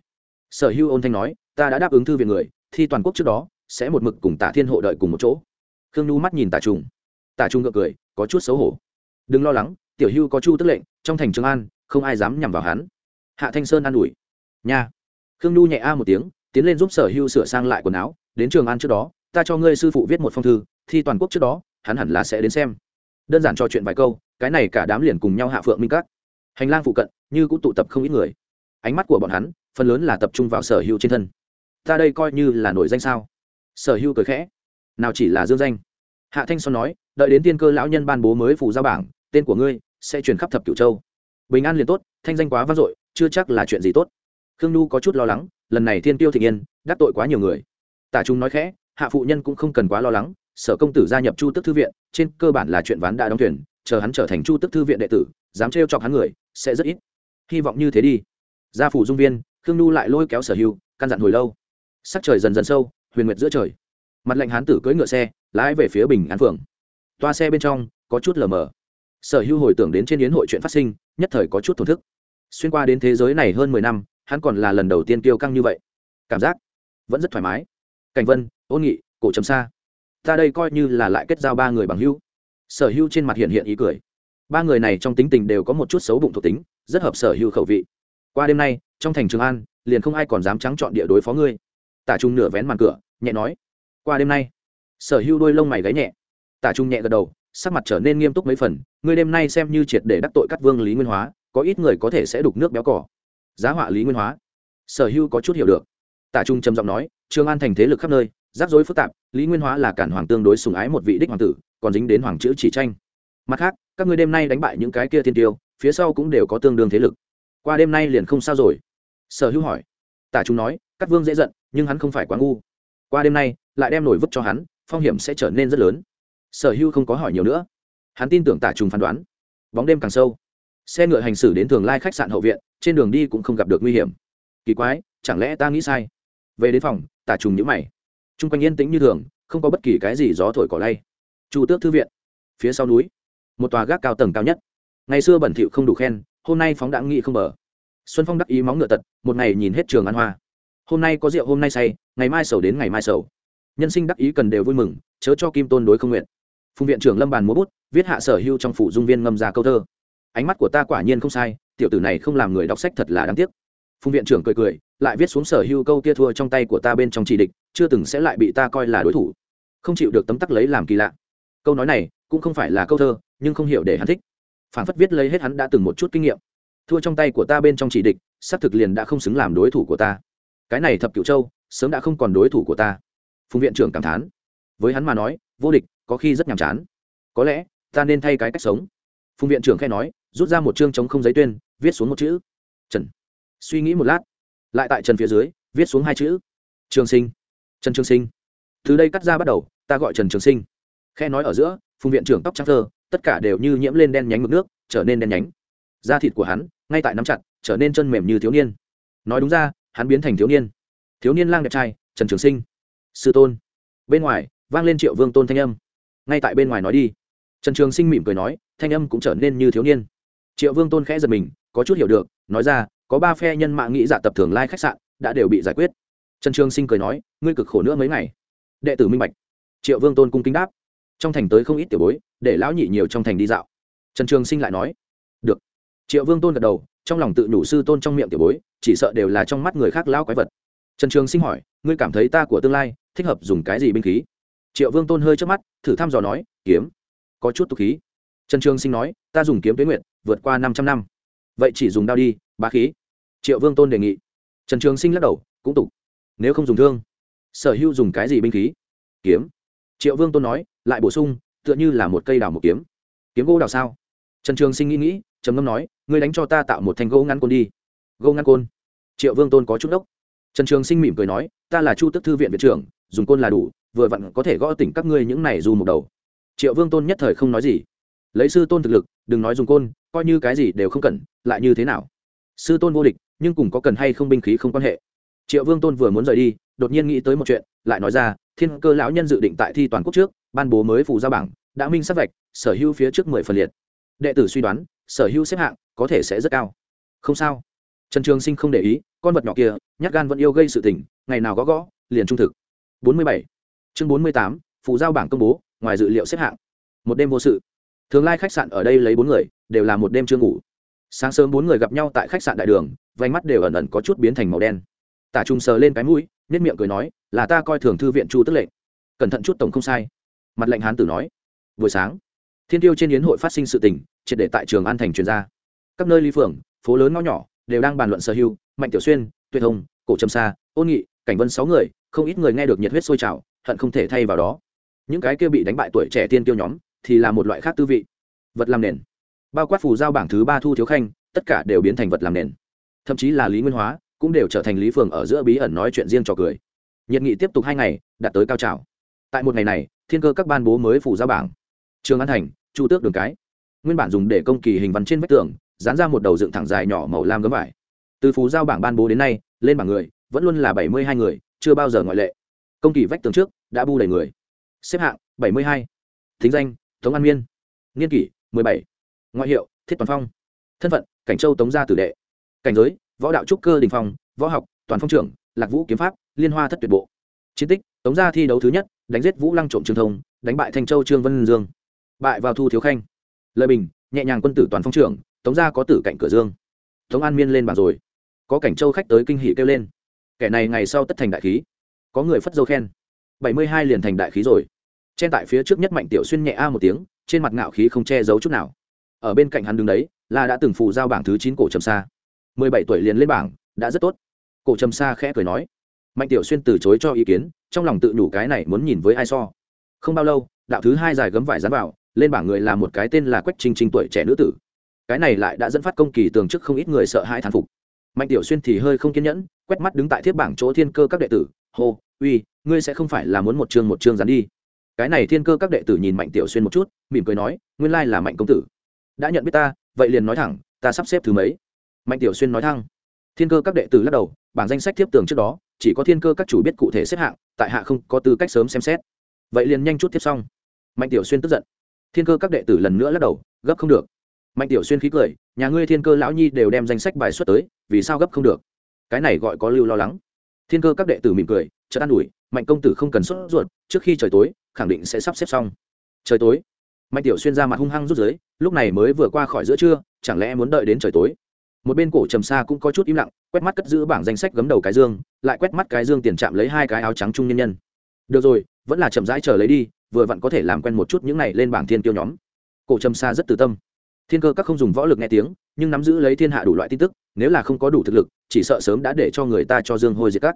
sở hưu ôn thanh nói, ta đã đáp ứng thư viện người, thi toàn quốc trước đó, sẽ một mực cùng tả thiên hộ đợi cùng một chỗ. Khương nhu mắt nhìn tả trùng. Tả trung gượng cười, có chút xấu hổ. Đừng lo lắng, tiểu hưu có chu tức lệnh, trong thành trường an, không ai dám nhằm vào hắn. Hạ thanh sơn an ủi, nha. Khương nhu nhẹ a một tiếng, tiến lên giúp sở hưu sửa sang lại quần áo, đến trường an trước đó, ta cho ngươi sư phụ viết một phong thư, thi toàn quốc trước đó, hắn hẳn là sẽ đến xem. Đơn giản trò chuyện vài câu, cái này cả đám liền cùng nhau hạ phượng minh các. Hành lang phụ cận, như cũng tụ tập không ít người. Ánh mắt của bọn hắn phần lớn là tập trung vào sở hữu trên thân. Ta đây coi như là nổi danh sao? Sở hữu cười khẽ. Nào chỉ là dương danh. Hạ thanh son nói, đợi đến tiên cơ lão nhân ban bố mới phủ giao bảng, tên của ngươi sẽ truyền khắp thập cửu châu. Bình an liền tốt, thanh danh quá vang dội, chưa chắc là chuyện gì tốt. Khương nhu có chút lo lắng, lần này thiên tiêu thị yên đắc tội quá nhiều người. Tả trung nói khẽ, hạ phụ nhân cũng không cần quá lo lắng, sở công tử gia nhập chu tức thư viện, trên cơ bản là chuyện ván đã đóng thuyền, chờ hắn trở thành chu tức thư viện đệ tử, dám trêu chọc hắn người, sẽ rất ít. Hy vọng như thế đi. Gia phủ dung viên khương nhu lại lôi kéo sở hưu, căn dặn hồi lâu. Sắc trời dần dần sâu, huyền nguyệt giữa trời. Mặt lệnh hán tử cưỡi ngựa xe, lái về phía bình an phường toa xe bên trong, có chút lờ mờ. Sở hưu hồi tưởng đến trên yến hội chuyện phát sinh, nhất thời có chút thổn thức. Xuyên qua đến thế giới này hơn mười năm, hắn còn là lần đầu tiên kiêu căng như vậy. Cảm giác vẫn rất thoải mái. Cảnh vân, ôn nghị, cổ trầm xa. Ta đây coi như là lại kết giao ba người bằng hưu sở hưu trên mặt hiện hiện ý cười. Ba người này trong tính tình đều có một chút xấu bụng thuộc tính, rất hợp sở hưu khẩu vị qua đêm nay, trong thành trường an, liền không ai còn dám trắng chọn địa đối phó ngươi. Tả trung nửa vén màn cửa, nhẹ nói, qua đêm nay. Sở hưu đôi lông mày gáy nhẹ. Tả trung nhẹ gật đầu, sắc mặt trở nên nghiêm túc mấy phần, ngươi đêm nay xem như triệt để đắc tội cắt vương lý nguyên hóa, có ít người có thể sẽ đục nước béo cỏ. Giá họa lý nguyên hóa. Sở hưu có chút hiểu được. Tạ trung trầm giọng nói, trường an thành thế lực khắp nơi, rắc rối phức tạp, lý nguyên hóa là cản hoàng tương đối sùng ái một vị đích hoàng tử, còn dính đến hoàng chữ chỉ tranh. Mặt khác, các ngươi đêm nay đánh bại những cái kia thiên tiêu, phía sau cũng đều có tương đương thế lực qua đêm nay liền không sao rồi. Sở hữu hỏi. Tả trung nói cắt vương dễ giận, nhưng hắn không phải quá ngu. Qua đêm nay, lại đem nổi vứt cho hắn, phong hiểm sẽ trở nên rất lớn. Sở hữu không có hỏi nhiều nữa. Hắn tin tưởng tả trung phán đoán. Bóng đêm càng sâu. Xe ngựa hành xử đến thường lai khách sạn hậu viện, trên đường đi cũng không gặp được nguy hiểm. Kỳ quái, chẳng lẽ ta nghĩ sai? Về đến phòng, tả trùng nhữ mày. T r u n g quanh yên tĩnh như thường, không có bất kỳ cái gì gió thổi cỏ lay. Chu tước thư viện. Phía sau núi, một tòa gác cao tầng cao nhất. Ngày xưa bẩn thỉu không đủ khen hôm nay phóng đãng nghị không bờ. Xuân phong đắc ý móng ngựa tật, một ngày nhìn hết trường ăn hoa. Hôm nay có rượu, hôm nay say, ngày mai sầu đến ngày mai sầu. Nhân sinh đắc ý cần đều vui mừng, chớ cho kim tôn đối không nguyện. Phùng viện trưởng lâm bàn múa bút, viết hạ sở hưu trong phủ dung viên ngâm ra câu thơ. Ánh mắt của ta quả nhiên không sai, tiểu tử này không làm người đọc sách thật là đáng tiếc. Phùng viện trưởng cười cười, lại viết xuống sở hưu câu tia thua trong tay của ta bên trong chỉ địch chưa từng sẽ lại bị ta coi là đối thủ. Không chịu được tấm tắc lấy làm kỳ lạ. Câu nói này cũng không phải là câu thơ, nhưng không hiểu để hắn thích phản phất viết lấy hết hắn đã từng một chút kinh nghiệm. Thua trong tay của ta bên trong chỉ địch, xác thực liền đã không xứng làm đối thủ của ta. Cái này thập cựu châu, sớm đã không còn đối thủ của ta. Phùng viện trưởng cảm thán. Với hắn mà nói, vô địch, có khi rất nhàm chán. Có lẽ, ta nên thay cái cách sống. Phùng viện trưởng khai nói, rút ra một chương chống không giấy tuyên, viết xuống một chữ. Trần. Suy nghĩ một lát. Lại tại trần phía dưới, viết xuống hai chữ. Trường sinh. Trần trường sinh. Từ đây cắt ra bắt đầu, ta gọi trần trường sinh. Khe nói ở giữa, phùng viện trưởng tóc trắng thơ tất cả đều như nhiễm lên đen nhánh mực nước, trở nên đen nhánh. Da thịt của hắn, ngay tại nắm chặt, trở nên chân mềm như thiếu niên. Nói đúng ra, hắn biến thành thiếu niên. Thiếu niên lang đẹp trai, trần trường sinh. Sư tôn. Bên ngoài, vang lên triệu vương tôn thanh âm. Ngay tại bên ngoài nói đi. Trần trường sinh mỉm cười nói, thanh âm cũng trở nên như thiếu niên. Triệu vương tôn khẽ giật mình, có chút hiểu được, nói ra, có ba phe nhân mạng nghĩ dạ tập thường lai khách sạn, đã đều bị giải quyết. Trần trường sinh cười nói, ngươi cực khổ nữa mấy ngày. Đệ tử minh bạch. Triệu vương tôn cung kính đáp. Trong thành tới không ít tiểu bối để lão nhị nhiều trong thành đi dạo. Trần trường sinh lại nói, được. Triệu vương tôn gật đầu, trong lòng tự nhủ sư tôn trong miệng tiểu bối, chỉ sợ đều là trong mắt người khác lão quái vật. Trần trường sinh hỏi, ngươi cảm thấy ta của tương lai thích hợp dùng cái gì binh khí? Triệu vương tôn hơi trước mắt, thử thăm dò nói, kiếm, có chút tục khí. Trần trường sinh nói, ta dùng kiếm tuyến nguyện vượt qua năm trăm năm. Vậy chỉ dùng đao đi, bá khí. Triệu vương tôn đề nghị. Trần trường sinh lắc đầu, cũng tục. Nếu không dùng thương, sở hữu dùng cái gì binh khí? Kiếm. Triệu vương tôn nói, lại bổ sung tựa như là một cây đào một kiếm. Kiếm gỗ đào sao? Trần trường sinh nghĩ nghĩ, trầm ngâm nói, ngươi đánh cho ta tạo một thanh gỗ ngăn côn đi. Gỗ ngăn côn? Triệu vương tôn có chút đốc. Trần trường sinh mỉm cười nói, ta là chu tức thư viện viện trưởng, dùng côn là đủ, vừa vặn có thể gõ tỉnh các ngươi những này dù một đầu. Triệu vương tôn nhất thời không nói gì. Lấy sư tôn thực lực, đừng nói dùng côn, coi như cái gì đều không cần, lại như thế nào? Sư tôn vô địch, nhưng cùng có cần hay không binh khí không quan hệ. Triệu vương tôn vừa muốn rời đi, đột nhiên nghĩ tới một chuyện, lại nói ra, thiên cơ lão nhân dự định tại thi toàn quốc trước ban bố mới phù ra bảng, đã minh sát vạch, sở hữu phía trước mười phần liệt. Đệ tử suy đoán, sở hữu xếp hạng có thể sẽ rất cao. Không sao. Trần trường sinh không để ý, con vật nhỏ kia, nhát gan vẫn yêu gây sự tình, ngày nào gõ gõ, liền trung thực. Bốn mươi bảy. Chương bốn mươi tám, phù giao bảng công bố, ngoài dự liệu xếp hạng. Một đêm vô sự. Thường lai khách sạn ở đây lấy bốn người, đều là một đêm chưa ngủ. Sáng sớm bốn người gặp nhau tại khách sạn đại đường, vành mắt đều ẩn ẩn có chút biến thành màu đen. Tả trung sờ lên cái mũi nếp miệng cười nói, là ta coi thường thư viện chu tức lệnh. Cẩn thận chút tổng không sai mặt lệnh hán tử nói buổi sáng thiên tiêu trên yến hội phát sinh sự tình triệt để tại trường an thành truyền ra. Các nơi ly phường phố lớn ngõ nhỏ đều đang bàn luận sở hưu, mạnh tiểu xuyên tuyệt thông cổ trầm xa ôn nghị cảnh vân sáu người không ít người nghe được nhiệt huyết sôi trào hận không thể thay vào đó. Những cái kia bị đánh bại tuổi trẻ tiên tiêu nhóm thì là một loại khác tư vị. Vật làm nền. Bao quát phù giao bảng thứ ba thu thiếu khanh tất cả đều biến thành vật làm nền. Thậm chí là lý nguyên hóa cũng đều trở thành lý phường ở giữa bí ẩn nói chuyện riêng trò cười. Nhiệt nghị tiếp tục hai ngày đạt tới cao trào. Tại một ngày này thiên cơ các ban bố mới phủ ra bảng. Trường an thành, chu tước đường cái. Nguyên bản dùng để công kỳ hình văn trên vách tường, dán ra một đầu dựng thẳng dài nhỏ màu lam gấm vải. Từ phú giao bảng ban bố đến nay, lên bảng người, vẫn luôn là bảy mươi hai người, chưa bao giờ ngoại lệ. Công kỳ vách tường trước, đã bu đầy người. Xếp hạng, bảy mươi hai. Thính danh, tống an miên. Niên kỷ, mười bảy. Ngoại hiệu, thiết toàn phong. Thân phận, cảnh châu tống gia tử đệ. Cảnh giới, võ đạo trúc cơ đình phong, võ học, toàn phong trưởng, lạc vũ kiếm pháp, liên hoa thất tuyệt bộ. Chiến tích, tống gia thi đấu thứ nhất đánh giết vũ lăng trộm trường thông, đánh bại thanh châu trương vân dương. Bại vào thu thiếu khanh. Lời bình, nhẹ nhàng quân tử toàn phong trưởng, tống gia có tử cạnh cửa dương. Tống an miên lên bảng rồi. Có cảnh châu khách tới kinh hỷ kêu lên. Kẻ này ngày sau tất thành đại khí. Có người phất dâu khen. Bảy mươi hai liền thành đại khí rồi. Trên tại phía trước nhất mạnh tiểu xuyên nhẹ a một tiếng, trên mặt ngạo khí không che giấu chút nào. Ở bên cạnh hắn đứng đấy, là đã từng phụ giao bảng thứ chín cổ trầm sa. Mười bảy tuổi liền lên bảng, đã rất tốt. Cổ trầm sa khẽ cười nói mạnh tiểu xuyên từ chối cho ý kiến, trong lòng tự nhủ cái này muốn nhìn với ai so. Không bao lâu, đạo thứ hai dài gấm vải dán vào, lên bảng người là một cái tên là quách trinh trinh tuổi trẻ nữ tử. Cái này lại đã dẫn phát công kỳ tường trước không ít người sợ hãi thán phục. Mạnh tiểu xuyên thì hơi không kiên nhẫn, quét mắt đứng tại thiết bảng chỗ thiên cơ các đệ tử, hô, uy, ngươi sẽ không phải là muốn một chương một chương dán đi. Cái này thiên cơ các đệ tử nhìn mạnh tiểu xuyên một chút, mỉm cười nói, nguyên lai là mạnh công tử. Đã nhận biết ta, vậy liền nói thẳng, ta sắp xếp thứ mấy? Mạnh tiểu xuyên nói thăng thiên cơ các đệ tử lắc đầu, bảng danh sách tiếp tường trước đó, chỉ có thiên cơ các chủ biết cụ thể xếp hạng, tại hạ không có tư cách sớm xem xét. Vậy liền nhanh chút tiếp xong. Mạnh tiểu xuyên tức giận. Thiên cơ các đệ tử lần nữa lắc đầu, gấp không được. Mạnh tiểu xuyên khí cười, nhà ngươi thiên cơ lão nhi đều đem danh sách bài xuất tới, vì sao gấp không được? Cái này gọi có lưu lo lắng. Thiên cơ các đệ tử mỉm cười, chợt an ủi, mạnh công tử không cần sốt ruột, trước khi trời tối, khẳng định sẽ sắp xếp xong. Trời tối. Mạnh tiểu xuyên ra mặt hung hăng rút dưới lúc này mới vừa qua khỏi giữa trưa, chẳng lẽ muốn đợi đến trời tối? Một bên cổ trầm xa cũng có chút im lặng, quét mắt cất giữ bảng danh sách gấm đầu cái dương, lại quét mắt cái dương tiền chạm lấy hai cái áo trắng trung nhân nhân. Được rồi, vẫn là chậm rãi chờ lấy đi, vừa vặn có thể làm quen một chút những này lên bảng thiên tiêu nhóm. Cổ trầm xa rất từ tâm. Thiên cơ các không dùng võ lực nghe tiếng, nhưng nắm giữ lấy thiên hạ đủ loại tin tức, nếu là không có đủ thực lực, chỉ sợ sớm đã để cho người ta cho dương hôi diệt các.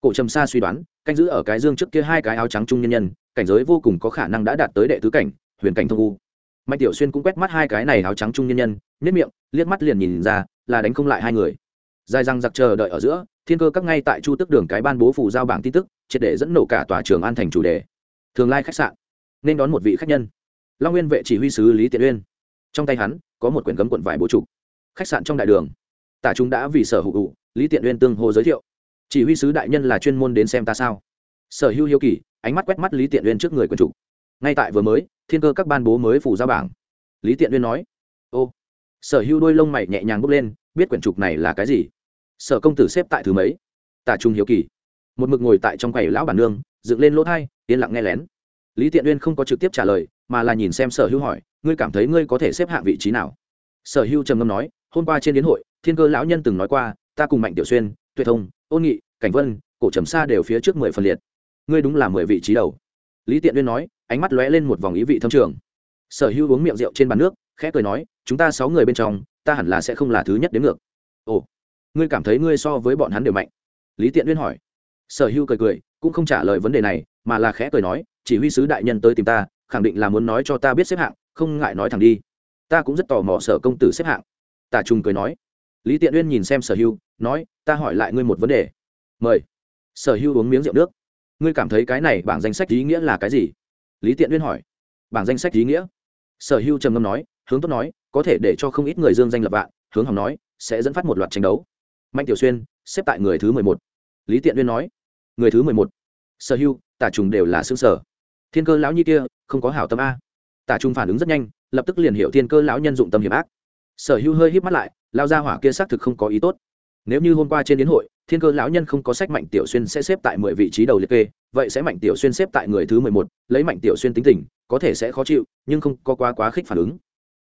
Cổ trầm sa suy đoán, canh giữ ở cái dương trước kia hai cái áo trắng trung nhân nhân, cảnh giới vô cùng có khả năng đã đạt tới đệ tứ cảnh, huyền cảnh thông u mạnh tiểu xuyên cũng quét mắt hai cái này áo trắng trung nhân nhân nếp miệng, liếc mắt liền nhìn ra, là đánh không lại hai người. Dài răng giặc chờ đợi ở giữa, thiên cơ các ngay tại chu tức đường cái ban bố phủ giao bảng tin tức, triệt để dẫn nổ cả tòa trường an thành chủ đề. Thường lai khách sạn. Nên đón một vị khách nhân. Long nguyên vệ chỉ huy sứ lý tiện uyên. Trong tay hắn, có một quyển gấm quận vải bố trục. Khách sạn trong đại đường. Tả chúng đã vì sở hữu lý tiện uyên tương hồ giới thiệu. Chỉ huy sứ đại nhân là chuyên môn đến xem ta sao. Sở hữu hiếu kỳ, ánh mắt quét mắt lý tiện uyên trước người quần trục ngay tại vừa mới, thiên cơ các ban bố mới phủ ra bảng. Lý tiện uyên nói, ô. Sở hữu đôi lông mày nhẹ nhàng bốc lên, biết quyển trục này là cái gì. Sở công tử xếp tại thứ mấy? Tả trung hiếu kỳ. Một mực ngồi tại trong quầy lão bản nương, dựng lên lỗ thai, yên lặng nghe lén. Lý tiện uyên không có trực tiếp trả lời, mà là nhìn xem sở hữu hỏi, ngươi cảm thấy ngươi có thể xếp hạng vị trí nào? Sở hữu trầm ngâm nói, hôm qua trên đến hội, thiên cơ lão nhân từng nói qua, ta cùng mạnh tiểu xuyên tuyệt thông, ôn nghị, cảnh vân, cổ trầm xa đều phía trước mười phần liệt. Ngươi đúng là mười vị trí đầu lý tiện uyên nói, ánh mắt lóe lên một vòng ý vị thâm trường. Sở hữu uống miệng rượu trên bàn nước, khẽ cười nói, chúng ta sáu người bên trong, ta hẳn là sẽ không là thứ nhất đến ngược. Ồ, ngươi cảm thấy ngươi so với bọn hắn đều mạnh? Lý tiện uyên hỏi. Sở hữu cười cười, cũng không trả lời vấn đề này, mà là khẽ cười nói, chỉ huy sứ đại nhân tới tìm ta, khẳng định là muốn nói cho ta biết xếp hạng, không ngại nói thẳng đi. Ta cũng rất tò mò sở công tử xếp hạng. Tả trung cười nói. Lý tiện uyên nhìn xem sở hưu nói, ta hỏi lại ngươi một vấn đề. Mời. Sở hưu uống miếng rượu nước ngươi cảm thấy cái này bảng danh sách ý nghĩa là cái gì? Lý tiện uyên hỏi. Bảng danh sách ý nghĩa? Sở hưu trầm ngâm nói, hướng tốt nói, có thể để cho không ít người dương danh lập vạn, hướng hỏng nói, sẽ dẫn phát một loạt tranh đấu. Mạnh tiểu xuyên, xếp tại người thứ mười một. Lý tiện uyên nói, người thứ mười một. Sở hưu, tả trùng đều là xương sở. Thiên cơ lão nhi kia, không có hảo tâm a. Tả trung phản ứng rất nhanh, lập tức liền hiểu thiên cơ lão nhân dụng tâm hiểm ác. Sở hữu hơi híp mắt lại, lao ra hỏa kia xác thực không có ý tốt. Nếu như hôm qua trên đến hội thiên cơ lão nhân không có sách mạnh tiểu xuyên sẽ xếp tại mười vị trí đầu liệt kê, vậy sẽ mạnh tiểu xuyên xếp tại người thứ mười một, lấy mạnh tiểu xuyên tính tình, có thể sẽ khó chịu, nhưng không có quá quá khích phản ứng.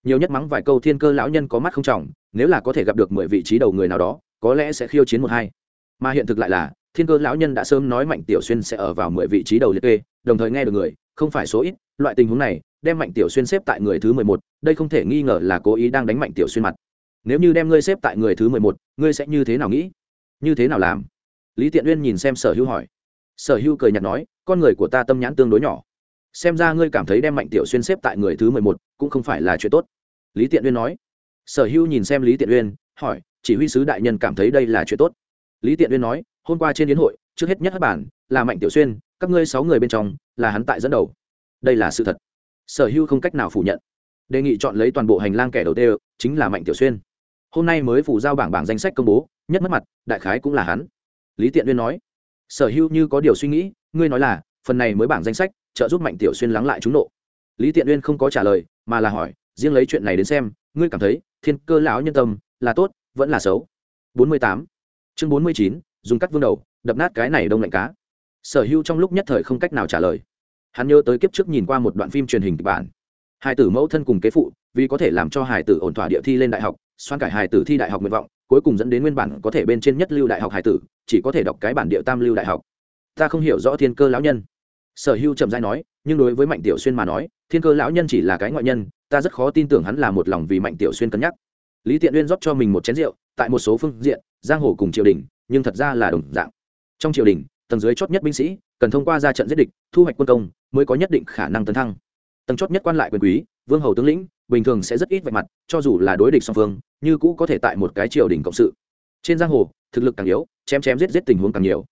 Nhiều nhất mắng vài câu thiên cơ lão nhân có mắt không trọng, nếu là có thể gặp được mười vị trí đầu người nào đó, có lẽ sẽ khiêu chiến một hai. Mà hiện thực lại là, thiên cơ lão nhân đã sớm nói mạnh tiểu xuyên sẽ ở vào mười vị trí đầu liệt kê, đồng thời nghe được người, không phải số ít, loại tình huống này, đem mạnh tiểu xuyên xếp tại người thứ mười một, đây không thể nghi ngờ là cố ý đang đánh mạnh tiểu xuyên mặt. Nếu như đem ngươi xếp tại người thứ mười một, ngươi sẽ như thế nào nghĩ? Như thế nào làm? Lý tiện uyên nhìn xem sở hữu hỏi. Sở hữu cười nhạt nói, con người của ta tâm nhãn tương đối nhỏ. Xem ra ngươi cảm thấy đem mạnh tiểu xuyên xếp tại người thứ mười một cũng không phải là chuyện tốt. Lý tiện uyên nói. Sở hữu nhìn xem lý tiện uyên, hỏi, chỉ huy sứ đại nhân cảm thấy đây là chuyện tốt. Lý tiện uyên nói, hôm qua trên yến hội, trước hết nhất hất bản, là mạnh tiểu xuyên, các ngươi sáu người bên trong, là hắn tại dẫn đầu. Đây là sự thật. Sở hữu không cách nào phủ nhận. Đề nghị chọn lấy toàn bộ hành lang kẻ đầu tiên, chính là mạnh tiểu xuyên. Hôm nay mới phủ giao bảng bảng danh sách công bố nhất mất mặt đại khái cũng là hắn. Lý tiện uyên nói sở hữu như có điều suy nghĩ ngươi nói là phần này mới bảng danh sách trợ giúp mạnh tiểu xuyên lắng lại chúng nộ. Lý tiện uyên không có trả lời mà là hỏi riêng lấy chuyện này đến xem ngươi cảm thấy thiên cơ lão nhân tâm là tốt vẫn là xấu? 48. chương 49, dùng cắt vương đầu đập nát cái này đông lạnh cá. Sở hữu trong lúc nhất thời không cách nào trả lời. Hắn nhớ tới kiếp trước nhìn qua một đoạn phim truyền hình kịch bản. Hai tử mẫu thân cùng kế phụ vì có thể làm cho hải tử ổn thỏa địa thi lên đại học xoan cải hải tử thi đại học nguyện vọng cuối cùng dẫn đến nguyên bản có thể bên trên nhất lưu đại học hải tử, chỉ có thể đọc cái bản địa tam lưu đại học. Ta không hiểu rõ thiên cơ lão nhân. Sở hưu chậm dai nói, nhưng đối với mạnh tiểu xuyên mà nói, thiên cơ lão nhân chỉ là cái ngoại nhân, ta rất khó tin tưởng hắn là một lòng vì mạnh tiểu xuyên cân nhắc. Lý tiện uyên rót cho mình một chén rượu, tại một số phương diện, giang hồ cùng triều đình, nhưng thật ra là đồng dạng. Trong triều đình, tầng dưới chót nhất binh sĩ, cần thông qua ra trận giết địch, thu hoạch quân công, mới có nhất định khả năng tấn thăng. Tầng chót nhất quan lại quyền quý, vương hầu tướng lĩnh bình thường sẽ rất ít vạch mặt, cho dù là đối địch song phương, như cũ có thể tại một cái triều đình cộng sự. Trên giang hồ, thực lực càng yếu, chém chém giết giết tình huống càng nhiều.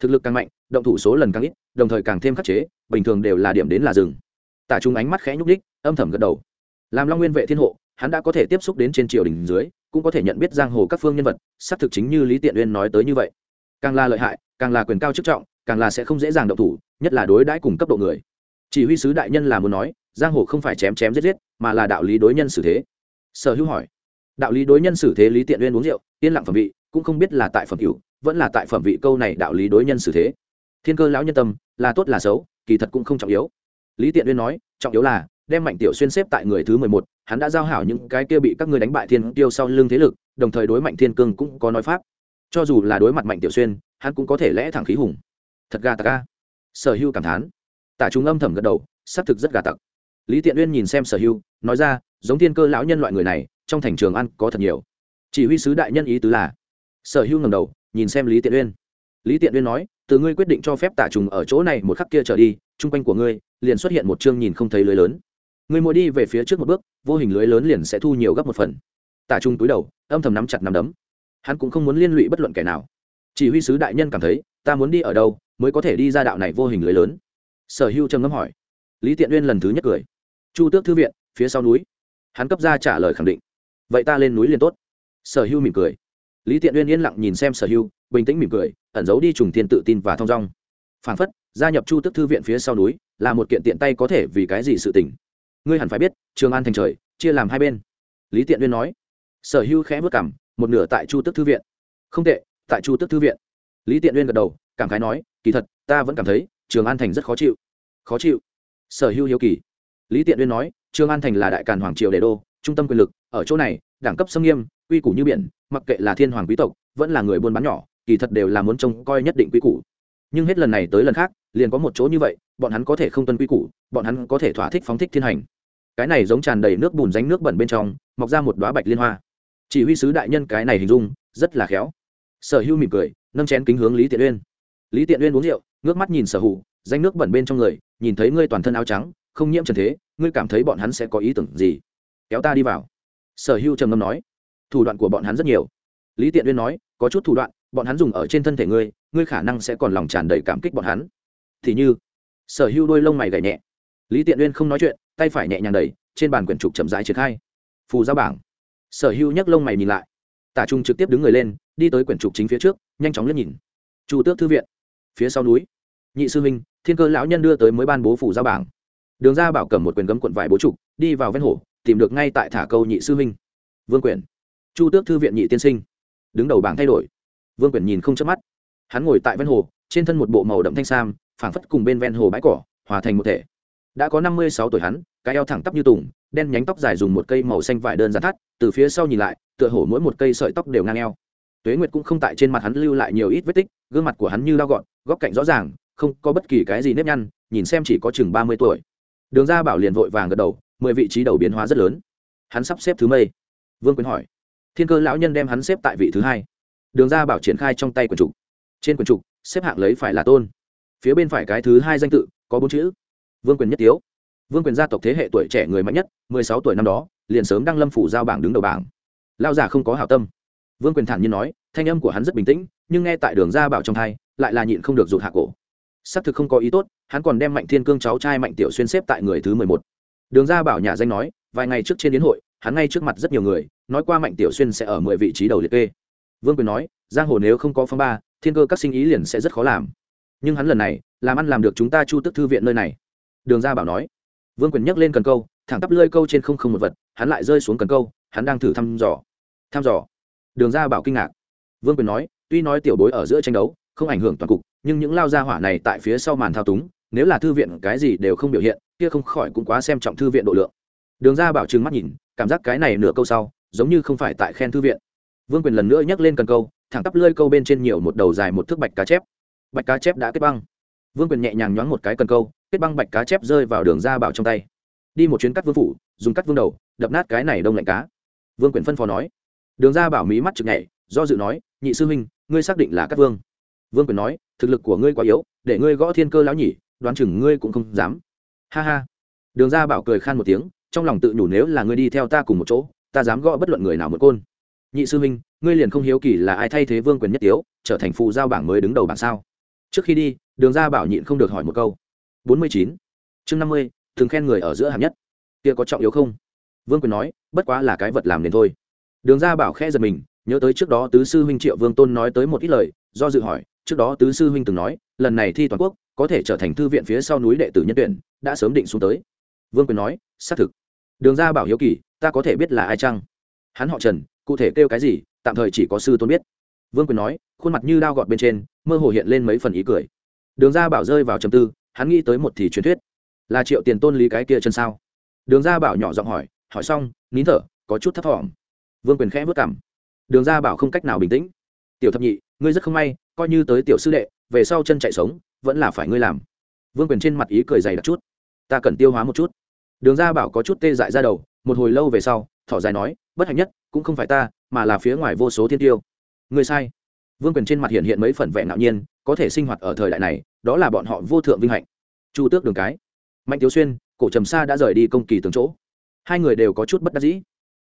Thực lực càng mạnh, động thủ số lần càng ít, đồng thời càng thêm khắc chế, bình thường đều là điểm đến là rừng tả trung ánh mắt khẽ nhúc đích âm thầm gật đầu. Làm long nguyên vệ thiên hộ, hắn đã có thể tiếp xúc đến trên triều đình dưới, cũng có thể nhận biết giang hồ các phương nhân vật, xác thực chính như lý tiện uyên nói tới như vậy. Càng là lợi hại, càng là quyền cao chức trọng, càng là sẽ không dễ dàng động thủ, nhất là đối đãi cùng cấp độ người. Chỉ huy sứ đại nhân là muốn nói giang hồ không phải chém chém giết giết, mà là đạo lý đối nhân xử thế. Sở hữu hỏi. Đạo lý đối nhân xử thế lý tiện uyên uống rượu, yên lặng phẩm vị, cũng không biết là tại phẩm cửu vẫn là tại phẩm vị câu này đạo lý đối nhân xử thế. Thiên cơ lão nhân tâm, là tốt là xấu, kỳ thật cũng không trọng yếu. Lý tiện uyên nói, trọng yếu là, đem mạnh tiểu xuyên xếp tại người thứ mười một, hắn đã giao hảo những cái kia bị các ngươi đánh bại thiên tiêu sau lưng thế lực, đồng thời đối mạnh thiên cương cũng có nói pháp. Cho dù là đối mặt mạnh tiểu xuyên, hắn cũng có thể lẽ thẳng khí hùng. Thật gà tặc ca sở hưu cảm thán. Tả chúng âm thầm gật đầu, xác thực rất gà tặc lý tiện uyên nhìn xem sở hưu nói ra, giống thiên cơ lão nhân loại người này, trong thành trường ăn có thật nhiều. Chỉ huy sứ đại nhân ý tứ là, sở hưu ngầm đầu, nhìn xem lý tiện uyên. Lý tiện uyên nói, từ ngươi quyết định cho phép tả trùng ở chỗ này một khắc kia trở đi, chung quanh của ngươi, liền xuất hiện một chương nhìn không thấy lưới lớn. Ngươi mỗi đi về phía trước một bước, vô hình lưới lớn liền sẽ thu nhiều gấp một phần. Tả trung túi đầu, âm thầm nắm chặt nắm đấm. Hắn cũng không muốn liên lụy bất luận kẻ nào. Chỉ huy sứ đại nhân cảm thấy, ta muốn đi ở đâu, mới có thể đi ra đạo này vô hình lưới lớn? Sở hưu trầm ngâm hỏi. Lý tiện uyên lần thứ nhất cười chu tước thư viện, phía sau núi. Hắn cấp ra trả lời khẳng định. Vậy ta lên núi liền tốt. Sở hưu mỉm cười. Lý tiện uyên yên lặng nhìn xem sở hưu, bình tĩnh mỉm cười, ẩn giấu đi trùng thiên tự tin và thong dong. Phản phất, gia nhập chu tước thư viện phía sau núi là một kiện tiện tay có thể vì cái gì sự tình. Ngươi hẳn phải biết, trường an thành trời, chia làm hai bên. Lý tiện uyên nói. Sở hưu khẽ vất cảm một nửa tại chu tước thư viện. Không tệ, tại chu tước thư viện. Lý tiện uyên gật đầu, cảm khái nói, kỳ thật, ta vẫn cảm thấy, trường an thành rất khó chịu. Khó chịu. Sở hưu hiếu kỳ lý tiện uyên nói trường an thành là đại càn hoàng triều đề đô, trung tâm quyền lực, ở chỗ này, đẳng cấp xâm nghiêm, quy củ như biển, mặc kệ là thiên hoàng quý tộc, vẫn là người buôn bán nhỏ, kỳ thật đều là muốn trông coi nhất định quy củ. Nhưng hết lần này tới lần khác, liền có một chỗ như vậy, bọn hắn có thể không tuân quy củ, bọn hắn có thể thỏa thích phóng thích thiên hành. Cái này giống tràn đầy nước bùn ránh nước bẩn bên trong, mọc ra một đoá bạch liên hoa. Chỉ huy sứ đại nhân cái này hình dung, rất là khéo. Sở hữu mỉm cười, nâng chén kính hướng lý tiện uyên. Lý tiện uyên uống rượu, ngước mắt nhìn sở hữu danh nước bẩn bên trong người, nhìn thấy ngươi toàn thân áo trắng không nhiễm trần thế, ngươi cảm thấy bọn hắn sẽ có ý tưởng gì? Kéo ta đi vào. Sở hữu trầm ngâm nói. Thủ đoạn của bọn hắn rất nhiều. Lý tiện uyên nói, có chút thủ đoạn, bọn hắn dùng ở trên thân thể ngươi ngươi khả năng sẽ còn lòng tràn đầy cảm kích bọn hắn. Thì như, sở hữu đôi lông mày gảy nhẹ. Lý tiện uyên không nói chuyện, tay phải nhẹ nhàng đẩy, trên bàn quyển trục chậm rãi triển khai. Phù giao bảng. Sở hữu nhấc lông mày nhìn lại. Tả trung trực tiếp đứng người lên, đi tới quyển trục chính phía trước, nhanh chóng liếc nhìn. Chu tước thư viện. Phía sau núi. Nhị sư huynh, thiên cơ lão nhân đưa tới mới ban bố phủ giao bảng đường ra bảo cầm một quyền gấm cuộn vải bố trục, đi vào ven hồ, tìm được ngay tại thả câu nhị sư huynh. Vương quyền chu tước thư viện nhị tiên sinh. Đứng đầu bảng thay đổi. Vương quyền nhìn không chớp mắt. Hắn ngồi tại ven hồ, trên thân một bộ màu đậm thanh sam, phảng phất cùng bên ven hồ bãi cỏ, hòa thành một thể. Đã có năm mươi sáu tuổi hắn, cái eo thẳng tắp như tùng, đen nhánh tóc dài dùng một cây màu xanh vải đơn giản thắt, từ phía sau nhìn lại, tựa hổ mỗi một cây sợi tóc đều ngang eo tuế nguyệt cũng không tại trên mặt hắn lưu lại nhiều ít vết tích, gương mặt của hắn như lao gọn, góc cạnh rõ ràng, không có bất kỳ cái gì nếp nhăn, nhìn xem chỉ có chừng ba mươi tuổi đường gia bảo liền vội vàng gật đầu, mười vị trí đầu biến hóa rất lớn. Hắn sắp xếp thứ mây. Vương quyến hỏi. Thiên cơ lão nhân đem hắn xếp tại vị thứ hai. Đường gia bảo triển khai trong tay quần trục. Trên quần trục, xếp hạng lấy phải là tôn. Phía bên phải cái thứ hai danh tự, có bốn chữ. Vương quyền nhất tiếu. Vương quyền gia tộc thế hệ tuổi trẻ người mạnh nhất, mười sáu tuổi năm đó, liền sớm đăng lâm phủ giao bảng đứng đầu bảng. Lao giả không có hảo tâm. Vương quyền thản nhiên nói, thanh âm của hắn rất bình tĩnh, nhưng nghe tại đường gia bảo trong thai lại là nhịn không được rụt hạ cổ xác thực không có ý tốt, hắn còn đem mạnh thiên cương cháu trai mạnh tiểu xuyên xếp tại người thứ mười một. Đường ra bảo nhà danh nói, vài ngày trước trên đến hội, hắn ngay trước mặt rất nhiều người, nói qua mạnh tiểu xuyên sẽ ở mười vị trí đầu liệt kê. Vương quyền nói, giang hồ nếu không có phong ba, thiên cơ các sinh ý liền sẽ rất khó làm. Nhưng hắn lần này, làm ăn làm được chúng ta chu tức thư viện nơi này. Đường ra bảo nói. Vương quyền nhấc lên cần câu, thẳng tắp lơi câu trên không không một vật, hắn lại rơi xuống cần câu, hắn đang thử thăm dò. Thăm dò. Đường ra bảo kinh ngạc. Vương quyền nói, tuy nói tiểu bối ở giữa tranh đấu, không ảnh hưởng toàn cục nhưng những lao gia hỏa này tại phía sau màn thao túng, nếu là thư viện cái gì đều không biểu hiện, kia không khỏi cũng quá xem trọng thư viện độ lượng. Đường ra bảo trừng mắt nhìn, cảm giác cái này nửa câu sau, giống như không phải tại khen thư viện. Vương quyền lần nữa nhắc lên cần câu, thẳng tắp lơi câu bên trên nhiều một đầu dài một thước bạch cá chép. Bạch cá chép đã kết băng. Vương quyền nhẹ nhàng nhoáng một cái cần câu, kết băng bạch cá chép rơi vào đường ra bảo trong tay. Đi một chuyến cắt vương phủ, dùng cắt vương đầu, đập nát cái này đông lạnh cá. Vương quyền phân phó nói. Đường ra bảo mí mắt chực nhảy, do dự nói, nhị sư huynh, ngươi xác định là cắt vương. Vương quyền nói thực lực của ngươi quá yếu, để ngươi gõ thiên cơ lão nhỉ, đoán chừng ngươi cũng không dám. Ha ha. Đường ra bảo cười khan một tiếng, trong lòng tự nhủ nếu là ngươi đi theo ta cùng một chỗ, ta dám gõ bất luận người nào một côn. Nhị sư huynh, ngươi liền không hiếu kỳ là ai thay thế vương quyền nhất tiếu, trở thành phụ giao bảng mới đứng đầu bảng sao? Trước khi đi, đường ra bảo nhịn không được hỏi một câu. Bốn mươi chín. Chương năm mươi, thường khen người ở giữa hạng nhất. Kia có trọng yếu không? Vương quyền nói, bất quá là cái vật làm nên thôi. Đường ra bảo khẽ giật mình, nhớ tới trước đó tứ sư huynh triệu vương tôn nói tới một ít lời, do dự hỏi trước đó tứ sư huynh từng nói, lần này thi toàn quốc, có thể trở thành thư viện phía sau núi đệ tử nhân tuyển, đã sớm định xuống tới. Vương quyền nói, xác thực. Đường ra bảo hiếu kỳ, ta có thể biết là ai chăng? Hắn họ trần, cụ thể kêu cái gì, tạm thời chỉ có sư tôn biết. Vương quyền nói, khuôn mặt như đao gọt bên trên, mơ hồ hiện lên mấy phần ý cười. Đường ra bảo rơi vào trầm tư, hắn nghĩ tới một thì truyền thuyết. Là triệu tiền tôn lý cái kia chân sao? Đường ra bảo nhỏ giọng hỏi hỏi xong, nín thở, có chút thấp thỏm. Vương quyền khẽ vất cảm đường ra bảo không cách nào bình tĩnh. Tiểu thập nhị, ngươi rất không may coi như tới tiểu sư đệ, về sau chân chạy sống, vẫn là phải ngươi làm. Vương quyền trên mặt ý cười dày đặc chút. Ta cần tiêu hóa một chút. Đường ra bảo có chút tê dại ra đầu, một hồi lâu về sau, thỏ dài nói, bất hạnh nhất, cũng không phải ta, mà là phía ngoài vô số thiên tiêu. Người sai. Vương quyền trên mặt hiện hiện mấy phần vẻ ngạo nhiên, có thể sinh hoạt ở thời đại này, đó là bọn họ vô thượng vinh hạnh. Chu tước đường cái. Mạnh tiếu xuyên, cổ trầm sa đã rời đi công kỳ từng chỗ. Hai người đều có chút bất đắc dĩ.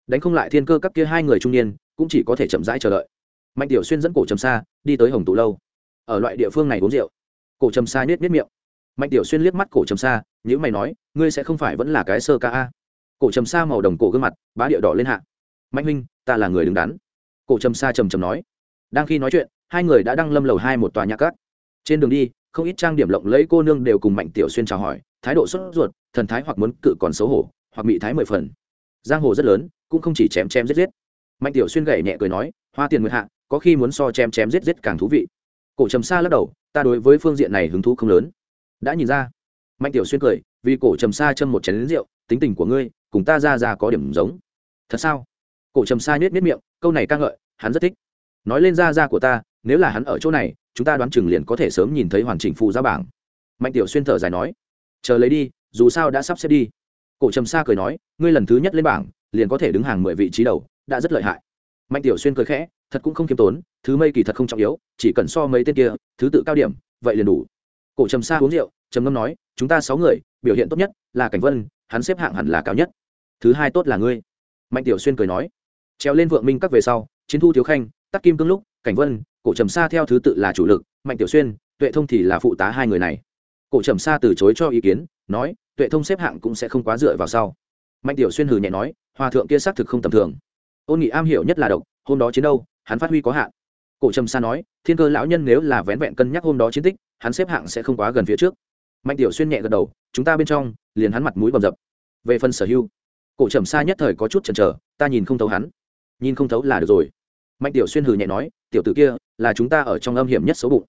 Đánh không lại thiên cơ các kia hai người trung niên, cũng chỉ có thể chậm rãi chờ đợi mạnh tiểu xuyên dẫn cổ trầm sa đi tới hồng tụ lâu. Ở loại địa phương này uống rượu, cổ trầm sa nhét nhét miệng. Mạnh tiểu xuyên liếc mắt cổ trầm sa nhữ mày nói, ngươi sẽ không phải vẫn là cái sơ ca a? Cổ trầm sa màu đồng cổ gương mặt, bá địa đỏ lên hạ. Mạnh huynh, ta là người đứng đắn. Cổ trầm sa trầm trầm nói. Đang khi nói chuyện, hai người đã đăng lâm lầu hai một tòa nhà cát. Trên đường đi, không ít trang điểm lộng lẫy cô nương đều cùng mạnh tiểu xuyên chào hỏi, thái độ sốt ruột, thần thái hoặc muốn cự còn xấu hổ, hoặc bị thái mười phần. Giang hồ rất lớn, cũng không chỉ chém chém giết giết mạnh tiểu xuyên gậy nhẹ cười nói, hoa tiền nguyệt hạ, có khi muốn so chém chém giết giết càng thú vị. Cổ trầm sa lắc đầu, ta đối với phương diện này hứng thú không lớn. Đã nhìn ra. Mạnh tiểu xuyên cười, vì cổ trầm sa châm một chén lính rượu, tính tình của ngươi, cùng ta ra ra có điểm giống. Thật sao? Cổ trầm sa nhếch nhếch miệng, câu này ca ngợi, hắn rất thích. Nói lên ra ra của ta, nếu là hắn ở chỗ này, chúng ta đoán chừng liền có thể sớm nhìn thấy hoàn chỉnh phù ra bảng. Mạnh tiểu xuyên thở dài nói, chờ lấy đi, dù sao đã sắp xếp đi. Cổ trầm sa cười nói, ngươi lần thứ nhất lên bảng, liền có thể đứng hàng mười vị trí đầu đã rất lợi hại. Mạnh tiểu xuyên cười khẽ, thật cũng không kiêm tốn, thứ mây kỳ thật không trọng yếu, chỉ cần so mấy tên kia, thứ tự cao điểm, vậy liền đủ. Cổ trầm sa uống rượu, trầm ngâm nói, chúng ta sáu người, biểu hiện tốt nhất là cảnh vân, hắn xếp hạng hẳn là cao nhất. Thứ hai tốt là ngươi. Mạnh tiểu xuyên cười nói. Treo lên vượng minh các về sau, chiến thu thiếu khanh, tắc kim cương lúc, cảnh vân, cổ trầm sa theo thứ tự là chủ lực, mạnh tiểu xuyên, tuệ thông thì là phụ tá hai người này. Cổ trầm sa từ chối cho ý kiến, nói, tuệ thông xếp hạng cũng sẽ không quá dựa vào sau. Mạnh tiểu xuyên hừ nhẹ nói, hòa thượng kia xác thực không tầm thường ôn nghị am hiểu nhất là độc, hôm đó chiến đâu, hắn phát huy có hạn. Cổ trầm sa nói, thiên cơ lão nhân nếu là vén vẹn cân nhắc hôm đó chiến tích, hắn xếp hạng sẽ không quá gần phía trước. Mạnh tiểu xuyên nhẹ gật đầu, chúng ta bên trong, liền hắn mặt mũi bầm dập. Về phần sở hưu cổ trầm sa nhất thời có chút chần chờ, ta nhìn không thấu hắn. Nhìn không thấu là được rồi. Mạnh tiểu xuyên hừ nhẹ nói, tiểu tử kia, là chúng ta ở trong âm hiểm nhất xấu bụng.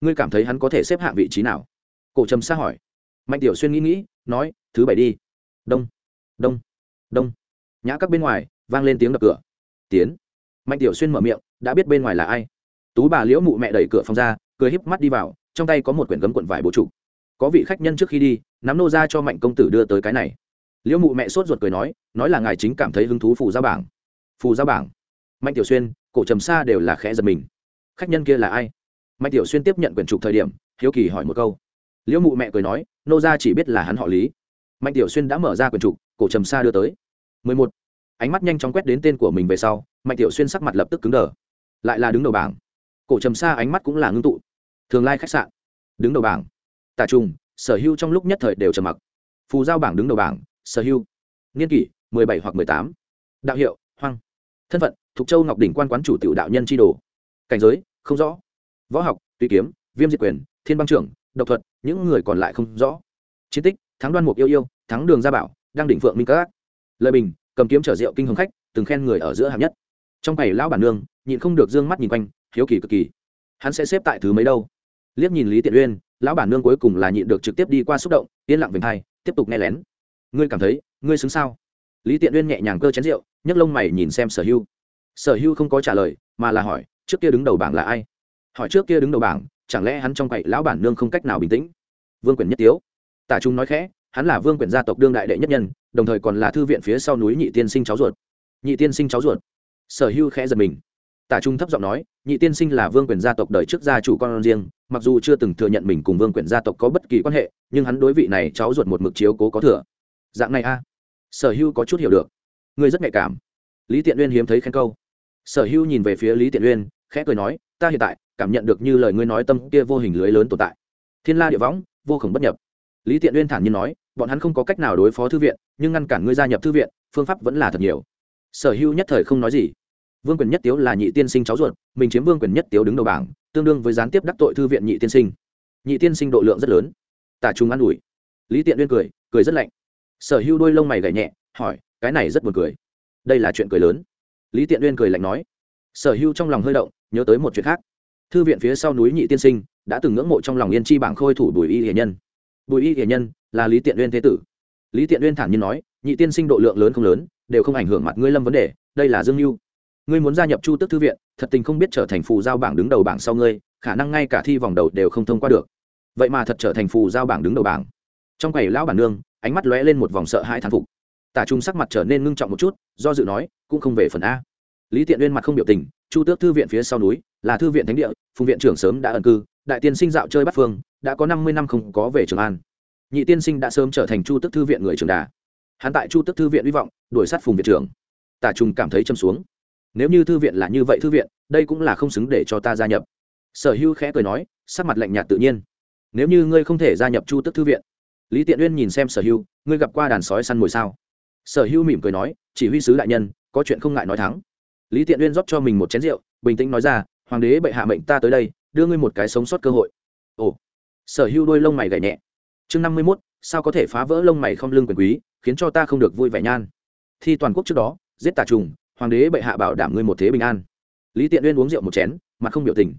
Ngươi cảm thấy hắn có thể xếp hạng vị trí nào? Cổ trầm sa hỏi. Mạnh tiểu xuyên nghĩ nghĩ, nói, thứ bảy đi. Đông đông đông. Nhã các bên ngoài vang lên tiếng đập cửa. Tiến. Mạnh tiểu xuyên mở miệng, đã biết bên ngoài là ai. Tú bà liễu mụ mẹ đẩy cửa phòng ra, cười híp mắt đi vào, trong tay có một quyển gấm cuộn vải bố trụ. Có vị khách nhân trước khi đi, nắm nô ra cho mạnh công tử đưa tới cái này. Liễu mụ mẹ sốt ruột cười nói nói là ngài chính cảm thấy hứng thú phù gia bảng. Phù gia bảng? Mạnh tiểu xuyên, cổ trầm xa đều là khẽ giật mình. Khách nhân kia là ai? Mạnh tiểu xuyên tiếp nhận quyển trục thời điểm, hiếu kỳ hỏi một câu. Liễu mụ mẹ cười nói, nô ra chỉ biết là hắn họ lý. Mạnh tiểu xuyên đã mở ra quyển trục, cổ trầm xa đưa tới. Mười một ánh mắt nhanh chóng quét đến tên của mình về sau, mạnh tiểu xuyên sắc mặt lập tức cứng đờ. Lại là đứng đầu bảng. Cổ trầm xa ánh mắt cũng là ngưng tụ. Thường lai khách sạn. Đứng đầu bảng. Tà trùng, sở hưu trong lúc nhất thời đều trầm mặc. Phù giao bảng đứng đầu bảng, sở hưu niên kỷ, mười bảy hoặc mười tám. Đạo hiệu, hoang. Thân phận, thục châu ngọc đỉnh quan quán chủ tiểu đạo nhân tri đồ. Cảnh giới, không rõ. Võ học, tùy kiếm, viêm diệt quyền, thiên băng trưởng, độc thuật, những người còn lại không rõ. Chiến tích, thắng đoan mục yêu yêu, thắng đường gia bảo đang đỉnh phượng minh các. Lời bình cầm kiếm chở rượu kinh hồng khách, từng khen người ở giữa hạng nhất. Trong ngày lão bản nương, nhịn không được d ư ơ n g mắt nhìn quanh, hiếu kỳ cực kỳ. Hắn sẽ xếp tại thứ mấy đâu? Liếc nhìn lý tiện uyên, lão bản nương cuối cùng là nhịn được trực tiếp đi qua xúc động, yên lặng vềnh thai, tiếp tục nghe lén. Ngươi cảm thấy, ngươi xứng sao? Lý tiện uyên nhẹ nhàng cơ chén rượu, nhấc lông mày nhìn xem sở hưu. Sở hưu không có trả lời, mà là hỏi, trước kia đứng đầu bảng là ai? Hỏi trước kia đứng đầu bảng, chẳng lẽ hắn trong quậy lão bản nương không cách nào bình tĩnh? Vương quyền nhất tiếu. Tả trung nói khẽ, hắn là vương quyền gia tộc đương đại đệ nhất nhân đồng thời còn là thư viện phía sau núi nhị tiên sinh cháu ruột. Nhị tiên sinh cháu ruột. Sở hưu khẽ giật mình. Tả trung thấp giọng nói, nhị tiên sinh là vương quyền gia tộc đời trước gia chủ con riêng, mặc dù chưa từng thừa nhận mình cùng vương quyền gia tộc có bất kỳ quan hệ, nhưng hắn đối vị này cháu ruột một mực chiếu cố có thừa. Dạng này a. Sở hưu có chút hiểu được. Ngươi rất nhạy cảm. Lý tiện uyên hiếm thấy khen câu. Sở hưu nhìn về phía lý tiện uyên, khẽ cười nói, ta hiện tại cảm nhận được như lời ngươi nói tâm kia vô hình lưới lớn tồn tại. Thiên la địa võng, vô khổng bất nhập. Lý tiện uyên thản nhiên nói bọn hắn không có cách nào đối phó thư viện, nhưng ngăn cản ngươi gia nhập thư viện, phương pháp vẫn là thật nhiều. Sở hưu nhất thời không nói gì. Vương quyền nhất tiếu là nhị tiên sinh cháu ruột, mình chiếm vương quyền nhất tiếu đứng đầu bảng, tương đương với gián tiếp đắc tội thư viện nhị tiên sinh. Nhị tiên sinh độ lượng rất lớn. Tả trung an ủi. Lý tiện uyên cười cười rất lạnh. Sở hưu đôi lông mày gảy nhẹ, hỏi, cái này rất buồn cười. Đây là chuyện cười lớn. Lý tiện uyên cười lạnh nói. Sở hưu trong lòng hơi động, nhớ tới một chuyện khác. Thư viện phía sau núi nhị tiên sinh, đã từng ngưỡng mộ trong lòng yên chi bảng khôi thủ bùi y hiền nhân bùi y hiền nhân là lý tiện uyên thế tử. Lý tiện uyên thản nhiên nói, nhị tiên sinh độ lượng lớn không lớn, đều không ảnh hưởng mặt ngươi lâm vấn đề, đây là dương mưu ngươi muốn gia nhập chu tước thư viện, thật tình không biết trở thành phù giao bảng đứng đầu bảng sau ngươi, khả năng ngay cả thi vòng đầu đều không thông qua được. Vậy mà thật trở thành phù giao bảng đứng đầu bảng. Trong quầy lão bản nương, ánh mắt lóe lên một vòng sợ hãi thán phục. Tả trung sắc mặt trở nên ngưng trọng một chút, do dự nói, cũng không về phần a. Lý tiện uyên mặt không biểu tình, chu tước thư viện phía sau núi, là thư viện thánh địa, phùng viện trưởng sớm đã ẩn cư, đại tiên sinh dạo chơi bắt phương đã có năm mươi năm không có về trường an. Nhị tiên sinh đã sớm trở thành chu tức thư viện người trường đà. Hắn tại chu tức thư viện hy vọng, đuổi sát phùng viện trưởng tả trung cảm thấy châm xuống. Nếu như thư viện là như vậy thư viện, đây cũng là không xứng để cho ta gia nhập. Sở hữu khẽ cười nói, sắc mặt lạnh nhạt tự nhiên. Nếu như ngươi không thể gia nhập chu tức thư viện, lý tiện uyên nhìn xem sở hữu, ngươi gặp qua đàn sói săn mồi sao? Sở hữu mỉm cười nói, chỉ huy sứ đại nhân, có chuyện không ngại nói thắng. Lý tiện uyên rót cho mình một chén rượu, bình tĩnh nói ra, hoàng đế bệ hạ mệnh ta tới đây, đưa ngươi một cái sống sót cơ hội. Ồ sở hữu đôi lông mày gảy nhẹ. Chương năm mươi mốt, sao có thể phá vỡ lông mày không lương quyền quý, khiến cho ta không được vui vẻ nhan? Thi toàn quốc trước đó, giết tà trùng, hoàng đế bệ hạ bảo đảm ngươi một thế bình an. Lý tiện uyên uống rượu một chén, mặt không biểu tình.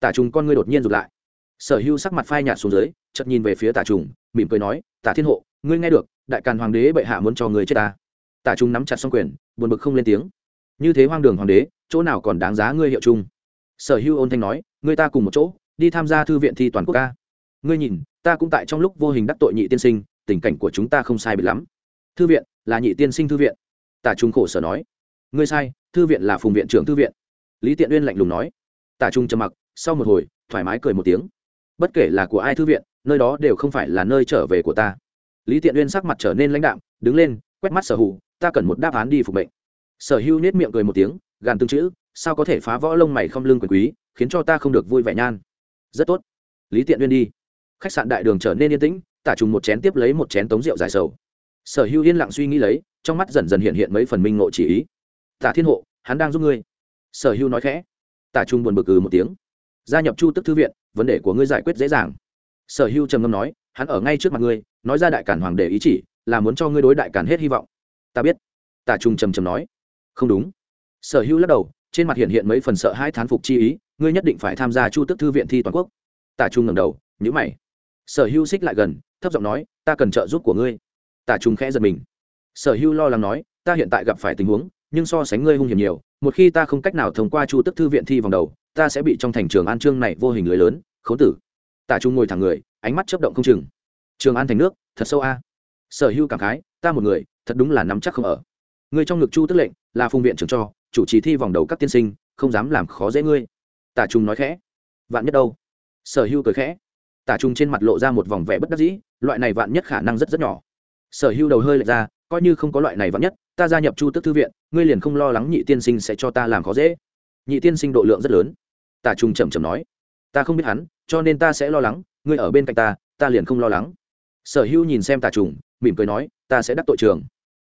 Tà trùng con ngươi đột nhiên rụt lại. Sở hữu sắc mặt phai nhạt xuống dưới, chợt nhìn về phía tà trùng, mỉm cười nói, Tà thiên hộ, ngươi nghe được, đại càn hoàng đế bệ hạ muốn cho người chết ta. Tà Trùng nắm chặt xong quyền, buồn bực không lên tiếng. Như thế hoang đường hoàng đế, chỗ nào còn đáng giá ngươi hiệu chung? Sở hữu ôn thanh nói, ngươi ta cùng một chỗ, đi tham gia thư viện thi toàn quốc ca ngươi nhìn, ta cũng tại trong lúc vô hình đắc tội nhị tiên sinh, tình cảnh của chúng ta không sai biệt lắm. Thư viện, là nhị tiên sinh thư viện. Tả trung khổ sở nói. Ngươi sai, thư viện là phùng viện trưởng thư viện. Lý tiện uyên lạnh lùng nói. Tả trung trầm mặc, sau một hồi, thoải mái cười một tiếng. Bất kể là của ai thư viện, nơi đó đều không phải là nơi trở về của ta. Lý tiện uyên sắc mặt trở nên lãnh đạm, đứng lên, quét mắt sở hữu, ta cần một đáp án đi phục mệnh. Sở hữu nết miệng cười một tiếng, gàn tương chữ, sao có thể phá võ lông mày không lương quyền quý, khiến cho ta không được vui vẻ nhan. Rất tốt. Lý tiện uyên đi khách sạn đại đường trở nên yên tĩnh, tả trùng một chén tiếp lấy một chén tống rượu dài sầu. Sở hữu yên lặng suy nghĩ lấy, trong mắt dần dần hiện hiện mấy phần minh ngộ chỉ ý. Tả thiên hộ, hắn đang giúp ngươi. Sở hữu nói khẽ. Tả trung buồn bực ừ một tiếng. Gia nhập chu tức thư viện, vấn đề của ngươi giải quyết dễ dàng. Sở hữu trầm ngâm nói, hắn ở ngay trước mặt ngươi, nói ra đại cản hoàng để ý chỉ, là muốn cho ngươi đối đại cản hết hy vọng. Ta biết. Tả trung trầm trầm nói. Không đúng. Sở hữu lắc đầu, trên mặt hiện hiện mấy phần sợ hai thán phục chi ý, ngươi nhất định phải tham gia chu tức thư viện thi toàn quốc. Tả trung ngầm đầu nhữ mày sở Hưu xích lại gần, thấp giọng nói, ta cần trợ giúp của ngươi. Tả trung khẽ giật mình. Sở Hưu lo lắng nói, ta hiện tại gặp phải tình huống, nhưng so sánh ngươi hung hiểm nhiều, một khi ta không cách nào thông qua chu tức thư viện thi vòng đầu, ta sẽ bị trong thành trường an trương này vô hình lưới lớn, khốn tử. Tả trung ngồi thẳng người, ánh mắt chấp động không chừng. Trường an thành nước, thật sâu a. Sở Hưu cảm khái, ta một người, thật đúng là nắm chắc không ở. Ngươi trong ngực chu tức lệnh, là phùng viện trưởng cho, chủ trì thi vòng đầu các tiên sinh, không dám làm khó dễ ngươi. Tả trung nói khẽ. Vạn nhất đâu? Sở Hưu cười khẽ tả trung trên mặt lộ ra một vòng vẻ bất đắc dĩ, loại này vạn nhất khả năng rất rất nhỏ. Sở Hưu đầu hơi lệch ra, coi như không có loại này vạn nhất, ta gia nhập chu tức thư viện, ngươi liền không lo lắng nhị tiên sinh sẽ cho ta làm khó dễ. Nhị tiên sinh độ lượng rất lớn. Tả trung chậm chậm nói, ta không biết hắn, cho nên ta sẽ lo lắng, ngươi ở bên cạnh ta ta liền không lo lắng. Sở Hưu nhìn xem tả trùng mỉm cười nói, ta sẽ đắc tội trường.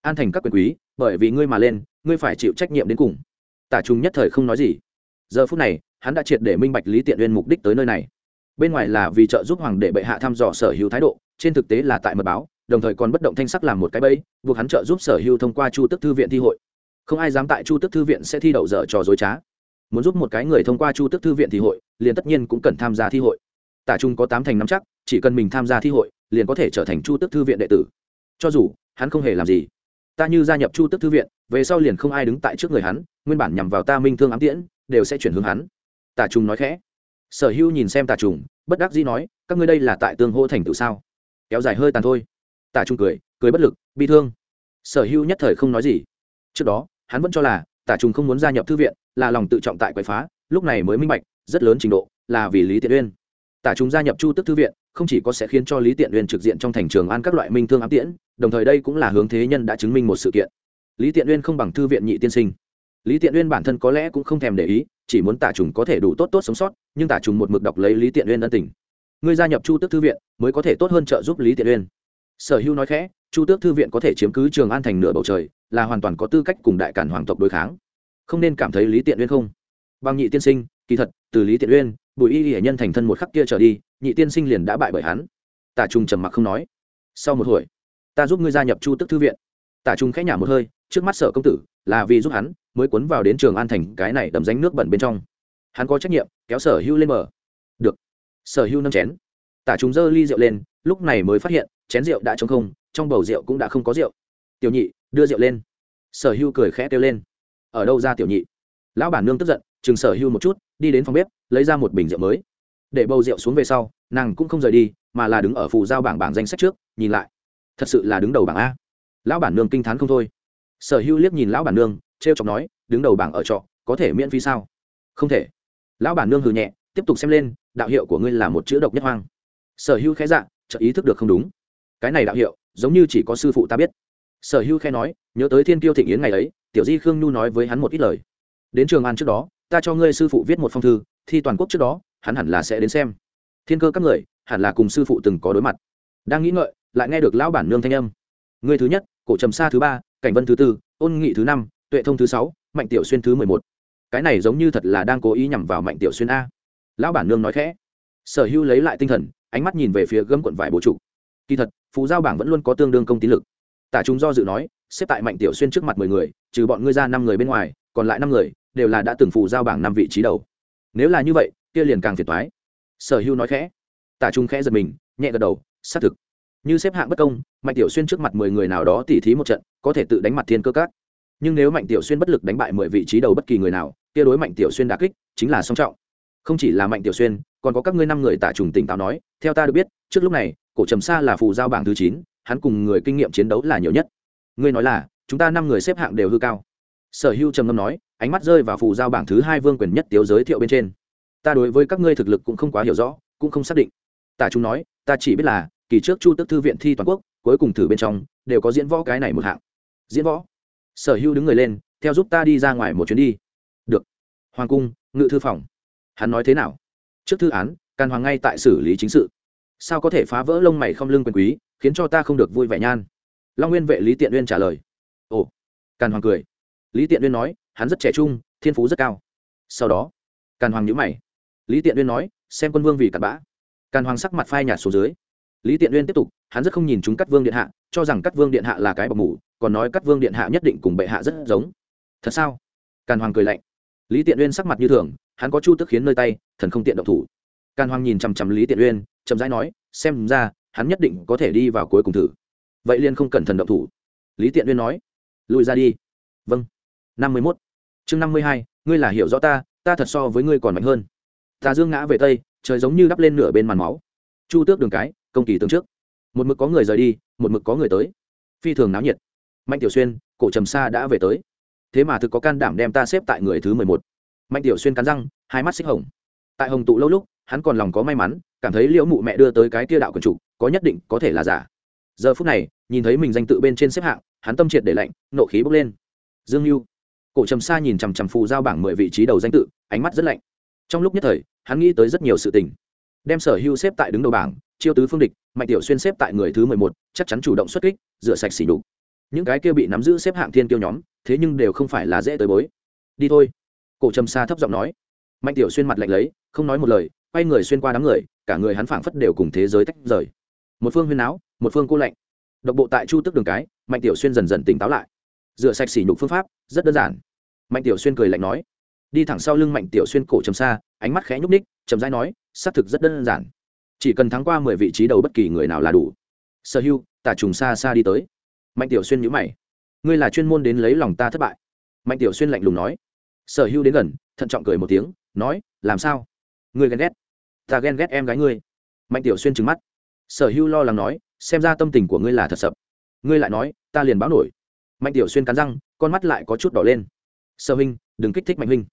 An thành các quyền quý, bởi vì ngươi mà lên, ngươi phải chịu trách nhiệm đến cùng. Tả trùng nhất thời không nói gì. Giờ phút này, hắn đã triệt để minh bạch lý tiện uyên mục đích tới nơi này bên ngoài là vì trợ giúp hoàng đệ bệ hạ thăm dò sở hữu thái độ, trên thực tế là tại mật báo, đồng thời còn bất động thanh sắc làm một cái bẫy, buộc hắn trợ giúp sở hữu thông qua chu tức thư viện thi hội. Không ai dám tại chu tức thư viện sẽ thi đậu dở trò dối trá. Muốn giúp một cái người thông qua chu tức thư viện thi hội, liền tất nhiên cũng cần tham gia thi hội. Tả trung có tám thành nắm chắc, chỉ cần mình tham gia thi hội, liền có thể trở thành chu tức thư viện đệ tử. Cho dù, hắn không hề làm gì. Ta như gia nhập chu tức thư viện, về sau liền không ai đứng tại trước người hắn, nguyên bản nhằm vào ta minh thương ám tiễn, đều sẽ chuyển hướng hắn. Tả trung nói khẽ sở hữu nhìn xem tà trùng, bất đắc dĩ nói, các ngươi đây là tại tương hô thành tựu sao? Kéo dài hơi tàn thôi. Tà Trùng cười cười bất lực, bi thương. Sở hữu nhất thời không nói gì. Trước đó, hắn vẫn cho là tả trùng không muốn gia nhập thư viện, là lòng tự trọng tại quậy phá, lúc này mới minh bạch, rất lớn trình độ, là vì lý tiện uyên. Tả trùng gia nhập chu tức thư viện, không chỉ có sẽ khiến cho lý tiện uyên trực diện trong thành trường an các loại minh thương ám tiễn, đồng thời đây cũng là hướng thế nhân đã chứng minh một sự kiện. Lý tiện uyên không bằng thư viện nhị tiên sinh lý tiện uyên bản thân có lẽ cũng không thèm để ý, chỉ muốn tả trùng có thể đủ tốt tốt sống sót, nhưng tả trùng một mực đọc lấy lý tiện uyên ân tình. Ngươi gia nhập chu tước thư viện, mới có thể tốt hơn trợ giúp lý tiện uyên. Sở hữu nói khẽ, chu tước thư viện có thể chiếm cứ trường an thành nửa bầu trời, là hoàn toàn có tư cách cùng đại cản hoàng tộc đối kháng. Không nên cảm thấy lý tiện uyên không. Bằng nhị tiên sinh, kỳ thật, từ lý tiện uyên, bùi y hiển nhân thành thân một khắc kia trở đi, nhị tiên sinh liền đã bại bởi hắn. Tả trung trầm mặc không nói. Sau một hồi, ta giúp ngươi gia nhập chu tức thư viện. Tả trung khẽ nhả một hơi, trước mắt sở công tử, là vì giúp hắn mới cuốn vào đến trường an thành, cái này đầm ránh nước bẩn bên trong. Hắn có trách nhiệm, kéo sở hưu lên mở được. Sở hưu nâng chén. Tả chúng dơ ly rượu lên, lúc này mới phát hiện, chén rượu đã trống không, trong bầu rượu cũng đã không có rượu. Tiểu nhị, đưa rượu lên. Sở hưu cười khẽ kêu lên. Ở đâu ra tiểu nhị? Lão bản nương tức giận, chừng sở hưu một chút, đi đến phòng bếp, lấy ra một bình rượu mới. Để bầu rượu xuống về sau, nàng cũng không rời đi, mà là đứng ở phù giao bảng bảng danh sách trước, nhìn lại. Thật sự là đứng đầu bảng a. Lão bản nương kinh t h á n không thôi. Sở hưu liếc nhìn lão bản nương t r e o chọc nói, đứng đầu bảng ở trọ, có thể miễn phí sao? Không thể. Lão bản nương hừ nhẹ, tiếp tục xem lên, đạo hiệu của ngươi là một chữ độc nhất hoang. Sở hưu khẽ dạ chợ ý thức được không đúng. Cái này đạo hiệu, giống như chỉ có sư phụ ta biết. Sở hưu khẽ nói, nhớ tới thiên tiêu thịnh yến ngày ấy, tiểu di khương nhu nói với hắn một ít lời. Đến trường an trước đó, ta cho ngươi sư phụ viết một phong thư, thi toàn quốc trước đó, hắn hẳn là sẽ đến xem. Thiên cơ các người, hẳn là cùng sư phụ từng có đối mặt. Đang nghĩ ngợi, lại nghe được lão bản nương thanh âm. Ngươi thứ nhất, cổ trầm sa thứ ba, cảnh vân thứ tư, ôn nghị thứ năm tuệ thông thứ sáu, mạnh tiểu xuyên thứ mười một. Cái này giống như thật là đang cố ý nhằm vào mạnh tiểu xuyên a. Lão bản nương nói khẽ. Sở hữu lấy lại tinh thần, ánh mắt nhìn về phía gấm quận vải bố trụ. Kỳ thật phú giao bảng vẫn luôn có tương đương công tín lực. Tả chúng do dự nói, xếp tại mạnh tiểu xuyên trước mặt mười người, trừ bọn ngươi ra năm người bên ngoài, còn lại năm người đều là đã từng phù giao bảng năm vị trí đầu. Nếu là như vậy, kia liền càng phiền toái. Sở hưu nói khẽ. Tả trung khẽ giật mình, nhẹ gật đầu, xác thực. Như xếp hạng bất công, mạnh tiểu xuyên trước mặt mười người nào đó tỉ thí một trận, có thể tự đánh mặt thiên cơ cát nhưng nếu mạnh tiểu xuyên bất lực đánh bại mười vị trí đầu bất kỳ người nào, kia đối mạnh tiểu xuyên đà kích chính là song trọng. Không chỉ là mạnh tiểu xuyên, còn có các ngươi năm người tả trùng tỉnh táo nói, theo ta được biết, trước lúc này, cổ trầm sa là phù giao bảng thứ chín, hắn cùng người kinh nghiệm chiến đấu là nhiều nhất. Ngươi nói là, chúng ta năm người xếp hạng đều hư cao. Sở hưu trầm ngâm nói, ánh mắt rơi vào phù giao bảng thứ hai vương quyền nhất tiếu giới thiệu bên trên. Ta đối với các ngươi thực lực cũng không quá hiểu rõ, cũng không xác định. Tả chúng nói, ta chỉ biết là, kỳ trước chu tức thư viện thi toàn quốc, cuối cùng thử bên trong, đều có diễn võ cái này một hạng. Diễn võ? Sở hưu đứng người lên, theo giúp ta đi ra ngoài một chuyến đi. Được. Hoàng cung, ngự thư phòng. Hắn nói thế nào? Trước thư án, càn hoàng ngay tại xử lý chính sự. Sao có thể phá vỡ lông mày không lưng quyền quý, khiến cho ta không được vui vẻ nhan? Long nguyên vệ lý tiện uyên trả lời. Ồ. Càn hoàng cười. Lý tiện uyên nói, hắn rất trẻ trung, thiên phú rất cao. Sau đó, càn hoàng nhữ mày. Lý tiện uyên nói, xem quân vương vì cặn bã. Càn hoàng sắc mặt phai nhạt xuống dưới lý tiện uyên tiếp tục, hắn rất không nhìn chúng cắt vương điện hạ, cho rằng cắt vương điện hạ là cái bọc mủ, còn nói cắt vương điện hạ nhất định cùng bệ hạ rất giống. Thật sao? Càn hoàng cười lạnh. Lý tiện uyên sắc mặt như thường, hắn có chu tức khiến nơi tay, thần không tiện động thủ. Càn hoàng nhìn chằm chằm lý tiện uyên, chậm rãi nói, xem ra, hắn nhất định có thể đi vào cuối cùng thử. Vậy liên không cần thần động thủ. Lý tiện uyên nói, lùi ra đi. Vâng. Năm mươi mốt. Chương năm mươi hai, ngươi là hiểu rõ ta ta thật so với ngươi còn mạnh hơn. Tà dương ngã về tây, trời giống như đắp lên nửa bên màn máu. Chu tước đường cái công kỳ tương trước. Một mực có người rời đi, một mực có người tới. Phi thường náo nhiệt. Mạnh tiểu xuyên, cổ trầm sa đã về tới. Thế mà thực có can đảm đem ta xếp tại người thứ mười một. Mạnh tiểu xuyên cắn răng, hai mắt xích hồng. Tại hồng tụ lâu lúc, hắn còn lòng có may mắn, cảm thấy liễu mụ mẹ đưa tới cái kia đạo quần chủ, có nhất định có thể là giả. Giờ phút này, nhìn thấy mình danh tự bên trên xếp hạng, hắn tâm triệt để lạnh, nộ khí bốc lên. Dương mưu cổ trầm sa nhìn chằm chằm phù giao bảng mười vị trí đầu danh tự, ánh mắt rất lạnh. Trong lúc nhất thời, hắn nghĩ tới rất nhiều sự tình. Đem sở hưu xếp tại đứng đầu bảng chiêu tứ phương địch, mạnh tiểu xuyên xếp tại người thứ mười một, chắc chắn chủ động xuất kích, rửa sạch xỉ đục những cái kia bị nắm giữ xếp hạng thiên kiêu nhóm, thế nhưng đều không phải là dễ tới bối. Đi thôi. Cổ trầm xa thấp giọng nói. Mạnh tiểu xuyên mặt lạnh lấy, không nói một lời, quay người xuyên qua đám người, cả người hắn phảng phất đều cùng thế giới tách rời. Một phương huyên áo một phương cô lạnh. Độc bộ tại chu tức đường cái, mạnh tiểu xuyên dần dần tỉnh táo lại. Rửa sạch xỉ nhục phương pháp, rất đơn giản. Mạnh tiểu xuyên cười lạnh nói. Đi thẳng sau lưng mạnh tiểu xuyên cổ trầm xa ánh mắt khẽ nhúc ních chầm rãi nói, xác thực rất đơn giản chỉ cần thắng qua mười vị trí đầu bất kỳ người nào là đủ. Sở hưu, tả trùng xa xa đi tới. Mạnh tiểu xuyên nhữ mày. Ngươi là chuyên môn đến lấy lòng ta thất bại. Mạnh tiểu xuyên lạnh lùng nói. Sở hưu đến gần, thận trọng cười một tiếng, nói, làm sao? Ngươi ghen ghét. Ta ghen ghét em gái ngươi. Mạnh tiểu xuyên trừng mắt. Sở hưu lo lắng nói, xem ra tâm tình của ngươi là thật sập. Ngươi lại nói, ta liền báo nổi. Mạnh tiểu xuyên cắn răng, con mắt lại có chút đỏ lên. Sở huynh, đừng kích thích mạnh huynh.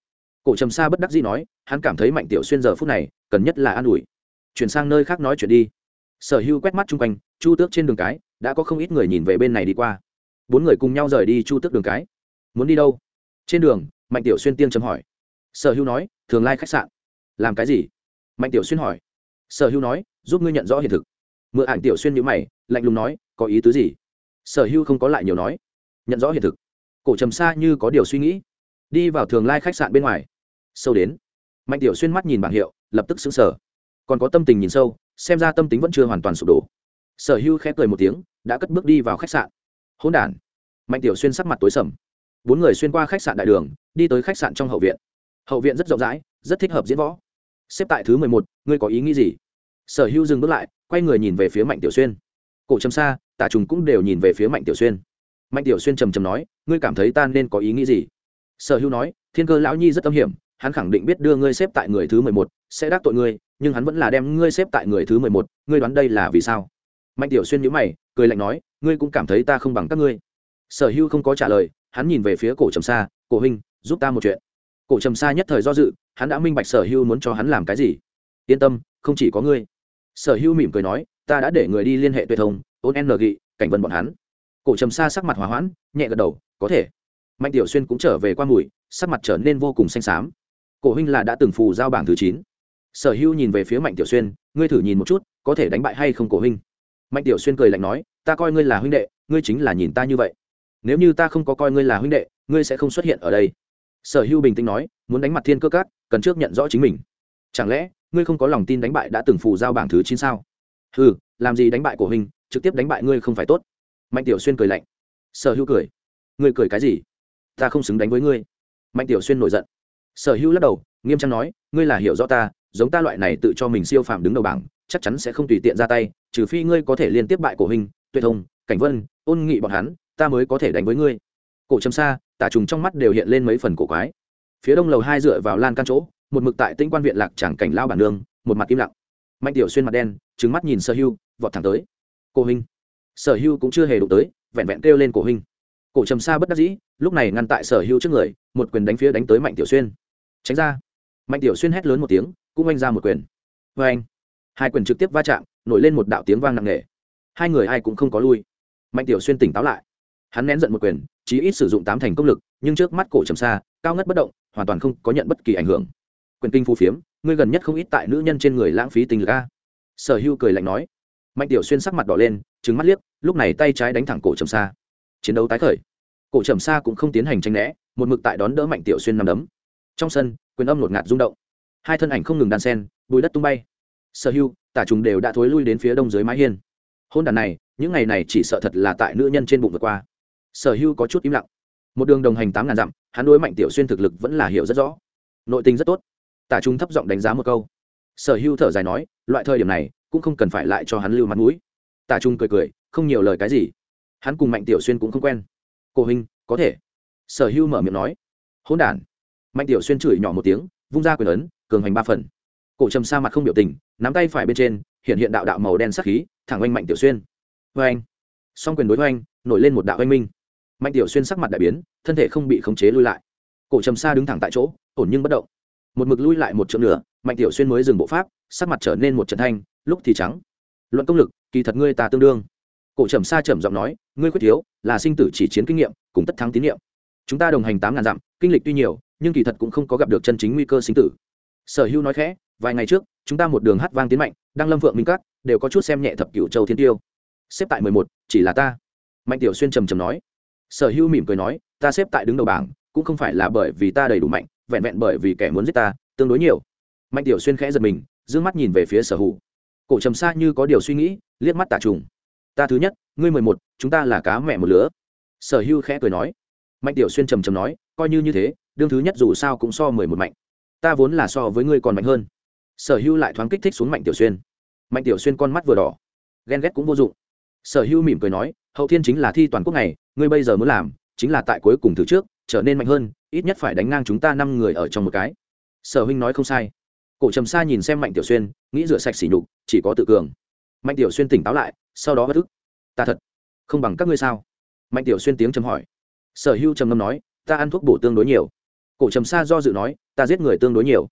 Cổ trầm sa bất đắc dĩ nói, hắn cảm thấy mạnh tiểu xuyên giờ phút này cần nhất là an ủi chuyển sang nơi khác nói chuyện đi. Sở hữu quét mắt chung quanh, chu tước trên đường cái, đã có không ít người nhìn về bên này đi qua. Bốn người cùng nhau rời đi chu tước đường cái. Muốn đi đâu? Trên đường, mạnh tiểu xuyên tiên chấm hỏi. Sở hữu nói, thường lai khách sạn. Làm cái gì? Mạnh tiểu xuyên hỏi. Sở hữu nói, giúp ngươi nhận rõ hiện thực. Mượn ảnh tiểu xuyên nhữ mày, lạnh lùng nói, có ý tứ gì? Sở hữu không có lại nhiều nói. Nhận rõ hiện thực. Cổ trầm xa như có điều suy nghĩ. Đi vào thường lai khách sạn bên ngoài. Sâu đến. Mạnh tiểu xuyên mắt nhìn bảng hiệu, lập tức xứng sở còn có tâm tình nhìn sâu, xem ra tâm tính vẫn chưa hoàn toàn sụp đổ. Sở hưu khẽ cười một tiếng, đã cất bước đi vào khách sạn. Hỗn đản. Mạnh tiểu xuyên sắc mặt tối sầm. Bốn người xuyên qua khách sạn đại đường, đi tới khách sạn trong hậu viện. Hậu viện rất rộng rãi, rất thích hợp diễn võ. Xếp tại thứ mười một, ngươi có ý nghĩ gì? Sở hưu dừng bước lại, quay người nhìn về phía mạnh tiểu xuyên. Cổ trầm xa, tả trùng cũng đều nhìn về phía mạnh tiểu xuyên. Mạnh tiểu xuyên trầm trầm nói, ngươi cảm thấy ta nên có ý nghĩ gì? Sở hưu nói, thiên cơ lão nhi rất âm hiểm hắn khẳng định biết đưa ngươi xếp tại người thứ mười một, sẽ đắc tội ngươi, nhưng hắn vẫn là đem ngươi xếp tại người thứ mười một, ngươi đoán đây là vì sao? Mạnh tiểu xuyên nhữ mày, cười lạnh nói, ngươi cũng cảm thấy ta không bằng các ngươi. Sở hưu không có trả lời, hắn nhìn về phía cổ trầm sa, cổ huynh, giúp ta một chuyện. Cổ trầm sa nhất thời do dự, hắn đã minh bạch sở hưu muốn cho hắn làm cái gì. Yên tâm, không chỉ có ngươi. Sở hưu mỉm cười nói, ta đã để người đi liên hệ tuệ thông ôn n gị cảnh vân bọn hắn. Cổ trầm sa sắc mặt hòa hoãn, nhẹ gật đầu, có thể. Mạnh tiểu xuyên cũng trở về qua mùi, sắc mặt trở nên vô cùng xanh xám cổ huynh là đã từng phù giao bảng thứ chín. Sở hưu nhìn về phía mạnh tiểu xuyên, ngươi thử nhìn một chút, có thể đánh bại hay không cổ huynh? Mạnh tiểu xuyên cười lạnh nói, ta coi ngươi là huynh đệ, ngươi chính là nhìn ta như vậy. Nếu như ta không có coi ngươi là huynh đệ, ngươi sẽ không xuất hiện ở đây. Sở hưu bình tĩnh nói, muốn đánh mặt thiên cơ các, cần trước nhận rõ chính mình. Chẳng lẽ, ngươi không có lòng tin đánh bại đã từng phù giao bảng thứ chín sao? Ừ làm gì đánh bại cổ huynh, trực tiếp đánh bại ngươi không phải tốt. Mạnh tiểu xuyên cười lạnh. Sở hưu cười. Ngươi cười cái gì? Ta không xứng đánh với ngươi. Mạnh tiểu xuyên nổi giận sở hữu lắc đầu, nghiêm trang nói, ngươi là hiểu rõ ta, giống ta loại này tự cho mình siêu phàm đứng đầu bảng, chắc chắn sẽ không tùy tiện ra tay, trừ phi ngươi có thể liên tiếp bại cổ hình tuyệt thông, cảnh vân, ôn nghị bọn hắn, ta mới có thể đánh với ngươi. Cổ Trầm xa tả trùng trong mắt đều hiện lên mấy phần cổ quái. Phía đông lầu hai dựa vào lan căn chỗ, một mực tại tinh quan viện lạc chẳng cảnh lao bản nương, một mặt im lặng. Mạnh tiểu xuyên mặt đen trứng mắt nhìn sở hưu vọt thẳng tới. Cổ hình sở hưu cũng chưa hề đụng tới, vẹn vẹn kêu lên cổ hình cổ trầm xa bất đắc dĩ, lúc này ngăn tại sở hưu trước người, một quyền đánh phía đánh tới mạnh tiểu xuyên tránh ra. Mạnh tiểu xuyên hét lớn một tiếng, cũng oanh ra một quyền. Vê anh, hai quyền trực tiếp va chạm, nổi lên một đạo tiếng vang nặng nề. Hai người ai cũng không có lui. Mạnh tiểu xuyên tỉnh táo lại. Hắn nén giận một quyền, chí ít sử dụng tám thành công lực, nhưng trước mắt cổ trầm xa, cao ngất bất động, hoàn toàn không có nhận bất kỳ ảnh hưởng. Quyền kinh phù phiếm, ngươi gần nhất không ít tại nữ nhân trên người lãng phí tình lực a. Sở hưu cười lạnh nói. Mạnh tiểu xuyên sắc mặt đỏ lên trứng mắt liếc, lúc này tay trái đánh thẳng cổ trầm xa. Chiến đấu tái khởi. Cổ trầm xa cũng không tiến hành tranh né, một mực tại đón đỡ mạnh tiểu xuyên nằm đấm trong sân, quyền âm ngột ngạt rung động. Hai thân ảnh không ngừng đan sen, bùi đất tung bay. Sở hưu, tả trùng đều đã thối lui đến phía đông dưới mái hiên. Hôn đàn này, những ngày này chỉ sợ thật là tại nữ nhân trên bụng vượt qua. Sở hưu có chút im lặng. Một đường đồng hành tám ngàn dặm, hắn đối mạnh tiểu xuyên thực lực vẫn là hiểu rất rõ. Nội tình rất tốt. Tả trung thấp giọng đánh giá một câu. Sở hưu thở dài nói, loại thời điểm này, cũng không cần phải lại cho hắn lưu mặt mũi. Tả trung cười cười, không nhiều lời cái gì. Hắn cùng mạnh tiểu xuyên cũng không quen. Cổ hình có thể. Sở hưu mở miệng nói. Hôn đản mạnh tiểu xuyên chửi nhỏ một tiếng, vung ra quyền ấn, cường hành ba phần. Cổ trầm sa mặt không biểu tình, nắm tay phải bên trên, hiện hiện đạo đạo màu đen sắc khí, thẳng oanh mạnh tiểu xuyên. Vê anh. Song quyền đối với anh, nổi lên một đạo oanh minh. Mạnh tiểu xuyên sắc mặt đại biến, thân thể không bị khống chế lui lại. Cổ trầm sa đứng thẳng tại chỗ, ổn nhưng bất động. Một mực lui lại một chỗ nửa mạnh tiểu xuyên mới dừng bộ pháp, sắc mặt trở nên một trận thanh, lúc thì trắng. Luận công lực, kỳ thật ngươi ta tương đương. Cổ trầm sa trầm giọng nói, ngươi quyết thiếu, là sinh tử chỉ chiến kinh nghiệm, cùng tất thắng tín nhiệm. Chúng ta đồng hành tám ngàn dặm, kinh lịch tuy nhiều nhưng kỳ thật cũng không có gặp được chân chính nguy cơ sinh tử. Sở hữu nói khẽ, vài ngày trước, chúng ta một đường hát vang tiến mạnh đang lâm, vượng minh cát đều có chút xem nhẹ thập cửu châu thiên tiêu. Xếp tại mười một, chỉ là ta. Mạnh tiểu xuyên trầm trầm nói. Sở hữu mỉm cười nói, ta xếp tại đứng đầu bảng, cũng không phải là bởi vì ta đầy đủ mạnh, vẹn vẹn bởi vì kẻ muốn giết ta, tương đối nhiều. Mạnh tiểu xuyên khẽ giật mình d ư ơ n g mắt nhìn về phía sở hữu. Cổ trầm xa như có điều suy nghĩ, liếc mắt tả trùng. Ta thứ nhất, ngươi mười một, chúng ta là cá mẹ một lứa. Sở hữu khẽ cười nói. Mạnh tiểu xuyên trầm trầm nói, coi như như thế đương thứ nhất dù sao cũng so mười một mạnh. Ta vốn là so với ngươi còn mạnh hơn. Sở hữu lại thoáng kích thích xuống mạnh tiểu xuyên. Mạnh tiểu xuyên con mắt vừa đỏ ghen ghét cũng vô dụng. Sở hữu mỉm cười nói hậu thiên chính là thi toàn quốc này ngươi bây giờ muốn làm chính là tại cuối cùng thứ trước trở nên mạnh hơn ít nhất phải đánh ngang chúng ta năm người ở trong một cái. Sở huynh nói không sai. Cổ trầm sa nhìn xem mạnh tiểu xuyên nghĩ rửa sạch sỉ nhục chỉ có tự cường. Mạnh tiểu xuyên tỉnh táo lại sau đó bất thức, ta thật không bằng các ngươi sao? Mạnh tiểu xuyên tiếng trầm hỏi. Sở hưu trầm ngâm nói ta ăn thuốc bổ tương đối nhiều cổ trầm sa do dự nói, ta giết người tương đối nhiều.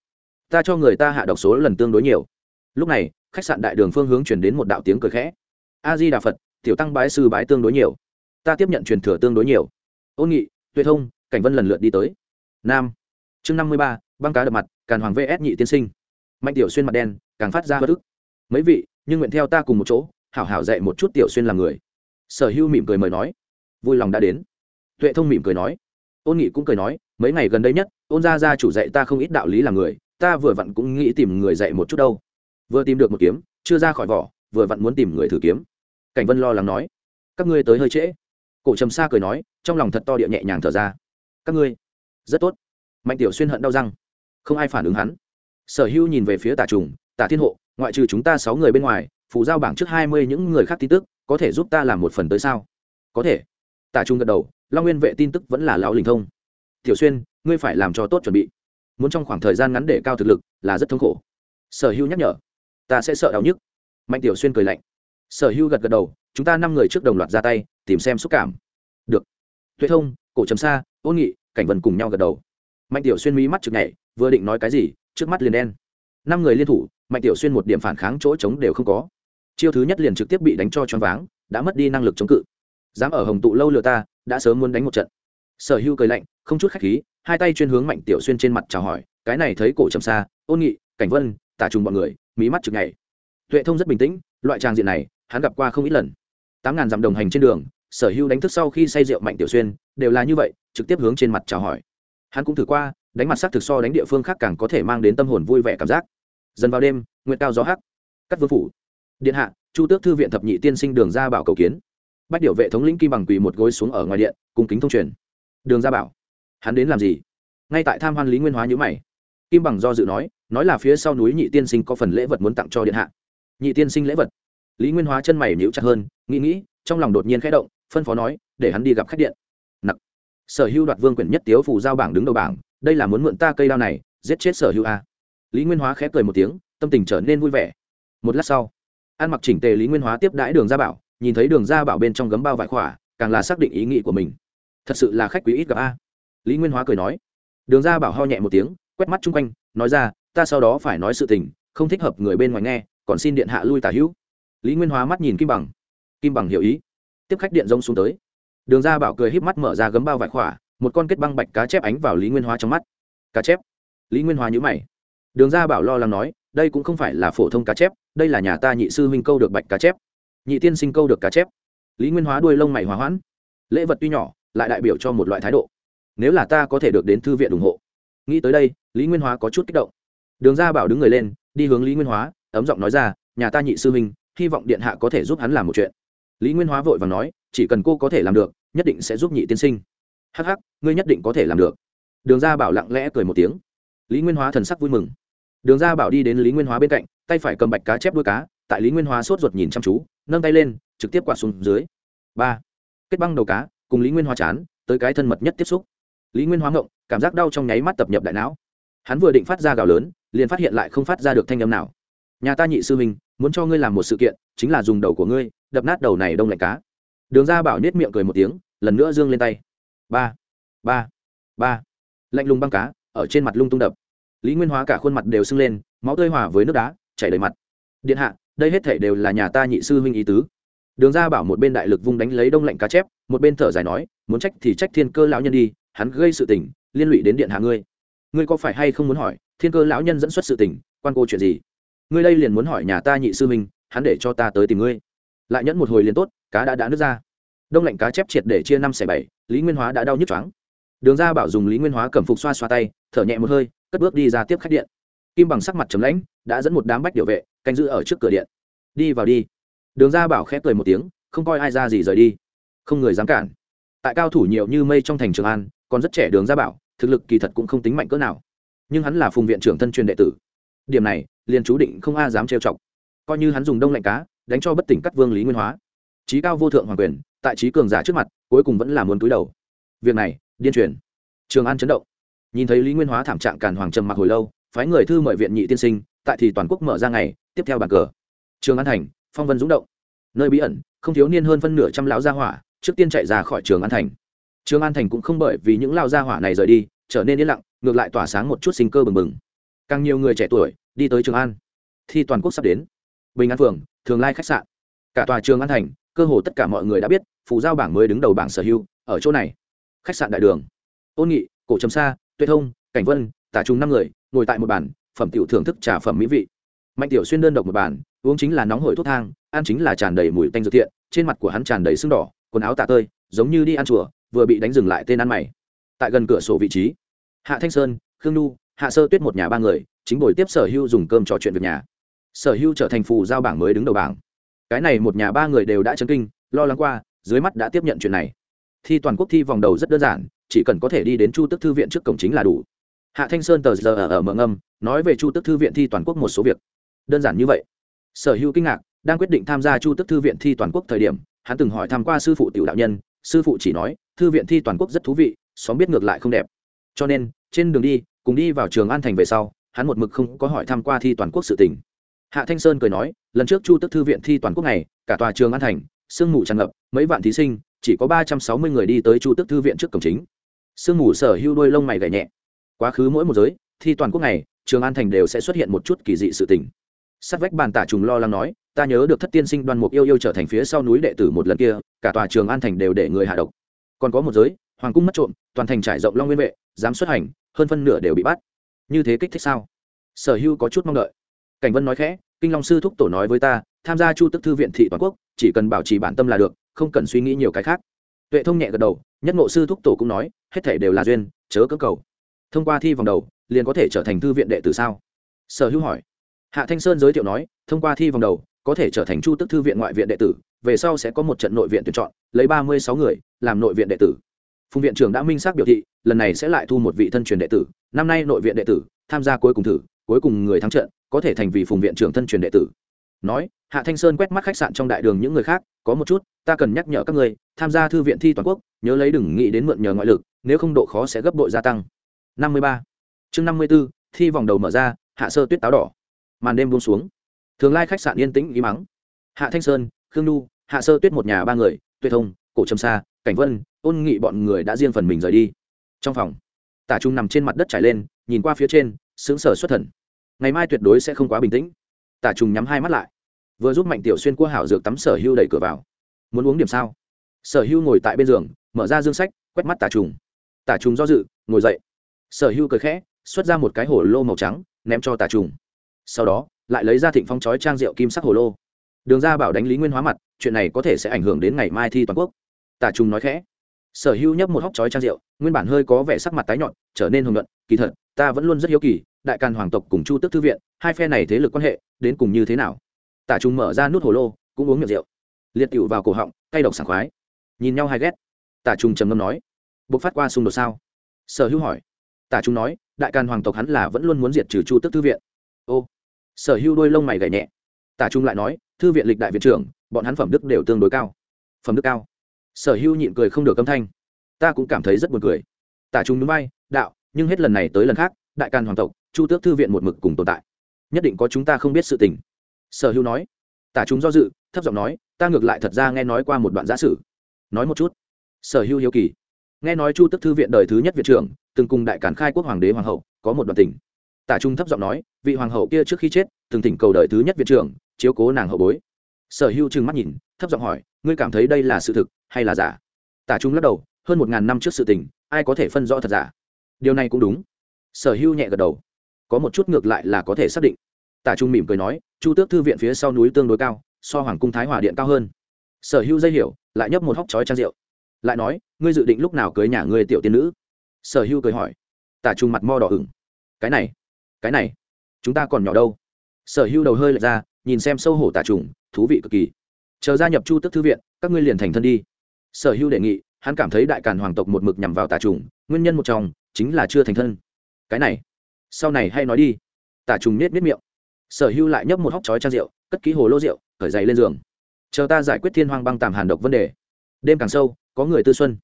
Ta cho người ta hạ độc số lần tương đối nhiều. Lúc này, khách sạn đại đường phương hướng chuyển đến một đạo tiếng cười khẽ. A di đà phật, tiểu tăng bái sư bái tương đối nhiều. Ta tiếp nhận truyền thừa tương đối nhiều. Ôn nghị, tuệ thông, cảnh vân lần lượt đi tới. Nam. Chương năm mươi ba, băng cá đập mặt, càn hoàng vs nhị tiên sinh. Mạnh tiểu xuyên mặt đen, càng phát ra bất ức. Mấy vị, nhưng nguyện theo ta cùng một chỗ, hảo hảo dạy một chút tiểu xuyên làm người. Sở hưu mỉm cười mời nói. Vui lòng đã đến. Tuệ thông mỉm cười nói ôn nghị cũng cười nói, mấy ngày gần đây nhất, ôn gia gia chủ dạy ta không ít đạo lý làm người, ta vừa vặn cũng nghĩ tìm người dạy một chút đâu. Vừa tìm được một kiếm, chưa ra khỏi vỏ, vừa vặn muốn tìm người thử kiếm. Cảnh vân lo lắng nói, các ngươi tới hơi trễ. Cổ trầm sa cười nói, trong lòng thật to địa nhẹ nhàng thở ra. Các ngươi, rất tốt. Mạnh tiểu xuyên hận đau răng. Không ai phản ứng hắn. Sở hữu nhìn về phía tả trùng, tả thiên hộ, ngoại trừ chúng ta sáu người bên ngoài phủ giao bảng trước hai mươi những người khác tin tức, có thể giúp ta làm một phần tới sao? Có thể. Tả trung gật đầu long nguyên vệ tin tức vẫn là lão linh thông. Tiểu xuyên, ngươi phải làm cho tốt chuẩn bị. Muốn trong khoảng thời gian ngắn để cao thực lực là rất thống khổ. Sở hữu nhắc nhở. Ta sẽ sợ đau nhức. Mạnh tiểu xuyên cười lạnh. Sở hữu gật gật đầu, chúng ta năm người trước đồng loạt ra tay, tìm xem xúc cảm. Được. Tuệ thông, cổ trầm xa ôn nghị, cảnh vân cùng nhau gật đầu. Mạnh tiểu xuyên mí mắt chực nhảy, vừa định nói cái gì, trước mắt liền đen. Năm người liên thủ, mạnh tiểu xuyên một điểm phản kháng chỗ trống đều không có. Chiêu thứ nhất liền trực tiếp bị đánh cho choáng váng, đã mất đi năng lực chống cự. Dám ở hồng tụ lâu lừa ta đã sớm muốn đánh một trận. Sở hưu cười lạnh, không chút khách khí, hai tay chuyên hướng mạnh tiểu xuyên trên mặt chào hỏi, cái này thấy cổ trầm xa, ôn nghị, cảnh vân, tả trùng bọn người, mí mắt chực nhảy. Tuệ thông rất bình tĩnh, loại trang diện này, hắn gặp qua không ít lần. Tám ngàn dặm đồng hành trên đường, sở hưu đánh thức sau khi say rượu mạnh tiểu xuyên, đều là như vậy, trực tiếp hướng trên mặt chào hỏi. Hắn cũng thử qua, đánh mặt sắc thực so đánh địa phương khác càng có thể mang đến tâm hồn vui vẻ cảm giác. Dần vào đêm nguyện cao gió hắc. Cắt vương phủ. Điện hạ, chu tước thư viện thập nhị tiên sinh đường ra bảo cầu kiến bách điệu vệ thống lĩnh kim bằng quỳ một gối xuống ở ngoài điện cùng kính thông truyền. Đường ra bảo, hắn đến làm gì? Ngay tại tham hoan lý nguyên hóa nhữ mày. Kim bằng do dự nói nói là phía sau núi nhị tiên sinh có phần lễ vật muốn tặng cho điện hạ. Nhị tiên sinh lễ vật. Lý nguyên hóa chân mày nhíu chặt hơn, nghĩ nghĩ, trong lòng đột nhiên khẽ động, phân phó nói, để hắn đi gặp khách điện. Nặc. Sở hữu đoạt vương quyển nhất tiếu phủ giao bảng đứng đầu bảng, đây là muốn mượn ta cây đao này, giết chết sở hữu a. Lý nguyên hóa khẽ cười một tiếng, tâm tình trở nên vui vẻ. Một lát sau, ăn mặc chỉnh tề lý nguyên hóa tiếp đãi đường gia bảo nhìn thấy đường gia bảo bên trong gấm bao vải khỏa, càng là xác định ý nghĩ của mình. Thật sự là khách quý ít gặp a. Lý nguyên hóa cười nói. Đường gia bảo ho nhẹ một tiếng, quét mắt chung quanh, nói ra, ta sau đó phải nói sự tình, không thích hợp người bên ngoài nghe, còn xin điện hạ lui tả hữu. Lý nguyên hóa mắt nhìn kim bằng. Kim bằng hiểu ý. Tiếp khách điện rông xuống tới. Đường gia bảo cười híp mắt mở ra gấm bao vải khỏa, một con kết băng bạch cá chép ánh vào lý nguyên hóa trong mắt. Cá chép? Lý nguyên hóa nhữ mày. Đường gia bảo lo lắng nói, đây cũng không phải là phổ thông cá chép, đây là nhà ta nhị sư huynh câu được bạch cá chép nhị tiên sinh câu được cá chép. Lý nguyên hóa đuôi lông mày hòa hoãn. Lễ vật tuy nhỏ, lại đại biểu cho một loại thái độ. Nếu là ta có thể được đến thư viện ủng hộ. Nghĩ tới đây, lý nguyên hóa có chút kích động. Đường gia bảo đứng người lên, đi hướng lý nguyên hóa, ấm giọng nói ra, nhà ta nhị sư huynh, hy vọng điện hạ có thể giúp hắn làm một chuyện. Lý nguyên hóa vội và nói, chỉ cần cô có thể làm được, nhất định sẽ giúp nhị tiên sinh. Hắc hắc, ngươi nhất định có thể làm được. Đường gia bảo lặng lẽ cười một tiếng. Lý nguyên hóa thần sắc vui mừng. Đường gia bảo đi đến lý nguyên hóa bên cạnh, tay phải cầm bạch cá chép đuôi cá, tại lý nguyên hóa sốt ruột nhìn chăm chú nâng tay lên, trực tiếp quạt xuống dưới. Ba. Kết băng đầu cá, cùng lý nguyên hóa chán, tới cái thân mật nhất tiếp xúc. Lý nguyên hóa ngộng, cảm giác đau trong nháy mắt tập nhập đại não. Hắn vừa định phát ra gào lớn, liền phát hiện lại không phát ra được thanh âm nào. Nhà ta nhị sư mình muốn cho ngươi làm một sự kiện, chính là dùng đầu của ngươi, đập nát đầu này đông lạnh cá. Đường gia bảo nết miệng cười một tiếng, lần nữa dương lên tay. Ba. Ba. Ba. Lạnh lùng băng cá, ở trên mặt lung tung đập. Lý nguyên hóa cả khuôn mặt đều sưng lên, máu tơi hòa với nước đá, chảy đầy mặt. Điện hạ đây hết thể đều là nhà ta nhị sư huynh ý tứ. Đường ra bảo một bên đại lực vung đánh lấy đông lạnh cá chép, một bên thở dài nói, muốn trách thì trách thiên cơ lão nhân đi, hắn gây sự tình, liên lụy đến điện hạ ngươi. Ngươi có phải hay không muốn hỏi, thiên cơ lão nhân dẫn xuất sự tình, quan cô chuyện gì? Ngươi đây liền muốn hỏi nhà ta nhị sư huynh, hắn để cho ta tới tìm ngươi. Lại nhẫn một hồi liền tốt, cá đã đã nứt ra. Đông lạnh cá chép triệt để chia năm xẻ bảy, lý nguyên hóa đã đau nhức choáng. Đường ra bảo dùng lý nguyên hóa cầm phục xoa xoa tay, thở nhẹ một hơi, cất bước đi ra tiếp khách điện kim bằng sắc mặt trầm lãnh, đã dẫn một đám bách điệu vệ, canh giữ ở trước cửa điện. Đi vào đi. Đường ra bảo khép cười một tiếng, không coi ai ra gì rời đi. Không người dám cản. Tại cao thủ nhiều như mây trong thành trường an, còn rất trẻ đường ra bảo, thực lực kỳ thật cũng không tính mạnh cỡ nào. Nhưng hắn là phùng viện trưởng thân truyền đệ tử. Điểm này, liền chú định không a dám trêu chọc. Coi như hắn dùng đông lạnh cá, đánh cho bất tỉnh cắt vương lý nguyên hóa. Trí cao vô thượng hoàng quyền, tại trí cường giả trước mặt, cuối cùng vẫn là muốn túi đầu. Việc này, điên truyền. Trường an chấn động. Nhìn thấy lý nguyên hóa thảm trạng càn hoàng trầm mặc hồi lâu phái người thư mời viện nhị tiên sinh, tại thì toàn quốc mở ra ngày, tiếp theo bàn cờ. Trường an thành, phong vân dũng động. Nơi bí ẩn, không thiếu niên hơn phân nửa trăm lão gia hỏa, trước tiên chạy ra khỏi trường an thành. Trường an thành cũng không bởi vì những lao gia hỏa này rời đi, trở nên yên lặng, ngược lại tỏa sáng một chút sinh cơ bừng bừng. Càng nhiều người trẻ tuổi, đi tới trường an. Thi toàn quốc sắp đến. Bình an phường, thường lai khách sạn. Cả tòa trường an thành, cơ hồ tất cả mọi người đã biết, phù giao bảng mới đứng đầu bảng sở hữu, ở chỗ này. Khách sạn đại đường. Ôn nghị, cổ trầm sa, tuệ thông, cảnh vân, tả trung năm người ngồi tại một bàn, phẩm tiểu thưởng thức trà phẩm mỹ vị. Mạnh tiểu xuyên đơn độc một bàn, uống chính là nóng hổi thuốc thang, ăn chính là tràn đầy mùi tanh dược thiện, trên mặt của hắn tràn đầy sưng đỏ, quần áo tạ tơi, giống như đi ăn chùa, vừa bị đánh dừng lại tên ăn mày. Tại gần cửa sổ vị trí, hạ thanh sơn, khương nhu, hạ sơ tuyết một nhà ba người, chính buổi tiếp sở hưu dùng cơm trò chuyện việc nhà. Sở hưu trở thành phù giao bảng mới đứng đầu bảng. Cái này một nhà ba người đều đã chấn kinh, lo lắng qua, dưới mắt đã tiếp nhận chuyện này. Thi toàn quốc thi vòng đầu rất đơn giản, chỉ cần có thể đi đến chu tức thư viện trước cổng chính là đủ hạ thanh sơn tờ giờ ở, ở mở ngâm nói về chu tức thư viện thi toàn quốc một số việc. Đơn giản như vậy. Sở hữu kinh ngạc đang quyết định tham gia chu tức thư viện thi toàn quốc thời điểm hắn từng hỏi tham q u a sư phụ tiểu đạo nhân sư phụ chỉ nói thư viện thi toàn quốc rất thú vị xóm biết ngược lại không đẹp. Cho nên trên đường đi cùng đi vào trường an thành về sau hắn một mực không có hỏi tham q u a thi toàn quốc sự tỉnh hạ thanh sơn cười nói lần trước chu tức thư viện thi toàn quốc này cả tòa trường an thành sương mù tràn ngập mấy vạn thí sinh chỉ có ba trăm sáu mươi người đi tới chu tức thư viện trước cổng chính. Sương mù sở hưu đôi lông mày gậy nhẹ quá khứ mỗi một giới, thi toàn quốc này trường an thành đều sẽ xuất hiện một chút kỳ dị sự tình. Sát vách bàn tả trùng lo lắng nói, ta nhớ được thất tiên sinh đoan mục yêu yêu trở thành phía sau núi đệ tử một lần kia, cả tòa trường an thành đều để người hạ độc. Còn có một giới, hoàng cung mất trộm, toàn thành trải rộng long nguyên vệ, dám xuất hành, hơn phân nửa đều bị bắt. Như thế kích thích sao? Sở hưu có chút mong đợi. Cảnh vân nói khẽ, kinh long sư thúc tổ nói với ta, tham gia chu tức thư viện thị toàn quốc, chỉ cần bảo trì bản tâm là được, không cần suy nghĩ nhiều cái khác. Tuệ thông nhẹ gật đầu, nhất ngộ sư thúc tổ cũng nói, hết thể đều là duyên, chớ cơ cầu thông qua thi vòng đầu, liền có thể trở thành thư viện đệ tử sao? Sở hữu hỏi. Hạ thanh sơn giới thiệu nói, thông qua thi vòng đầu, có thể trở thành chu tức thư viện ngoại viện đệ tử, về sau sẽ có một trận nội viện tuyển chọn, lấy ba mươi sáu người, làm nội viện đệ tử. Phùng viện trưởng đã minh xác biểu thị, lần này sẽ lại thu một vị thân truyền đệ tử, năm nay nội viện đệ tử, tham gia cuối cùng thử, cuối cùng người thắng trận, có thể thành vì phùng viện trưởng thân truyền đệ tử. Nói, hạ thanh sơn quét mắt khách sạn trong đại đường những người khác, có một chút, ta cần nhắc nhở các người tham gia thư viện thi toàn quốc, nhớ lấy đừng nghĩ đến mượn nhờ ngoại lực, nếu không độ khó sẽ gấp bội gia tăng năm mươi ba. Chương năm mươi b ố thi vòng đầu mở ra, hạ sơ tuyết táo đỏ. Màn đêm buông xuống. Thường lai khách sạn yên tĩnh ý mắng. Hạ thanh sơn, khương nhu, hạ sơ tuyết một nhà ba người tuyệt thông, cổ trầm sa, cảnh vân, ôn nghị bọn người đã riêng phần mình rời đi. Trong phòng, tả trung nằm trên mặt đất trải lên, nhìn qua phía trên, sững sờ xuất thần. Ngày mai tuyệt đối sẽ không quá bình tĩnh. Tả trung nhắm hai mắt lại. Vừa giúp mạnh tiểu xuyên cua hảo dược tắm sở hưu đẩy cửa vào. Muốn uống điểm sao? Sở hưu ngồi tại bên giường, mở ra dương sách, quét mắt tả trùng tả trùng do dự, ngồi dậy sở hưu cười khẽ, xuất ra một cái hồ lô màu trắng, ném cho tả trùng. Sau đó, lại lấy ra thịnh phong chói trang rượu kim sắc hồ lô. Đường ra bảo đánh lý nguyên hóa mặt, chuyện này có thể sẽ ảnh hưởng đến ngày mai thi toàn quốc. Tả trùng nói khẽ. Sở hưu nhấp một hóc chói trang rượu, nguyên bản hơi có vẻ sắc mặt tái nhọn trở nên hồng luận kỳ thật, ta vẫn luôn rất hiếu kỳ, đại càn hoàng tộc cùng chu tức thư viện, hai phe này thế lực quan hệ, đến cùng như thế nào? Tả trùng mở ra nút hồ lô, cũng uống miệng rượu. Liệt cựu vào cổ họng, cay độc sảng khoái. Nhìn nhau hai ghét. Tả trùng trầm ngâm nói buộc phát qua xung đột sao? Sở hữu hỏi tả trung nói, đại càn hoàng tộc hắn là vẫn luôn muốn diệt trừ chu tức thư viện. Ô, sở hữu đôi lông mày gảy nhẹ. Tả trung lại nói, thư viện lịch đại viện trưởng, bọn hắn phẩm đức đều tương đối cao. Phẩm đức cao? Sở hữu nhịn cười không được âm thanh. Ta cũng cảm thấy rất buồn cười. Tả trung núi bay đạo, nhưng hết lần này tới lần khác, đại càn hoàng tộc, chu tước thư viện một mực cùng tồn tại. Nhất định có chúng ta không biết sự tình. Sở hữu nói. Tả trung do dự, thấp giọng nói, ta ngược lại thật ra nghe nói qua một đoạn giả sử. Nói một chút. Sở hữu hiếu kỳ nghe nói chu tức thư viện đời thứ nhất viện trưởng, từng cùng đại cản khai quốc hoàng đế hoàng hậu, có một đoạn tình. Tả trung thấp giọng nói, vị hoàng hậu kia trước khi chết, từng thỉnh cầu đời thứ nhất viện trưởng, chiếu cố nàng hậu bối. Sở hữu trừng mắt nhìn, thấp giọng hỏi, ngươi cảm thấy đây là sự thực, hay là giả? Tả trung lắc đầu, hơn một ngàn năm trước sự tình, ai có thể phân rõ thật giả? Điều này cũng đúng. Sở hữu nhẹ gật đầu. Có một chút ngược lại là có thể xác định. Tả trung mỉm cười nói, chu tước thư viện phía sau núi tương đối cao, so hoàng cung thái hòa điện cao hơn. Sở hữu dây hiểu, lại nhấp một hóc chói trang rượu lại nói, ngươi dự định lúc nào cưới nhà ngươi tiểu tiên nữ? Sở hưu cười hỏi. Tả trung mặt mo đỏ ửng. Cái này cái này, chúng ta còn nhỏ đâu? Sở hưu đầu hơi lệch ra, nhìn xem sâu hổ tả trùng thú vị cực kỳ. Chờ gia nhập chu tức thư viện, các ngươi liền thành thân đi. Sở hưu đề nghị, hắn cảm thấy đại càn hoàng tộc một mực nhằm vào tả trùng nguyên nhân một trong, chính là chưa thành thân. Cái này, sau này hay nói đi. Tả trùng nết nết miệng. Sở hưu lại nhấp một hóc chói trang rượu, cất ký hồ lô rượu khởi dày lên giường. Chờ ta giải quyết thiên hoang băng tàm hàn độc vấn đề. Đêm càng sâu có người tư xuân.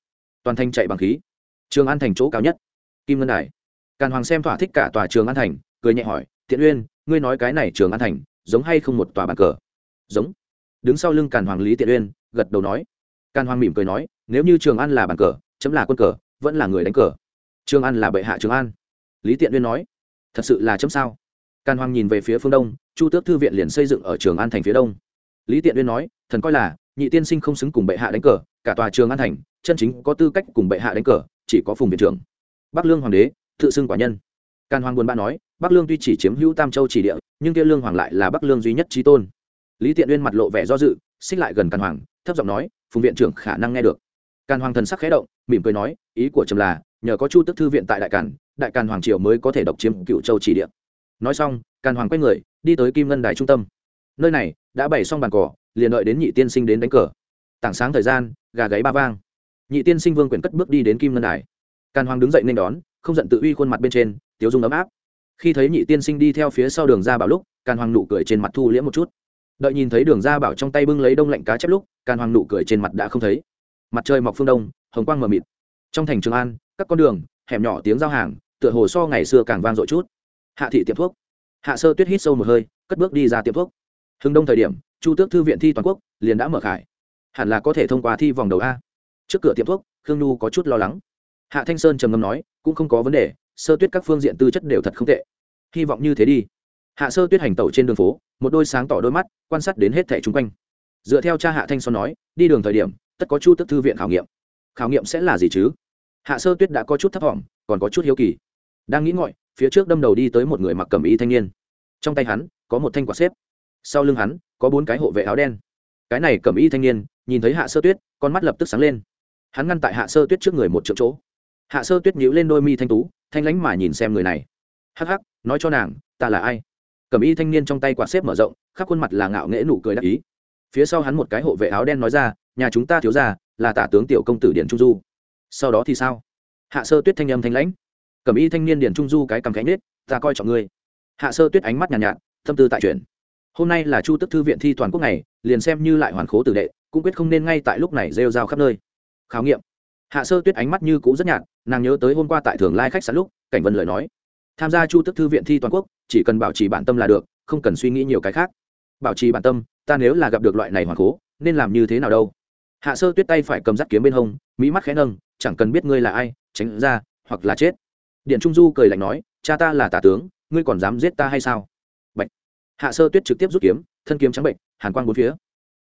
Toàn thành chạy bằng khí. Trường an thành chỗ cao nhất. Kim ngân đài. Càn hoàng xem thỏa thích cả tòa trường an thành, cười nhẹ hỏi, thiện uyên, ngươi nói cái này trường an thành, giống hay không một tòa bàn cờ? Giống. Đứng sau lưng càn hoàng lý tiện uyên, gật đầu nói. Càn hoàng mỉm cười nói, nếu như trường an là bàn cờ, chấm là quân cờ, vẫn là người đánh cờ. Trường an là bệ hạ trường an. Lý tiện uyên nói, thật sự là chấm sao? Càn hoàng nhìn về phía phương đông, chu tước thư viện liền xây dựng ở trường an thành phía đông. Lý tiện uyên nói, thần coi là nhị tiên sinh không xứng cùng bệ hạ đánh cờ, cả tòa trường an thành, chân chính có tư cách cùng bệ hạ đánh cờ, chỉ có phùng viện trưởng. Bắc lương hoàng đế, tự xưng quả nhân. Càn hoàng buồn bã nói, bắc lương tuy chỉ chiếm hữu tam châu chỉ địa, nhưng kia lương hoàng lại là bắc lương duy nhất trí tôn. Lý tiện uyên mặt lộ vẻ do dự, xích lại gần càn hoàng, thấp giọng nói, phùng viện trưởng khả năng nghe được. Càn hoàng thần sắc khẽ động, mỉm cười nói, ý của trầm là, nhờ có chu tức thư viện tại đại càn đại càn hoàng triều mới có thể độc chiếm cựu châu chỉ địa. Nói xong, càn hoàng quay người, đi tới kim ngân đài trung tâm. Nơi này, đã bày xong bàn cỏ liền đợi đến nhị tiên sinh đến đánh cờ. Tảng sáng thời gian, gà gáy ba vang. Nhị tiên sinh vương quyển cất bước đi đến kim ngân đài. Càn hoàng đứng dậy nên đón, không giận tự uy khuôn mặt bên trên, tiếu dung ấm áp. Khi thấy nhị tiên sinh đi theo phía sau đường ra bảo lúc, càn hoàng nụ cười trên mặt thu liễm một chút. Đợi nhìn thấy đường ra bảo trong tay bưng lấy đông lạnh cá chép lúc, càn hoàng nụ cười trên mặt đã không thấy. Mặt trời mọc phương đông, hồng quang mờ mịt. Trong thành trường an, các con đường, hẻm nhỏ tiếng giao hàng, tựa hồ so ngày xưa càng vang dội chút. Hạ thị tiệm thuốc. Hạ sơ tuyết hít sâu một hơi, cất bước đi ra tiệm thuốc. Hưng đông thời điểm chu tước thư viện thi toàn quốc, liền đã mở khải. Hẳn là có thể thông qua thi vòng đầu a. Trước cửa tiệm thuốc, khương nhu có chút lo lắng. Hạ thanh sơn trầm ngâm nói, cũng không có vấn đề, sơ tuyết các phương diện tư chất đều thật không tệ. Hy vọng như thế đi. Hạ sơ tuyết hành tẩu trên đường phố, một đôi sáng tỏ đôi mắt, quan sát đến hết thẻ chung quanh. Dựa theo cha hạ thanh Sơn nói, đi đường thời điểm, tất có chu tức thư viện khảo nghiệm. Khảo nghiệm sẽ là gì chứ? Hạ sơ tuyết đã có chút thấp t còn có chút hiếu kỳ. Đang nghĩ ngọi phía trước đâm đầu đi tới một người mặc cầm y thanh niên. Trong tay hắn, có một thanh quả xếp sau lưng hắn có bốn cái hộ vệ áo đen. Cái này cầm y thanh niên nhìn thấy hạ sơ tuyết con mắt lập tức sáng lên. Hắn ngăn tại hạ sơ tuyết trước người một triệu chỗ. Hạ sơ tuyết nhíu lên đôi mi thanh tú thanh lánh mà nhìn xem người này. Hắc hắc nói cho nàng ta là ai? Cầm y thanh niên trong tay quạt xếp mở rộng khắp khuôn mặt là ngạo nghễ nụ cười đắc ý. Phía sau hắn một cái hộ vệ áo đen nói ra nhà chúng ta thiếu ra là tả tướng tiểu công tử điển trung du. Sau đó thì sao? Hạ sơ tuyết thanh âm thanh lãnh. Cầm y thanh niên điển trung du cái cầm cánh nết ta coi trọng ngươi. Hạ sơ tuyết ánh mắt nhàn nhạt, nhạt tâm tư tại chuyển hôm nay là chu tức thư viện thi toàn quốc này liền xem như lại hoàn khố tử đệ, cũng quyết không nên ngay tại lúc này rêu rao khắp nơi. Khảo nghiệm. Hạ sơ tuyết ánh mắt như cũ rất nhạt, nàng nhớ tới hôm qua tại thường lai khách sạn lúc, cảnh vân lời nói. Tham gia chu tức thư viện thi toàn quốc, chỉ cần bảo trì bản tâm là được, không cần suy nghĩ nhiều cái khác. Bảo trì bản tâm, ta nếu là gặp được loại này hoàn cố nên làm như thế nào đâu? Hạ sơ tuyết tay phải cầm rắt kiếm bên hông, mỹ mắt khẽ nâng, chẳng cần biết ngươi là ai, tránh ra, hoặc là chết. Điện trung du cười lạnh nói, cha ta là tả tướng, ngươi còn dám giết ta hay sao? Hạ sơ tuyết trực tiếp rút kiếm, thân kiếm trắng bệnh hàn quang bốn phía.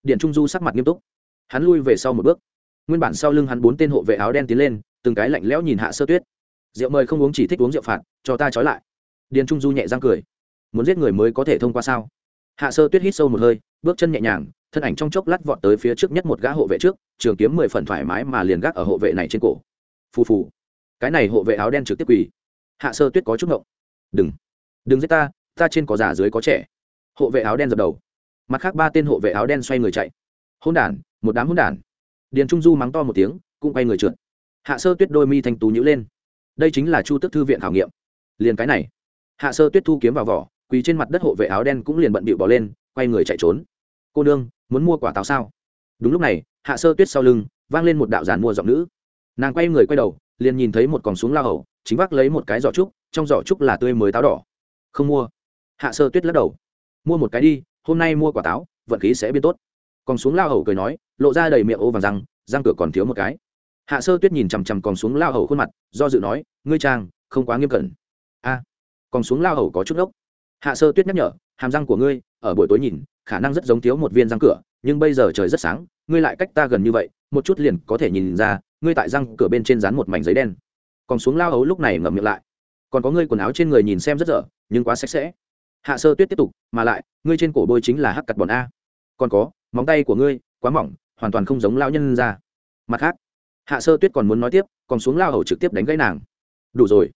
Điện trung du sắc mặt nghiêm túc. Hắn lui về sau một bước. Nguyên bản sau lưng hắn bốn tên hộ vệ áo đen tiến lên, từng cái lạnh lẽo nhìn hạ sơ tuyết. Rượu mời không uống chỉ thích uống rượu phạt, cho ta trói lại. Điền trung du nhẹ răng cười. Muốn giết người mới có thể thông qua sao? Hạ sơ tuyết hít sâu một hơi, bước chân nhẹ nhàng, thân ảnh trong chốc lát vọt tới phía trước nhất một gã hộ vệ trước, trường kiếm mười phần thoải mái mà liền gác ở hộ vệ này trên cổ. Phù phù. Cái này hộ vệ áo đen trực tiếp quỳ. Hạ sơ tuyết có chút ngộng. Đừng đừng giết ta ta trên có già dưới có trẻ hộ vệ áo đen dập đầu. Mặt khác ba tên hộ vệ áo đen xoay người chạy. Hôn đản, một đám hôn đản. Điền trung du mắng to một tiếng, cũng quay người trượt. Hạ sơ tuyết đôi mi thanh tú nhữ lên. Đây chính là chu tức thư viện khảo nghiệm. Liền cái này. Hạ sơ tuyết thu kiếm vào vỏ, quỳ trên mặt đất hộ vệ áo đen cũng liền bận bịu bỏ lên, quay người chạy trốn. Cô nương, muốn mua quả táo sao? Đúng lúc này, hạ sơ tuyết sau lưng vang lên một đạo giàn mua giọng nữ. Nàng quay người quay đầu, liền nhìn thấy một còng xuống lao hầu, chính vác lấy một cái giỏ trúc, trong giỏ trúc là tươi mới táo đỏ. Không mua. Hạ sơ tuyết lắc đầu mua một cái đi, hôm nay mua quả táo, vận khí sẽ biến tốt. Còn xuống lao hầu cười nói, lộ ra đầy miệng ô vàng răng răng cửa còn thiếu một cái. Hạ sơ tuyết nhìn chằm chằm còn xuống lao hầu khuôn mặt, do dự nói, ngươi trang không quá nghiêm cẩn. A, còn xuống lao hầu có chút ốc hạ sơ tuyết nhắc nhở, hàm răng của ngươi, ở buổi tối nhìn, khả năng rất giống thiếu một viên răng cửa, nhưng bây giờ trời rất sáng, ngươi lại cách ta gần như vậy, một chút liền có thể nhìn ra, ngươi tại răng cửa bên trên dán một mảnh giấy đen. Còn xuống lao hầu lúc này ngậm miệng lại. Còn có ngươi quần áo trên người nhìn xem rất dở, nhưng quá sạch sẽ hạ sơ tuyết tiếp tục, mà lại, ngươi trên cổ bôi chính là hắc cặt bọn a. Còn có, móng tay của ngươi, quá mỏng, hoàn toàn không giống lao nhân ra. Mặt khác, hạ sơ tuyết còn muốn nói tiếp, còn xuống lao hầu trực tiếp đánh gãy nàng. Đủ rồi.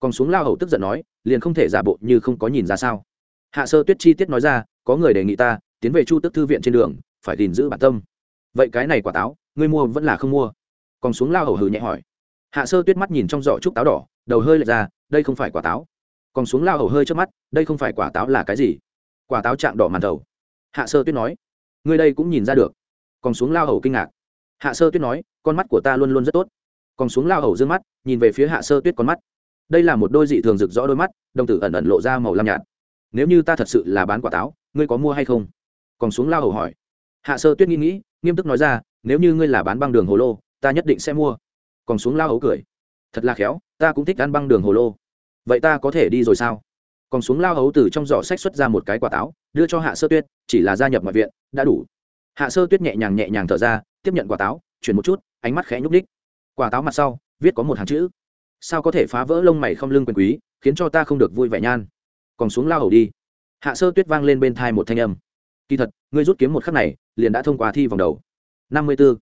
Còn xuống lao hầu tức giận nói, liền không thể giả bộ như không có nhìn ra sao? Hạ sơ tuyết chi tiết nói ra, có người đề nghị ta, tiến về chu tức thư viện trên đường, phải gìn giữ bản tâm. Vậy cái này quả táo, ngươi mua vẫn là không mua? Còn xuống lao hầu hừ nhẹ hỏi. Hạ sơ tuyết mắt nhìn trong giỏ trúc táo đỏ, đầu hơi lệch ra, đây không phải quả táo còn xuống lao hầu hơi trước mắt, đây không phải quả táo là cái gì? Quả táo chạm đỏ màn thầu hạ sơ tuyết nói, ngươi đây cũng nhìn ra được. Còn xuống lao hầu kinh ngạc. Hạ sơ tuyết nói, con mắt của ta luôn luôn rất tốt. Còn xuống lao hầu d ư ơ n g mắt, nhìn về phía hạ sơ tuyết con mắt. Đây là một đôi dị thường rực rõ đôi mắt, đồng tử ẩn ẩn lộ ra màu lam nhạt. Nếu như ta thật sự là bán quả táo, ngươi có mua hay không? Còn xuống lao hầu hỏi. Hạ sơ tuyết nghĩ nghĩ, nghiêm túc nói ra, nếu như ngươi là bán băng đường hồ lô, ta nhất định sẽ mua. Còn xuống lao hầu cười. Thật là khéo, ta cũng thích ăn băng đường hồ lô vậy ta có thể đi rồi sao? Còn xuống lao hấu từ trong giỏ sách xuất ra một cái quả táo, đưa cho hạ sơ tuyết, chỉ là gia nhập ngoại viện, đã đủ. Hạ sơ tuyết nhẹ nhàng nhẹ nhàng thở ra, tiếp nhận quả táo, chuyển một chút, ánh mắt khẽ nhúc ních quả táo mặt sau, viết có một hàng chữ. Sao có thể phá vỡ lông mày không lưng quyền quý, khiến cho ta không được vui vẻ nhan? Còn xuống lao hầu đi. Hạ sơ tuyết vang lên bên thai một thanh âm. Kỳ thật, ngươi rút kiếm một khắc này, liền đã thông qua thi vòng đầu. Năm mươi b ố